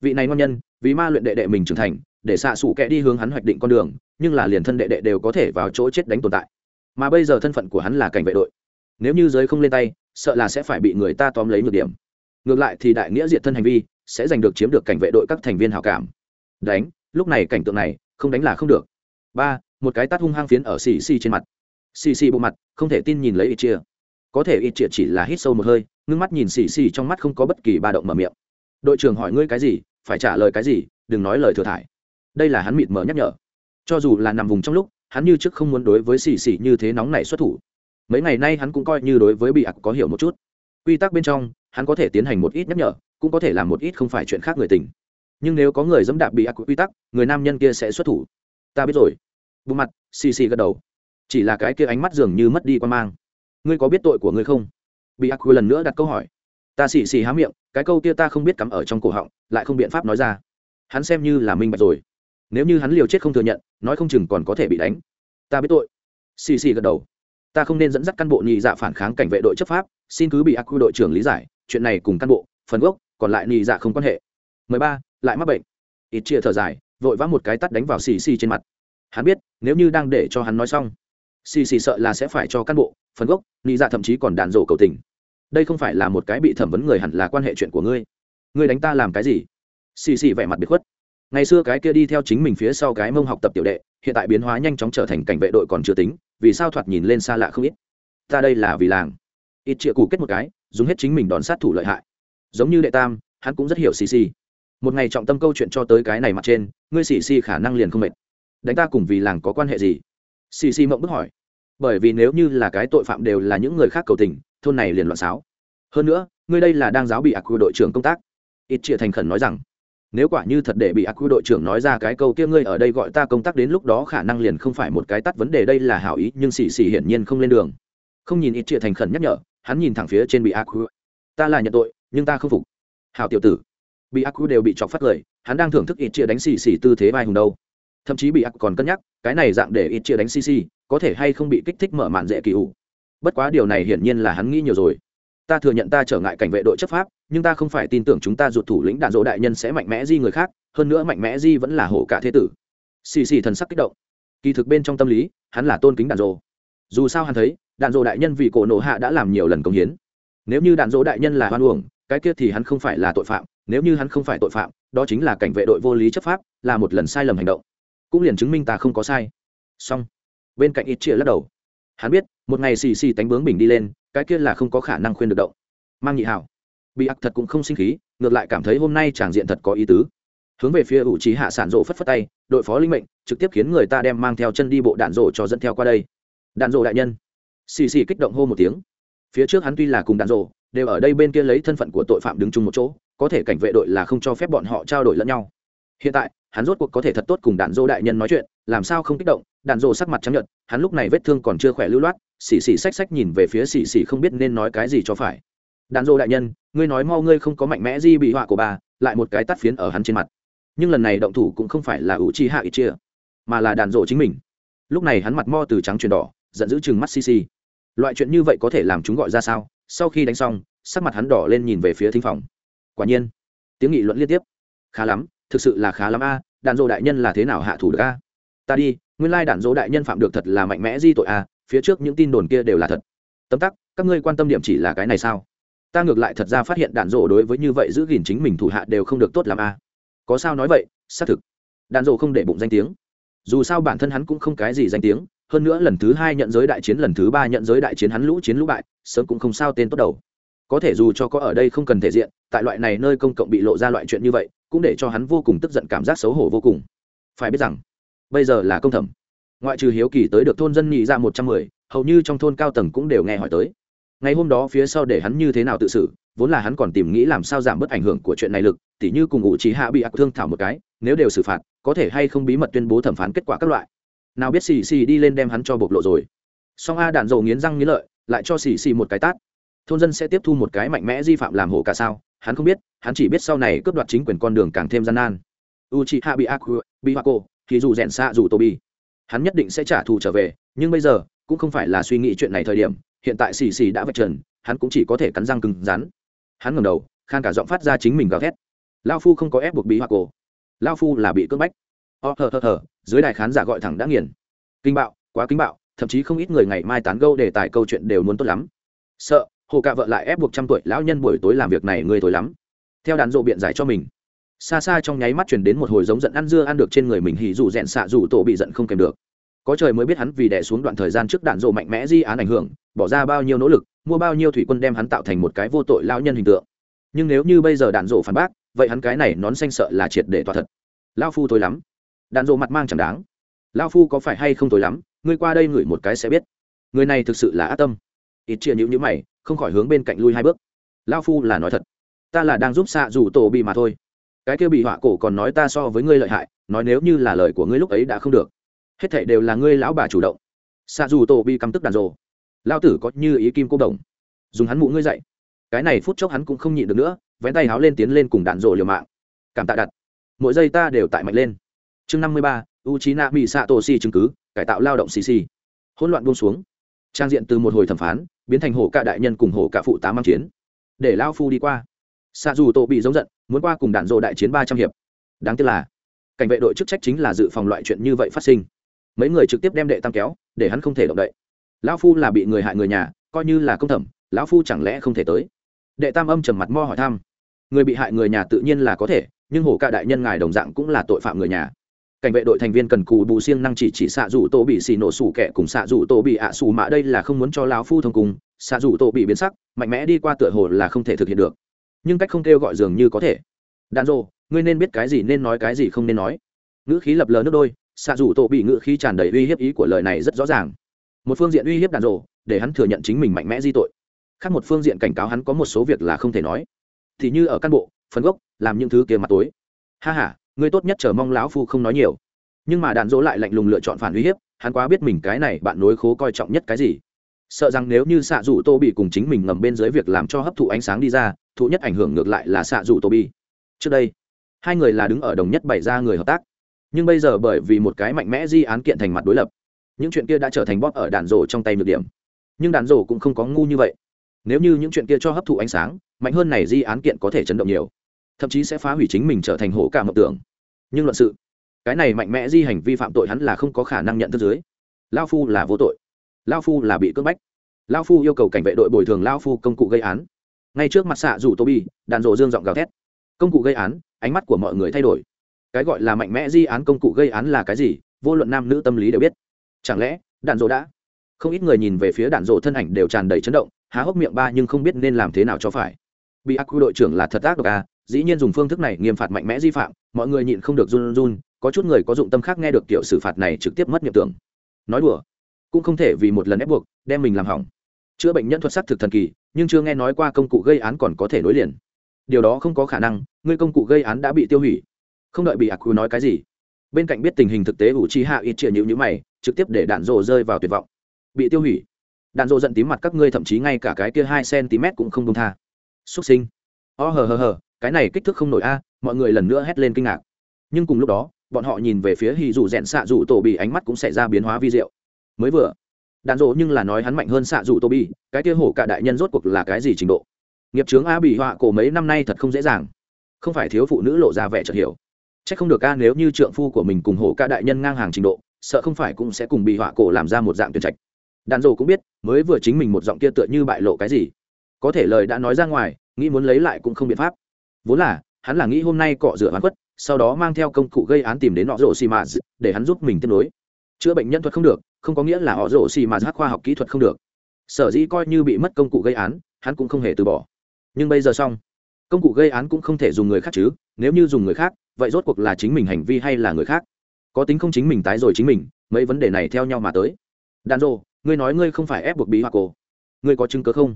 Speaker 1: Vị này ngon nhân, vì ma luyện đệ đệ mình trưởng thành, để xạ xủ kẻ đi hướng hắn hoạch định con đường, nhưng là liền thân đệ đệ đều có thể vào chỗ chết đánh tồn tại. Mà bây giờ thân phận của hắn là cảnh vệ đội. Nếu như giới không lên tay, sợ là sẽ phải bị người ta tóm lấy nhược điểm. Ngược lại thì đại nghĩa diệt thân hành vi, sẽ giành được chiếm được cảnh vệ đội các thành viên hảo cảm. Đánh, lúc này cảnh tượng này không đánh là không được. Ba, một cái tát hung hăng phiến ở xì xì trên mặt. Xì xì bộ mặt, không thể tin nhìn lấy ít chia có thể ít chia chỉ là hít sâu một hơi, ngưng mắt nhìn xì xì trong mắt không có bất kỳ ba động mở miệng. Đội trưởng hỏi ngươi cái gì, phải trả lời cái gì, đừng nói lời thừa thải. Đây là hắn mịt mờ nhắc nhở. Cho dù là nằm vùng trong lúc, hắn như trước không muốn đối với xì xì như thế nóng này xuất thủ. Mấy ngày nay hắn cũng coi như đối với bị ạc có hiểu một chút. Quy tắc bên trong, hắn có thể tiến hành một ít nhắc nhở, cũng có thể làm một ít không phải chuyện khác người tình nhưng nếu có người dẫm đạp bị ác quy tắc, người nam nhân kia sẽ xuất thủ. Ta biết rồi. Bộ mặt, xì xì gật đầu. Chỉ là cái kia ánh mắt dường như mất đi quan mang. Ngươi có biết tội của ngươi không? Bị ác quy lần nữa đặt câu hỏi. Ta xì xì há miệng, cái câu kia ta không biết cắm ở trong cổ họng, lại không biện pháp nói ra. Hắn xem như là minh bạch rồi. Nếu như hắn liều chết không thừa nhận, nói không chừng còn có thể bị đánh. Ta biết tội. Xì xì gật đầu. Ta không nên dẫn dắt căn bộ nhị dạ phản kháng cảnh vệ đội chấp pháp, xin cứ bị ác quy đội trưởng lý giải, chuyện này cùng căn bộ, phần gốc, còn lại nhị dạ không quan hệ. Mười ba lại mắc bệnh. Ít chia thở dài, vội vã một cái tắt đánh vào xì xì trên mặt. Hắn biết, nếu như đang để cho hắn nói xong, xì xì sợ là sẽ phải cho cán bộ, phần gốc nghĩ ra dạ thậm chí còn đàn rổ cầu tình. Đây không phải là một cái bị thẩm vấn người hẳn là quan hệ chuyện của ngươi. Ngươi đánh ta làm cái gì? Xì xì vẻ mặt biệt khuất. Ngày xưa cái kia đi theo chính mình phía sau cái mông học tập tiểu đệ, hiện tại biến hóa nhanh chóng trở thành cảnh vệ đội còn chưa tính, vì sao thoạt nhìn lên xa lạ không ít? Ta đây là vì làng. Ít chĩa cù kết một cái, dùng hết chính mình đón sát thủ lợi hại. Giống như đệ tam, hắn cũng rất hiểu xì xì một ngày trọng tâm câu chuyện cho tới cái này mặt trên, ngươi xì xì khả năng liền không mệt. Đánh ta cùng vì làng có quan hệ gì? Xì xì mộng bức hỏi. Bởi vì nếu như là cái tội phạm đều là những người khác cầu tình, thôn này liền loạn xáo. Hơn nữa, ngươi đây là đang giáo bị ác quy đội trưởng công tác. Ít chia thành khẩn nói rằng, nếu quả như thật để bị ác quy đội trưởng nói ra cái câu kia ngươi ở đây gọi ta công tác đến lúc đó khả năng liền không phải một cái tắt vấn đề đây là hảo ý, nhưng xì xì hiển nhiên không lên đường. Không nhìn ít chia thành khẩn nhắc nhở, hắn nhìn thẳng phía trên bị ác quy ta là nhận tội, nhưng ta không phục. Hảo tiểu tử bị ác đều bị chọc phát lời, hắn đang thưởng thức ít chia đánh xì xì tư thế vai hùng đâu. Thậm chí bị ác còn cân nhắc, cái này dạng để ít chia đánh xì xì, có thể hay không bị kích thích mở màn dễ kỳ ủ. Bất quá điều này hiển nhiên là hắn nghĩ nhiều rồi. Ta thừa nhận ta trở ngại cảnh vệ đội chấp pháp, nhưng ta không phải tin tưởng chúng ta ruột thủ lĩnh đạn dỗ đại nhân sẽ mạnh mẽ di người khác, hơn nữa mạnh mẽ di vẫn là hổ cả thế tử. Xì xì thần sắc kích động. Kỳ thực bên trong tâm lý, hắn là tôn kính đạn dỗ. Dù sao hắn thấy, đạn dỗ đại nhân vì cổ nổ hạ đã làm nhiều lần công hiến. Nếu như đạn dỗ đại nhân là hoan uổng, cái kia thì hắn không phải là tội phạm nếu như hắn không phải tội phạm, đó chính là cảnh vệ đội vô lý chấp pháp, là một lần sai lầm hành động. Cũng liền chứng minh ta không có sai. Song bên cạnh ít chia lắc đầu. Hắn biết, một ngày xì xì tánh bướng bình đi lên, cái kia là không có khả năng khuyên được động. Mang nhị hảo. Bị ác thật cũng không sinh khí, ngược lại cảm thấy hôm nay tràng diện thật có ý tứ. Hướng về phía ủ trí hạ sản rộ phất phất tay, đội phó linh mệnh, trực tiếp khiến người ta đem mang theo chân đi bộ đạn rộ cho dẫn theo qua đây. Đạn rộ đại nhân. Xì xì kích động hô một tiếng. Phía trước hắn tuy là cùng đạn rộ, đều ở đây bên kia lấy thân phận của tội phạm đứng chung một chỗ có thể cảnh vệ đội là không cho phép bọn họ trao đổi lẫn nhau. Hiện tại, hắn rốt cuộc có thể thật tốt cùng đạn dô đại nhân nói chuyện, làm sao không kích động, đạn dô sắc mặt chấp nhận hắn lúc này vết thương còn chưa khỏe lưu loát, xì xì xách xách nhìn về phía xì xì không biết nên nói cái gì cho phải. Đạn dô đại nhân, ngươi nói mau ngươi không có mạnh mẽ gì bị họa của bà, lại một cái tắt phiến ở hắn trên mặt. Nhưng lần này động thủ cũng không phải là ủ chi hạ ít chia mà là đạn dô chính mình. Lúc này hắn mặt mo từ trắng chuyển đỏ, giận dữ chừng mắt xì xì. Loại chuyện như vậy có thể làm chúng gọi ra sao? Sau khi đánh xong, sắc mặt hắn đỏ lên nhìn về phía thính phòng quả nhiên. Tiếng nghị luận liên tiếp. Khá lắm, thực sự là khá lắm a, đạn dỗ đại nhân là thế nào hạ thủ được a? Ta đi, nguyên lai đạn dỗ đại nhân phạm được thật là mạnh mẽ di tội a, phía trước những tin đồn kia đều là thật. Tấm tắc, các ngươi quan tâm điểm chỉ là cái này sao? Ta ngược lại thật ra phát hiện đạn dỗ đối với như vậy giữ gìn chính mình thủ hạ đều không được tốt làm a. Có sao nói vậy, xác thực. Đạn dỗ không để bụng danh tiếng. Dù sao bản thân hắn cũng không cái gì danh tiếng, hơn nữa lần thứ hai nhận giới đại chiến, lần thứ ba nhận giới đại chiến hắn lũ chiến lũ bại, sớm cũng không sao tên tốt đầu có thể dù cho có ở đây không cần thể diện, tại loại này nơi công cộng bị lộ ra loại chuyện như vậy, cũng để cho hắn vô cùng tức giận cảm giác xấu hổ vô cùng. Phải biết rằng, bây giờ là công thẩm. Ngoại trừ hiếu kỳ tới được thôn dân nhị ra một trăm mười, hầu như trong thôn cao tầng cũng đều nghe hỏi tới. Ngày hôm đó phía sau để hắn như thế nào tự xử, vốn là hắn còn tìm nghĩ làm sao giảm bớt ảnh hưởng của chuyện này lực, tỉ như cùng ngụ trí hạ bị ác thương thảo một cái, nếu đều xử phạt, có thể hay không bí mật tuyên bố thẩm phán kết quả các loại. Nào biết xì xì đi lên đem hắn cho bộc lộ rồi. Song a đạn dầu nghiến răng nghiến lợi, lại cho xì xì một cái tát thôn dân sẽ tiếp thu một cái mạnh mẽ di phạm làm hộ cả sao? Hắn không biết, hắn chỉ biết sau này cướp đoạt chính quyền con đường càng thêm gian nan. U c hạ bị ác bị hoa cô thì dù rèn xa dù tô bi hắn nhất định sẽ trả thù trở về, nhưng bây giờ, cũng không phải là suy nghĩ chuyện này thời điểm, hiện tại xì xì đã vạch trần, hắn cũng chỉ có thể cắn răng cứng rắn. Hắn ngầm đầu, khan cả giọng phát ra chính mình gào thét. Lao phu không có ép buộc bị hoa cô lao phu là bị cưỡng bách. O hờ hờ hờ, dưới đài khán giả gọi thẳng đã nghiền. Kinh bạo, quá kinh bạo, thậm chí không ít người ngày mai tán gâu đề tài câu chuyện đều muốn tốt lắm. Sợ hồ cạ vợ lại ép buộc trăm tuổi lão nhân buổi tối làm việc này ngươi thối lắm. Theo đàn rộ biện giải cho mình. Xa xa trong nháy mắt chuyển đến một hồi giống giận ăn dưa ăn được trên người mình hỉ dù rẽn xạ dù tổ bị giận không kèm được. Có trời mới biết hắn vì đẻ xuống đoạn thời gian trước đạn rộ mạnh mẽ di án ảnh hưởng, bỏ ra bao nhiêu nỗ lực, mua bao nhiêu thủy quân đem hắn tạo thành một cái vô tội lao nhân hình tượng. Nhưng nếu như bây giờ đạn rộ phản bác, vậy hắn cái này nón xanh sợ là triệt để tỏa thật. Lao phu tối lắm. Đạn rộ mặt mang chẳng đáng. Lao phu có phải hay không tối lắm, ngươi qua đây ngửi một cái sẽ biết. Người này thực sự là ác tâm. Ít chia nhữ nhữ mày không khỏi hướng bên cạnh lui hai bước. Lao phu là nói thật, ta là đang giúp xạ dù tổ bị mà thôi. Cái kia bị họa cổ còn nói ta so với ngươi lợi hại, nói nếu như là lời của ngươi lúc ấy đã không được. Hết thảy đều là ngươi lão bà chủ động. Xạ dù tổ bị căm tức đàn rồ. Lao tử có như ý kim cô đồng. Dùng hắn mụ ngươi dậy cái này phút chốc hắn cũng không nhịn được nữa, vén tay háo lên tiến lên cùng đạn rồ liều mạng. Cảm tạ đặt. Mỗi giây ta đều tại mạnh lên. Chương năm mươi ba u trí nạ bị xạ tổ si chứng cứ, cải tạo lao động xì xì hỗn loạn buông xuống. Trang diện từ một hồi thẩm phán biến thành hổ cả đại nhân cùng hổ cả phụ tá mang chiến. Để lao phu đi qua. Xạ dù tổ bị giống giận, muốn qua cùng đạn dộ đại chiến ba trăm hiệp. Đáng tiếc là, cảnh vệ đội chức trách chính là dự phòng loại chuyện như vậy phát sinh. Mấy người trực tiếp đem đệ tăng kéo, để hắn không thể động đậy. Lão phu là bị người hại người nhà, coi như là công thẩm, lão phu chẳng lẽ không thể tới? Đệ tam âm trầm mặt mo hỏi thăm. Người bị hại người nhà tự nhiên là có thể, nhưng hổ cả đại nhân ngài đồng dạng cũng là tội phạm người nhà cảnh vệ đội thành viên cần cù bù siêng năng chỉ chỉ xạ rủ tổ bị xì nổ sủ kẻ cùng xạ rủ tổ bị ạ à xù mạ đây là không muốn cho lão phu thông cùng, xạ rủ tổ bị biến sắc, mạnh mẽ đi qua tựa hồ là không thể thực hiện được. Nhưng cách không kêu gọi dường như có thể. Đạn rồ, ngươi nên biết cái gì nên nói, cái gì không nên nói. Ngữ khí lập lờ nước đôi, xạ rủ tổ bị ngữ khí tràn đầy uy hiếp ý của lời này rất rõ ràng. Một phương diện uy hiếp đạn rồ, để hắn thừa nhận chính mình mạnh mẽ di tội. Khác một phương diện cảnh cáo hắn có một số việc là không thể nói. Thì như ở căn bộ, phần gốc, làm những thứ kia mặt tối. Ha ha ngươi tốt nhất chờ mong lão phu không nói nhiều. Nhưng mà đạn dỗ lại lạnh lùng lựa chọn phản uy hiếp, hắn quá biết mình cái này bạn nối khố coi trọng nhất cái gì. Sợ rằng nếu như xạ dù tô bị cùng chính mình ngầm bên dưới việc làm cho hấp thụ ánh sáng đi ra, thụ nhất ảnh hưởng ngược lại là xạ dù tô bị. Trước đây, hai người là đứng ở đồng nhất bày ra người hợp tác. Nhưng bây giờ bởi vì một cái mạnh mẽ di án kiện thành mặt đối lập, những chuyện kia đã trở thành bóp ở đạn rổ trong tay nhược điểm. Nhưng đạn rổ cũng không có ngu như vậy. Nếu như những chuyện kia cho hấp thụ ánh sáng, mạnh hơn này di án kiện có thể chấn động nhiều, thậm chí sẽ phá hủy chính mình trở thành hổ cả mộng tưởng nhưng luận sự, cái này mạnh mẽ di hành vi phạm tội hắn là không có khả năng nhận thức dưới. Lao phu là vô tội. Lao phu là bị cưỡng bách. Lao phu yêu cầu cảnh vệ đội bồi thường lao phu công cụ gây án. Ngay trước mặt xạ rủ tô bi đàn rộ dương giọng gào thét. Công cụ gây án, ánh mắt của mọi người thay đổi. Cái gọi là mạnh mẽ di án công cụ gây án là cái gì, vô luận nam nữ tâm lý đều biết. Chẳng lẽ đạn rộ đã? Không ít người nhìn về phía đạn rộ thân ảnh đều tràn đầy chấn động, há hốc miệng ba nhưng không biết nên làm thế nào cho phải. Bị ác quy đội trưởng là thật ác độc à dĩ nhiên dùng phương thức này nghiêm phạt mạnh mẽ di phạm, mọi người nhịn không được run run, có chút người có dụng tâm khác nghe được kiểu xử phạt này trực tiếp mất nhập tưởng. Nói đùa, cũng không thể vì một lần ép buộc, đem mình làm hỏng. Chữa bệnh nhân thuật sắc thực thần kỳ, nhưng chưa nghe nói qua công cụ gây án còn có thể nối liền. Điều đó không có khả năng, ngươi công cụ gây án đã bị tiêu hủy. Không đợi bị ác quy nói cái gì, bên cạnh biết tình hình thực tế ủ chi hạ ít triệu nhữ nhữ mày, trực tiếp để đạn rộ rơi vào tuyệt vọng. Bị tiêu hủy. Đạn rộ giận tím mặt các ngươi, thậm chí ngay cả cái kia hai cm cũng không công tha. Xuất sinh. O hờ hờ hờ cái này kích thước không nổi a, mọi người lần nữa hét lên kinh ngạc. Nhưng cùng lúc đó, bọn họ nhìn về phía hì dù rẽn xạ dù tổ bị ánh mắt cũng xảy ra biến hóa vi diệu. Mới vừa, đạn dỗ nhưng là nói hắn mạnh hơn xạ dù tô bi cái kia hổ cả đại nhân rốt cuộc là cái gì trình độ? Nghiệp trướng a bị họa cổ mấy năm nay thật không dễ dàng. Không phải thiếu phụ nữ lộ ra vẻ chợt hiểu. C h ắ c không được ca nếu như trượng phu của mình cùng hổ cả đại nhân ngang hàng trình độ, sợ không phải cũng sẽ cùng bị họa cổ làm ra một dạng tuyển trạch. Đàn dỗ cũng biết, mới vừa chính mình một giọng kia tựa như bại lộ cái gì. Có thể lời đã nói ra ngoài, nghĩ muốn lấy lại cũng không biện pháp vốn là, hắn là nghĩ hôm nay cọ rửa hoàn quất sau đó mang theo công cụ gây án tìm đến họ rổ xì mạt để hắn giúp mình tiếp nối. Chữa bệnh nhân thuật không được, không có nghĩa là họ rổ xì mạt khoa học kỹ thuật không được. Sở dĩ coi như bị mất công cụ gây án, hắn cũng không hề từ bỏ. Nhưng bây giờ xong. Công cụ gây án cũng không thể dùng người khác chứ, nếu như dùng người khác, vậy rốt cuộc là chính mình hành vi hay là người khác? Có tính không chính mình tái rồi chính mình, mấy vấn đề này theo nhau mà tới. Đàn rô ngươi nói ngươi không phải ép buộc bí hoa cổ. Ngươi có chứng cớ không?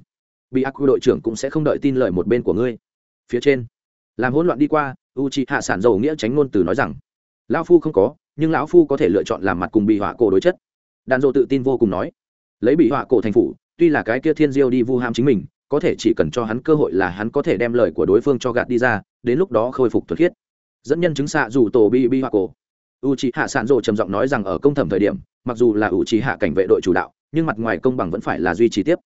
Speaker 1: Bị ác quy đội trưởng cũng sẽ không đợi tin lời một bên của ngươi. Phía trên làm hỗn loạn đi qua u c h i hạ sản dầu nghĩa tránh ngôn từ nói rằng, lão phu không có, nhưng lão phu có thể lựa chọn làm mặt cùng bị họa cổ đối chất. Đàn dô tự tin vô cùng nói, lấy bị họa cổ thành phủ, tuy là cái kia thiên diêu đi vu ham chính mình, có thể chỉ cần cho hắn cơ hội là hắn có thể đem lời của đối phương cho gạt đi ra, đến lúc đó khôi phục thuật khiết. Dẫn nhân chứng xạ dù tổ bị bị họa cổ. U c h i hạ sản dô trầm giọng nói rằng ở công thẩm thời điểm, mặc dù là u c h i hạ cảnh vệ đội chủ đạo, nhưng mặt ngoài công bằng vẫn phải là duy trì tiếp.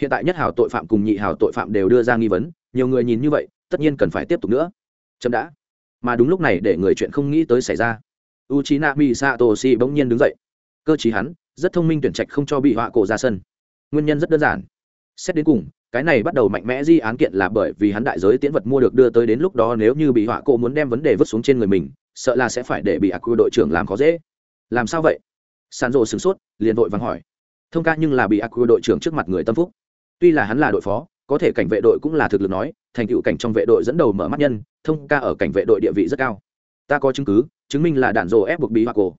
Speaker 1: Hiện tại nhất hào tội phạm cùng nhị hào tội phạm đều đưa ra nghi vấn, nhiều người nhìn như vậy tất nhiên cần phải tiếp tục nữa. Chậm đã. Mà đúng lúc này để người chuyện không nghĩ tới xảy ra. U c h i n a mi sato si bỗng nhiên đứng dậy. Cơ chí hắn, rất thông minh tuyển trạch không cho bị họa cổ ra sân. Nguyên nhân rất đơn giản. Xét đến cùng, cái này bắt đầu mạnh mẽ di án kiện là bởi vì hắn đại giới tiễn vật mua được đưa tới đến lúc đó nếu như bị họa cổ muốn đem vấn đề vứt xuống trên người mình, sợ là sẽ phải để bị aq đội trưởng làm khó dễ. Làm sao vậy? Sàn rộ sửng sốt, liền vội vắng hỏi. Thông ca nhưng là bị aq đội trưởng trước mặt người tâm phúc. Tuy là hắn là đội phó có thể cảnh vệ đội cũng là thực lực nói, thành tựu cảnh trong vệ đội dẫn đầu mở mắt nhân, thông ca ở cảnh vệ đội địa vị rất cao. Ta có chứng cứ, chứng minh là đạn rồ ép buộc bị hoa cổ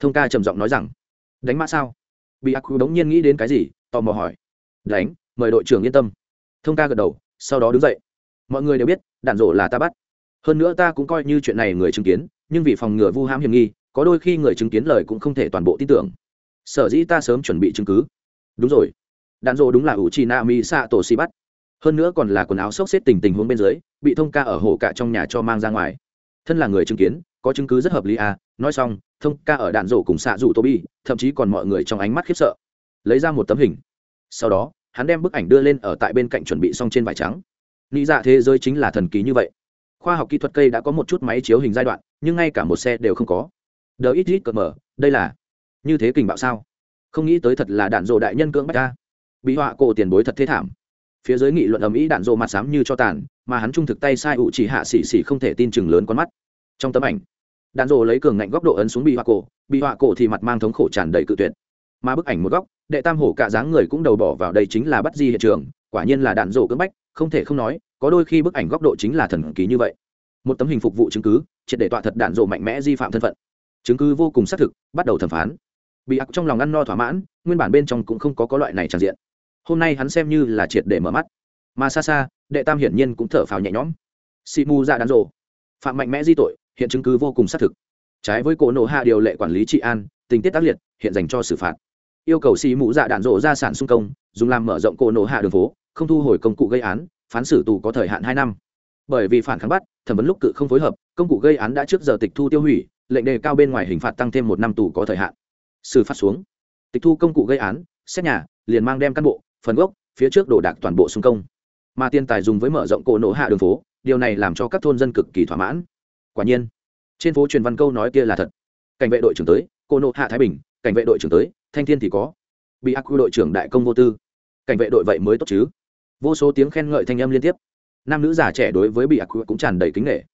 Speaker 1: thông ca trầm giọng nói rằng, đánh mã sao? Bị hạc đống nhiên nghĩ đến cái gì, tò mò hỏi. Đánh, mời đội trưởng yên tâm. Thông ca gật đầu, sau đó đứng dậy. Mọi người đều biết, đạn rổ là ta bắt. Hơn nữa ta cũng coi như chuyện này người chứng kiến, nhưng vì phòng ngừa vu hãm hiểm nghi, có đôi khi người chứng kiến lời cũng không thể toàn bộ tin tưởng. Sở dĩ ta sớm chuẩn bị chứng cứ. Đúng rồi. Đạn rổ đúng là ủ chi na mi xạ tổ si bắt hơn nữa còn là quần áo xốc xếp tình tình huống bên dưới, bị thông ca ở hồ cả trong nhà cho mang ra ngoài. Thân là người chứng kiến, có chứng cứ rất hợp lý à nói xong, thông ca ở đạn rổ cùng xạ rủ tô bi thậm chí còn mọi người trong ánh mắt khiếp sợ. Lấy ra một tấm hình. Sau đó, hắn đem bức ảnh đưa lên ở tại bên cạnh chuẩn bị xong trên vải trắng. Nghĩ dạ thế giới chính là thần kỳ như vậy. Khoa học kỹ thuật cây đã có một chút máy chiếu hình giai đoạn, nhưng ngay cả một xe đều không có. Đờ ít ít cợt mở, đây là như thế kình bạo sao? Không nghĩ tới thật là đạn dộ đại nhân cưỡng bách ta. Bị họa cổ tiền bối thật thế thảm phía dưới nghị luận ầm ĩ đạn dộ mặt xám như cho tàn, mà hắn trung thực tay sai ụ chỉ hạ xỉ xỉ không thể tin chừng lớn con mắt. Trong tấm ảnh, đạn dộ lấy cường ngạnh góc độ ấn xuống bị họa cổ, bị họa cổ thì mặt mang thống khổ tràn đầy cự tuyệt. Mà bức ảnh một góc, đệ tam hổ cả dáng người cũng đầu bỏ vào đây chính là bắt di hiện trường, quả nhiên là đạn dộ cưỡng bách, không thể không nói, có đôi khi bức ảnh góc độ chính là thần kỳ như vậy. Một tấm hình phục vụ chứng cứ, triệt để tọa thật đạn dộ mạnh mẽ di phạm thân phận. Chứng cứ vô cùng xác thực, bắt đầu thẩm phán. Bị ặc trong lòng ăn no thỏa mãn, nguyên bản bên trong cũng không có có loại này tràn diện hôm nay hắn xem như là triệt để mở mắt. Mà xa xa, đệ tam hiển nhiên cũng thở phào nhẹ nhõm. Xị mù dạ đạn rộ phạm mạnh mẽ di tội, hiện chứng cứ vô cùng xác thực. Trái với cổ nộ hạ điều lệ quản lý trị an, tình tiết tác liệt, hiện dành cho xử phạt. Yêu cầu xì mũ dạ đạn rộ ra sản xung công, dùng làm mở rộng cổ nộ hạ đường phố, không thu hồi công cụ gây án, phán xử tù có thời hạn hai năm. Bởi vì phản kháng bắt, thẩm vấn lúc cự không phối hợp, công cụ gây án đã trước giờ tịch thu tiêu hủy, lệnh đề cao bên ngoài hình phạt tăng thêm một năm tù có thời hạn. Xử phạt xuống. Tịch thu công cụ gây án, xét nhà, liền mang đem cán bộ phần gốc, phía trước đổ đạc toàn bộ xung công. Mà tiền tài dùng với mở rộng cổ nổ hạ đường phố, điều này làm cho các thôn dân cực kỳ thỏa mãn. Quả nhiên, trên phố truyền văn câu nói kia là thật. Cảnh vệ đội trưởng tới cô nộ hạ thái bình, cảnh vệ đội trưởng tới, thanh thiên thì có. Bị ác quy đội trưởng đại công vô tư. Cảnh vệ đội vậy mới tốt chứ. Vô số tiếng khen ngợi thanh âm liên tiếp. Nam nữ già trẻ đối với bị ác quy cũng tràn đầy kính nghệ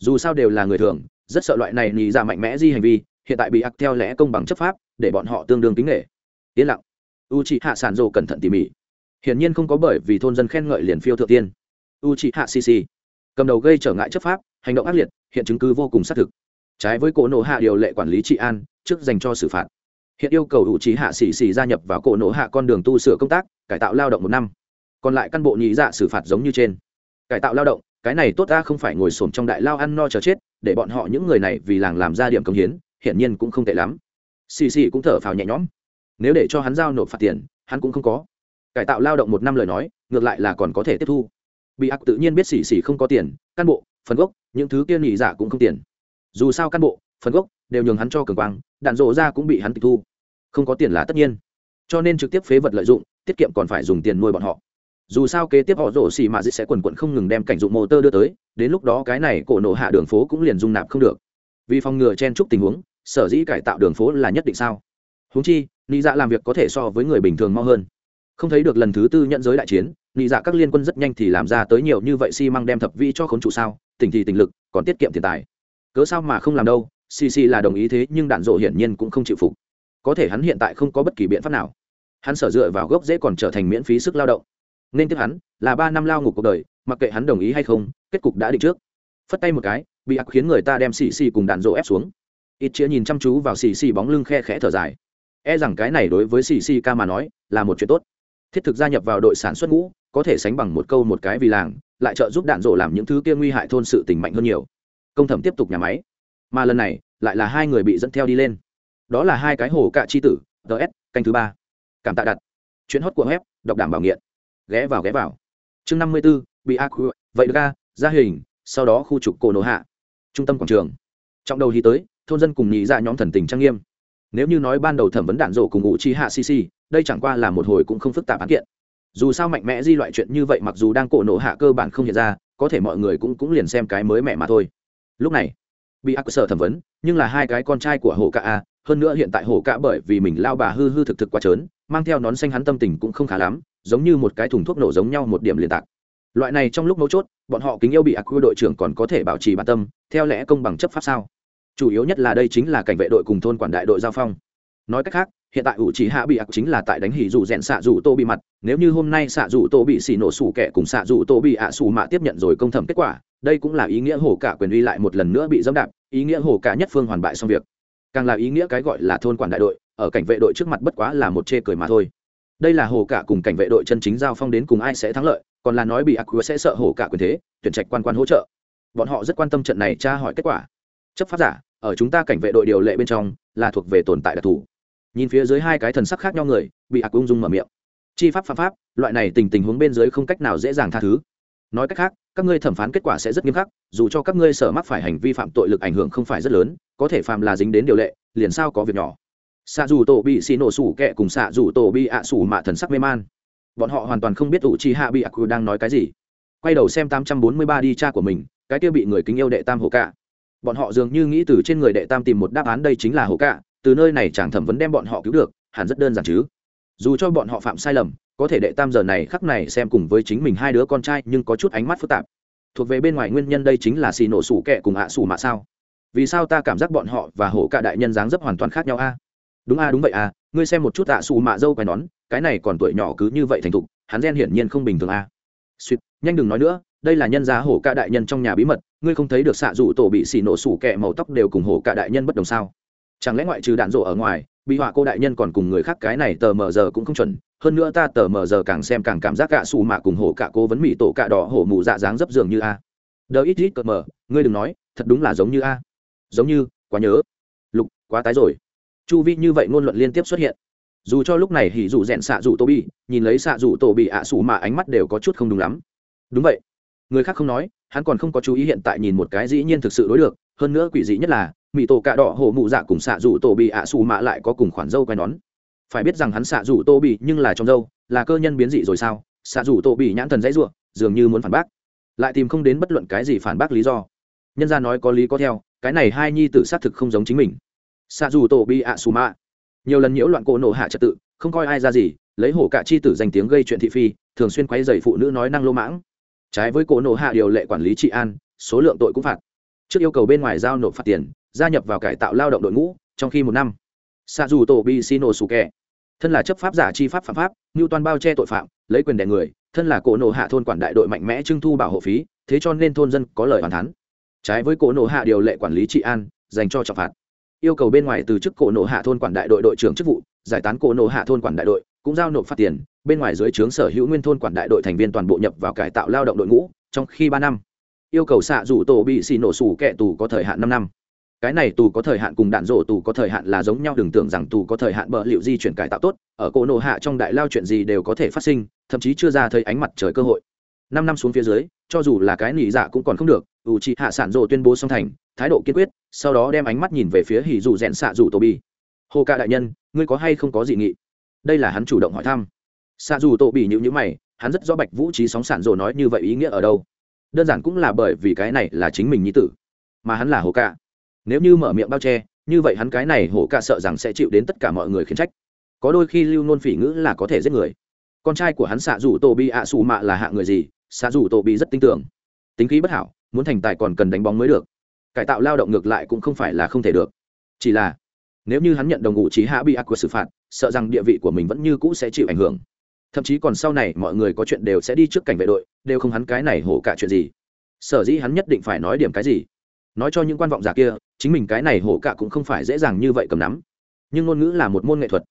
Speaker 1: dù sao đều là người thường, rất sợ loại này nhì ra dạ mạnh mẽ di hành vi, hiện tại bị ác theo lẽ công bằng chấp pháp, để bọn họ tương đương kính nghệ yên lặng. U chị hạ sản rồ cẩn thận tỉ mỉ hiển nhiên không có bởi vì thôn dân khen ngợi liền phiêu thượng tiên. U c hạ cc cầm đầu gây trở ngại chấp pháp, hành động ác liệt, hiện chứng cứ vô cùng xác thực. Trái với cổ nộ hạ điều lệ quản lý trị an trước dành cho xử phạt. Hiện yêu cầu u chị hạ xì xì gia nhập vào cổ nộ hạ con đường tu sửa công tác, cải tạo lao động một năm. Còn lại căn bộ nhị dạ xử phạt giống như trên. Cải tạo lao động, cái này tốt ra không phải ngồi xổm trong đại lao ăn no chờ chết, để bọn họ những người này vì làng làm ra điểm công hiến, hiển nhiên cũng không tệ lắm. Xì xì cũng thở phào nhẹ nhõm. Nếu để cho hắn giao nộp phạt tiền, hắn cũng không có cải tạo lao động một năm lời nói, ngược lại là còn có thể tiếp thu. Bị ác tự nhiên biết xỉ xỉ không có tiền căn bộ, phần gốc, những thứ kia nhị dạ cũng không tiền. Dù sao căn bộ, phần gốc đều nhường hắn cho cường quang, đạn rộ ra cũng bị hắn tịch thu. Không có tiền là tất nhiên. Cho nên trực tiếp phế vật lợi dụng, tiết kiệm còn phải dùng tiền nuôi bọn họ. Dù sao kế tiếp họ rổ xì mạ dĩ sẽ quần quận không ngừng đem cảnh dụng mô tơ đưa tới, đến lúc đó cái này cổ nổ hạ đường phố cũng liền dung nạp không được. Vì phòng ngừa chen chúc tình huống, sở dĩ cải tạo đường phố là nhất định sao? Húng chi lý dạ làm việc có thể so với người bình thường mau hơn không thấy được lần thứ tư nhận giới đại chiến nghĩ dạ các liên quân rất nhanh thì làm ra tới nhiều như vậy xi、si、măng đem thập vi cho khốn trụ sao, tỉnh thì tỉnh lực, còn tiết kiệm tiền tài. Cớ sao mà không làm đâu, xì xì là đồng ý thế nhưng đạn dộ hiển nhiên cũng không chịu phục. Có thể hắn hiện tại không có bất kỳ biện pháp nào. Hắn sở dựa vào gốc dễ còn trở thành miễn phí sức lao động. Nên tiếp hắn là ba năm lao ngục cuộc đời, mặc kệ hắn đồng ý hay không, kết cục đã định trước. Phất tay một cái, bị ác khiến người ta đem xì xì cùng đạn dộ ép xuống. Ít chĩa nhìn chăm chú vào xì xì bóng lưng khe khẽ thở dài. E rằng cái này đối với xì xì ca mà nói là một chuyện tốt thiết thực gia nhập vào đội sản xuất ngũ, có thể sánh bằng một câu một cái vì làng, lại trợ giúp đạn rổ làm những thứ kia nguy hại thôn sự tình mạnh hơn nhiều. Công thẩm tiếp tục nhà máy. Mà lần này, lại là hai người bị dẫn theo đi lên. Đó là hai cái hồ cạ chi tử ts canh thứ ba. Cảm tạ đặt. Chuyến hót của web, đọc đảm bảo nghiện. Ghé vào ghé vào. Chương năm mươi b ố bị ác vậy ga à, ra hình, sau đó khu trục cổ nổ hạ. Trung tâm quảng trường. Trong đầu đi tới, thôn dân cùng nhị ra nhóm thần tình trang nghiêm nếu như nói ban đầu thẩm vấn đạn rổ cùng ngụ chi hạ cc đây chẳng qua là một hồi cũng không phức tạp án kiện. Dù sao mạnh mẽ di loại chuyện như vậy mặc dù đang cổ nổ hạ cơ bản không hiện ra, có thể mọi người cũng cũng liền xem cái mới mẹ mà thôi. Lúc này, bị ác sở thẩm vấn, nhưng là hai cái con trai của Hổ cạ a, hơn nữa hiện tại Hổ cạ bởi vì mình lao bà hư hư thực thực quá trớn, mang theo nón xanh hắn tâm tình cũng không khá lắm, giống như một cái thùng thuốc nổ giống nhau một điểm liên tạc. Loại này trong lúc mấu chốt, bọn họ kính yêu bị ác quy đội trưởng còn có thể bảo trì bản tâm, theo lẽ công bằng chấp pháp sao? Chủ yếu nhất là đây chính là cảnh vệ đội cùng thôn quản đại đội giao phong. Nói cách khác, hiện tại ủ chỉ hạ bị ạc chính là tại đánh hỉ dù rèn xạ dù tô bị mặt, nếu như hôm nay xạ dù tô bị xì nổ sủ kẻ cùng xạ dù tô bị ạ à xù mạ tiếp nhận rồi công thẩm kết quả, đây cũng là ý nghĩa hồ cả quyền uy lại một lần nữa bị dẫm đạp, ý nghĩa hồ cả nhất phương hoàn bại xong việc. Càng là ý nghĩa cái gọi là thôn quản đại đội, ở cảnh vệ đội trước mặt bất quá là một chê cười mà thôi. Đây là hồ cả cùng cảnh vệ đội chân chính giao phong đến cùng ai sẽ thắng lợi, còn là nói bị ạc sẽ sợ hồ cả quyền thế, tuyển trạch quan quan hỗ trợ. Bọn họ rất quan tâm trận này tra hỏi kết quả. Chấp pháp giả ở chúng ta cảnh vệ đội điều lệ bên trong, là thuộc về tồn tại đặc thù. Nhìn phía dưới hai cái thần sắc khác nhau người, bị ạc ung dung mở miệng. Chi pháp phạm pháp, loại này tình tình huống bên dưới không cách nào dễ dàng tha thứ. Nói cách khác, các ngươi thẩm phán kết quả sẽ rất nghiêm khắc, dù cho các ngươi sở mắc phải hành vi phạm tội lực ảnh hưởng không phải rất lớn, có thể phạm là dính đến điều lệ, liền sao có việc nhỏ. Xạ dù tổ bị xì nổ sủ kẹ cùng xạ dù tổ bị ạ sủ mạ thần sắc mê man. Bọn họ hoàn toàn không biết ủ chi hạ bị ạc đang nói cái gì. Quay đầu xem tám trăm bốn mươi ba đi cha của mình, cái kia bị người kính yêu đệ tam hồ cả bọn họ dường như nghĩ từ trên người đệ tam tìm một đáp án đây chính là hồ cạ từ nơi này chàng thẩm vấn đem bọn họ cứu được, hẳn rất đơn giản chứ. Dù cho bọn họ phạm sai lầm, có thể đệ tam giờ này khắc này xem cùng với chính mình hai đứa con trai nhưng có chút ánh mắt phức tạp. Thuộc về bên ngoài nguyên nhân đây chính là xì nổ sủ kẹ cùng ạ sủ mạ sao? Vì sao ta cảm giác bọn họ và hổ cả đại nhân dáng dấp hoàn toàn khác nhau a? Đúng a, đúng vậy a, ngươi xem một chút ạ sủ mạ dâu quai nón, cái này còn tuổi nhỏ cứ như vậy thành thục, hắn gen hiển nhiên không bình thường a. Suýt, nhanh đừng nói nữa, đây là nhân giá hổ cả đại nhân trong nhà bí mật ngươi không thấy được xạ dụ tổ bị xì nổ sủ kẹ màu tóc đều cùng hổ cả đại nhân bất đồng sao? Chẳng lẽ ngoại trừ đạn rộ ở ngoài, bị họa cô đại nhân còn cùng người khác cái này tờ mờ giờ cũng không chuẩn? Hơn nữa ta tờ mờ giờ càng xem càng cảm giác cả xù mạ cùng hổ cả cô vấn mỹ tổ cả đỏ hổ mù dạ dáng dấp dường như a. Đờ ít ít cợt mờ, ngươi đừng nói, thật đúng là giống như a. Giống như, quá nhớ. Lục, quá tái rồi. Chu vi như vậy ngôn luận liên tiếp xuất hiện. Dù cho lúc này hỉ dù rẽn xạ dù tô bi nhìn lấy xạ dù tổ bị ạ xù mạ ánh mắt đều có chút không đúng lắm. Đúng vậy người khác không nói, hắn còn không có chú ý hiện tại nhìn một cái dĩ nhiên thực sự đối được, hơn nữa quỷ dị nhất là mỹ tổ cạ đỏ hổ mụ dạ cùng xạ dù tổ bị ạ xù mạ lại có cùng khoản dâu quay nón. Phải biết rằng hắn xạ dù tô bị nhưng là trong dâu, là cơ nhân biến dị rồi sao? Xạ dù tô bị nhãn thần dãy ruộng dường như muốn phản bác. Lại tìm không đến bất luận cái gì phản bác lý do. Nhân ra nói có lý có theo, cái này hai nhi tử xác thực không giống chính mình. Xạ dù tổ bị ạ xù mạ. Nhiều lần nhiễu loạn cỗ nổ hạ trật tự, không coi ai ra gì, lấy hổ cả chi tử danh tiếng gây chuyện thị phi, thường xuyên quấy dày phụ nữ nói năng lô mãng trái với cổ nộ hạ điều lệ quản lý trị an, số lượng tội cũng phạt. Trước yêu cầu bên ngoài giao nộp phạt tiền, gia nhập vào cải tạo lao động đội ngũ, trong khi một năm. Xa dù tổ bi nổ sủ kè thân là chấp pháp giả chi pháp phạm pháp như toàn bao che tội phạm, lấy quyền đẻ người, thân là cổ nộ hạ thôn quản đại đội mạnh mẽ trưng thu bảo hộ phí, thế cho nên thôn dân có lời hoàn thắn trái với cổ nộ hạ điều lệ quản lý trị an, dành cho trọng phạt. Yêu cầu bên ngoài từ chức cổ nộ hạ thôn quản đại đội đội trưởng chức vụ, giải tán cổ nộ hạ thôn quản đại đội, cũng giao nộp phạt tiền bên ngoài dưới trướng sở hữu nguyên thôn quản đại đội thành viên toàn bộ nhập vào cải tạo lao động đội ngũ, trong khi ba năm, yêu cầu xạ rủ tổ bị xì nổ sủ kẻ tù có thời hạn năm năm. Cái này tù có thời hạn cùng đạn rổ tù có thời hạn là giống nhau, đừng tưởng rằng tù có thời hạn bờ liệu di chuyển cải tạo tốt, ở cổ nổ hạ trong đại lao chuyện gì đều có thể phát sinh, thậm chí chưa ra thấy ánh mặt trời cơ hội. Năm năm xuống phía dưới, cho dù là cái nỉ dạ cũng còn không được, ủ trị hạ sản rộ tuyên bố song thành, thái độ kiên quyết, sau đó đem ánh mắt nhìn về phía hỉ dù rẽn xạ rủ tổ bi hồ ca đại nhân, ngươi có hay không có gì nghị? Đây là hắn chủ động hỏi thăm xa dù tổ bị nhữ nhữ mày, hắn rất rõ bạch vũ trí sóng sản rồ nói như vậy ý nghĩa ở đâu. Đơn giản cũng là bởi vì cái này là chính mình nhi tử, mà hắn là hồ ca nếu như mở miệng bao che, như vậy hắn cái này hổ ca sợ rằng sẽ chịu đến tất cả mọi người khiến trách. Có đôi khi lưu nôn phỉ ngữ là có thể giết người. Con trai của hắn xạ dù tổ bị ạ xù mạ là hạ người gì, xạ dù tổ bị rất tin tưởng. Tính khí bất hảo, muốn thành tài còn cần đánh bóng mới được. Cải tạo lao động ngược lại cũng không phải là không thể được. Chỉ là, nếu như hắn nhận đồng ngụ trí hạ bị ác của xử phạt, sợ rằng địa vị của mình vẫn như cũ sẽ chịu ảnh hưởng thậm chí còn sau này mọi người có chuyện đều sẽ đi trước cảnh vệ đội, đều không hắn cái này hổ cả chuyện gì. Sở dĩ hắn nhất định phải nói điểm cái gì? Nói cho những quan vọng giả kia, chính mình cái này hổ cả cũng không phải dễ dàng như vậy cầm nắm. Nhưng ngôn ngữ là một môn nghệ thuật.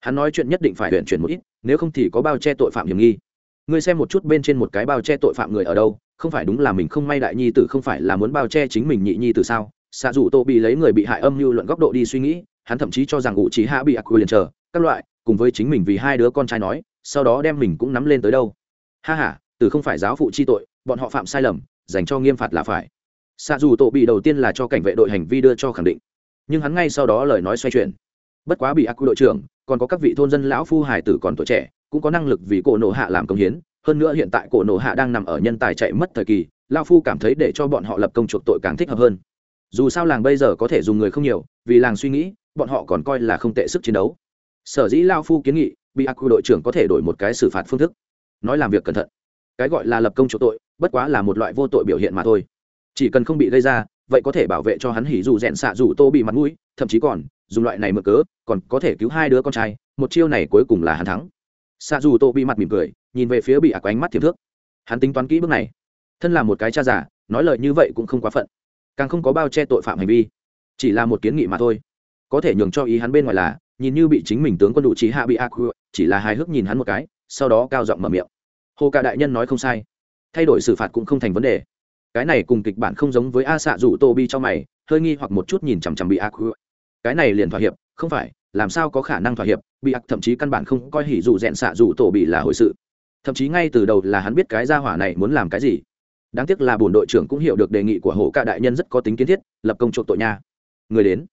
Speaker 1: Hắn nói chuyện nhất định phải huyện chuyển một ít, nếu không thì có bao che tội phạm hiểm nghi. Ngươi xem một chút bên trên một cái bao che tội phạm người ở đâu, không phải đúng là mình không may đại nhi tử, không phải là muốn bao che chính mình nhị nhi tử sao? Xạ dù tô bị lấy người bị hại âm mưu luận góc độ đi suy nghĩ, hắn thậm chí cho rằng ngụ trí hạ bị ác quyền chờ, các loại, cùng với chính mình vì hai đứa con trai nói sau đó đem mình cũng nắm lên tới đâu. Ha h a từ không phải giáo phụ chi tội, bọn họ phạm sai lầm, dành cho nghiêm phạt là phải. Xạ dù tổ bị đầu tiên là cho cảnh vệ đội hành vi đưa cho khẳng định. Nhưng hắn ngay sau đó lời nói xoay chuyển. Bất quá bị ác quy đội trưởng, còn có các vị thôn dân lão phu hải tử còn tuổi trẻ, cũng có năng lực vì cổ nổ hạ làm công hiến. Hơn nữa hiện tại cổ nổ hạ đang nằm ở nhân tài chạy mất thời kỳ lao phu cảm thấy để cho bọn họ lập công chuộc tội càng thích hợp hơn. Dù sao làng bây giờ có thể dùng người không nhiều, vì làng suy nghĩ, bọn họ còn coi là không tệ sức chiến đấu. Sở dĩ lao phu kiến nghị bị ác quy đội trưởng có thể đổi một cái xử phạt phương thức. Nói làm việc cẩn thận. Cái gọi là lập công chỗ tội, bất quá là một loại vô tội biểu hiện mà thôi. Chỉ cần không bị gây ra, vậy có thể bảo vệ cho hắn hỉ dù rẽn xạ dù tô bị mặt mũi, thậm chí còn, dùng loại này mở cớ, còn có thể cứu hai đứa con trai, một chiêu này cuối cùng là hắn thắng. Xạ dù tô bị mặt mỉm cười, nhìn về phía bị ạc ánh mắt thiệp thước. Hắn tính toán kỹ bước này. Thân là một cái cha giả nói lời như vậy cũng không quá phận. Càng không có bao che tội phạm hành vi. Chỉ là một kiến nghị mà thôi. Có thể nhường cho ý hắn bên ngoài là, nhìn như bị chính mình tướng quân đủ trí hạ bị ác chỉ là hài hước nhìn hắn một cái, sau đó cao giọng mở miệng. Hồ cả đại nhân nói không sai. Thay đổi xử phạt cũng không thành vấn đề. Cái này cùng kịch bản không giống với a xạ rủ tô bi cho mày, hơi nghi hoặc một chút nhìn chằm chằm bị ác cái này liền thỏa hiệp, không phải, làm sao có khả năng thỏa hiệp bị ác thậm chí căn bản không coi hỉ dù rẽn xạ rủ tổ bị là hồi sự. Thậm chí ngay từ đầu là hắn biết cái gia hỏa này muốn làm cái gì. Đáng tiếc là bổn đội trưởng cũng hiểu được đề nghị của hồ ca đại nhân rất có tính kiến thiết, lập công chuộc tội nha. Người đến.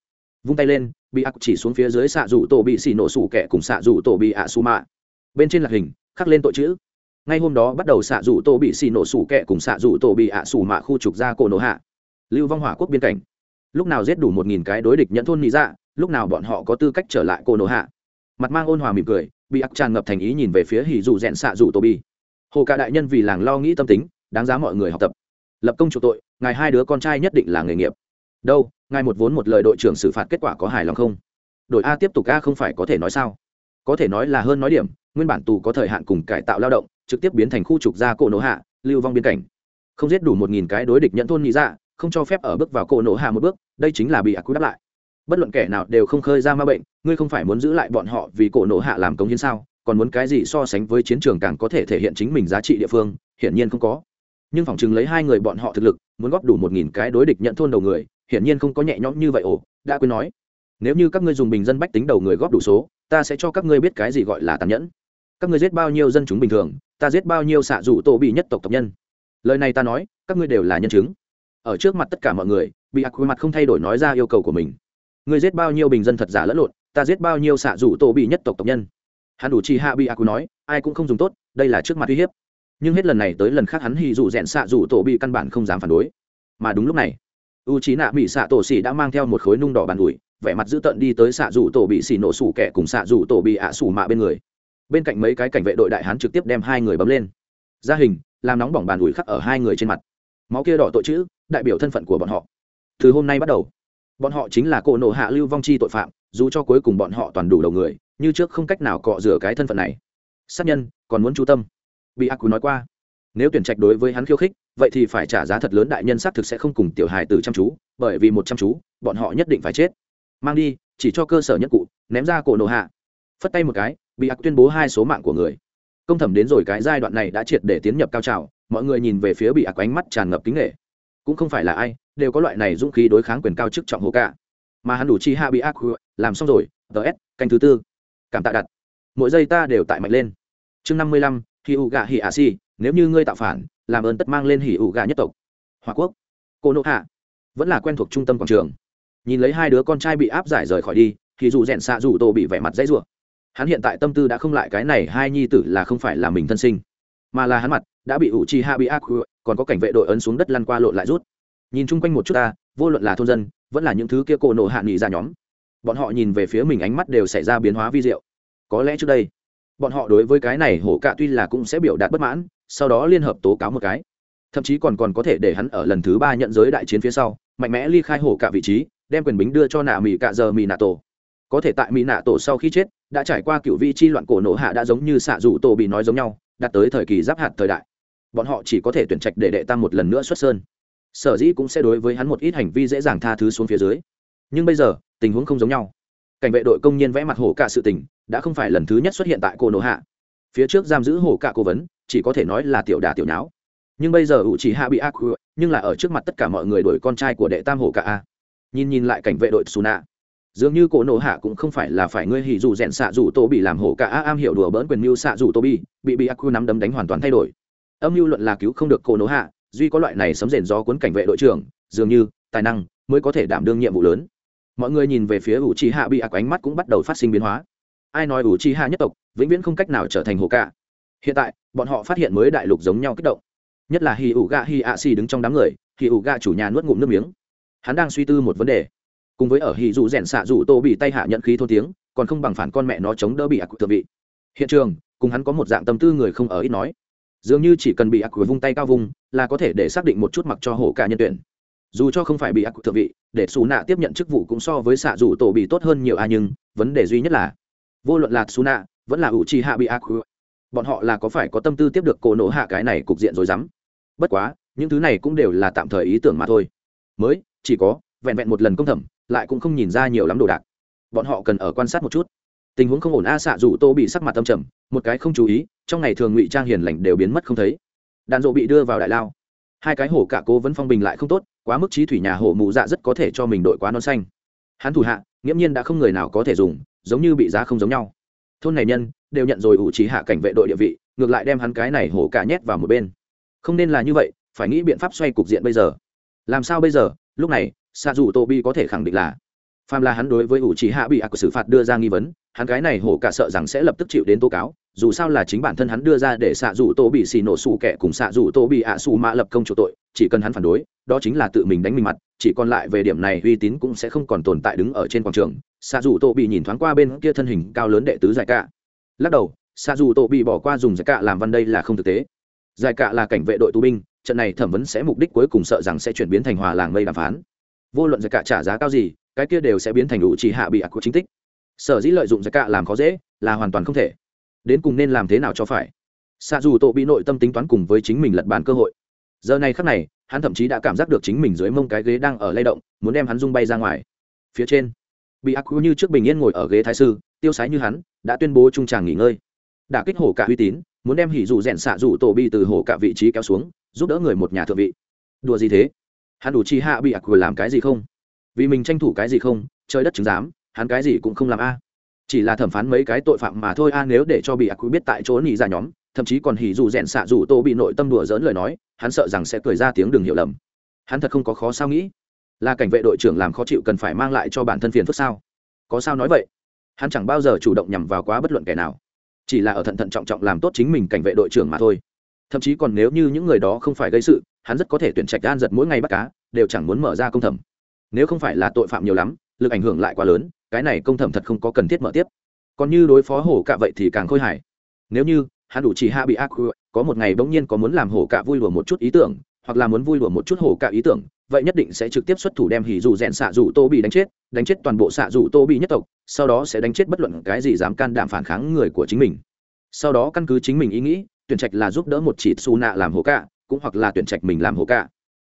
Speaker 1: Vung tay lên bị ác chỉ xuống phía dưới xạ rủ tổ bị xì nổ sủ kẻ cùng xạ rủ tổ bị ạ su mạ. Bên trên là hình, khắc lên tội chữ. Ngay hôm đó bắt đầu xạ rủ tổ bị xì nổ sủ kẹ cùng xạ rủ tổ bị ạ sủ mạ khu trục ra cổ nổ hạ. Lưu vong hỏa quốc biên cảnh. Lúc nào giết đủ một nghìn cái đối địch nhận thôn mỹ ra dạ, lúc nào bọn họ có tư cách trở lại cổ nổ hạ. Mặt mang ôn hòa mỉm cười bị ác tràn ngập thành ý nhìn về phía hỉ dù rẽn xạ rủ tổ bi hồ cả đại nhân vì làng lo nghĩ tâm tính, đáng giá mọi người học tập. Lập công chủ tội, ngài hai đứa con trai nhất định là nghề nghiệp. Đâu ngài một vốn một lời đội trưởng xử phạt kết quả có hài lòng không? Đội a tiếp tục a không phải có thể nói sao? Có thể nói là hơn nói điểm, nguyên bản tù có thời hạn cùng cải tạo lao động, trực tiếp biến thành khu trục gia cổ nổ hạ, lưu vong biên cảnh. Không giết đủ một nghìn cái đối địch nhận thôn nghĩ ra dạ, không cho phép ở bước vào cổ nổ hạ một bước, đây chính là bị ác quy đáp lại. Bất luận kẻ nào đều không khơi ra ma bệnh, ngươi không phải muốn giữ lại bọn họ vì cổ nổ hạ làm công hiến sao? Còn muốn cái gì so sánh với chiến trường càng có thể thể hiện chính mình giá trị địa phương? Hiển nhiên không có. Nhưng phỏng chừng lấy hai người bọn họ thực lực, muốn góp đủ một nghìn cái đối địch nhận thôn đầu người hiển nhiên không có nhẹ nhõm như vậy ồ, đã quên nói. Nếu như các ngươi dùng bình dân bách tính đầu người góp đủ số, ta sẽ cho các ngươi biết cái gì gọi là tàn nhẫn. Các ngươi giết bao nhiêu dân chúng bình thường, ta giết bao nhiêu xạ rủ tổ bị nhất tộc tộc nhân. Lời này ta nói, các ngươi đều là nhân chứng. Ở trước mặt tất cả mọi người, bị ác mặt không thay đổi nói ra yêu cầu của mình. Ngươi giết bao nhiêu bình dân thật giả lẫn lộn, ta giết bao nhiêu xạ rủ tổ bị nhất tộc tộc nhân. Hắn đủ chi hạ bị ác nói, ai cũng không dùng tốt, đây là trước mặt uy hiếp. Nhưng hết lần này tới lần khác hắn hy dụ rẽn xạ rủ tổ bị căn bản không dám phản đối. Mà đúng lúc này u trí nạ bị xạ tổ xỉ đã mang theo một khối nung đỏ bàn ủi, vẻ mặt dữ tợn đi tới xạ rủ tổ bị xỉ nổ sủ kẻ cùng xạ rủ tổ bị ạ sủ mạ bên người. Bên cạnh mấy cái cảnh vệ đội đại hán trực tiếp đem hai người bấm lên. Gia hình, làm nóng bỏng bàn ủi khắc ở hai người trên mặt. Máu kia đỏ tội chữ, đại biểu thân phận của bọn họ. Từ hôm nay bắt đầu, bọn họ chính là cỗ nộ hạ lưu vong chi tội phạm, dù cho cuối cùng bọn họ toàn đủ đầu người, như trước không cách nào cọ rửa cái thân phận này. Sát nhân, còn muốn chú tâm. Bị ác cú nói qua, nếu tuyển trạch đối với hắn khiêu khích vậy thì phải trả giá thật lớn đại nhân xác thực sẽ không cùng tiểu hài tử chăm chú, bởi vì một chăm chú, bọn họ nhất định phải chết. Mang đi, chỉ cho cơ sở nhất cụ, ném ra cổ nổ hạ. Phất tay một cái bị ác tuyên bố hai số mạng của người. Công thẩm đến rồi, cái giai đoạn này đã triệt để tiến nhập cao trào, mọi người nhìn về phía bị ác ánh mắt tràn ngập kính nghệ cũng không phải là ai, đều có loại này dũng khí đối kháng quyền cao chức trọng hô cả. Mà hắn đủ chi hạ bị ác làm xong rồi ts canh thứ tư. Cảm tạ đặt. Mỗi giây ta đều tại mạnh lên. Chương năm mươi lăm khi u gạ hỉ ạ si nếu như ngươi tạo phản làm ơn tất mang lên hỉ ủ gà nhất tộc. Hòa quốc. Cô nộ hạ. Vẫn là quen thuộc trung tâm quảng trường. Nhìn lấy hai đứa con trai bị áp giải rời khỏi đi, thì dù rèn xạ dù tô bị vẻ mặt dãy rủa. Hắn hiện tại tâm tư đã không lại cái này hai nhi tử là không phải là mình thân sinh, mà là hắn mặt, đã bị ủ chi ha bị ác còn có cảnh vệ đội ấn xuống đất lăn qua lộn lại rút. Nhìn chung quanh một chút ta, vô luận là thôn dân, vẫn là những thứ kia cổ nổ hạ nghỉ ra dạ nhóm, bọn họ nhìn về phía mình ánh mắt đều xảy ra biến hóa vi diệu. Có lẽ trước đây bọn họ đối với cái này hổ cạ tuy là cũng sẽ biểu đạt bất mãn, sau đó liên hợp tố cáo một cái. Thậm chí còn còn có thể để hắn ở lần thứ ba nhận giới đại chiến phía sau, mạnh mẽ ly khai hổ cạ vị trí, đem quyền bính đưa cho nạ mỹ cạ giờ mỹ nạ tổ. Có thể tại mỹ nạ tổ sau khi chết, đã trải qua cựu vị chi loạn cổ nổ hạ đã giống như xạ rủ tổ bị nói giống nhau, đạt tới thời kỳ giáp hạt thời đại. Bọn họ chỉ có thể tuyển trạch để đệ tam một lần nữa xuất sơn. Sở dĩ cũng sẽ đối với hắn một ít hành vi dễ dàng tha thứ xuống phía dưới. Nhưng bây giờ, tình huống không giống nhau. Cảnh vệ đội công nhân vẽ mặt hổ cả sự tình đã không phải lần thứ nhất xuất hiện tại cô nổ hạ. Phía trước giam giữ hồ cả cố vấn, chỉ có thể nói là tiểu đà tiểu nháo. Nhưng bây giờ ủ chỉ hạ bị ác nhưng là ở trước mặt tất cả mọi người đuổi con trai của đệ tam hồ cả a. Nhìn nhìn lại cảnh vệ đội xù nạ dường như cổ nổ hạ cũng không phải là phải ngươi hỉ dù rèn xạ dù tô bị làm hổ cả am hiểu đùa bỡn quyền mưu xạ dù tô bị bị bị aq nắm đấm đánh hoàn toàn thay đổi. Âm mưu luận là cứu không được cổ nổ hạ, duy có loại này sấm rền gió cuốn cảnh vệ đội trưởng, dường như, tài năng, mới có thể đảm đương nhiệm vụ lớn. Mọi người nhìn về phía ủ trì hạ bị ạc ánh mắt cũng bắt đầu phát sinh biến hóa ai nói ủ chi hạ nhất tộc vĩnh viễn không cách nào trở thành hồ cả. Hiện tại bọn họ phát hiện mới đại lục giống nhau kích động. Nhất là hì ủ gạ hì ạ xì đứng trong đám người hì ủ gạ chủ nhà nuốt ngụm nước miếng. Hắn đang suy tư một vấn đề. Cùng với ở hì dù rèn xạ dù tô bị tay hạ nhận khí thôn tiếng còn không bằng phản con mẹ nó chống đỡ bị ạc thượng vị. Hiện trường cùng hắn có một dạng tâm tư người không ở ít nói. Dường như chỉ cần bị ạc vung tay cao vùng, là có thể để xác định một chút mặc cho hổ cả nhân tuyển. Dù cho không phải bị ác thượng vị để xù nạ tiếp nhận chức vụ cũng so với xạ dù tổ bị tốt hơn nhiều a nhưng vấn đề duy nhất là vô luận là xù vẫn là ủ trì hạ bị ác bọn họ là có phải có tâm tư tiếp được cổ nổ hạ cái này cục diện rồi dám? Bất quá, những thứ này cũng đều là tạm thời ý tưởng mà thôi. Mới, chỉ có, vẹn vẹn một lần công thẩm, lại cũng không nhìn ra nhiều lắm đồ đạc. Bọn họ cần ở quan sát một chút. Tình huống không ổn a xạ dù tô bị sắc mặt tâm trầm, một cái không chú ý, trong ngày thường ngụy trang hiền lành đều biến mất không thấy. Đạn dộ bị đưa vào đại lao. Hai cái hổ cả cố vẫn phong bình lại không tốt, quá mức trí thủy nhà hổ mụ dạ rất có thể cho mình đội quá non xanh. Hắn thủ hạ, nghiễm nhiên đã không người nào có thể dùng giống như bị giá không giống nhau. Thôn này nhân đều nhận rồi ủ trí hạ cảnh vệ đội địa vị, ngược lại đem hắn cái này hổ cả nhét vào một bên. Không nên là như vậy, phải nghĩ biện pháp xoay cục diện bây giờ. Làm sao bây giờ? Lúc này xạ dù tô bi có thể khẳng định là phàm là hắn đối với ủ trí hạ bị ác xử phạt đưa ra nghi vấn, hắn cái này hổ cả sợ rằng sẽ lập tức chịu đến tố cáo, dù sao là chính bản thân hắn đưa ra để xạ dù tô bị xì nổ xù kẻ cùng xạ dù tô bị ạ xù mạ lập công chủ tội, chỉ cần hắn phản đối, đó chính là tự mình đánh mình mặt chỉ còn lại về điểm này uy tín cũng sẽ không còn tồn tại đứng ở trên quảng trường. Xạ dù tô bị nhìn thoáng qua bên kia thân hình cao lớn đệ tứ giải cạ. lắc đầu xạ dù tô bị bỏ qua dùng giải cạ làm văn đây là không thực tế. Giải cạ là cảnh vệ đội tù binh, trận này thẩm vấn sẽ mục đích cuối cùng sợ rằng sẽ chuyển biến thành hòa làng mây đàm phán. Vô luận giải cạ trả giá cao gì, cái kia đều sẽ biến thành đủ chỉ hạ bị ác của chính tích. Sở dĩ lợi dụng giải cạ làm khó dễ, là hoàn toàn không thể. Đến cùng nên làm thế nào cho phải? Xạ dù tổ bị nội tâm tính toán cùng với chính mình lật bàn cơ hội. Giờ này khắc này hắn thậm chí đã cảm giác được chính mình dưới mông cái ghế đang ở lay động, muốn đem hắn rung bay ra ngoài. Phía trên bị ác quy như trước bình yên ngồi ở ghế thái sư, tiêu sái như hắn, đã tuyên bố trung tràng nghỉ ngơi. Đã kích hổ cả uy tín, muốn đem hỉ dù rèn xạ dù tổ bi từ hổ cả vị trí kéo xuống, giúp đỡ người một nhà thượng vị. Đùa gì thế? Hắn đủ chi hạ bị ác quy làm cái gì không? Vì mình tranh thủ cái gì không? Trời đất chứng giám, hắn cái gì cũng không làm a. Chỉ là thẩm phán mấy cái tội phạm mà thôi a, nếu để cho bị ác quy biết tại chỗ nghỉ ra nhóm thậm chí còn hỉ dù rèn xạ dù tô bị nội tâm đùa dỡn lời nói, hắn sợ rằng sẽ cười ra tiếng đừng hiểu lầm. Hắn thật không có khó sao nghĩ. Là cảnh vệ đội trưởng làm khó chịu cần phải mang lại cho bản thân phiền phức sao? Có sao nói vậy? Hắn chẳng bao giờ chủ động nhằm vào quá bất luận kẻ nào. Chỉ là ở thận thận trọng trọng làm tốt chính mình cảnh vệ đội trưởng mà thôi. Thậm chí còn nếu như những người đó không phải gây sự, hắn rất có thể tuyển trạch gan giật mỗi ngày bắt cá, đều chẳng muốn mở ra công thẩm. Nếu không phải là tội phạm nhiều lắm, lực ảnh hưởng lại quá lớn, cái này công thẩm thật không có cần thiết mở tiếp. Còn như đối phó hổ cạ vậy thì càng khôi hài. Nếu như hắn đủ chỉ hạ bị ác có một ngày bỗng nhiên có muốn làm hổ cạ vui lùa một chút ý tưởng, hoặc là muốn vui lùa một chút hổ cạ ý tưởng, vậy nhất định sẽ trực tiếp xuất thủ đem hỉ dù rèn xạ dù tô bị đánh chết đánh chết toàn bộ xạ dù tô bị nhất tộc, sau đó sẽ đánh chết bất luận cái gì dám can đảm phản kháng người của chính mình. Sau đó căn cứ chính mình ý nghĩ, tuyển trạch là giúp đỡ một chỉ su nạ làm hổ cạ cũng hoặc là tuyển trạch mình làm hổ cạ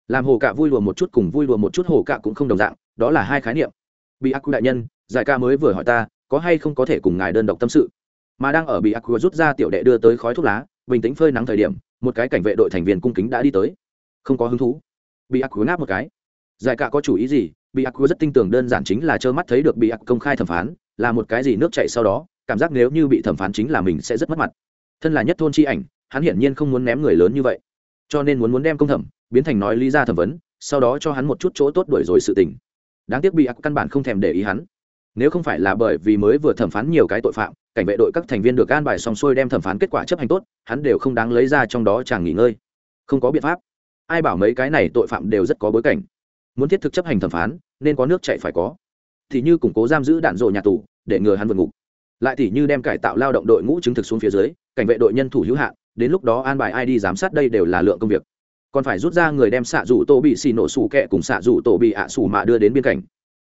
Speaker 1: làm hổ cạ vui lùa một chút cùng vui lùa một chút hổ cạ cũng không đồng dạng, đó là hai khái niệm. Bị ác đại nhân, giải ca mới vừa hỏi ta, có hay không có thể cùng ngài đơn độc tâm sự? Mà đang ở bị aqua rút ra tiểu đệ đưa tới khói thuốc lá, bình tĩnh phơi nắng thời điểm, một cái cảnh vệ đội thành viên cung kính đã đi tới. Không có hứng thú. Bị aqua ngáp một cái. Giải cả có chủ ý gì? Bị aqua rất tin tưởng đơn giản chính là trơ mắt thấy được bị aqua công khai thẩm phán, là một cái gì nước chạy sau đó, cảm giác nếu như bị thẩm phán chính là mình sẽ rất mất mặt. Thân là nhất thôn chi ảnh, hắn hiển nhiên không muốn ném người lớn như vậy. Cho nên muốn muốn đem công thẩm, biến thành nói lý ra thẩm vấn, sau đó cho hắn một chút chỗ tốt đuổi rồi sự tình. Đáng tiếc bị ác căn bản không thèm để ý hắn nếu không phải là bởi vì mới vừa thẩm phán nhiều cái tội phạm, cảnh vệ đội các thành viên được an bài xong xuôi đem thẩm phán kết quả chấp hành tốt, hắn đều không đáng lấy ra trong đó chàng nghỉ ngơi. Không có biện pháp. Ai bảo mấy cái này tội phạm đều rất có bối cảnh. Muốn thiết thực chấp hành thẩm phán, nên có nước chạy phải có. Thì như củng cố giam giữ đạn rộ nhà tù, để ngừa hắn vượt ngục. Lại thì như đem cải tạo lao động đội ngũ chứng thực xuống phía dưới, cảnh vệ đội nhân thủ hữu hạn, đến lúc đó an bài ai đi giám sát đây đều là lượng công việc. Còn phải rút ra người đem xạ rủ tổ bị xì nổ xù kẹ cùng xạ rủ tổ bị ạ xù mạ đưa đến biên cảnh.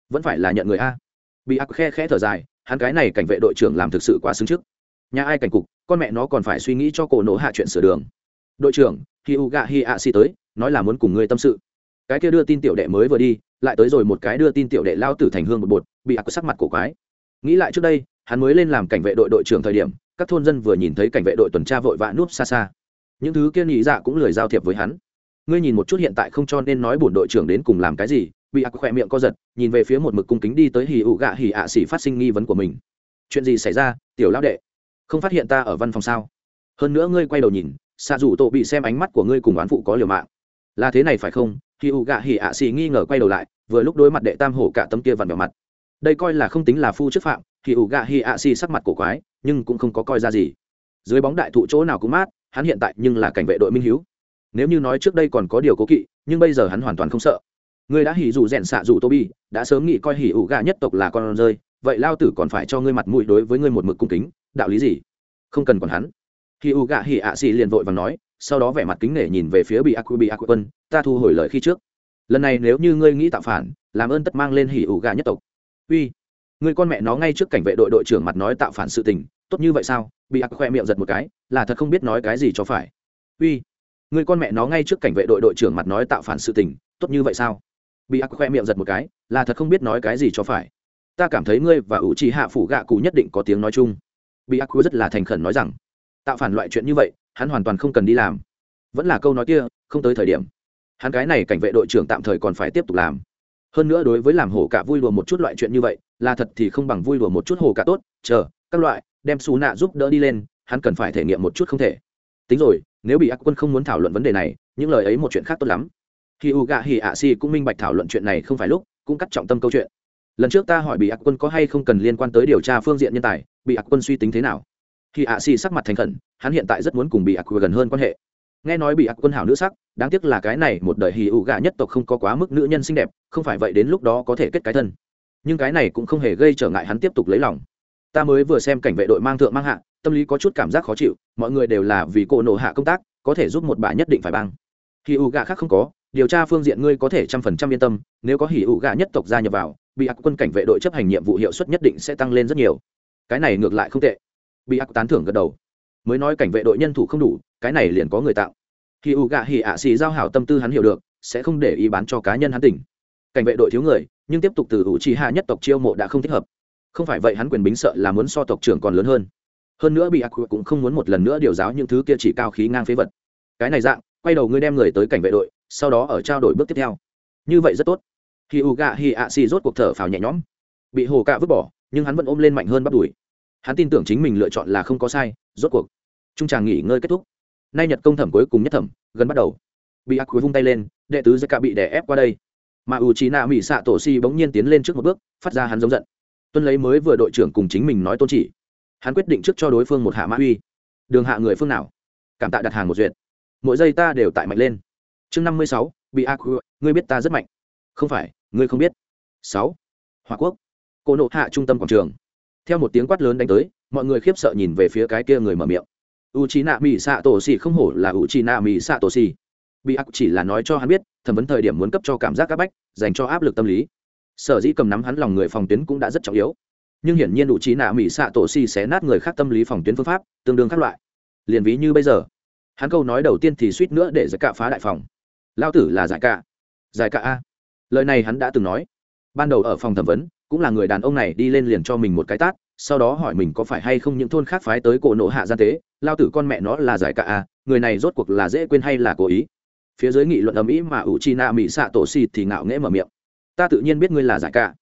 Speaker 1: Vẫn phải là nhận người a bị ác khe khẽ thở dài, hắn cái này cảnh vệ đội trưởng làm thực sự quá xứng trước. Nhà ai cảnh cục, con mẹ nó còn phải suy nghĩ cho cổ nổ hạ chuyện sửa đường. Đội trưởng khi u gạ hi ạ si tới, nói là muốn cùng ngươi tâm sự. Cái kia đưa tin tiểu đệ mới vừa đi, lại tới rồi một cái đưa tin tiểu đệ lao tử thành hương một bột, bị ác sắc mặt cổ quái. Nghĩ lại trước đây, hắn mới lên làm cảnh vệ đội đội trưởng thời điểm, các thôn dân vừa nhìn thấy cảnh vệ đội tuần tra vội vã núp xa xa. Những thứ kia nghĩ dạ cũng lười giao thiệp với hắn. Ngươi nhìn một chút hiện tại không cho nên nói bổn đội trưởng đến cùng làm cái gì bị ác khỏe miệng co giật, nhìn về phía một mực cung kính đi tới hì ụ gạ hì ạ xỉ phát sinh nghi vấn của mình. Chuyện gì xảy ra, tiểu lão đệ? Không phát hiện ta ở văn phòng sao? Hơn nữa ngươi quay đầu nhìn xạ dù tổ bị xem ánh mắt của ngươi cùng oán phụ có liều mạng. Là thế này phải không? Hì ụ gạ hì ạ xỉ nghi ngờ quay đầu lại, vừa lúc đối mặt đệ tam hổ cả tấm kia vằn vào mặt. Đây coi là không tính là phu chức phạm. Hì ụ gạ hì ạ xỉ sắc mặt cổ quái, nhưng cũng không có coi ra gì. Dưới bóng đại thụ chỗ nào cũng mát, hắn hiện tại nhưng là cảnh vệ đội minh hiếu. Nếu như nói trước đây còn có điều cố kỵ, nhưng bây giờ hắn hoàn toàn không sợ ngươi đã hỉ dù rèn xạ dù tô bi đã sớm nghĩ coi hỉ ủ gà nhất tộc là con rơi, vậy lao tử còn phải cho ngươi mặt mũi đối với ngươi một mực cung kính, đạo lý gì? Không cần còn hắn. Hỉ ủ gà hỉ ạ xì liền vội và nói, sau đó vẻ mặt kính nể nhìn về phía bị aku bị aku quân, ta thu hồi lời khi trước. Lần này nếu như ngươi nghĩ tạo phản, làm ơn tất mang lên hỉ ủ gà nhất tộc. Uy người con mẹ nó ngay trước cảnh vệ đội đội trưởng mặt nói tạo phản sự tình, tốt như vậy sao? Bị ác khoe miệng giật một cái, là thật không biết nói cái gì cho phải. Uy người con mẹ nó ngay trước cảnh vệ đội đội trưởng mặt nói tạo phản sự tình, tốt như vậy sao? Bị ác khoe miệng giật một cái, là thật không biết nói cái gì cho phải. Ta cảm thấy ngươi và ủ trì hạ phủ gạ cụ nhất định có tiếng nói chung. Bị ác rất là thành khẩn nói rằng, tạo phản loại chuyện như vậy, hắn hoàn toàn không cần đi làm. Vẫn là câu nói kia, không tới thời điểm. Hắn cái này cảnh vệ đội trưởng tạm thời còn phải tiếp tục làm. Hơn nữa đối với làm hổ cả vui đùa một chút loại chuyện như vậy, là thật thì không bằng vui đùa một chút hổ cả tốt, chờ, các loại, đem xù nạ giúp đỡ đi lên, hắn cần phải thể nghiệm một chút không thể. Tính rồi, nếu bị ác quân không muốn thảo luận vấn đề này, những lời ấy một chuyện khác tốt lắm khi u gạ hỉ ạ xì cũng minh bạch thảo luận chuyện này không phải lúc, cũng cắt trọng tâm câu chuyện. Lần trước ta hỏi bị ác quân có hay không cần liên quan tới điều tra phương diện nhân tài, bị ác quân suy tính thế nào? Khi ạ xì sắc mặt thành khẩn, hắn hiện tại rất muốn cùng bị ác gần hơn quan hệ. Nghe nói bị ác quân hảo nữ sắc, đáng tiếc là cái này một đời hì ụ gạ nhất tộc không có quá mức nữ nhân xinh đẹp, không phải vậy đến lúc đó có thể kết cái thân. Nhưng cái này cũng không hề gây trở ngại hắn tiếp tục lấy lòng. Ta mới vừa xem cảnh vệ đội mang thượng mang hạ, tâm lý có chút cảm giác khó chịu, mọi người đều là vì cô nổ hạ công tác, có thể giúp một bà nhất định phải băng. Hì ụ gạ khác không có điều tra phương diện ngươi có thể trăm phần trăm yên tâm, nếu có hỉ ủ gạ nhất tộc gia nhập vào, bị ác quân cảnh vệ đội chấp hành nhiệm vụ hiệu suất nhất định sẽ tăng lên rất nhiều. Cái này ngược lại không tệ. Bị ác tán thưởng gật đầu. Mới nói cảnh vệ đội nhân thủ không đủ, cái này liền có người tạo. Hỉ ủ gạ hỉ ạ xì giao hảo tâm tư hắn hiểu được, sẽ không để ý bán cho cá nhân hắn tỉnh. Cảnh vệ đội thiếu người, nhưng tiếp tục từ ủ trì hạ nhất tộc chiêu mộ đã không thích hợp. Không phải vậy hắn quyền bính sợ là muốn so tộc trưởng còn lớn hơn. Hơn nữa bị ác cũng không muốn một lần nữa điều giáo những thứ kia chỉ cao khí ngang phế vật. Cái này dạng quay đầu ngươi đem người tới cảnh vệ đội, sau đó ở trao đổi bước tiếp theo. Như vậy rất tốt. Khi u gạ hi ạ xì rốt cuộc thở phào nhẹ nhõm. Bị hồ cạ vứt bỏ, nhưng hắn vẫn ôm lên mạnh hơn bắt đùi hắn tin tưởng chính mình lựa chọn là không có sai, rốt cuộc. Trung tràng nghỉ ngơi kết thúc. Nay nhật công thẩm cuối cùng nhất thẩm, gần bắt đầu. Bị ác cuối vung tay lên, đệ tứ giơ cả bị đè ép qua đây. Mà u trí nạ mỹ xạ tổ si bỗng nhiên tiến lên trước một bước, phát ra hắn giống giận. Tuân lấy mới vừa đội trưởng cùng chính mình nói tôn chỉ. Hắn quyết định trước cho đối phương một hạ mã uy. Đường hạ người phương nào? Cảm tạ đặt hàng một duyệt mỗi giây ta đều tại mạnh lên. Chương năm mươi sáu, bị ác ngươi biết ta rất mạnh. Không phải, ngươi không biết. Sáu hòa quốc. Cô nộ hạ trung tâm quảng trường. Theo một tiếng quát lớn đánh tới, mọi người khiếp sợ nhìn về phía cái kia người mở miệng. U c h i nạ mỹ xạ tổ xì không hổ là u c h i nạ mỹ xạ tổ xì bị ác chỉ là nói cho hắn biết, thẩm vấn thời điểm muốn cấp cho cảm giác áp bách, dành cho áp lực tâm lý. Sở dĩ cầm nắm hắn lòng người phòng tuyến cũng đã rất trọng yếu. Nhưng hiển nhiên u c h i nạ mỹ xạ tổ xì sẽ nát người khác tâm lý phòng tuyến phương pháp, tương đương các loại. Liền ví như bây giờ hắn câu nói đầu tiên thì suýt nữa để giải cạ phá đại phòng. Lao tử là giải cạ. Giải cạ a. Lời này hắn đã từng nói. Ban đầu ở phòng thẩm vấn, cũng là người đàn ông này đi lên liền cho mình một cái tát, sau đó hỏi mình có phải hay không những thôn khác phái tới cổ nộ hạ gian tế lao tử con mẹ nó là giải cạ a. người này rốt cuộc là dễ quên hay là cố ý? Phía dưới nghị luận ầm ĩ mà ủ chi na mỹ xạ tổ xì thì ngạo nghễ mở miệng. Ta tự nhiên biết ngươi là giải cạ.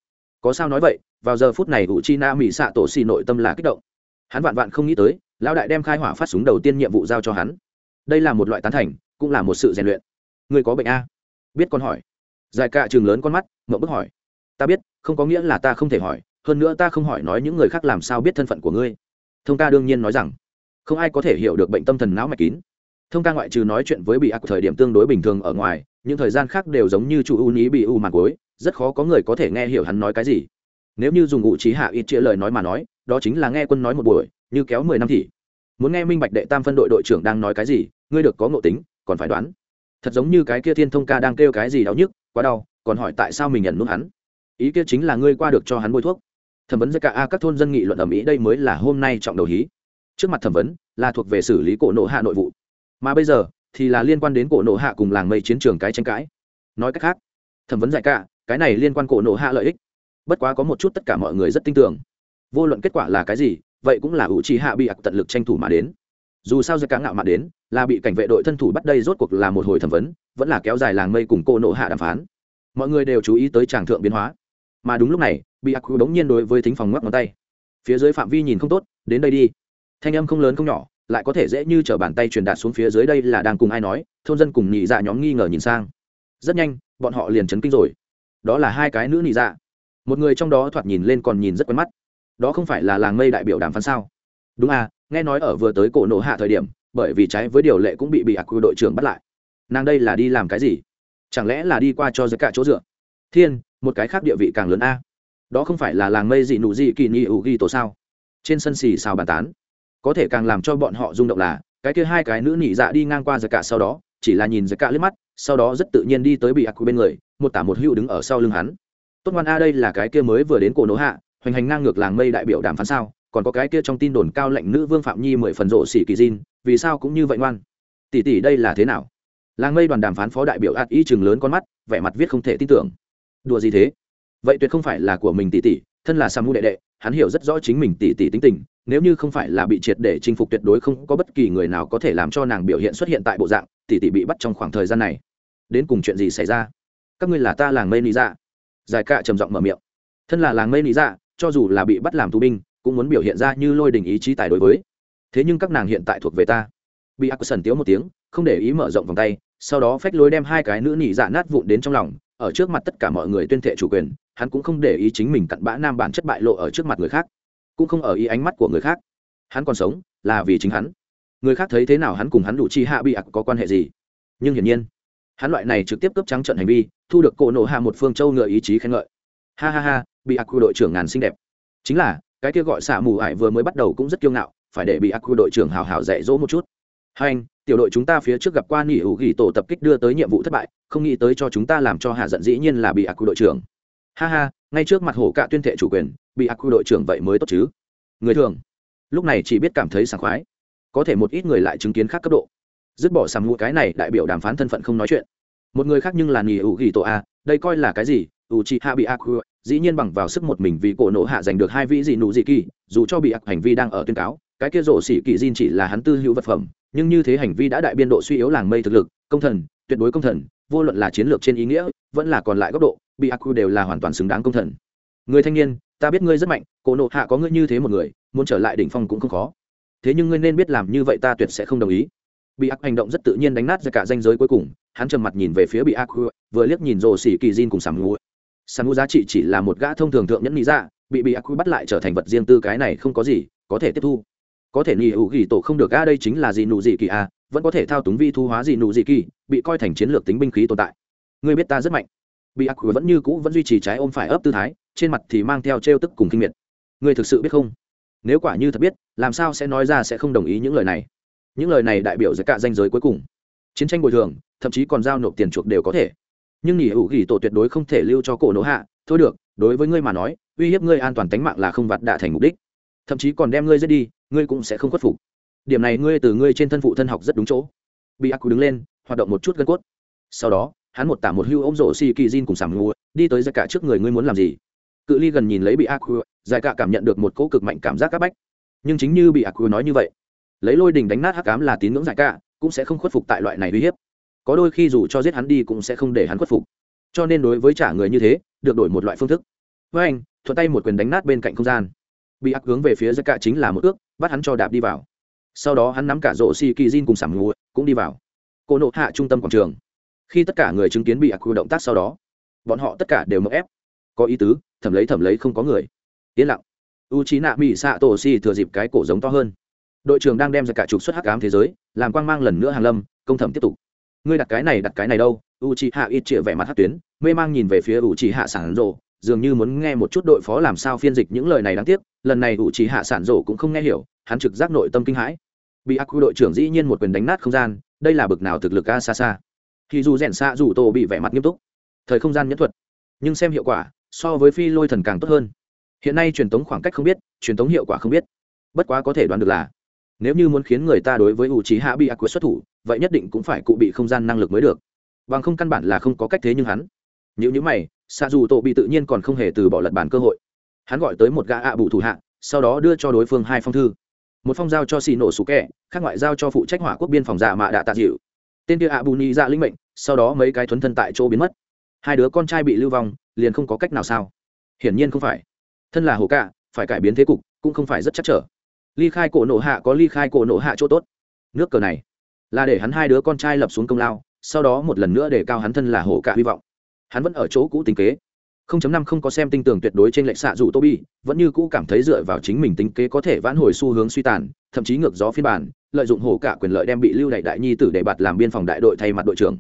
Speaker 1: có sao nói vậy, vào giờ phút này ủ chi na mỹ xạ tổ xì nội tâm là kích động. Hắn vạn vạn không nghĩ tới, lão đại đem khai hỏa phát súng đầu tiên nhiệm vụ giao cho hắn đây là một loại tán thành, cũng là một sự rèn luyện. Ngươi có bệnh a? Biết con hỏi. Giải cạ trường lớn con mắt mậu bức hỏi. Ta biết, không có nghĩa là ta không thể hỏi, hơn nữa ta không hỏi nói những người khác làm sao biết thân phận của ngươi. Thông ca đương nhiên nói rằng, không ai có thể hiểu được bệnh tâm thần não mạch kín. Thông ca ngoại trừ nói chuyện với bị ác thời điểm tương đối bình thường ở ngoài, những thời gian khác đều giống như chủ u ní bị u màn cối rất khó có người có thể nghe hiểu hắn nói cái gì. Nếu như dùng ngụ trí hạ ít chĩa lời nói mà nói, đó chính là nghe quân nói một buổi, như kéo mười năm thì muốn nghe minh bạch đệ tam phân đội đội trưởng đang nói cái gì, ngươi được có ngộ tính, còn phải đoán. Thật giống như cái kia thiên thông ca đang kêu cái gì đau nhức, quá đau, còn hỏi tại sao mình nhận nút hắn. Ý kia chính là ngươi qua được cho hắn bôi thuốc. Thẩm vấn giữa cả a, các thôn dân nghị luận ở mỹ đây mới là hôm nay trọng đầu hí. Trước mặt thẩm vấn là thuộc về xử lý cổ nộ hạ nội vụ. Mà bây giờ thì là liên quan đến cổ nộ hạ cùng làng mây chiến trường cái tranh cãi. Nói cách khác, thẩm vấn giải cả cái này liên quan cổ nộ hạ lợi ích. Bất quá có một chút tất cả mọi người rất tin tưởng. Vô luận kết quả là cái gì vậy cũng là ủ trì hạ bị ặc tận lực tranh thủ mà đến. Dù sao giải cá ngạo mà đến, là bị cảnh vệ đội thân thủ bắt đây rốt cuộc là một hồi thẩm vấn, vẫn là kéo dài làng mây cùng cô nộ hạ đàm phán. Mọi người đều chú ý tới tràng thượng biến hóa. Mà đúng lúc này, bị ặc bỗng nhiên đối với thính phòng ngoắc ngón tay. Phía dưới phạm vi nhìn không tốt, đến đây đi. Thanh âm không lớn không nhỏ, lại có thể dễ như t bàn tay truyền đạt xuống phía dưới đây là đang cùng ai nói, thôn dân cùng nhị dạ nhóm nghi ngờ nhìn sang. Rất nhanh, bọn họ liền chấn kinh rồi. Đó là hai cái nữ nhị dạ. Một người trong đó thoạt nhìn lên còn nhìn rất quen mắt đó không phải là làng mây đại biểu đàm phán sao? Đúng à nghe nói ở vừa tới cổ nổ hạ thời điểm, bởi vì trái với điều lệ cũng bị bị ác quy đội trưởng bắt lại. Nàng đây là đi làm cái gì? Chẳng lẽ là đi qua cho giới cả chỗ dựa? Thiên, một cái khác địa vị càng lớn a. Đó không phải là làng mây dị nụ dị kỳ ni ủ ghi tổ sao? Trên sân xì xào bàn tán. Có thể càng làm cho bọn họ rung động là, cái kia hai cái nữ nỉ dạ đi ngang qua giới cả sau đó, chỉ là nhìn giới cả liếc mắt, sau đó rất tự nhiên đi tới bị ác bên người, một tả một hữu đứng ở sau lưng hắn. Tốt ngoan a, đây là cái kia mới vừa đến cổ nỗ hạ hoành hành ngang ngược làng mây đại biểu đàm phán sao? Còn có cái kia trong tin đồn cao lệnh nữ vương phạm nhi mười phần rộ xỉ kỳ diên vì sao cũng như vậy ngoan? Tỷ tỷ đây là thế nào? Làng mây đoàn đàm phán phó đại biểu ạt y chừng lớn con mắt, vẻ mặt viết không thể tin tưởng. Đùa gì thế? Vậy tuyệt không phải là của mình tỷ tỷ, thân là samu đệ đệ, hắn hiểu rất rõ chính mình tỷ tỷ tính tình, nếu như không phải là bị triệt để chinh phục tuyệt đối không có bất kỳ người nào có thể làm cho nàng biểu hiện xuất hiện tại bộ dạng, tỷ tỷ bị bắt trong khoảng thời gian này. Đến cùng chuyện gì xảy ra? Các ngươi là ta làng mây lý dạ. Giải cạ trầm giọng mở miệng. Thân là làng mây lý dạ cho dù là bị bắt làm tù binh, cũng muốn biểu hiện ra như lôi đình ý chí tài đối với. Thế nhưng các nàng hiện tại thuộc về ta. Bị ác sần tiếu một tiếng, không để ý mở rộng vòng tay, sau đó phách lối đem hai cái nữ nỉ dạ nát vụn đến trong lòng, ở trước mặt tất cả mọi người tuyên thệ chủ quyền, hắn cũng không để ý chính mình cặn bã nam bản chất bại lộ ở trước mặt người khác, cũng không ở ý ánh mắt của người khác. Hắn còn sống, là vì chính hắn. Người khác thấy thế nào hắn cùng hắn đủ chi hạ bị ạc có quan hệ gì? Nhưng hiển nhiên, hắn loại này trực tiếp cướp trắng trận hành vi, thu được cổ nổ hạ một phương châu ngựa ý chí khen ngợi. Ha ha ha bị ạc đội trưởng ngàn xinh đẹp. Chính là, cái kia gọi xạ mù ải vừa mới bắt đầu cũng rất kiêu ngạo, phải để bị ác đội trưởng hào hào dạy dỗ một chút. Hai anh, tiểu đội chúng ta phía trước gặp qua nỉ Hữu ghi tổ tập kích đưa tới nhiệm vụ thất bại, không nghĩ tới cho chúng ta làm cho hạ giận dĩ nhiên là bị ác đội trưởng. Ha ha, ngay trước mặt hổ cạ tuyên thệ chủ quyền, bị ác đội trưởng vậy mới tốt chứ. Người thường, lúc này chỉ biết cảm thấy sảng khoái. Có thể một ít người lại chứng kiến khác cấp độ. Dứt bỏ sàng ngụ cái này đại biểu đàm phán thân phận không nói chuyện. Một người khác nhưng là nỉ Hữu ghi tổ a đây coi là cái gì? U chi hạ bị ác dĩ nhiên bằng vào sức một mình vì cổ nộ hạ giành được hai vị dị nụ dị kỳ, dù cho bị ác hành vi đang ở tuyên cáo, cái kia rổ xỉ kỳ diên chỉ là hắn tư hữu vật phẩm, nhưng như thế hành vi đã đại biên độ suy yếu làng mây thực lực, công thần, tuyệt đối công thần, vô luận là chiến lược trên ý nghĩa, vẫn là còn lại góc độ, bị ác đều là hoàn toàn xứng đáng công thần. Người thanh niên, ta biết ngươi rất mạnh, cổ nộ hạ có ngươi như thế một người, muốn trở lại đỉnh phong cũng không khó. Thế nhưng ngươi nên biết làm như vậy ta tuyệt sẽ không đồng ý. Bị ác hành động rất tự nhiên đánh nát ra cả danh giới cuối cùng hắn trầm mặt nhìn về phía bị ác vừa liếc nhìn rồ xỉ kỳ diên cùng sàm ngũ. Sàm ngũ giá trị chỉ là một gã thông thường thượng nhẫn nghĩ ra dạ, bị bị ác bắt lại trở thành vật riêng tư cái này không có gì có thể tiếp thu. Có thể nghỉ hữu ghi tổ không được, a, đây chính là gì nụ gì kỳ, a, vẫn có thể thao túng vi thu hóa gì nụ gì kỳ, bị coi thành chiến lược tính binh khí tồn tại. Ngươi biết ta rất mạnh. Bị ác vẫn như cũ vẫn duy trì trái ôm phải ấp tư thái, trên mặt thì mang theo trêu tức cùng kinh miệt. Ngươi thực sự biết không? Nếu quả như thật biết, làm sao sẽ nói ra sẽ không đồng ý những lời này? Những lời này đại biểu giữa cả danh giới cuối cùng. Chiến tranh bồi thường thậm chí còn giao nộp tiền chuộc đều có thể. Nhưng nghỉ hữu ghi tổ tuyệt đối không thể lưu cho cổ nỗ hạ. Thôi được, đối với ngươi mà nói, uy hiếp ngươi an toàn tính mạng là không vặt đạ thành mục đích. Thậm chí còn đem ngươi giết đi, ngươi cũng sẽ không khuất phục. Điểm này ngươi từ ngươi trên thân phụ thân học rất đúng chỗ. Bị ác đứng lên, hoạt động một chút gân cốt. Sau đó, hắn một tả một hưu ôm rổ xì kỳ diên cùng sảm ngùa đi tới giải cả trước người ngươi muốn làm gì? Cự ly gần nhìn lấy bị ác giải cả cảm nhận được một cỗ cực mạnh cảm giác c áp bách. Nhưng chính như bị ác nói như vậy, lấy lôi đình đánh nát hắc cám là tín ngưỡng giải cả, cũng sẽ không khuất phục tại loại này uy hiếp có đôi khi dù cho giết hắn đi cũng sẽ không để hắn khuất phục. Cho nên đối với trả người như thế, được đổi một loại phương thức. Với anh, thuận tay một quyền đánh nát bên cạnh không gian. Bị ác hướng về phía giấc cả chính là một ước, bắt hắn cho đạp đi vào. Sau đó hắn nắm cả rộ xì kỳ diên cùng sảm ngủ cũng đi vào. Cô nộ hạ trung tâm quảng trường. Khi tất cả người chứng kiến bị ác động tác sau đó, bọn họ tất cả đều mậu ép. Có ý tứ, thẩm lấy thẩm lấy không có người. Yên lặng. U trí nạ mỹ xạ tổ xì thừa dịp cái cổ giống to hơn. Đội trưởng đang đem ra cả trục xuất hắc ám thế giới, làm quang mang lần nữa hàng lâm, công thẩm tiếp tục ngươi đặt cái này đặt cái này đâu? U trí hạ ít chĩa vẻ mặt hát tuyến, mê mang nhìn về phía u trí hạ sản rộ dường như muốn nghe một chút đội phó làm sao phiên dịch những lời này đáng tiếc, lần này u trí hạ sản rộ cũng không nghe hiểu, hắn trực giác nội tâm kinh hãi. Bị ác quy đội trưởng dĩ nhiên một quyền đánh nát không gian, đây là bực nào thực lực a xa xa. Khi dù rèn xa dù tô bị vẻ mặt nghiêm túc. Thời không gian nhất thuật. Nhưng xem hiệu quả, so với phi lôi thần càng tốt hơn. Hiện nay truyền tống khoảng cách không biết, truyền tống hiệu quả không biết. Bất quá có thể đoán được là nếu như muốn khiến người ta đối với u trí hạ bị ác quyết xuất thủ, vậy nhất định cũng phải cụ bị không gian năng lực mới được. Bằng không căn bản là không có cách thế nhưng hắn. Nếu như mày xa dù tổ bị tự nhiên còn không hề từ bỏ lật bản cơ hội. Hắn gọi tới một gã ạ bù thủ hạ, sau đó đưa cho đối phương hai phong thư. Một phong giao cho xì nổ sủ kẹ khác ngoại giao cho phụ trách hỏa quốc biên phòng giả mạ đạ tạ dịu. Tên kia ạ bù ni ra linh mệnh, sau đó mấy cái thuấn thân tại chỗ biến mất. Hai đứa con trai bị lưu vong, liền không có cách nào sao? Hiển nhiên không phải. Thân là hồ cạ, phải cải biến thế cục, cũng không phải rất chắc trở ly khai cổ nộ hạ có ly khai cổ nộ hạ chỗ tốt nước cờ này là để hắn hai đứa con trai lập xuống công lao sau đó một lần nữa để cao hắn thân là hổ cả hy vọng hắn vẫn ở chỗ cũ tính kế không chấm năm không có xem tinh tường tuyệt đối trên lệnh xạ dù Toby, vẫn như cũ cảm thấy dựa vào chính mình tính kế có thể vãn hồi xu hướng suy tàn, thậm chí ngược gió phiên bản, lợi dụng hổ cả quyền lợi đem bị lưu đại đại nhi tử để bạt làm biên phòng đại đội thay mặt đội trưởng.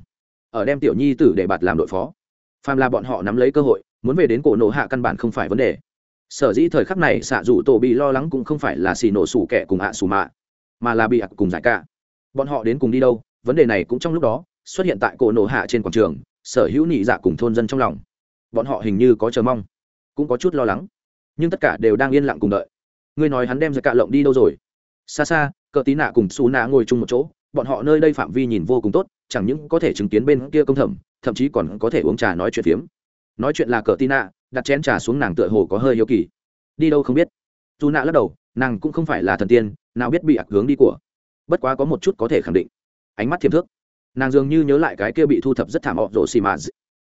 Speaker 1: Ở đem tiểu nhi tử để bạt làm đội phó. Phàm là bọn họ nắm lấy cơ hội, muốn về đến cổ nổ hạ căn bản không phải vấn đề. Sở dĩ thời khắc này xạ dù tổ bị lo lắng cũng không phải là xì nổ sủ kẻ cùng ạ à sủ mạ, mà là bị ạc cùng giải cả. Bọn họ đến cùng đi đâu, vấn đề này cũng trong lúc đó, xuất hiện tại cổ nổ hạ trên quảng trường sở hữu nhị dạ cùng thôn dân trong lòng. Bọn họ hình như có chờ mong cũng có chút lo lắng nhưng tất cả đều đang yên lặng cùng đợi. Ngươi nói hắn đem ra cạ lộng đi đâu rồi? Xa xa cờ tí nạ cùng xù nạ ngồi chung một chỗ bọn họ nơi đây phạm vi nhìn vô cùng tốt chẳng những có thể chứng kiến bên kia công thẩm thậm chí còn có thể uống trà nói chuyện phiếm. Nói chuyện là cờ tí nạ đặt chén trà xuống nàng tựa hồ có hơi hiếu kỳ. Đi đâu không biết. Dù nạ lắc đầu, nàng cũng không phải là thần tiên, nào biết bị ạc hướng đi của. Bất quá có một chút có thể khẳng định. Ánh mắt thiềm thước. Nàng dường như nhớ lại cái kia bị thu thập rất thảm họ rổ xì mà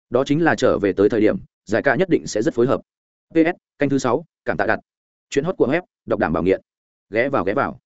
Speaker 1: đó chính là trở về tới thời điểm, giải ca nhất định sẽ rất phối hợp. Ps canh thứ sáu, cảm tạ đặt. Chuyến hót của web, đọc đảm bảo nghiện. Ghé vào ghé vào.